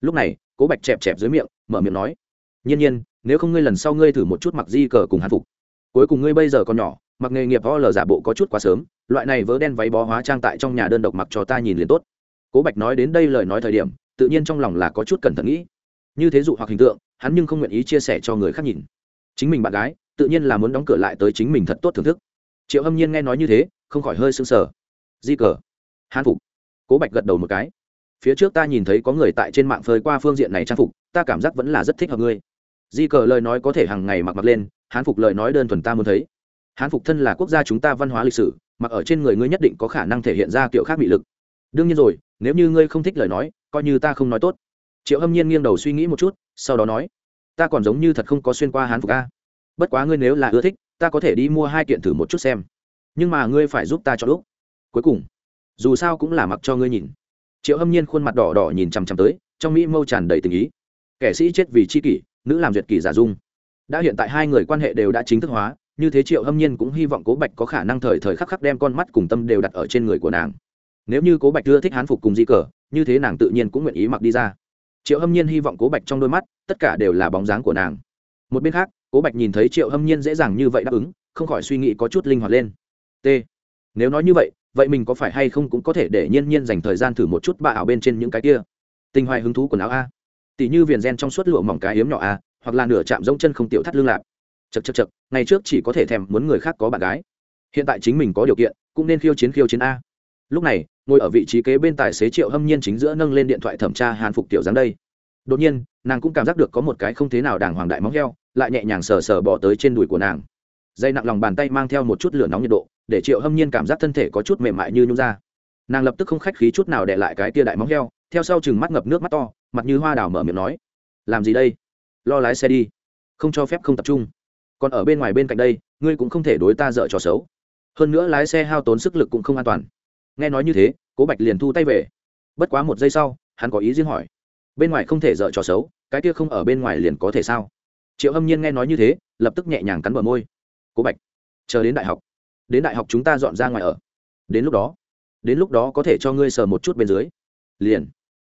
Lúc này, cố bạch chẹp chẹp dưới miệng, mở miệng nói, nhiên nhiên, nếu không ngươi lần sau ngươi thử một chút mặc di cờ cùng hàn phục. Cuối cùng ngươi bây giờ còn nhỏ, mặc nghề nghiệp o lờ giả bộ có chút quá sớm, loại này vớ đen váy bó hóa trang tại trong nhà đơn độc mặc cho ta nhìn liền tốt. Cố bạch nói đến đây lời nói thời điểm, tự nhiên trong lòng là có chút cẩn thận nghĩ. Như thế dụ hoặc hình tượng, hắn nhưng không nguyện ý chia sẻ cho người khác nhìn. Chính mình bạn gái tự nhiên là muốn đóng cửa lại tới chính mình thật tốt thưởng thức. Triệu hâm nhiên nghe nói như thế, không khỏi hơi sưng sờ. Di cờ. Hán phục. Cố bạch gật đầu một cái. Phía trước ta nhìn thấy có người tại trên mạng phơi qua phương diện này trang phục, ta cảm giác vẫn là rất thích hợp ngươi. Di cờ lời nói có thể hàng ngày mặc mặc lên, hán phục lời nói đơn thuần ta muốn thấy. Hán phục thân là quốc gia chúng ta văn hóa lịch sử, mặc ở trên người ngươi nhất định có khả năng thể hiện ra kiểu khác bị lực. Đương nhiên rồi, nếu như ngươi không thích lời nói, coi như ta không nói tốt. Triệu hâm nhiên nghiêng đầu suy nghĩ một chút, sau đó nói, ta còn giống như thật không có xuyên qua hán phục a bất quá ngươi nếu là ưa thích, ta có thể đi mua hai kiện thử một chút xem. Nhưng mà ngươi phải giúp ta cho lúc. Cuối cùng, dù sao cũng là mặc cho ngươi nhìn. Triệu hâm nhiên khuôn mặt đỏ đỏ nhìn chằm chằm tới, trong mỹ mâu tràn đầy tình ý. Kẻ sĩ chết vì c h i kỷ, nữ làm duyệt kỷ giả dung. Đã hiện tại hai người quan hệ đều đã chính thức hóa, như thế triệu hâm nhiên cũng hy vọng cố bạch có khả năng thời thời khắc khắc đem con mắt cùng tâm đều đặt ở trên người của nàng. Nếu như cố bạch ưa thích hán phục cùng di cờ, như thế nàng tự nhiên cũng nguyện ý mặc đi ra. Triệu hâm nhiên hy vọng cố bạch trong đôi mắt, tất cả đều là bóng dáng của nàng. Một bên khác cố bạch nhìn thấy triệu hâm nhiên dễ dàng như vậy đáp ứng, không khỏi suy nghĩ có chút linh hoạt lên. T. Nếu nói như vậy vậy mình có phải hay không cũng có thể để nhiên nhiên dành thời gian thử một chút bạ ảo bên trên những cái kia? Tinh hoài hứng thú quần áo a. Tỷ như viền gen trong suốt lụa mỏng cái hiếm nhỏ a, hoặc là nửa chạm rông chân không tiểu thắt lưng lạc chật chật chật ngày trước chỉ có thể thèm muốn người khác có bạn gái. Hiện tại chính mình có điều kiện, cũng nên khiêu chiến khiêu chiến a. Lúc này, ngồi ở vị trí kế bên tài xế triệu hâm nhiên chính giữa nâng lên điện thoại thẩm tra hàn phục tiểu dáng đây đột nhiên, nàng cũng cảm giác được có một cái không thế nào đàng hoàng đại móng heo, lại nhẹ nhàng sờ sờ bỏ tới trên đùi của nàng. Dây nặng lòng bàn tay mang theo một chút lửa nóng nhiệt độ, để triệu hâm nhiên cảm giác thân thể có chút mềm mại như nhung ra. Nàng lập tức không khách khí chút nào để lại cái tia đại móng heo, theo sau chừng mắt ngập nước mắt to, mặt như hoa đào mở miệng nói, làm gì đây? Lo lái xe đi. Không cho phép không tập trung. Còn ở bên ngoài bên cạnh đây, ngươi cũng không thể đối ta dợ trò xấu. Hơn nữa lái xe hao tốn sức lực cũng không an toàn. Nghe nói như thế, cố bạch liền thu tay về. Bất quá một giây sau, hắn có ý riêng hỏi bên ngoài không thể dở trò xấu, cái kia không ở bên ngoài liền có thể sao? Triệu hâm nhiên nghe nói như thế, lập tức nhẹ nhàng cắn bờ môi. Cố bạch, chờ đến đại học. Đến đại học chúng ta dọn ra ngoài ở. Đến lúc đó, đến lúc đó có thể cho ngươi sờ một chút bên dưới. Liền.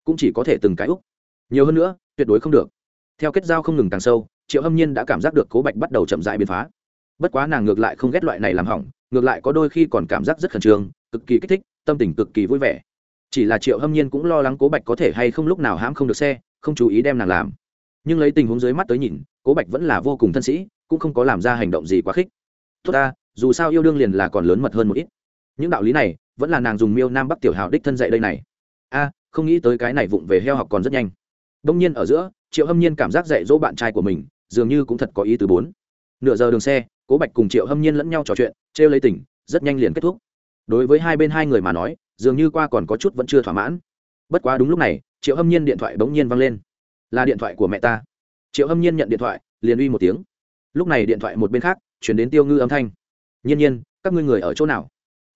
Cũng chỉ có thể từng cái úc nhiều hơn nữa, tuyệt đối không được. Theo kết giao không ngừng càng sâu, triệu hâm nhiên đã cảm giác được cố bạch bắt đầu chậm dại biến phá. Bất quá nàng ngược lại không ghét loại này làm hỏng, ngược lại có đôi khi còn cảm giác rất khẩn trương, cực kỳ kích thích, tâm tình cực kỳ vui vẻ chỉ là triệu hâm nhiên cũng lo lắng cố bạch có thể hay không lúc nào hãm không được xe, không chú ý đem nàng làm. Nhưng lấy tình huống dưới mắt tới nhìn, cố bạch vẫn là vô cùng thân sĩ, cũng không có làm ra hành động gì quá khích. Tốt ta, dù sao yêu đương liền là còn lớn mật hơn một ít. Những đạo lý này, vẫn là nàng dùng miêu nam bắc tiểu hào đích thân dạy đây này. A, không nghĩ tới cái này vụng về heo học còn rất nhanh. Đông nhiên ở giữa, triệu hâm nhiên cảm giác dạy dỗ bạn trai của mình, dường như cũng thật có ý từ bốn. Nửa giờ đường xe, cố bạch cùng triệu hâm nhiên lẫn nhau trò chuyện t r e o lấy tỉnh, rất nhanh liền kết thúc. Đối với hai bên hai người mà nói dường như qua còn có chút vẫn chưa thỏa mãn. Bất quá đúng lúc này, triệu hâm nhiên điện thoại bỗng nhiên văng lên. Là điện thoại của mẹ ta. Triệu hâm nhiên nhận điện thoại, liền uy một tiếng. Lúc này điện thoại một bên khác, chuyển đến tiêu ngư âm thanh. Nhiên nhiên, các ngươi người ở chỗ nào?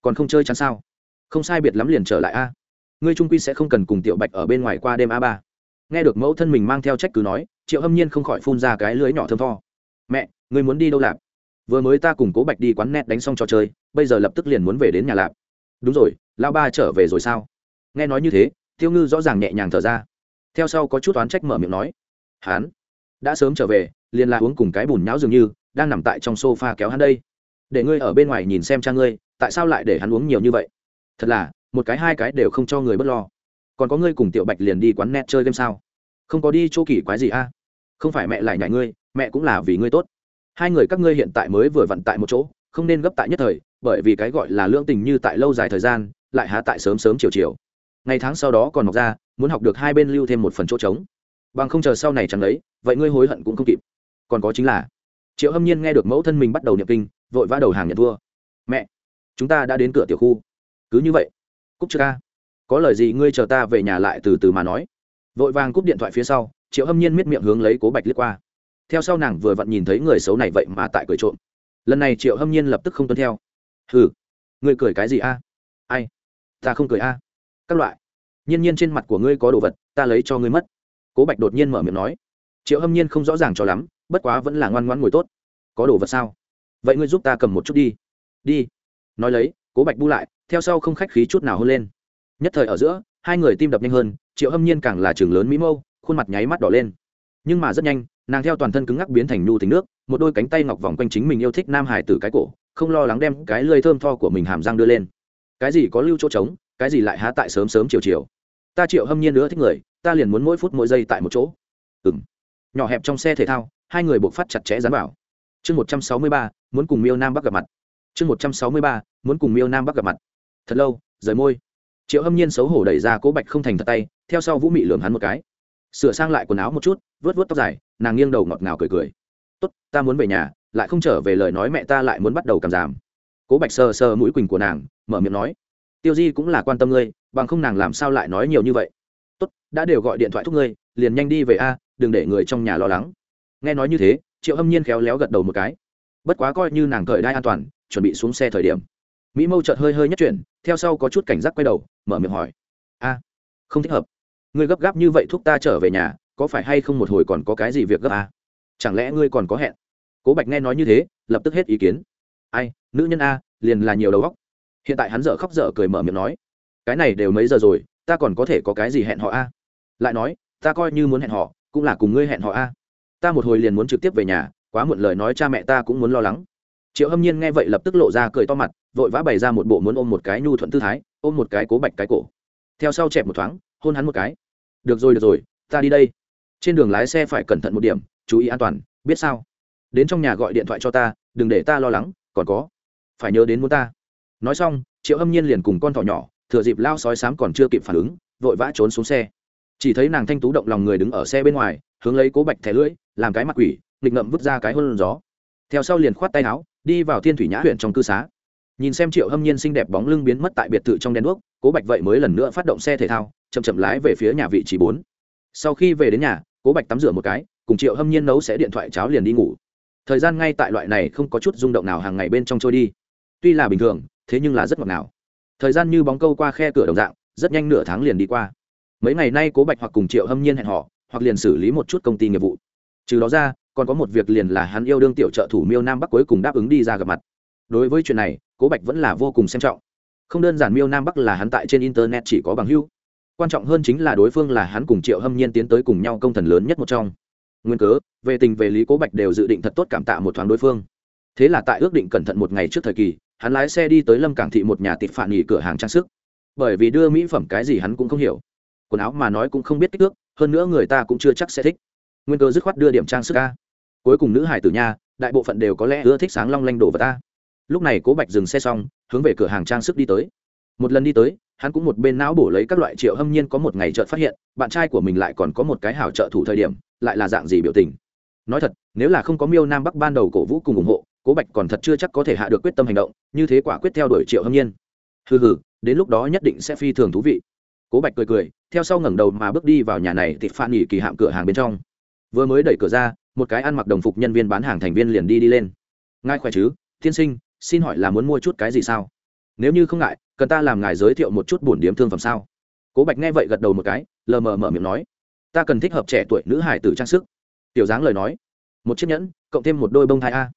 Còn không chơi chắn sao? Không sai biệt lắm liền trở lại a. Ngươi trung quy sẽ không cần cùng tiểu bạch ở bên ngoài qua đêm a ba. Nghe được mẫu thân mình mang theo trách cứ nói, triệu hâm nhiên không khỏi phun ra cái lưới nhỏ thơm tho. Mẹ, ngươi muốn đi đâu lạp vừa mới ta cùng cố bạch đi quán net đánh xong trò chơi, bây giờ lập tức liền muốn về đến nhà lạp đúng rồi lao ba trở về rồi sao? Nghe nói như thế, tiêu ngư rõ ràng nhẹ nhàng thở ra. Theo sau có chút oán trách mở miệng nói. Hắn đã sớm trở về, liền là uống cùng cái bùn nhão dường như, đang nằm tại trong sofa kéo hắn đây. Để ngươi ở bên ngoài nhìn xem cha ngươi, tại sao lại để hắn uống nhiều như vậy? Thật là, một cái hai cái đều không cho người b ấ t lo. Còn có ngươi cùng tiểu bạch liền đi quán net chơi game sao? Không có đi chỗ kỳ quái gì a không phải mẹ lại nhảy ngươi, mẹ cũng là vì ngươi tốt. Hai người các ngươi hiện tại mới vừa vặn tại một chỗ, không nên gấp tại nhất thời, bởi vì cái gọi là lương tình như tại lâu dài thời gian lại há tại sớm sớm chiều chiều. Ngày tháng sau đó còn học ra, muốn học được hai bên lưu thêm một phần chỗ trống. Bằng không chờ sau này chẳng lấy vậy ngươi hối hận cũng không kịp. Còn có chính là, triệu hâm nhiên nghe được mẫu thân mình bắt đầu nhập kinh, vội vã đầu hàng nhận thua mẹ, chúng ta đã đến cửa tiểu khu. Cứ như vậy cúc chưa ca có lời gì ngươi chờ ta về nhà lại từ từ mà nói. Vội vàng cúp điện thoại phía sau, triệu hâm nhiên miết miệng hướng lấy cố bạch liếc qua. Theo sau nàng vừa vặn nhìn thấy người xấu này vậy mà tại cười trộm. Lần này triệu hâm nhiên lập tức không tuân theo. Hừ, ngươi cười cái gì a? Ai? Ta không cười a. Các loại. Nhiên nhiên trên mặt của ngươi có đồ vật, ta lấy cho ngươi mất. Cố bạch đột nhiên mở miệng nói. Triệu hâm nhiên không rõ ràng cho lắm, bất quá vẫn là ngoan ngoãn ngồi tốt. Có đồ vật sao? Vậy ngươi giúp ta cầm một chút đi. Đi. Nói lấy, cố bạch bu lại, theo sau không khách khí chút nào hơn lên. Nhất thời ở giữa, hai người tim đập nhanh hơn, triệu hâm nhiên càng là trường lớn mỹ mâu, khuôn mặt nháy mắt đỏ lên. Nhưng mà rất nhanh, nàng theo toàn thân cứng ngắc biến thành nhu tính nước, một đôi cánh tay ngọc vòng quanh chính mình yêu thích nam hải từ cái cổ, không lo lắng đem cái lơi thơm tho của mình hàm răng đưa lên cái gì có lưu chỗ trống, cái gì lại há tại sớm sớm chiều chiều. Ta triệu hâm nhiên nữa thích người, ta liền muốn mỗi phút mỗi giây tại một chỗ. Ừ m nhỏ hẹp trong xe thể thao, hai người buộc phát chặt chẽ dán vào. Chương một trăm sáu mươi ba, muốn cùng miêu nam bắc gặp mặt. Chương một trăm sáu mươi ba, muốn cùng miêu nam bắc gặp mặt. Thật lâu, rời môi. Triệu hâm nhiên xấu hổ đẩy ra cố bạch không thành thật tay, theo sau vũ mị lường hắn một cái. Sửa sang lại quần áo một chút, vớt vớt tóc dài, nàng nghiêng đầu ngọt ngào cười cười. Tốt, ta muốn về nhà, lại không trở về lời nói mẹ ta lại muốn bắt đầu cảm giảm cố bạch sờ sờ mũi quỳnh của nàng, mở miệng nói, tiêu di cũng là quan tâm ngươi, bằng không nàng làm sao lại nói nhiều như vậy? Tốt, đã đều gọi điện thoại thúc ngươi, liền nhanh đi về a, đừng để người trong nhà lo lắng. Nghe nói như thế, triệu hâm nhiên khéo léo gật đầu một cái. Bất quá coi như nàng cởi đai an toàn, chuẩn bị xuống xe thời điểm. Mỹ mâu chợt hơi hơi nhất chuyển, theo sau có chút cảnh giác quay đầu, mở miệng hỏi, a, không thích hợp. Ngươi gấp gáp như vậy thúc ta trở về nhà, có phải hay không một hồi còn có cái gì việc gấp a? Chẳng lẽ ngươi còn có hẹn? Cố bạch nghe nói như thế, lập tức hết ý kiến. Ai nữ nhân a, liền là nhiều đầu góc hiện tại hắn dở khóc dở cười mở miệng nói, cái này đều mấy giờ rồi, ta còn có thể có cái gì hẹn họ a? Lại nói, ta coi như muốn hẹn họ cũng là cùng ngươi hẹn họ a. Ta một hồi liền muốn trực tiếp về nhà, quá muộn lời nói cha mẹ ta cũng muốn lo lắng. Triệu hâm nhiên nghe vậy lập tức lộ ra cười to mặt, vội vã bày ra một bộ muốn ôm một cái nhu thuận tư thái, ôm một cái cố bạch cái cổ. Theo sau chẹp một thoáng, hôn hắn một cái. Được rồi được rồi, ta đi đây. Trên đường lái xe phải cẩn thận một điểm, chú ý an toàn, biết sao? Đến trong nhà gọi điện thoại cho ta, đừng để ta lo lắng, còn có phải nhớ đến muốn ta. Nói xong, triệu hâm nhiên liền cùng con thỏ nhỏ, thừa dịp lao sói sám còn chưa kịp phản ứng, vội vã trốn xuống xe. Chỉ thấy nàng thanh tú động lòng người đứng ở xe bên ngoài, hướng lấy cố bạch thẻ lưỡi, làm cái mặt quỷ, nghịch ngậm vứt ra cái hôn gió. Theo sau liền khoát tay áo, đi vào thiên thủy nhã huyện trong cư xá. Nhìn xem triệu hâm nhiên xinh đẹp bóng lưng biến mất tại biệt thự trong đèn đuốc, cố bạch vậy mới lần nữa phát động xe thể thao, chậm chậm lái về phía nhà vị trí bốn. Sau khi về đến nhà, cố bạch tắm rửa một cái, cùng triệu hâm nhiên nấu sẽ điện thoại cháo liền đi ngủ. Thời gian ngay tại loại này không có chút rung động nào hàng ngày bên trong trôi đi tuy là bình thường, thế nhưng là rất ngọt ngào. Thời gian như bóng câu qua khe cửa đồng dạng, rất nhanh nửa tháng liền đi qua. Mấy ngày nay cố bạch hoặc cùng triệu hâm nhiên hẹn họ hoặc liền xử lý một chút công ty nghiệp vụ. Trừ đó ra, còn có một việc liền là hắn yêu đương tiểu trợ thủ miêu nam bắc cuối cùng đáp ứng đi ra gặp mặt. Đối với chuyện này, cố bạch vẫn là vô cùng xem trọng. Không đơn giản miêu nam bắc là hắn tại trên internet chỉ có bằng hưu quan trọng hơn chính là đối phương là hắn cùng triệu hâm nhiên tiến tới cùng nhau công thần lớn nhất một trong. Nguyên cớ, về tình về lý cố bạch đều dự định thật tốt cảm tạ một thoáng đối phương. Thế là tại ước định cẩn thận một ngày trước thời kỳ hắn lái xe đi tới lâm cảng thị một nhà tịt phản nghỉ cửa hàng trang sức. Bởi vì đưa mỹ phẩm cái gì hắn cũng không hiểu. Quần áo mà nói cũng không biết kích thước, hơn nữa người ta cũng chưa chắc sẽ thích. Nguyên cơ dứt khoát đưa điểm trang sức ca cuối cùng nữ hải tử nha, đại bộ phận đều có lẽ ưa thích sáng long lanh đồ vật ta. Lúc này cố bạch dừng xe xong, hướng về cửa hàng trang sức đi tới. Một lần đi tới, hắn cũng một bên não bổ lấy các loại triệu hâm nhiên có một ngày chợt phát hiện, bạn trai của mình lại còn có một cái hảo trợ thủ thời điểm, lại là dạng gì biểu tình. Nói thật, nếu là không có miêu nam bắc ban đầu cổ vũ cùng ủng hộ cố bạch còn thật chưa chắc có thể hạ được quyết tâm hành động, như thế quả quyết theo đuổi triệu hâm nhiên. Hừ hừ, đến lúc đó nhất định sẽ phi thường thú vị. Cố bạch cười cười, theo sau ngẩng đầu mà bước đi vào nhà này thì phan nghỉ kỳ hạm cửa hàng bên trong. Vừa mới đẩy cửa ra, một cái ăn mặc đồng phục nhân viên bán hàng thành viên liền đi đi lên. Ngài khỏe chứ? Tiên sinh, xin hỏi là muốn mua chút cái gì sao? Nếu như không ngại, cần ta làm ngài giới thiệu một chút bổn điếm thương phẩm sao? Cố bạch nghe vậy gật đầu một cái, lờ mờ mở miệng nói, ta cần thích hợp trẻ tuổi nữ hải tử trang sức. Tiểu dáng lời nói, một chiếc nhẫn, cộng thêm một đôi bông thai a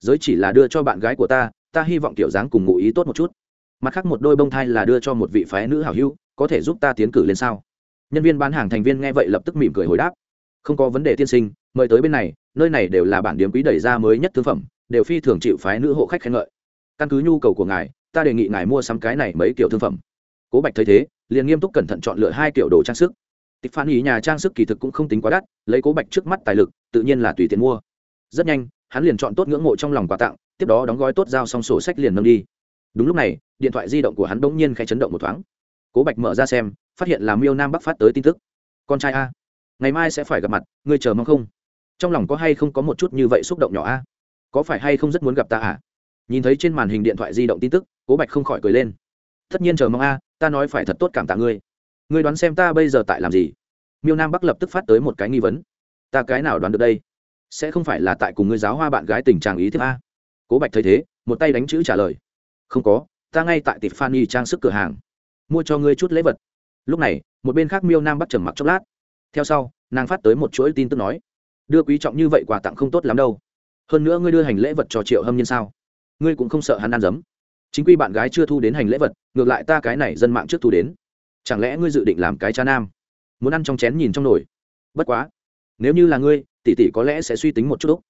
giới chỉ là đưa cho bạn gái của ta ta hy vọng tiểu dáng cùng ngụ ý tốt một chút. Mặt khác một đôi bông thai là đưa cho một vị phái nữ hảo hữu, có thể giúp ta tiến cử lên sao? Nhân viên bán hàng thành viên nghe vậy lập tức mỉm cười hồi đáp. Không có vấn đề tiên sinh, mời tới bên này, nơi này đều là bản điếm quý đẩy ra mới nhất thương phẩm, đều phi thường chịu phái nữ hộ khách khen ngợi. Căn cứ nhu cầu của ngài, ta đề nghị ngài mua sắm cái này mấy kiểu thương phẩm. Cố bạch thấy thế, liền nghiêm túc cẩn thận chọn lựa hai kiểu đồ trang sức. Tịch phản ý nhà trang sức kỳ thực cũng không tính quá đắt, lấy cố bạch trước mắt tài lực, tự nhiên là tùy tiền mua. Rất nhanh hắn liền chọn tốt ngưỡng mộ trong lòng quà tặng, tiếp đó đóng gói tốt giao xong sổ sách liền nâng đi. Đúng lúc này, điện thoại di động của hắn bỗng nhiên khẽ chấn động một thoáng. Cố bạch mở ra xem, phát hiện là miêu nam bắc phát tới tin tức. Con trai a, ngày mai sẽ phải gặp mặt, ngươi chờ mong không? Trong lòng có hay không có một chút như vậy xúc động nhỏ a? Có phải hay không rất muốn gặp ta à? Nhìn thấy trên màn hình điện thoại di động tin tức, cố bạch không khỏi cười lên. Tất nhiên chờ mong a, ta nói phải thật tốt cảm tạ ngươi. Ngươi đoán xem ta bây giờ tại làm gì? Miêu nam bắc lập tức phát tới một cái nghi vấn. Ta cái nào đoán được đây? Sẽ không phải là tại cùng ngươi giáo hoa bạn gái tình trạng ý tiếp a. Cố bạch thấy thế, một tay đánh chữ trả lời. Không có, ta ngay tại tịp phan y trang sức cửa hàng. Mua cho ngươi chút lễ vật. Lúc này, một bên khác miêu nam bắt trầm mặc chốc lát. Theo sau, nàng phát tới một chuỗi tin tức nói. Đưa quý trọng như vậy quà tặng không tốt lắm đâu. Hơn nữa ngươi đưa hành lễ vật cho triệu hâm nhân sao? Ngươi cũng không sợ hắn ăn dấm. Chính quy bạn gái chưa thu đến hành lễ vật, ngược lại ta cái này dân mạng trước thu đến. Chẳng lẽ ngươi dự định làm cái cha nam? Muốn ăn trong chén nhìn trong nồi. Bất quá nếu như là ngươi, tỷ tỷ có lẽ sẽ suy tính một chút úc.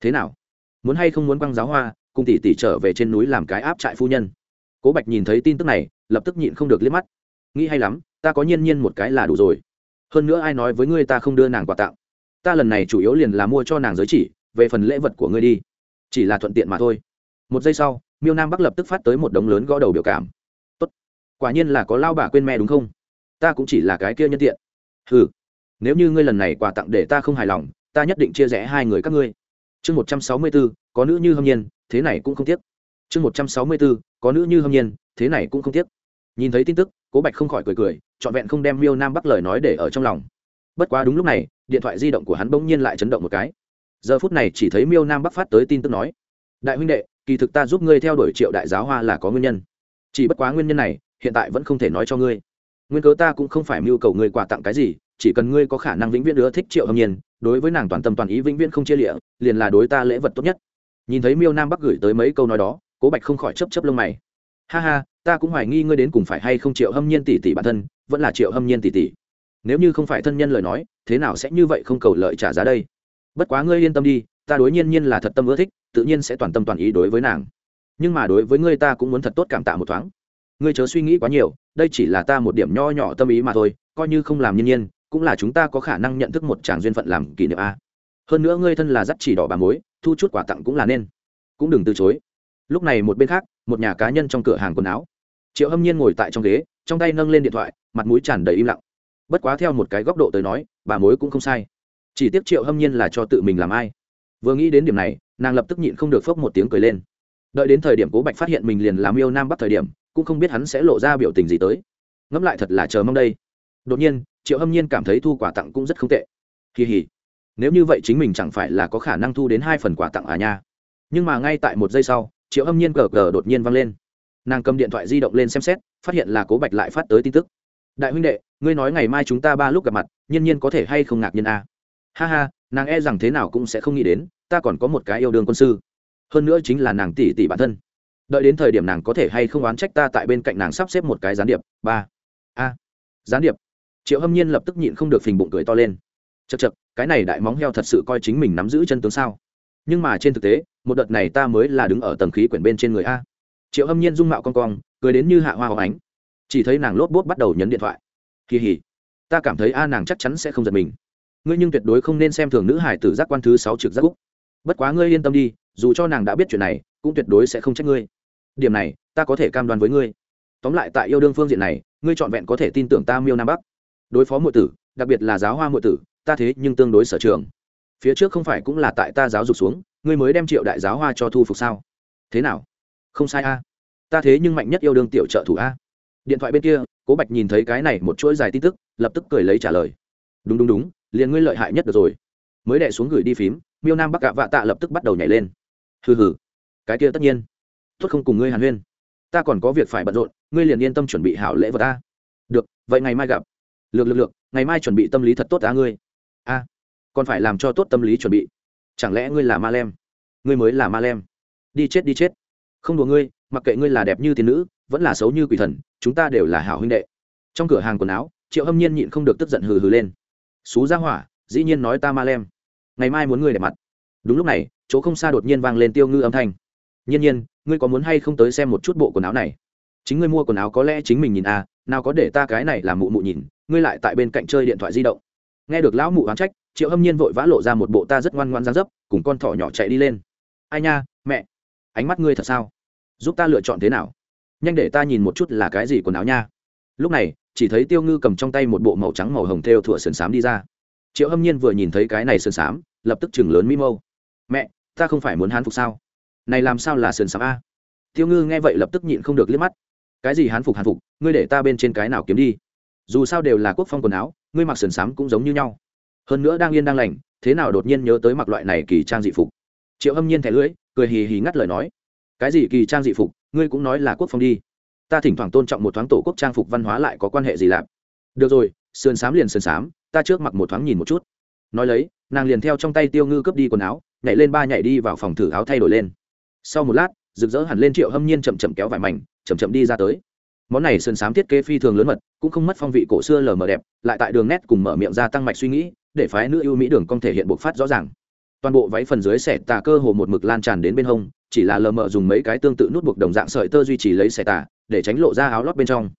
Thế nào? Muốn hay không muốn quăng giáo hoa, cùng tỷ tỷ trở về trên núi làm cái áp trại phu nhân? Cố bạch nhìn thấy tin tức này, lập tức nhịn không được liếc mắt. Nghĩ hay lắm, ta có nhiên nhiên một cái là đủ rồi. Hơn nữa ai nói với ngươi ta không đưa nàng quà tặng? Ta lần này chủ yếu liền là mua cho nàng giới chỉ, về phần lễ vật của ngươi đi. Chỉ là thuận tiện mà thôi. Một giây sau, miêu nam bắc lập tức phát tới một đống lớn gõ đầu biểu cảm. Tốt. Quả nhiên là có lao bà quên mẹ đúng không? Ta cũng chỉ là cái kia nhân tiện. Ừ nếu như ngươi lần này quà tặng để ta không hài lòng, ta nhất định chia rẽ hai người các ngươi. Chương một trăm sáu mươi bốn, có nữ như hâm nhiên, thế này cũng không tiếc. Chương một trăm sáu mươi bốn, có nữ như hâm nhiên, thế này cũng không tiếc. Nhìn thấy tin tức, cố bạch không khỏi cười cười, trọn vẹn không đem miêu nam bắc lời nói để ở trong lòng. Bất quá đúng lúc này, điện thoại di động của hắn bỗng nhiên lại chấn động một cái. Giờ phút này chỉ thấy miêu nam bắc phát tới tin tức nói, đại huynh đệ, kỳ thực ta giúp ngươi theo đuổi triệu đại giáo hoa là có nguyên nhân. Chỉ bất quá nguyên nhân này, hiện tại vẫn không thể nói cho ngươi. Nguyên cớ ta cũng không phải mưu cầu ngươi quà tặng cái gì chỉ cần ngươi có khả năng vĩnh viễn ưa thích triệu hâm nhiên, đối với nàng toàn tâm toàn ý vĩnh viễn không chia lịa, liền là đối ta lễ vật tốt nhất. Nhìn thấy miêu nam bắc gửi tới mấy câu nói đó, cố bạch không khỏi chấp chấp lông mày. Ha ha, ta cũng hoài nghi ngươi đến cùng phải hay không triệu hâm nhiên tỷ tỷ bản thân, vẫn là triệu hâm nhiên tỷ tỷ. Nếu như không phải thân nhân lời nói, thế nào sẽ như vậy không cầu lợi trả giá đây? Bất quá ngươi yên tâm đi, ta đối nhiên nhiên là thật tâm ưa thích, tự nhiên sẽ toàn tâm toàn ý đối với nàng. Nhưng mà đối với ngươi ta cũng muốn thật tốt cảm tạ một thoáng. Ngươi chớ suy nghĩ quá nhiều, đây chỉ là ta một điểm nho nhỏ tâm ý mà thôi, coi như không làm nhiên nhiên cũng là chúng ta có khả năng nhận thức một tràng duyên phận làm kỷ niệm a. Hơn nữa ngươi thân là dắt chỉ đỏ bà mối, thu chút quà tặng cũng là nên. Cũng đừng từ chối. Lúc này một bên khác, một nhà cá nhân trong cửa hàng quần áo. Triệu hâm nhiên ngồi tại trong ghế, trong tay nâng lên điện thoại, mặt mũi tràn đầy im lặng. Bất quá theo một cái góc độ tới nói, bà mối cũng không sai. Chỉ tiếc triệu hâm nhiên là cho tự mình làm ai. Vừa nghĩ đến điểm này, nàng lập tức nhịn không được phốc một tiếng cười lên. Đợi đến thời điểm cố bạch phát hiện mình liền làm yêu nam bắc thời điểm, cũng không biết hắn sẽ lộ ra biểu tình gì tới. Ngẫm lại thật là chờ mong đây. Đột nhiên triệu hâm nhiên cảm thấy thu quà tặng cũng rất không tệ. Kỳ hỉ. Nếu như vậy chính mình chẳng phải là có khả năng thu đến hai phần quà tặng à nha. Nhưng mà ngay tại một giây sau, triệu hâm nhiên cờ cờ đột nhiên văng lên. Nàng cầm điện thoại di động lên xem xét, phát hiện là cố bạch lại phát tới tin tức. Đại huynh đệ, ngươi nói ngày mai chúng ta ba lúc gặp mặt, nhiên nhiên có thể hay không ngạc nhiên a à? ha ha, nàng e rằng thế nào cũng sẽ không nghĩ đến, ta còn có một cái yêu đương quân sư. Hơn nữa chính là nàng tỷ tỷ bản thân. Đợi đến thời điểm nàng có thể hay không oán trách ta tại bên cạnh nàng sắp xếp một cái gián điệp. Ba. A. Gián điệp triệu hâm nhiên lập tức nhịn không được phình bụng cười to lên. Chật chật cái này đại móng heo thật sự coi chính mình nắm giữ chân tướng sao? Nhưng mà trên thực tế, một đợt này ta mới là đứng ở tầng khí quyển bên trên người a. Triệu hâm nhiên dung mạo con cong, cười đến như hạ hoa hóng ánh. Chỉ thấy nàng lốp bốt bắt đầu nhấn điện thoại. Kỳ hỉ, ta cảm thấy a nàng chắc chắn sẽ không giật mình. Ngươi nhưng tuyệt đối không nên xem thường nữ hải tử giác quan thứ sáu trực giác úc. Bất quá ngươi yên tâm đi, dù cho nàng đã biết chuyện này, cũng tuyệt đối sẽ không trách ngươi. Điểm này, ta có thể cam đoan với ngươi. Tóm lại tại yêu đương phương diện này, ngươi trọn vẹn có thể tin tưởng ta miêu nam bắc đối phó muội tử, đặc biệt là giáo hoa muội tử, ta thế nhưng tương đối sở trường. Phía trước không phải cũng là tại ta giáo dục xuống, ngươi mới đem triệu đại giáo hoa cho thu phục sao? Thế nào? Không sai a. Ta thế nhưng mạnh nhất yêu đương tiểu trợ thủ a. Điện thoại bên kia, cố bạch nhìn thấy cái này một chuỗi dài tin tức, lập tức cười lấy trả lời. Đúng đúng đúng, liền ngươi lợi hại nhất được rồi. Mới đẻ xuống gửi đi phím, miêu nam bắc gạ vạ tạ lập tức bắt đầu nhảy lên. Hừ hừ. Cái kia tất nhiên. Tốt không cùng ngươi hàn huyên. Ta còn có việc phải bận rộn, ngươi liền yên tâm chuẩn bị hảo lễ vật ta được, vậy ngày mai gặp lược lược lược, ngày mai chuẩn bị tâm lý thật tốt á ngươi. A, còn phải làm cho tốt tâm lý chuẩn bị. Chẳng lẽ ngươi là ma lem? Ngươi mới là ma lem. Đi chết đi chết. Không đùa ngươi, mặc kệ ngươi là đẹp như thiên nữ, vẫn là xấu như quỷ thần, chúng ta đều là hảo huynh đệ. Trong cửa hàng quần áo, triệu hâm nhiên nhịn không được tức giận hừ hừ lên. Xú ra hỏa, dĩ nhiên nói ta ma lem. Ngày mai muốn ngươi đẹp mặt. Đúng lúc này, chỗ không xa đột nhiên vang lên tiêu ngư âm thanh. Nhiên nhiên, ngươi có muốn hay không tới xem một chút bộ quần áo này? Chính ngươi mua quần áo có lẽ chính mình nhìn à nào có để ta cái này làm mụ mụ nhìn ngươi lại tại bên cạnh chơi điện thoại di động. Nghe được lão mụ oán trách, triệu hâm nhiên vội vã lộ ra một bộ ta rất ngoan ngoan dáng dấp, cùng con thỏ nhỏ chạy đi lên. Ai nha, mẹ, ánh mắt ngươi thật sao? Giúp ta lựa chọn thế nào? Nhanh để ta nhìn một chút là cái gì quần áo nha. Lúc này, chỉ thấy tiêu ngư cầm trong tay một bộ màu trắng màu hồng thêu thủa sườn xám đi ra. Triệu hâm nhiên vừa nhìn thấy cái này sườn xám, lập tức chừng lớn mi mâu. Mẹ, ta không phải muốn hán phục sao? Này làm sao là sườn xám a? Tiêu ngư nghe vậy lập tức nhịn không được liếc mắt. Cái gì hán phục hán phục, ngươi để ta bên trên cái nào kiếm đi dù sao đều là quốc phong quần áo, ngươi mặc sườn xám cũng giống như nhau. Hơn nữa đang yên đang lành, thế nào đột nhiên nhớ tới mặc loại này kỳ trang dị phục? Triệu hâm nhiên thẻ lưỡi, cười hì hì ngắt lời nói. Cái gì kỳ trang dị phục, ngươi cũng nói là quốc phong đi. Ta thỉnh thoảng tôn trọng một thoáng tổ quốc trang phục văn hóa lại có quan hệ gì lạp được rồi, sườn xám liền sườn xám, ta trước mặc một thoáng nhìn một chút. Nói lấy, nàng liền theo trong tay tiêu ngư cướp đi quần áo, nhảy lên ba nhảy đi vào phòng thử áo thay đổi lên. Sau một lát, rực rỡ hẳn lên triệu hâm nhiên chậm chậm kéo vải mảnh, chậm chậm đi ra tới món này sườn xám thiết kế phi thường lớn mật, cũng không mất phong vị cổ xưa lờ mờ đẹp, lại tại đường nét cùng mở miệng ra tăng mạch suy nghĩ, để phái nữ ưu mỹ đường công thể hiện bộc phát rõ ràng. Toàn bộ váy phần dưới xẻ tà cơ hồ một mực lan tràn đến bên hông, chỉ là lờ mờ dùng mấy cái tương tự nút buộc đồng dạng sợi tơ duy trì lấy xẻ tà, để tránh lộ ra áo lót bên trong.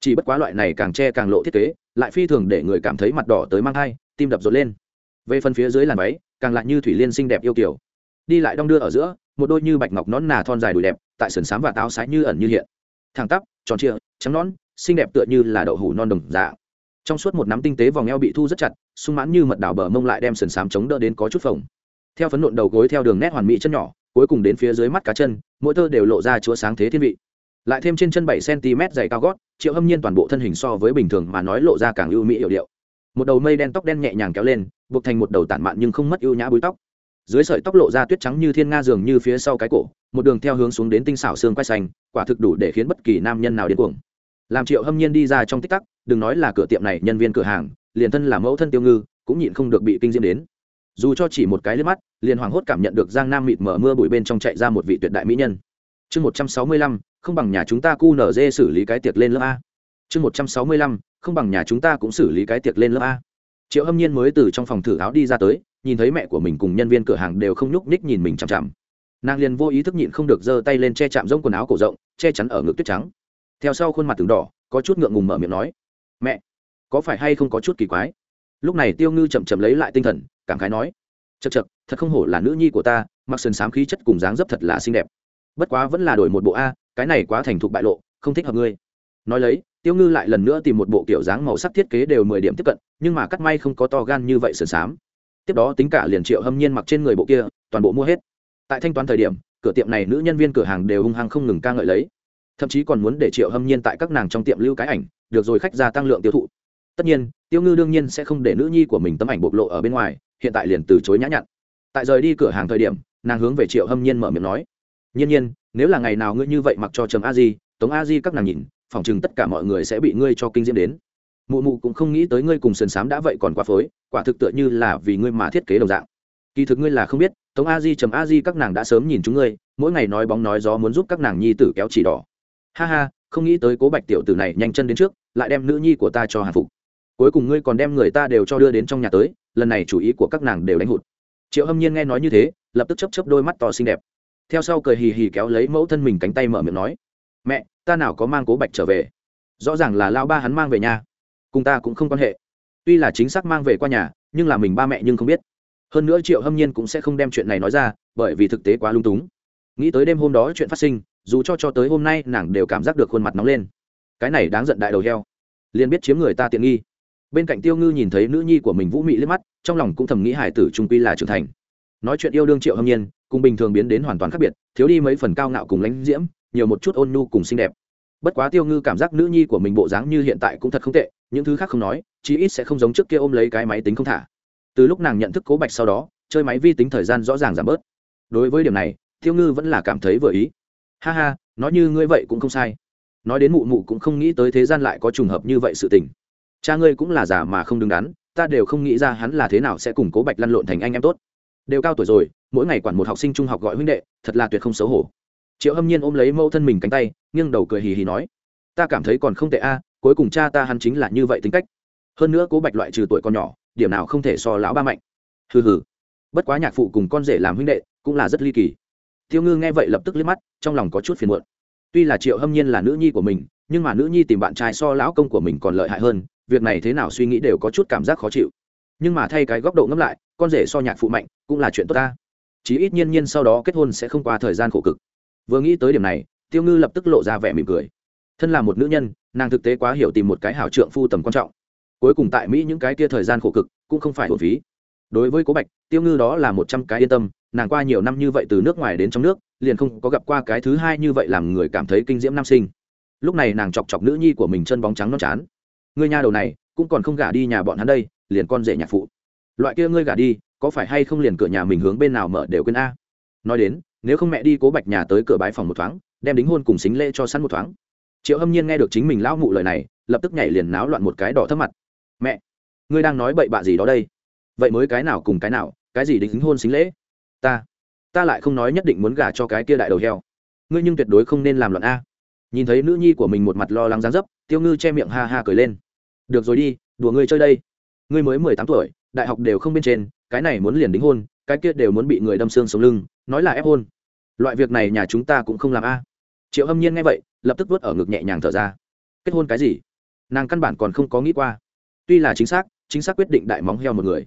Chỉ bất quá loại này càng che càng lộ thiết kế, lại phi thường để người cảm thấy mặt đỏ tới mang thai, tim đập rột lên. Về phần phía dưới làn váy, càng lại như thủy liên xinh đẹp yêu kiểu đi lại đong đưa ở giữa, một đôi như bạch ngọc nón nà thon dài đùi đẹp, tại sườn xám và táo sái như ẩn như hiện. Thẳng tắp tròn trịa, trắng nón xinh đẹp tựa như là đậu hủ non đồng dạ trong suốt một nắm tinh tế vòng eo bị thu rất chặt, sung mãn như mật đảo bờ mông lại đem sườn xám chống đỡ đến có chút phồng. Theo phấn nộn đầu gối theo đường nét hoàn mỹ chân nhỏ, cuối cùng đến phía dưới mắt cá chân, mỗi tơ đều lộ ra chúa sáng thế thiên vị. Lại thêm trên chân bảy cm dày cao gót, triệu hâm nhiên toàn bộ thân hình so với bình thường mà nói lộ ra càng ưu mỹ hiệu điệu. Một đầu mây đen tóc đen nhẹ nhàng kéo lên, buộc thành một đầu tản mạn nhưng không mất ưu nhã búi tóc. Dưới sợi tóc lộ ra tuyết trắng như thiên nga dường như phía sau cái cổ một đường theo hướng xuống đến tinh xảo xương quay xanh, quả thực đủ để khiến bất kỳ nam nhân nào điên cuồng. Làm triệu hâm nhiên đi ra trong tích tắc, đừng nói là cửa tiệm này, nhân viên cửa hàng, liền thân là mẫu thân tiêu ngư, cũng nhịn không được bị kinh diễm đến. Dù cho chỉ một cái liếc mắt, liền hoảng hốt cảm nhận được giang nam mịt mở mưa bụi bên trong chạy ra một vị tuyệt đại mỹ nhân. Chương một trăm sáu mươi lăm, không bằng nhà chúng ta cu nở dê xử lý cái tiệc lên lớp a. Chương một trăm sáu mươi lăm, không bằng nhà chúng ta cũng xử lý cái tiệc lên lớp a. Triệu hâm nhiên mới từ trong phòng thử áo đi ra tới, nhìn thấy mẹ của mình cùng nhân viên cửa hàng đều không nhúc ních nhìn mình chằm chằm nàng liền vô ý thức nhịn không được giơ tay lên che chạm rông quần áo cổ rộng, che chắn ở ngực tuyết trắng. Theo sau khuôn mặt từng đỏ, có chút ngượng ngùng mở miệng nói, mẹ, có phải hay không có chút kỳ quái? Lúc này tiêu ngư chậm chậm lấy lại tinh thần, cảm khái nói chật chật thật không hổ là nữ nhi của ta, mặc sườn xám khí chất cùng dáng dấp thật là xinh đẹp. Bất quá vẫn là đổi một bộ a, cái này quá thành thục bại lộ, không thích hợp ngươi. Nói lấy, tiêu ngư lại lần nữa tìm một bộ kiểu dáng màu sắc thiết kế đều mười điểm tiếp cận, nhưng mà cắt may không có to gan như vậy sườn xám. Tiếp đó tính cả liền triệu hâm nhiên mặc trên người bộ kia, toàn bộ mua hết tại thanh toán thời điểm, cửa tiệm này nữ nhân viên cửa hàng đều hung hăng không ngừng ca ngợi lấy. Thậm chí còn muốn để triệu hâm nhiên tại các nàng trong tiệm lưu cái ảnh, được rồi khách gia tăng lượng tiêu thụ. Tất nhiên, tiêu ngư đương nhiên sẽ không để nữ nhi của mình tấm ảnh bộc lộ ở bên ngoài, hiện tại liền từ chối nhã nhặn. Tại rời đi cửa hàng thời điểm, nàng hướng về triệu hâm nhiên mở miệng nói, nhiên nhiên, nếu là ngày nào ngươi như vậy mặc cho trầm a di, tống a di các nàng nhìn phỏng chừng tất cả mọi người sẽ bị ngươi cho kinh diễm đến. Mụ mụ cũng không nghĩ tới ngươi cùng sườn xám đã vậy còn quá phối, quả thực tựa như là vì ngươi mà thiết kế đồng dạng kỳ thực ngươi là không biết, tống a di trầm a di các nàng đã sớm nhìn chúng ngươi, mỗi ngày nói bóng nói gió muốn giúp các nàng nhi tử kéo chỉ đỏ. Ha ha, không nghĩ tới cố bạch tiểu tử này nhanh chân đến trước, lại đem nữ nhi của ta cho hàn phục. Cuối cùng ngươi còn đem người ta đều cho đưa đến trong nhà tới, lần này chủ ý của các nàng đều đánh hụt. Triệu hâm nhiên nghe nói như thế, lập tức chấp chấp đôi mắt to xinh đẹp. Theo sau cười hì hì kéo lấy mẫu thân mình cánh tay mở miệng nói, mẹ, ta nào có mang cố bạch trở về? Rõ ràng là lao ba hắn mang về nhà, cùng ta cũng không quan hệ. Tuy là chính xác mang về qua nhà, nhưng là mình ba mẹ nhưng không biết hơn nữa triệu hâm nhiên cũng sẽ không đem chuyện này nói ra, bởi vì thực tế quá lung túng. Nghĩ tới đêm hôm đó chuyện phát sinh, dù cho cho tới hôm nay nàng đều cảm giác được khuôn mặt nóng lên. Cái này đáng giận đại đầu heo. Liền biết chiếm người ta tiện nghi. Bên cạnh tiêu ngư nhìn thấy nữ nhi của mình vũ mị liếc mắt, trong lòng cũng thầm nghĩ hải tử trung quy là trưởng thành. Nói chuyện yêu đương triệu hâm nhiên, cùng bình thường biến đến hoàn toàn khác biệt, thiếu đi mấy phần cao ngạo cùng lãnh diễm, nhiều một chút ôn nhu cùng xinh đẹp. Bất quá tiêu ngư cảm giác nữ nhi của mình bộ dáng như hiện tại cũng thật không tệ, những thứ khác không nói, chí ít sẽ không giống trước kia ôm lấy cái máy tính không thả từ lúc nàng nhận thức cố bạch sau đó, chơi máy vi tính thời gian rõ ràng giảm bớt. Đối với điểm này, tiêu ngư vẫn là cảm thấy vừa ý. Ha ha, nói như ngươi vậy cũng không sai. Nói đến mụ mụ cũng không nghĩ tới thế gian lại có trùng hợp như vậy sự tình. Cha ngươi cũng là giả mà không đứng đắn, ta đều không nghĩ ra hắn là thế nào sẽ cùng cố bạch lăn lộn thành anh em tốt. Đều cao tuổi rồi, mỗi ngày quản một học sinh trung học gọi huynh đệ, thật là tuyệt không xấu hổ. Triệu hâm nhiên ôm lấy mẫu thân mình cánh tay, nghiêng đầu cười hì hì nói, ta cảm thấy còn không tệ a, cuối cùng cha ta hắn chính là như vậy tính cách. Hơn nữa cố bạch loại trừ tuổi còn nhỏ điểm nào không thể so lão ba mạnh. Hừ hừ. Bất quá nhạc phụ cùng con rể làm huynh đệ cũng là rất ly kỳ. Tiêu ngư nghe vậy lập tức liếc mắt, trong lòng có chút phiền muộn. Tuy là triệu hâm nhiên là nữ nhi của mình, nhưng mà nữ nhi tìm bạn trai so lão công của mình còn lợi hại hơn, việc này thế nào suy nghĩ đều có chút cảm giác khó chịu. Nhưng mà thay cái góc độ ngẫm lại, con rể so nhạc phụ mạnh cũng là chuyện tốt ta. Chí ít nhiên nhiên sau đó kết hôn sẽ không qua thời gian khổ cực. Vừa nghĩ tới điểm này, tiêu ngư lập tức lộ ra vẻ mỉm cười. Thân là một nữ nhân, nàng thực tế quá hiểu tìm một cái hảo trượng phu tầm quan trọng cuối cùng tại mỹ những cái kia thời gian khổ cực cũng không phải hồn phí. đối với cố bạch, tiêu ngư đó là một trăm cái yên tâm, nàng qua nhiều năm như vậy từ nước ngoài đến trong nước, liền không có gặp qua cái thứ hai như vậy làm người cảm thấy kinh diễm nam sinh. lúc này nàng chọc chọc nữ nhi của mình chân bóng trắng non chán. ngươi nhà đầu này cũng còn không gả đi nhà bọn hắn đây, liền con rể nhạc phụ. loại kia ngươi gả đi, có phải hay không liền cửa nhà mình hướng bên nào mở đều quên a. nói đến, nếu không mẹ đi cố bạch nhà tới cửa bãi phòng một thoáng, đem đính hôn cùng xính lễ cho sẵn một thoáng. triệu hâm nhiên nghe được chính mình lão mụ lời này, lập tức nhảy liền náo loạn một cái đỏ thấp mặt mẹ, ngươi đang nói bậy bạ gì đó đây? Vậy mới cái nào cùng cái nào, cái gì đính hôn xính lễ? Ta ta lại không nói nhất định muốn gả cho cái kia đại đầu heo. Ngươi nhưng tuyệt đối không nên làm loạn a. Nhìn thấy nữ nhi của mình một mặt lo lắng dáng dấp, tiêu ngư che miệng ha ha cười lên. Được rồi đi, đùa ngươi chơi đây. Ngươi mới mười tám tuổi, đại học đều không bên trên, cái này muốn liền đính hôn, cái kia đều muốn bị người đâm xương sống lưng, nói là ép hôn. Loại việc này nhà chúng ta cũng không làm a. Triệu hâm nhiên nghe vậy, lập tức vớt ở ngực nhẹ nhàng thở ra. Kết hôn cái gì? Nàng căn bản còn không có nghĩ qua tuy là chính xác chính xác quyết định đại móng heo một người.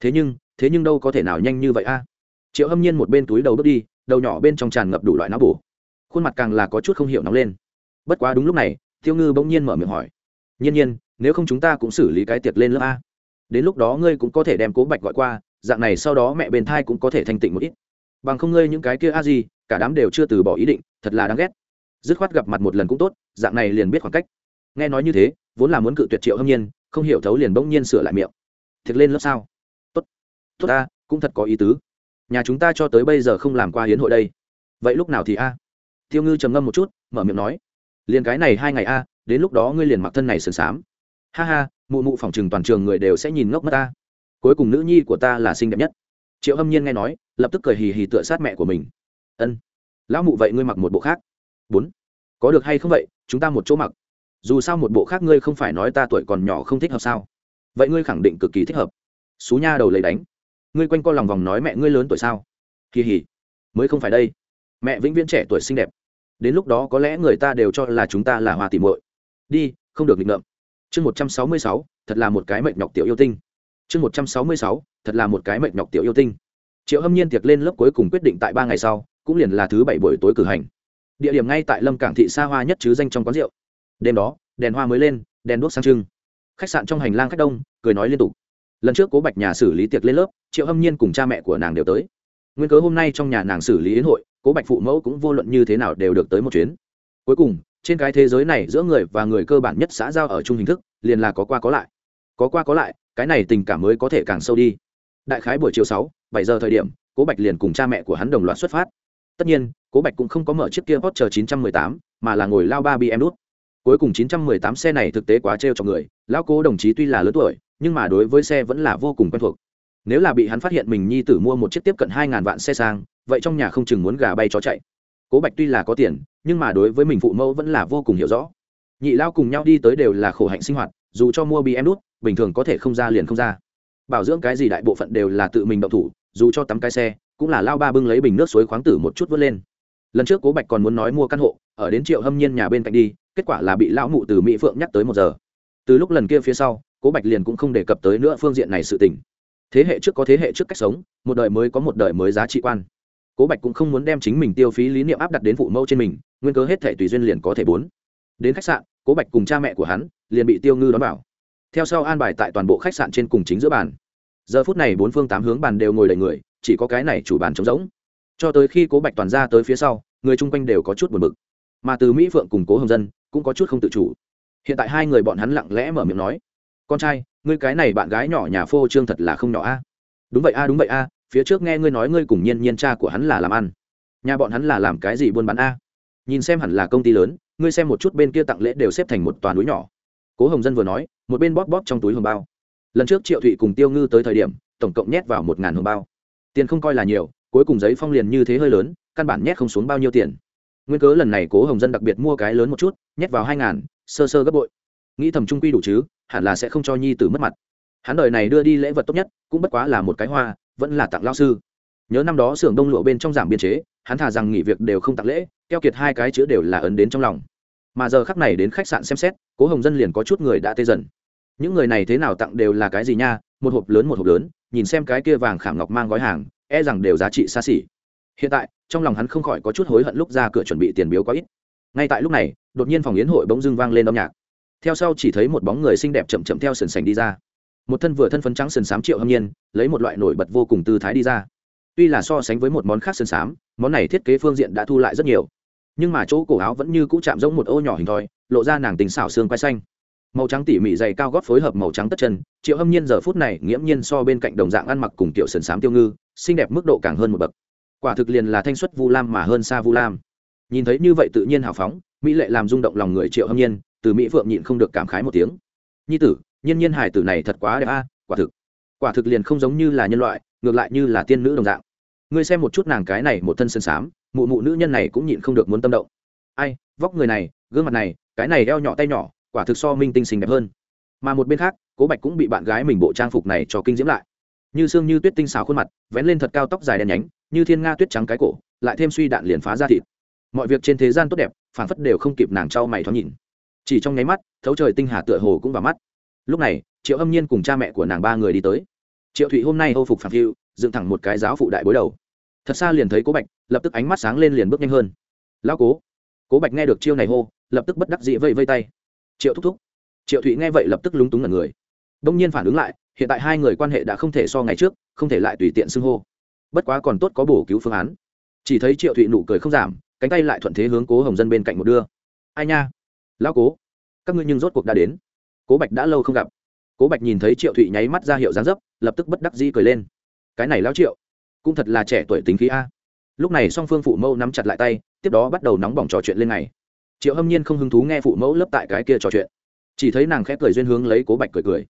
Thế nhưng thế nhưng đâu có thể nào nhanh như vậy a? Triệu hâm nhiên một bên túi đầu bước đi, đầu nhỏ bên trong tràn ngập đủ loại não bổ. Khuôn mặt càng là có chút không hiểu nóng lên. Bất quá đúng lúc này, tiêu ngư bỗng nhiên mở miệng hỏi, nhiên nhiên, nếu không chúng ta cũng xử lý cái tiệc lên lớp a? Đến lúc đó ngươi cũng có thể đem cố bạch gọi qua, dạng này sau đó mẹ bên thai cũng có thể thanh tịnh một ít. Bằng không ngươi những cái kia a gì cả đám đều chưa từ bỏ ý định, thật là đáng ghét. Dứt khoát gặp mặt một lần cũng tốt, dạng này liền biết khoảng cách. Nghe nói như thế, vốn là muốn cự tuyệt triệu hâm nhiên không hiểu thấu liền bỗng nhiên sửa lại miệng. Thiệt lên lớp sao? Tốt. Tốt ta, cũng thật có ý tứ. Nhà chúng ta cho tới bây giờ không làm qua hiến hội đây. Vậy lúc nào thì a? Tiêu ngư trầm ngâm một chút, mở miệng nói. Liền cái này hai ngày a, đến lúc đó ngươi liền mặc thân này sườn xám ha ha, mụ mụ phòng trừng toàn trường người đều sẽ nhìn ngốc mất ta. Cuối cùng nữ nhi của ta là xinh đẹp nhất. Triệu hâm nhiên nghe nói, lập tức cười hì hì tựa sát mẹ của mình. Ân. Lão mụ vậy ngươi mặc một bộ khác. Bốn. Có được hay không vậy, chúng ta một chỗ mặc dù sao một bộ khác ngươi không phải nói ta tuổi còn nhỏ không thích hợp sao? Vậy ngươi khẳng định cực kỳ thích hợp. Xú nha đầu lấy đánh. Ngươi quanh co lòng vòng nói mẹ ngươi lớn tuổi sao? Kỳ hỉ. Mới không phải đây. Mẹ vĩnh viễn trẻ tuổi xinh đẹp. Đến lúc đó có lẽ người ta đều cho là chúng ta là hoa tìm muội. Đi, không được nghịch ngợm. Chương một trăm sáu mươi sáu, thật là một cái mệnh nhọc tiểu yêu tinh. Chương một trăm sáu mươi sáu, thật là một cái mệnh nhọc tiểu yêu tinh. Triệu hâm nhiên tiệc lên lớp cuối cùng quyết định tại ba ngày sau, cũng liền là thứ bảy buổi tối cử hành. Địa điểm ngay tại lâm cảng thị xa hoa nhất chứ danh trong quán rượu đêm đó đèn hoa mới lên đèn đuốc sang trưng. Khách sạn trong hành lang khách đông cười nói liên tục. Lần trước cố bạch nhà xử lý tiệc lên lớp triệu hâm nhiên cùng cha mẹ của nàng đều tới. Nguyên cớ hôm nay trong nhà nàng xử lý yến hội cố bạch phụ mẫu cũng vô luận như thế nào đều được tới một chuyến. Cuối cùng trên cái thế giới này giữa người và người cơ bản nhất xã giao ở chung hình thức liền là có qua có lại. Có qua có lại cái này tình cảm mới có thể càng sâu đi. Đại khái buổi chiều sáu bảy giờ thời điểm cố bạch liền cùng cha mẹ của hắn đồng loạt xuất phát. Tất nhiên cố bạch cũng không có mở chiếc kia hot chờ 918, mà là ngồi lao ba bm đút cuối cùng 918 xe này thực tế quá trêu cho người lão cố đồng chí tuy là lớn tuổi nhưng mà đối với xe vẫn là vô cùng quen thuộc. Nếu là bị hắn phát hiện mình nhi tử mua một chiếc tiếp cận 2.000 vạn xe sang vậy trong nhà không chừng muốn gà bay chó chạy. Cố bạch tuy là có tiền nhưng mà đối với mình phụ mẫu vẫn là vô cùng hiểu rõ. Nhị lao cùng nhau đi tới đều là khổ hạnh sinh hoạt dù cho mua BMW, đút bình thường có thể không ra liền không ra. Bảo dưỡng cái gì đại bộ phận đều là tự mình động thủ dù cho tắm cái xe cũng là lao ba bưng lấy bình nước suối khoáng tử một chút vớt lên. Lần trước cố bạch còn muốn nói mua căn hộ ở đến triệu hâm nhiên nhà bên cạnh đi kết quả là bị lão mụ từ mỹ phượng nhắc tới một giờ từ lúc lần kia phía sau cố bạch liền cũng không đề cập tới nữa phương diện này sự tình thế hệ trước có thế hệ trước cách sống một đời mới có một đời mới giá trị quan cố bạch cũng không muốn đem chính mình tiêu phí lý niệm áp đặt đến phụ mẫu trên mình nguyên cớ hết thể tùy duyên liền có thể bốn đến khách sạn cố bạch cùng cha mẹ của hắn liền bị tiêu ngư đón bảo theo sau an bài tại toàn bộ khách sạn trên cùng chính giữa bàn giờ phút này bốn phương tám hướng bàn đều ngồi đầy người chỉ có cái này chủ bàn trống rỗng cho tới khi cố bạch toàn ra tới phía sau người chung quanh đều có chút buồn bực mà từ mỹ phượng cùng cố hồng dân cũng có chút không tự chủ. Hiện tại hai người bọn hắn lặng lẽ mở miệng nói, con trai, ngươi cái này bạn gái nhỏ nhà phô trương thật là không nhỏ a. Đúng vậy a, đúng vậy a, phía trước nghe ngươi nói ngươi cùng nhiên nhiên cha của hắn là làm ăn. Nhà bọn hắn là làm cái gì buôn bán a? Nhìn xem hẳn là công ty lớn, ngươi xem một chút bên kia tặng lễ đều xếp thành một toàn núi nhỏ. Cố hồng dân vừa nói, một bên bóp bóp trong túi hồng bao. Lần trước triệu thụy cùng tiêu ngư tới thời điểm, tổng cộng nhét vào một ngàn hồng bao. Tiền không coi là nhiều, cuối cùng giấy phong liền như thế hơi lớn, căn bản nhét không xuống bao nhiêu tiền nguyên cớ lần này cố hồng dân đặc biệt mua cái lớn một chút, nhét vào hai ngàn, sơ sơ gấp bội. Nghĩ thầm trung quy đủ chứ, hẳn là sẽ không cho nhi tử mất mặt. Hắn đời này đưa đi lễ vật tốt nhất, cũng bất quá là một cái hoa, vẫn là tặng lao sư. Nhớ năm đó xưởng đông lụa bên trong giảm biên chế, hắn thà rằng nghỉ việc đều không tặng lễ, keo kiệt hai cái chữ đều là ấn đến trong lòng. Mà giờ khắc này đến khách sạn xem xét, cố hồng dân liền có chút người đã tê dần. Những người này thế nào tặng đều là cái gì nha, một hộp lớn một hộp lớn, nhìn xem cái kia vàng khảm ngọc mang gói hàng e rằng đều giá trị xa xỉ. Hiện tại trong lòng hắn không khỏi có chút hối hận lúc ra cửa chuẩn bị tiền biếu có ít. Ngay tại lúc này, đột nhiên phòng yến hội bỗng dưng vang lên âm nhạc. Theo sau chỉ thấy một bóng người xinh đẹp chậm chậm theo sườn sành đi ra. Một thân vừa thân phấn trắng sườn xám triệu hâm nhiên, lấy một loại nổi bật vô cùng tư thái đi ra. Tuy là so sánh với một món khác sườn xám, món này thiết kế phương diện đã thu lại rất nhiều. Nhưng mà chỗ cổ áo vẫn như cũ chạm giống một ô nhỏ hình thoi, lộ ra nàng tình xảo xương quai xanh. Màu trắng tỉ mỉ dày cao gót phối hợp màu trắng tất chân, triệu hâm nhiên giờ phút này nghiễm nhiên so bên cạnh đồng dạng ăn mặc cùng kiểu sườn xám tiêu ngư, xinh đẹp mức độ càng hơn một bậc quả thực liền là thanh xuất vu lam mà hơn xa vu lam. Nhìn thấy như vậy tự nhiên hào phóng, mỹ lệ làm rung động lòng người triệu hâm nhiên, từ mỹ phượng nhịn không được cảm khái một tiếng. Nhi tử, nhân nhiên hải tử này thật quá đẹp a, quả thực. Quả thực liền không giống như là nhân loại, ngược lại như là tiên nữ đồng dạng. Ngươi xem một chút nàng cái này một thân sơn xám mụ mụ nữ nhân này cũng nhịn không được muốn tâm động. Ai, vóc người này, gương mặt này, cái này đeo nhỏ tay nhỏ, quả thực so minh tinh xinh đẹp hơn. Mà một bên khác, cố bạch cũng bị bạn gái mình bộ trang phục này cho kinh diễm lại. Như xương như tuyết tinh xào khuôn mặt, vén lên thật cao tóc dài đen nhánh như thiên nga tuyết trắng cái cổ, lại thêm suy đạn liền phá ra thịt. Mọi việc trên thế gian tốt đẹp phản phất đều không kịp nàng trao mày thoáng nhìn. Chỉ trong nháy mắt, thấu trời tinh hà tựa hồ cũng vào mắt. Lúc này, triệu âm nhiên cùng cha mẹ của nàng ba người đi tới. Triệu thụy hôm nay âu phục phản phiêu dựng thẳng một cái giáo phụ đại bối đầu. Thật xa liền thấy cố bạch, lập tức ánh mắt sáng lên liền bước nhanh hơn. Lao cố. Cố bạch nghe được chiêu này hô, lập tức bất đắc dĩ vây vây tay. Triệu thúc thúc. Triệu thụy nghe vậy lập tức lúng túng ngẩn người. Đông nhiên phản ứng lại, hiện tại hai người quan hệ đã không thể so ngày trước, không thể lại tùy tiện xưng hô bất quá còn tốt có bổ cứu phương án. Chỉ thấy triệu thụy nụ cười không giảm, cánh tay lại thuận thế hướng cố hồng dân bên cạnh một đưa. Ai nha? Lão cố, các ngươi nhưng rốt cuộc đã đến. Cố bạch đã lâu không gặp. Cố bạch nhìn thấy triệu thụy nháy mắt ra hiệu dáng dấp, lập tức bất đắc dĩ cười lên. Cái này lão triệu, cũng thật là trẻ tuổi tính khí a. Lúc này song phương phụ mẫu nắm chặt lại tay, tiếp đó bắt đầu nóng bỏng trò chuyện lên này triệu hâm nhiên không hứng thú nghe phụ mẫu lớp tại cái kia trò chuyện. Chỉ thấy nàng khẽ cười duyên hướng lấy cố bạch cười cười.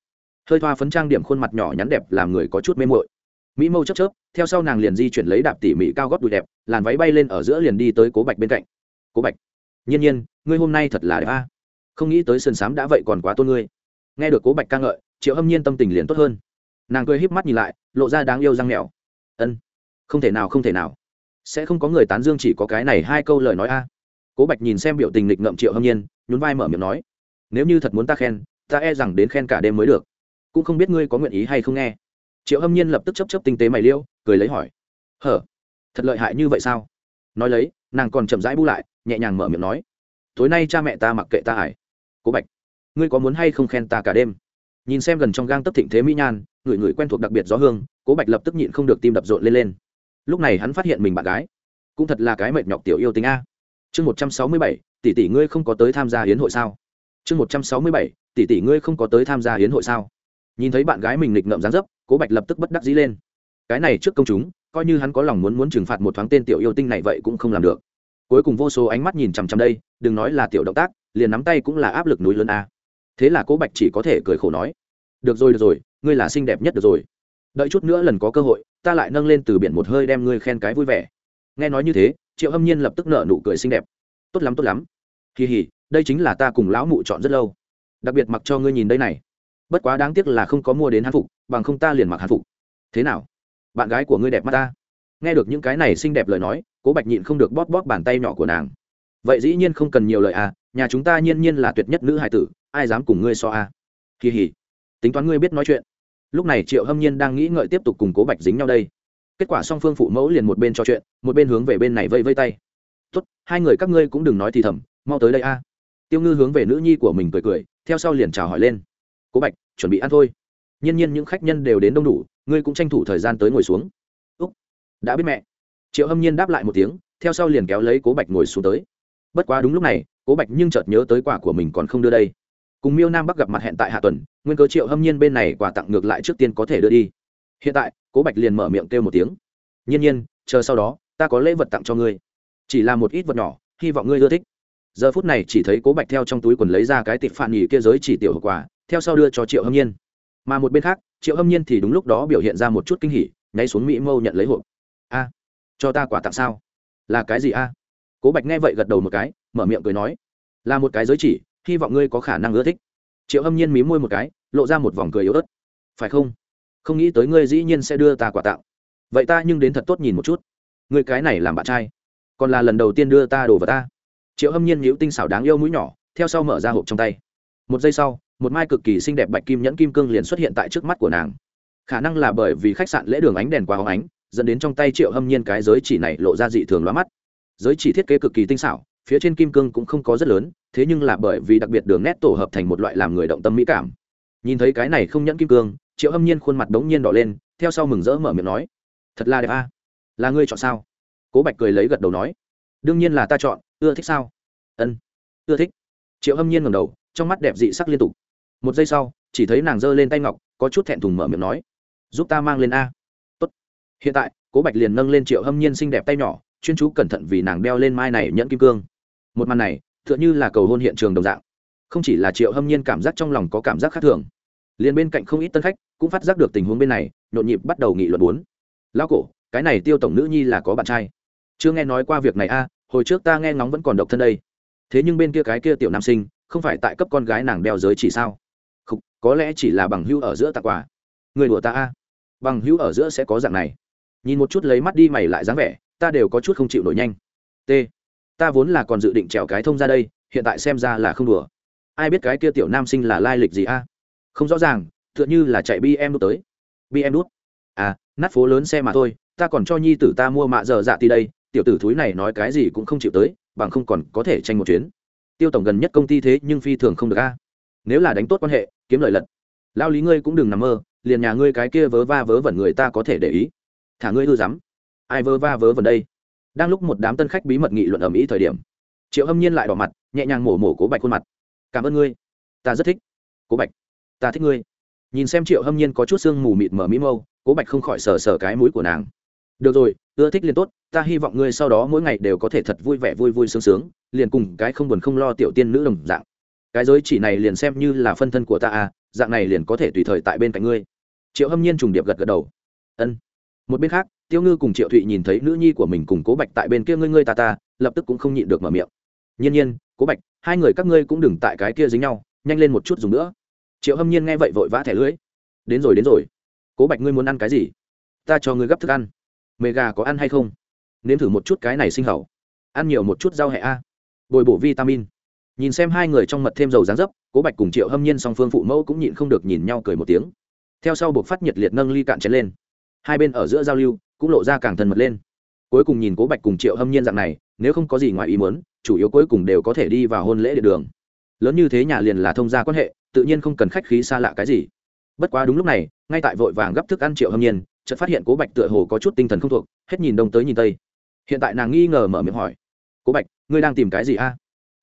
Hơi thoa phấn trang điểm khuôn mặt nhỏ nhắn đẹp làm người có chút mê mội mỹ mâu chấp chớp, theo sau nàng liền di chuyển lấy đạp tỉ mỉ cao gót đùi đẹp, làn váy bay lên ở giữa liền đi tới cố bạch bên cạnh. Cố bạch, nhiên nhiên, ngươi hôm nay thật là đẹp a. Không nghĩ tới sườn xám đã vậy còn quá tôn ngươi. Nghe được cố bạch ca ngợi, triệu hâm nhiên tâm tình liền tốt hơn. Nàng cười híp mắt nhìn lại, lộ ra đáng yêu răng mèo ân, không thể nào, không thể nào. Sẽ không có người tán dương chỉ có cái này hai câu lời nói a. Cố bạch nhìn xem biểu tình lịch ngậm triệu hâm nhiên, nhún vai mở miệng nói, nếu như thật muốn ta khen, ta e rằng đến khen cả đêm mới được. Cũng không biết ngươi có nguyện ý hay không nghe triệu hâm nhiên lập tức chấp chấp tinh tế mày liêu, cười lấy hỏi, hở, thật lợi hại như vậy sao? Nói lấy, nàng còn chậm rãi bu lại, nhẹ nhàng mở miệng nói, tối nay cha mẹ ta mặc kệ ta hải cố bạch, ngươi có muốn hay không khen ta cả đêm? Nhìn xem gần trong gang tấp thịnh thế mỹ nhan, người người quen thuộc đặc biệt gió hương, cố bạch lập tức nhịn không được tim đập rộn lên lên. Lúc này hắn phát hiện mình bạn gái, cũng thật là cái mệt nhọc tiểu yêu tính a. Chương một trăm sáu mươi bảy, tỷ tỷ ngươi không có tới tham gia hiến hội sao? Chương một trăm sáu mươi bảy, tỷ tỷ ngươi không có tới tham gia hiến hội sao? Nhìn thấy bạn gái mình nghịch ngợm dáng dấp cố bạch lập tức bất đắc dĩ lên. Cái này trước công chúng, coi như hắn có lòng muốn muốn trừng phạt một thoáng tên tiểu yêu tinh này vậy cũng không làm được. Cuối cùng vô số ánh mắt nhìn chằm chằm đây, đừng nói là tiểu động tác, liền nắm tay cũng là áp lực núi lớn a. Thế là cố bạch chỉ có thể cười khổ nói, được rồi được rồi, ngươi là xinh đẹp nhất được rồi. Đợi chút nữa lần có cơ hội, ta lại nâng lên từ biển một hơi đem ngươi khen cái vui vẻ. Nghe nói như thế, triệu hâm nhiên lập tức nở nụ cười xinh đẹp. Tốt lắm tốt lắm. Kỳ hỉ, đây chính là ta cùng lão mụ chọn rất lâu. Đặc biệt mặc cho ngươi nhìn đây này bất quá đáng tiếc là không có mua đến hán phục, bằng không ta liền mặc hán phục. Thế nào? Bạn gái của ngươi đẹp mắt ta. Nghe được những cái này xinh đẹp lời nói, cố bạch nhịn không được bóp bóp bàn tay nhỏ của nàng. Vậy dĩ nhiên không cần nhiều lời à nhà chúng ta nhiên nhiên là tuyệt nhất nữ hải tử, ai dám cùng ngươi so à? Kỳ hỉ. Tính toán ngươi biết nói chuyện. Lúc này triệu hâm nhiên đang nghĩ ngợi tiếp tục cùng cố bạch dính nhau đây. Kết quả song phương phụ mẫu liền một bên trò chuyện, một bên hướng về bên này vây vây tay. Tốt, hai người các ngươi cũng đừng nói thì thầm, mau tới đây a. Tiêu ngư hướng về nữ nhi của mình cười cười, theo sau liền chào hỏi lên cố bạch, chuẩn bị ăn thôi. Nhiên nhiên những khách nhân đều đến đông đủ, ngươi cũng tranh thủ thời gian tới ngồi xuống. Úc, đã biết mẹ. Triệu hâm nhiên đáp lại một tiếng, theo sau liền kéo lấy cố bạch ngồi xuống tới. Bất quá đúng lúc này, cố bạch nhưng chợt nhớ tới quả của mình còn không đưa đây. Cùng miêu nam bắc gặp mặt hẹn tại hạ tuần, nguyên cớ triệu hâm nhiên bên này quà tặng ngược lại trước tiên có thể đưa đi. Hiện tại, cố bạch liền mở miệng kêu một tiếng. Nhiên nhiên, chờ sau đó, ta có lễ vật tặng cho ngươi. Chỉ là một ít vật nhỏ, hy vọng ngươi ưa thích. Giờ phút này chỉ thấy cố bạch theo trong túi quần lấy ra cái tịp phản nghỉ kia giới chỉ tiểu hậu quả theo sau đưa cho triệu hâm nhiên. Mà một bên khác, triệu hâm nhiên thì đúng lúc đó biểu hiện ra một chút kinh hỉ nháy xuống mỹ mâu nhận lấy hộp. A, cho ta quả tặng sao? Là cái gì a? Cố bạch nghe vậy gật đầu một cái, mở miệng cười nói, là một cái giới chỉ, hy vọng ngươi có khả năng ưa thích. Triệu hâm nhiên mí môi một cái, lộ ra một vòng cười yếu ớt. Phải không? Không nghĩ tới ngươi dĩ nhiên sẽ đưa ta quả tặng. Vậy ta nhưng đến thật tốt nhìn một chút. Ngươi cái này làm bạn trai, còn là lần đầu tiên đưa ta đồ vào ta. Triệu hâm nhiên nhíu tinh xảo đáng yêu mũi nhỏ, theo sau mở ra hộp trong tay. Một giây sau một mai cực kỳ xinh đẹp bạch kim nhẫn kim cương liền xuất hiện tại trước mắt của nàng. Khả năng là bởi vì khách sạn lễ đường ánh đèn quá hóng ánh, dẫn đến trong tay triệu hâm nhiên cái giới chỉ này lộ ra dị thường lóa mắt. Giới chỉ thiết kế cực kỳ tinh xảo, phía trên kim cương cũng không có rất lớn, thế nhưng là bởi vì đặc biệt đường nét tổ hợp thành một loại làm người động tâm mỹ cảm. Nhìn thấy cái này không nhẫn kim cương, triệu hâm nhiên khuôn mặt đống nhiên đỏ lên, theo sau mừng rỡ mở miệng nói, thật là đẹp a. Là ngươi chọn sao? Cố bạch cười lấy gật đầu nói, đương nhiên là ta chọn, ưa thích sao? Ân, ưa thích. Triệu hâm nhiên ngầm đầu, trong mắt đẹp dị sắc liên tục một giây sau, chỉ thấy nàng giơ lên tay ngọc, có chút thẹn thùng mở miệng nói, giúp ta mang lên a. Tốt. hiện tại, cố bạch liền nâng lên triệu hâm nhiên xinh đẹp tay nhỏ, chuyên chú cẩn thận vì nàng đeo lên mai này nhẫn kim cương. Một màn này t h ư ợ n h ư là cầu hôn hiện trường đồng dạng. Không chỉ là triệu hâm nhiên cảm giác trong lòng có cảm giác khác thường, liền bên cạnh không ít tân khách cũng phát giác được tình huống bên này, nhộn nhịp bắt đầu nghị luận bốn. Lão cổ, cái này tiêu tổng nữ nhi là có bạn trai. Chưa nghe nói qua việc này a, hồi trước ta nghe ngóng vẫn còn độc thân đây. Thế nhưng bên kia cái kia tiểu nam sinh, không phải tại cấp con gái nàng đeo giới chỉ sao? Có lẽ chỉ là bằng hữu ở giữa tặng quà. Người đùa ta a. Bằng hữu ở giữa sẽ có dạng này. Nhìn một chút lấy mắt đi mày lại dáng vẻ, ta đều có chút không chịu nổi nhanh. T. Ta vốn là còn dự định trèo cái thông ra đây, hiện tại xem ra là không đùa. Ai biết cái kia tiểu nam sinh là lai lịch gì a? Không rõ ràng, tựa như là chạy bi em đút tới. Bi em đút? À nát phố lớn xe mà thôi, ta còn cho nhi tử ta mua mạ giờ dạ thì đây, tiểu tử thúi này nói cái gì cũng không chịu tới, bằng không còn có thể tranh một chuyến. Tiêu tổng gần nhất công ty thế nhưng phi thường không được a nếu là đánh tốt quan hệ, kiếm lợi lật. Lao lý ngươi cũng đừng nằm mơ, liền nhà ngươi cái kia vớ va vớ vẩn người ta có thể để ý. Thả ngươi hư dám ai vớ va vớ vẩn đây? Đang lúc một đám tân khách bí mật nghị luận ở mỹ thời điểm, triệu hâm nhiên lại đỏ mặt, nhẹ nhàng mổ mổ cố bạch khuôn mặt. Cảm ơn ngươi. Ta rất thích. Cố bạch, ta thích ngươi. Nhìn xem triệu hâm nhiên có chút sương mù mịt mở mỹ mâu, cố bạch không khỏi sờ sờ cái mũi của nàng. Được rồi, ưa thích liền tốt, ta hy vọng ngươi sau đó mỗi ngày đều có thể thật vui vẻ vui vui sướng sướng, liền cùng cái không buồn không lo tiểu tiên nữ đồng dạng cái giới chỉ này liền xem như là phân thân của ta à dạng này liền có thể tùy thời tại bên cạnh ngươi. Triệu hâm nhiên trùng điệp gật gật đầu. Ân. Một bên khác, tiêu ngư cùng triệu thụy nhìn thấy nữ nhi của mình cùng cố bạch tại bên kia ngươi ngươi ta ta, lập tức cũng không nhịn được mở miệng. Nhiên nhiên, cố bạch, hai người các ngươi cũng đừng tại cái kia dính nhau, nhanh lên một chút dùng nữa. Triệu hâm nhiên nghe vậy vội vã thẻ lưới. Đến rồi đến rồi. Cố bạch ngươi muốn ăn cái gì? Ta cho ngươi gấp thức ăn. Mề gà có ăn hay không? Nếm thử một chút cái này sinh hậu. Ăn nhiều một chút rau hẹ a. Bồi bổ vitamin nhìn xem hai người trong mật thêm dầu dáng dấp, cố bạch cùng triệu hâm nhiên song phương phụ mẫu cũng nhịn không được nhìn nhau cười một tiếng. Theo sau buộc phát nhiệt liệt nâng ly cạn chén lên. Hai bên ở giữa giao lưu, cũng lộ ra càng thân mật lên. Cuối cùng nhìn cố bạch cùng triệu hâm nhiên dạng này, nếu không có gì ngoài ý muốn, chủ yếu cuối cùng đều có thể đi vào hôn lễ địa đường. Lớn như thế nhà liền là thông gia quan hệ, tự nhiên không cần khách khí xa lạ cái gì. Bất quá đúng lúc này, ngay tại vội vàng gấp thức ăn triệu hâm nhiên, chợt phát hiện cố bạch tựa hồ có chút tinh thần không thuộc, hết nhìn đông tới nhìn tây. Hiện tại nàng nghi ngờ mở miệng hỏi, cố bạch, ngươi đang tìm cái gì a?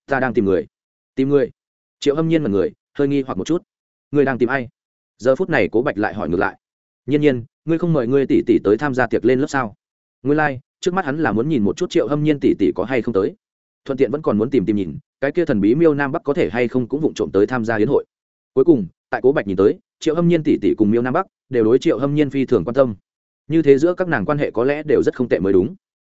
Ta đang tìm người. Tìm người? Triệu hâm nhiên mật người hơi nghi hoặc một chút. Người đang tìm ai? Giờ phút này cố bạch lại hỏi ngược lại. Nhiên nhiên ngươi không mời ngươi tỷ tỷ tới tham gia tiệc lên lớp sao? Ngươi lai、like, trước mắt hắn là muốn nhìn một chút triệu hâm nhiên tỷ tỷ có hay không tới. Thuận tiện vẫn còn muốn tìm tìm nhìn cái kia thần bí miêu nam bắc có thể hay không cũng vụng trộm tới tham gia hiến hội. Cuối cùng tại cố bạch nhìn tới triệu hâm nhiên tỷ tỷ cùng miêu nam bắc đều đối triệu hâm nhiên phi thường quan tâm. Như thế giữa các nàng quan hệ có lẽ đều rất không tệ mới đúng.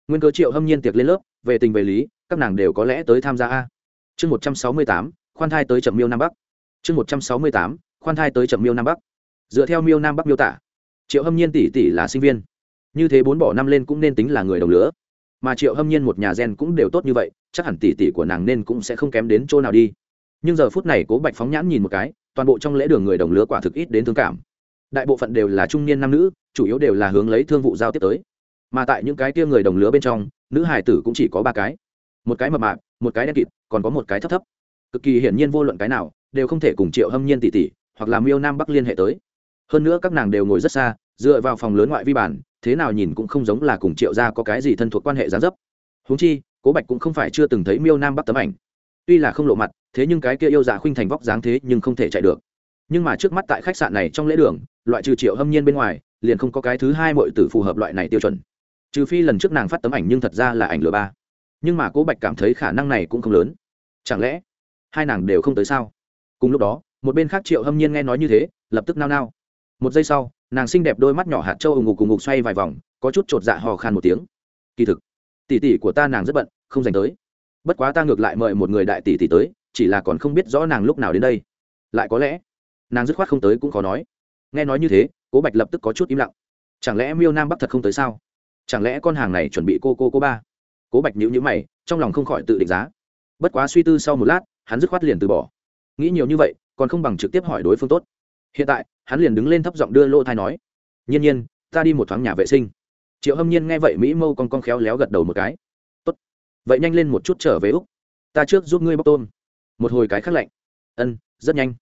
Nguyên cớ triệu hâm nhiên tiệc lên lớp về tình về lý các nàng đều có lẽ tới tham gia a chương một trăm sáu mươi tám, khoan thai tới chậm miêu nam bắc. Chương một trăm sáu mươi tám, khoan thai tới chậm miêu nam bắc. Dựa theo miêu nam bắc miêu tả, triệu hâm nhiên tỷ tỷ là sinh viên. Như thế bốn bỏ năm lên cũng nên tính là người đồng lứa. Mà triệu hâm nhiên một nhà gen cũng đều tốt như vậy, chắc hẳn tỷ tỷ của nàng nên cũng sẽ không kém đến chỗ nào đi. Nhưng giờ phút này cố bạch phóng nhãn nhìn một cái, toàn bộ trong lễ đường người đồng lứa quả thực ít đến thương cảm. Đại bộ phận đều là trung niên nam nữ, chủ yếu đều là hướng lấy thương vụ giao tiếp tới. Mà tại những cái kia người đồng lứa bên trong, nữ hải tử cũng chỉ có ba cái. Một cái mập mạp một cái đen kịt, còn có một cái thấp thấp. Cực kỳ hiển nhiên vô luận cái nào, đều không thể cùng triệu hâm nhiên tỷ tỷ, hoặc là miêu nam bắc liên hệ tới. Hơn nữa các nàng đều ngồi rất xa, dựa vào phòng lớn ngoại vi bản thế nào nhìn cũng không giống là cùng triệu gia có cái gì thân thuộc quan hệ gián dấp. Húng chi, cố bạch cũng không phải chưa từng thấy miêu nam bắc tấm ảnh. Tuy là không lộ mặt, thế nhưng cái kia yêu dạ khuynh thành vóc dáng thế nhưng không thể chạy được. Nhưng mà trước mắt tại khách sạn này trong lễ đường, loại trừ triệu hâm nhiên bên ngoài, liền không có cái thứ hai mọi tử phù hợp loại này tiêu chuẩn. Trừ phi lần trước nàng phát tấm ảnh nhưng thật ra là ảnh lừa ba nhưng mà cố bạch cảm thấy khả năng này cũng không lớn. Chẳng lẽ hai nàng đều không tới sao? Cùng lúc đó, một bên khác triệu hâm nhiên nghe nói như thế, lập tức nao nao. Một giây sau, nàng xinh đẹp đôi mắt nhỏ hạt trâu ùng ngục cùng ngục xoay vài vòng, có chút chột dạ hò khan một tiếng. Kỳ thực, tỷ tỷ của ta nàng rất bận, không dành tới. Bất quá ta ngược lại mời một người đại tỷ tỷ tới, chỉ là còn không biết rõ nàng lúc nào đến đây. Lại có lẽ, nàng dứt khoát không tới cũng khó nói. Nghe nói như thế, cố bạch lập tức có chút im lặng. Chẳng lẽ miêu nam bắc thật không tới sao? Chẳng lẽ con hàng này chuẩn bị cô cô cô ba? Cố bạch nhữ nhữ mày, trong lòng không khỏi tự định giá. Bất quá suy tư sau một lát, hắn dứt khoát liền từ bỏ. Nghĩ nhiều như vậy, còn không bằng trực tiếp hỏi đối phương tốt. Hiện tại, hắn liền đứng lên thấp giọng đưa lỗ thai nói, nhiên nhiên, ta đi một thoáng nhà vệ sinh. Triệu hâm nhiên nghe vậy mỹ mâu con con khéo léo gật đầu một cái. Tốt, vậy nhanh lên một chút trở về úc. Ta trước giúp ngươi bóc tôm. Một hồi cái khắc lạnh. Ân, rất nhanh.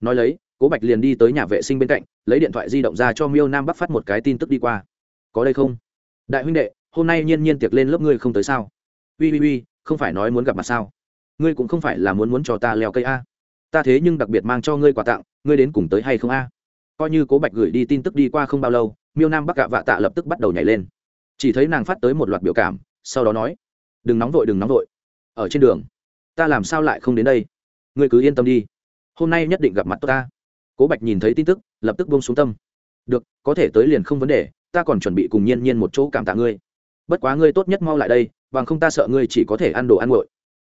Nói lấy, cố bạch liền đi tới nhà vệ sinh bên cạnh, lấy điện thoại di động ra cho miêu nam bắc phát một cái tin tức đi qua. Có đây không? Đại huynh đệ hôm nay nhiên nhiên tiệc lên lớp ngươi không tới sao? Ui ui ui, không phải nói muốn gặp mặt sao? Ngươi cũng không phải là muốn muốn cho ta leo cây a. Ta thế nhưng đặc biệt mang cho ngươi quà tặng, ngươi đến cùng tới hay không a? Coi như cố bạch gửi đi tin tức đi qua không bao lâu, miêu nam bắc gạ vạ tạ lập tức bắt đầu nhảy lên. Chỉ thấy nàng phát tới một loạt biểu cảm, sau đó nói, đừng nóng vội, đừng nóng vội. Ở trên đường, ta làm sao lại không đến đây? Ngươi cứ yên tâm đi. Hôm nay nhất định gặp mặt ta. Cố bạch nhìn thấy tin tức, lập tức buông xuống tâm. Được, có thể tới liền không vấn đề, ta còn chuẩn bị cùng nhiên nhiên một chỗ cảm tạ ngươi bất quá ngươi tốt nhất mau lại đây, bằng không ta sợ ngươi chỉ có thể ăn đồ ăn nguội.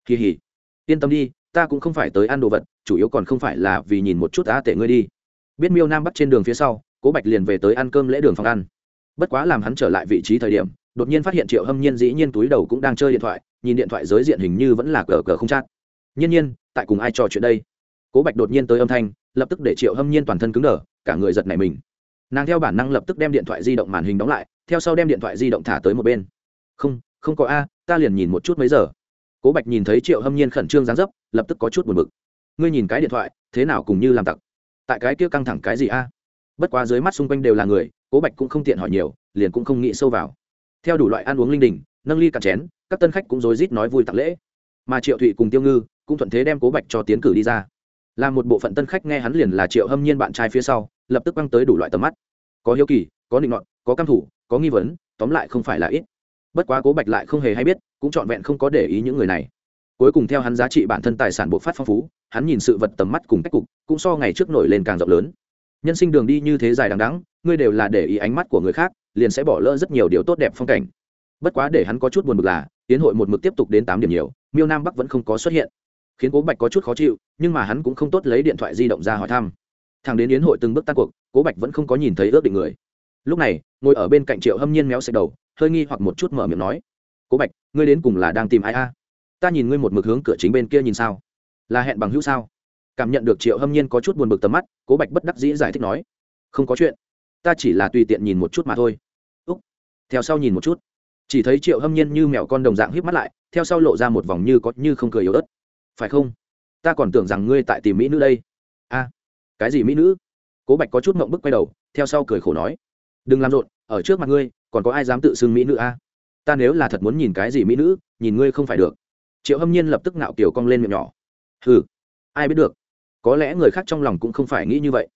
Kỳ hỉ. Yên tâm đi, ta cũng không phải tới ăn đồ vật, chủ yếu còn không phải là vì nhìn một chút á tệ ngươi đi. Biết miêu nam bắt trên đường phía sau, cố bạch liền về tới ăn cơm lễ đường phòng ăn. Bất quá làm hắn trở lại vị trí thời điểm, đột nhiên phát hiện triệu hâm nhiên dĩ nhiên túi đầu cũng đang chơi điện thoại, nhìn điện thoại giới diện hình như vẫn là cờ cờ không chát nhiên nhiên, tại cùng ai trò chuyện đây? Cố bạch đột nhiên tới âm thanh, lập tức để triệu hâm nhiên toàn thân cứng đờ, cả người giật nảy mình. Nàng theo bản năng lập tức đem điện thoại di động màn hình đóng lại theo sau đem điện thoại di động thả tới một bên. Không không có a, ta liền nhìn một chút mấy giờ. Cố bạch nhìn thấy triệu hâm nhiên khẩn trương dán dấp, lập tức có chút buồn b ự c ngươi nhìn cái điện thoại, thế nào cùng như làm tặc? Tại cái kia căng thẳng cái gì a? Bất quá dưới mắt xung quanh đều là người, cố bạch cũng không tiện hỏi nhiều, liền cũng không nghĩ sâu vào. Theo đủ loại ăn uống linh đình, nâng ly cạn chén, các tân khách cũng rối rít nói vui tặng lễ. Mà triệu thụy cùng tiêu ngư cũng thuận thế đem cố bạch cho tiến cử đi ra. Làm một bộ phận tân khách nghe hắn liền là triệu hâm nhiên bạn trai phía sau, lập tức quăng tới đủ loại tầm mắt. Có hiếu kỳ, có định ngọn có căm thủ có nghi vấn, tóm lại không phải là ít. Bất quá cố bạch lại không hề hay biết, cũng trọn vẹn không có để ý những người này. Cuối cùng theo hắn giá trị bản thân tài sản bộc phát phong phú, hắn nhìn sự vật tầm mắt cùng cách cục, cũng so ngày trước nổi lên càng rộng lớn. Nhân sinh đường đi như thế dài đằng đắng ngươi đều là để ý ánh mắt của người khác, liền sẽ bỏ lỡ rất nhiều điều tốt đẹp phong cảnh. Bất quá để hắn có chút buồn bực là, tiến hội một mực tiếp tục đến tám điểm nhiều, miêu nam bắc vẫn không có xuất hiện. Khiến cố bạch có chút khó chịu, nhưng mà hắn cũng không tốt lấy điện thoại di động ra hỏi thăm. Thằng đến yến hội từng bước tan cuộc, cố bạch vẫn không có nhìn thấy ước định người lúc này, ngồi ở bên cạnh triệu hâm nhiên méo xẹt đầu, hơi nghi hoặc một chút mở miệng nói, cố bạch, ngươi đến cùng là đang tìm ai a? Ta nhìn ngươi một mực hướng cửa chính bên kia nhìn sao? Là hẹn bằng hữu sao? Cảm nhận được triệu hâm nhiên có chút buồn bực tầm mắt, cố bạch bất đắc dĩ giải thích nói, không có chuyện. Ta chỉ là tùy tiện nhìn một chút mà thôi. Úc. Theo sau nhìn một chút. Chỉ thấy triệu hâm nhiên như mèo con đồng dạng híp mắt lại, theo sau lộ ra một vòng như có, như không cười yếu ớt. Phải không? Ta còn tưởng rằng ngươi tại tìm mỹ nữ đây. A, cái gì mỹ nữ? Cố bạch có chút mộng bức quay đầu, theo sau cười khổ nói đừng làm rộn, ở trước mặt ngươi, còn có ai dám tự xưng mỹ nữ a? Ta nếu là thật muốn nhìn cái gì mỹ nữ, nhìn ngươi không phải được. Triệu hâm nhiên lập tức nạo kiểu cong lên miệng nhỏ. Ừ ai biết được. Có lẽ người khác trong lòng cũng không phải nghĩ như vậy.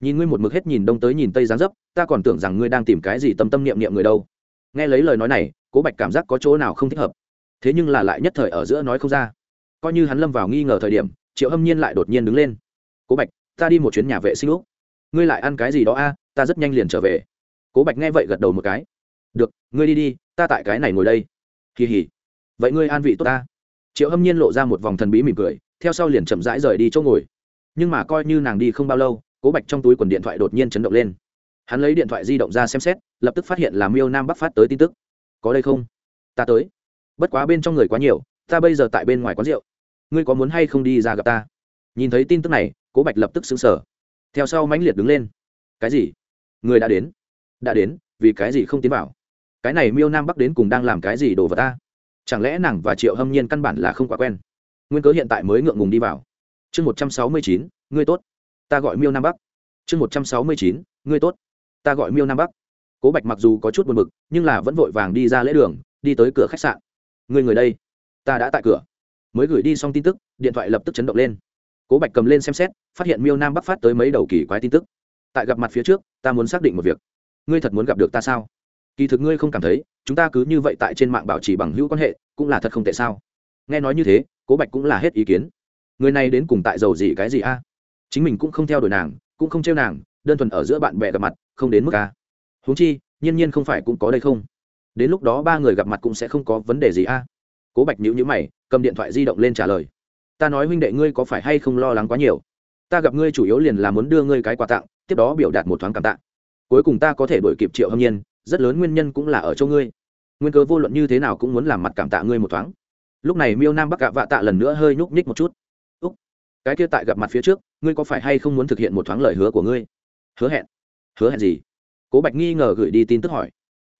Nhìn ngươi một mực hết nhìn đông tới nhìn tây dáng dấp, ta còn tưởng rằng ngươi đang tìm cái gì tâm tâm niệm niệm người đâu. Nghe lấy lời nói này, cố bạch cảm giác có chỗ nào không thích hợp. Thế nhưng là lại nhất thời ở giữa nói không ra. Coi như hắn lâm vào nghi ngờ thời điểm, triệu hâm nhiên lại đột nhiên đứng lên. Cố bạch, ta đi một chuyến nhà vệ sinh lúc. Ngươi lại ăn cái gì đó a? Ta rất nhanh liền trở về cố bạch nghe vậy gật đầu một cái. Được, ngươi đi đi, ta tại cái này ngồi đây. Kỳ hỉ. Vậy ngươi an vị tốt ta. Triệu hâm nhiên lộ ra một vòng thần bí mỉm cười, theo sau liền chậm rãi rời đi chỗ ngồi. Nhưng mà coi như nàng đi không bao lâu, cố bạch trong túi quần điện thoại đột nhiên chấn động lên. Hắn lấy điện thoại di động ra xem xét, lập tức phát hiện là miêu nam bắc phát tới tin tức. Có đây không? Ta tới. Bất quá bên trong người quá nhiều, ta bây giờ tại bên ngoài quán rượu. Ngươi có muốn hay không đi ra gặp ta? Nhìn thấy tin tức này, cố bạch lập tức xứng sở theo sau mãnh liệt đứng lên. Cái gì? Người đã đến đã đến, vì cái gì không tiến vào? Cái này miêu nam bắc đến cùng đang làm cái gì đồ vào ta chẳng lẽ nàng và triệu hâm nhiên căn bản là không quá quen? Nguyên cớ hiện tại mới ngượng ngùng đi vào. Chương một trăm sáu mươi chín, ngươi tốt. Ta gọi miêu nam bắc. Chương một trăm sáu mươi chín, ngươi tốt. Ta gọi miêu nam bắc. Cố bạch mặc dù có chút buồn b ự c nhưng là vẫn vội vàng đi ra lễ đường, đi tới cửa khách sạn. Người người đây. Ta đã tại cửa. Mới gửi đi xong tin tức, điện thoại lập tức chấn động lên. Cố bạch cầm lên xem xét, phát hiện miêu nam bắc phát tới mấy đầu kỳ quái tin tức. Tại gặp mặt phía trước, ta muốn xác định một việc ngươi thật muốn gặp được ta sao? Kỳ thực ngươi không cảm thấy, chúng ta cứ như vậy tại trên mạng bảo trì bằng hữu quan hệ, cũng là thật không tệ sao? Nghe nói như thế, cố bạch cũng là hết ý kiến. Người này đến cùng tại giàu gì cái gì a? Chính mình cũng không theo đuổi nàng, cũng không trêu nàng, đơn thuần ở giữa bạn bè gặp mặt, không đến mức a. Huống chi, nhiên nhiên không phải cũng có đây không? Đến lúc đó ba người gặp mặt cũng sẽ không có vấn đề gì a. Cố bạch nhữ nhữ mày, cầm điện thoại di động lên trả lời. Ta nói huynh đệ ngươi có phải hay không lo lắng quá nhiều? Ta gặp ngươi chủ yếu liền là muốn đưa ngươi cái quà tặng, tiếp đó biểu đạt một thoáng cảm tạ cuối cùng ta có thể đổi kịp triệu hâm nhiên, rất lớn nguyên nhân cũng là ở chỗ ngươi. Nguyên cớ vô luận như thế nào cũng muốn làm mặt cảm tạ ngươi một thoáng. Lúc này miêu nam bắc gạ vạ tạ lần nữa hơi nhúc nhích một chút. Úc, cái kia tại gặp mặt phía trước, ngươi có phải hay không muốn thực hiện một thoáng lời hứa của ngươi? Hứa hẹn. Hứa hẹn gì? Cố bạch nghi ngờ gửi đi tin tức hỏi.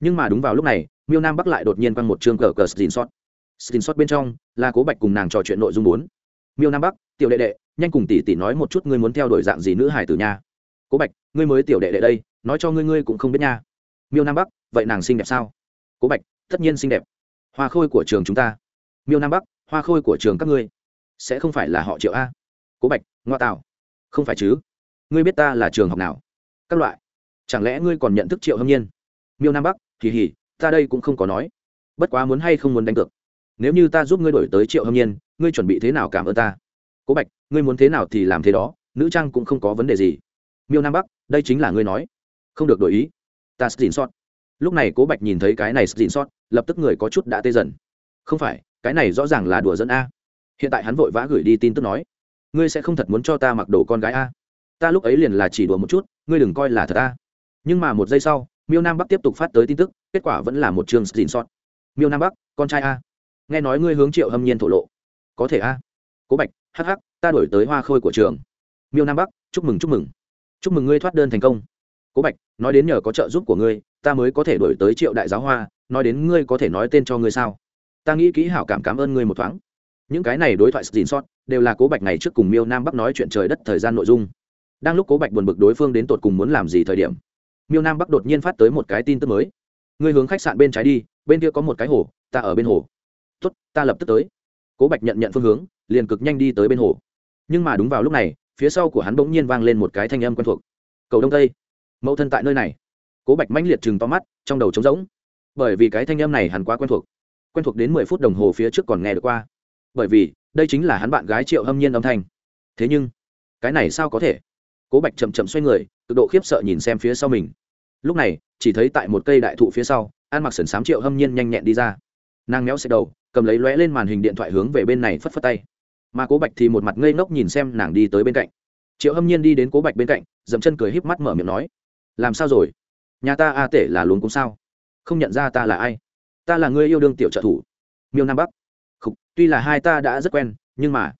Nhưng mà đúng vào lúc này, miêu nam bắc lại đột nhiên quăng một chương cờ cờ xin sót xin sót bên trong là cố bạch cùng nàng trò chuyện nội dung bốn. Miêu nam bắc, tiểu đệ đệ, nhanh cùng tỷ tỷ nói một chút ngươi muốn theo đuổi dạng gì nữ hải tử nha. Cố bạch, ngươi mới tiểu đệ đệ đây nói cho ngươi ngươi cũng không biết nha. Miêu nam bắc, vậy nàng xinh đẹp sao? Cố bạch, tất nhiên xinh đẹp. Hoa khôi của trường chúng ta. Miêu nam bắc, hoa khôi của trường các ngươi. Sẽ không phải là họ triệu a. Cố bạch, ngoa tạo. Không phải chứ? Ngươi biết ta là trường học nào? Các loại. Chẳng lẽ ngươi còn nhận thức triệu hâm nhiên? Miêu nam bắc kỳ hỉ ta đây cũng không có nói. Bất quá muốn hay không muốn đánh cược. Nếu như ta giúp ngươi đổi tới triệu hâm nhiên, ngươi chuẩn bị thế nào cảm ơn ta? Cố bạch, ngươi muốn thế nào thì làm thế đó, nữ trang cũng không có vấn đề gì. Miêu nam bắc, đây chính là ngươi nói không được đổi ý. Ta xin sót. Lúc này cố bạch nhìn thấy cái này xin sót, lập tức người có chút đã tê dần. Không phải, cái này rõ ràng là đùa dẫn a. Hiện tại hắn vội vã gửi đi tin tức nói, ngươi sẽ không thật muốn cho ta mặc đồ con gái a. Ta lúc ấy liền là chỉ đùa một chút, ngươi đừng coi là thật a. Nhưng mà một giây sau, miêu nam bắc tiếp tục phát tới tin tức, kết quả vẫn là một trường xin sót. Miêu nam bắc, con trai a. Nghe nói ngươi hướng triệu hâm nhiên thổ lộ. Có thể a. Cố bạch hh ta đổi tới hoa khôi của trường. Miêu nam bắc, chúc mừng chúc mừng. Chúc mừng ngươi thoát đơn thành công cố bạch, nói đến nhờ có trợ giúp của ngươi, ta mới có thể đổi tới triệu đại giáo hoa, nói đến ngươi có thể nói tên cho ngươi sao? Ta nghĩ kỹ hảo cảm cảm ơn ngươi một thoáng. Những cái này đối thoại xin sót, đều là cố bạch ngày trước cùng miêu nam bắc nói chuyện trời đất thời gian nội dung. Đang lúc cố bạch buồn bực đối phương đến tột cùng muốn làm gì thời điểm, miêu nam bắc đột nhiên phát tới một cái tin tức mới. Ngươi hướng khách sạn bên trái đi, bên kia có một cái hồ, ta ở bên hồ. Tốt, ta lập tức tới. Cố bạch nhận nhận phương hướng, liền cực nhanh đi tới bên hồ. Nhưng mà đúng vào lúc này, phía sau của hắn bỗng nhiên vang lên một cái thanh âm quen thuộc. Cầu đông tây mẫu thân tại nơi này. Cố bạch mãnh liệt chừng to mắt, trong đầu trống rỗng. Bởi vì cái thanh âm này hắn quá quen thuộc. Quen thuộc đến mười phút đồng hồ phía trước còn nghe được qua. Bởi vì, đây chính là hắn bạn gái triệu hâm nhiên âm thanh. Thế nhưng, cái này sao có thể? Cố bạch chậm chậm xoay người, cực độ khiếp sợ nhìn xem phía sau mình. Lúc này, chỉ thấy tại một cây đại thụ phía sau, an mặc sần sám triệu hâm nhiên nhanh nhẹn đi ra. Nàng méo xẹt đầu, cầm lấy lóe lên màn hình điện thoại hướng về bên này phất phất tay. Mà cố bạch thì một mặt ngây ngốc nhìn xem nàng đi tới bên cạnh. Triệu hâm nhiên đi đến cố bạch bên cạnh, dậm chân cười híp mắt mở miệng nói làm sao rồi? Nhà ta a tể là luống cũng sao? Không nhận ra ta là ai? Ta là người yêu đương tiểu trợ thủ. Miêu nam bắc. Khúc, tuy là hai ta đã rất quen nhưng mà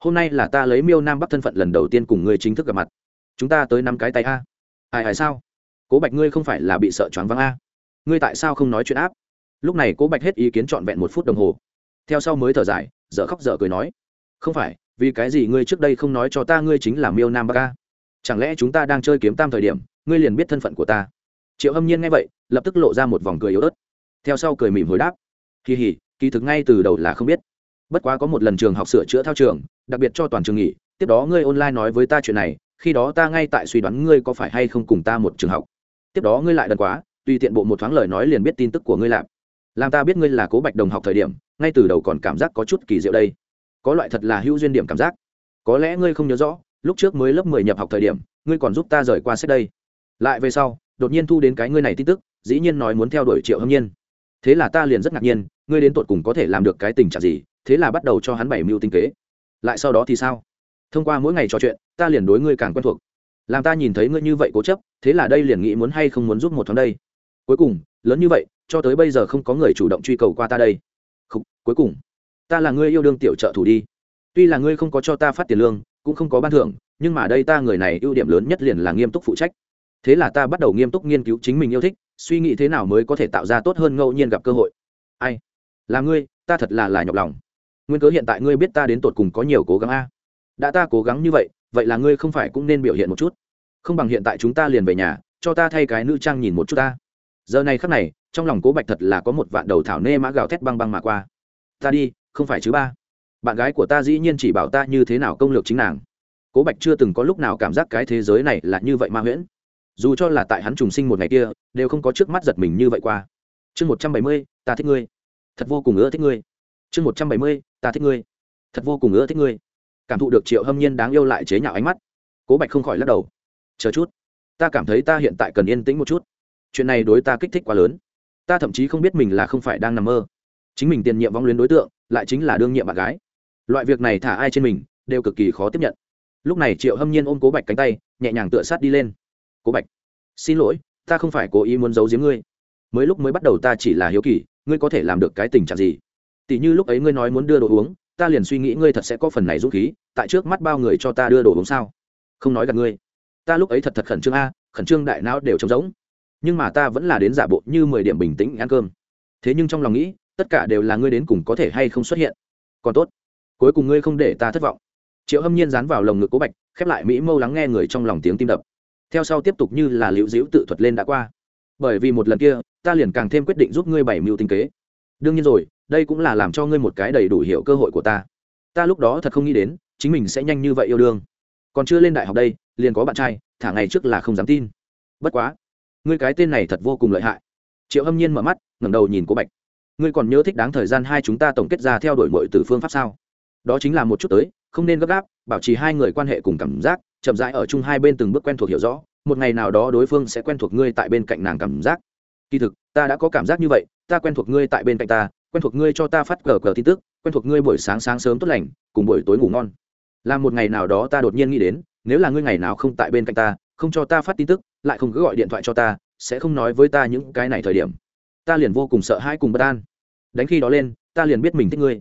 hôm nay là ta lấy miêu nam bắc thân phận lần đầu tiên cùng người chính thức gặp mặt. Chúng ta tới năm cái tay a. Ai ai sao? Cố bạch ngươi không phải là bị sợ choáng váng a. Ngươi tại sao không nói chuyện áp? Lúc này cố bạch hết ý kiến trọn vẹn một phút đồng hồ. Theo sau mới thở dài dở khóc dở cười nói không phải vì cái gì ngươi trước đây không nói cho ta ngươi chính là miêu nam Bắc a. chẳng lẽ chúng ta đang chơi kiếm tam thời điểm ngươi liền biết thân phận của ta. Triệu hâm nhiên nghe vậy lập tức lộ ra một vòng cười yếu ớt. Theo sau cười mỉm hồi đáp. Kỳ hỉ kỳ thực ngay từ đầu là không biết. Bất quá có một lần trường học sửa chữa thao trường đặc biệt cho toàn trường nghỉ tiếp đó ngươi online nói với ta chuyện này khi đó ta ngay tại suy đoán ngươi có phải hay không cùng ta một trường học. Tiếp đó ngươi lại đần quá tùy tiện bộ một thoáng lời nói liền biết tin tức của ngươi làm, làm ta biết ngươi là cố bạch đồng học thời điểm ngay từ đầu còn cảm giác có chút kỳ diệu đây. Có loại thật là hữu duyên điểm cảm giác. Có lẽ ngươi không nhớ rõ lúc trước mới lớp mười nhập học thời điểm ngươi còn giúp ta rời qua sách đây lại về sau đột nhiên thu đến cái ngươi này tin tức dĩ nhiên nói muốn theo đuổi triệu hâm nhiên. Thế là ta liền rất ngạc nhiên ngươi đến tột cùng có thể làm được cái tình trạng gì thế là bắt đầu cho hắn bảy mưu tinh kế. Lại sau đó thì sao? Thông qua mỗi ngày trò chuyện ta liền đối ngươi càng quen thuộc. Làm ta nhìn thấy ngươi như vậy cố chấp thế là đây liền nghĩ muốn hay không muốn giúp một tháng đây. Cuối cùng lớn như vậy cho tới bây giờ không có người chủ động truy cầu qua ta đây. Không, cuối cùng ta là ngươi yêu đương tiểu trợ thủ đi. Tuy là ngươi không có cho ta phát tiền lương cũng không có ban thưởng nhưng mà đây ta người này ưu điểm lớn nhất liền là nghiêm túc phụ trách thế là ta bắt đầu nghiêm túc nghiên cứu chính mình yêu thích, suy nghĩ thế nào mới có thể tạo ra tốt hơn ngẫu nhiên gặp cơ hội. Ai? Là ngươi, ta thật là là nhọc lòng. Nguyên cớ hiện tại ngươi biết ta đến tột cùng có nhiều cố gắng a. Đã ta cố gắng như vậy vậy là ngươi không phải cũng nên biểu hiện một chút? Không bằng hiện tại chúng ta liền về nhà, cho ta thay cái nữ trang nhìn một chút ta. Giờ này khắc này, trong lòng cố bạch thật là có một vạn đầu thảo nê mã gào thét băng băng mà qua. Ta đi, không phải chứ ba? Bạn gái của ta dĩ nhiên chỉ bảo ta như thế nào công lược chính nàng. Cố bạch chưa từng có lúc nào cảm giác cái thế giới này là như vậy ma huyễn dù cho là tại hắn trùng sinh một ngày kia, đều không có trước mắt giật mình như vậy qua. Chương một trăm bảy mươi, ta thích ngươi. Thật vô cùng ưa thích ngươi. Chương một trăm bảy mươi, ta thích ngươi. Thật vô cùng ưa thích ngươi. Cảm thụ được triệu hâm nhiên đáng yêu lại chế nhạo ánh mắt. Cố bạch không khỏi lắc đầu. Chờ chút. Ta cảm thấy ta hiện tại cần yên tĩnh một chút. Chuyện này đối ta kích thích quá lớn. Ta thậm chí không biết mình là không phải đang nằm mơ. Chính mình tiền nhiệm vong luyến đối tượng, lại chính là đương nhiệm bạn gái. Loại việc này thả ai trên mình, đều cực kỳ khó tiếp nhận. Lúc này triệu hâm nhiên ôm cố bạch cánh tay, nhẹ nhàng tựa sát đi lên cố bạch, xin lỗi, ta không phải cố ý muốn giấu giếm ngươi. Mới lúc mới bắt đầu ta chỉ là hiếu kỳ, ngươi có thể làm được cái tình trạng gì? Tỷ như lúc ấy ngươi nói muốn đưa đồ uống, ta liền suy nghĩ ngươi thật sẽ có phần này dũng khí, tại trước mắt bao người cho ta đưa đồ uống sao? Không nói gặp ngươi. Ta lúc ấy thật thật khẩn trương a, khẩn trương đại não đều trống rỗng. Nhưng mà ta vẫn là đến giả bộ như mười điểm bình tĩnh ăn cơm. Thế nhưng trong lòng nghĩ, tất cả đều là ngươi đến cùng có thể hay không xuất hiện. Còn tốt, cuối cùng ngươi không để ta thất vọng. Triệu hâm nhiên dán vào lồng ngực cố bạch, khép lại mỹ mâu lắng nghe người trong lòng tiếng tim đập theo sau tiếp tục như là liễu diễu tự thuật lên đã qua. Bởi vì một lần kia, ta liền càng thêm quyết định giúp ngươi bảy mưu tinh kế. Đương nhiên rồi, đây cũng là làm cho ngươi một cái đầy đủ hiểu cơ hội của ta. Ta lúc đó thật không nghĩ đến, chính mình sẽ nhanh như vậy yêu đương. Còn chưa lên đại học đây, liền có bạn trai, thả ngày trước là không dám tin. Bất quá, ngươi cái tên này thật vô cùng lợi hại. Triệu hâm nhiên mở mắt, ngẩng đầu nhìn cô bạch. Ngươi còn nhớ thích đáng thời gian hai chúng ta tổng kết ra theo đuổi mọi từ phương pháp sao? Đó chính là một chút tới, không nên gấp gáp, bảo trì hai người quan hệ cùng cảm giác chậm rãi ở chung hai bên từng bước quen thuộc hiểu rõ, một ngày nào đó đối phương sẽ quen thuộc ngươi tại bên cạnh nàng cảm giác. Kỳ thực, ta đã có cảm giác như vậy, ta quen thuộc ngươi tại bên cạnh ta, quen thuộc ngươi cho ta phát cờ cờ tin tức, quen thuộc ngươi buổi sáng sáng sớm tốt lành, cùng buổi tối ngủ ngon. Là một ngày nào đó ta đột nhiên nghĩ đến, nếu là ngươi ngày nào không tại bên cạnh ta, không cho ta phát tin tức, lại không cứ gọi điện thoại cho ta, sẽ không nói với ta những cái này thời điểm. Ta liền vô cùng sợ hãi cùng bất an. Đánh khi đó lên, ta liền biết mình thích ngươi.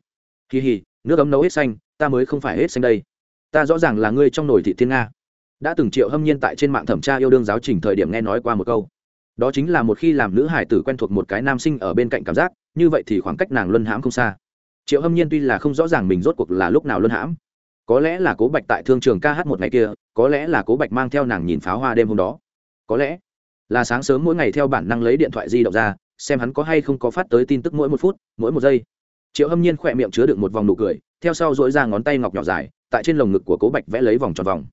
Kỳ hì, nước ấm nấu hết xanh, ta mới không phải hết xanh đây ta rõ ràng là ngươi trong nồi thị thiên nga. Đã từng triệu hâm nhiên tại trên mạng thẩm tra yêu đương giáo trình thời điểm nghe nói qua một câu. Đó chính là một khi làm nữ hải tử quen thuộc một cái nam sinh ở bên cạnh cảm giác, như vậy thì khoảng cách nàng luân hãm không xa. Triệu hâm nhiên tuy là không rõ ràng mình rốt cuộc là lúc nào luân hãm, có lẽ là cố bạch tại thương trường ca hát một ngày kia, có lẽ là cố bạch mang theo nàng nhìn pháo hoa đêm hôm đó, có lẽ là sáng sớm mỗi ngày theo bản năng lấy điện thoại di động ra, xem hắn có hay không có phát tới tin tức mỗi một phút, mỗi một giây. Triệu hâm nhiên khỏe miệng chứa được một vòng nụ cười, theo sau dỗi ra ngón tay ngọc nhỏ dài tại trên lồng ngực của cố bạch vẽ lấy vòng tròn vòng.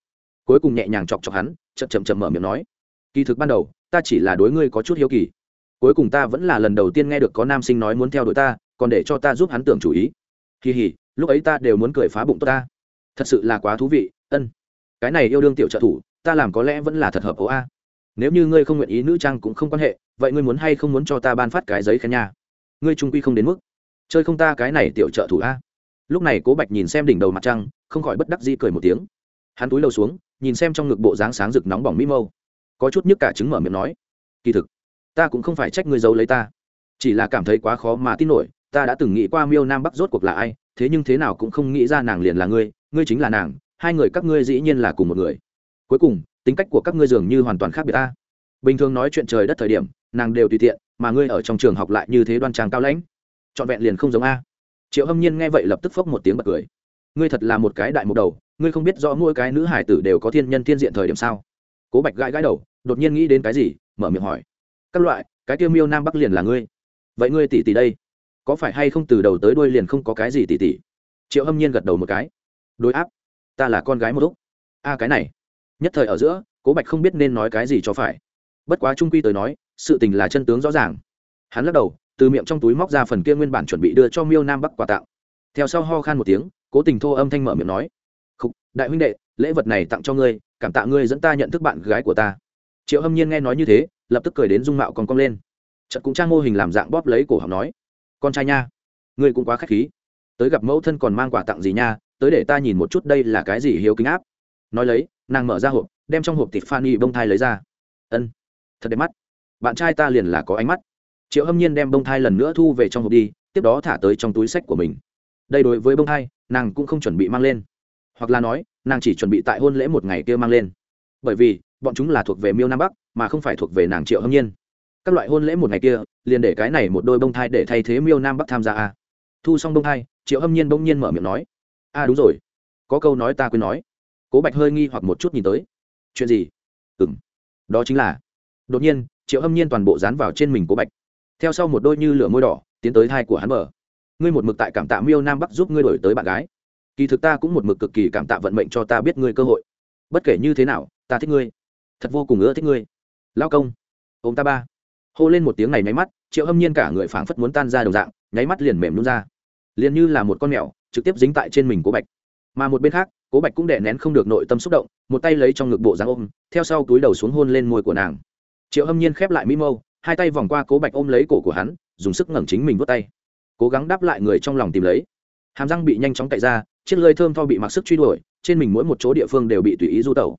Cuối cùng nhẹ nhàng chọc chọc hắn, chậm chậm chậm mở miệng nói, kỳ thực ban đầu, ta chỉ là đối ngươi có chút hiếu kỳ. Cuối cùng ta vẫn là lần đầu tiên nghe được có nam sinh nói muốn theo đuổi ta, còn để cho ta giúp hắn tưởng chủ ý. Kỳ hỉ, lúc ấy ta đều muốn cười phá bụng tốt ta. Thật sự là quá thú vị, ân. Cái này yêu đương tiểu trợ thủ, ta làm có lẽ vẫn là thật hợp ấu a. Nếu như ngươi không nguyện ý nữ trang cũng không quan hệ, vậy ngươi muốn hay không muốn cho ta ban phát cái giấy khen nhà ngươi trung quy không đến mức. Chơi không ta cái này tiểu trợ thủ a lúc này cố bạch nhìn xem đỉnh đầu mặt trăng, không khỏi bất đắc di cười một tiếng. Hắn túi lâu xuống, nhìn xem trong ngực bộ dáng sáng rực nóng bỏng mỹ mâu. Có chút nhức cả chứng mở miệng nói, kỳ thực, ta cũng không phải trách ngươi giấu lấy ta. Chỉ là cảm thấy quá khó mà tin nổi, ta đã từng nghĩ qua miêu nam bắc rốt cuộc là ai, thế nhưng thế nào cũng không nghĩ ra nàng liền là ngươi ngươi chính là nàng, hai người các ngươi dĩ nhiên là cùng một người. Cuối cùng, tính cách của các ngươi dường như hoàn toàn khác biệt ta. Bình thường nói chuyện trời đất thời điểm, nàng đều tùy tiện, mà ngươi ở trong trường học lại như thế đoan trang cao lãnh. Trọn vẹn liền không giống a triệu hâm nhiên nghe vậy lập tức phốc một tiếng bật cười. Ngươi thật là một cái đại mục đầu, ngươi không biết rõ mỗi cái nữ hải tử đều có thiên nhân thiên diện thời điểm sao? Cố bạch gãi gãi đầu, đột nhiên nghĩ đến cái gì, mở miệng hỏi. Các loại, cái tiêu miêu nam bắc liền là ngươi. Vậy ngươi tỷ tỷ đây, có phải hay không từ đầu tới đuôi liền không có cái gì tỷ tỷ? Triệu hâm nhiên gật đầu một cái. Đối áp, ta là con gái một lúc. A, cái này, nhất thời ở giữa, cố bạch không biết nên nói cái gì cho phải. Bất quá trung quy tới nói, sự tình là chân tướng rõ ràng. Hắn lắc đầu từ miệng trong túi móc ra phần kia nguyên bản chuẩn bị đưa cho miêu nam bắc quà tặng. Theo sau ho khan một tiếng cố tình thô âm thanh mở miệng nói Khúc, đại huynh đệ lễ vật này tặng cho ngươi cảm tạ ngươi dẫn ta nhận thức bạn gái của ta. Triệu hâm nhiên nghe nói như thế lập tức cười đến dung mạo còn cong lên. Chợt cũng trang mô hình làm dạng bóp lấy cổ họng nói con trai nha ngươi cũng quá k h á c h khí. Tới gặp mẫu thân còn mang quà tặng gì nha tới để ta nhìn một chút đây là cái gì hiếu kính áp. Nói lấy nàng mở ra hộp đem trong hộp thịt phan y bông thai lấy ra. Ân thật đẹp mắt. Bạn trai ta liền là có ánh mắt triệu hâm nhiên đem bông thai lần nữa thu về trong hộp đi, tiếp đó thả tới trong túi sách của mình. Đây đối với bông thai, nàng cũng không chuẩn bị mang lên. Hoặc là nói, nàng chỉ chuẩn bị tại hôn lễ một ngày kia mang lên. Bởi vì, bọn chúng là thuộc về miêu nam bắc, mà không phải thuộc về nàng triệu hâm nhiên. Các loại hôn lễ một ngày kia, liền để cái này một đôi bông thai để thay thế miêu nam bắc tham gia a. Thu xong bông thai, triệu hâm nhiên bỗng nhiên mở miệng nói, a, đúng rồi. Có câu nói ta quên nói. Cố bạch hơi nghi hoặc một chút nhìn tới. Chuyện gì? Ừ m đó chính là. Đột nhiên, triệu hâm nhiên toàn bộ dán vào trên mình cố bạch theo sau một đôi như lửa môi đỏ, tiến tới thai của hắn mở ngươi một mực tại cảm tạ miêu nam bắc giúp ngươi đổi tới bạn gái. Kỳ thực ta cũng một mực cực kỳ cảm tạ vận mệnh cho ta biết ngươi cơ hội. Bất kể như thế nào, ta thích ngươi. Thật vô cùng ưa thích ngươi. Lao công. Ông ta ba. Hô lên một tiếng này nháy mắt, triệu hâm nhiên cả người phảng phất muốn tan ra đồng dạng, nháy mắt liền mềm luôn ra. Liền như là một con mèo, trực tiếp dính tại trên mình cố bạch. Mà một bên khác, cố bạch cũng đè nén không được nội tâm xúc động, một tay lấy trong ngực bộ dáng ôm, theo sau túi đầu xuống hôn lên môi của nàng. Triệu hâm nhiên khép lại mỹ mâu hai tay vòng qua cố bạch ôm lấy cổ của hắn, dùng sức ngẩng chính mình vút tay. Cố gắng đáp lại người trong lòng tìm lấy. Hàm răng bị nhanh chóng cậy ra, chiếc lơi thơm tho bị mặc sức truy đuổi, trên mình mỗi một chỗ địa phương đều bị tùy ý du tẩu.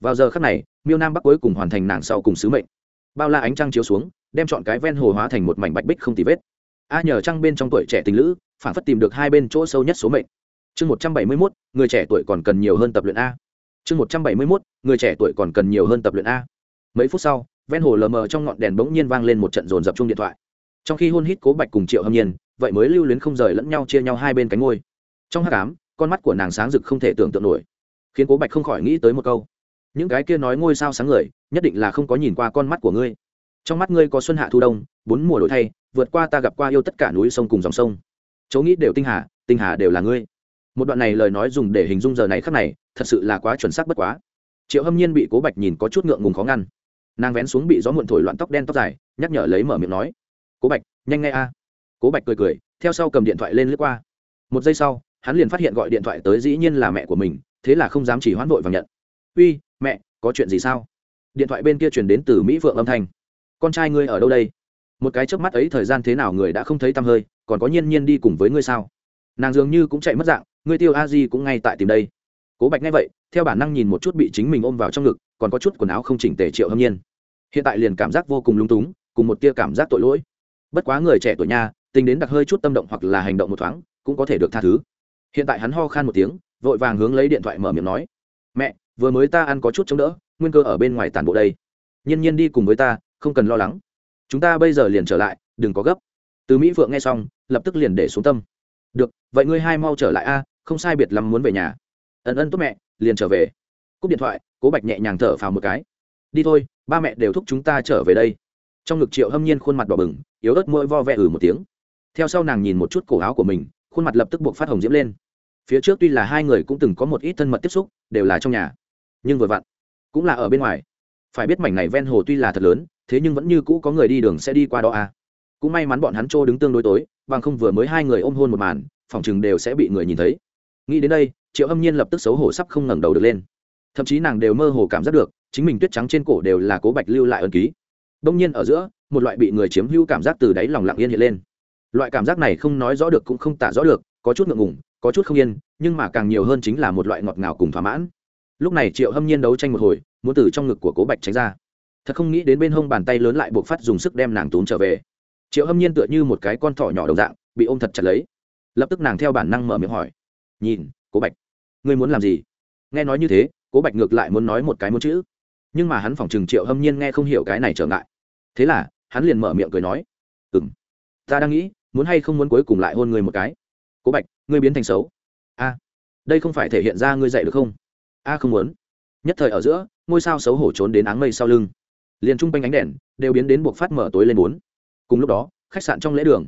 Vào giờ khắc này, miêu nam bắc cuối cùng hoàn thành nàng sau cùng sứ mệnh. Bao la ánh trăng chiếu xuống, đem chọn cái ven hồ hóa thành một mảnh bạch bích không tì vết. A nhờ trăng bên trong tuổi trẻ tình lữ, phản phất tìm được hai bên chỗ sâu nhất số mệnh. Chương một trăm bảy mươi mốt, người trẻ tuổi còn cần nhiều hơn tập luyện a. Chương một trăm bảy mươi mốt, người trẻ tuổi còn cần nhiều hơn tập luyện a. Mấy phút sau ven hồ lờ mờ trong ngọn đèn bỗng nhiên vang lên một trận dồn dập chung điện thoại. Trong khi hôn hít cố bạch cùng triệu hâm nhiên, vậy mới lưu luyến không rời lẫn nhau chia nhau hai bên cánh ngôi. Trong hát cám con mắt của nàng sáng rực không thể tưởng tượng nổi, khiến cố bạch không khỏi nghĩ tới một câu. Những cái kia nói ngôi sao sáng người, nhất định là không có nhìn qua con mắt của ngươi. Trong mắt ngươi có xuân hạ thu đông, bốn mùa đổi thay, vượt qua ta gặp qua yêu tất cả núi sông cùng dòng sông. Chỗ nghĩ đều tinh hà tinh hà đều là ngươi. Một đoạn này lời nói dùng để hình dung giờ này khắc này, thật sự là quá chuẩn xác bất quá. Triệu hâm nhiên bị cố bạch nhìn có chút ngượng ngùng khó ngăn nàng vén xuống bị gió muộn thổi loạn tóc đen tóc dài, nhắc nhở lấy mở miệng nói, cố bạch, nhanh ngay a. Cố bạch cười cười, theo sau cầm điện thoại lên lướt qua. Một giây sau, hắn liền phát hiện gọi điện thoại tới dĩ nhiên là mẹ của mình, thế là không dám chỉ hoãn vội và nhận. Uy, mẹ, có chuyện gì sao? Điện thoại bên kia chuyển đến từ mỹ vượng âm thanh. Con trai ngươi ở đâu đây? Một cái chớp mắt ấy, thời gian thế nào người đã không thấy tăm hơi, còn có nhiên nhiên đi cùng với ngươi sao? Nàng dường như cũng chạy mất dạng, ngươi tiêu a di cũng ngay tại tìm đây. Cố bạch nghe vậy, theo bản năng nhìn một chút bị chính mình ôm vào trong ngực còn có chút quần áo không chỉnh tề triệu hâm nhiên. Hiện tại liền cảm giác vô cùng lung túng, cùng một tia cảm giác tội lỗi. Bất quá người trẻ tuổi nha, tính đến đặc hơi chút tâm động hoặc là hành động một thoáng, cũng có thể được tha thứ. Hiện tại hắn ho khan một tiếng, vội vàng hướng lấy điện thoại mở miệng nói, mẹ, vừa mới ta ăn có chút chống đỡ, nguyên cơ ở bên ngoài tàn bộ đây. Nhiên nhiên đi cùng với ta, không cần lo lắng. Chúng ta bây giờ liền trở lại, đừng có gấp. Từ mỹ vượng nghe xong, lập tức liền để xuống tâm. Được, vậy ngươi hai mau trở lại a, không sai biệt lắm muốn về nhà. Ân ân tốt mẹ, liền trở về. Cúp điện thoại cố bạch nhẹ nhàng thở phào một cái. Đi thôi, ba mẹ đều thúc chúng ta trở về đây. Trong ngực triệu hâm nhiên khuôn mặt đỏ bừng, yếu ớt môi vo vẹ ừ một tiếng. Theo sau nàng nhìn một chút cổ áo của mình, khuôn mặt lập tức buộc phát hồng diễm lên. Phía trước tuy là hai người cũng từng có một ít thân mật tiếp xúc, đều là trong nhà. Nhưng vừa vặn, cũng là ở bên ngoài. Phải biết mảnh này ven hồ tuy là thật lớn, thế nhưng vẫn như cũ có người đi đường sẽ đi qua đó à. cũng may mắn bọn hắn trô đứng tương đối tối, bằng không vừa mới hai người ôm hôn một màn, phòng chừng đều sẽ bị người nhìn thấy. Nghĩ đến đây, triệu âm nhiên lập tức xấu hổ sắp không ngẩng đầu được lên thậm chí nàng đều mơ hồ cảm giác được, chính mình tuyết trắng trên cổ đều là cố bạch lưu lại ân ký. Đông nhiên ở giữa, một loại bị người chiếm hữu cảm giác từ đáy lòng lặng yên hiện lên. Loại cảm giác này không nói rõ được cũng không tả rõ được, có chút ngượng ngùng, có chút không yên, nhưng mà càng nhiều hơn chính là một loại ngọt ngào cùng thỏa mãn. Lúc này triệu hâm nhiên đấu tranh một hồi, muốn từ trong ngực của cố bạch tránh ra. Thật không nghĩ đến bên hông bàn tay lớn lại buộc phát dùng sức đem nàng tốn trở về. Triệu hâm nhiên tựa như một cái con thỏ nhỏ đồng dạng, bị ôm thật chặt lấy. Lập tức nàng theo bản năng mở miệng hỏi, nhìn, cố bạch, ngươi muốn làm gì? Nghe nói như thế cố bạch ngược lại muốn nói một cái muốn chữ. Nhưng mà hắn phỏng chừng triệu hâm nhiên nghe không hiểu cái này trở ngại. Thế là, hắn liền mở miệng cười nói ừ m ta đang nghĩ, muốn hay không muốn cuối cùng lại hôn người một cái. Cố bạch, ngươi biến thành xấu. A, đây không phải thể hiện ra ngươi dạy được không? A, không muốn. Nhất thời ở giữa, ngôi sao xấu hổ trốn đến áng mây sau lưng. Liền chung quanh ánh đèn đều biến đến buộc phát mở tối lên bốn. Cùng lúc đó, khách sạn trong lễ đường,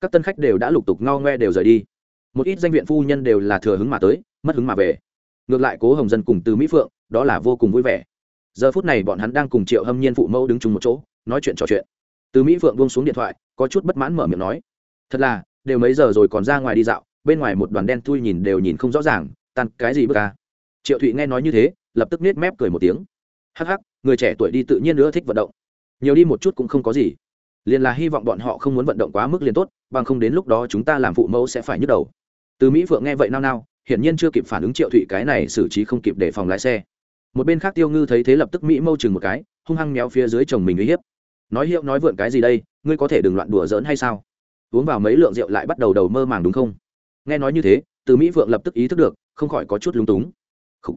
các tân khách đều đã lục tục ngao ngoe đều rời đi. Một ít danh viện phu nhân đều là thừa hứng mà tới, mất hứng mà về ngược lại cố hồng dân cùng từ mỹ phượng, đó là vô cùng vui vẻ. Giờ phút này bọn hắn đang cùng triệu hâm nhiên phụ mẫu đứng chung một chỗ, nói chuyện trò chuyện. Từ mỹ phượng buông xuống điện thoại, có chút bất mãn mở miệng nói, thật là, đều mấy giờ rồi còn ra ngoài đi dạo, bên ngoài một đoàn đen thui nhìn đều nhìn không rõ ràng, tan cái gì bức ca triệu thụy nghe nói như thế, lập tức nết mép cười một tiếng. Hắc hắc, người trẻ tuổi đi tự nhiên nữa thích vận động. Nhiều đi một chút cũng không có gì. Liền là hy vọng bọn họ không muốn vận động quá mức liền tốt, bằng không đến lúc đó chúng ta làm phụ mẫu sẽ phải nhức đầu. Từ mỹ phượng nghe vậy nao nao hiển nhiên chưa kịp phản ứng triệu thụy cái này xử trí không kịp để phòng lái xe. Một bên khác tiêu ngư thấy thế lập tức mỹ mâu chừng một cái, hung hăng méo phía dưới chồng mình uy hiếp. Nói hiệu nói vượn cái gì đây, ngươi có thể đừng loạn đùa giỡn hay sao? Uống vào mấy lượng rượu lại bắt đầu đầu mơ màng đúng không? Nghe nói như thế, từ mỹ vượng lập tức ý thức được, không khỏi có chút lung túng. Khủ.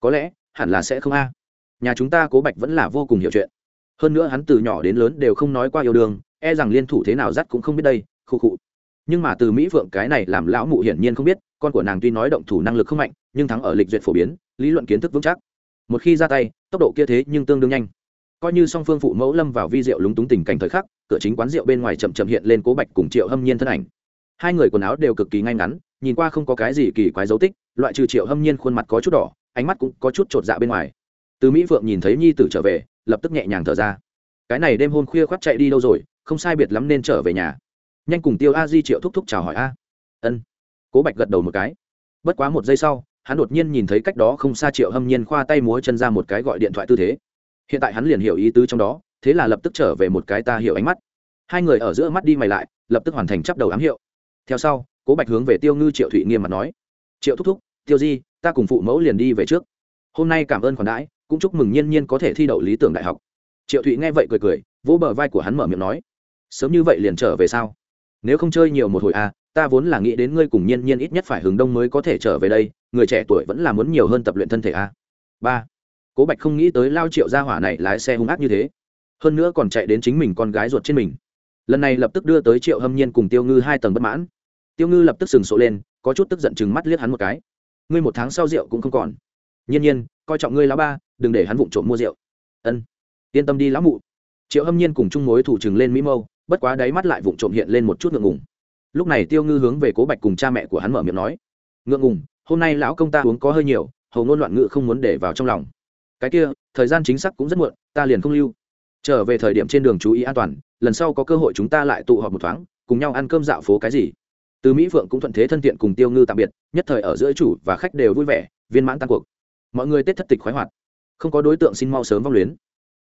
có lẽ, hẳn là sẽ không a. Nhà chúng ta cố bạch vẫn là vô cùng hiểu chuyện. Hơn nữa hắn từ nhỏ đến lớn đều không nói qua yêu đương e rằng liên thủ thế nào dắt cũng không biết đây, Khụ khụ nhưng mà từ mỹ phượng cái này làm lão mụ hiển nhiên không biết, con của nàng tuy nói động thủ năng lực không mạnh, nhưng thắng ở lịch duyệt phổ biến, lý luận kiến thức vững chắc. Một khi ra tay, tốc độ kia thế nhưng tương đương nhanh. Coi như song phương phụ mẫu lâm vào vi rượu lúng túng tình cảnh thời khắc, cửa chính quán rượu bên ngoài chậm chậm hiện lên cố bạch cùng triệu hâm nhiên thân ảnh. Hai người quần áo đều cực kỳ ngay ngắn, nhìn qua không có cái gì kỳ quái dấu tích, loại trừ triệu hâm nhiên khuôn mặt có chút đỏ, ánh mắt cũng có chút t r ộ t dạ bên ngoài. Từ mỹ phượng nhìn thấy nhi tử trở về, lập tức nhẹ nhàng thở ra. Cái này đêm hôm khuya khoác chạy đi đâu rồi, không sai biệt lắm nên trở về nhà nhanh cùng tiêu a di triệu thúc thúc chào hỏi a ân cố bạch gật đầu một cái bất quá một giây sau hắn đột nhiên nhìn thấy cách đó không xa triệu hâm nhiên khoa tay múa chân ra một cái gọi điện thoại tư thế hiện tại hắn liền hiểu ý tứ trong đó thế là lập tức trở về một cái ta hiểu ánh mắt hai người ở giữa mắt đi mày lại lập tức hoàn thành chấp đầu ám hiệu theo sau cố bạch hướng về tiêu ngư triệu thụy nghiêm mặt nói triệu thúc thúc tiêu di ta cùng phụ mẫu liền đi về trước hôm nay cảm ơn khoản đãi cũng chúc mừng nhiên nhiên có thể thi đậu lý tưởng đại học triệu thụy nghe vậy cười cười vỗ bờ vai của hắn mở miệng nói sớm như vậy liền trở về sao nếu không chơi nhiều một hồi à ta vốn là nghĩ đến ngươi cùng nhiên nhiên ít nhất phải hướng đông mới có thể trở về đây, người trẻ tuổi vẫn là muốn nhiều hơn tập luyện thân thể à. ba. Cố bạch không nghĩ tới lao triệu gia hỏa này lái xe hung ác như thế. Hơn nữa còn chạy đến chính mình con gái ruột trên mình. Lần này lập tức đưa tới triệu hâm nhiên cùng tiêu ngư hai tầng bất mãn. Tiêu ngư lập tức sừng sộ lên, có chút tức giận chừng mắt liếc hắn một cái. Ngươi một tháng sau rượu cũng không còn. Nhiên nhiên, coi trọng ngươi lão ba, đừng để hắn vụng trộm mua rượu. Ân. Yên tâm đi lão mụ. Triệu hâm nhiên cùng chung mối thủ chừng lên mỹ mâu bất quá đáy mắt lại vụng trộm hiện lên một chút ngượng ngùng. Lúc này tiêu ngư hướng về cố bạch cùng cha mẹ của hắn mở miệng nói, ngượng ngùng, hôm nay lão công ta uống có hơi nhiều, hầu ngôn loạn ngự không muốn để vào trong lòng. Cái kia, thời gian chính xác cũng rất muộn, ta liền không lưu. Trở về thời điểm trên đường chú ý an toàn, lần sau có cơ hội chúng ta lại tụ họp một thoáng, cùng nhau ăn cơm dạo phố cái gì. Từ mỹ phượng cũng thuận thế thân thiện cùng tiêu ngư tạm biệt, nhất thời ở giữa chủ và khách đều vui vẻ, viên mãn tan cuộc. Mọi người tết thất tịch khoái hoạt. Không có đối tượng xin mau sớm vong luyến.